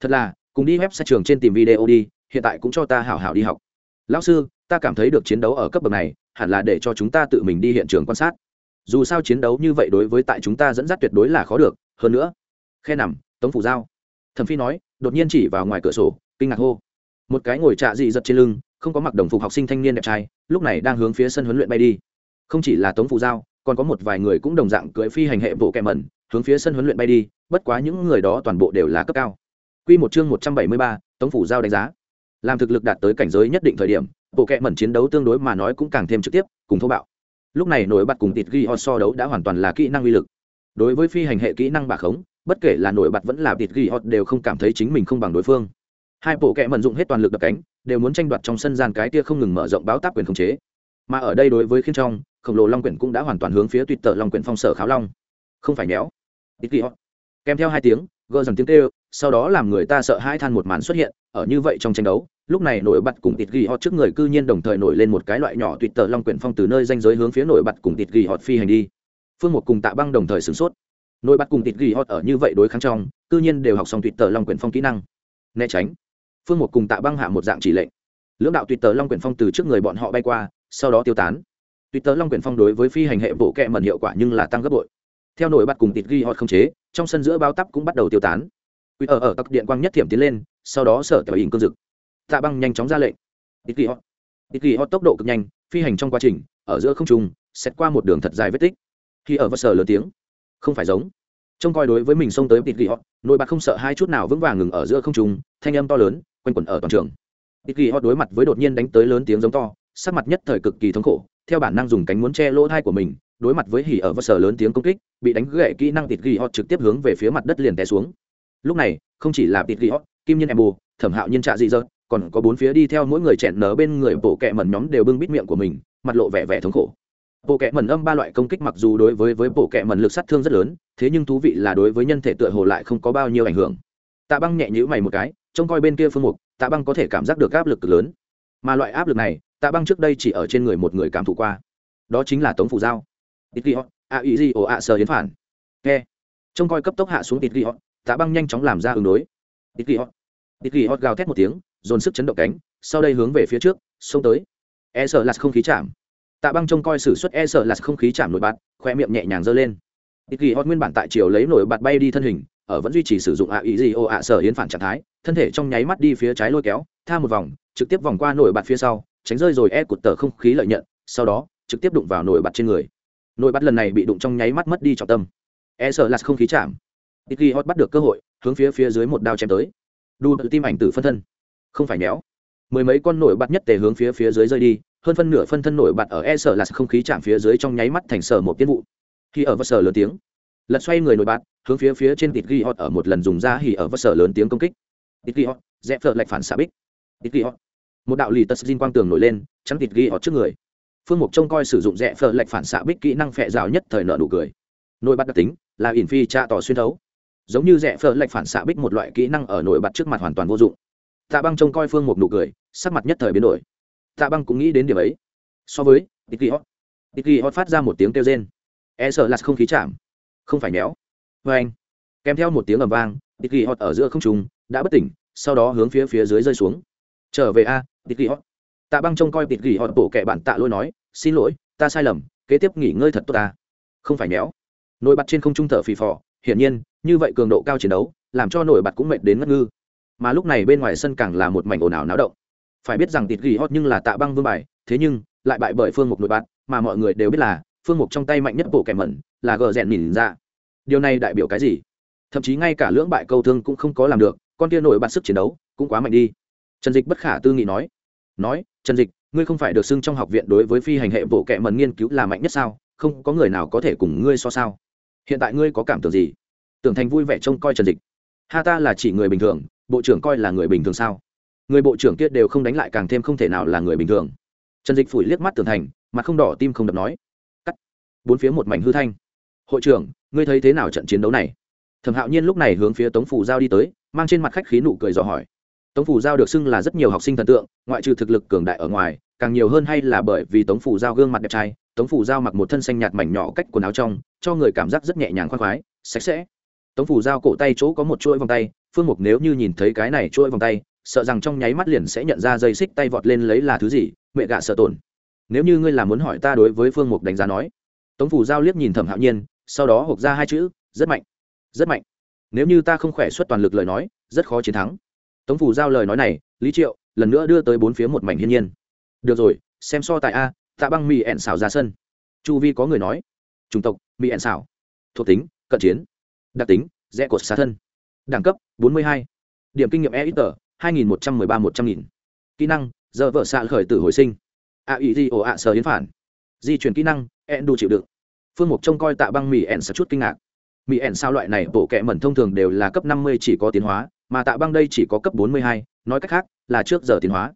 Thật là, cùng đi web sẽ trường trên tìm video đi, hiện tại cũng cho ta hảo hảo đi học. Lão sư, ta cảm thấy được chiến đấu ở cấp bậc này hẳn là để cho chúng ta tự mình đi hiện trường quan sát. Dù sao chiến đấu như vậy đối với tại chúng ta dẫn dắt tuyệt đối là khó được hơn nữa khe nằm tống phủ giao. Thẩm phi nói đột nhiên chỉ vào ngoài cửa sổ kinh ngạc hô. Một cái ngồi trạ dị giật trên lưng không có mặc đồng phục học sinh thanh niên đẹp trai lúc này đang hướng phía sân huấn luyện bay đi. Không chỉ là tống phủ giao còn có một vài người cũng đồng dạng cưỡi phi hành hệ bộ kẹ mẩn hướng phía sân huấn luyện bay đi bất quá những người đó toàn bộ đều là cấp cao. Quy một chương 173, Tống phủ giao đánh giá. Làm thực lực đạt tới cảnh giới nhất định thời điểm, bộ kệ mẩn chiến đấu tương đối mà nói cũng càng thêm trực tiếp, cùng thô bạo. Lúc này nổi bật cùng tịt ghi hot so đấu đã hoàn toàn là kỹ năng uy lực. Đối với phi hành hệ kỹ năng bạc khống, bất kể là nổi bật vẫn là tịt ghi hot đều không cảm thấy chính mình không bằng đối phương. Hai bộ kệ mẩn dụng hết toàn lực đập cánh, đều muốn tranh đoạt trong sân gian cái kia không ngừng mở rộng báo táp quyền khống chế. Mà ở đây đối với khiên trong, khổng lồ long quyển cũng đã hoàn toàn hướng phía tuyệt tờ long quyển phong sở kháo long. Không phải nhéo. Tịt ghi hot. Kèm theo hai tiếng, gơ dần tiếng kêu sau đó làm người ta sợ hai than một màn xuất hiện, ở như vậy trong tranh đấu, lúc này nổi bật cùng tịt ghi họ trước người cư nhiên đồng thời nổi lên một cái loại nhỏ tuyệt tờ long quyển phong từ nơi danh giới hướng phía nổi bật cùng tịt ghi họ phi hành đi. Phương một cùng tạ băng đồng thời sửng sốt. Nổi bật cùng tịt ghi họ ở như vậy đối kháng trong, cư nhiên đều học xong tuyệt tờ long quyển phong kỹ năng. Né tránh. Phương một cùng tạ băng hạ một dạng chỉ lệnh. Lưỡng đạo tuyệt tờ long quyển phong từ trước người bọn họ bay qua, sau đó tiêu tán. Tuyệt tờ long quyển phong đối với phi hành hệ bộ kẹ mẩn hiệu quả nhưng là tăng gấp bội. Theo nổi bật cùng tịt ghi họ không chế, trong sân giữa bao tắp cũng bắt đầu tiêu tán quỷ ở ở các điện quang nhất thiểm tiến lên, sau đó sở tiểu hình cương dực. Tạ băng nhanh chóng ra lệnh. Ít kỳ họ. Ít kỳ họ tốc độ cực nhanh, phi hành trong quá trình, ở giữa không trung xét qua một đường thật dài vết tích. Khi ở vật sở lớn tiếng, không phải giống. Trông coi đối với mình xông tới ít kỳ họ, nội bạc không sợ hai chút nào vững vàng ngừng ở giữa không trung, thanh âm to lớn, quanh quẩn ở toàn trường. Ít kỳ họ đối mặt với đột nhiên đánh tới lớn tiếng giống to, sắc mặt nhất thời cực kỳ thống khổ, theo bản năng dùng cánh muốn che lỗ thai của mình, đối mặt với hỉ ở vật sở lớn tiếng công kích, bị đánh gãy kỹ năng tịt ghi họ trực tiếp hướng về phía mặt đất liền té xuống lúc này, không chỉ là tịt ghi hót kim nhân em bù thẩm hạo nhân trạ dị dơ, còn có bốn phía đi theo mỗi người chẹn nở bên người bộ kẹ mẩn nhóm đều bưng bít miệng của mình, mặt lộ vẻ vẻ thống khổ. Bộ kẹ mẩn âm ba loại công kích mặc dù đối với với bộ kẹ mẩn lực sát thương rất lớn, thế nhưng thú vị là đối với nhân thể tựa hồ lại không có bao nhiêu ảnh hưởng. Tạ băng nhẹ nhữ mày một cái, trông coi bên kia phương mục, tạ băng có thể cảm giác được áp lực lớn. Mà loại áp lực này, tạ băng trước đây chỉ ở trên người một người cảm thụ qua. Đó chính là tống phủ giao. Ít ghi họ a ý gì ồ ạ sờ hiến phản. Nghe. Trông coi cấp tốc hạ xuống ít ghi họ tạ băng nhanh chóng làm ra ứng đối. Ít ghi hot ít ghi hot gào thét một tiếng, dồn sức chấn động cánh, sau đây hướng về phía trước, xông tới. E sợ là không khí chạm. Tạ băng trông coi xử suất e sợ là không khí chạm nổi bạt, khoe miệng nhẹ nhàng giơ lên. Ít ghi hot nguyên bản tại chiều lấy nổi bạt bay đi thân hình, ở vẫn duy trì sử dụng ạ ý gì ô ạ sở hiến phản trạng thái, thân thể trong nháy mắt đi phía trái lôi kéo, tha một vòng, trực tiếp vòng qua nổi bạt phía sau, tránh rơi rồi e cụt tờ không khí lợi nhận, sau đó, trực tiếp đụng vào nổi bật trên người. Nổi bật lần này bị đụng trong nháy mắt mất đi trọng tâm. E sợ là không khí chạm ít ghi hot bắt được cơ hội, hướng phía phía dưới một đao chém tới. Đu tự tim ảnh tử phân thân. Không phải méo. Mười mấy con nổi bật nhất tề hướng phía phía dưới rơi đi, hơn phân nửa phân thân nổi bật ở e sở là không khí chạm phía dưới trong nháy mắt thành sở một tiên vụ. Khi ở vật sở lớn tiếng, lật xoay người nổi bật, hướng phía phía trên tịt ghi hot ở một lần dùng ra hỉ ở vật sở lớn tiếng công kích. Tịt ghi hot dẹp phở lạch phản xạ bích. Tịt ghi hot, một đạo lì tật xin quang tường nổi lên trắng tịt ghi hot trước người. Phương mục trông coi sử dụng rẽ phở lạch phản xạ bích kỹ năng phẹ rào nhất thời nợ nụ cười. Nổi bật đặc tính là ỉn phi tra tỏ xuyên thấu giống như rẽ phở lệch phản xạ bích một loại kỹ năng ở nổi bật trước mặt hoàn toàn vô dụng. Tạ băng trông coi phương một nụ cười, sắc mặt nhất thời biến đổi. Tạ băng cũng nghĩ đến điểm ấy. So với tít ghi hot tít ghi hot phát ra một tiếng kêu rên. E sợ là không khí chạm, không phải méo. Vê anh, kèm theo một tiếng ầm vang tít ghi hot ở giữa không trùng đã bất tỉnh, sau đó hướng phía phía dưới rơi xuống. Trở về a tít ghi hot tạ băng trông coi tít ghi hot bổ kẻ bản tạ lôi nói, xin lỗi, ta sai lầm, kế tiếp nghỉ ngơi thật tốt ta. Không phải méo. Nổi bật trên không trung thở phì phò hiển nhiên, như vậy cường độ cao chiến đấu, làm cho nổi bật cũng mệt đến ngất ngư. Mà lúc này bên ngoài sân càng là một mảnh ồn ào náo động. Phải biết rằng tịt ghi hot nhưng là tạ băng vương bài, thế nhưng, lại bại bởi phương mục nội bạt, mà mọi người đều biết là, phương mục trong tay mạnh nhất bộ kẻ mẩn, là gờ rèn nhìn ra. Điều này đại biểu cái gì? Thậm chí ngay cả lưỡng bại câu thương cũng không có làm được, con kia nổi bật sức chiến đấu cũng quá mạnh đi. Trần dịch bất khả tư nghị nói. Nói, trần dịch, ngươi không phải được xưng trong học viện đối với phi hành hệ bộ kệ mẩn nghiên cứu là mạnh nhất sao? Không có người nào có thể cùng ngươi so sao? Hiện tại ngươi có cảm tưởng gì? Tưởng thành vui vẻ trông coi trần dịch. Ha ta là chỉ người bình thường, bộ trưởng coi là người bình thường sao? Người bộ trưởng kia đều không đánh lại càng thêm không thể nào là người bình thường. Trần dịch phủi liếc mắt tường thành mà không đỏ tim không đập nói. Cắt. Bốn phía một mảnh hư thanh. Hội trưởng, ngươi thấy thế nào trận chiến đấu này? Thẩm hạo nhiên lúc này hướng phía tống phủ giao đi tới, mang trên mặt khách khí nụ cười dò hỏi. Tống phủ giao được xưng là rất nhiều học sinh thần tượng, ngoại trừ thực lực cường đại ở ngoài, càng nhiều hơn hay là bởi vì tống phủ giao gương mặt đẹp trai tống phủ giao mặc một thân xanh nhạt mảnh nhỏ cách quần áo trong, cho người cảm giác rất nhẹ nhàng khoan khoái, sạch sẽ. Tống phủ giao cổ tay chỗ có một chuỗi vòng tay, phương mục nếu như nhìn thấy cái này chuỗi vòng tay, sợ rằng trong nháy mắt liền sẽ nhận ra dây xích tay vọt lên lấy là thứ gì, mẹ gạ sợ tổn. Nếu như ngươi là muốn hỏi ta đối với phương mục đánh giá nói. Tống phủ giao liếc nhìn thẩm hạo nhiên, sau đó hộp ra hai chữ, rất mạnh rất mạnh. Nếu như ta không khỏe suất toàn lực lời nói, rất khó chiến thắng. Tống phủ giao lời nói này, lý triệu lần nữa đưa tới bốn phía một mảnh hiên nhiên. Được rồi, xem so tại a tạ băng mì ẹn xảo ra sân. Chu vi có người nói chủng tộc mì ẹn xảo thuộc tính cận chiến. Đặc tính rẽ cột xá thân. Đẳng cấp 42. điểm kinh nghiệm e ít tờ 2113 100 nghìn. Kỹ năng giờ vợ xạ khởi tử hồi sinh. A ý di ồ ạ sờ hiến phản. Di chuyển kỹ năng ẹn đủ chịu đựng. Phương mục trông coi tạ băng mì ẹn sợ chút kinh ngạc. Mì ẻn sao loại này bộ kệ mẩn thông thường đều là cấp 50 chỉ có tiến hóa mà tạ băng đây chỉ có cấp 42, nói cách khác là trước giờ tiến hóa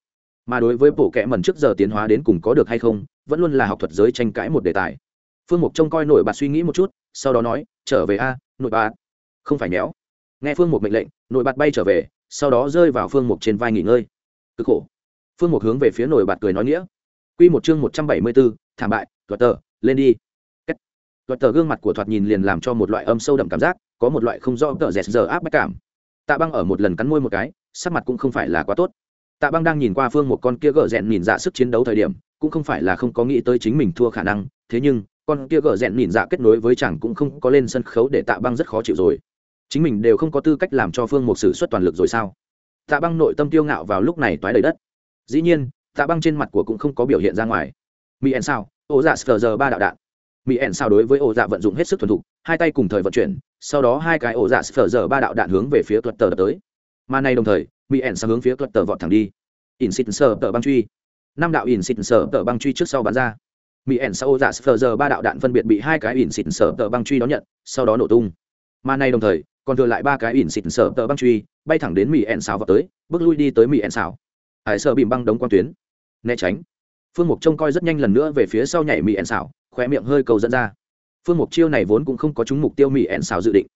mà đối với bộ kệ mẩn trước giờ tiến hóa đến cùng có được hay không, vẫn luôn là học thuật giới tranh cãi một đề tài. Phương mục trông coi nổi bạt suy nghĩ một chút, sau đó nói, trở về a, nội bạt. Không phải méo nghe phương mục mệnh lệnh, nội bạt bay trở về, sau đó rơi vào phương mục trên vai nghỉ ngơi. Cực khổ. Phương mục hướng về phía nổi bạt cười nói nghĩa. Q một chương một trăm bảy mươi bốn, thảm bại, thuật tờ, lên đi. Thuật tờ gương mặt của thoạt nhìn liền làm cho một loại âm sâu đậm cảm giác, có một loại không do tờ dẹt giờ áp bách cảm. Tạ băng ở một lần cắn môi một cái, sắc mặt cũng không phải là quá tốt tạ băng đang nhìn qua phương một con kia gờ rèn nhìn dạ sức chiến đấu thời điểm, cũng không phải là không có nghĩ tới chính mình thua khả năng, thế nhưng, con kia gờ rèn nhìn dạ kết nối với chẳng cũng không có lên sân khấu để tạ băng rất khó chịu rồi. Chính mình đều không có tư cách làm cho phương một sự xuất toàn lực rồi sao? Tạ băng nội tâm tiêu ngạo vào lúc này toái đầy đất. Dĩ nhiên, tạ băng trên mặt của cũng không có biểu hiện ra ngoài. Mỹ ẻn sao ô dạ sờ giờ ba đạo đạn. Mỹ ẻn sao đối với ô dạ vận dụng hết sức thuần thục, hai tay cùng thời vận chuyển, sau đó hai cái ô dạ sờ giờ ba đạo đạn hướng về phía tuật tờ đập tới mà này đồng thời mỹ ẻn sao hướng phía tuật tờ vọt thẳng đi. In xịt sờ tờ băng truy. Năm đạo in xịt sờ tờ băng truy trước sau bắn ra. Mỹ ẻn sao ô dạ sờ giờ ba đạo đạn phân biệt bị hai cái in xịt sờ tờ băng truy đón nhận sau đó nổ tung. Mà này đồng thời còn thừa lại ba cái ỉn xịt sợ tờ băng truy bay thẳng đến mỹ ẻn sao vào tới bước lui đi tới mỹ ẻn sao, hải sợ bìm băng đống quang tuyến. Né tránh. Phương mục trông coi rất nhanh lần nữa về phía sau nhảy mỹ ẻn xào khoe miệng hơi cầu dẫn ra. Phương mục chiêu này vốn cũng không có trúng mục tiêu mỹ ẹn xào dự định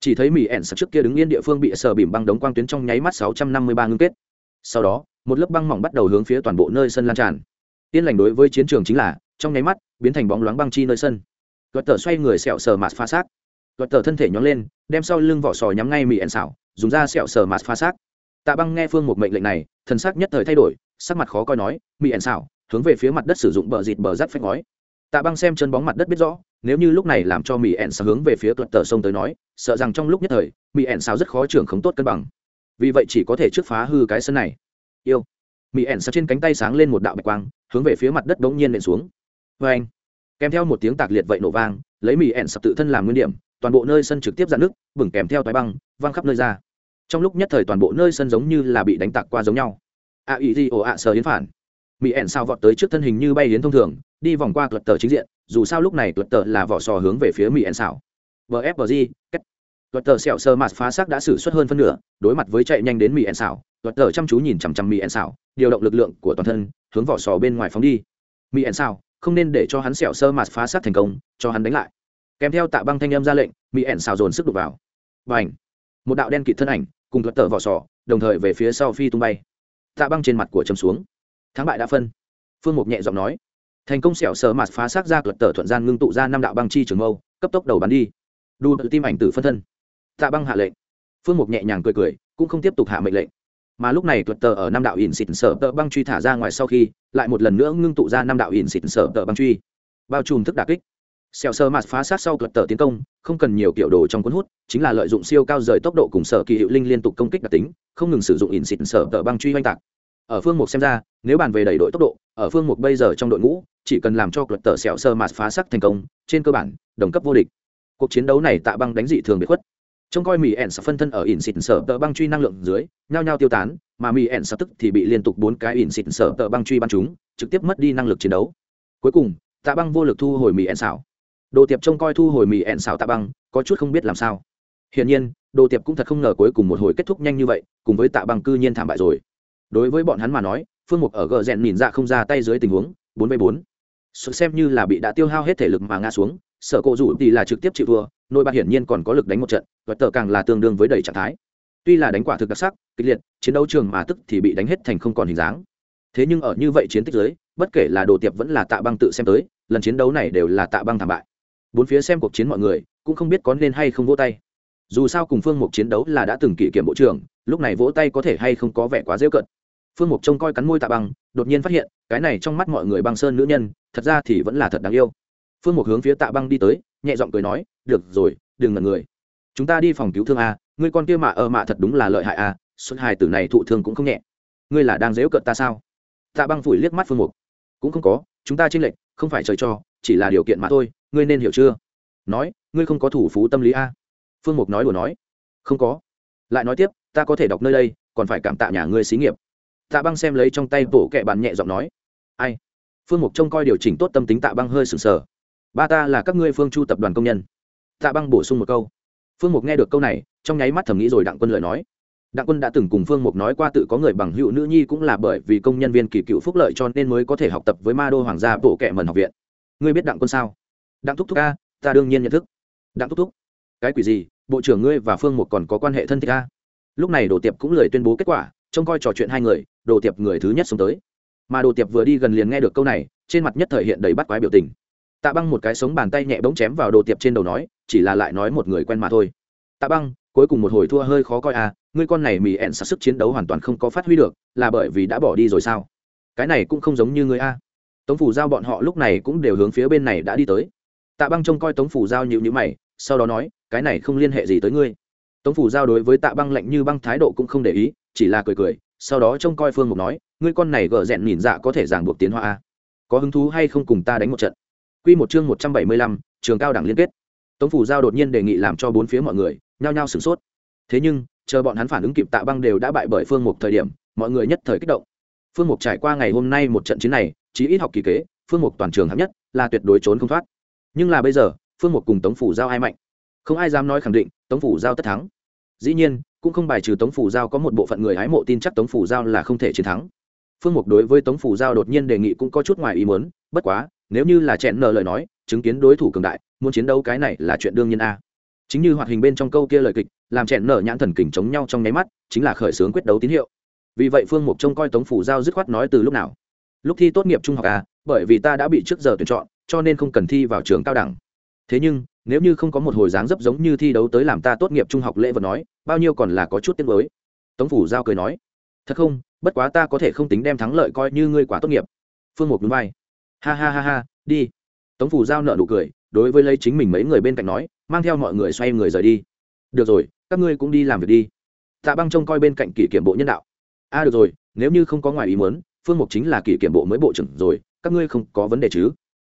chỉ thấy mỹ ẹn sập trước kia đứng yên địa phương bị sờ bìm băng đống quang tuyến trong nháy mắt sáu trăm năm mươi ba ngưng kết. Sau đó một lớp băng mỏng bắt đầu hướng phía toàn bộ nơi sân lan tràn. Tiên lành đối với chiến trường chính là trong nháy mắt biến thành bóng loáng băng chi nơi sân. Gợt tờ xoay người sẹo sờ mạt pha sát Tuật tờ thân thể nhón lên, đem sau lưng vỏ sò nhắm ngay mỹ ẻn xảo, dùng ra sẹo sờ mạt pha sát Tạ Băng nghe Phương một mệnh lệnh này, thần sắc nhất thời thay đổi, sắc mặt khó coi nói, mỹ ẻn xảo, hướng về phía mặt đất sử dụng bờ dịt bờ rắt phách ngói. Tạ Băng xem chân bóng mặt đất biết rõ, nếu như lúc này làm cho mỹ ẻn xảo hướng về phía tuật tờ sông tới nói, sợ rằng trong lúc nhất thời, mỹ ẻn xảo rất khó trưởng không tốt cân bằng. Vì vậy chỉ có thể trước phá hư cái sân này. Yêu. mỹ ẻn xảo trên cánh tay sáng lên một đạo bạch quang, hướng về phía mặt đất bỗng nhiên nện xuống. Oeng. Kèm theo một tiếng tạc liệt vậy nổ vang, lấy mỹ ẻn sập tự thân làm nguyên điểm toàn bộ nơi sân trực tiếp dạn nước bừng kèm theo toái băng văng khắp nơi ra trong lúc nhất thời toàn bộ nơi sân giống như là bị đánh tạc qua giống nhau a ý gì ồ ạ sờ hiến phản mỹ ẻn sao vọt tới trước thân hình như bay hiến thông thường đi vòng qua Tuật tờ chính diện dù sao lúc này Tuật tờ là vỏ sò hướng về phía mỹ ẻn sao vfg cách Tuật tờ sẹo sơ mạt phá xác đã xử suất hơn phân nửa đối mặt với chạy nhanh đến mỹ ẻn Sao, Tuật tờ chăm chú nhìn chằm chằm mỹ ẻn Sao, điều động lực lượng của toàn thân hướng vỏ sò bên ngoài phóng đi. Mỹ ẻn Sao, không nên để cho hắn sẹo sơ mạt phá xác thành công cho hắn đánh lại. Kèm theo tạ băng thanh âm ra lệnh mỹ ẻn Sao dồn sức đục vào. Và ảnh một đạo đen kịt thân ảnh cùng Tuật tờ vỏ sò đồng thời về phía sau phi tung bay. Tạ băng trên mặt của chấm xuống thắng bại đã phân. Phương mục nhẹ giọng nói. Thành công xẻo sờ mạt phá xác ra cật tờ thuận gian ngưng tụ ra năm đạo băng chi trường mâu, cấp tốc đầu bắn đi. Đu tự tim ảnh tử phân thân. Tạ băng hạ lệnh. Phương mục nhẹ nhàng cười cười, cũng không tiếp tục hạ mệnh lệnh. Mà lúc này thuật tờ ở năm đạo ỉn xịt sở tờ băng truy thả ra ngoài sau khi, lại một lần nữa ngưng tụ ra năm đạo ỉn xịt sở tờ băng truy. Bao trùm thức đà kích. Xẹo sơ mạt phá sát sau thuật tờ tiến công, không cần nhiều kiểu đồ trong cuốn hút, chính là lợi dụng siêu cao rời tốc độ cùng sở kỳ hiệu linh liên tục công kích đặc tính, không ngừng sử dụng ỉn xịt sở tờ băng truy oanh tạc ở phương mục xem ra, nếu bàn về đẩy đội tốc độ, ở phương mục bây giờ trong đội ngũ, chỉ cần làm cho luật tờ sẹo sơ mạt phá sắc thành công, trên cơ bản, đồng cấp vô địch. Cuộc chiến đấu này tạ băng đánh dị thường bị khuất. Trông coi mỹ ẻn sập phân thân ở ỉn xịt sở tờ băng truy năng lượng dưới, nhao nhao tiêu tán, mà mỹ ẻn sập tức thì bị liên tục bốn cái ỉn xịt sở tờ băng truy bắn chúng trực tiếp mất đi năng lực chiến đấu. Cuối cùng, tạ băng vô lực thu hồi mỹ ẻn xảo đồ tiệp trông coi thu hồi mỹ ẻn xảo tạ băng, có chút không biết làm sao. Hiển nhiên, đồ tiệp cũng thật không ngờ cuối cùng một hồi kết thúc nhanh như vậy, cùng với tạ băng cư nhiên thảm bại rồi đối với bọn hắn mà nói, phương mục ở gờ rèn nhìn ra không ra tay dưới tình huống, bốn v bốn. Xem như là bị đã tiêu hao hết thể lực mà ngã xuống sở cộ rủ thì là trực tiếp chịu thua, nội bạc hiển nhiên còn có lực đánh một trận, và tờ càng là tương đương với đầy trạng thái. Tuy là đánh quả thực đặc sắc, kịch liệt, chiến đấu trường mà tức thì bị đánh hết thành không còn hình dáng. Thế nhưng ở như vậy chiến tích giới bất kể là đồ tiệp vẫn là tạ băng tự xem tới, lần chiến đấu này đều là tạ băng thảm bại. Bốn phía xem cuộc chiến mọi người, cũng không biết có nên hay không vỗ tay. Dù sao cùng phương mục chiến đấu là đã từng kỷ kiểm bộ trưởng, lúc này vỗ tay có thể hay không có vẻ quá dễ cận phương mục trông coi cắn môi tạ băng, đột nhiên phát hiện, cái này trong mắt mọi người băng sơn nữ nhân, thật ra thì vẫn là thật đáng yêu. Phương mục hướng phía tạ băng đi tới, nhẹ giọng cười nói, được rồi, đừng ngần người. Chúng ta đi phòng cứu thương à, a ngươi con kia mạ ở mạ thật đúng là lợi hại à, a xuân hài tử này thụ thương cũng không nhẹ. Ngươi là đang dễu cợt ta sao? Tạ băng phủi liếc mắt phương mục. Cũng không có, chúng ta tranh lệch, không phải trời cho, chỉ là điều kiện mà thôi, ngươi nên hiểu chưa? Nói, ngươi không có thủ phú tâm lý a phương mục nói đùa nói. Không có. Lại nói tiếp, ta có thể đọc nơi đây, còn phải cảm tạ nhà ngươi xí nghiệp tạ băng xem lấy trong tay bổ kẹ bàn nhẹ giọng nói, ai? Phương mục trông coi điều chỉnh tốt tâm tính tạ băng hơi sừng sờ. Ba ta là các ngươi phương chu tập đoàn công nhân. Tạ băng bổ sung một câu. Phương mục nghe được câu này, trong nháy mắt thầm nghĩ rồi đặng quân lợi nói. Đặng quân đã từng cùng phương mục nói qua tự có người bằng hữu nữ nhi cũng là bởi vì công nhân viên kỳ cựu phúc lợi cho nên mới có thể học tập với ma đô hoàng gia bộ kệ mần học viện. Ngươi biết đặng quân sao? Đặng thúc thúc a, ta đương nhiên nhận thức. Đặng thúc thúc, cái quỷ gì? Bộ trưởng ngươi và phương mục còn có quan hệ thân thích a? Lúc này đồ tiệp cũng lời tuyên bố kết quả trông coi trò chuyện hai người, đồ tiệp người thứ nhất xuống tới. Mà đồ tiệp vừa đi gần liền nghe được câu này, trên mặt nhất thời hiện đầy bắt quái biểu tình. Tạ băng một cái sống bàn tay nhẹ bỗng chém vào đồ tiệp trên đầu nói, chỉ là lại nói một người quen mà thôi. Tạ băng, cuối cùng một hồi thua hơi khó coi à ngươi con này mì ẹn sạc sức chiến đấu hoàn toàn không có phát huy được, là bởi vì đã bỏ đi rồi sao? Cái này cũng không giống như ngươi a. Tống phủ giao bọn họ lúc này cũng đều hướng phía bên này đã đi tới. Tạ băng trông coi tống phủ giao nhịu nhữ mày, sau đó nói, cái này không liên hệ gì tới ngươi tống phủ giao đối với tạ băng lạnh như băng thái độ cũng không để ý chỉ là cười cười sau đó trông coi phương mục nói ngươi con này gờ rẽn nhìn dạ có thể ràng buộc tiến hoa a có hứng thú hay không cùng ta đánh một trận Quy một chương 175, trường cao đẳng liên kết. Tống phủ giao đột nhiên đề nghị làm cho bốn phía mọi người nhao nhao sửng sốt. Thế nhưng, chờ bọn hắn phản ứng kịp Tạ Băng đều đã bại bởi Phương Mục thời điểm, mọi người nhất thời kích động. Phương Mục trải qua ngày hôm nay một trận chiến này, chí ít học kỳ kế, Phương Mục toàn trường hạng nhất, là tuyệt đối trốn không thoát. Nhưng là bây giờ, Phương Mục cùng Tống phủ giao ai mạnh? Không ai dám nói khẳng định, Tống phủ giao tất thắng. Dĩ nhiên, cũng không bài trừ Tống phủ giao có một bộ phận người hái mộ tin chắc Tống phủ giao là không thể chiến thắng. Phương Mục đối với Tống phủ giao đột nhiên đề nghị cũng có chút ngoài ý muốn, bất quá, nếu như là chẹn nợ lời nói chứng kiến đối thủ cường đại muốn chiến đấu cái này là chuyện đương nhiên a chính như hoạt hình bên trong câu kia lời kịch làm chẹn nợ nhãn thần kình chống nhau trong nháy mắt chính là khởi xướng quyết đấu tín hiệu vì vậy phương mục trông coi tống phủ giao dứt khoát nói từ lúc nào lúc thi tốt nghiệp trung học a bởi vì ta đã bị trước giờ tuyển chọn cho nên không cần thi vào trường cao đẳng thế nhưng nếu như không có một hồi dáng dấp giống như thi đấu tới làm ta tốt nghiệp trung học lễ vật nói bao nhiêu còn là có chút tiếc mới tống phủ giao cười nói thật không bất quá ta có thể không tính đem thắng lợi coi như ngươi quả tốt nghiệp. Phương mục núi vai. Ha ha ha ha đi. Tống phủ giao nợ nụ cười đối với lấy chính mình mấy người bên cạnh nói mang theo mọi người xoay người rời đi. Được rồi các ngươi cũng đi làm việc đi. Tạ băng trông coi bên cạnh kỷ kiểm bộ nhân đạo. A à, được rồi nếu như không có ngoài ý muốn phương mục chính là kỷ kiểm bộ mới bộ trưởng rồi các ngươi không có vấn đề chứ?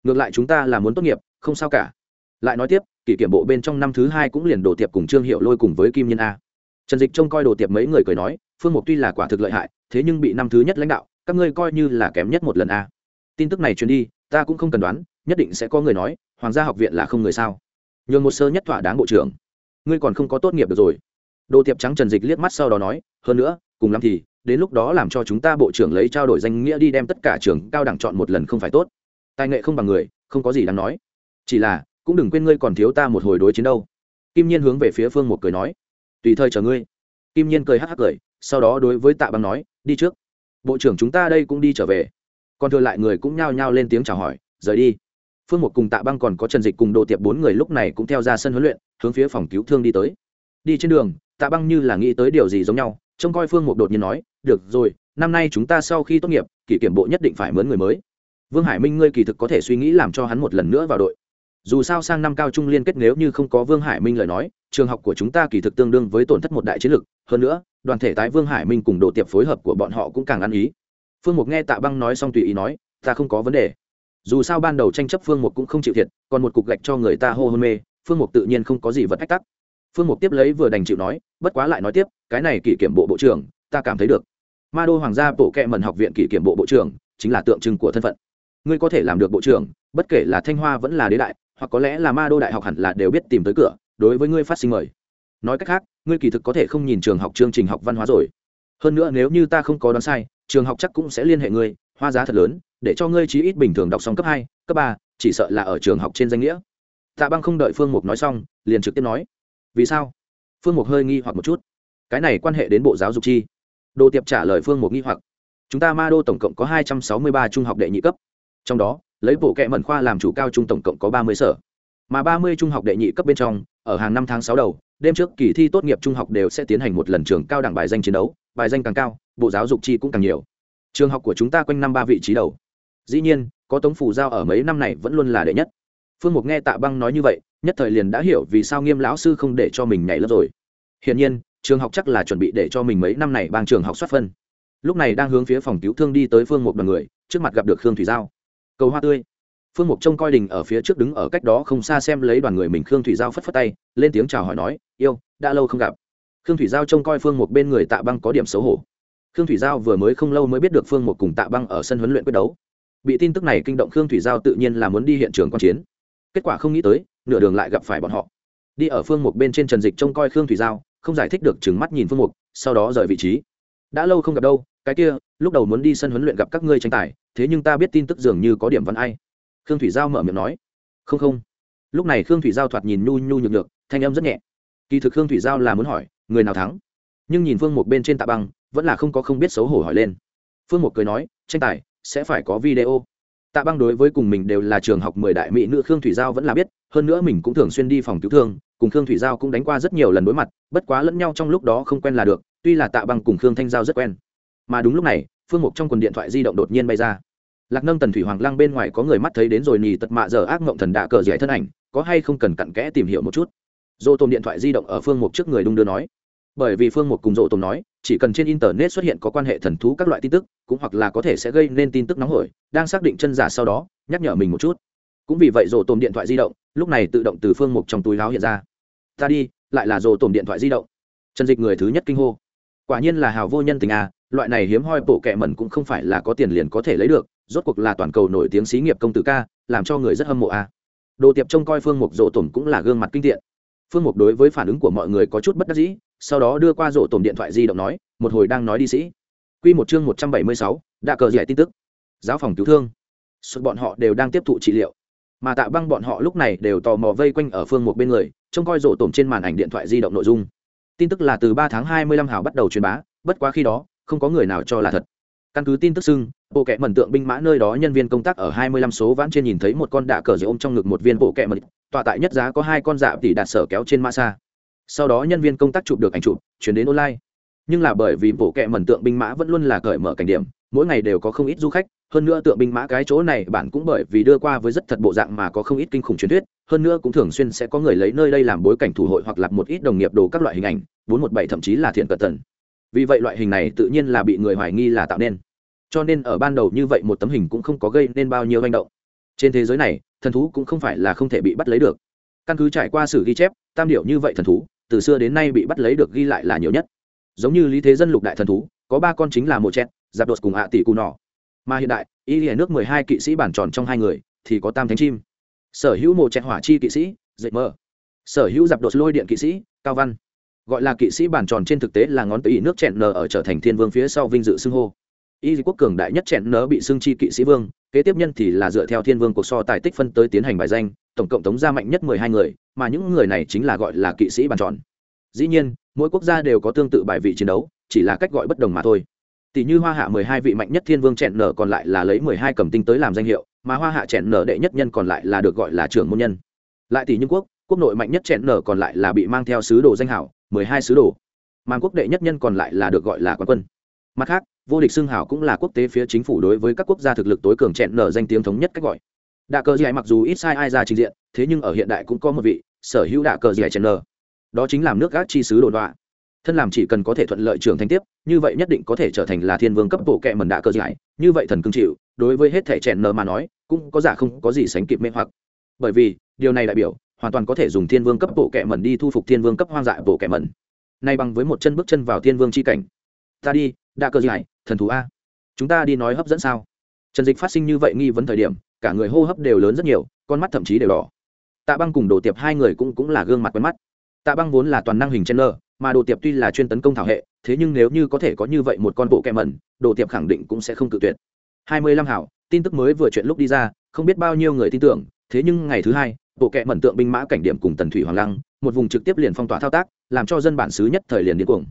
Ngược lại chúng ta là muốn tốt nghiệp không sao cả lại nói tiếp, kỷ kiểm bộ bên trong năm thứ hai cũng liền đồ tiệp cùng trương hiệu lôi cùng với kim nhân a. Trần dịch trông coi đồ tiệp mấy người cười nói, phương mục tuy là quả thực lợi hại, thế nhưng bị năm thứ nhất lãnh đạo, các ngươi coi như là kém nhất một lần a. Tin tức này truyền đi, ta cũng không cần đoán, nhất định sẽ có người nói, hoàng gia học viện là không người sao? Nhường một sơ nhất thỏa đáng bộ trưởng. Ngươi còn không có tốt nghiệp được rồi. Đồ tiệp trắng trần dịch liếc mắt sau đó nói, hơn nữa, cùng lắm thì, đến lúc đó làm cho chúng ta bộ trưởng lấy trao đổi danh nghĩa đi đem tất cả trường cao đẳng chọn một lần không phải tốt. Tài nghệ không bằng người, không có gì đáng nói. Chỉ là cũng đừng quên ngươi còn thiếu ta một hồi đối chiến đâu. Kim nhiên hướng về phía phương một cười nói. Tùy thời chờ ngươi. Kim nhiên cười hắc hắc cười, sau đó đối với tạ băng nói, đi trước. Bộ trưởng chúng ta đây cũng đi trở về. Còn thừa lại người cũng nhao nhao lên tiếng chào hỏi, rời đi. Phương một cùng tạ băng còn có trần dịch cùng đồ tiệp bốn người lúc này cũng theo ra sân huấn luyện, hướng phía phòng cứu thương đi tới. Đi trên đường, tạ băng như là nghĩ tới điều gì giống nhau, trông coi phương một đột nhiên nói, được rồi, năm nay chúng ta sau khi tốt nghiệp, kỷ kiểm bộ nhất định phải mướn người mới. Vương hải minh ngươi kỳ thực có thể suy nghĩ làm cho hắn một lần nữa vào đội dù sao sang năm cao trung liên kết nếu như không có vương hải minh lời nói, trường học của chúng ta kỳ thực tương đương với tổn thất một đại chiến lực hơn nữa, đoàn thể tái vương hải minh cùng đồ tiệp phối hợp của bọn họ cũng càng ăn ý. Phương mục nghe tạ băng nói xong tùy ý nói, ta không có vấn đề. Dù sao ban đầu tranh chấp phương mục cũng không chịu thiệt, còn một cục gạch cho người ta hô hôn mê, phương mục tự nhiên không có gì vật ách tắc. Phương mục tiếp lấy vừa đành chịu nói, bất quá lại nói tiếp, cái này kỷ kiểm bộ bộ trưởng, ta cảm thấy được. Ma đô hoàng gia bộ kệ mần học viện kỷ kiểm bộ bộ trưởng, chính là tượng trưng của thân phận. Ngươi có thể làm được bộ trưởng, bất kể là thanh hoa vẫn là đế đại hoặc có lẽ là ma đô đại học hẳn là đều biết tìm tới cửa, đối với ngươi phát sinh mời. Nói cách khác, ngươi kỳ thực có thể không nhìn trường học chương trình học văn hóa rồi. Hơn nữa nếu như ta không có đoán sai, trường học chắc cũng sẽ liên hệ ngươi, hoa giá thật lớn, để cho ngươi chí ít bình thường đọc xong cấp hai, cấp ba, chỉ sợ là ở trường học trên danh nghĩa. Tạ băng không đợi phương mục nói xong, liền trực tiếp nói, vì sao? Phương mục hơi nghi hoặc một chút. Cái này quan hệ đến bộ giáo dục chi? Đồ tiệp trả lời phương mục nghi hoặc, chúng ta ma đô tổng cộng có hai trăm sáu mươi ba trung học đệ nhị cấp, trong đó lấy bộ kệ mẩn khoa làm chủ cao trung tổng cộng có ba mươi sở. Mà ba mươi trung học đệ nhị cấp bên trong, ở hàng năm tháng sáu đầu, đêm trước kỳ thi tốt nghiệp trung học đều sẽ tiến hành một lần trường cao đẳng bài danh chiến đấu, bài danh càng cao, bộ giáo dục chi cũng càng nhiều. Trường học của chúng ta quanh năm ba vị trí đầu. Dĩ nhiên, có tống phủ giao ở mấy năm này vẫn luôn là đệ nhất. Phương mục nghe tạ băng nói như vậy, nhất thời liền đã hiểu vì sao nghiêm lão sư không để cho mình nhảy lớp rồi. Hiển nhiên, trường học chắc là chuẩn bị để cho mình mấy năm này bằng trường học xuất phân. Lúc này đang hướng phía phòng cứu thương đi tới phương mục đoàn người, trước mặt gặp được khương thủy giao cầu hoa tươi. Phương mục trông coi đình ở phía trước đứng ở cách đó không xa xem lấy đoàn người mình, khương thủy giao phất phất tay, lên tiếng chào hỏi nói, yêu, đã lâu không gặp. Khương thủy giao trông coi phương mục bên người tạ băng có điểm xấu hổ. Khương thủy giao vừa mới không lâu mới biết được phương mục cùng tạ băng ở sân huấn luyện quyết đấu. Bị tin tức này kinh động, khương thủy giao tự nhiên là muốn đi hiện trường quan chiến. Kết quả không nghĩ tới, nửa đường lại gặp phải bọn họ. Đi ở phương mục bên trên trần dịch trông coi khương thủy giao, không giải thích được chừng mắt nhìn phương mục, sau đó rời vị trí. Đã lâu không gặp đâu, cái kia, lúc đầu muốn đi sân huấn luyện gặp các ngươi tranh tài thế nhưng ta biết tin tức dường như có điểm văn ai. Khương thủy giao mở miệng nói. Không không. Lúc này khương thủy giao thoạt nhìn nhu nhu nhược nhược, thanh âm rất nhẹ. Kỳ thực khương thủy giao là muốn hỏi, người nào thắng? Nhưng nhìn phương một bên trên tạ băng, vẫn là không có không biết xấu hổ hỏi lên. Phương một cười nói, tranh tài, sẽ phải có video. Tạ băng đối với cùng mình đều là trường học mười đại mỹ nữ khương thủy giao vẫn là biết, hơn nữa mình cũng thường xuyên đi phòng cứu thương, cùng khương thủy giao cũng đánh qua rất nhiều lần đối mặt, bất quá lẫn nhau trong lúc đó không quen là được, tuy là tạ băng cùng khương thanh giao rất quen. Mà đúng lúc này phương mục trong quần điện thoại di động đột nhiên bay ra. Lạc nâng, tần thủy hoàng lăng bên ngoài có người mắt thấy đến rồi nhì tật mạ giờ ác mộng thần đạ cờ dẻ thân ảnh, có hay không cần cặn kẽ tìm hiểu một chút? Dô tôm điện thoại di động ở phương mục trước người đung đưa nói. Bởi vì phương mục cùng dô tôm nói, chỉ cần trên internet xuất hiện có quan hệ thần thú các loại tin tức, cũng hoặc là có thể sẽ gây nên tin tức nóng hổi, đang xác định chân giả sau đó, nhắc nhở mình một chút. Cũng vì vậy dô tôm điện thoại di động, lúc này tự động từ phương mục trong túi láo hiện ra. Ta đi lại là dô tôm điện thoại di động. Chân dịch người thứ nhất kinh hô. Quả nhiên là hào vô nhân tình à loại này hiếm hoi bộ kệ mẩn cũng không phải là có tiền liền có thể lấy được, rốt cuộc là toàn cầu nổi tiếng xí nghiệp công tử ca, làm cho người rất hâm mộ a. Đồ tiệp trông coi phương mục rộ tổn cũng là gương mặt kinh tiện phương mục đối với phản ứng của mọi người có chút bất đắc dĩ, sau đó đưa qua rộ tổn điện thoại di động nói, một hồi đang nói đi sĩ. Quy một chương một trăm bảy mươi sáu, đã cờ giải tin tức. Giáo phòng cứu thương. Suốt bọn họ đều đang tiếp thụ trị liệu. Mà tạ băng bọn họ lúc này đều tò mò vây quanh ở phương một bên người, trông coi rộ tổn trên màn ảnh điện thoại di động nội dung. Tin tức là từ ba tháng hai mươi lăm hào bắt đầu truyền bá, bất quá khi đó không có người nào cho là thật. Căn cứ tin tức xưng, bộ kệ mẩn tượng binh mã nơi đó nhân viên công tác ở 25 số vãn trên nhìn thấy một con đạ cờ dây ôm trong ngực một viên bộ kệ mẩn, tọa tại nhất giá có hai con dạ tỷ đạt sở kéo trên mã xa. Sau đó nhân viên công tác chụp được ảnh chụp, chuyển đến online. Nhưng là bởi vì bộ kệ mẩn tượng binh mã vẫn luôn là cởi mở cảnh điểm, mỗi ngày đều có không ít du khách, hơn nữa tượng binh mã cái chỗ này bản cũng bởi vì đưa qua với rất thật bộ dạng mà có không ít kinh khủng truyền thuyết, hơn nữa cũng thường xuyên sẽ có người lấy nơi đây làm bối cảnh thủ hội hoặc lập một ít đồng nghiệp đồ các loại hình ảnh 417 thậm chí là thiện cận tần vì vậy loại hình này tự nhiên là bị người hoài nghi là tạo nên. Cho nên ở ban đầu như vậy một tấm hình cũng không có gây nên bao nhiêu manh động. Trên thế giới này, thần thú cũng không phải là không thể bị bắt lấy được. Căn cứ trải qua sử ghi chép, tam điệu như vậy thần thú, từ xưa đến nay bị bắt lấy được ghi lại là nhiều nhất. Giống như lý thế dân lục đại thần thú, có ba con chính là một chẹt giạp đột cùng hạ tỷ cù nọ. Mà hiện đại, y hiển nước mười hai kỵ sĩ bản tròn trong hai người, thì có tam thánh chim. Sở hữu một chẹt hỏa chi kỵ sĩ, dậy mơ sở hữu giạp đột lôi điện kỵ sĩ, cao văn gọi là kỵ sĩ bản tròn trên thực tế là ngón tay nước chẹn nở ở trở thành thiên vương phía sau vinh dự xưng hô. Y quốc cường đại nhất chẹn nở bị xưng chi kỵ sĩ vương, kế tiếp nhân thì là dựa theo thiên vương cuộc so tài tích phân tới tiến hành bài danh, tổng cộng tống ra mạnh nhất mười hai người, mà những người này chính là gọi là kỵ sĩ bàn tròn. Dĩ nhiên, mỗi quốc gia đều có tương tự bài vị chiến đấu, chỉ là cách gọi bất đồng mà thôi. Tỷ như hoa hạ mười hai vị mạnh nhất thiên vương chẹn nở còn lại là lấy mười hai cầm tinh tới làm danh hiệu, mà hoa hạ chẹn nở đệ nhất nhân còn lại là được gọi là trưởng môn nhân. Lại tỷ như quốc quốc nội mạnh nhất chẹn nở còn lại là bị mang theo sứ đồ danh hảo mười hai sứ đồ. Mang quốc đệ nhất nhân còn lại là được gọi là quán quân. Mặt khác, vô địch xưng hảo cũng là quốc tế phía chính phủ đối với các quốc gia thực lực tối cường chẹn nở danh tiếng thống nhất cách gọi. Đạ cờ dì mặc dù ít sai ai ra trình diện, thế nhưng ở hiện đại cũng có một vị, sở hữu đạ cờ dì chẹn nở. Đó chính làm nước gác chi sứ đồn đoạ thân làm chỉ cần có thể thuận lợi trưởng thành tiếp, như vậy nhất định có thể trở thành là thiên vương cấp bộ kệ mần đạ cờ giải như vậy thần cương chịu, đối với hết thể chèn nở mà nói, cũng có giả không có gì sánh kịp mê hoặc. Bởi vì, điều này đại biểu hoàn toàn có thể dùng thiên vương cấp bộ kệ mẩn đi thu phục thiên vương cấp hoang dại bộ kệ mẩn. Nay bằng với một chân bước chân vào thiên vương chi cảnh. Ta đi đã cơ giải, thần thú a. Chúng ta đi nói hấp dẫn sao? Trần dịch phát sinh như vậy nghi vấn thời điểm, cả người hô hấp đều lớn rất nhiều, con mắt thậm chí đều đỏ. Tạ băng cùng đồ tiệp hai người cũng cũng là gương mặt quen mắt. Tạ băng vốn là toàn năng hình chen nơ mà đồ tiệp tuy là chuyên tấn công thảo hệ, thế nhưng nếu như có thể có như vậy một con bộ kẹ mẩn, đồ tiệp khẳng định cũng sẽ không cự tuyệt. Hai mươi lăm hảo, tin tức mới vừa chuyện lúc đi ra, không biết bao nhiêu người tin tưởng, thế nhưng ngày thứ hai bộ kệ mẩn tượng binh mã cảnh điểm cùng tần thủy hoàng lăng, một vùng trực tiếp liền phong tỏa thao tác, làm cho dân bản xứ nhất thời liền điên cuồng.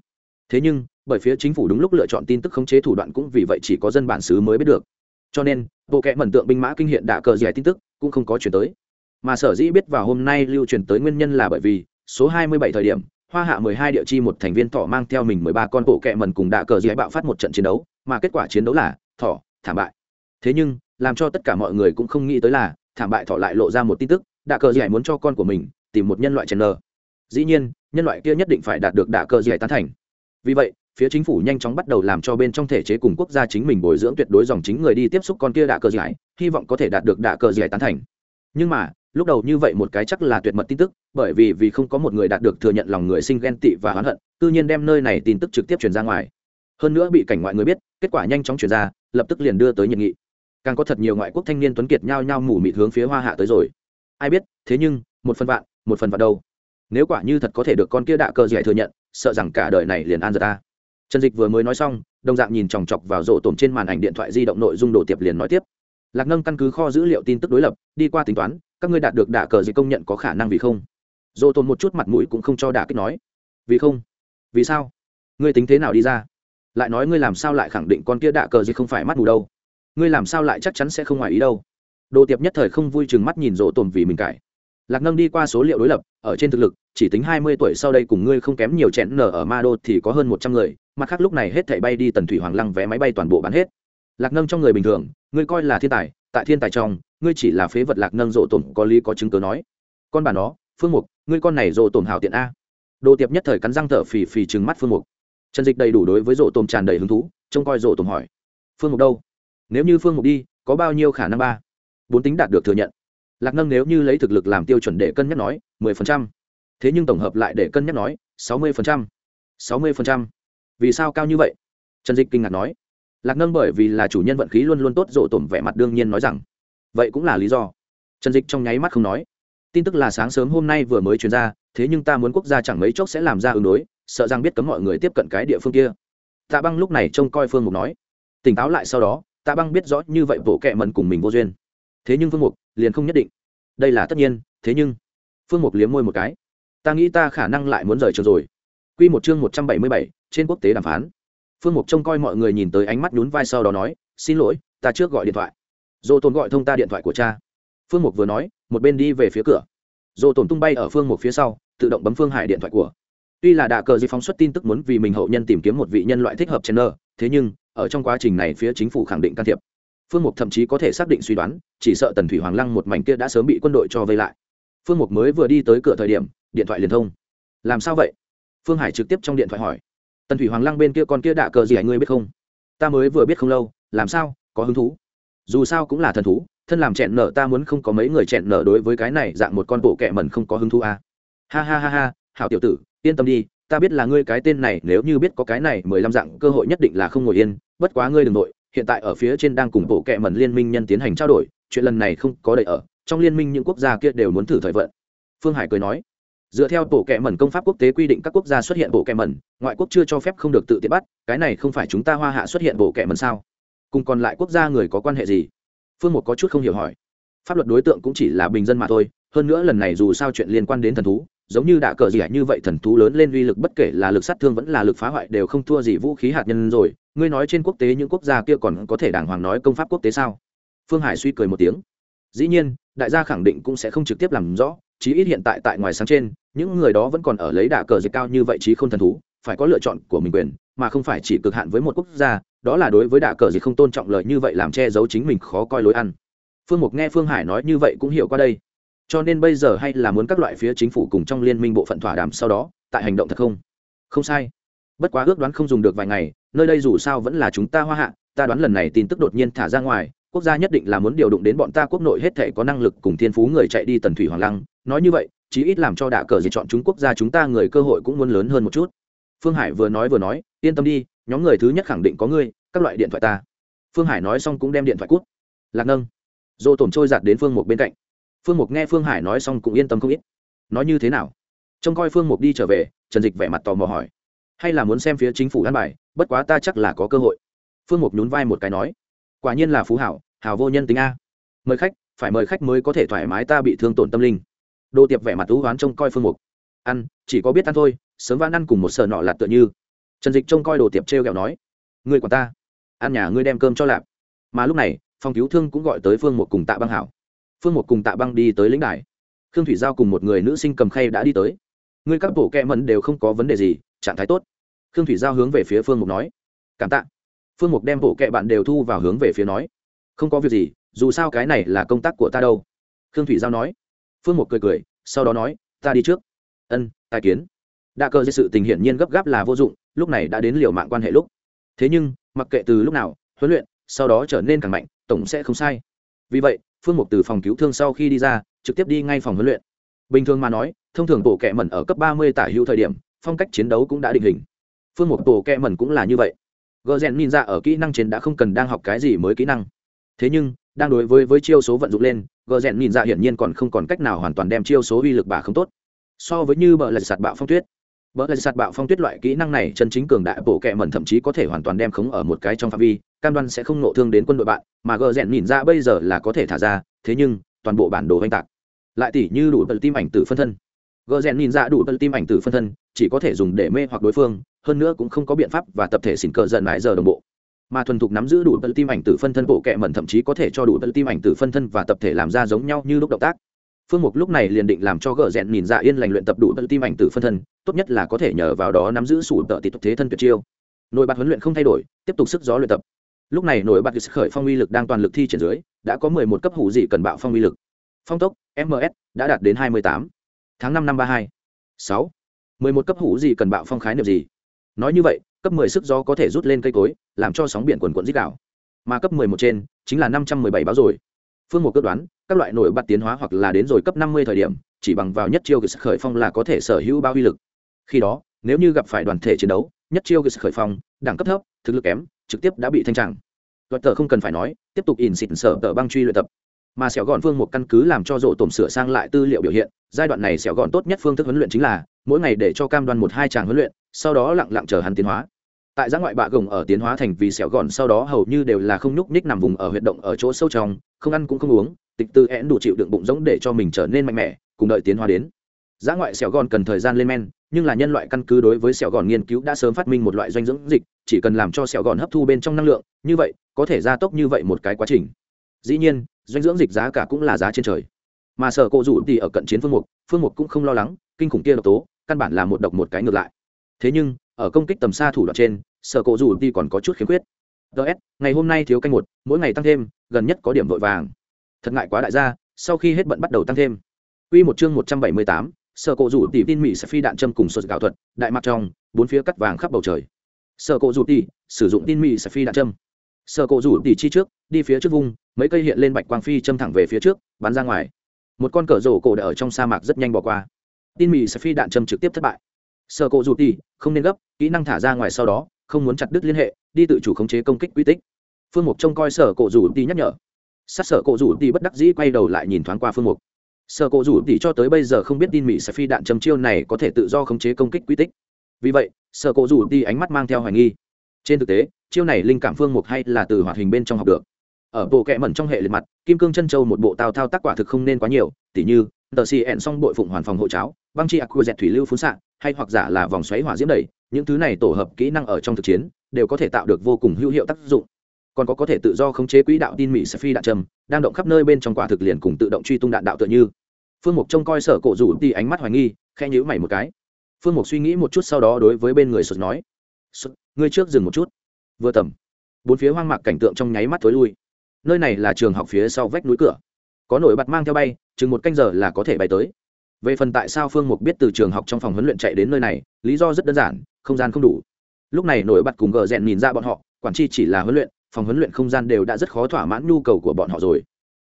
Thế nhưng, bởi phía chính phủ đúng lúc lựa chọn tin tức khống chế thủ đoạn cũng vì vậy chỉ có dân bản xứ mới biết được. Cho nên, bộ kệ mẩn tượng binh mã kinh hiện đã cờ giải tin tức, cũng không có chuyển tới. Mà sở dĩ biết vào hôm nay lưu truyền tới nguyên nhân là bởi vì, số 27 thời điểm, hoa hạ 12 địa chi một thành viên thỏ mang theo mình 13 con bộ kệ mẩn cùng đã cờ giải bạo phát một trận chiến đấu, mà kết quả chiến đấu là thỏ thảm bại. Thế nhưng, làm cho tất cả mọi người cũng không nghĩ tới là, thảm bại thỏ lại lộ ra một tin tức đạ cờ dĩ muốn cho con của mình tìm một nhân loại chèn nờ. Dĩ nhiên, nhân loại kia nhất định phải đạt được đạ cờ dĩ tán thành. Vì vậy, phía chính phủ nhanh chóng bắt đầu làm cho bên trong thể chế cùng quốc gia chính mình bồi dưỡng tuyệt đối dòng chính người đi tiếp xúc con kia đạ cờ dĩ hy vọng có thể đạt được đạ cờ dĩ tán thành. Nhưng mà, lúc đầu như vậy một cái chắc là tuyệt mật tin tức, bởi vì vì không có một người đạt được thừa nhận lòng người sinh ghen tị và oán hận, tự nhiên đem nơi này tin tức trực tiếp truyền ra ngoài. Hơn nữa bị cảnh ngoại người biết, kết quả nhanh chóng truyền ra, lập tức liền đưa tới nhiệt nghị. Càng có thật nhiều ngoại quốc thanh niên tuấn kiệt nhao nhao mù mịt hướng phía hoa hạ tới rồi ai biết, thế nhưng, một phần vạn, một phần vạn đâu. Nếu quả như thật có thể được con kia đạ cơ dạy thừa nhận, sợ rằng cả đời này liền an giật ta. Trần dịch vừa mới nói xong, đồng dạng nhìn chòng chọc vào rổ tổm trên màn ảnh điện thoại di động nội dung đồ tiệp liền nói tiếp. Lạc nâng căn cứ kho dữ liệu tin tức đối lập, đi qua tính toán, các ngươi đạt được đạ cờ gì công nhận có khả năng vì không? Rổ tồn một chút mặt mũi cũng không cho đả kích nói. Vì không? Vì sao? Ngươi tính thế nào đi ra? Lại nói ngươi làm sao lại khẳng định con kia đạ cờ gì không phải mắt mù đâu? Ngươi làm sao lại chắc chắn sẽ không ngoài ý đâu? Đồ tiệp nhất thời không vui chừng mắt nhìn rỗ tồn vì mình cải lạc ngâm đi qua số liệu đối lập, ở trên thực lực, chỉ tính hai mươi tuổi sau đây cùng ngươi không kém nhiều chén nở ở ma đô thì có hơn một trăm người, mặt khác lúc này hết thảy bay đi tần thủy hoàng lăng vé máy bay toàn bộ bán hết. Lạc ngâm trong người bình thường, ngươi coi là thiên tài, tại thiên tài trong, ngươi chỉ là phế vật lạc nâng rộ tổn có lý có chứng cớ nói. Con bà nó, phương mục, ngươi con này rộ tổn hảo tiện a. Đồ tiệp nhất thời cắn răng thở phì phì trừng mắt phương mục. Trần dịch đầy đủ đối với rộ tổn tràn đầy hứng thú, trông coi rộ tổn hỏi. Phương mục đâu? Nếu như phương mục đi, có bao nhiêu khả năng ba? Bốn tính đạt được thừa nhận. Lạc nâng nếu như lấy thực lực làm tiêu chuẩn để cân nhắc nói, mười phần trăm. Thế nhưng tổng hợp lại để cân nhắc nói, sáu mươi phần trăm. sáu mươi phần trăm. Vì sao cao như vậy? Trần dịch kinh ngạc nói. Lạc nâng bởi vì là chủ nhân vận khí luôn luôn tốt rộ tổm vẻ mặt đương nhiên nói rằng, vậy cũng là lý do. Trần dịch trong nháy mắt không nói. Tin tức là sáng sớm hôm nay vừa mới truyền ra, thế nhưng ta muốn quốc gia chẳng mấy chốc sẽ làm ra ứng đối, sợ rằng biết cấm mọi người tiếp cận cái địa phương kia. Tạ băng lúc này trông coi phương mục nói. Tỉnh táo lại sau đó, tạ băng biết rõ như vậy bộ kệ mần cùng mình vô duyên thế nhưng phương mục liền không nhất định. Đây là tất nhiên, thế nhưng, phương mục liếm môi một cái. Ta nghĩ ta khả năng lại muốn rời trường rồi. Q một chương một trăm bảy mươi bảy, trên quốc tế đàm phán. Phương mục trông coi mọi người nhìn tới ánh mắt nhún vai sau đó nói, xin lỗi, ta trước gọi điện thoại. Dô tồn gọi thông ta điện thoại của cha. Phương mục vừa nói, một bên đi về phía cửa. Dô tồn tung bay ở phương mục phía sau, tự động bấm phương hải điện thoại của. Tuy là đạ cờ di phóng xuất tin tức muốn vì mình hậu nhân tìm kiếm một vị nhân loại thích hợp chen nơ thế nhưng, ở trong quá trình này phía chính phủ khẳng định can thiệp phương mục thậm chí có thể xác định suy đoán, chỉ sợ tần thủy hoàng lăng một mảnh kia đã sớm bị quân đội cho vây lại. Phương mục mới vừa đi tới cửa thời điểm, điện thoại liền thông. Làm sao vậy? Phương hải trực tiếp trong điện thoại hỏi. Tần thủy hoàng lăng bên kia con kia đạ cờ gì hải ngươi biết không? Ta mới vừa biết không lâu, làm sao, có hứng thú? Dù sao cũng là thần thú, thân làm chẹn nở ta muốn không có mấy người chẹn nở đối với cái này dạng một con bộ kẹ mẩn không có hứng thú à. ha ha ha ha, hảo tiểu tử, yên tâm đi, ta biết là ngươi cái tên này, nếu như biết có cái này mười lăm dạng cơ hội nhất định là không ngồi yên, bất quá ngươi đ ừ n g nội hiện tại ở phía trên đang cùng bộ kệ mẩn liên minh nhân tiến hành trao đổi, chuyện lần này không có đầy ở, trong liên minh những quốc gia kia đều muốn thử thời vận. Phương hải cười nói, dựa theo bộ kệ mẩn công pháp quốc tế quy định các quốc gia xuất hiện bộ kệ mẩn, ngoại quốc chưa cho phép không được tự tiện bắt, cái này không phải chúng ta hoa hạ xuất hiện bộ kệ mẩn sao? Cùng còn lại quốc gia người có quan hệ gì? Phương một có chút không hiểu hỏi. Pháp luật đối tượng cũng chỉ là bình dân mà thôi, hơn nữa lần này dù sao chuyện liên quan đến thần thú, giống như đã cờ gì như vậy thần thú lớn lên uy lực bất kể là lực sát thương vẫn là lực phá hoại đều không thua gì vũ khí hạt nhân rồi ngươi nói trên quốc tế những quốc gia kia còn có thể đàng hoàng nói công pháp quốc tế sao? Phương hải suy cười một tiếng. Dĩ nhiên, đại gia khẳng định cũng sẽ không trực tiếp làm rõ, chí ít hiện tại tại ngoài sáng trên, những người đó vẫn còn ở lấy đả cờ dịch cao như vậy chí không thần thú, phải có lựa chọn của mình quyền, mà không phải chỉ cực hạn với một quốc gia, đó là đối với đả cờ dịch không tôn trọng lời như vậy làm che giấu chính mình khó coi lối ăn. Phương mục nghe phương hải nói như vậy cũng hiểu qua đây. Cho nên bây giờ hay là muốn các loại phía chính phủ cùng trong liên minh bộ phận thỏa đàm sau đó, tại hành động thật không? Không sai bất quá ước đoán không dùng được vài ngày, nơi đây dù sao vẫn là chúng ta hoa hạ, ta đoán lần này tin tức đột nhiên thả ra ngoài, quốc gia nhất định là muốn điều động đến bọn ta quốc nội hết thể có năng lực cùng thiên phú người chạy đi tần thủy hoàng lăng. Nói như vậy, chí ít làm cho đạ cờ gì chọn chúng quốc gia chúng ta người cơ hội cũng muốn lớn hơn một chút. Phương hải vừa nói vừa nói, yên tâm đi, nhóm người thứ nhất khẳng định có ngươi, các loại điện thoại ta. Phương hải nói xong cũng đem điện thoại cút. Lạc nâng. Dô tổn trôi giạt đến phương mục bên cạnh. Phương mục nghe phương hải nói xong cũng yên tâm không ít. Nói như thế nào? Trông coi phương mục đi trở về, trần dịch vẻ mặt tò mò hỏi hay là muốn xem phía chính phủ an bài, bất quá ta chắc là có cơ hội. Phương mục nhún vai một cái nói, quả nhiên là phú hảo hảo vô nhân tính a. Mời khách, phải mời khách mới có thể thoải mái ta bị thương tổn tâm linh. Đồ tiệp vẻ mặt thú hoán trông coi phương mục. Ăn, chỉ có biết ăn thôi, sớm van ăn cùng một sờ nọ lạt tựa như. Trần dịch trông coi đồ tiệp t r e o kẹo nói người quản ta, ăn nhà ngươi đem cơm cho lạp. Mà lúc này, phòng cứu thương cũng gọi tới phương một cùng tạ băng hảo. Phương một cùng tạ băng đi tới lĩnh đài. Khương thủy giao cùng một người nữ sinh cầm khay đã đi tới ngươi các bộ kẹ mẫn đều không có vấn đề gì, trạng thái tốt. Khương thủy giao hướng về phía phương mục nói. Cảm tạ. Phương mục đem bộ kẹ bạn đều thu vào hướng về phía nói. Không có việc gì, dù sao cái này là công tác của ta đâu. Khương thủy giao nói. Phương mục cười cười, sau đó nói, ta đi trước. Ân, tài kiến. Đa cơ dây sự tình hiển nhiên gấp gáp là vô dụng, lúc này đã đến liều mạng quan hệ lúc. Thế nhưng, mặc kệ từ lúc nào, huấn luyện, sau đó trở nên càng mạnh, tổng sẽ không sai. Vì vậy, phương mục từ phòng cứu thương sau khi đi ra, trực tiếp đi ngay phòng huấn luyện. Bình thường mà nói thông thường bộ kẹ mẩn ở cấp ba mươi tả hữu thời điểm, phong cách chiến đấu cũng đã định hình. Phương mục bộ kẹ mẩn cũng là như vậy. Gờ Ninja ra ở kỹ năng trên đã không cần đang học cái gì mới kỹ năng. Thế nhưng, đang đối với với chiêu số vận dụng lên, gờ Ninja ra hiển nhiên còn không còn cách nào hoàn toàn đem chiêu số uy lực bà không tốt. So với như bợ lật sạt bạo phong tuyết. Bợ lật sạt bạo phong tuyết loại kỹ năng này chân chính cường đại bộ kẹ mẩn thậm chí có thể hoàn toàn đem khống ở một cái trong phạm vi, cam đoan sẽ không nộ thương đến quân đội bạn, mà gờ Ninja ra bây giờ là có thể thả ra, thế nhưng, toàn bộ bản đồ oanh tạc. Lại tỉ như đủ tự tim ảnh tử phân thân gờ rèn nhìn ra đủ tờ tim ảnh tử phân thân, chỉ có thể dùng để mê hoặc đối phương, hơn nữa cũng không có biện pháp và tập thể xỉn cờ dần mãi giờ đồng bộ. Mà thuần thục nắm giữ đủ tờ tim ảnh tử phân thân, bộ kệ mẩn thậm chí có thể cho đủ tờ tim ảnh tử phân thân và tập thể làm ra giống nhau như lúc động tác. Phương mục lúc này liền định làm cho gờ rèn nhìn ra yên lành luyện tập đủ tờ tim ảnh tử phân thân, tốt nhất là có thể nhờ vào đó nắm giữ sủ tợ tị thế thân tuyệt chiêu. Nội bạt huấn luyện không thay đổi, tiếp tục sức gió luyện tập. Lúc này nội bật khởi phong uy lực đang toàn lực thi triển dưới, đã có mười một cấp hủ dị cần bạo phong uy lực. Phong tốc ms đã đạt đến hai mươi tám tháng năm năm ba hai. Sáu. Mười một cấp hủ gì cần bạo phong khái niệm gì? Nói như vậy, cấp mười sức gió có thể rút lên cây cối, làm cho sóng biển quần quận dít đảo mà cấp mười một trên, chính là năm trăm mười bảy báo rồi. Phương một cơ đoán, các loại nổi bật tiến hóa hoặc là đến rồi cấp năm mươi thời điểm, chỉ bằng vào nhất chiêu khởi phong là có thể sở hữu bao uy lực. Khi đó, nếu như gặp phải đoàn thể chiến đấu, nhất chiêu khởi phong, đẳng cấp thấp, thực lực kém, trực tiếp đã bị thanh tràng. Luật tờ không cần phải nói, tiếp tục in xịn sở tờ băng truy luyện tập mà sẹo gọn phương một căn cứ làm cho rộ tổm sửa sang lại tư liệu biểu hiện, giai đoạn này sẹo gọn tốt nhất phương thức huấn luyện chính là, mỗi ngày để cho cam đoan một hai tràng huấn luyện, sau đó lặng lặng chờ hắn tiến hóa. Tại giã ngoại bạ gồng ở tiến hóa thành vì sẹo gọn sau đó hầu như đều là không nhúc nhích nằm vùng ở huyệt động ở chỗ sâu trong, không ăn cũng không uống, tịch tư én đủ chịu đựng bụng giống để cho mình trở nên mạnh mẽ, cùng đợi tiến hóa đến. Giã ngoại sẹo gọn cần thời gian lên men, nhưng là nhân loại căn cứ đối với sẹo gòn nghiên cứu đã sớm phát minh một loại doanh dưỡng dịch, chỉ cần làm cho sẹo gòn hấp thu bên trong năng lượng, như vậy, có thể gia tốc như vậy một cái quá trình. Dĩ nhiên doanh dưỡng dịch giá cả cũng là giá trên trời. Mà sở cộ rủ thì ở cận chiến phương mục phương mục cũng không lo lắng, kinh khủng kia độc tố, căn bản là một độc một cái ngược lại. Thế nhưng, ở công kích tầm xa thủ đoạn trên, sở cộ rủ thì còn có chút khiếm khuyết. Ts ngày hôm nay thiếu canh một, mỗi ngày tăng thêm, gần nhất có điểm vội vàng. Thật ngại quá đại gia, sau khi hết bận bắt đầu tăng thêm. Quy một chương một trăm bảy mươi tám, sở cộ rủ tỉ tin mỹ sẽ phi đạn châm cùng sột gạo thuật, đại mặt trong, bốn phía cắt vàng khắp bầu trời. Sở cộ rủ tỉ sử dụng tin mỹ sẽ phi đạn châm sở Cổ rủ tỉ chi trước, đi phía trước vung, mấy cây hiện lên bạch quang phi châm thẳng về phía trước, bắn ra ngoài. Một con cờ rổ cổ đã ở trong sa mạc rất nhanh bỏ qua. Tin mì sẽ phi đạn châm trực tiếp thất bại. Sợ cổ rủ tỉ, không nên gấp, kỹ năng thả ra ngoài sau đó, không muốn chặt đứt liên hệ, đi tự chủ khống chế công kích quy tích. Phương mục trông coi sở Cổ rủ tỉ nhắc nhở. Sát sở Cổ rủ tỉ bất đắc dĩ quay đầu lại nhìn thoáng qua phương mục. Sở Cổ rủ tỉ cho tới bây giờ không biết tin mỹ sẽ phi đạn châm chiêu này có thể tự do khống chế công kích quy tích. Vì vậy, sở Cổ rủ tỉ ánh mắt mang theo hoài nghi. Trên thực tế chiêu này linh cảm phương mục hay là từ hoạt hình bên trong học được. Ở bộ kệ mẩn trong hệ liệt mặt, kim cương chân châu một bộ tào thao tác quả thực không nên quá nhiều, tỉ như, tờ xì ẹn xong bội phụng hoàn phòng hộ cháo, băng chi aq dẹt thủy lưu phun xạ, hay hoặc giả là vòng xoáy hỏa diễm đẩy, những thứ này tổ hợp kỹ năng ở trong thực chiến, đều có thể tạo được vô cùng hữu hiệu tác dụng. Còn có có thể tự do khống chế quỹ đạo tin mỹ sẽ phi đạn trầm, đang động khắp nơi bên trong quả thực liền cùng tự động truy tung đạn đạo tựa như. Phương mục trông coi sở cổ rủ đi ánh mắt hoài nghi khe nhữ mày một cái. Phương mục suy nghĩ một chút sau đó đối với bên người sụt nói, sụt, ngươi trước dừng một chút vừa tầm, bốn phía hoang mạc cảnh tượng trong nháy mắt thối lui. Nơi này là trường học phía sau vách núi cửa. Có nổi bật mang theo bay, chừng một canh giờ là có thể bay tới. Về phần tại sao phương mục biết từ trường học trong phòng huấn luyện chạy đến nơi này, lý do rất đơn giản, không gian không đủ. Lúc này nổi bật cùng gờ rèn nhìn ra bọn họ, quản tri chỉ là huấn luyện, phòng huấn luyện không gian đều đã rất khó thỏa mãn nhu cầu của bọn họ rồi.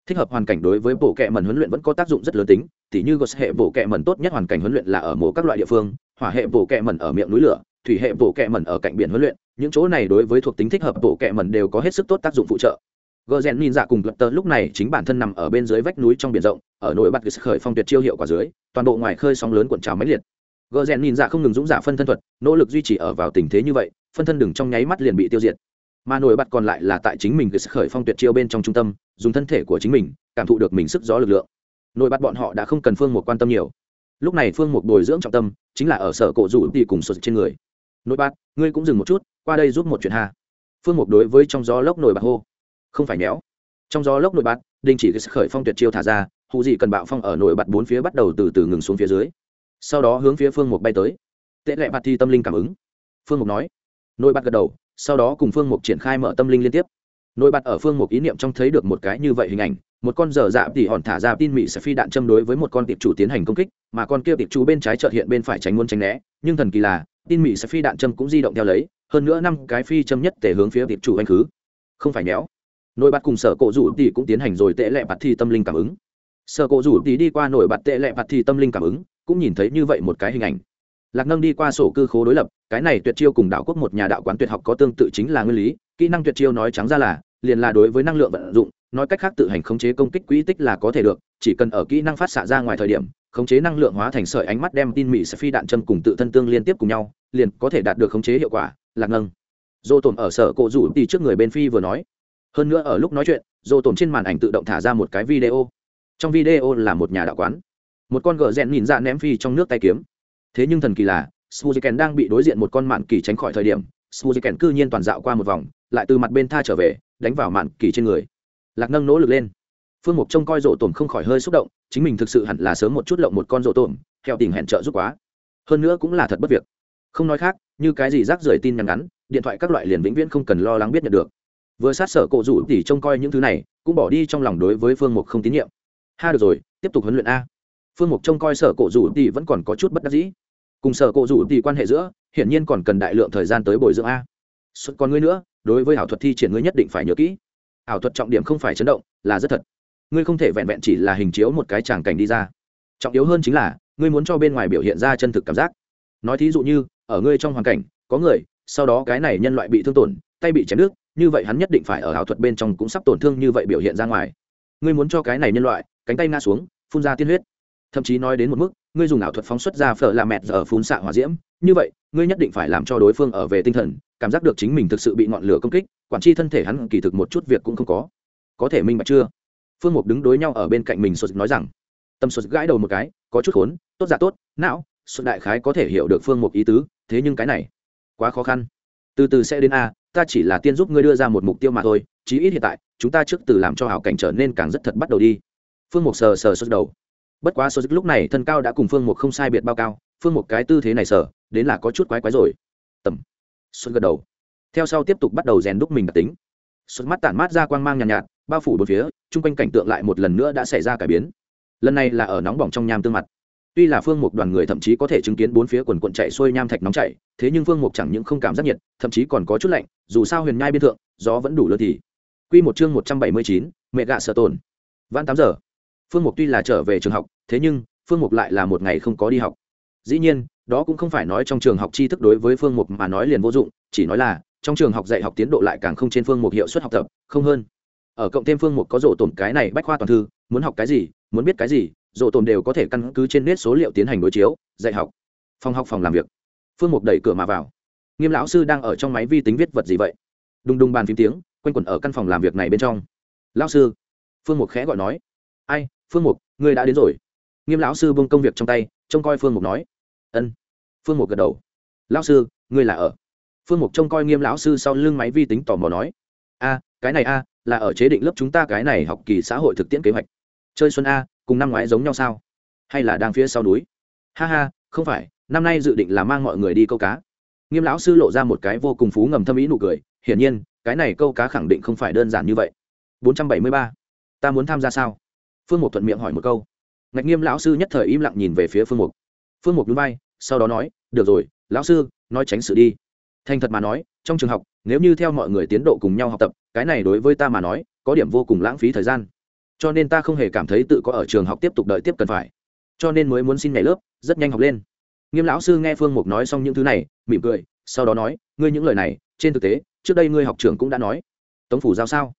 Thích hợp hoàn cảnh đối với bộ kệ mẩn huấn luyện vẫn có tác dụng rất lớn tính, tỉ như gos hệ bộ kệ mẩn tốt nhất hoàn cảnh huấn luyện là ở mổ các loại địa phương, hỏa hệ bộ kệ mẩn ở miệng núi lửa thủy hệ bộ kệ mẩn ở cạnh biển huấn luyện, những chỗ này đối với thuộc tính thích hợp bộ kệ mẩn đều có hết sức tốt tác dụng phụ trợ. Gờ rèn nhìn dạ cùng lập tờ lúc này chính bản thân nằm ở bên dưới vách núi trong biển rộng, ở nội bạt khởi phong tuyệt chiêu hiệu quả dưới, toàn bộ ngoài khơi sóng lớn cuộn trào máy liệt. Gờ rèn nhìn dạ không ngừng dũng giả phân thân thuật, nỗ lực duy trì ở vào tình thế như vậy, phân thân đừng trong nháy mắt liền bị tiêu diệt. Mà nổi bật còn lại là tại chính mình khởi phong tuyệt chiêu bên trong trung tâm, dùng thân thể của chính mình, cảm thụ được mình sức gió lực lượng. Nổi bật bọn họ đã không cần phương một quan tâm nhiều. Lúc này phương một bồi dưỡng trọng tâm, chính là ở sở cổ rủ đi cùng sụt trên người nội bạt, ngươi cũng dừng một chút, qua đây giúp một chuyện hà. phương một đối với trong gió lốc nổi bạc hô. Không phải méo trong gió lốc nổi bật đình chỉ cái khởi phong tuyệt chiêu thả ra hụ gì cần bạo phong ở nổi bật bốn phía bắt đầu từ từ ngừng xuống phía dưới. Sau đó hướng phía phương một bay tới. Tệ lệ bạt thi tâm linh cảm ứng. Phương mục nói. Nổi bật gật đầu, sau đó cùng phương mục triển khai mở tâm linh liên tiếp. Nổi bật ở phương mục ý niệm trong thấy được một cái như vậy hình ảnh, một con dở dạ tỉ hòn thả ra tin mỹ sẽ phi đạn châm đối với một con tiệp chủ tiến hành công kích, mà con kia tiệp chủ bên trái chợt hiện bên phải tránh muốn tránh né, nhưng thần kỳ là tin mỹ sẽ phi đạn châm cũng di động theo lấy, hơn nữa năm cái phi châm nhất tể hướng phía tiệp chủ anh khứ. Không phải méo nổi bật cùng sở cổ rủ tỷ cũng tiến hành rồi tệ lẹ bạt thi tâm linh cảm ứng. Sở cổ rủ tỷ đi qua nổi bật tệ lẹ bạt thi tâm linh cảm ứng, cũng nhìn thấy như vậy một cái hình ảnh. Lạc nâng đi qua sổ cư khố đối lập, cái này tuyệt chiêu cùng đạo quốc một nhà đạo quán tuyệt học có tương tự chính là nguyên lý, kỹ năng tuyệt chiêu nói trắng ra là, liền là đối với năng lượng vận dụng, nói cách khác tự hành khống chế công kích quỹ tích là có thể được, chỉ cần ở kỹ năng phát xạ ra ngoài thời điểm khống chế năng lượng hóa thành sợi ánh mắt đem tin mỹ sẽ phi đạn chân cùng tự thân tương liên tiếp cùng nhau, liền có thể đạt được khống chế hiệu quả, lạc nâng dô tổn ở sở cổ rủ tỉ trước người bên phi vừa nói. Hơn nữa ở lúc nói chuyện, dô tổn trên màn ảnh tự động thả ra một cái video. Trong video là một nhà đạo quán. Một con gờ rèn nhìn ra ném phi trong nước tay kiếm. Thế nhưng thần kỳ là suzuken đang bị đối diện một con mạn kỳ tránh khỏi thời điểm suzuken cư nhiên toàn dạo qua một vòng, lại từ mặt bên tha trở về, đánh vào mạn kỳ trên người. Lạc nâng nỗ lực lên. Phương mục trông coi rộ tổn không khỏi hơi xúc động chính mình thực sự hẳn là sớm một chút lộng một con rổ tổm theo tình hẹn trợ giúp quá. Hơn nữa cũng là thật bất việc. Không nói khác, như cái gì rác rưởi tin nhắn ngắn, điện thoại các loại liền vĩnh viễn không cần lo lắng biết nhận được. Vừa sát sở cổ rủ tỉ trông coi những thứ này, cũng bỏ đi trong lòng đối với phương mục không tín nhiệm. Ha, được rồi, tiếp tục huấn luyện a. Phương mục trông coi sở cổ rủ tỉ vẫn còn có chút bất đắc dĩ. Cùng sở cổ rủ tỉ quan hệ giữa, hiển nhiên còn cần đại lượng thời gian tới bồi dưỡng a. Còn ngươi nữa, đối với ảo thuật thi triển ngươi nhất định phải nhớ kỹ. Ảo thuật trọng điểm không phải chấn động, là rất thật ngươi không thể vẹn vẹn chỉ là hình chiếu một cái tràng cảnh đi ra. Trọng yếu hơn chính là, ngươi muốn cho bên ngoài biểu hiện ra chân thực cảm giác. Nói thí dụ như, ở ngươi trong hoàn cảnh, có người, sau đó cái này nhân loại bị thương tổn, tay bị chém nước như vậy hắn nhất định phải ở ảo thuật bên trong cũng sắp tổn thương như vậy biểu hiện ra ngoài. Ngươi muốn cho cái này nhân loại, cánh tay ngã xuống, phun ra tiên huyết. Thậm chí nói đến một mức, ngươi dùng ảo thuật phóng xuất ra phở là mẹt giờ phun xạ hỏa diễm, như vậy, ngươi nhất định phải làm cho đối phương ở về tinh thần, cảm giác được chính mình thực sự bị ngọn lửa công kích, quản tri thân thể hắn kỳ thực một chút việc cũng không có. Có thể minh bạch chưa? Phương mục đứng đối nhau ở bên cạnh mình sụt nói rằng tâm sụt gãi đầu một cái có chút khốn tốt giả tốt não sụt đại khái có thể hiểu được phương mục ý tứ thế nhưng cái này quá khó khăn. Từ từ sẽ đến a ta chỉ là tiên giúp ngươi đưa ra một mục tiêu mà thôi chí ít hiện tại chúng ta trước từ làm cho hảo cảnh trở nên càng rất thật bắt đầu đi. Phương mục sờ sờ sốt đầu. Bất quá sốt lúc này thân cao đã cùng phương mục không sai biệt bao cao phương mục cái tư thế này sờ đến là có chút quái quái rồi. Tầm. Sốt gật đầu. Theo sau tiếp tục bắt đầu rèn đúc mình đặc tính. Sốt mắt tản mát ra quang mang nhàn nhạt, nhạt bao phủ bốn phía, chung quanh cảnh tượng lại một lần nữa đã xảy ra cải biến. Lần này là ở nóng bỏng trong nham tương mặt. Tuy là phương mục đoàn người thậm chí có thể chứng kiến bốn phía quần quận chạy xuôi nham thạch nóng chảy, thế nhưng phương mục chẳng những không cảm giác nhiệt, thậm chí còn có chút lạnh, dù sao huyền nhai biên thượng, gió vẫn đủ lơ thì. Q một chương một trăm bảy mươi chín, mẹ gạ sợ tồn. Văn tám giờ. Phương mục tuy là trở về trường học, thế nhưng phương mục lại là một ngày không có đi học. Dĩ nhiên, đó cũng không phải nói trong trường học tri thức đối với phương mục mà nói liền vô dụng, chỉ nói là trong trường học dạy học tiến độ lại càng không trên phương mục hiệu suất học tập, không hơn ở cộng thêm phương một có rổ tổn cái này bách khoa toàn thư, muốn học cái gì, muốn biết cái gì, rổ tổn đều có thể căn cứ trên nét số liệu tiến hành đối chiếu, dạy học, phòng học, phòng làm việc. Phương mục đẩy cửa mà vào. Nghiêm lão sư đang ở trong máy vi tính viết vật gì vậy? Đùng đùng bàn phím tiếng, quanh quẩn ở căn phòng làm việc này bên trong. Lão sư, phương mục khẽ gọi nói. Ai, phương mục ngươi đã đến rồi. Nghiêm lão sư bông công việc trong tay, trông coi phương mục nói. Ân. Phương mục gật đầu. Lão sư ngươi là ở. Phương mục trông coi nghiêm lão sư sau lưng máy vi tính tò mò nói a, cái này a, là ở chế định lớp chúng ta cái này học kỳ xã hội thực tiễn kế hoạch. Chơi xuân a, cùng năm ngoái giống nhau sao? Hay là đang phía sau núi? Ha ha, không phải, năm nay dự định là mang mọi người đi câu cá. Nghiêm lão sư lộ ra một cái vô cùng phú ngầm thâm ý nụ cười, hiển nhiên, cái này câu cá khẳng định không phải đơn giản như vậy. 473. ta muốn tham gia sao? Phương mục thuận miệng hỏi một câu. Ngạch nghiêm lão sư nhất thời im lặng nhìn về phía phương mục. Phương mục núi bay sau đó nói, được rồi, lão sư, nói tránh sự đi thành thật mà nói, trong trường học, nếu như theo mọi người tiến độ cùng nhau học tập, cái này đối với ta mà nói, có điểm vô cùng lãng phí thời gian. Cho nên ta không hề cảm thấy tự có ở trường học tiếp tục đợi tiếp cần phải. Cho nên mới muốn xin nhảy lớp, rất nhanh học lên. Nghiêm lão sư nghe phương mục nói xong những thứ này, mỉm cười, sau đó nói, ngươi những lời này, trên thực tế, trước đây ngươi học trường cũng đã nói. Tống phủ giao sao?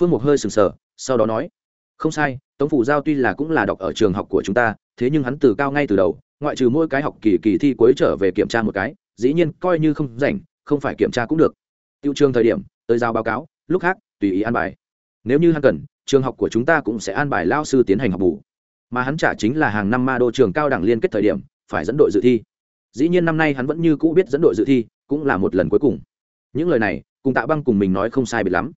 Phương mục hơi sừng sờ, sau đó nói, không sai, tống phủ giao tuy là cũng là đọc ở trường học của chúng ta, thế nhưng hắn từ cao ngay từ đầu, ngoại trừ mỗi cái học kỳ kỳ thi cuối trở về kiểm tra một cái dĩ nhiên coi như không rảnh, không phải kiểm tra cũng được. Tiêu trường thời điểm, tới giao báo cáo, lúc khác, tùy ý an bài. Nếu như hắn cần, trường học của chúng ta cũng sẽ an bài lao sư tiến hành học bù. Mà hắn trả chính là hàng năm ma đô trường cao đẳng liên kết thời điểm, phải dẫn đội dự thi. Dĩ nhiên năm nay hắn vẫn như cũ biết dẫn đội dự thi, cũng là một lần cuối cùng. Những lời này, cùng tạ băng cùng mình nói không sai biệt lắm.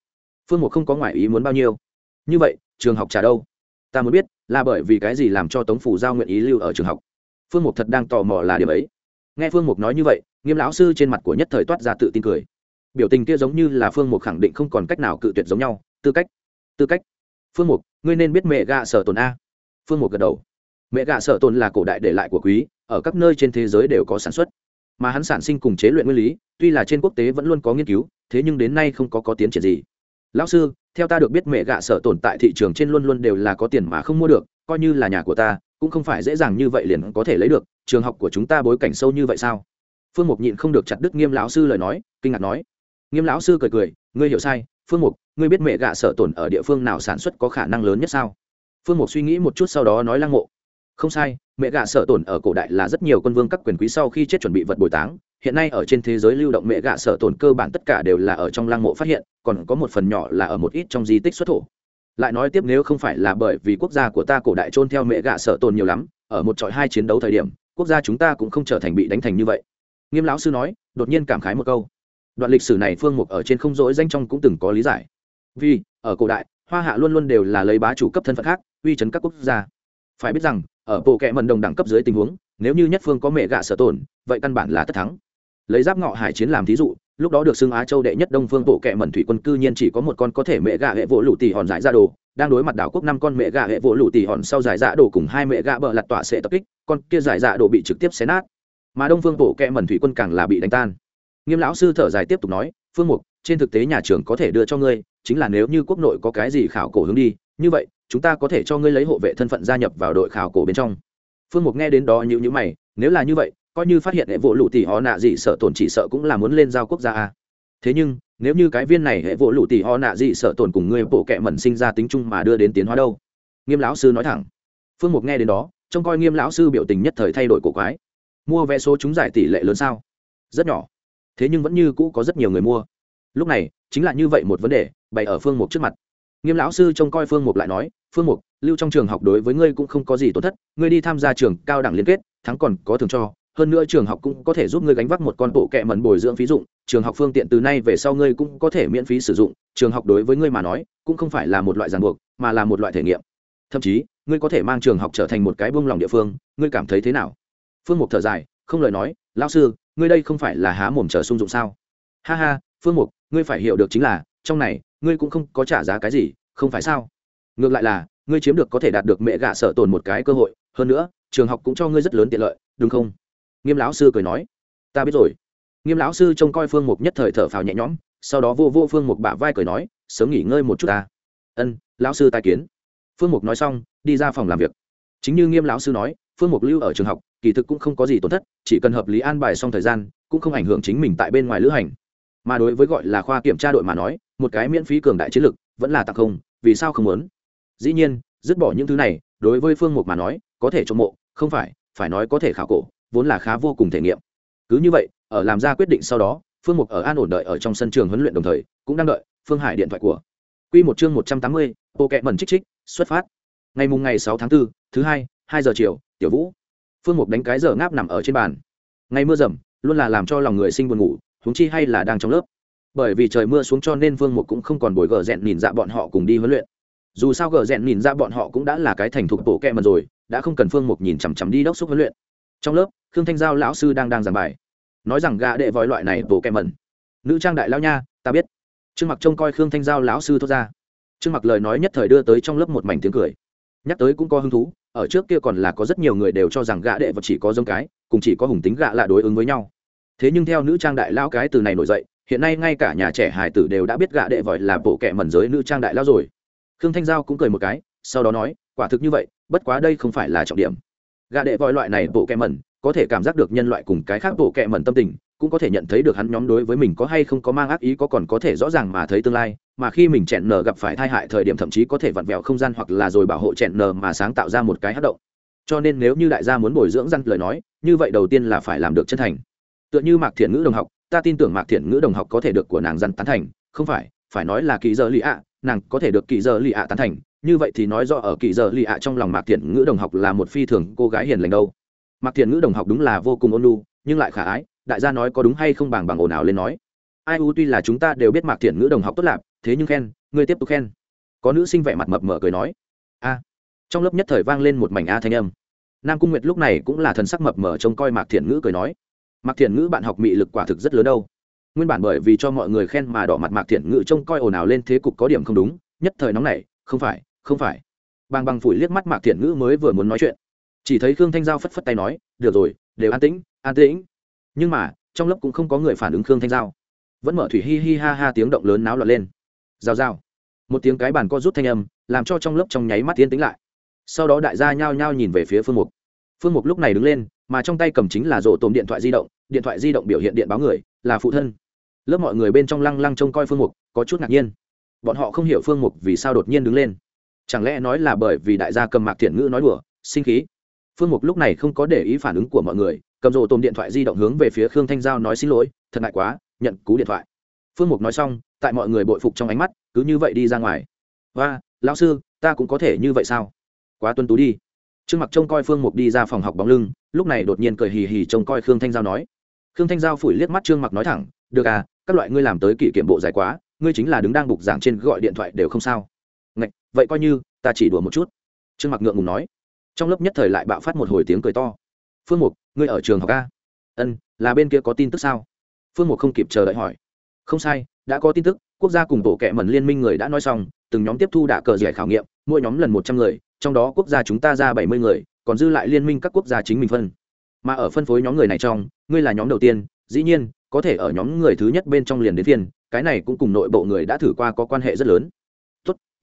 Phương một không có ngoại ý muốn bao nhiêu. Như vậy, trường học trả đâu? Ta muốn biết, là bởi vì cái gì làm cho tống phủ giao nguyện ý lưu ở trường học? Phương mục thật đang tò mò là điểm ấy nghe phương mục nói như vậy, nghiêm lão sư trên mặt của nhất thời toát ra tự tin cười. Biểu tình kia giống như là phương mục khẳng định không còn cách nào cự tuyệt giống nhau. Tư cách. Tư cách. Phương mục, ngươi nên biết mẹ gạ sở tồn a. Phương mục gật đầu. Mẹ gạ sở tồn là cổ đại để lại của quý, ở các nơi trên thế giới đều có sản xuất. Mà hắn sản sinh cùng chế luyện nguyên lý, tuy là trên quốc tế vẫn luôn có nghiên cứu, thế nhưng đến nay không có có tiến triển gì. Lão sư, theo ta được biết mẹ gạ sở tồn tại thị trường trên luôn luôn đều là có tiền mà không mua được, coi như là nhà của ta cũng không phải dễ dàng như vậy liền có thể lấy được, trường học của chúng ta bối cảnh sâu như vậy sao? Phương mục nhịn không được chặt đứt nghiêm lão sư lời nói, kinh ngạc nói. Nghiêm lão sư cười cười, ngươi hiểu sai, phương mục, ngươi biết mẹ gạ sở tổn ở địa phương nào sản xuất có khả năng lớn nhất sao? Phương mục suy nghĩ một chút sau đó nói lăng mộ. Không sai, mẹ gạ sở tổn ở cổ đại là rất nhiều quân vương các quyền quý sau khi chết chuẩn bị vật bồi táng. Hiện nay ở trên thế giới lưu động mẹ gạ sở tổn cơ bản tất cả đều là ở trong lăng mộ phát hiện, còn có một phần nhỏ là ở một ít trong di tích xuất thổ lại nói tiếp nếu không phải là bởi vì quốc gia của ta cổ đại trôn theo mẹ gạ sở tồn nhiều lắm, ở một trọi hai chiến đấu thời điểm, quốc gia chúng ta cũng không trở thành bị đánh thành như vậy. Nghiêm lão sư nói, đột nhiên cảm khái một câu. Đoạn lịch sử này phương mục ở trên không rỗi danh trong cũng từng có lý giải. Vì, ở cổ đại, hoa hạ luôn luôn đều là lấy bá chủ cấp thân phận khác, uy chấn các quốc gia. Phải biết rằng, ở bộ kệ mần đồng đẳng cấp dưới tình huống, nếu như nhất phương có mẹ gạ sở tổn vậy căn bản là tất thắng. Lấy giáp ngọ hải chiến làm thí dụ lúc đó được xưng á châu đệ nhất đông phương bộ kệ mẩn thủy quân, cư nhiên chỉ có một con có thể mẹ gạ hệ vỗ lụ tỷ hòn giải ra đồ. Đang đối mặt đảo quốc năm con mẹ gạ hệ vỗ lụ tỷ hòn sau giải dạ đồ cùng hai mẹ gạ bờ lặt tọa sẽ tập kích, con kia giải dạ đồ bị trực tiếp xé nát. Mà đông phương bộ kệ mẩn thủy quân càng là bị đánh tan. Nghiêm lão sư thở dài tiếp tục nói, phương mục, trên thực tế nhà trường có thể đưa cho ngươi, chính là nếu như quốc nội có cái gì khảo cổ hướng đi, như vậy, chúng ta có thể cho ngươi lấy hộ vệ thân phận gia nhập vào đội khảo cổ bên trong. Phương mục nghe đến đó nhữ nhữ mày, nếu là như vậy coi như phát hiện hệ vụ lụ tỷ họ nạ gì sợ tổn chỉ sợ cũng là muốn lên giao quốc gia a. Thế nhưng, nếu như cái viên này hệ vụ lụ tỷ họ nạ gì sợ tổn cùng người bộ kệ mẩn sinh ra tính chung mà đưa đến tiến hóa đâu? Nghiêm lão sư nói thẳng. Phương mục nghe đến đó, trông coi nghiêm lão sư biểu tình nhất thời thay đổi cổ quái. Mua vé số chúng giải tỷ lệ lớn sao? Rất nhỏ. Thế nhưng vẫn như cũ có rất nhiều người mua. Lúc này, chính là như vậy một vấn đề, bày ở phương mục trước mặt. Nghiêm lão sư trông coi phương mục lại nói, phương mục, lưu trong trường học đối với ngươi cũng không có gì tổn thất, ngươi đi tham gia trường cao đẳng liên kết, thắng còn có thường cho hơn nữa trường học cũng có thể giúp ngươi gánh vác một con bộ kệ mẩn bồi dưỡng phí dụng. Trường học phương tiện từ nay về sau ngươi cũng có thể miễn phí sử dụng. Trường học đối với ngươi mà nói, cũng không phải là một loại ràng buộc, mà là một loại thể nghiệm. Thậm chí, ngươi có thể mang trường học trở thành một cái buông lòng địa phương. Ngươi cảm thấy thế nào? Phương mục thở dài, không lời nói. Lão sư, ngươi đây không phải là há mồm chờ sung dụng sao? Ha ha, phương mục, ngươi phải hiểu được chính là, trong này, ngươi cũng không có trả giá cái gì, không phải sao? Ngược lại là, ngươi chiếm được có thể đạt được mẹ gạ sở tồn một cái cơ hội. Hơn nữa, trường học cũng cho ngươi rất lớn tiện lợi, đúng không? Nghiêm lão sư cười nói, ta biết rồi. Nghiêm lão sư trông coi phương mục nhất thời thở phào nhẹ nhõm, sau đó vô vô phương mục bả vai cười nói, sớm nghỉ ngơi một chút ta. Ân, lão sư tai kiến. Phương mục nói xong, đi ra phòng làm việc. Chính như nghiêm lão sư nói, phương mục lưu ở trường học, kỳ thực cũng không có gì tổn thất, chỉ cần hợp lý an bài xong thời gian, cũng không ảnh hưởng chính mình tại bên ngoài lữ hành. Mà đối với gọi là khoa kiểm tra đội mà nói, một cái miễn phí cường đại chiến lực, vẫn là tặng không, vì sao không muốn? Dĩ nhiên, dứt bỏ những thứ này, đối với phương mục mà nói, có thể trộm mộ, không phải phải nói có thể khảo cổ vốn là khá vô cùng thể nghiệm. Cứ như vậy ở làm ra quyết định sau đó phương mục ở an ổn đợi ở trong sân trường huấn luyện đồng thời cũng đang đợi phương hải điện thoại của. Q một chương một trăm tám mươi bộ kẹ mẩn trích trích xuất phát. Ngày mùng ngày sáu tháng 4, thứ hai hai giờ chiều tiểu vũ. Phương mục đánh cái giờ ngáp nằm ở trên bàn. Ngày mưa rầm luôn là làm cho lòng người sinh buồn ngủ huống chi hay là đang trong lớp. Bởi vì trời mưa xuống cho nên phương mục cũng không còn bồi gờ rẽn nhìn dạ bọn họ cùng đi huấn luyện. Dù sao gờ rẽn nhìn ra bọn họ cũng đã là cái thành thục bộ kẹ mần rồi đã không cần phương mục nhìn chằm chằm đi đốc xúc huấn luyện trong lớp khương thanh giao lão sư đang đang giảng bài. Nói rằng gà đệ vòi loại này bộ kẹ mẩn, nữ trang đại lao nha ta biết. Trương mặc trông coi khương thanh giao lão sư thốt ra. Trương mặc lời nói nhất thời đưa tới trong lớp một mảnh tiếng cười. Nhắc tới cũng có hứng thú ở trước kia còn là có rất nhiều người đều cho rằng gạ đệ vật chỉ có giống cái cùng chỉ có hùng tính gạ là đối ứng với nhau. Thế nhưng theo nữ trang đại lao cái từ này nổi dậy hiện nay ngay cả nhà trẻ hải tử đều đã biết gạ đệ vòi là bộ kẹ mẩn giới nữ trang đại lao rồi. Khương thanh giao cũng cười một cái sau đó nói quả thực như vậy bất quá đây không phải là trọng điểm gã đệ voi loại này bộ kẹ mẩn, có thể cảm giác được nhân loại cùng cái khác bộ kẹ mẩn tâm tình, cũng có thể nhận thấy được hắn nhóm đối với mình có hay không có mang ác ý có còn có thể rõ ràng mà thấy tương lai, mà khi mình chẹn nở gặp phải tai hại thời điểm thậm chí có thể vặn vẹo không gian hoặc là rồi bảo hộ chẹn nở mà sáng tạo ra một cái hát động. Cho nên nếu như đại gia muốn bồi dưỡng răn lời nói, như vậy đầu tiên là phải làm được chân thành. Tựa như mạc thiện ngữ đồng học, ta tin tưởng mạc thiện ngữ đồng học có thể được của nàng răn tán thành, không phải phải nói là kỳ giờ lì ạ, nàng có thể được kỳ giờ lì ạ tán thành như vậy thì nói rõ ở kỳ giờ lì ạ trong lòng mạc thiện ngữ đồng học là một phi thường cô gái hiền lành đâu. Mạc thiện ngữ đồng học đúng là vô cùng ôn lu nhưng lại khả ái, đại gia nói có đúng hay không bằng bằng ồn ào lên nói. Ai u tuy là chúng ta đều biết mạc thiện ngữ đồng học tốt lạc thế nhưng khen, ngươi tiếp tục khen. Có nữ sinh vẻ mặt mập mờ cười nói. A. Trong lớp nhất thời vang lên một mảnh a thanh âm. Nam cung nguyệt lúc này cũng là thần sắc mập mờ trông coi mạc thiện ngữ cười nói. Mạc thiện ngữ bạn học mị lực quả thực rất lớn đâu. Nguyên bản bởi vì cho mọi người khen mà đỏ mặt mạc thiện ngữ trông coi ồn ào lên thế cục có điểm không đúng, nhất thời nóng này không phải không phải. Bàng bằng phủi liếc mắt mạc thiện ngữ mới vừa muốn nói chuyện. Chỉ thấy khương thanh giao phất phất tay nói, được rồi, đều an tĩnh an tĩnh. Nhưng mà, trong lớp cũng không có người phản ứng khương thanh giao. Vẫn mở thủy hi hi ha ha tiếng động lớn náo loạn lên. Rào rào. Một tiếng cái bàn co rút thanh âm, làm cho trong lớp trong nháy mắt tiến tĩnh lại. Sau đó đại gia nhao nhao nhìn về phía phương mục. Phương mục lúc này đứng lên, mà trong tay cầm chính là rổ tôm điện thoại di động, điện thoại di động biểu hiện điện báo người, là phụ thân. Lớp mọi người bên trong lăng lăng trông coi phương mục, có chút ngạc nhiên. Bọn họ không hiểu phương mục vì sao đột nhiên đứng lên chẳng lẽ nói là bởi vì đại gia cầm mạc thiện ngữ nói đùa, sinh khí? Phương mục lúc này không có để ý phản ứng của mọi người, cầm rộ tôm điện thoại di động hướng về phía khương thanh giao nói xin lỗi, thật ngại quá, nhận cú điện thoại. Phương mục nói xong, tại mọi người bội phục trong ánh mắt, cứ như vậy đi ra ngoài. Và lão sư, ta cũng có thể như vậy sao? Quá tuân tú đi. Trương mặc trông coi phương mục đi ra phòng học bóng lưng, lúc này đột nhiên cười hì hì trông coi khương thanh giao nói. Khương thanh giao phủi liếc mắt trương mặc nói thẳng, được à các loại ngươi làm tới kỷ kiểm bộ dài quá, ngươi chính là đứng đang bục giảng trên gọi điện thoại đều không sao vậy coi như, ta chỉ đùa một chút. Trương mặc ngượng ngùng nói. Trong lớp nhất thời lại bạo phát một hồi tiếng cười to. Phương mục, ngươi ở trường học a? Ân, là bên kia có tin tức sao? Phương mục không kịp chờ đợi hỏi. Không sai, đã có tin tức, quốc gia cùng bộ kệ mẩn liên minh người đã nói xong, từng nhóm tiếp thu đạ cờ giải khảo nghiệm, mỗi nhóm lần một trăm người, trong đó quốc gia chúng ta ra bảy mươi người, còn dư lại liên minh các quốc gia chính mình phân. Mà ở phân phối nhóm người này trong, ngươi là nhóm đầu tiên, dĩ nhiên, có thể ở nhóm người thứ nhất bên trong liền đến phiên, cái này cũng cùng nội bộ người đã thử qua có quan hệ rất lớn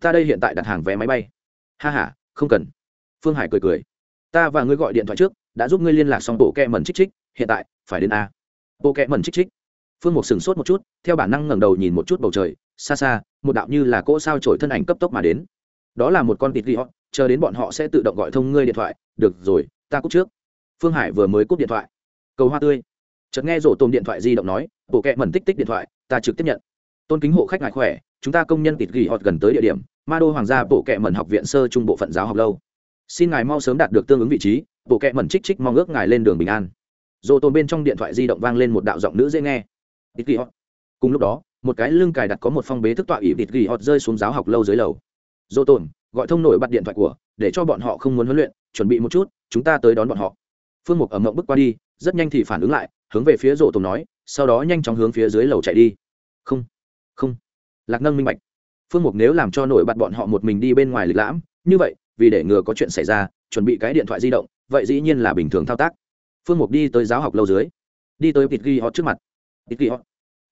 ta đây hiện tại đặt hàng vé máy bay. Ha h a không cần. Phương hải cười cười. Ta và ngươi gọi điện thoại trước, đã giúp ngươi liên lạc xong bộ kẹ mẩn trích trích hiện tại, phải đến a. Bộ kẹ mẩn trích trích phương mục sửng sốt một chút, theo bản năng ngẩng đầu nhìn một chút bầu trời, xa xa, một đạo như là cỗ sao trổi thân ảnh cấp tốc mà đến. Đó là một con vịt ghi họ, chờ đến bọn họ sẽ tự động gọi thông ngươi điện thoại. Được rồi, ta cúp trước. Phương hải vừa mới cúp điện thoại. Cầu hoa tươi. Chợt nghe rổ tôm điện thoại di động nói, bộ kẹ mẩn tích tích điện thoại, ta trực tiếp nhận tôn kính hộ khách ngại khỏe, chúng ta công nhân tịt ghi họt gần tới địa điểm, ma đô hoàng gia bộ kệ mẩn học viện sơ trung bộ phận giáo học lâu. Xin ngài mau sớm đạt được tương ứng vị trí, bộ kệ mẩn trích trích mong ước ngài lên đường bình an. Rổ tôm bên trong điện thoại di động vang lên một đạo giọng nữ dễ nghe. Tịt ghi họt. cùng lúc đó, một cái lưng cài đặt có một phong bế thức tọa ỉ tịt ghi họt rơi xuống giáo học lâu dưới lầu. Dỗ tồn gọi thông nổi bật điện thoại của, để cho bọn họ không muốn huấn luyện, chuẩn bị một chút, chúng ta tới đón bọn họ. Phương mục ở mộng bước qua đi, rất nhanh thì phản ứng lại, hướng về phía rổ tồn nói, sau đó nhanh chóng hướng phía dưới lầu chạy đi. Không lạc nâng minh bạch. Phương mục nếu làm cho nổi bật bọn họ một mình đi bên ngoài lịch lãm, như vậy, vì để ngừa có chuyện xảy ra, chuẩn bị cái điện thoại di động, vậy dĩ nhiên là bình thường thao tác. Phương mục đi tới giáo học lâu dưới, đi tới tịt ghi họ trước mặt. Tịt ghi họ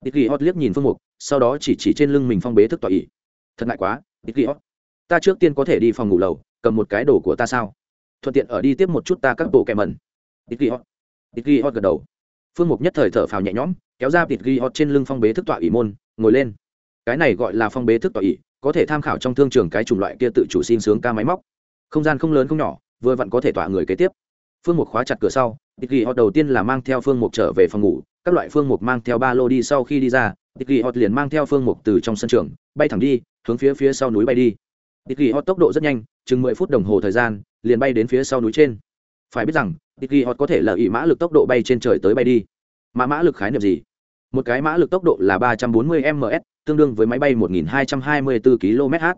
tịt ghi họ liếc nhìn phương mục, sau đó chỉ chỉ trên lưng mình phong bế thức tọa ỉ thật ngại quá, tịt ghi họ ta trước tiên có thể đi phòng ngủ lầu, cầm một cái đồ của ta sao? Thuận tiện ở đi tiếp một chút ta các bộ kèm mẩn. Tịt ghi họ tịt ghi họ gật đầu. Phương mục nhất thời thở phào nhẹ nhõm, kéo ra tịt ghi họ trên lưng phong bế thức tọa ỷ môn, ngồi lên cái này gọi là phong bế thức tọa ý, có thể tham khảo trong thương trường cái chủng loại kia tự chủ xin sướng ca máy móc. Không gian không lớn không nhỏ vừa vặn có thể tọa người kế tiếp. Phương mục khóa chặt cửa sau tịch ghi hot đầu tiên là mang theo phương mục trở về phòng ngủ các loại phương mục mang theo ba lô đi sau khi đi ra tịch ghi hot liền mang theo phương mục từ trong sân trường bay thẳng đi hướng phía phía sau núi bay đi. Tịch ghi hot tốc độ rất nhanh chừng mười phút đồng hồ thời gian liền bay đến phía sau núi trên. Phải biết rằng tịch ghi hot có thể lợi ỵ mã lực tốc độ bay trên trời tới bay đi. Mã mã lực khái niệm gì? Một cái mã lực tốc độ là ba trăm bốn mươi ms tương đương với máy bay một nghìn hai trăm hai mươi bốn km/h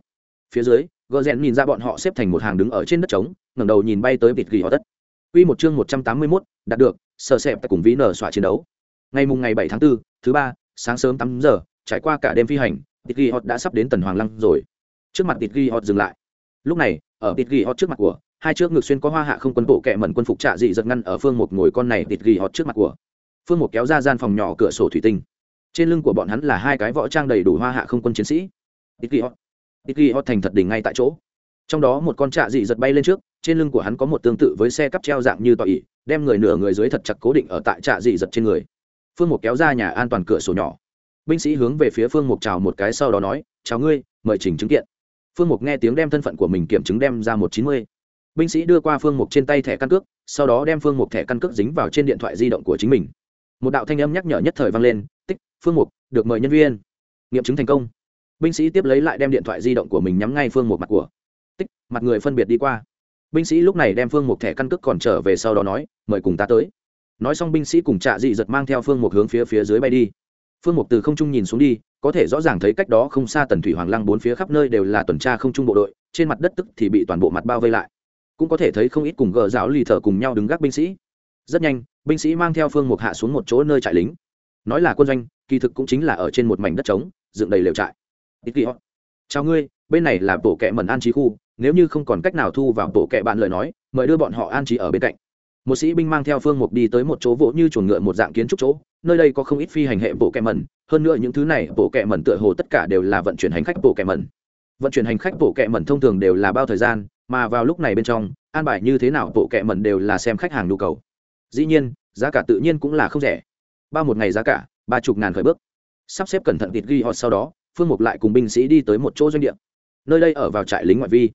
phía dưới gờ rèn nhìn ra bọn họ xếp thành một hàng đứng ở trên đất trống ngẩng đầu nhìn bay tới vịt gỉ họ tất Quy một chương một trăm tám mươi 181, đạt được, sở sẹp tại cùng vĩ nở xoa chiến đấu. Ngày mùng ngày bảy tháng 4, thứ ba, sáng sớm tám giờ, trải qua cả đêm phi hành, Tịt gỉ Hot đã sắp đến Tần Hoàng Lăng rồi. Trước mặt Tịt gỉ Hot dừng lại. Lúc này, ở Tịt gỉ Hot trước mặt của, hai trước ngực xuyên có hoa hạ không quân bộ kệ mẩn quân phục trả dị giật ngăn ở phương một ngồi con này Tịt gỉ Hot trước mặt của. Phương một kéo ra gian phòng nhỏ cửa sổ thủy tinh. Trên lưng của bọn hắn là hai cái võ trang đầy đủ hoa hạ không quân chiến sĩ. ít Ghi Hot. ít Ghi Hot thành thật đỉnh ngay tại chỗ trong đó một con trạ dị giật bay lên trước, trên lưng của hắn có một tương tự với xe cắp treo dạng như tọa ỉ đem người nửa người dưới thật chặt cố định ở tại trạ dị giật trên người phương mục kéo ra nhà an toàn cửa sổ nhỏ binh sĩ hướng về phía phương mục chào một cái sau đó nói, chào ngươi, mời trình chứng kiện phương mục nghe tiếng đem thân phận của mình kiểm chứng đem ra một chín mươi binh sĩ đưa qua phương mục trên tay thẻ căn cước, sau đó đem phương mục thẻ căn cước dính vào trên điện thoại di động của chính mình một đạo thanh âm nhắc nhở nhất thời vang lên, tích, phương mục, được mời nhân viên. Nghiệm chứng thành công. Binh sĩ tiếp lấy lại đem điện thoại di động của mình nhắm ngay phương mục mặt của. Tích, mặt người phân biệt đi qua. Binh sĩ lúc này đem phương Mục thẻ căn cước còn trở về sau đó nói, mời cùng ta tới. Nói xong binh sĩ cùng trạ dị giật mang theo phương Mục hướng phía phía dưới bay đi. Phương Mục từ không trung nhìn xuống đi, có thể rõ ràng thấy cách đó không xa tần thủy hoàng lăng bốn phía khắp nơi đều là tuần tra không trung bộ đội, trên mặt đất tức thì bị toàn bộ mặt bao vây lại. Cũng có thể thấy không ít cùng gờ giáo lì thở cùng nhau đứng gác binh sĩ rất nhanh, binh sĩ mang theo phương mục hạ xuống một chỗ nơi trại lính. Nói là quân doanh, kỳ thực cũng chính là ở trên một mảnh đất trống, dựng đầy lều trại. Ít kỳ chào ngươi, bên này là bộ kệ mẩn an trí khu, nếu như không còn cách nào thu vào bộ kệ bạn lời nói, mời đưa bọn họ an trí ở bên cạnh. Một sĩ binh mang theo phương mục đi tới một chỗ vỗ như chuồng ngựa một dạng kiến trúc chỗ, nơi đây có không ít phi hành hệ bộ kệ mẩn, hơn nữa những thứ này bộ kệ mẩn tựa hồ tất cả đều là vận chuyển hành khách bộ kệ mẩn. Vận chuyển hành khách bộ kệ mẩn thông thường đều là bao thời gian, mà vào lúc này bên trong, an bài như thế nào bộ kệ mẩn đều là xem khách hàng nhu cầu dĩ nhiên, giá cả tự nhiên cũng là không rẻ. Ba một ngày giá cả, ba chục ngàn khởi bước. Sắp xếp cẩn thận thịt ghi họ sau đó, phương mục lại cùng binh sĩ đi tới một chỗ doanh địa. Nơi đây ở vào trại lính ngoại vi.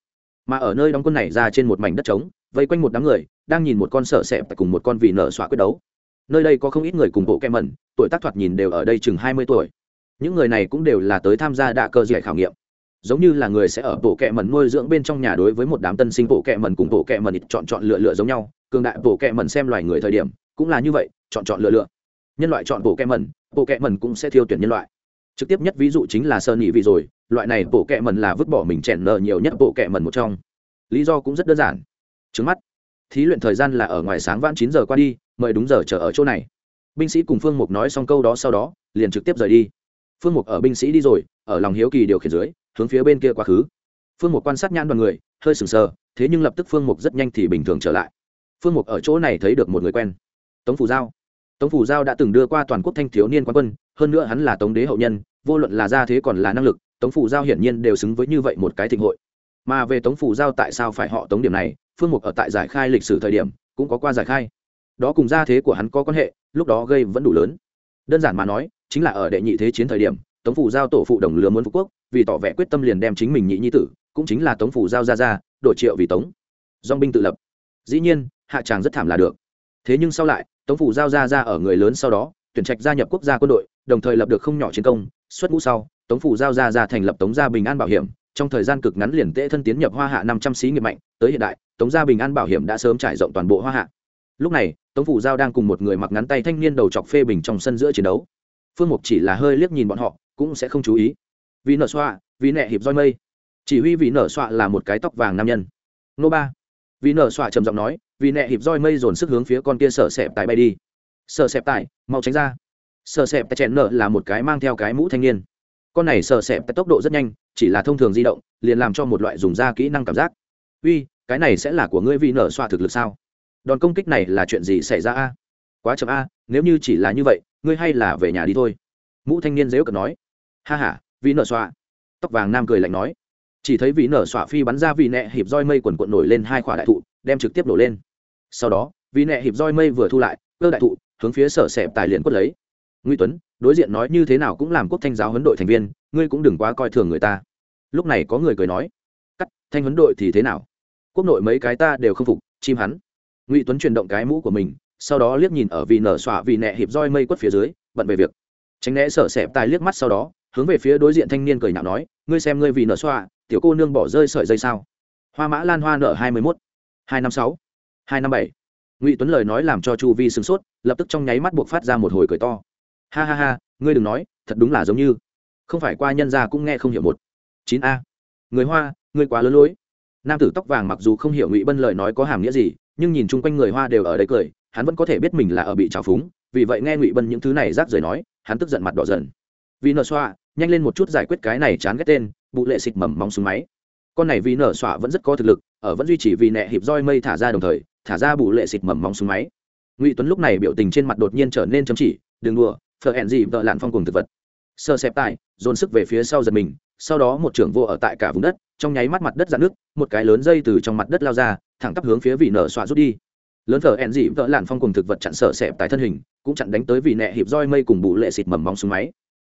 Mà ở nơi đóng quân này ra trên một mảnh đất trống, vây quanh một đám người, đang nhìn một con sợ sẹp cùng một con vị nở xoa quyết đấu. Nơi đây có không ít người cùng bộ kem mẩn, tuổi tác thoạt nhìn đều ở đây chừng hai mươi tuổi. Những người này cũng đều là tới tham gia đạ cơ dạy khảo nghiệm. Giống như là người sẽ ở bộ kẹ mẩn nuôi dưỡng bên trong nhà đối với một đám tân sinh bộ kẹ mẩn cùng bộ kẹ mẩn chọn chọn lựa lựa giống nhau cường đại bộ kẹ mẩn xem loài người thời điểm, cũng là như vậy, chọn chọn lựa lựa. Nhân loại chọn bộ kẹ mẩn bộ kẹ mẩn cũng sẽ thiêu tuyển nhân loại. Trực tiếp nhất ví dụ chính là sơn nhị vị rồi, loại này bộ kẹ mẩn là vứt bỏ mình chèn nợ nhiều nhất bộ kẹ mẩn một trong. Lý do cũng rất đơn giản. Trước mắt. Thí luyện thời gian là ở ngoài sáng vãn chín giờ qua đi, mời đúng giờ chờ ở chỗ này. Binh sĩ cùng phương mục nói xong câu đó sau đó, liền trực tiếp rời đi. Phương mục ở binh sĩ đi rồi, ở lòng hiếu kỳ điều khiển dưới, hướng phía bên kia quá khứ. Phương mục quan sát nhãn đoàn người, hơi sừng sờ, thế nhưng lập tức phương mục rất nhanh thì bình thường trở lại phương mục ở chỗ này thấy được một người quen. Tống phủ giao. Tống phủ giao đã từng đưa qua toàn quốc thanh thiếu niên quán quân, hơn nữa hắn là tống đế hậu nhân, vô luận là gia thế còn là năng lực, tống phủ giao hiển nhiên đều xứng với như vậy một cái thịnh hội. Mà về tống phủ giao tại sao phải họ tống điểm này, phương mục ở tại giải khai lịch sử thời điểm, cũng có qua giải khai. Đó cùng gia thế của hắn có quan hệ, lúc đó gây vẫn đủ lớn. Đơn giản mà nói, chính là ở đệ nhị thế chiến thời điểm, tống phủ giao tổ phụ đồng lứa muốn phú quốc, vì tỏ vẻ quyết tâm liền đem chính mình nhị nhi tử, cũng chính là tống phủ giao ra ra đổi triệu vì tống. Dong binh tự lập. Dĩ nhiên hạ tràng rất thảm là được. Thế nhưng sau lại, tống phủ giao ra ra ở người lớn sau đó, tuyển trạch gia nhập quốc gia quân đội, đồng thời lập được không nhỏ chiến công. Xuất ngũ sau, tống phủ giao ra ra thành lập tống gia bình an bảo hiểm. Trong thời gian cực ngắn liền tệ thân tiến nhập hoa hạ năm trăm sĩ nghiệp mạnh. Tới hiện đại, tống gia bình an bảo hiểm đã sớm trải rộng toàn bộ hoa hạ. Lúc này, tống phủ giao đang cùng một người mặc ngắn tay thanh niên đầu chọc phê bình trong sân giữa chiến đấu. Phương mục chỉ là hơi liếc nhìn bọn họ, cũng sẽ không chú ý. Vì nở xoa vì nẹ hiệp roi mây. Chỉ huy vì nở xoa là một cái tóc vàng nam nhân. Nô ba vì nở xoa trầm giọng nói, vì nẹ hiệp roi mây dồn sức hướng phía con kia sợ sẹp tại bay đi. Sợ sẹp tại mau tránh ra. Sợ sẹp tại chẹn nợ là một cái mang theo cái mũ thanh niên. Con này sợ sẹp tại tốc độ rất nhanh, chỉ là thông thường di động, liền làm cho một loại dùng da kỹ năng cảm giác. Uy, cái này sẽ là của ngươi vì nở xoa thực lực sao? Đòn công kích này là chuyện gì xảy ra a? Quá chậm a, nếu như chỉ là như vậy, ngươi hay là về nhà đi thôi. Mũ thanh niên dếu cợt nói. Ha h a vì nở xoa tóc vàng nam cười lạnh nói chỉ thấy vị nở xoa phi bắn ra vị nẹ hiệp roi mây quần quận nổi lên hai khỏa đại thụ, đem trực tiếp nổ lên. Sau đó, vị nẹ hiệp roi mây vừa thu lại, cơ đại thụ hướng phía sở xẹp tài liền quất lấy. Nguy tuấn, đối diện nói như thế nào cũng làm quốc thanh giáo huấn đội thành viên, ngươi cũng đừng quá coi thường người ta. Lúc này có người cười nói, cắt, thanh huấn đội thì thế nào? Quốc nội mấy cái ta đều không phục, chim hắn. Ngụy tuấn chuyển động cái mũ của mình, sau đó liếc nhìn ở vì nở xỏa vì nẹ hiệp roi mây quất phía dưới, bận về việc. Tránh né sở xẹp tài liếc mắt sau đó, hướng về phía đối diện thanh niên cười nhạo nói, ngươi xem ngươi vì nở xoa tiểu cô nương bỏ rơi sợi dây sao? Hoa mã lan hoa nợ hai mươi mốt, hai năm sáu, hai năm bảy. Ngụy tuấn lời nói làm cho chu vi sửng sốt, lập tức trong nháy mắt buộc phát ra một hồi cười to. Ha ha ha, ngươi đừng nói, thật đúng là giống như. Không phải qua nhân gia cũng nghe không hiểu một. Chín a. Người hoa, ngươi quá lớn lối. Nam tử tóc vàng mặc dù không hiểu ngụy bân lời nói có hàm nghĩa gì, nhưng nhìn chung quanh người hoa đều ở đây cười, hắn vẫn có thể biết mình là ở bị trào phúng, vì vậy nghe ngụy bân những thứ này rác rời nói, hắn tức giận mặt đỏ dần. Vì nợ xoa, nhanh lên một chút giải quyết cái này chán ghét tên bụ lệ xịt mầm móng súng máy. Con này vì nở xoa vẫn rất có thực lực, ở vẫn duy trì vì nẹ hiệp roi mây thả ra đồng thời, thả ra bụ lệ xịt mầm móng súng máy. Ngụy tuấn lúc này biểu tình trên mặt đột nhiên trở nên chấm chỉ, đừng đùa, phở hẹn gì, vợ lạn phong cùng thực vật. Sơ xẹp tài, dồn sức về phía sau giật mình, sau đó một trưởng vô ở tại cả vùng đất, trong nháy mắt mặt đất dạn nước một cái lớn dây từ trong mặt đất lao ra, thẳng tắp hướng phía vị nở xoa rút đi. Lớn thở ẹn dị vỡ làn phong cùng thực vật chặn sợ xẹp tại thân hình, cũng chặn đánh tới vị nẹ hiệp roi mây cùng bụ lệ xịt mầm móng súng máy.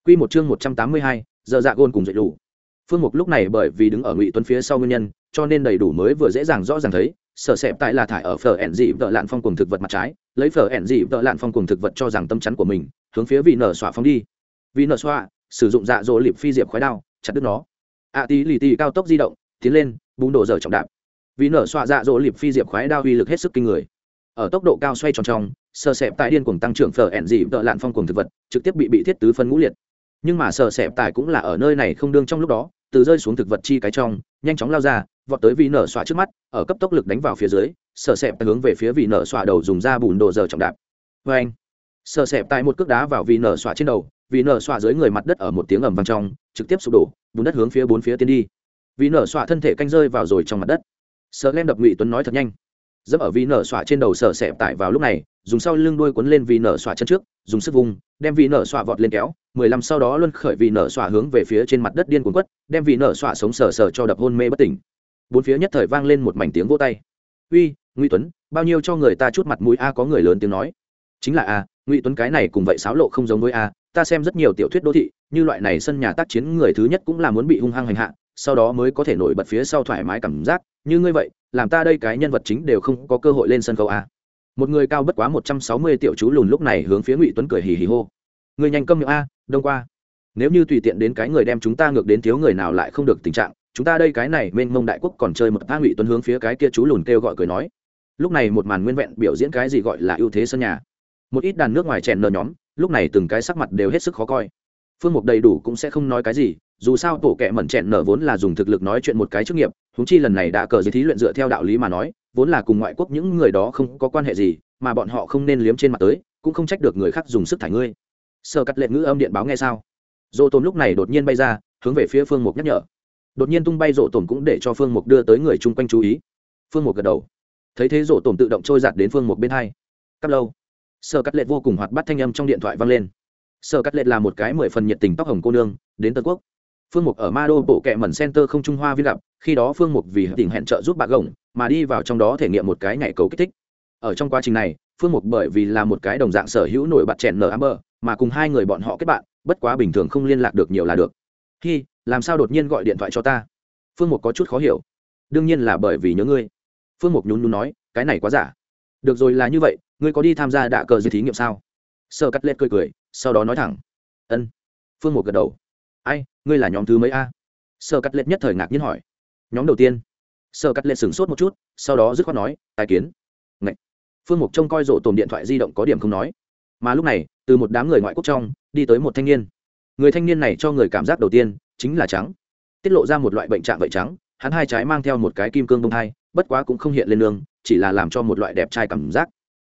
Q một chương một trăm tám mươi hai, giờ dạ gôn cùng dậy đủ phương mục lúc này bởi vì đứng ở ngụy tuấn phía sau nguyên nhân, cho nên đầy đủ mới vừa dễ dàng rõ ràng thấy sở xẹp tại là thải ở phở ẻn dị vợ lạn phong cùng thực vật mặt trái, lấy phở ẻn dị vợ lạn phong cùng thực vật cho rằng tâm chắn của mình, hướng phía vị nở xoa phong đi. Vị nở xoa sử dụng dạ dỗ liệp phi diệp khói đao, chặt đứt nó. Ạ tí lì tì cao tốc di động, tiến lên, búng đổ dở trọng đạp. Vì nở xoa dạ dỗ liệp phi diệp khoái đao uy lực hết sức kinh người. Ở tốc độ cao xoay tròn trong sờ sẹp tại điên cuồng tăng trưởng phở ẻn dị vợ lạn phong cùng thực vật, trực tiếp bị bị thiết tứ phân ngũ liệt. Nhưng mà sờ sẹp tại cũng là ở nơi này không đương trong lúc đó từ rơi xuống thực vật chi cái trong, nhanh chóng lao ra, vọt tới vị nở xoa trước mắt, ở cấp tốc lực đánh vào phía dưới sợ xẹp hướng về phía vị nở xoa đầu dùng ra bùn đồ dở trọng đạp. Vê anh sợ xẹp tại một cước đá vào vị nở xoa trên đầu, vị nở xoa dưới người mặt đất ở một tiếng ầm vang trong, trực tiếp sụp đổ, bùn đất hướng phía bốn phía tiến đi. Vị nở xoa thân thể canh rơi vào rồi trong mặt đất. Sợ lem đập ngụy tuấn nói thật nhanh. Dẫm ở vị nở xoa trên đầu sợ xẹp tại vào lúc này, dùng sau lưng đuôi cuốn lên vị nở xoa chân trước, dùng sức vùng, đem vị nở xoa vọt lên kéo mười lăm sau đó luân khởi vì nở xoa hướng về phía trên mặt đất điên cuồng quất, đem vì nở xoa sống sờ sờ cho đập hôn mê bất tỉnh. Bốn phía nhất thời vang lên một mảnh tiếng vô tay. Uy, ngụy tuấn, bao nhiêu cho người ta chút mặt mũi a, có người lớn tiếng nói. Chính là a, ngụy tuấn cái này cùng vậy xáo lộ không giống với a, ta xem rất nhiều tiểu thuyết đô thị, như loại này sân nhà tác chiến người thứ nhất cũng là muốn bị hung hăng hành hạ, sau đó mới có thể nổi bật phía sau thoải mái cảm giác, như ngươi vậy, làm ta đây cái nhân vật chính đều không có cơ hội lên sân khấu a. Một người cao bất quá một trăm sáu mươi tiểu chú lùn lúc này hướng phía ngụy tuấn cười hì hì hô người nhanh câm miệng a, đông qua. Nếu như tùy tiện đến cái người đem chúng ta ngược đến thiếu người nào lại không được tình trạng, chúng ta đây cái này mênh mông đại quốc còn chơi một ta ngụy tuấn hướng phía cái kia chú lùn kêu gọi cười nói. Lúc này một màn nguyên vẹn biểu diễn cái gì gọi là ưu thế sân nhà. Một ít đàn nước ngoài chèn nở nhóm, lúc này từng cái sắc mặt đều hết sức khó coi. Phương mục đầy đủ cũng sẽ không nói cái gì, dù sao tổ kẻ mẩn chẹn nở vốn là dùng thực lực nói chuyện một cái chức nghiệp húng chi lần này đã cờ giới thí luyện dựa theo đạo lý mà nói, vốn là cùng ngoại quốc những người đó không có quan hệ gì, mà bọn họ không nên liếm trên mặt tới, cũng không trách được người khác dùng sức thải ngươi sơ cắt lệ ngữ âm điện báo nghe sao? Dỗ tồn lúc này đột nhiên bay ra, hướng về phía phương mục nhắc nhở. Đột nhiên tung bay rộ tồn cũng để cho phương mục đưa tới người chung quanh chú ý. Phương mục gật đầu. Thấy thế rộ tồn tự động trôi giạt đến phương mục bên hai. Cắt lâu. Sơ cắt lệ vô cùng hoạt bắt thanh âm trong điện thoại vang lên. Sơ cắt lệ là một cái mười phần nhiệt tình tóc hồng cô nương, đến tân quốc. Phương mục ở ma đô bộ kệ mẩn center không trung hoa viên gặp, khi đó phương mục vì tình hẹn trợ giúp bạc gồng, mà đi vào trong đó thể nghiệm một cái nhảy cầu kích thích. Ở trong quá trình này phương mục bởi vì là một cái đồng dạng sở hữu nổi bật chèn nở amber, mà cùng hai người bọn họ kết bạn, bất quá bình thường không liên lạc được nhiều là được. Khi làm sao đột nhiên gọi điện thoại cho ta? Phương mục có chút khó hiểu. Đương nhiên là bởi vì nhớ ngươi. Phương mục nhún nhún nói, cái này quá giả. Được rồi là như vậy, ngươi có đi tham gia đạ cờ gì thí nghiệm sao? Sơ cắt lết cười cười, sau đó nói thẳng. Ân. Phương mục gật đầu. Ai, ngươi là nhóm thứ mấy a? Sơ cắt lết nhất thời ngạc nhiên hỏi. Nhóm đầu tiên. Sơ cắt lết sửng sốt một chút, sau đó dứt khoát nói, tài kiến. Ngậy phương mục trông coi rổ tồn điện thoại di động có điểm không nói. Mà lúc này từ một đám người ngoại quốc trong đi tới một thanh niên. Người thanh niên này cho người cảm giác đầu tiên chính là trắng. Tiết lộ ra một loại bệnh trạng vậy trắng hắn hai trái mang theo một cái kim cương bông thai bất quá cũng không hiện lên lương, chỉ là làm cho một loại đẹp trai cảm giác.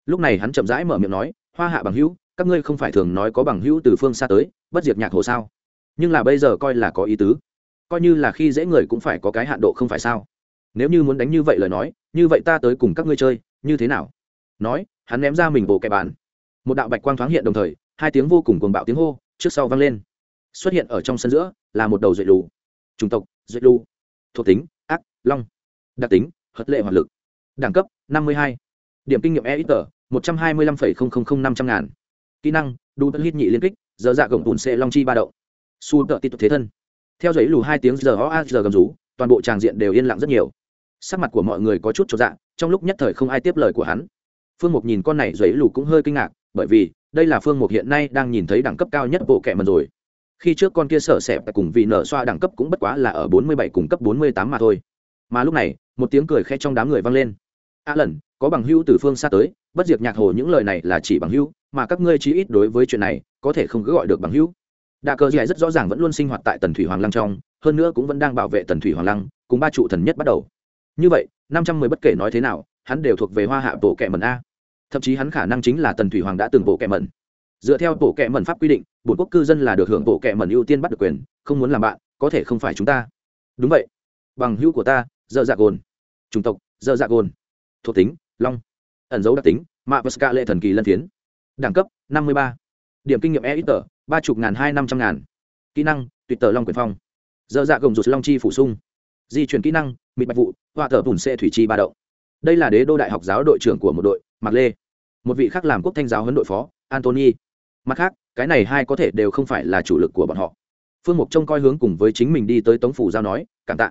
Lúc này hắn chậm rãi mở miệng nói hoa hạ bằng hữu các ngươi không phải thường nói có bằng hữu từ phương xa tới bất diệt nhạc hồ sao? Nhưng là bây giờ coi là có ý tứ. Coi như là khi dễ người cũng phải có cái hạn độ không phải sao? Nếu như muốn đánh như vậy lời nói như vậy ta tới cùng các ngươi chơi như thế nào? Nói, hắn ném ra mình bộ kẻ bàn. Một đạo bạch quang thoáng hiện đồng thời, hai tiếng vô cùng cuồng bạo tiếng hô, trước sau vang lên. Xuất hiện ở trong sân giữa, là một đầu dậy lù. Chủng tộc dậy lù. Thuộc tính, ác, long. Đặc tính, hất lệ hoạt lực. Đẳng cấp, năm mươi hai. Điểm kinh nghiệm e ít tờ một trăm hai mươi lăm phẩy không không không năm trăm ngàn. Kỹ năng, đu tân hít nhị liên kích, giờ dạ gồng bùn xệ long chi ba đậu su tợ tít thế thân. Theo dãy lù hai tiếng giờ ho a giờ gầm rú, toàn bộ tràng diện đều yên lặng rất nhiều. Sắc mặt của mọi người có chút cho dạ trong lúc nhất thời không ai tiếp lời của hắn phương mục nhìn con này dãy lù cũng hơi kinh ngạc, bởi vì đây là phương mục hiện nay đang nhìn thấy đẳng cấp cao nhất bộ kệ mần rồi. Khi trước con kia sợ sẹp cùng vì nở xoa đẳng cấp cũng bất quá là ở bốn mươi bảy cùng cấp bốn mươi tám mà thôi. Mà lúc này, một tiếng cười khe trong đám người vang lên. A lần có bằng hữu từ phương xa tới, bất diệt nhạc hồ những lời này là chỉ bằng hữu, mà các ngươi chí ít đối với chuyện này, có thể không cứ gọi được bằng hữu. Đạ cơ giải rất rõ ràng vẫn luôn sinh hoạt tại tần thủy hoàng lăng trong, hơn nữa cũng vẫn đang bảo vệ tần thủy hoàng lăng, cùng ba trụ thần nhất bắt đầu. Như vậy, năm trăm mười bất kể nói thế nào hắn đều thuộc về hoa hạ bộ kệ mẩn a. Thậm chí hắn khả năng chính là tần thủy hoàng đã từng bộ kệ mẩn. Dựa theo bộ kệ mẩn pháp quy định bốn quốc cư dân là được hưởng bộ kệ mẩn ưu tiên bắt được quyền, không muốn làm bạn, có thể không phải chúng ta. Đúng vậy. Bằng hữu của ta, dơ dạ gồn. Chủng tộc, dơ dạ gồn. Thuộc tính, long. Ẩn dấu đặc tính mạ và lệ thần kỳ lân phiến. Đẳng cấp, năm mươi ba. Điểm kinh nghiệm e ít tờ ba chục ngàn hai năm trăm ngàn. Kỹ năng, tuyệt tờ long quyền phong. Dơ dạ gồng rụt long chi phủ sung. Di chuyển kỹ năng, mịt bạch vụ họa thờ bùn xe thủy chi ba đậu đây là đế đô đại học giáo đội trưởng của một đội, mạc lê. Một vị khác làm quốc thanh giáo huấn đội phó, antony. Mặt khác, cái này hai có thể đều không phải là chủ lực của bọn họ. Phương mục trông coi hướng cùng với chính mình đi tới tống phủ giao nói, cảm tạ.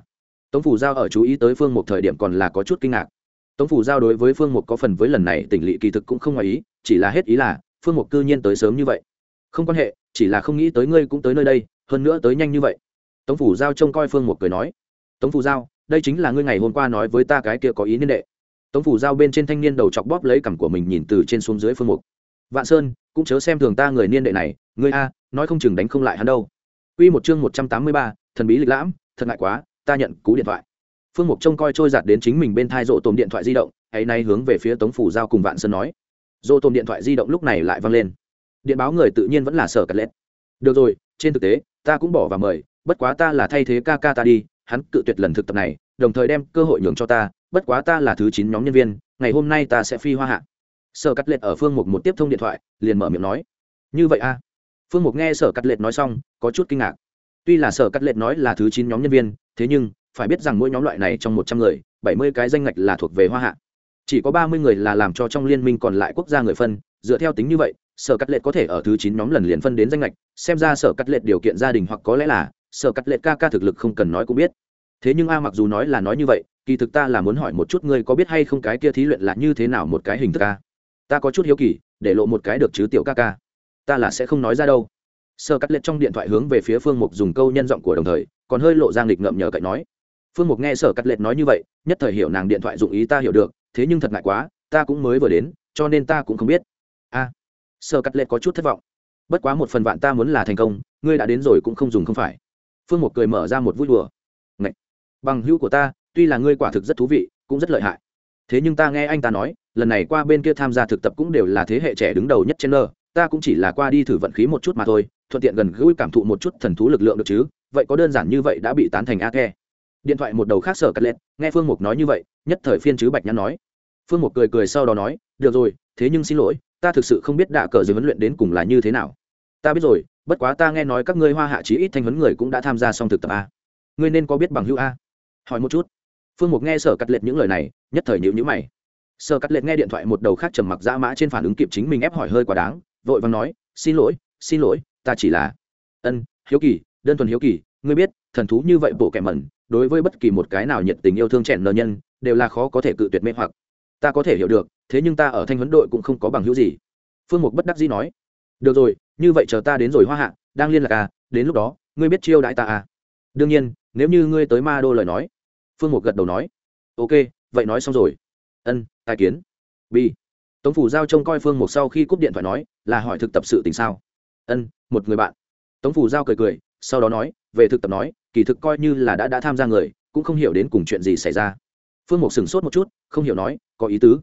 Tống phủ giao ở chú ý tới phương mục thời điểm còn là có chút kinh ngạc. Tống phủ giao đối với phương mục có phần với lần này tỉnh lỵ kỳ thực cũng không ngoài ý, chỉ là hết ý là, phương mục cư nhiên tới sớm như vậy. Không quan hệ, chỉ là không nghĩ tới ngươi cũng tới nơi đây, hơn nữa tới nhanh như vậy. Tống phủ giao trông coi phương mục cười nói. Tống phủ giao, đây chính là ngươi ngày hôm qua nói với ta cái kia có ý niên đệ tống phủ giao bên trên thanh niên đầu chọc bóp lấy cằm của mình nhìn từ trên xuống dưới phương mục vạn sơn cũng chớ xem thường ta người niên đệ này ngươi a nói không chừng đánh không lại hắn đâu Quy một chương một trăm tám mươi ba, thần bí lịch lãm, thật ngại quá, ta nhận cú điện thoại. Phương Mục trông coi trôi giạt đến chính mình bên thai rộ tôm điện thoại di động, ấy nay hướng về phía Tống phủ giao cùng Vạn Sơn nói. Rộ tôm điện thoại di động lúc này lại vang lên. Điện báo người tự nhiên vẫn là Sở Cật Lệ. Được rồi, trên thực tế, ta cũng bỏ và mời, bất quá ta là thay thế ca ca ta đi, hắn cự tuyệt lần thực tập này, đồng thời đem cơ hội nhường cho ta, bất quá ta là thứ chín nhóm nhân viên, ngày hôm nay ta sẽ phi hoa hạ. Sở cắt lệch ở phương mục một tiếp thông điện thoại liền mở miệng nói. Như vậy a à? phương mục nghe sở cắt lệch nói xong có chút kinh ngạc. Tuy là sở cắt lệch nói là thứ chín nhóm nhân viên thế nhưng phải biết rằng mỗi nhóm loại này trong một trăm người bảy mươi cái danh ngạch là thuộc về hoa hạ. Chỉ có ba mươi người là làm cho trong liên minh còn lại quốc gia người phân dựa theo tính như vậy sở cắt lệch có thể ở thứ chín nhóm lần liền phân đến danh ngạch xem ra sở cắt lệch điều kiện gia đình hoặc có lẽ là sở cắt lệch ca ca thực lực không cần nói cũng biết thế nhưng a mặc dù nói là nói như vậy kỳ thực ta là muốn hỏi một chút ngươi có biết hay không cái kia thí luyện là như thế nào một cái hình thức a? Ta có chút hiếu kỳ để lộ một cái được chứ tiểu ca ca. Ta là sẽ không nói ra đâu. Sơ cắt lệch trong điện thoại hướng về phía phương mục dùng câu nhân giọng của đồng thời còn hơi lộ giang lịch ngậm nhờ cậy nói. Phương mục nghe sở cắt lệch nói như vậy nhất thời hiểu nàng điện thoại dụng ý ta hiểu được thế nhưng thật ngại quá ta cũng mới vừa đến cho nên ta cũng không biết. A à, sở cắt lệch có chút thất vọng. Bất quá một phần vạn ta muốn là thành công ngươi đã đến rồi cũng không dùng không phải. Phương mục cười mở ra một vui đùa bằng hữu của ta tuy là ngươi quả thực rất thú vị cũng rất lợi hại. Thế nhưng ta nghe anh ta nói lần này qua bên kia tham gia thực tập cũng đều là thế hệ trẻ đứng đầu nhất trên nơ ta cũng chỉ là qua đi thử vận khí một chút mà thôi thuận tiện gần gũi cảm thụ một chút thần thú lực lượng được chứ vậy có đơn giản như vậy đã bị tán thành a khe? điện thoại một đầu khác sở cắt lên, nghe phương mục nói như vậy nhất thời phiên chứ bạch nhắn nói. Phương mục cười cười sau đó nói được rồi thế nhưng xin lỗi ta thực sự không biết đạ cờ dưới huấn luyện đến cùng là như thế nào. Ta biết rồi bất quá ta nghe nói các ngươi hoa hạ chí ít thanh huấn người cũng đã tham gia xong thực tập a. Ngươi nên có biết bằng hữu a hỏi một chút. Phương mục nghe sở cắt lệch những lời này, nhất thời nhịu nhữ mày. Sở cắt lệch nghe điện thoại một đầu khác trầm mặc dã mã trên phản ứng kịp chính mình ép hỏi hơi quá đáng, vội vàng nói, xin lỗi xin lỗi, ta chỉ là ân, hiếu kỳ, đơn thuần hiếu kỳ, ngươi biết, thần thú như vậy bộ kẻ mẩn, đối với bất kỳ một cái nào nhiệt tình yêu thương trẻ nợ nhân, đều là khó có thể cự tuyệt mê hoặc. Ta có thể hiểu được, thế nhưng ta ở thanh huấn đội cũng không có bằng hữu gì. Phương mục bất đắc dĩ nói, được rồi, như vậy chờ ta đến rồi hoa hạ, đang liên lạc à đến lúc đó, ngươi biết chiêu đại ta à? Đương nhiên nếu như ngươi tới ma đô lời nói, phương mục gật đầu nói, ok, vậy nói xong rồi. Ân, tài kiến. B tống phủ giao trông coi phương mục sau khi cúp điện thoại nói, là hỏi thực tập sự tình sao? Ân, một người bạn. Tống phủ giao cười cười, sau đó nói, về thực tập nói, kỳ thực coi như là đã đã tham gia người, cũng không hiểu đến cùng chuyện gì xảy ra. Phương mục sửng sốt một chút, không hiểu nói, có ý tứ.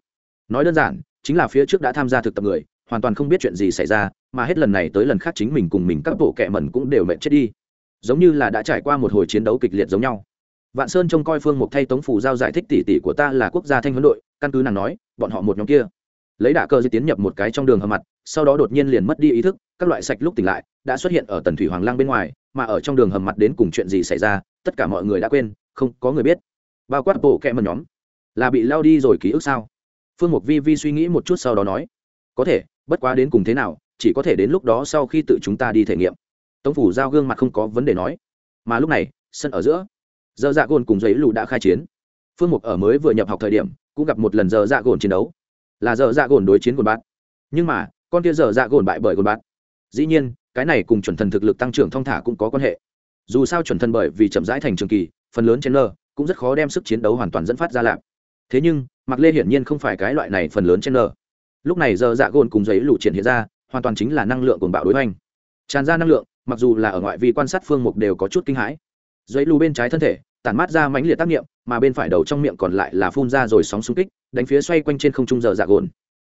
Nói đơn giản, chính là phía trước đã tham gia thực tập người, hoàn toàn không biết chuyện gì xảy ra, mà hết lần này tới lần khác chính mình cùng mình các bộ kệ mẩn cũng đều mệt chết đi giống như là đã trải qua một hồi chiến đấu kịch liệt giống nhau. Vạn sơn trông coi phương mục thay tống phủ giao giải thích tỉ tỉ của ta là quốc gia thanh huấn đội, căn cứ nàng nói, bọn họ một nhóm kia. Lấy đạ cơ di tiến nhập một cái trong đường hầm mặt, sau đó đột nhiên liền mất đi ý thức, các loại sạch lúc tỉnh lại, đã xuất hiện ở tần thủy hoàng lang bên ngoài, mà ở trong đường hầm mặt đến cùng chuyện gì xảy ra, tất cả mọi người đã quên, không có người biết. Bao quát bộ kẹ mần nhóm. Là bị lao đi rồi ký ức sao? Phương mục vi vi suy nghĩ một chút sau đó nói. Có thể, bất quá đến cùng thế nào, chỉ có thể đến lúc đó sau khi tự chúng ta đi thể nghiệm tống phủ giao gương mặt không có vấn đề nói mà lúc này sân ở giữa giờ dạ gồn cùng giấy lù đã khai chiến phương mục ở mới vừa nhập học thời điểm cũng gặp một lần giờ dạ gồn chiến đấu là giờ dạ gồn đối chiến gồn bát nhưng mà con kia giờ dạ gồn bại bởi gồn bát dĩ nhiên cái này cùng chuẩn thần thực lực tăng trưởng thong thả cũng có quan hệ dù sao chuẩn thần bởi vì chậm rãi thành trường kỳ phần lớn trên lơ cũng rất khó đem sức chiến đấu hoàn toàn dẫn phát ra lạp thế nhưng mặc lê hiển nhiên không phải cái loại này phần lớn trên lơ. lúc này giờ dạ gồn cùng giấy lụ triển hiện ra hoàn toàn chính là năng lượng cuồng bạo đối hoành tràn ra năng lượng mặc dù là ở ngoại vi quan sát phương mục đều có chút kinh hãi. Dãy lù bên trái thân thể, tản mát ra mãnh liệt tác nghiệm, mà bên phải đầu trong miệng còn lại là phun ra rồi sóng xung kích, đánh phía xoay quanh trên không trung giờ dạ gồn.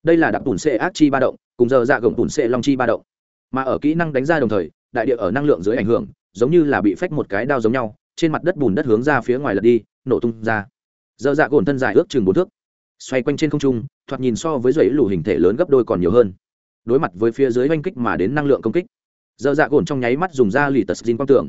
Đây là đặc tùn xệ ác chi ba động, cùng giờ dạ gồng tùn xệ long chi ba động. Mà ở kỹ năng đánh ra đồng thời, đại địa ở năng lượng dưới ảnh hưởng, giống như là bị phách một cái đao giống nhau, trên mặt đất bùn đất hướng ra phía ngoài lật đi, nổ tung ra. Giờ dạ gồn thân dài ước chừng bốn thước. Xoay quanh trên không trung, thoạt nhìn so với dãy lù hình thể lớn gấp đôi còn nhiều hơn. Đối mặt với phía dưới oanh kích mà đến năng lượng công kích giờ dạ gồn trong nháy mắt dùng ra lì tật xin quang tường.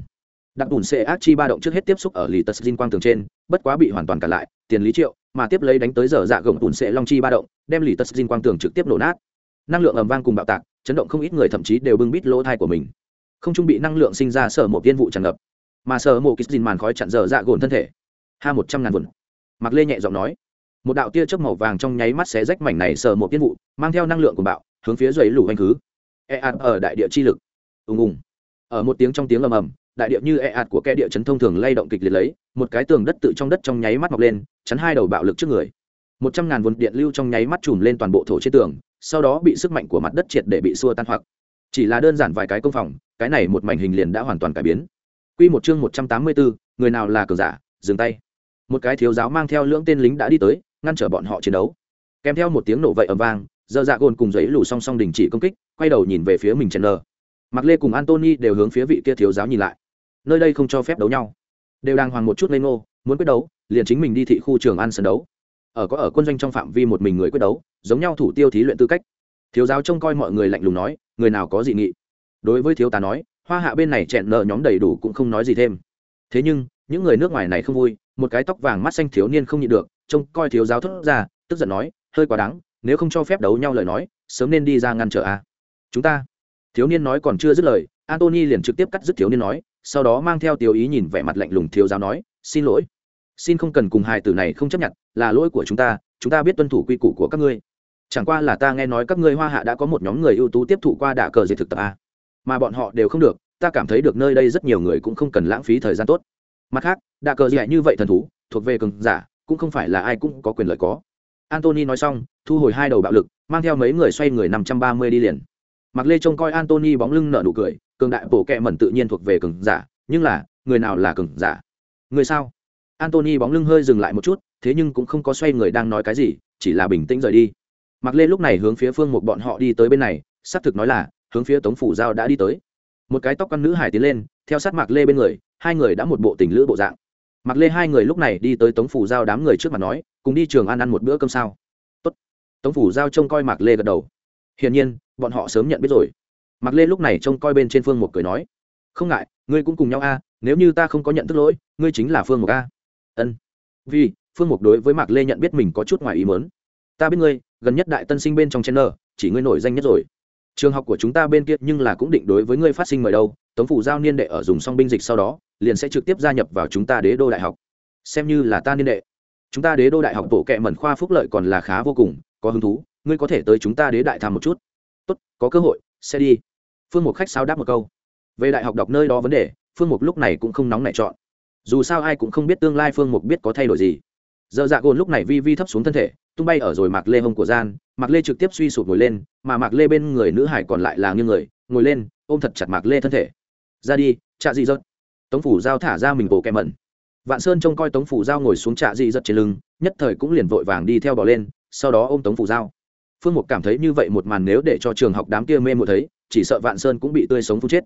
Đặc bùn xệ ác chi ba động trước hết tiếp xúc ở lì tật xin quang tường trên, bất quá bị hoàn toàn cả lại, tiền lý triệu, mà tiếp lấy đánh tới giờ dạ gồng bùn xệ long chi ba động, đem lì tật xin quang tường trực tiếp nổ nát. Năng lượng ầm vang cùng bạo tạc, chấn động không ít người thậm chí đều bưng bít lỗ thai của mình. Không trung bị năng lượng sinh ra sở một viên vụ tràn ngập. Mà sở một kích dìn màn khói chặn giờ dạ gồn thân thể. Ha, một trăm ngàn vườn mặc lê nhẹ giọng nói. Một đạo tia chớp màu vàng trong nháy mắt xé rách mảnh này sở một viên vụ, mang theo năng lượng của bạo, hướng phía dày lũ anh khứ e ở đại địa chi lực ùng ùng. Ở một tiếng trong tiếng ầm ầm, đại điệu như e ạt của kẽ địa chấn thông thường lay động kịch liệt lấy, một cái tường đất tự trong đất trong nháy mắt mọc lên, chắn hai đầu bạo lực trước người. Một trăm ngàn vốn điện lưu trong nháy mắt chùm lên toàn bộ thổ trên tường, sau đó bị sức mạnh của mặt đất triệt để bị xua tan hoặc. Chỉ là đơn giản vài cái công phòng, cái này một mảnh hình liền đã hoàn toàn cải biến. Quy một chương một trăm tám mươi bốn, người nào là cờ giả, dừng tay. Một cái thiếu giáo mang theo lưỡng tên lính đã đi tới, ngăn trở bọn họ chiến đấu. Kèm theo một tiếng nổ vậy ầm vang giờ dạ gồn cùng giấy lù song song đình chỉ công kích, quay đầu nhìn về phía mình chen lờ mặc lê cùng antony đều hướng phía vị kia thiếu giáo nhìn lại. Nơi đây không cho phép đấu nhau. Đều đang hoàng một chút lên ngô, muốn quyết đấu, liền chính mình đi thị khu trường ăn sân đấu. Ở có ở quân doanh trong phạm vi một mình người quyết đấu, giống nhau thủ tiêu thí luyện tư cách. Thiếu giáo trông coi mọi người lạnh lùng nói, người nào có dị nghị? Đối với thiếu tá nói, hoa hạ bên này chẹn nợ nhóm đầy đủ cũng không nói gì thêm. Thế nhưng, những người nước ngoài này không vui, một cái tóc vàng mắt xanh thiếu niên không nhịn được, trông coi thiếu giáo thốt ra, tức giận nói, hơi quá đáng, nếu không cho phép đấu nhau lời nói, sớm nên đi ra ngăn trở a. Chúng ta thiếu niên nói còn chưa dứt lời antony liền trực tiếp cắt dứt thiếu niên nói, sau đó mang theo tiêu ý nhìn vẻ mặt lạnh lùng thiếu giáo nói, xin lỗi. Xin không cần cùng hài tử này không chấp nhận, là lỗi của chúng ta chúng ta biết tuân thủ quy củ của các ngươi. Chẳng qua là ta nghe nói các ngươi hoa hạ đã có một nhóm người ưu tú tiếp thụ qua đả cờ diệt thực tập a. Mà bọn họ đều không được, ta cảm thấy được nơi đây rất nhiều người cũng không cần lãng phí thời gian tốt. Mặt khác, đả cờ diệt như vậy thần thú, thuộc về cường giả, cũng không phải là ai cũng có quyền lợi có. Antony nói xong, thu hồi hai đầu bạo lực, mang theo mấy người xoay người năm trăm ba mươi đi liền mặc lê trông coi antony bóng lưng nở nụ cười, cường đại bổ kẹ mẩn tự nhiên thuộc về cường giả, nhưng là, người nào là cường giả? Người sao? Antony bóng lưng hơi dừng lại một chút, thế nhưng cũng không có xoay người đang nói cái gì, chỉ là bình tĩnh rời đi. Mặc lê lúc này hướng phía phương một bọn họ đi tới bên này, xác thực nói là, hướng phía tống phủ giao đã đi tới. Một cái tóc con nữ hải tiến lên, theo sát mạc lê bên người, hai người đã một bộ tình lữ bộ dạng. Mặc lê hai người lúc này đi tới tống phủ giao đám người trước mặt nói, cùng đi trường ăn ăn một bữa cơm sao? Tốt. tống phủ giao trông coi mạc lê gật đầu hiển nhiên, bọn họ sớm nhận biết rồi. Mạc lê lúc này trông coi bên trên phương một cười nói, không ngại, ngươi cũng cùng nhau a, nếu như ta không có nhận thức lỗi, ngươi chính là phương một a. Ân. Vì, phương mục đối với mạc lê nhận biết mình có chút ngoài ý mớn ta biết ngươi, gần nhất đại tân sinh bên trong chen nơ chỉ ngươi nổi danh nhất rồi. Trường học của chúng ta bên kia nhưng là cũng định đối với ngươi phát sinh mời đâu, tống phủ giao niên đệ ở dùng xong binh dịch sau đó, liền sẽ trực tiếp gia nhập vào chúng ta đế đô đại học. Xem như là ta niên đệ. Chúng ta đế đô đại học bộ kệ mẩn khoa phúc lợi còn là khá vô cùng, có hứng thú ngươi có thể tới chúng ta đế đại tham một chút. Tốt, có cơ hội, sẽ đi. Phương mục khách sao đáp một câu. Về đại học đọc nơi đó vấn đề, phương mục lúc này cũng không nóng nảy chọn. Dù sao ai cũng không biết tương lai phương mục biết có thay đổi gì. Giờ dạ gồn lúc này vi vi thấp xuống thân thể, tung bay ở rồi mạc lê hông của gian, mạc lê trực tiếp suy sụp ngồi lên, mà mạc lê bên người nữ hải còn lại là nghiêng người, ngồi lên, ôm thật chặt mạc lê thân thể. Ra đi chạ dị dật. Tống phủ giao thả ra mình bổ kẹ mẩn. Vạn sơn trông coi tống phủ giao ngồi xuống trạ dị dật trên lưng, nhất thời cũng liền vội vàng đi theo bỏ lên, sau đó ôm tống phủ giao phương mục cảm thấy như vậy một màn nếu để cho trường học đám kia mê mộ thấy, chỉ sợ vạn sơn cũng bị tươi sống phun chết.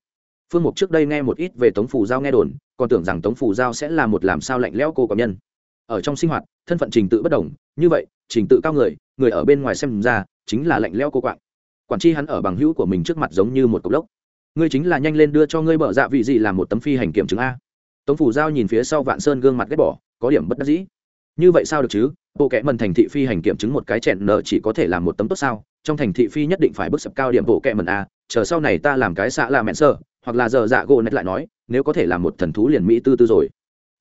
Phương mục trước đây nghe một ít về tống phủ giao nghe đồn, còn tưởng rằng tống phủ giao sẽ là một làm sao lạnh lẽo cô cầm nhân. Ở trong sinh hoạt, thân phận trình tự bất đồng, như vậy, trình tự cao người người ở bên ngoài xem ra, chính là lạnh lẽo cô quạng quản tri hắn ở bằng hữu của mình trước mặt giống như một cục lốc. Ngươi chính là nhanh lên đưa cho ngươi bợ dạ vị gì làm một tấm phi hành kiểm chứng a. Tống phủ giao nhìn phía sau vạn sơn gương mặt ghét bỏ, có điểm bất đắc dĩ như vậy sao được chứ? Bộ kẽ mần thành thị phi hành kiểm chứng một cái chẹn nợ chỉ có thể làm một tấm tốt sao? Trong thành thị phi nhất định phải bước sập cao điểm bộ kẽ mần a, chờ sau này ta làm cái xạ là mẹn sơ hoặc là giờ dạ gỗ nét lại nói, nếu có thể làm một thần thú liền mỹ tư tư rồi.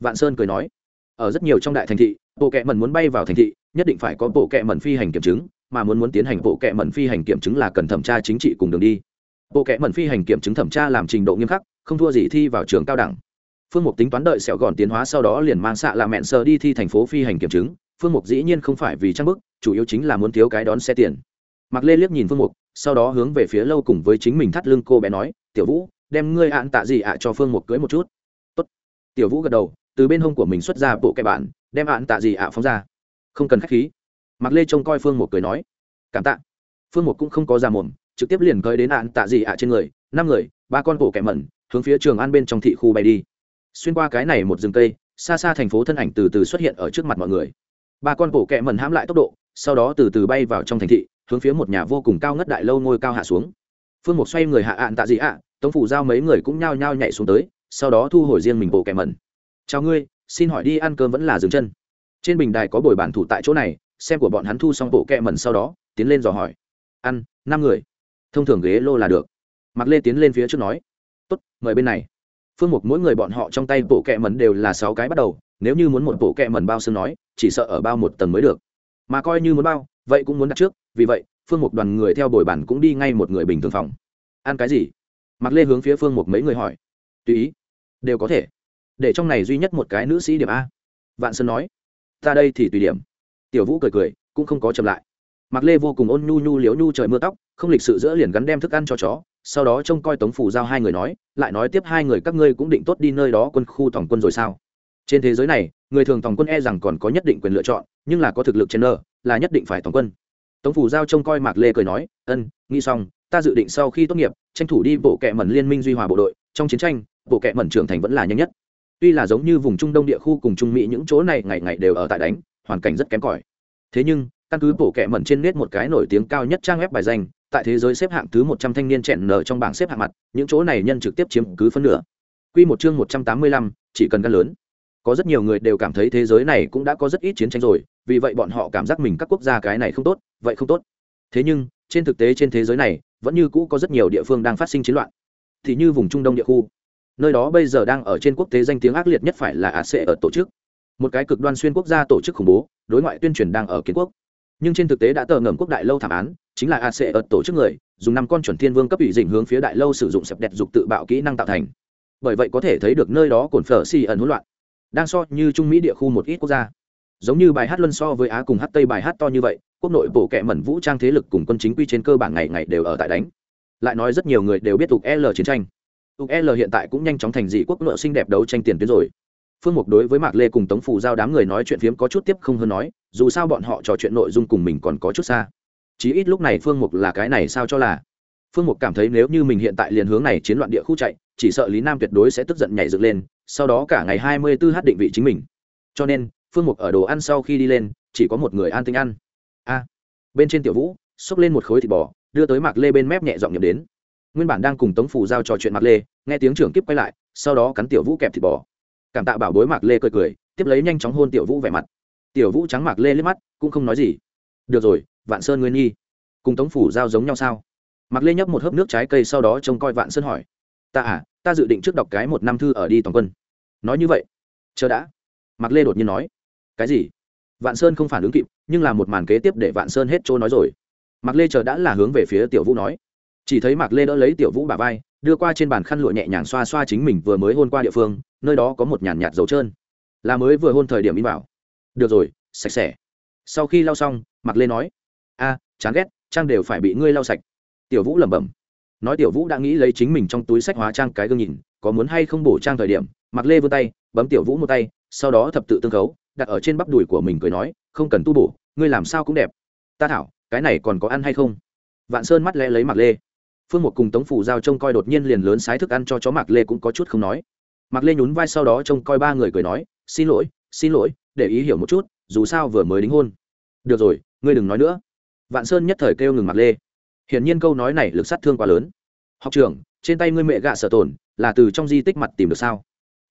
Vạn sơn cười nói, ở rất nhiều trong đại thành thị, bộ kẽ mần muốn bay vào thành thị, nhất định phải có bộ kẽ mần phi hành kiểm chứng, mà muốn muốn tiến hành bộ kẽ mần phi hành kiểm chứng là cần thẩm tra chính trị cùng đường đi. Bộ kẽ mần phi hành kiểm chứng thẩm tra làm trình độ nghiêm khắc, không thua gì thi vào trường cao đẳng phương mục tính toán đợi sẹo gòn tiến hóa sau đó liền mang xạ là mẹn sờ đi thi thành phố phi hành kiểm chứng. Phương mục dĩ nhiên không phải vì trang bức, chủ yếu chính là muốn thiếu cái đón xe tiền. Mặc lê liếc nhìn phương mục, sau đó hướng về phía lâu cùng với chính mình thắt lưng cô bé nói, tiểu vũ, đem ngươi ạn tạ gì ạ cho phương mục cưới một chút. Tốt. tiểu vũ gật đầu, từ bên hông của mình xuất ra bộ kẻ bản, đem ạn tạ gì ạ phóng ra. Không cần khách khí. Mặc lê trông coi phương mục cười nói, cảm tạ. Phương mục cũng không có ra mồm, trực tiếp liền cưới đến ạn tạ gì ạ trên người. Năm người, ba con bộ kẻ mẩn, hướng phía trường an bên trong thị khu bay đi xuyên qua cái này một rừng cây, xa xa thành phố thân ảnh từ từ xuất hiện ở trước mặt mọi người. Ba con bộ kẹ mần hãm lại tốc độ, sau đó từ từ bay vào trong thành thị, hướng phía một nhà vô cùng cao ngất đại lâu ngôi cao hạ xuống. Phương mục xoay người hạ ạn tạ dị ạ, tống phủ giao mấy người cũng nhao nhao nhảy xuống tới, sau đó thu hồi riêng mình bộ kẹ mần chào ngươi, xin hỏi đi ăn cơm vẫn là dừng chân. Trên bình đài có bồi bản thủ tại chỗ này, xem của bọn hắn thu xong bộ kẹ mần sau đó, tiến lên dò hỏi. Ăn, năm người. Thông thường ghế lô là được. Mặc lê tiến lên phía trước nói, tốt, mời bên này phương mục mỗi người bọn họ trong tay bộ kẹ mần đều là sáu cái bắt đầu, nếu như muốn một bộ kẹ mần bao xương nói, chỉ sợ ở bao một tầng mới được. Mà coi như muốn bao, vậy cũng muốn đặt trước, vì vậy, phương mục đoàn người theo bồi bản cũng đi ngay một người bình thường phòng. Ăn cái gì? Mặc lê hướng phía phương mục mấy người hỏi. Tùy ý. Đều có thể. Để trong này duy nhất một cái nữ sĩ điểm a. Vạn sơn nói. Ta đây thì tùy điểm. Tiểu vũ cười cười, cũng không có chậm lại. Mặc lê vô cùng ôn nhu nhu liếu nhu trời mưa tóc, không lịch sự giữa liền gắn đem thức ăn cho chó sau đó trông coi tống phủ giao hai người nói, lại nói tiếp hai người các ngươi cũng định tốt đi nơi đó quân khu tổng quân rồi sao? Trên thế giới này, người thường tổng quân e rằng còn có nhất định quyền lựa chọn, nhưng là có thực lực trên nơ, là nhất định phải tổng quân. Tống phủ giao trông coi mạc lê cười nói, ân, nghĩ xong, ta dự định sau khi tốt nghiệp, tranh thủ đi bộ kệ mẩn liên minh duy hòa bộ đội, trong chiến tranh, bộ kệ mẩn trưởng thành vẫn là nhanh nhất. Tuy là giống như vùng trung đông địa khu cùng trung mỹ những chỗ này ngày ngày đều ở tại đánh, hoàn cảnh rất kém cỏi. Thế nhưng, căn cứ bộ kệ mẩn trên nét một cái nổi tiếng cao nhất trang web bài danh tại thế giới xếp hạng thứ một trăm thanh niên chẹn nở trong bảng xếp hạng mặt những chỗ này nhân trực tiếp chiếm cứ phân nửa. Quy một chương một trăm tám mươi lăm, chỉ cần gan lớn. Có rất nhiều người đều cảm thấy thế giới này cũng đã có rất ít chiến tranh rồi vì vậy bọn họ cảm giác mình các quốc gia cái này không tốt vậy không tốt. Thế nhưng trên thực tế trên thế giới này vẫn như cũ có rất nhiều địa phương đang phát sinh chiến loạn. Thì như vùng trung đông địa khu. Nơi đó bây giờ đang ở trên quốc tế danh tiếng ác liệt nhất phải là ace ở tổ chức. Một cái cực đoan xuyên quốc gia tổ chức khủng bố đối ngoại tuyên truyền đang ở kiến quốc. Nhưng trên thực tế đã tờ ngầm quốc đại lâu thảm án chính là ac ở tổ chức người, dùng năm con chuẩn thiên vương cấp ủy dình hướng phía đại lâu sử dụng sẹp đẹp dục tự bạo kỹ năng tạo thành. Bởi vậy có thể thấy được nơi đó cồn phở xì ẩn hỗn loạn. Đang so như trung mỹ địa khu một ít quốc gia. Giống như bài hát luân so với á cùng hát tây bài hát to như vậy, quốc nội bộ kệ mẩn vũ trang thế lực cùng quân chính quy trên cơ bản ngày ngày đều ở tại đánh. Lại nói rất nhiều người đều biết tục l chiến tranh. Tục l hiện tại cũng nhanh chóng thành dị quốc nội xinh đẹp đấu tranh tiền tuyến rồi. Phương mục đối với mạc lê cùng tống phủ giao đám người nói chuyện phiếm có chút tiếp không hơn nói, dù sao bọn họ trò chuyện nội dung cùng mình còn có chút xa chí ít lúc này phương mục là cái này sao cho là. Phương mục cảm thấy nếu như mình hiện tại liền hướng này chiến loạn địa khu chạy, chỉ sợ lý nam tuyệt đối sẽ tức giận nhảy dựng lên, sau đó cả ngày hai mươi 24 h định vị chính mình. Cho nên, phương mục ở đồ ăn sau khi đi lên, chỉ có một người an tinh ăn. A. Bên trên tiểu vũ, xốc lên một khối thịt bò, đưa tới mạc lê bên mép nhẹ giọng nhậm đến. Nguyên bản đang cùng tống phủ giao trò chuyện mạc lê, nghe tiếng trưởng kiếp quay lại, sau đó cắn tiểu vũ kẹp thịt bò. Cảm tạ bảo bối mạc lê cười cười, tiếp lấy nhanh chóng hôn tiểu vũ vẻ mặt. Tiểu vũ trắng mạc lê liếc mắt, cũng không nói gì. Được rồi vạn sơn nguyên nhi. Cùng tống phủ giao giống nhau sao? Mặc lê nhấp một hớp nước trái cây sau đó trông coi vạn sơn hỏi. Ta à ta dự định trước đọc cái một năm thư ở đi toàn quân. Nói như vậy. Chờ đã. Mặc lê đột nhiên nói. Cái gì? Vạn sơn không phản ứng kịp, nhưng là một màn kế tiếp để vạn sơn hết trôi nói rồi. Mặc lê chờ đã là hướng về phía tiểu vũ nói. Chỉ thấy Mặc lê đỡ lấy tiểu vũ bà vai, đưa qua trên bàn khăn lụa nhẹ nhàng xoa xoa chính mình vừa mới hôn qua địa phương, nơi đó có một nhàn nhạt dầu trơn. Là mới vừa hôn thời điểm in vào. Được rồi, sạch sẽ. Sau khi lau xong Mặc lê nói a, chán ghét, trang đều phải bị ngươi lau sạch. Tiểu vũ lẩm bẩm. Nói tiểu vũ đã nghĩ lấy chính mình trong túi sách hóa trang cái gương nhìn, có muốn hay không bổ trang thời điểm, mặc lê vươn tay, bấm tiểu vũ một tay, sau đó thập tự tương khấu, đặt ở trên bắp đùi của mình cười nói, không cần tu bổ, ngươi làm sao cũng đẹp. Ta thảo, cái này còn có ăn hay không? Vạn sơn mắt lẽ lấy mặc lê. Phương một cùng tống phủ giao trông coi đột nhiên liền lớn sái thức ăn cho chó Mặc lê cũng có chút không nói. Mặc lê nhún vai sau đó trông coi ba người cười nói, xin lỗi xin lỗi, để ý hiểu một chút, dù sao vừa mới đính hôn. Được rồi, ngươi đừng nói nữa vạn sơn nhất thời kêu ngừng mặt lê. Hiển nhiên câu nói này lực sát thương quá lớn. Học trưởng, trên tay ngươi mẹ gạ sở tồn, là từ trong di tích mặt tìm được sao?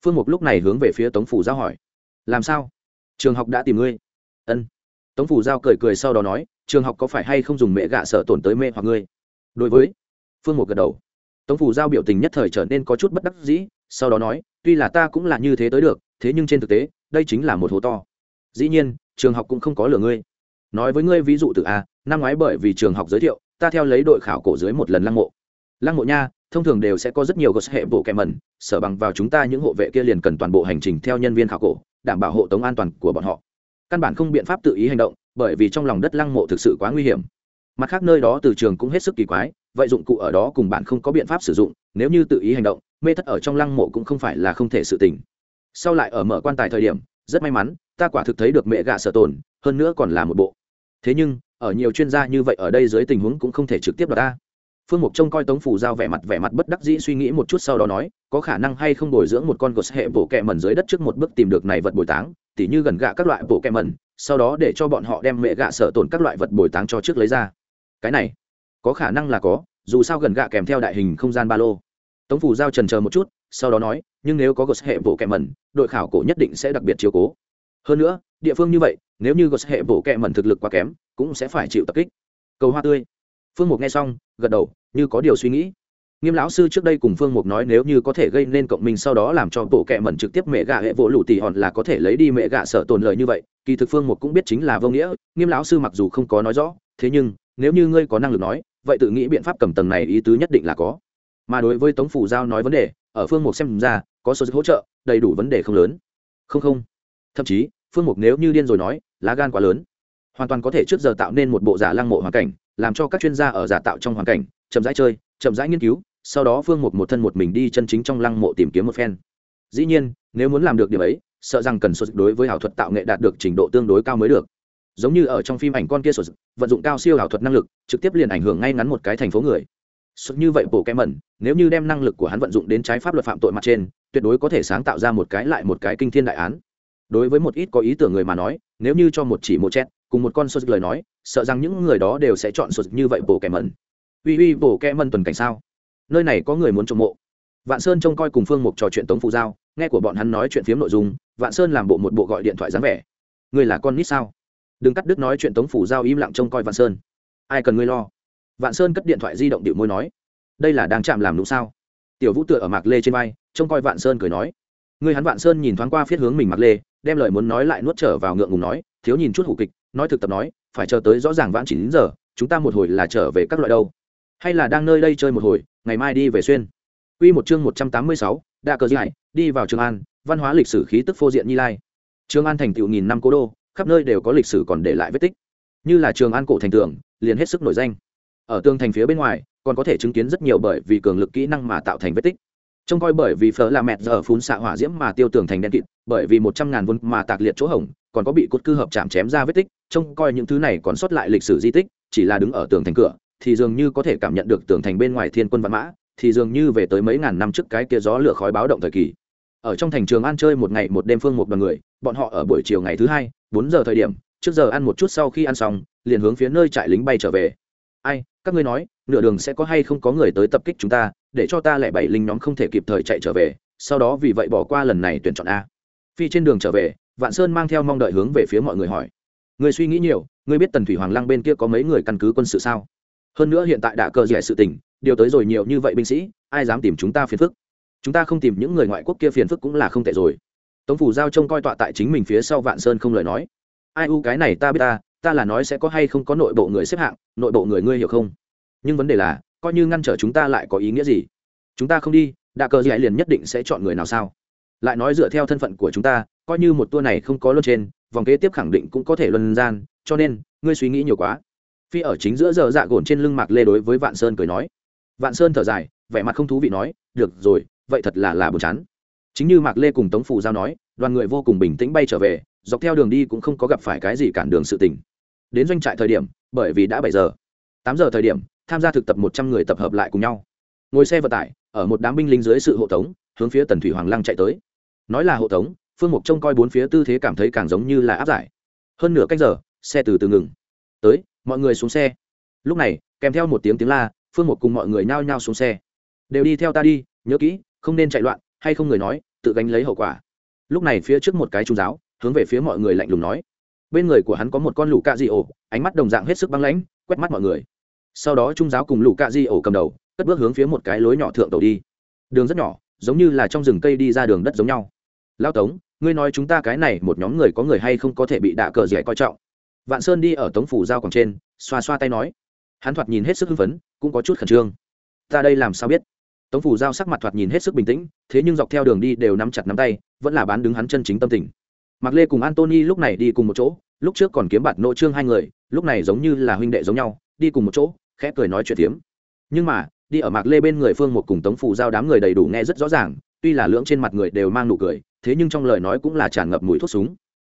Phương mục lúc này hướng về phía tống phủ giao hỏi. Làm sao? Trường học đã tìm ngươi. Ân. Tống phủ giao cười cười sau đó nói, trường học có phải hay không dùng mẹ gạ sở tổn tới mẹ hoặc ngươi? Đối với, phương một gật đầu. Tống phủ giao biểu tình nhất thời trở nên có chút bất đắc dĩ, sau đó nói, tuy là ta cũng là như thế tới được, thế nhưng trên thực tế, đây chính là một hố to. Dĩ nhiên, trường học cũng không có lừa ngươi nói với ngươi ví dụ từ a, năm ngoái bởi vì trường học giới thiệu, ta theo lấy đội khảo cổ dưới một lần lăng mộ. Lăng mộ nha, thông thường đều sẽ có rất nhiều gos hệ bộ kèm mẩn, sở bằng vào chúng ta những hộ vệ kia liền cần toàn bộ hành trình theo nhân viên khảo cổ, đảm bảo hộ tống an toàn của bọn họ. Căn bản không biện pháp tự ý hành động, bởi vì trong lòng đất lăng mộ thực sự quá nguy hiểm. Mặt khác nơi đó từ trường cũng hết sức kỳ quái, vậy dụng cụ ở đó cùng bạn không có biện pháp sử dụng, nếu như tự ý hành động, mê thất ở trong lăng mộ cũng không phải là không thể sự tình. Sau lại ở mở quan tài thời điểm, rất may mắn, ta quả thực thấy được mẹ gạ sở tồn, hơn nữa còn là một bộ thế nhưng, ở nhiều chuyên gia như vậy ở đây dưới tình huống cũng không thể trực tiếp đọc ta. Phương mục trông coi tống phủ giao vẻ mặt vẻ mặt bất đắc dĩ suy nghĩ một chút sau đó nói, có khả năng hay không bồi dưỡng một con gos hệ bộ kẹ mẩn dưới đất trước một bước tìm được này vật bồi táng, tỉ như gần gạ các loại bộ kẹ mẩn, sau đó để cho bọn họ đem mẹ gạ sở tồn các loại vật bồi táng cho trước lấy ra. Cái này, có khả năng là có, dù sao gần gạ kèm theo đại hình không gian ba lô. Tống phủ giao trần chờ một chút, sau đó nói, nhưng nếu có gos hệ bộ kẹ mẩn, đội khảo cổ nhất định sẽ đặc biệt chiếu cố. Hơn nữa, địa phương như vậy nếu như gos hệ bộ kẹ mẩn thực lực quá kém, cũng sẽ phải chịu tập kích. Cầu hoa tươi. Phương mục nghe xong, gật đầu, như có điều suy nghĩ. Nghiêm lão sư trước đây cùng phương mục nói nếu như có thể gây nên cộng minh sau đó làm cho bộ kẹ mẩn trực tiếp mẹ gạ hệ vỗ lụ tỉ hòn là có thể lấy đi mẹ gạ sở tồn lời như vậy, kỳ thực phương mục cũng biết chính là vô nghĩa, nghiêm lão sư mặc dù không có nói rõ, thế nhưng, nếu như ngươi có năng lực nói, vậy tự nghĩ biện pháp cầm tầng này ý tứ nhất định là có. Mà đối với tống phủ giao nói vấn đề, ở phương mục xem ra, có số hỗ trợ, đầy đủ vấn đề không lớn. Không không. Thậm chí phương mục nếu như điên rồi nói, lá gan quá lớn. Hoàn toàn có thể trước giờ tạo nên một bộ giả lăng mộ hoàn cảnh, làm cho các chuyên gia ở giả tạo trong hoàn cảnh, chậm rãi chơi, chậm rãi nghiên cứu, sau đó phương mục một thân một mình đi chân chính trong lăng mộ tìm kiếm một phen. Dĩ nhiên, nếu muốn làm được điều ấy, sợ rằng cần sụt đối với ảo thuật tạo nghệ đạt được trình độ tương đối cao mới được. Giống như ở trong phim ảnh con kia sụt, vận dụng cao siêu ảo thuật năng lực, trực tiếp liền ảnh hưởng ngay ngắn một cái thành phố người. Sụt như vậy bổ kẽ mẩn, nếu như đem năng lực của hắn vận dụng đến trái pháp luật phạm tội mặt trên, tuyệt đối có thể sáng tạo ra một cái lại một cái kinh thiên đại án đối với một ít có ý tưởng người mà nói, nếu như cho một chỉ một chẹt, cùng một con sốt lời nói, sợ rằng những người đó đều sẽ chọn sốt như vậy bổ kẻ mẩn. Uy uy, bổ kẻ mẩn tuần cảnh sao? Nơi này có người muốn trộm mộ. Vạn sơn trông coi cùng phương mục trò chuyện tống phụ giao, nghe của bọn hắn nói chuyện phiếm nội dung, vạn sơn làm bộ một bộ gọi điện thoại dáng vẻ. Người là con nít sao? Đừng cắt đứt nói chuyện tống phủ giao im lặng trông coi vạn sơn. Ai cần ngươi lo? Vạn sơn cất điện thoại di động điệu môi nói. Đây là đang chạm làm nụ sao? Tiểu vũ tựa ở mạc lê trên vai, trông coi vạn sơn cười nói. Người hắn vạn sơn nhìn thoáng qua phiết hướng mình mạc lê đem lời muốn nói lại nuốt trở vào ngượng ngùng nói thiếu nhìn chút hủ kịch nói thực tập nói phải chờ tới rõ ràng vãn chỉ đến giờ chúng ta một hồi là trở về các loại đâu hay là đang nơi đây chơi một hồi ngày mai đi về xuyên Quy một chương một trăm tám mươi sáu, đa cờ giải, đi vào Trường An, văn hóa lịch sử khí tức phô diện như lai. Trường An thành tựu nghìn năm cố đô, khắp nơi đều có lịch sử còn để lại vết tích. Như là Trường An cổ thành tường, liền hết sức nổi danh. Ở tương thành phía bên ngoài, còn có thể chứng kiến rất nhiều bởi vì cường lực kỹ năng mà tạo thành vết tích. Trông coi bởi vì phở là mẹt giờ phun xạ hỏa diễm mà tiêu tường thành đen kịt, bởi vì một trăm ngàn vốn mà tạc liệt chỗ hỏng còn có bị cốt cư hợp chạm chém ra vết tích, trông coi những thứ này còn sót lại lịch sử di tích, chỉ là đứng ở tường thành cửa, thì dường như có thể cảm nhận được tường thành bên ngoài thiên quân văn mã thì dường như về tới mấy ngàn năm trước cái kia gió lửa khói báo động thời kỳ. Ở trong thành trường ăn chơi một ngày một đêm phương một đoàn người bọn họ ở buổi chiều ngày thứ hai bốn giờ thời điểm trước giờ ăn một chút sau khi ăn xong liền hướng phía nơi trại lính bay trở về. Ai các ngươi nói nửa đường sẽ có hay không có người tới tập kích chúng ta để cho ta lẻ bảy linh nhóm không thể kịp thời chạy trở về, sau đó vì vậy bỏ qua lần này tuyển chọn a. Phi trên đường trở về, vạn sơn mang theo mong đợi hướng về phía mọi người hỏi. Người suy nghĩ nhiều ngươi biết tần thủy hoàng lăng bên kia có mấy người căn cứ quân sự sao? Hơn nữa hiện tại đã cờ rẻ sự tình, điều tới rồi nhiều như vậy binh sĩ, ai dám tìm chúng ta phiền phức? Chúng ta không tìm những người ngoại quốc kia phiền phức cũng là không tệ rồi. Tống phủ giao trông coi tọa tại chính mình phía sau vạn sơn không lời nói. Ai u cái này ta biết ta ta là nói sẽ có hay không có nội bộ người xếp hạng, nội bộ người ngươi hiểu không? Nhưng vấn đề là coi như ngăn trở chúng ta lại có ý nghĩa gì? Chúng ta không đi, đạ cờ dạy liền nhất định sẽ chọn người nào sao? Lại nói dựa theo thân phận của chúng ta, coi như một tour này không có luân trên, vòng kế tiếp khẳng định cũng có thể luân gian, cho nên, ngươi suy nghĩ nhiều quá. Phi ở chính giữa giờ dạ gồn trên lưng mạc lê đối với vạn sơn cười nói. Vạn sơn thở dài, vẻ mặt không thú vị nói, được rồi, vậy thật là là buồn chán. Chính như mạc lê cùng tống Phủ giao nói, đoàn người vô cùng bình tĩnh bay trở về, dọc theo đường đi cũng không có gặp phải cái gì cản đường sự tình. Đến doanh trại thời điểm, bởi vì đã bảy giờ. Tám giờ thời điểm tham gia thực tập một trăm người tập hợp lại cùng nhau. Ngồi xe vận tải, ở một đám binh lính dưới sự hộ tống, hướng phía tần thủy hoàng lăng chạy tới. Nói là hộ tống, phương mục trông coi bốn phía tư thế cảm thấy càng giống như là áp giải. Hơn nửa cách giờ, xe từ từ ngừng. Tới, mọi người xuống xe. Lúc này, kèm theo một tiếng tiếng la, phương Mục cùng mọi người nhao nhao xuống xe. Đều đi theo ta đi, nhớ kỹ, không nên chạy loạn, hay không người nói, tự gánh lấy hậu quả. Lúc này phía trước một cái trung giáo, hướng về phía mọi người lạnh lùng nói. Bên người của hắn có một con lũ cạ dị ổ, ánh mắt đồng dạng hết sức băng lãnh, quét mắt mọi người sau đó trung giáo cùng lũ cạ di ổ cầm đầu, cất bước hướng phía một cái lối nhỏ thượng tàu đi. Đường rất nhỏ, giống như là trong rừng cây đi ra đường đất giống nhau. Lao tống, ngươi nói chúng ta cái này một nhóm người có người hay không có thể bị đạ cờ dẻ coi trọng? Vạn sơn đi ở tống phủ giao quảng trên, xoa xoa tay nói. Hắn thoạt nhìn hết sức hưng phấn, cũng có chút khẩn trương. Ta đây làm sao biết? Tống phủ giao sắc mặt thoạt nhìn hết sức bình tĩnh, thế nhưng dọc theo đường đi đều nắm chặt nắm tay, vẫn là bán đứng hắn chân chính tâm tình. Mạc lê cùng antony lúc này đi cùng một chỗ, lúc trước còn kiếm bạt nội trương hai người, lúc này giống như là huynh đệ giống nhau, đi cùng một chỗ khẽ cười nói chuyện tiếm nhưng mà, đi ở mạc lê bên người phương một cùng tống phủ giao đám người đầy đủ nghe rất rõ ràng, tuy là lưỡng trên mặt người đều mang nụ cười, thế nhưng trong lời nói cũng là tràn ngập mùi thuốc súng.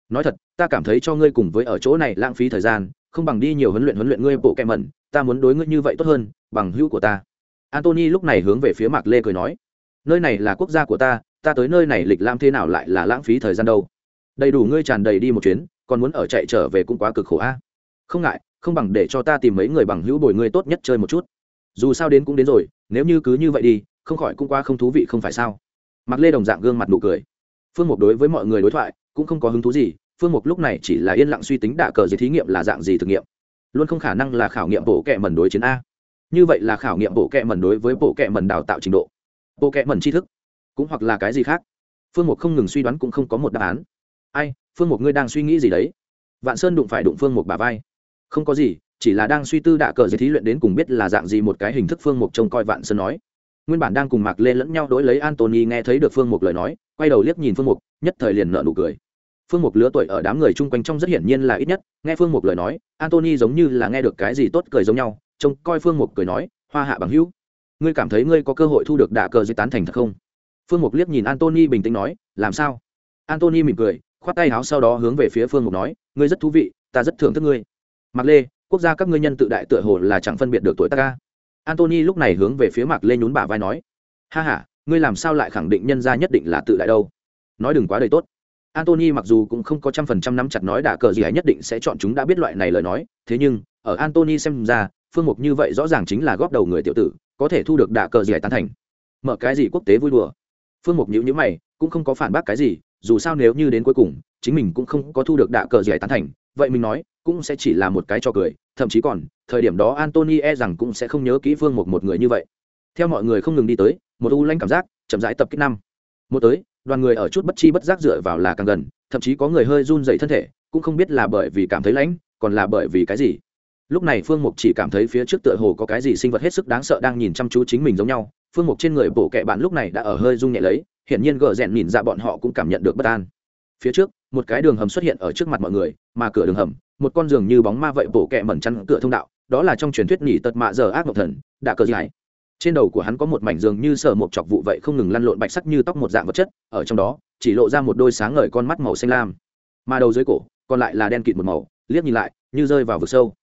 Nói thật, ta cảm thấy cho ngươi cùng với ở chỗ này lãng phí thời gian, không bằng đi nhiều huấn luyện huấn luyện ngươi bộ kẹ mẩn, ta muốn đối ngươi như vậy tốt hơn, bằng hữu của ta. Antony lúc này hướng về phía mạc lê cười nói, nơi này là quốc gia của ta ta tới nơi này lịch lam thế nào lại là lãng phí thời gian đâu? Đầy đủ ngươi tràn đầy đi một chuyến, còn muốn ở chạy trở về cũng quá cực khổ a không ngại, không bằng để cho ta tìm mấy người bằng hữu bồi ngươi tốt nhất chơi một chút. Dù sao đến cũng đến rồi, nếu như cứ như vậy đi, không khỏi cũng qua không thú vị không phải sao? Mặc lê đồng dạng gương mặt nụ cười. Phương mục đối với mọi người đối thoại cũng không có hứng thú gì, phương mục lúc này chỉ là yên lặng suy tính đạ cờ dưới thí nghiệm là dạng gì thực nghiệm. Luôn không khả năng là khảo nghiệm bộ kệ mẩn đối chiến a. Như vậy là khảo nghiệm bộ kệ mẩn đối với bộ kệ mẩn đào tạo trình độ. Bộ kệ mẩn tri thức, cũng hoặc là cái gì khác. Phương mục không ngừng suy đoán cũng không có một đáp án. Ai, phương mục ngươi đang suy nghĩ gì đấy? Vạn sơn đụng phải đụng phương mục bà vai không có gì, chỉ là đang suy tư đạ cờ dưới thí luyện đến cùng biết là dạng gì một cái hình thức phương mục trông coi vạn sơn nói. Nguyên bản đang cùng mạc lê lẫn nhau đối lấy antony nghe thấy được phương mục lời nói, quay đầu liếc nhìn phương mục, nhất thời liền nợ nụ cười. Phương mục lứa tuổi ở đám người chung quanh trong rất hiển nhiên là ít nhất, nghe phương mục lời nói antony giống như là nghe được cái gì tốt cười giống nhau, trông coi phương mục cười nói, hoa hạ bằng hữu, ngươi cảm thấy ngươi có cơ hội thu được đạ cờ dưới tán thành thật không? Phương mục liếc nhìn antony bình tĩnh nói, làm sao? Antony mỉm cười, khoát tay áo sau đó hướng về phía phương mục nói, ngươi rất thú vị, ta rất thưởng thức ngươi mặc lê, quốc gia các ngươi nhân tự đại tựa hồ là chẳng phân biệt được tuổi ta ca antony lúc này hướng về phía mạc lê nhún bả vai nói, ha h a ngươi làm sao lại khẳng định nhân gia nhất định là tự đại đâu? Nói đừng quá đầy tốt. Antony mặc dù cũng không có trăm phần trăm nắm chặt nói đả cờ gì ấy nhất định sẽ chọn chúng đã biết loại này lời nói, thế nhưng, ở antony xem ra, phương mục như vậy rõ ràng chính là góp đầu người tiểu tử, có thể thu được đả cờ gì ấy tán thành. Mở cái gì quốc tế vui đùa? Phương mục nhữ nhữ mày, cũng không có phản bác cái gì, dù sao nếu như đến cuối cùng, chính mình cũng không có thu được đạ cờ gì ấy tán thành, vậy mình nói cũng sẽ chỉ là một cái cho cười, thậm chí còn, thời điểm đó antony e rằng cũng sẽ không nhớ kỹ phương một một người như vậy. Theo mọi người không ngừng đi tới, một u lanh cảm giác chậm rãi tập kích năm. Một tới, đoàn người ở chút bất chi bất giác dựa vào là càng gần, thậm chí có người hơi run dậy thân thể, cũng không biết là bởi vì cảm thấy lãnh, còn là bởi vì cái gì. Lúc này phương mục chỉ cảm thấy phía trước tựa hồ có cái gì sinh vật hết sức đáng sợ đang nhìn chăm chú chính mình giống nhau. Phương mục trên người bổ kẹ bạn lúc này đã ở hơi rung nhẹ lấy, hiển nhiên gờ rèn nhìn ra bọn họ cũng cảm nhận được bất an. Phía trước một cái đường hầm xuất hiện ở trước mặt mọi người, mà cửa đường hầm, một con giường như bóng ma vậy bổ kẹ mẩn chắn cửa thông đạo, đó là trong truyền thuyết nhỉ tật mạ giờ ác mộng thần, đã cờ dài. Trên đầu của hắn có một mảnh giường như sở một chọc vụ vậy không ngừng lăn lộn bạch sắc như tóc một dạng vật chất, ở trong đó, chỉ lộ ra một đôi sáng ngời con mắt màu xanh lam. Mà đầu dưới cổ, còn lại là đen kịt một màu, liếc nhìn lại, như rơi vào vực sâu.